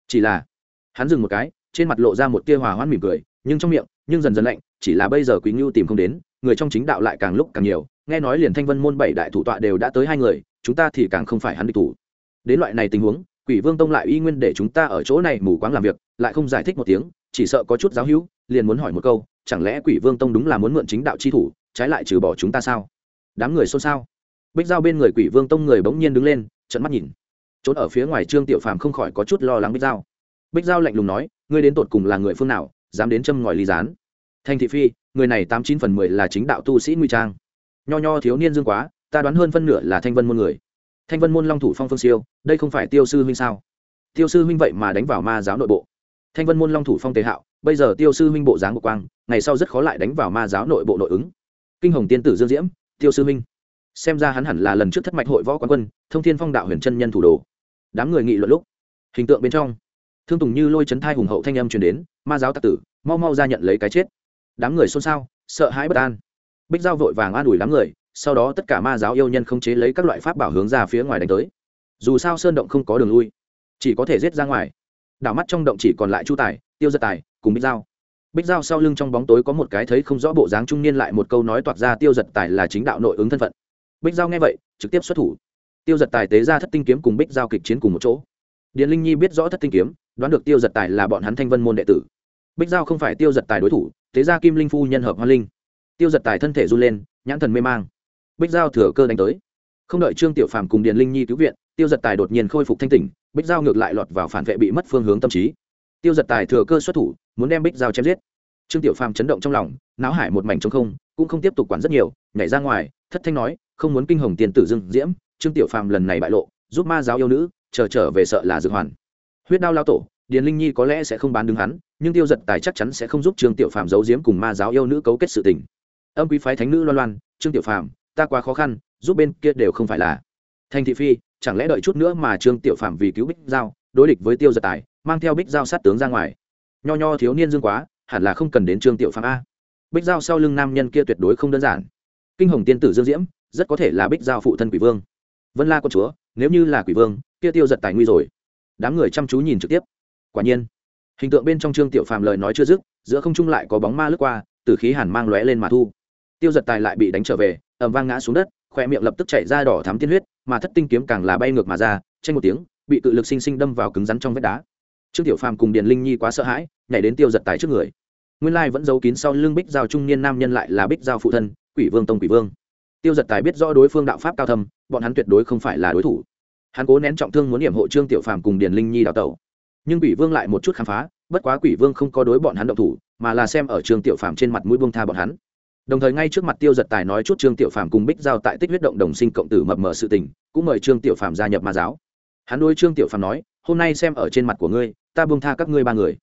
Chỉ là, hắn dừng một cái, trên mặt lộ ra một tia hòa hoãn mỉm cười nhưng trong miệng, nhưng dần dần lạnh, chỉ là bây giờ quý ngưu tìm không đến, người trong chính đạo lại càng lúc càng nhiều, nghe nói liền thanh vân môn bảy đại thủ tọa đều đã tới hai người, chúng ta thì càng không phải hắn địch thủ. Đến loại này tình huống, quỷ vương tông lại y nguyên để chúng ta ở chỗ này mù quáng làm việc, lại không giải thích một tiếng, chỉ sợ có chút giáo hữu, liền muốn hỏi một câu, chẳng lẽ quỷ vương tông đúng là muốn mượn chính đạo chi thủ, trái lại trừ bỏ chúng ta sao? Đám người xôn xao. Bích giao bên người quỷ vương tông người bỗng nhiên đứng lên trận mắt nhìn. Trốn ở phía ngoài trương tiểu phàm không khỏi có chút lo lắng bích giao. Bích giao lạnh lùng nói, ngươi đến tột cùng là người phương nào? Dám đến châm ngòi ly gián. Thanh thị phi, người này tám chín phần mười là chính đạo tu sĩ nguy trang. Nho nho thiếu niên dương quá, ta đoán hơn phân nửa là thanh vân môn người. Thanh vân môn long thủ phong phương siêu, đây không phải tiêu sư huynh sao? Tiêu sư huynh vậy mà đánh vào ma giáo nội bộ. Thanh vân môn long thủ phong tề hạo, bây giờ tiêu sư huynh bộ dáng của quang, ngày sau rất khó lại đánh vào ma giáo nội bộ nội ứng. Kinh hồng tiên tử dương diễm, tiêu sư huynh. Xem ra hắn hẳn là lần trước thất mạch hội võ quán quân, thông thiên phong đạo huyền chân nhân thủ đồ. Đám người nghị luận lúc, hình tượng bên trong thương tùng như lôi chấn thai hùng hậu thanh âm truyền đến, ma giáo tạc tử, mau mau ra nhận lấy cái chết. Đám người xôn xao, sợ hãi bất an. Bích giao vội vàng an ủi đám người, sau đó tất cả ma giáo yêu nhân không chế lấy các loại pháp bảo hướng ra phía ngoài đánh tới. Dù sao sơn động không có đường lui, chỉ có thể giết ra ngoài. Đảo mắt trong động chỉ còn lại chu tài, tiêu giật tài, cùng bích giao. Bích giao sau lưng trong bóng tối có một cái thấy không rõ bộ dáng trung niên lại một câu nói toạc ra tiêu giật tài là chính đạo nội ứng thân phận. Bích giao nghe vậy, trực tiếp xuất thủ. Tiêu giật tài tế ra thất tinh kiếm cùng bích giao kịch chiến cùng một chỗ. Điền linh nhi biết rõ thất tinh kiếm đoán được tiêu giật tài là bọn hắn thanh vân môn đệ tử. Bích giao không phải tiêu giật tài đối thủ, thế ra kim linh phu nhân hợp hoa linh. Tiêu giật tài thân thể run lên, nhãn thần mê mang. Bích giao thừa cơ đánh tới. Không đợi trương tiểu phàm cùng điền linh nhi cứu viện, tiêu giật tài đột nhiên khôi phục thanh tỉnh, bích giao ngược lại lọt vào phản vệ bị mất phương hướng tâm trí. Tiêu giật tài thừa cơ xuất thủ, muốn đem bích giao chém giết. Trương tiểu phàm chấn động trong lòng náo hải một mảnh trong không, cũng không tiếp tục quản rất nhiều, nhảy ra ngoài, thất thanh nói, không muốn kinh hồng tiền tử dưng diễm. Trương tiểu phàm lần này bại lộ, giúp ma giáo yêu nữ, chờ trở về sợ là dược hoàn huyết đao lao tổ, điền linh nhi có lẽ sẽ không bán đứng hắn, nhưng tiêu giật tài chắc chắn sẽ không giúp trương tiểu phàm giấu giếm cùng ma giáo yêu nữ cấu kết sự tình. Âm quý phái thánh nữ loan loan, trương tiểu phàm, ta quá khó khăn, giúp bên kia đều không phải là. Thành thị phi, chẳng lẽ đợi chút nữa mà trương tiểu phàm vì cứu bích giao, đối địch với tiêu giật tài, mang theo bích giao sát tướng ra ngoài? Nho nho thiếu niên dương quá, hẳn là không cần đến trương tiểu phàm a. Bích giao sau lưng nam nhân kia tuyệt đối không đơn giản. Kinh hồng tiên tử dương diễm, rất có thể là bích giao phụ thân quỷ vương. Vân la con chúa, nếu như là quỷ vương, kia tiêu giật tài nguy rồi đám người chăm chú nhìn trực tiếp. Quả nhiên, hình tượng bên trong trương tiểu phàm lời nói chưa dứt, giữa không trung lại có bóng ma lướt qua, từ khí hàn mang lóe lên mà thu. Tiêu giật tài lại bị đánh trở về ẩm vang ngã xuống đất khoe miệng lập tức chạy ra đỏ thắm tiên huyết, mà thất tinh kiếm càng là bay ngược mà ra, tranh một tiếng, bị cự lực sinh sinh đâm vào cứng rắn trong vách đá. Trương tiểu phàm cùng điền linh nhi quá sợ hãi, nhảy đến tiêu giật tài trước người. Nguyên lai vẫn giấu kín sau lưng bích giao trung niên nam nhân lại là bích giao phụ thân, quỷ vương tông quỷ vương. Tiêu giật tài biết rõ đối phương đạo pháp cao thâm, bọn hắn tuyệt đối không phải là đối thủ hắn cố nén trọng thương muốn điểm hộ trương tiểu phàm cùng điền linh nhi đào tẩu. Nhưng quỷ vương lại một chút khám phá, bất quá quỷ vương không có đối bọn hắn động thủ, mà là xem ở trương tiểu phàm trên mặt mũi buông tha bọn hắn. Đồng thời ngay trước mặt tiêu giật tài nói chút trương tiểu phàm cùng bích giao tại tích huyết động đồng sinh cộng tử mập mờ sự tình, cũng mời trương tiểu phàm gia nhập ma giáo. Hắn đôi trương tiểu phàm nói, hôm nay xem ở trên mặt của ngươi, ta buông tha các ngươi ba người.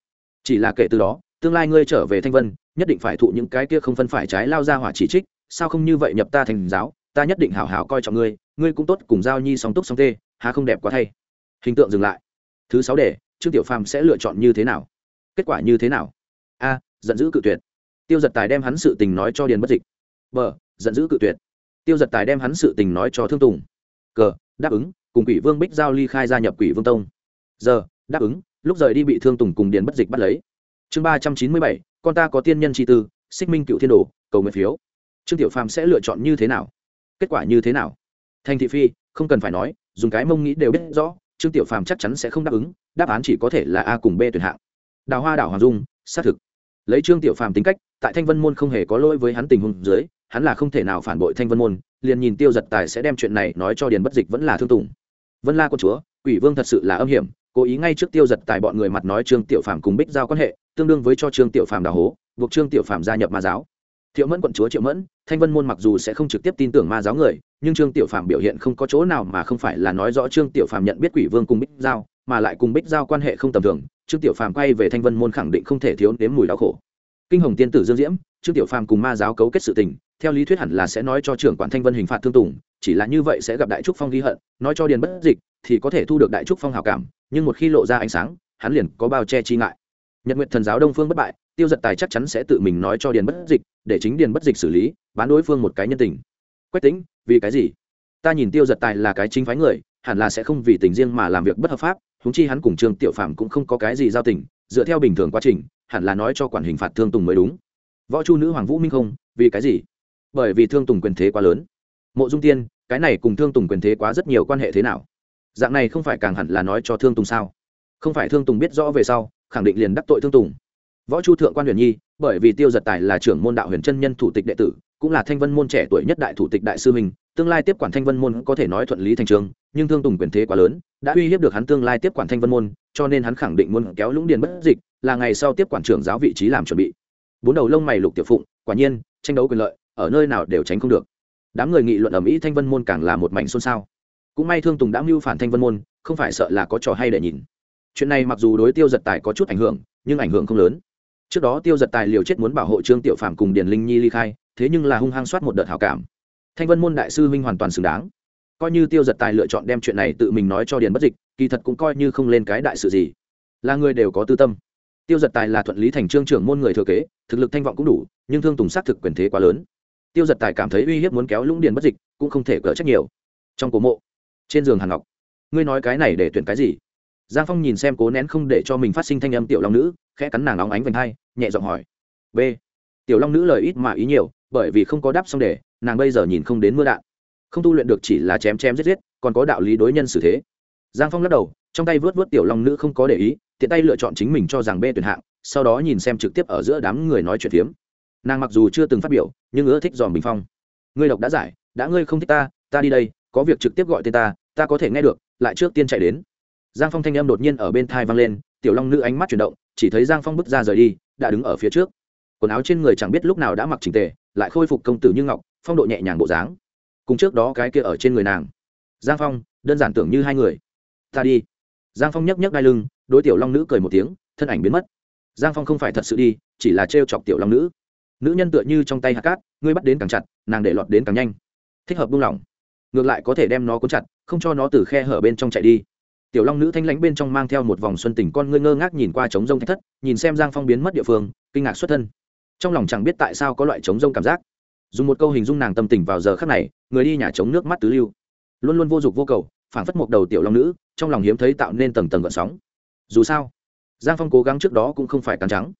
Chỉ là kể từ đó, tương lai ngươi trở về thanh vân, nhất định phải thụ những cái kia không phân phải trái lao ra hỏa chỉ trích, sao không như vậy nhập ta thành giáo, ta nhất định hảo hảo coi trọng ngươi ngươi cũng tốt cùng giao nhi song túc song tê há không đẹp quá thay. Hình tượng dừng lại. Thứ sáu để trương tiểu phàm sẽ lựa chọn như thế nào? Kết quả như thế nào? A, giận dữ cự tuyệt. Tiêu giật tài đem hắn sự tình nói cho điền bất dịch. B, giận dữ cự tuyệt. Tiêu giật tài đem hắn sự tình nói cho thương tùng. C, đáp ứng, cùng quỷ vương bích giao ly khai gia nhập quỷ vương tông. Giờ đáp ứng, lúc rời đi bị thương tùng cùng điền bất dịch bắt lấy. Chương ba trăm chín mươi bảy, con ta có tiên nhân chi tư, xích minh cựu thiên đồ, cầu nguyện phiếu. Trương tiểu phàm sẽ lựa chọn như thế nào? Kết quả như thế nào? Thành thị phi không cần phải nói, dùng cái mông nghĩ đều biết rõ, trương tiểu phàm chắc chắn sẽ không đáp ứng, đáp án chỉ có thể là a cùng b tuyển hạng. Đào hoa đảo hoàng dung, xác thực. Lấy trương tiểu phàm tính cách, tại thanh vân môn không hề có lỗi với hắn tình huống dưới, hắn là không thể nào phản bội thanh vân môn, liền nhìn tiêu giật tài sẽ đem chuyện này nói cho điền bất dịch vẫn là thương tùng. Vân la con chúa, quỷ vương thật sự là âm hiểm, cố ý ngay trước tiêu giật tài bọn người mặt nói trương tiểu phàm cùng bích giao quan hệ, tương đương với cho trương tiểu phàm đào hố, buộc trương tiểu phàm gia nhập ma giáo thiệu mẫn quận chúa triệu mẫn, thanh vân môn mặc dù sẽ không trực tiếp tin tưởng ma giáo người, nhưng trương tiểu phàm biểu hiện không có chỗ nào mà không phải là nói rõ trương tiểu phàm nhận biết quỷ vương cùng bích giao, mà lại cùng bích giao quan hệ không tầm thường, trương tiểu phàm quay về thanh vân môn khẳng định không thể thiếu nếm mùi đau khổ. Kinh hồng tiên tử dương diễm, trương tiểu phàm cùng ma giáo cấu kết sự tình, theo lý thuyết hẳn là sẽ nói cho trưởng quản thanh vân hình phạt thương tùng, chỉ là như vậy sẽ gặp đại trúc phong ghi hận, nói cho điền bất dịch thì có thể thu được đại trúc phong hào cảm, nhưng một khi lộ ra ánh sáng, hắn liền có bao che chi ngại. Nhật nguyện thần giáo đông phương bất bại tiêu giật tài chắc chắn sẽ tự mình nói cho điền bất dịch, để chính điền bất dịch xử lý, bán đối phương một cái nhân tình. Quách tính vì cái gì? Ta nhìn tiêu giật tài là cái chính phái người, hẳn là sẽ không vì tình riêng mà làm việc bất hợp pháp húng chi hắn cùng trương tiểu phạm cũng không có cái gì giao tình, dựa theo bình thường quá trình, hẳn là nói cho quản hình phạt thương tùng mới đúng. Võ chu nữ hoàng vũ minh không, vì cái gì? Bởi vì thương tùng quyền thế quá lớn. Mộ dung tiên, cái này cùng thương tùng quyền thế quá rất nhiều quan hệ thế nào? Dạng này không phải càng hẳn là nói cho thương tùng sao? Không phải thương tùng biết rõ về sau, khẳng định liền đắc tội thương tùng võ chu thượng quan huyền nhi, bởi vì tiêu giật tài là trưởng môn đạo huyền chân nhân thủ tịch đệ tử, cũng là thanh vân môn trẻ tuổi nhất đại thủ tịch đại sư mình tương lai tiếp quản thanh vân môn có thể nói thuận lý thành trường, nhưng thương tùng quyền thế quá lớn, đã uy hiếp được hắn tương lai tiếp quản thanh vân môn, cho nên hắn khẳng định muốn kéo lũng điền bất dịch, là ngày sau tiếp quản trưởng giáo vị trí làm chuẩn bị. Bốn đầu lông mày lục tiểu phụng, quả nhiên, tranh đấu quyền lợi, ở nơi nào đều tránh không được. Đám người nghị luận ở mỹ thanh vân môn càng là một mảnh xôn xao. Cũng may thương tùng đã mưu phản thanh vân môn, không phải sợ là có trò hay để nhìn. Chuyện này mặc dù đối tiêu giật tài có chút ảnh hưởng, nhưng ảnh hưởng không lớn trước đó tiêu giật tài liều chết muốn bảo hộ trương tiểu phạm cùng điền linh nhi ly khai, thế nhưng là hung hăng soát một đợt hảo cảm. Thanh vân môn đại sư huynh hoàn toàn xứng đáng. Coi như tiêu giật tài lựa chọn đem chuyện này tự mình nói cho điền bất dịch, kỳ thật cũng coi như không lên cái đại sự gì. Là người đều có tư tâm. Tiêu giật tài là thuận lý thành trương trưởng môn người thừa kế, thực lực thanh vọng cũng đủ, nhưng thương tùng xác thực quyền thế quá lớn. Tiêu giật tài cảm thấy uy hiếp muốn kéo lũng điền bất dịch, cũng không thể cỡ trách nhiều. Trong cổ mộ, trên giường hàn ngọc, ngươi nói cái này để tuyển cái gì? Giang phong nhìn xem cố nén không để cho mình phát sinh thanh âm tiểu long nữ khẽ cắn nàng óng ánh vành hai, nhẹ giọng hỏi. B. Tiểu long nữ lời ít mà ý nhiều, bởi vì không có đáp xong để, nàng bây giờ nhìn không đến mưa đạn. Không tu luyện được chỉ là chém chém giết giết, còn có đạo lý đối nhân xử thế. Giang phong lắc đầu, trong tay vớt vớt tiểu long nữ không có để ý, tiện tay lựa chọn chính mình cho rằng b tuyển hạng, sau đó nhìn xem trực tiếp ở giữa đám người nói chuyện phiếm. Nàng mặc dù chưa từng phát biểu, nhưng ưa thích dòm bình phong. Ngươi độc đã giải, đã ngươi không thích ta ta đi đây, có việc trực tiếp gọi tên ta ta có thể nghe được, lại trước tiên chạy đến. Giang phong thanh âm đột nhiên ở bên thai vang lên tiểu long nữ ánh mắt chuyển động, chỉ thấy giang phong bước ra rời đi, đã đứng ở phía trước. Quần áo trên người chẳng biết lúc nào đã mặc trình tề, lại khôi phục công tử như ngọc, phong độ nhẹ nhàng bộ dáng. Cùng trước đó cái kia ở trên người nàng. Giang phong, đơn giản tưởng như hai người. Ta đi. Giang phong nhấc nhấc đai lưng, đối tiểu long nữ cười một tiếng, thân ảnh biến mất. Giang phong không phải thật sự đi, chỉ là trêu chọc tiểu long nữ. Nữ nhân tựa như trong tay hạt cát, ngươi bắt đến càng chặt, nàng để lọt đến càng nhanh. Thích hợp buông lỏng. Ngược lại có thể đem nó cuốn chặt, không cho nó từ khe hở bên trong chạy đi tiểu long nữ thanh lãnh bên trong mang theo một vòng xuân tình con ngươi ngơ ngác nhìn qua trống rông thách thất, nhìn xem giang phong biến mất địa phương, kinh ngạc xuất thân. Trong lòng chẳng biết tại sao có loại trống rông cảm giác. Dùng một câu hình dung nàng tâm tình vào giờ khắc này, người đi nhà trống nước mắt tứ lưu. Luôn luôn vô dụng vô cầu, phảng phất một đầu tiểu long nữ, trong lòng hiếm thấy tạo nên tầng tầng gợn sóng. Dù sao, giang phong cố gắng trước đó cũng không phải cắn trắng.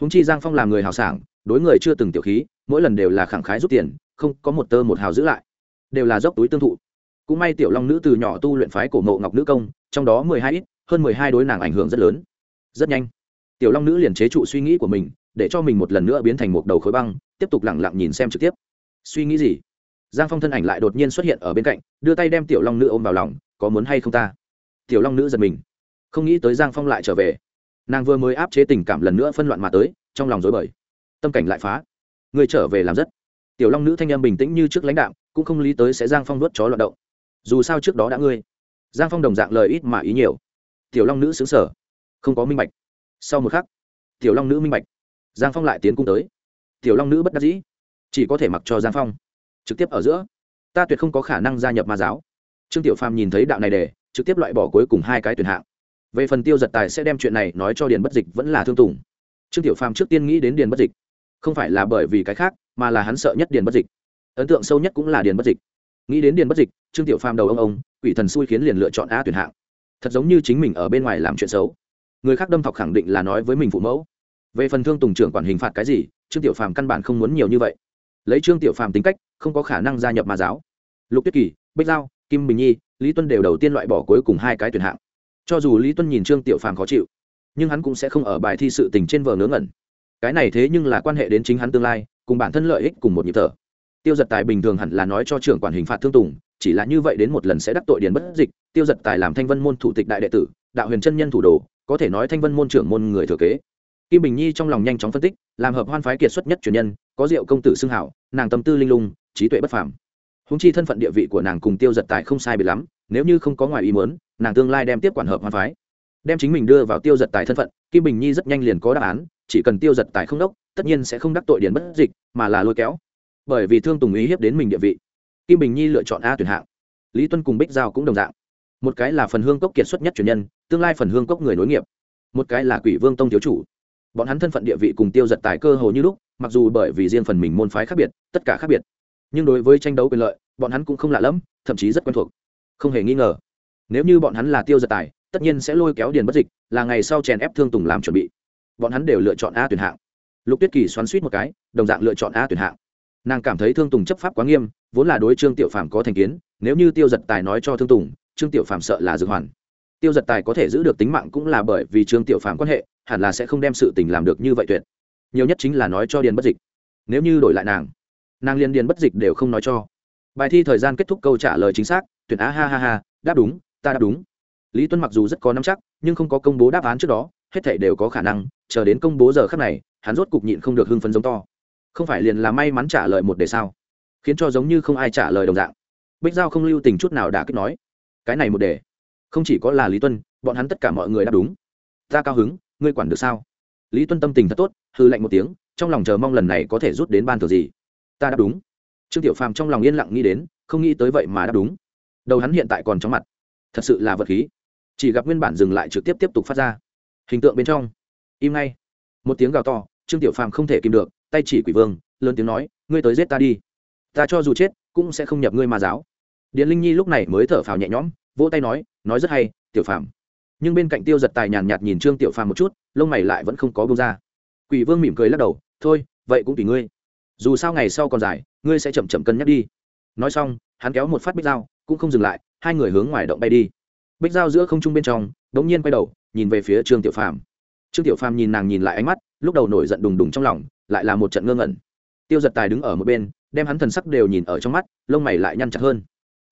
Húng chi giang phong làm người hào sảng, đối người chưa từng tiểu khí, mỗi lần đều là khẳng khái rút tiền, không có một tơ một hào giữ lại. Đều là dốc túi tương thụ. Cũng may tiểu long nữ từ nhỏ tu luyện phái cổ mộ ngọc nữ công trong đó mười hai ít, hơn mười hai đối nàng ảnh hưởng rất lớn. Rất nhanh, tiểu long nữ liền chế trụ suy nghĩ của mình, để cho mình một lần nữa biến thành một đầu khối băng, tiếp tục lẳng lặng nhìn xem trực tiếp. Suy nghĩ gì? Giang phong thân ảnh lại đột nhiên xuất hiện ở bên cạnh, đưa tay đem tiểu long nữ ôm vào lòng, có muốn hay không ta? Tiểu long nữ giật mình, không nghĩ tới giang phong lại trở về. Nàng vừa mới áp chế tình cảm lần nữa phân loạn mà tới, trong lòng dối bời. Tâm cảnh lại phá. Người trở về làm rất. Tiểu long nữ thanh em bình tĩnh như trước lãnh đạo cũng không lý tới sẽ giang phong nuốt chó loạt động. Dù sao trước đó đã ngươi giang phong đồng dạng lời ít mà ý nhiều. Tiểu long nữ xứng sở không có minh bạch. Sau một khắc, tiểu long nữ minh bạch. Giang phong lại tiến cung tới. Tiểu long nữ bất đắc dĩ. Chỉ có thể mặc cho giang phong. Trực tiếp ở giữa, ta tuyệt không có khả năng gia nhập ma giáo. Trương tiểu phàm nhìn thấy đạo này để, trực tiếp loại bỏ cuối cùng hai cái tuyển hạng. Về phần tiêu giật tài sẽ đem chuyện này nói cho điền bất dịch vẫn là thương tùng. Trương tiểu phàm trước tiên nghĩ đến điền bất dịch. Không phải là bởi vì cái khác, mà là hắn sợ nhất điền bất dịch. Ấn tượng sâu nhất cũng là điền bất dịch nghĩ đến điền bất dịch, trương tiểu phàm đầu ông ông, quỷ thần xui khiến liền lựa chọn a tuyển hạng. Thật giống như chính mình ở bên ngoài làm chuyện xấu. Người khác đâm thọc khẳng định là nói với mình phụ mẫu. Về phần thương tùng trưởng quản hình phạt cái gì, trương tiểu phàm căn bản không muốn nhiều như vậy. Lấy trương tiểu phàm tính cách, không có khả năng gia nhập ma giáo. Lục tuyết kỳ, bích giao, kim bình nhi, lý tuân đều đầu tiên loại bỏ cuối cùng hai cái tuyển hạng. Cho dù lý tuân nhìn trương tiểu phàm khó chịu, nhưng hắn cũng sẽ không ở bài thi sự tình trên vờ ngớ ngẩn. Cái này thế nhưng là quan hệ đến chính hắn tương lai, cùng bản thân lợi ích cùng một nhịp thở tiêu giật tài bình thường hẳn là nói cho trưởng quản hình phạt thương tùng, chỉ là như vậy đến một lần sẽ đắc tội điền bất dịch, tiêu giật tài làm thanh vân môn thủ tịch đại đệ tử, đạo huyền chân nhân thủ đồ, có thể nói thanh vân môn trưởng môn người thừa kế. Kim bình nhi trong lòng nhanh chóng phân tích, làm hợp hoan phái kiệt xuất nhất truyền nhân, có diệu công tử xưng hảo, nàng tâm tư linh lung, trí tuệ bất phàm. Húng chi thân phận địa vị của nàng cùng tiêu giật tài không sai bị lắm, nếu như không có ngoài ý muốn, nàng tương lai đem tiếp quản hợp hoan phái. Đem chính mình đưa vào tiêu giật tài thân phận, kim bình nhi rất nhanh liền có đáp án, chỉ cần tiêu giật tài không đốc, tất nhiên sẽ không đắc tội điền bất dịch, mà là lôi kéo bởi vì thương tùng ý hiếp đến mình địa vị. Kim bình nhi lựa chọn a tuyển hạng. Lý tuân cùng bích giao cũng đồng dạng. Một cái là phần hương cốc kiệt xuất nhất truyền nhân, tương lai phần hương cốc người nối nghiệp. Một cái là quỷ vương tông thiếu chủ. Bọn hắn thân phận địa vị cùng tiêu giật tài cơ hồ như lúc, mặc dù bởi vì riêng phần mình môn phái khác biệt, tất cả khác biệt. Nhưng đối với tranh đấu quyền lợi, bọn hắn cũng không lạ lẫm, thậm chí rất quen thuộc. Không hề nghi ngờ, nếu như bọn hắn là tiêu giật tài, tất nhiên sẽ lôi kéo điền bất dịch, là ngày sau chèn ép thương tùng làm chuẩn bị. Bọn hắn đều lựa chọn a tuyển hạng. Lục tuyết kỳ xoắn suýt một cái, đồng dạng lựa chọn a tuyển hạng nàng cảm thấy thương tùng chấp pháp quá nghiêm, vốn là đối trương tiểu phàm có thành kiến, nếu như tiêu giật tài nói cho thương tùng, trương tiểu phàm sợ là dược hoàn. Tiêu giật tài có thể giữ được tính mạng cũng là bởi vì trương tiểu phàm quan hệ, hẳn là sẽ không đem sự tình làm được như vậy tuyệt. Nhiều nhất chính là nói cho điền bất dịch. Nếu như đổi lại nàng nàng liên điền bất dịch đều không nói cho. Bài thi thời gian kết thúc câu trả lời chính xác, tuyển á ha ha ha, đáp đúng, ta đáp đúng. Lý tuân mặc dù rất có năm chắc, nhưng không có công bố đáp án trước đó, hết thảy đều có khả năng, chờ đến công bố giờ khắc này, hắn rốt cục nhịn không được hưng phấn giống to không phải liền là may mắn trả lời một đề sao? Khiến cho giống như không ai trả lời đồng dạng. Bích giao không lưu tình chút nào đã kích nói, cái này một đề, không chỉ có là lý tuân, bọn hắn tất cả mọi người đáp đúng. Ta cao hứng, ngươi quản được sao? Lý tuân tâm tình thật tốt, hư lạnh một tiếng, trong lòng chờ mong lần này có thể rút đến ban thờ gì. Ta đáp đúng. Trương tiểu phàm trong lòng yên lặng nghĩ đến, không nghĩ tới vậy mà đáp đúng. Đầu hắn hiện tại còn chóng mặt. Thật sự là vật khí. Chỉ gặp nguyên bản dừng lại trực tiếp tiếp tục phát ra. Hình tượng bên trong. Im ngay. Một tiếng gào to, trương tiểu phàm không thể kìm được tay chỉ quỷ vương, lớn tiếng nói, ngươi tới giết ta đi. Ta cho dù chết, cũng sẽ không nhập ngươi ma giáo. Điện linh nhi lúc này mới thở phào nhẹ nhõm, vỗ tay nói nói rất hay, tiểu phàm. Nhưng bên cạnh tiêu giật tài nhàn nhạt nhìn trương tiểu phàm một chút, lông mày lại vẫn không có bông ra. Quỷ vương mỉm cười lắc đầu, thôi, vậy cũng tùy ngươi. Dù sao ngày sau còn dài, ngươi sẽ chậm chậm cân nhắc đi. Nói xong, hắn kéo một phát bích dao, cũng không dừng lại, hai người hướng ngoài động bay đi. Bích dao giữa không trung bên trong đ n g nhiên quay đầu, nhìn về phía trương tiểu phàm. Trương tiểu phàm nhìn nàng nhìn lại ánh mắt, lúc đầu nổi giận đùng đùng trong lòng lại là một trận ngơ ngẩn. Tiêu giật tài đứng ở một bên, đem hắn thần sắc đều nhìn ở trong mắt, lông mày lại nhăn chặt hơn.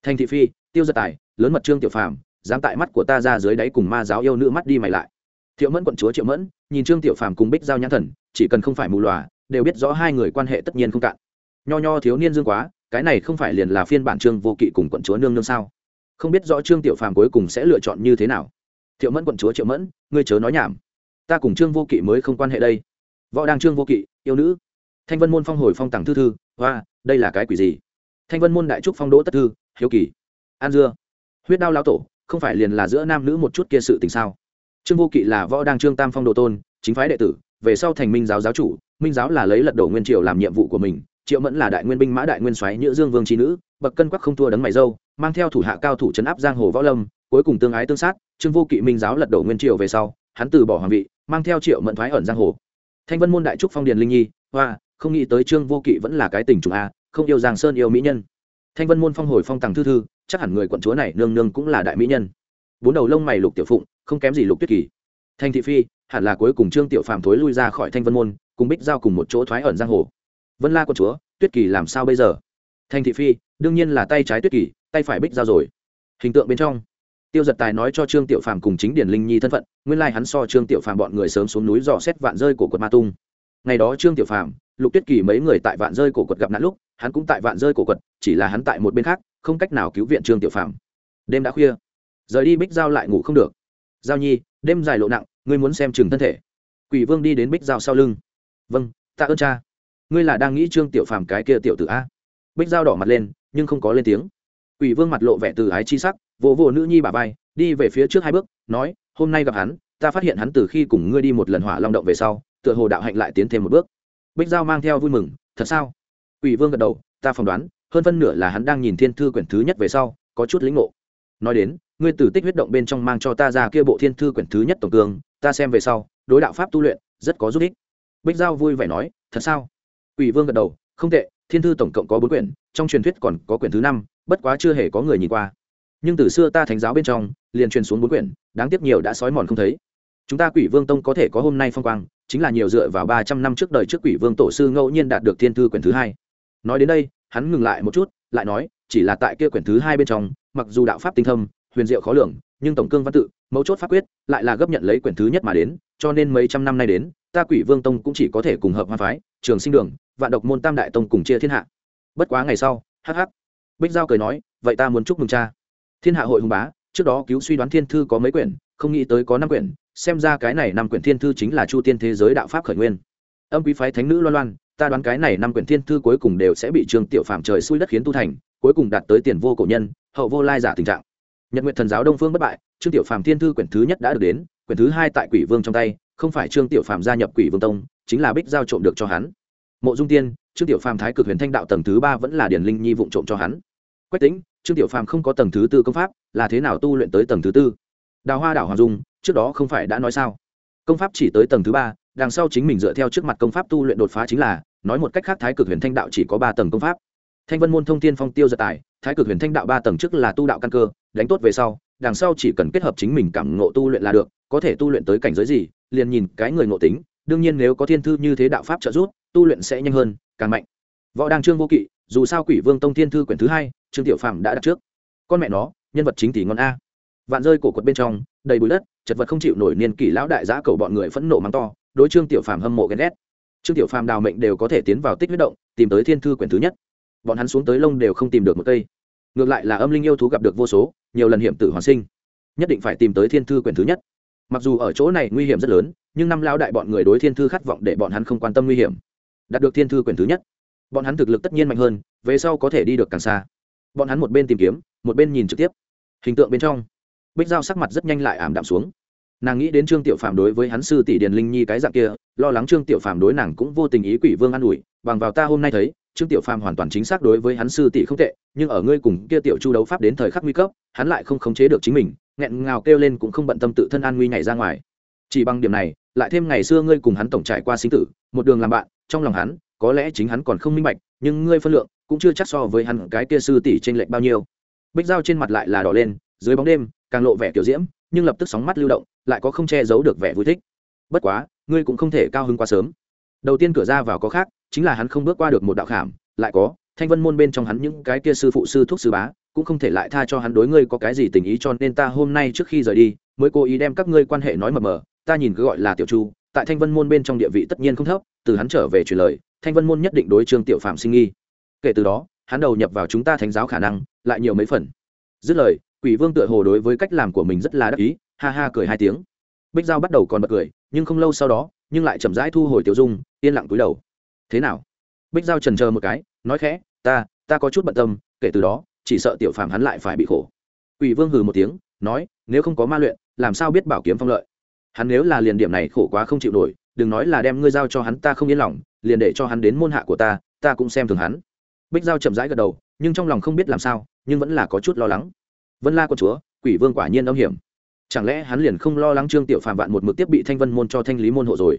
Thành thị phi, tiêu giật tài, lớn mật trương tiểu phàm, dám tại mắt của ta ra dưới đáy cùng ma giáo yêu nữ mắt đi mày lại. Thiệu mẫn quận chúa triệu mẫn, nhìn trương tiểu phàm cùng bích giao nhãn thần, chỉ cần không phải mù lòa, đều biết rõ hai người quan hệ tất nhiên không cạn. Nho nho thiếu niên dương quá, cái này không phải liền là phiên bản trương vô kỵ cùng quận chúa nương nương sao? Không biết rõ trương tiểu phàm cuối cùng sẽ lựa chọn như thế nào. Thiệu mẫn quận chúa triệu mẫn, ngươi chớ nói nhảm. Ta cùng trương vô kỵ mới không quan hệ đây võ đang trương vô kỵ yêu nữ. Thanh vân môn phong hồi phong tặng thư thư hoa đây là cái quỷ gì? Thanh vân môn đại trúc phong đỗ tất thư hiếu kỳ. An dưa. Huyết đao lao tổ không phải liền là giữa nam nữ một chút kia sự tình sao? Trương vô kỵ là võ đang trương tam phong đồ tôn chính phái đệ tử về sau thành minh giáo giáo chủ minh giáo là lấy lật đổ nguyên triều làm nhiệm vụ của mình triệu mẫn là đại nguyên binh mã đại nguyên xoáy, nhữ dương vương trí nữ bậc cân quắc không thua đấng mày dâu mang theo thủ hạ cao thủ chấn áp giang hồ võ lâm cuối cùng tương ái tương sát trương vô kỵ minh giáo lật đổ nguyên triều về sau hắn từ bỏ hoàng vị mang theo triệu mẫn thoái ẩn giang hồ thanh vân môn đại trúc phong điền linh nhi, hoa, không nghĩ tới trương vô kỵ vẫn là cái tình trùng a, không yêu giang sơn yêu mỹ nhân. Thanh vân môn phong hồi phong tàng thư thư, chắc hẳn người quận chúa này nương nương cũng là đại mỹ nhân. Bốn đầu lông mày lục tiểu phụng, không kém gì lục tuyết kỳ. Thanh thị phi, hẳn là cuối cùng trương tiểu phàm thối lui ra khỏi thanh vân môn, cùng bích giao cùng một chỗ thoái ẩn giang hồ. Vân la quận chúa, tuyết kỳ làm sao bây giờ? Thanh thị phi, đương nhiên là tay trái tuyết kỳ, tay phải bích giao rồi. Hình tượng bên trong tiêu giật tài nói cho trương tiểu phàm cùng chính điển linh nhi thân phận, nguyên lai hắn so trương tiểu phàm bọn người sớm xuống núi dò xét vạn rơi của quật ma tung. Ngày đó trương tiểu phàm, lục tuyết kỳ mấy người tại vạn rơi cổ quật gặp nạn lúc, hắn cũng tại vạn rơi cổ quật, chỉ là hắn tại một bên khác, không cách nào cứu viện trương tiểu phàm. Đêm đã khuya. Rời đi bích giao lại ngủ không được. Giao nhi, đêm dài lộ nặng, ngươi muốn xem chừng thân thể. Quỷ vương đi đến bích giao sau lưng. Vâng tạ ơn cha. Ngươi là đang nghĩ trương tiểu phàm cái kia tiểu tử a. Bích giao đỏ mặt lên, nhưng không có lên tiếng. Quỷ vương mặt lộ vẻ từ ái chi sắc vỗ vỗ nữ nhi bà vai đi về phía trước hai bước nói hôm nay gặp hắn ta phát hiện hắn từ khi cùng ngươi đi một lần hỏa long động về sau tựa hồ đạo hạnh lại tiến thêm một bước. Bích giao mang theo vui mừng thật sao? Quỷ vương gật đầu ta phỏng đoán hơn phân nửa là hắn đang nhìn thiên thư quyển thứ nhất về sau có chút lĩnh ngộ. Nói đến ngươi từ tích huyết động bên trong mang cho ta ra kia bộ thiên thư quyển thứ nhất tổng cương ta xem về sau đối đạo pháp tu luyện rất có giúp ích. Bích giao vui vẻ nói thật sao? Quỷ Vương gật đầu, không tệ, Thiên thư tổng cộng có bốn quyển, trong truyền thuyết còn có quyển thứ năm, bất quá chưa hề có người nhìn qua. Nhưng từ xưa ta thánh giáo bên trong, liền truyền xuống bốn quyển, đáng tiếc nhiều đã sói mòn không thấy. Chúng ta Quỷ Vương tông có thể có hôm nay phong quang, chính là nhiều dựa vào ba trăm năm trước đời trước Quỷ Vương tổ sư ngẫu nhiên đạt được Thiên thư quyển thứ hai. Nói đến đây, hắn ngừng lại một chút, lại nói, chỉ là tại kia quyển thứ hai bên trong, mặc dù đạo pháp tinh thâm, huyền diệu khó lường, nhưng tổng cương văn tự, mấu chốt pháp quyết, lại là gấp nhận lấy quyển thứ nhất mà đến, cho nên mấy trăm năm nay đến, ta Quỷ Vương tông cũng chỉ có thể cùng hợp hoa phái, trường sinh đường, vạn độc môn tam đại tông cùng chia thiên hạ bất quá ngày sau hh bích giao cười nói vậy ta muốn chúc mừng cha thiên hạ hội hùng bá, trước đó cứu suy đoán thiên thư có mấy quyển, không nghĩ tới có năm quyển, xem ra cái này năm quyển thiên thư chính là chu tiên thế giới đạo pháp khởi nguyên. Âm quý phái thánh nữ loan loan, ta đoán cái này năm quyển thiên thư cuối cùng đều sẽ bị trường tiểu phạm trời xui đất khiến tu thành, cuối cùng đạt tới tiền vô cổ nhân, hậu vô lai giả tình trạng. Nhật nguyện thần giáo đông phương bất bại, trương tiểu Phạm thiên thư quyển thứ nhất đã được đến, quyển thứ hai tại quỷ vương trong tay, không phải trương tiểu Phạm gia nhập quỷ vương tông, chính là bích giao trộm được cho hắn. Mộ dung tiên, trương tiểu Phạm thái cực huyền thanh đạo tầng thứ ba vẫn là điển linh nhi vụng trộm cho hắn. Quách tính trương tiểu phàm không có tầng thứ tư công pháp, là thế nào tu luyện tới tầng thứ tư? Đào hoa đảo hoàng dung, trước đó không phải đã nói sao? Công pháp chỉ tới tầng thứ ba, đằng sau chính mình dựa theo trước mặt công pháp tu luyện đột phá chính là, nói một cách khác thái cực huyền thanh đạo chỉ có ba tầng công pháp. Thanh vân môn thông tiên phong tiêu giật tài, thái cực huyền thanh đạo ba tầng trước là tu đạo căn cơ, đánh tốt về sau, đằng sau chỉ cần kết hợp chính mình cảm ngộ tu luyện là được, có thể tu luyện tới cảnh giới gì, liền nhìn cái người ngộ tính, đương nhiên nếu có thiên thư như thế đạo pháp trợ giúp, tu luyện sẽ nhanh hơn, càng mạnh. Võ đăng trương vô kỵ dù sao quỷ vương tông thiên thư quyển thứ hai, trương tiểu phạm đã đặt trước. Con mẹ nó, nhân vật chính tỷ ngon a. Vạn rơi cổ quật bên trong, đầy bụi đất, chật vật không chịu nổi niên kỷ lão đại giã cầu bọn người phẫn nộ mắng to, đối trương tiểu phàm hâm mộ ghen ghét. Trương tiểu phàm đào mệnh đều có thể tiến vào tích huyết động, tìm tới thiên thư quyển thứ nhất. Bọn hắn xuống tới lông đều không tìm được một cây. Ngược lại là âm linh yêu thú gặp được vô số, nhiều lần hiểm tử hoàn sinh. Nhất định phải tìm tới thiên thư quyển thứ nhất. Mặc dù ở chỗ này nguy hiểm rất lớn, nhưng năm lao đại bọn người đối thiên thư khát vọng để bọn hắn không quan tâm nguy hiểm. Đạt được thiên thư quyển thứ nhất bọn hắn thực lực tất nhiên mạnh hơn, về sau có thể đi được càng xa. Bọn hắn một bên tìm kiếm, một bên nhìn trực tiếp. Hình tượng bên trong, bích giao sắc mặt rất nhanh lại ảm đạm xuống. Nàng nghĩ đến trương tiểu phạm đối với hắn sư tỷ điền linh nhi cái dạng kia, lo lắng trương tiểu phạm đối nàng cũng vô tình ý quỷ vương an ủi, bằng vào ta hôm nay thấy, trương tiểu phạm hoàn toàn chính xác đối với hắn sư tỷ không tệ, nhưng ở ngươi cùng kia tiểu chu đấu pháp đến thời khắc nguy cấp, hắn lại không khống chế được chính mình, nghẹn ngào kêu lên cũng không bận tâm tự thân an nguy nhảy ra ngoài. Chỉ bằng điểm này, lại thêm ngày xưa ngươi cùng hắn tổng trải qua sinh tử, một đường làm bạn, trong lòng hắn có lẽ chính hắn còn không minh bạch, nhưng ngươi phân lượng cũng chưa chắc so với hắn cái kia sư tỷ trên lệnh bao nhiêu. Bích dao trên mặt lại là đỏ lên, dưới bóng đêm, càng lộ vẻ kiểu diễm, nhưng lập tức sóng mắt lưu động, lại có không che giấu được vẻ vui thích. Bất quá, ngươi cũng không thể cao hứng quá sớm. Đầu tiên cửa ra vào có khác, chính là hắn không bước qua được một đạo khảm, lại có, thanh vân môn bên trong hắn những cái kia sư phụ sư thuốc sư bá, cũng không thể lại tha cho hắn đối ngươi có cái gì tình ý cho nên ta hôm nay trước khi rời đi, mới cố ý đem các ngươi quan hệ nói mờ mờ, ta nhìn cứ gọi là tiểu chu, tại thanh vân môn bên trong địa vị tất nhiên không thấp, từ hắn trở về truyền lời thanh vân môn nhất định đối trương tiểu phạm sinh nghi. Kể từ đó, hắn đầu nhập vào chúng ta thánh giáo khả năng lại nhiều mấy phần. Dứt lời, quỷ vương tựa hồ đối với cách làm của mình rất là đắc ý, ha ha cười hai tiếng. Bích giao bắt đầu còn bật cười, nhưng không lâu sau đó, nhưng lại chậm rãi thu hồi tiểu dung, yên lặng túi đầu. Thế nào? Bích giao trần chờ một cái, nói khẽ, ta ta có chút bận tâm, kể từ đó, chỉ sợ tiểu phạm hắn lại phải bị khổ. Quỷ vương hừ một tiếng, nói, nếu không có ma luyện, làm sao biết bảo kiếm phong lợi? Hắn nếu là liền điểm này khổ quá không chịu nổi đừng nói là đem ngươi giao cho hắn ta không yên lòng, liền để cho hắn đến môn hạ của ta ta cũng xem thường hắn. Bích giao chậm rãi gật đầu, nhưng trong lòng không biết làm sao, nhưng vẫn là có chút lo lắng. Vân la con chúa, quỷ vương quả nhiên âm hiểm. Chẳng lẽ hắn liền không lo lắng trương tiểu phàm vạn một mực tiếp bị thanh vân môn cho thanh lý môn hộ rồi?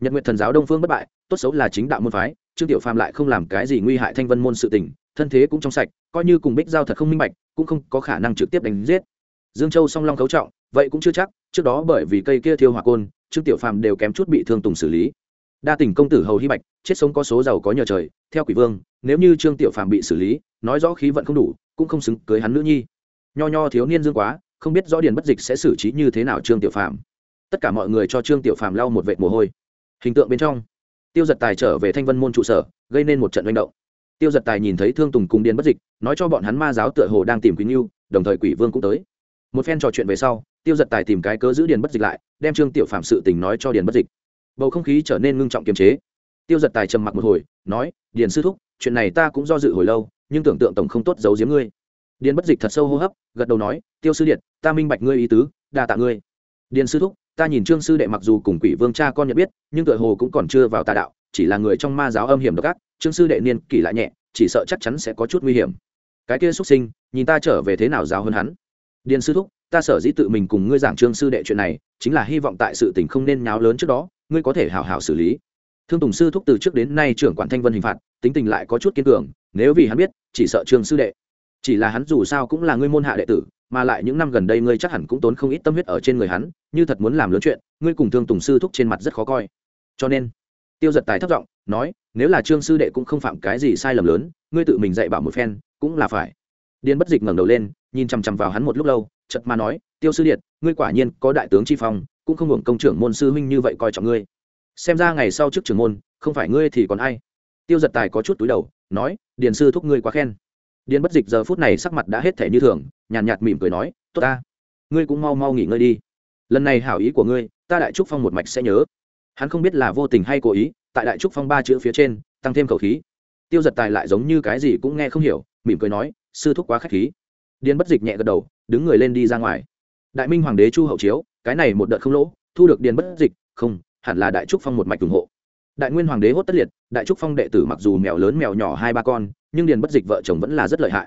Nhật nguyện thần giáo đông phương bất bại, tốt xấu là chính đạo môn phái, trương tiểu phàm lại không làm cái gì nguy hại thanh vân môn sự tình, thân thế cũng trong sạch, coi như cùng bích giao thật không minh bạch, cũng không có khả năng trực tiếp đánh giết. Dương châu song long cấu trọng, vậy cũng chưa chắc, trước đó bởi vì cây kia thiêu hỏa côn trương tiểu phàm đều kém chút bị thương tùng xử lý. Đa tình công tử hầu hy bạch, chết sống có số giàu có nhờ trời, theo quỷ vương, nếu như trương tiểu phàm bị xử lý, nói rõ khí vận không đủ, cũng không xứng cưới hắn nữ nhi. Nho nho thiếu niên dương quá, không biết rõ điền bất dịch sẽ xử trí như thế nào trương tiểu phàm. Tất cả mọi người cho trương tiểu phàm lau một vệt mồ hôi. Hình tượng bên trong, tiêu giật tài trở về thanh vân môn trụ sở, gây nên một trận manh động. Tiêu giật tài nhìn thấy thương tùng cùng điền bất dịch, nói cho bọn hắn ma giáo tựa hồ đang tìm quý nghiêu đồng thời quỷ vương cũng tới. Một phen trò chuyện về sau tiêu giật tài tìm cái cớ giữ điền bất dịch lại, đem trương tiểu phạm sự tình nói cho điền bất dịch. Bầu không khí trở nên ngưng trọng kiềm chế. Tiêu giật tài trầm mặc một hồi, nói, điền sư thúc, chuyện này ta cũng do dự hồi lâu, nhưng tưởng tượng tổng không tốt giấu giếm ngươi. Điền bất dịch thật sâu hô hấp, gật đầu nói, tiêu sư điện, ta minh bạch ngươi ý tứ, đa tạ ngươi. Điền sư thúc, ta nhìn trương sư đệ mặc dù cùng quỷ vương cha con nhận biết, nhưng tựa hồ cũng còn chưa vào tà đạo, chỉ là người trong ma giáo âm hiểm độc ác, trương sư đệ niên kỷ lại nhẹ, chỉ sợ chắc chắn sẽ có chút nguy hiểm. Cái kia xuất sinh, nhìn ta trở về thế nào giáo hơn hắn? Điền sư thúc, ta sở dĩ tự mình cùng ngươi giảng trương sư đệ chuyện này, chính là hy vọng tại sự tình không nên nháo lớn trước đó, ngươi có thể hảo hảo xử lý. Thương tùng sư thúc từ trước đến nay trưởng quản thanh vân hình phạt, tính tình lại có chút kiên cường, nếu vì hắn biết, chỉ sợ trương sư đệ. Chỉ là hắn dù sao cũng là ngươi môn hạ đệ tử, mà lại những năm gần đây ngươi chắc hẳn cũng tốn không ít tâm huyết ở trên người hắn, như thật muốn làm lớn chuyện, ngươi cùng thương tùng sư thúc trên mặt rất khó coi. Cho nên, tiêu giật tài thất giọng nói, nếu là trương sư đệ cũng không phạm cái gì sai lầm lớn, ngươi tự mình dạy bảo một phen, cũng là phải điên bất dịch ngẩng đầu lên nhìn chằm chằm vào hắn một lúc lâu chật mà nói tiêu sư điện ngươi quả nhiên có đại tướng chi phong cũng không hưởng công trưởng môn sư huynh như vậy coi trọng ngươi. Xem ra ngày sau trước trưởng môn không phải ngươi thì còn ai. Tiêu giật tài có chút túi đầu nói điền sư thúc ngươi quá khen. Điền bất dịch giờ phút này sắc mặt đã hết thể như thường nhàn nhạt, nhạt mỉm cười nói tốt ta ngươi cũng mau mau nghỉ ngơi đi. Lần này hảo ý của ngươi ta đại trúc phong một mạch sẽ nhớ. Hắn không biết là vô tình hay cố ý tại đại trúc phong ba chữ phía trên tăng thêm khẩu khí. Tiêu giật tài lại giống như cái gì cũng nghe không hiểu mỉm cười nói sư thúc quá k h á c h khí. Điền bất dịch nhẹ gật đầu, đứng người lên đi ra ngoài. Đại minh hoàng đế chu hậu chiếu, cái này một đợt không lỗ, thu được điền bất dịch, không, hẳn là đại trúc phong một mạch ủng hộ. Đại nguyên hoàng đế hốt tất liệt, đại trúc phong đệ tử mặc dù mèo lớn mèo nhỏ hai ba con, nhưng điền bất dịch vợ chồng vẫn là rất lợi hại.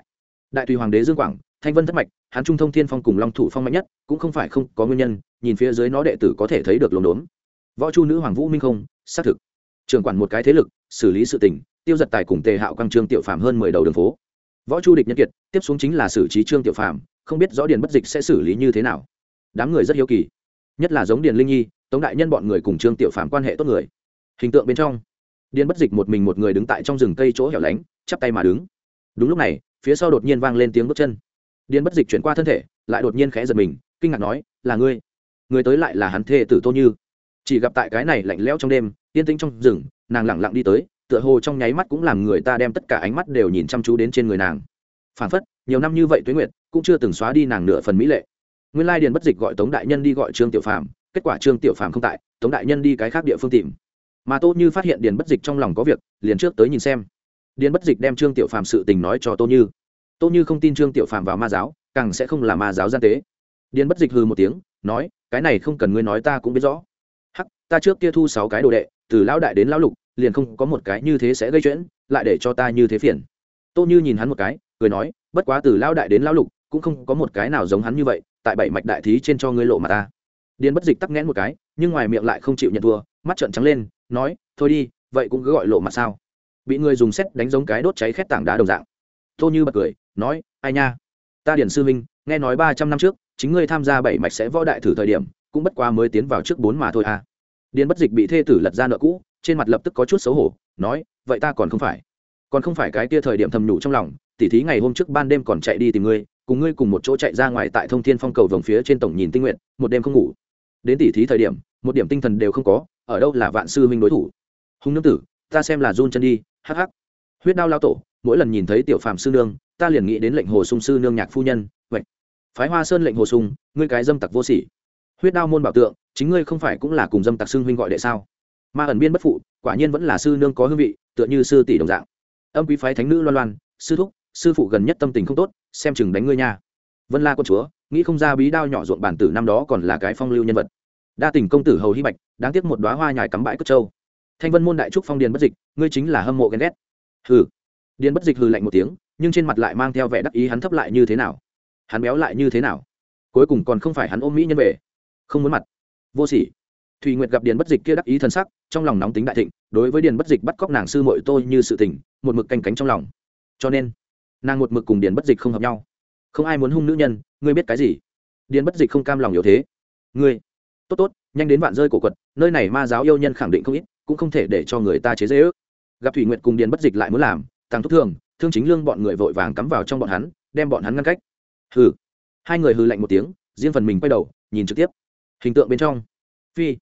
Đại tùy hoàng đế dương quảng, thanh vân thất mạch, hán trung thông thiên phong cùng long thủ phong mạnh nhất, cũng không phải không có nguyên nhân, nhìn phía dưới nó đệ tử có thể thấy được lồn đốn võ chu nữ hoàng vũ minh không, xác thực. Trưởng quản một cái thế lực, xử lý sự tình, tiêu giật tài cùng tề hạo quang trương tiểu phạm hơn mười đầu đường phố võ chu địch nhân kiệt, tiếp xuống chính là xử trí trương tiểu phạm không biết rõ điền bất dịch sẽ xử lý như thế nào. Đám người rất hiếu kỳ. Nhất là giống điền linh nhi, tống đại nhân bọn người cùng trương tiểu phạm quan hệ tốt người. Hình tượng bên trong, điền bất dịch một mình một người đứng tại trong rừng cây chỗ hẻo lánh, chắp tay mà đứng. Đúng lúc này, phía sau đột nhiên vang lên tiếng bước chân. Điền bất dịch chuyển qua thân thể, lại đột nhiên khẽ giật mình, kinh ngạc nói, là ngươi? Người tới lại là hắn thê tử tô như. Chỉ gặp tại cái này lạnh lẽo trong đêm, yên tĩnh trong rừng, nàng lẳng lặng đi tới tựa hồ trong nháy mắt cũng làm người ta đem tất cả ánh mắt đều nhìn chăm chú đến trên người nàng. Phản phất, nhiều năm như vậy tuế nguyệt cũng chưa từng xóa đi nàng nửa phần mỹ lệ. Nguyên lai điền bất dịch gọi tống đại nhân đi gọi trương tiểu phàm, kết quả trương tiểu phàm không tại, tống đại nhân đi cái khác địa phương tìm. Mà tô như phát hiện điền bất dịch trong lòng có việc, liền trước tới nhìn xem. Điền bất dịch đem trương tiểu phàm sự tình nói cho tô như. Tô như không tin trương tiểu phàm vào ma giáo, càng sẽ không là ma giáo gian tế. Điền bất dịch hừ một tiếng, nói, cái này không cần ngươi nói ta cũng biết rõ. Hắc, ta trước kia thu sáu cái đồ đệ, từ lão đại đến lão lục liền không có một cái như thế sẽ gây chuyện, lại để cho ta như thế phiền. Tô như nhìn hắn một cái, cười nói, bất quá từ lão đại đến lão lục, cũng không có một cái nào giống hắn như vậy, tại bảy mạch đại thí trên cho ngươi lộ mà ta. Điền bất dịch tắc nghẽn một cái, nhưng ngoài miệng lại không chịu nhận thua, mắt trợn trắng lên, nói, thôi đi, vậy cũng cứ gọi lộ mặt sao. Bị người dùng xét đánh giống cái đốt cháy khét tảng đá đồng dạng. Tô như bật cười, nói, ai nha? Ta điển sư minh, nghe nói ba trăm năm trước, chính ngươi tham gia bảy mạch sẽ võ đại thử thời điểm, cũng bất quá mới tiến vào trước bốn mà thôi à. Điền bất dịch bị thê tử lật ra nợ cũ trên mặt lập tức có chút xấu hổ, nói, vậy ta còn không phải. Còn không phải cái kia thời điểm thầm nhủ trong lòng, tỉ thí ngày hôm trước ban đêm còn chạy đi tìm ngươi, cùng ngươi cùng một chỗ chạy ra ngoài tại thông thiên phong cầu vòng phía trên tổng nhìn tinh nguyện, một đêm không ngủ. Đến tỉ thí thời điểm, một điểm tinh thần đều không có, ở đâu là vạn sư huynh đối thủ? Hùng nương tử, ta xem là run chân đi, hắc hắc. Huyết đao lao tổ, mỗi lần nhìn thấy tiểu phàm sư nương, ta liền nghĩ đến lệnh hồ sung sư nương nhạc phu nhân, vậy. Phái hoa sơn lệnh hồ sung, ngươi cái dâm tặc vô sỉ. Huyết đao môn bảo tượng, chính ngươi không phải cũng là cùng dâm tặc xưng huynh gọi đệ sao? Ma ẩn biên bất phụ, quả nhiên vẫn là sư nương có hương vị, tựa như sư tỷ đồng dạng. Âm quý phái thánh nữ loan loan, sư thúc, sư phụ gần nhất tâm tình không tốt, xem chừng đánh ngươi nha. Vân la con chúa, nghĩ không ra bí đao nhỏ ruộng bản tử năm đó còn là cái phong lưu nhân vật. Đa tình công tử hầu hy bạch, đáng tiếc một đoá hoa nhài cắm bãi cất châu. Thanh vân môn đại trúc phong điền bất dịch, ngươi chính là hâm mộ ghen ghét. Hừ. Điền bất dịch hừ lạnh một tiếng, nhưng trên mặt lại mang theo vẻ đắc ý hắn thấp lại như thế nào? Hắn béo lại như thế nào? Cuối cùng còn không phải hắn ôm mỹ nhân về. Không muốn mặt. Vô sỉ. Thùy nguyệt gặp điền bất dịch kia đắc ý thân sắc trong lòng nóng tính đại thịnh, đối với điền bất dịch bắt cóc nàng sư mội tôi như sự tình, một mực canh cánh trong lòng. Cho nên, nàng một mực cùng điền bất dịch không hợp nhau. Không ai muốn hung nữ nhân, ngươi biết cái gì? Điền bất dịch không cam lòng yếu thế. Ngươi, tốt tốt, nhanh đến vạn rơi cổ quật, nơi này ma giáo yêu nhân khẳng định không ít, cũng không thể để cho người ta chế dễ ước. Gặp thủy nguyệt cùng điền bất dịch lại muốn làm tăng thúc thường, thương chính lương bọn người vội vàng cắm vào trong bọn hắn, đem bọn hắn ngăn cách. Hừ. Hai người hư lạnh một tiếng, riêng phần mình quay đầu, nhìn trực tiếp. Hình tượng bên trong. Phi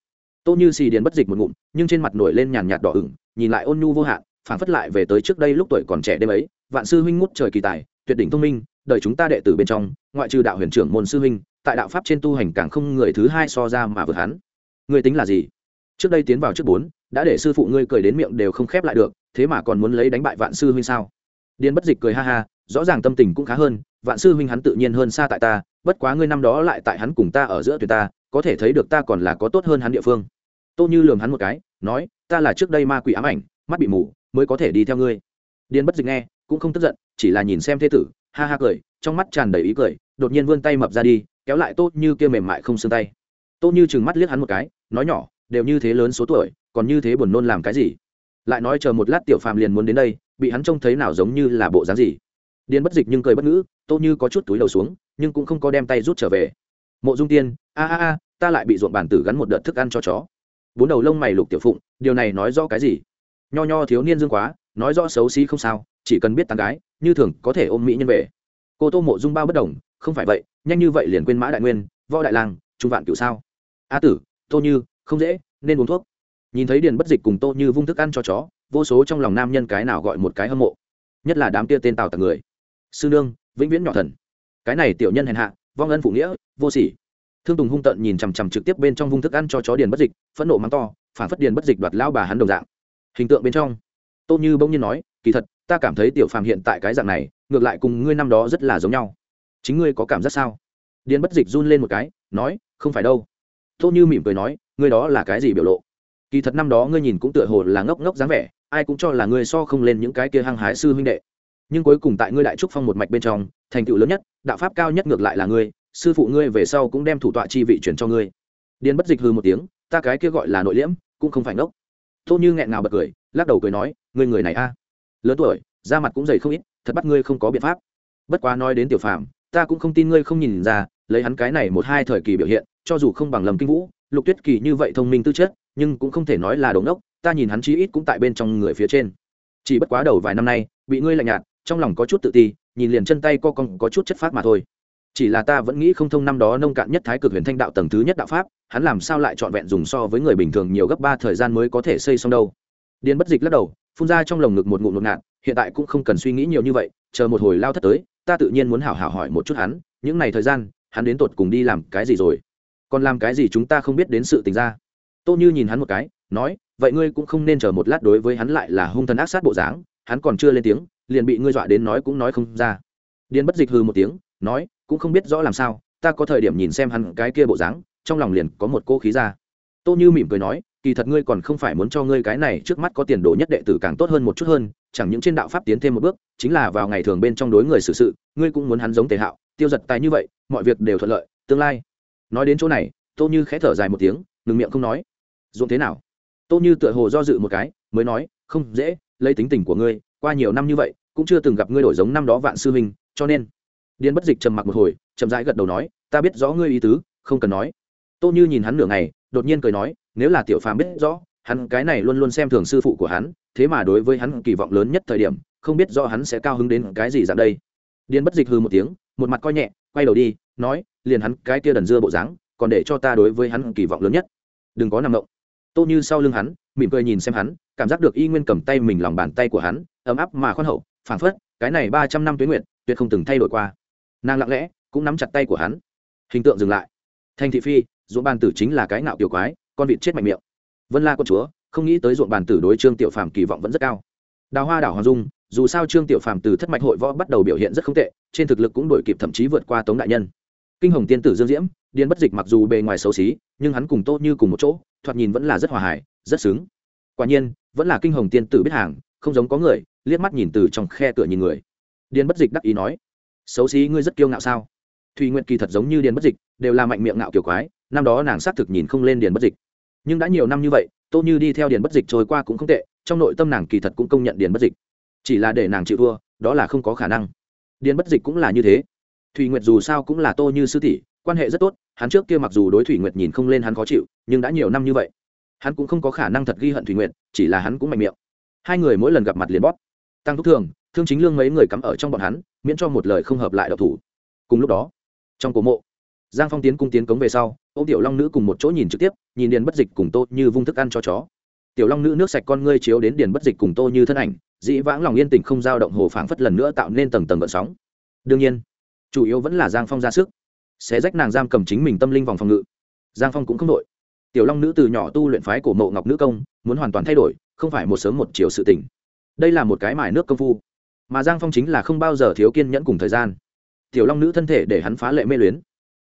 tô như xì điền bất dịch một ngụm, nhưng trên mặt nổi lên nhàn nhạt đỏ ửng, nhìn lại ôn nhu vô hạn, phảng phất lại về tới trước đây lúc tuổi còn trẻ đêm ấy, vạn sư huynh ngút trời kỳ tài, tuyệt đỉnh thông minh, đời chúng ta đệ tử bên trong, ngoại trừ đạo huyền trưởng môn sư huynh, tại đạo pháp trên tu hành càng không người thứ hai so ra mà vượt hắn. Người tính là gì? Trước đây tiến vào trước bốn, đã để sư phụ ngươi cười đến miệng đều không khép lại được, thế mà còn muốn lấy đánh bại vạn sư huynh sao? Điền bất dịch cười ha ha, rõ ràng tâm tình cũng khá hơn, vạn sư huynh hắn tự nhiên hơn xa tại ta bất quá ngươi năm đó lại tại hắn cùng ta ở giữa tuyển ta, có thể thấy được ta còn là có tốt hơn hắn địa phương. Tô như lường hắn một cái, nói, ta là trước đây ma quỷ ám ảnh, mắt bị mù, mới có thể đi theo ngươi. Điên bất dịch nghe, cũng không tức giận, chỉ là nhìn xem thế tử, ha ha cười, trong mắt tràn đầy ý cười, đột nhiên vươn tay mập ra đi, kéo lại tô như kia mềm mại không xương tay. Tô như chừng mắt liếc hắn một cái, nói nhỏ, đều như thế lớn số tuổi, còn như thế buồn nôn làm cái gì? Lại nói chờ một lát tiểu phàm liền muốn đến đây, bị hắn trông thấy nào giống như là bộ dáng gì? Điền bất dịch nhưng cười bất ngữ, tô như có chút túi đầu xuống, nhưng cũng không có đem tay rút trở về. Mộ dung tiên, a a a, ta lại bị ruộng bản tử gắn một đợt thức ăn cho chó. Bốn đầu lông mày lục tiểu phụng, điều này nói rõ cái gì? Nho nho thiếu niên dương quá, nói rõ xấu xí không sao, chỉ cần biết tán gái, như thường có thể ôm mỹ nhân về. Cô tô mộ dung bao bất đồng, không phải vậy, nhanh như vậy liền quên mã đại nguyên, võ đại lang trung vạn cựu sao? A tử, tô như, không dễ, nên uống thuốc. Nhìn thấy điền bất dịch cùng tô như vung thức ăn cho chó, vô số trong lòng nam nhân cái nào gọi một cái hâm mộ, nhất là đám tia tên tào tặc người sư nương, vĩnh viễn nhỏ thần. Cái này tiểu nhân hèn hạ, vong ân phụ nghĩa, vô sỉ. Thương tùng hung tận nhìn chằm chằm trực tiếp bên trong vung thức ăn cho chó điền bất dịch, phẫn nộ mắng to, phản phất điền bất dịch đoạt lao bà hắn đồng dạng. Hình tượng bên trong, tô như bỗng nhiên nói, kỳ thật, ta cảm thấy tiểu phàm hiện tại cái dạng này, ngược lại cùng ngươi năm đó rất là giống nhau. Chính ngươi có cảm giác sao? Điền bất dịch run lên một cái, nói, không phải đâu. Tô như mỉm cười nói, ngươi đó là cái gì biểu lộ? Kỳ thật năm đó ngươi nhìn cũng tựa hồ là ngốc ngốc dáng vẻ, ai cũng cho là ngươi so không lên những cái kia hăng hái sư huynh đệ nhưng cuối cùng tại ngươi đại trúc phong một mạch bên trong, thành tựu lớn nhất, đạo pháp cao nhất ngược lại là ngươi, sư phụ ngươi về sau cũng đem thủ tọa chi vị chuyển cho ngươi. Điền bất dịch hư một tiếng, ta cái kia gọi là nội liễm, cũng không phải ngốc. Tô như nghẹn ngào bật cười, lắc đầu cười nói, ngươi người này a. Lớn tuổi, da mặt cũng dày không ít, thật bắt ngươi không có biện pháp. Bất quá nói đến tiểu phạm ta cũng không tin ngươi không nhìn ra, lấy hắn cái này một hai thời kỳ biểu hiện, cho dù không bằng lầm kinh vũ, lục tuyết kỳ như vậy thông minh tư chất, nhưng cũng không thể nói là đống đốc ta nhìn hắn chí ít cũng tại bên trong người phía trên. Chỉ bất quá đầu vài năm nay, bị ngươi lạnh nhạt trong lòng có chút tự ti, nhìn liền chân tay co con có chút chất phát mà thôi. Chỉ là ta vẫn nghĩ không thông năm đó nông cạn nhất thái cực huyền thanh đạo tầng thứ nhất đạo pháp, hắn làm sao lại trọn vẹn dùng so với người bình thường nhiều gấp ba thời gian mới có thể xây xong đâu. Điền bất dịch lắc đầu, phun ra trong lồng ngực một ngụm ngột ngạt hiện tại cũng không cần suy nghĩ nhiều như vậy, chờ một hồi lao thất tới, ta tự nhiên muốn hảo hảo hỏi một chút hắn, những ngày thời gian, hắn đến tột cùng đi làm cái gì rồi? Còn làm cái gì chúng ta không biết đến sự tình ra. Tô như nhìn hắn một cái, nói, vậy ngươi cũng không nên chờ một lát đối với hắn lại là hung thần ác sát bộ dáng hắn còn chưa lên tiếng, liền bị ngươi dọa đến nói cũng nói không ra. Điền bất dịch hừ một tiếng, nói, cũng không biết rõ làm sao, ta có thời điểm nhìn xem hắn cái kia bộ dáng, trong lòng liền có một cô khí ra. Tô như mỉm cười nói, kỳ thật ngươi còn không phải muốn cho ngươi cái này trước mắt có tiền đồ nhất đệ tử càng tốt hơn một chút hơn, chẳng những trên đạo pháp tiến thêm một bước, chính là vào ngày thường bên trong đối người xử sự, ngươi cũng muốn hắn giống tề hạo, tiêu giật tài như vậy, mọi việc đều thuận lợi, tương lai. Nói đến chỗ này, tô như khẽ thở dài một tiếng, ngừng miệng không nói. Ruộng thế nào? Tô như tựa hồ do dự một cái, mới nói, không dễ lấy tính tình của ngươi, qua nhiều năm như vậy, cũng chưa từng gặp ngươi đổi giống năm đó vạn sư huynh, cho nên. Điền bất dịch trầm mặc một hồi, chậm rãi gật đầu nói, ta biết rõ ngươi ý tứ, không cần nói. Tô như nhìn hắn nửa ngày, đột nhiên cười nói, nếu là tiểu phàm biết rõ, hắn cái này luôn luôn xem thường sư phụ của hắn, thế mà đối với hắn kỳ vọng lớn nhất thời điểm, không biết rõ hắn sẽ cao hứng đến cái gì dạng đây. Điền bất dịch hư một tiếng, một mặt coi nhẹ, quay đầu đi, nói, liền hắn cái kia đần dưa bộ dáng, còn để cho ta đối với hắn kỳ vọng lớn nhất. Đừng có nằm động tô như sau lưng hắn, mỉm cười nhìn xem hắn, cảm giác được y nguyên cầm tay mình lòng bàn tay của hắn, ấm áp mà khoan hậu, phảng phất, cái này ba trăm năm tuyến nguyện tuyệt không từng thay đổi qua. Nàng lặng lẽ, cũng nắm chặt tay của hắn. Hình tượng dừng lại. Thanh thị phi, ruộng bàn tử chính là cái ngạo kiểu quái, con vịt chết mạnh miệng. Vân la con chúa, không nghĩ tới ruộng bàn tử đối trương tiểu phàm kỳ vọng vẫn rất cao. Đào hoa đảo hoàng dung, dù sao trương tiểu phàm từ thất mạch hội võ bắt đầu biểu hiện rất không tệ, trên thực lực cũng đổi kịp thậm chí vượt qua tống đại nhân. Kinh hồng tiên tử dương diễm điên bất dịch mặc dù bề ngoài xấu xí, nhưng hắn cùng tô như cùng một chỗ thoạt nhìn vẫn là rất hòa hải rất xứng. Quả nhiên, vẫn là kinh hồng tiên tử biết hàng, không giống có người, liếc mắt nhìn từ trong khe cửa nhìn người. Điền bất dịch đắc ý nói, xấu xí, ngươi rất kiêu ngạo sao? Thùy nguyện kỳ thật giống như điền bất dịch, đều là mạnh miệng ngạo kiểu quái, năm đó nàng xác thực nhìn không lên điền bất dịch. Nhưng đã nhiều năm như vậy, tô như đi theo điền bất dịch trôi qua cũng không tệ, trong nội tâm nàng kỳ thật cũng công nhận điền bất dịch. Chỉ là để nàng chịu thua, đó là không có khả năng. Điền bất dịch cũng là như thế. Thùy nguyệt dù sao cũng là tô như sư tỷ quan hệ rất tốt, hắn trước kia mặc dù đối thủy nguyệt nhìn không lên hắn khó chịu, nhưng đã nhiều năm như vậy. Hắn cũng không có khả năng thật ghi hận thủy nguyệt, chỉ là hắn cũng mạnh miệng. Hai người mỗi lần gặp mặt liền bóp. Tăng thúc thường, thương chính lương mấy người cắm ở trong bọn hắn, miễn cho một lời không hợp lại độc thủ. Cùng lúc đó, trong cổ mộ, giang phong tiến cung tiến cống về sau ô tiểu long nữ cùng một chỗ nhìn trực tiếp, nhìn điền bất dịch cùng tô như vung thức ăn cho chó. Tiểu long nữ nước sạch con ngươi chiếu đến điền bất dịch cùng tô như thân ảnh, dĩ vãng lòng yên tình không dao động hồ phảng phất lần nữa tạo nên tầng tầng gợn sóng. Đương nhiên, chủ yếu vẫn là giang phong ra sức sẽ rách nàng giam cầm chính mình tâm linh vòng phòng ngự. Giang phong cũng không đội tiểu long nữ từ nhỏ tu luyện phái cổ mộ ngọc nữ công, muốn hoàn toàn thay đổi, không phải một sớm một chiều sự tỉnh đây là một cái mài nước công phu, mà giang phong chính là không bao giờ thiếu kiên nhẫn cùng thời gian. Tiểu long nữ thân thể để hắn phá lệ mê luyến.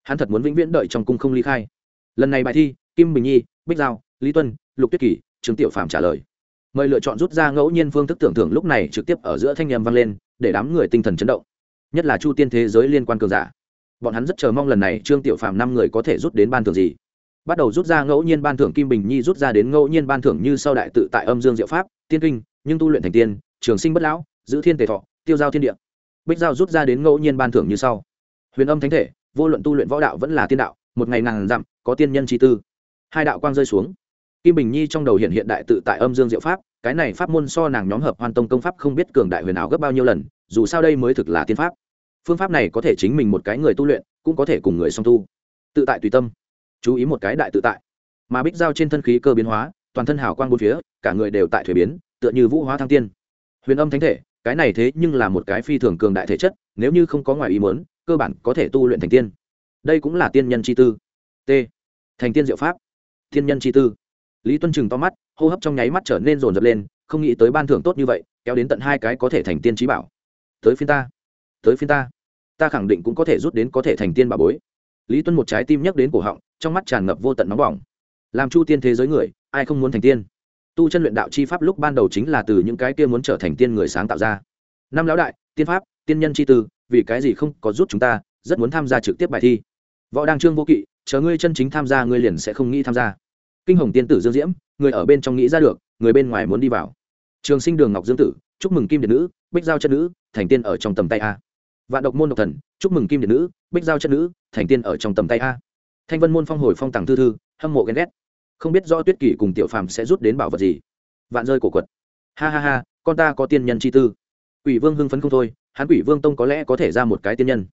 Hắn thật muốn vĩnh viễn đợi trong cung không ly khai. Lần này bài thi, kim bình nhi, bích giao, lý tuân, lục tuyết kỳ trương tiểu phạm trả lời. Mời lựa chọn rút ra ngẫu nhiên phương thức tưởng thưởng lúc này trực tiếp ở giữa thanh nhầm vang lên, để đám người tinh thần chấn động. Nhất là chu tiên thế giới liên quan cường giả bọn hắn rất chờ mong lần này trương tiểu phàm năm người có thể rút đến ban thưởng gì. Bắt đầu rút ra ngẫu nhiên ban thưởng kim bình nhi rút ra đến ngẫu nhiên ban thưởng như sau đại tự tại âm dương diệu pháp, tiên kinh, nhưng tu luyện thành tiên, trường sinh bất lão, giữ thiên tề thọ, tiêu giao thiên địa. Bích giao rút ra đến ngẫu nhiên ban thưởng như sau. Huyền âm thánh thể, vô luận tu luyện võ đạo vẫn là tiên đạo, một ngày ngàn dặm, có tiên nhân chi tư. Hai đạo quang rơi xuống. Kim bình nhi trong đầu hiện hiện đại tự tại âm dương diệu pháp, cái này pháp môn so nàng nhóm hợp hoàn tông công pháp không biết cường đại huyền ảo gấp bao nhiêu lần, dù sao đây mới thực là tiên pháp phương pháp này có thể chính mình một cái người tu luyện, cũng có thể cùng người song tu. Tự tại tùy tâm. Chú ý một cái đại tự tại. Mà bích giao trên thân khí cơ biến hóa, toàn thân hào quang bốn phía, cả người đều tại thuế biến, tựa như vũ hóa thăng tiên. Huyền âm thánh thể, cái này thế nhưng là một cái phi thường cường đại thể chất, nếu như không có ngoài ý muốn, cơ bản có thể tu luyện thành tiên. Đây cũng là tiên nhân chi tư. T. Thành tiên diệu pháp. Tiên nhân chi tư. Lý tuân chừng to mắt, hô hấp trong nháy mắt trở nên rồn rập lên, không nghĩ tới ban thưởng tốt như vậy, kéo đến tận hai cái có thể thành tiên trí bảo. Tới phiên ta tới phiên ta. Ta khẳng định cũng có thể rút đến có thể thành tiên bà bối. Lý tuân một trái tim nhắc đến cổ họng, trong mắt tràn ngập vô tận nóng bỏng. Làm chu tiên thế giới người, ai không muốn thành tiên? Tu chân luyện đạo chi pháp lúc ban đầu chính là từ những cái kia muốn trở thành tiên người sáng tạo ra. Năm lão đại, tiên pháp, tiên nhân chi tư, vì cái gì không có rút chúng ta, rất muốn tham gia trực tiếp bài thi. Võ đăng trương vô kỵ, chờ ngươi chân chính tham gia ngươi liền sẽ không nghĩ tham gia. Kinh hồng tiên tử dương diễm, người ở bên trong nghĩ ra được, người bên ngoài muốn đi vào. Trường sinh đường ngọc dương tử, chúc mừng kim điện nữ, bích giao chân nữ, thành tiên ở trong tầm tay a vạn độc môn độc thần, chúc mừng kim điện nữ, bích giao chân nữ, thành tiên ở trong tầm tay a. Thanh vân môn phong hồi phong tàng thư thư, hâm mộ ghen ghét. Không biết do tuyết kỷ cùng tiểu phàm sẽ rút đến bảo vật gì. Vạn rơi cổ quật. Ha ha ha, con ta có tiên nhân chi tư. Quỷ vương hưng phấn không thôi, hắn quỷ vương tông có lẽ có thể ra một cái tiên nhân.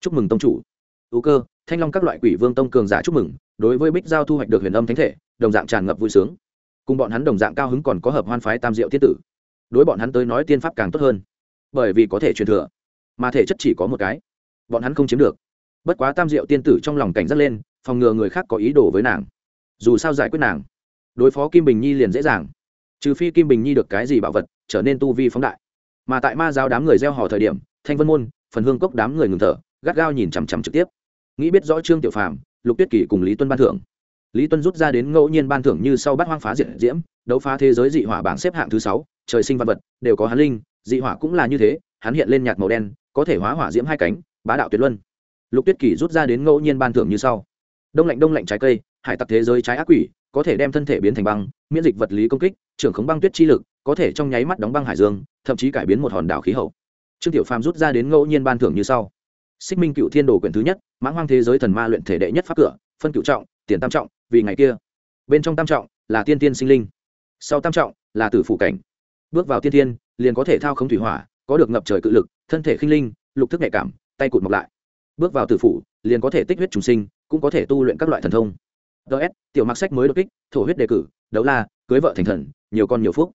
Chúc mừng tông chủ. Ưu cơ, thanh long các loại quỷ vương tông cường giả chúc mừng, đối với bích giao thu hoạch được huyền âm thánh thể, đồng dạng tràn ngập vui sướng. Cùng bọn hắn đồng dạng cao hứng còn có hợp hoan phái tam diệu tiết tử. Đối bọn hắn tới nói tiên pháp càng tốt hơn. Bởi vì có thể truyền thừa mà thể chất chỉ có một cái. Bọn hắn không chiếm được. Bất quá tam diệu tiên tử trong lòng cảnh giác lên, phòng ngừa người khác có ý đồ với nàng. Dù sao giải quyết nàng, đối phó kim bình nhi liền dễ dàng. Trừ phi kim bình nhi được cái gì bảo vật, trở nên tu vi phóng đại. Mà tại ma giáo đám người gieo hò thời điểm, thanh vân môn, phần hương cốc đám người ngừng thở, gắt gao nhìn chằm chằm trực tiếp. Nghĩ biết rõ trương tiểu phàm, lục tuyết kỳ cùng lý tuân ban thưởng. Lý tuân rút ra đến ngẫu nhiên ban thưởng như sau bắt hoang phá diện diễm, đấu phá thế giới dị hỏa bảng xếp hạng thứ sáu, trời sinh văn vật, đều có hắn linh, dị hỏa cũng là như thế, hắn hiện lên nhạt màu đen có thể hóa hỏa diễm hai cánh, bá đạo tuyệt luân. Lục tuyết kỳ rút ra đến ngẫu nhiên ban thưởng như sau. Đông lạnh đông lạnh trái cây, hải tặc thế giới trái ác quỷ, có thể đem thân thể biến thành băng, miễn dịch vật lý công kích, trưởng khống băng tuyết chi lực, có thể trong nháy mắt đóng băng hải dương, thậm chí cải biến một hòn đảo khí hậu. Trương tiểu phàm rút ra đến ngẫu nhiên ban thưởng như sau. Xích minh cựu thiên đồ quyển thứ nhất, mãng hoang thế giới thần ma luyện thể đệ nhất pháp cửa, phân cựu trọng, tiền tam trọng, vì ngày kia. Bên trong tam trọng là tiên tiên sinh linh. Sau tam trọng là tử phủ cảnh. Bước vào tiên tiên, liền có thể thao khống thủy hỏa, có được ngập trời cự lực thân thể khinh linh, lục thức nhạy cảm, tay cụt mọc lại. Bước vào tử phủ, liền có thể tích huyết trùng sinh, cũng có thể tu luyện các loại thần thông. Ts tiểu mặc sách mới đột kích, thổ huyết đề cử, đấu la, cưới vợ thành thần, nhiều con nhiều phúc.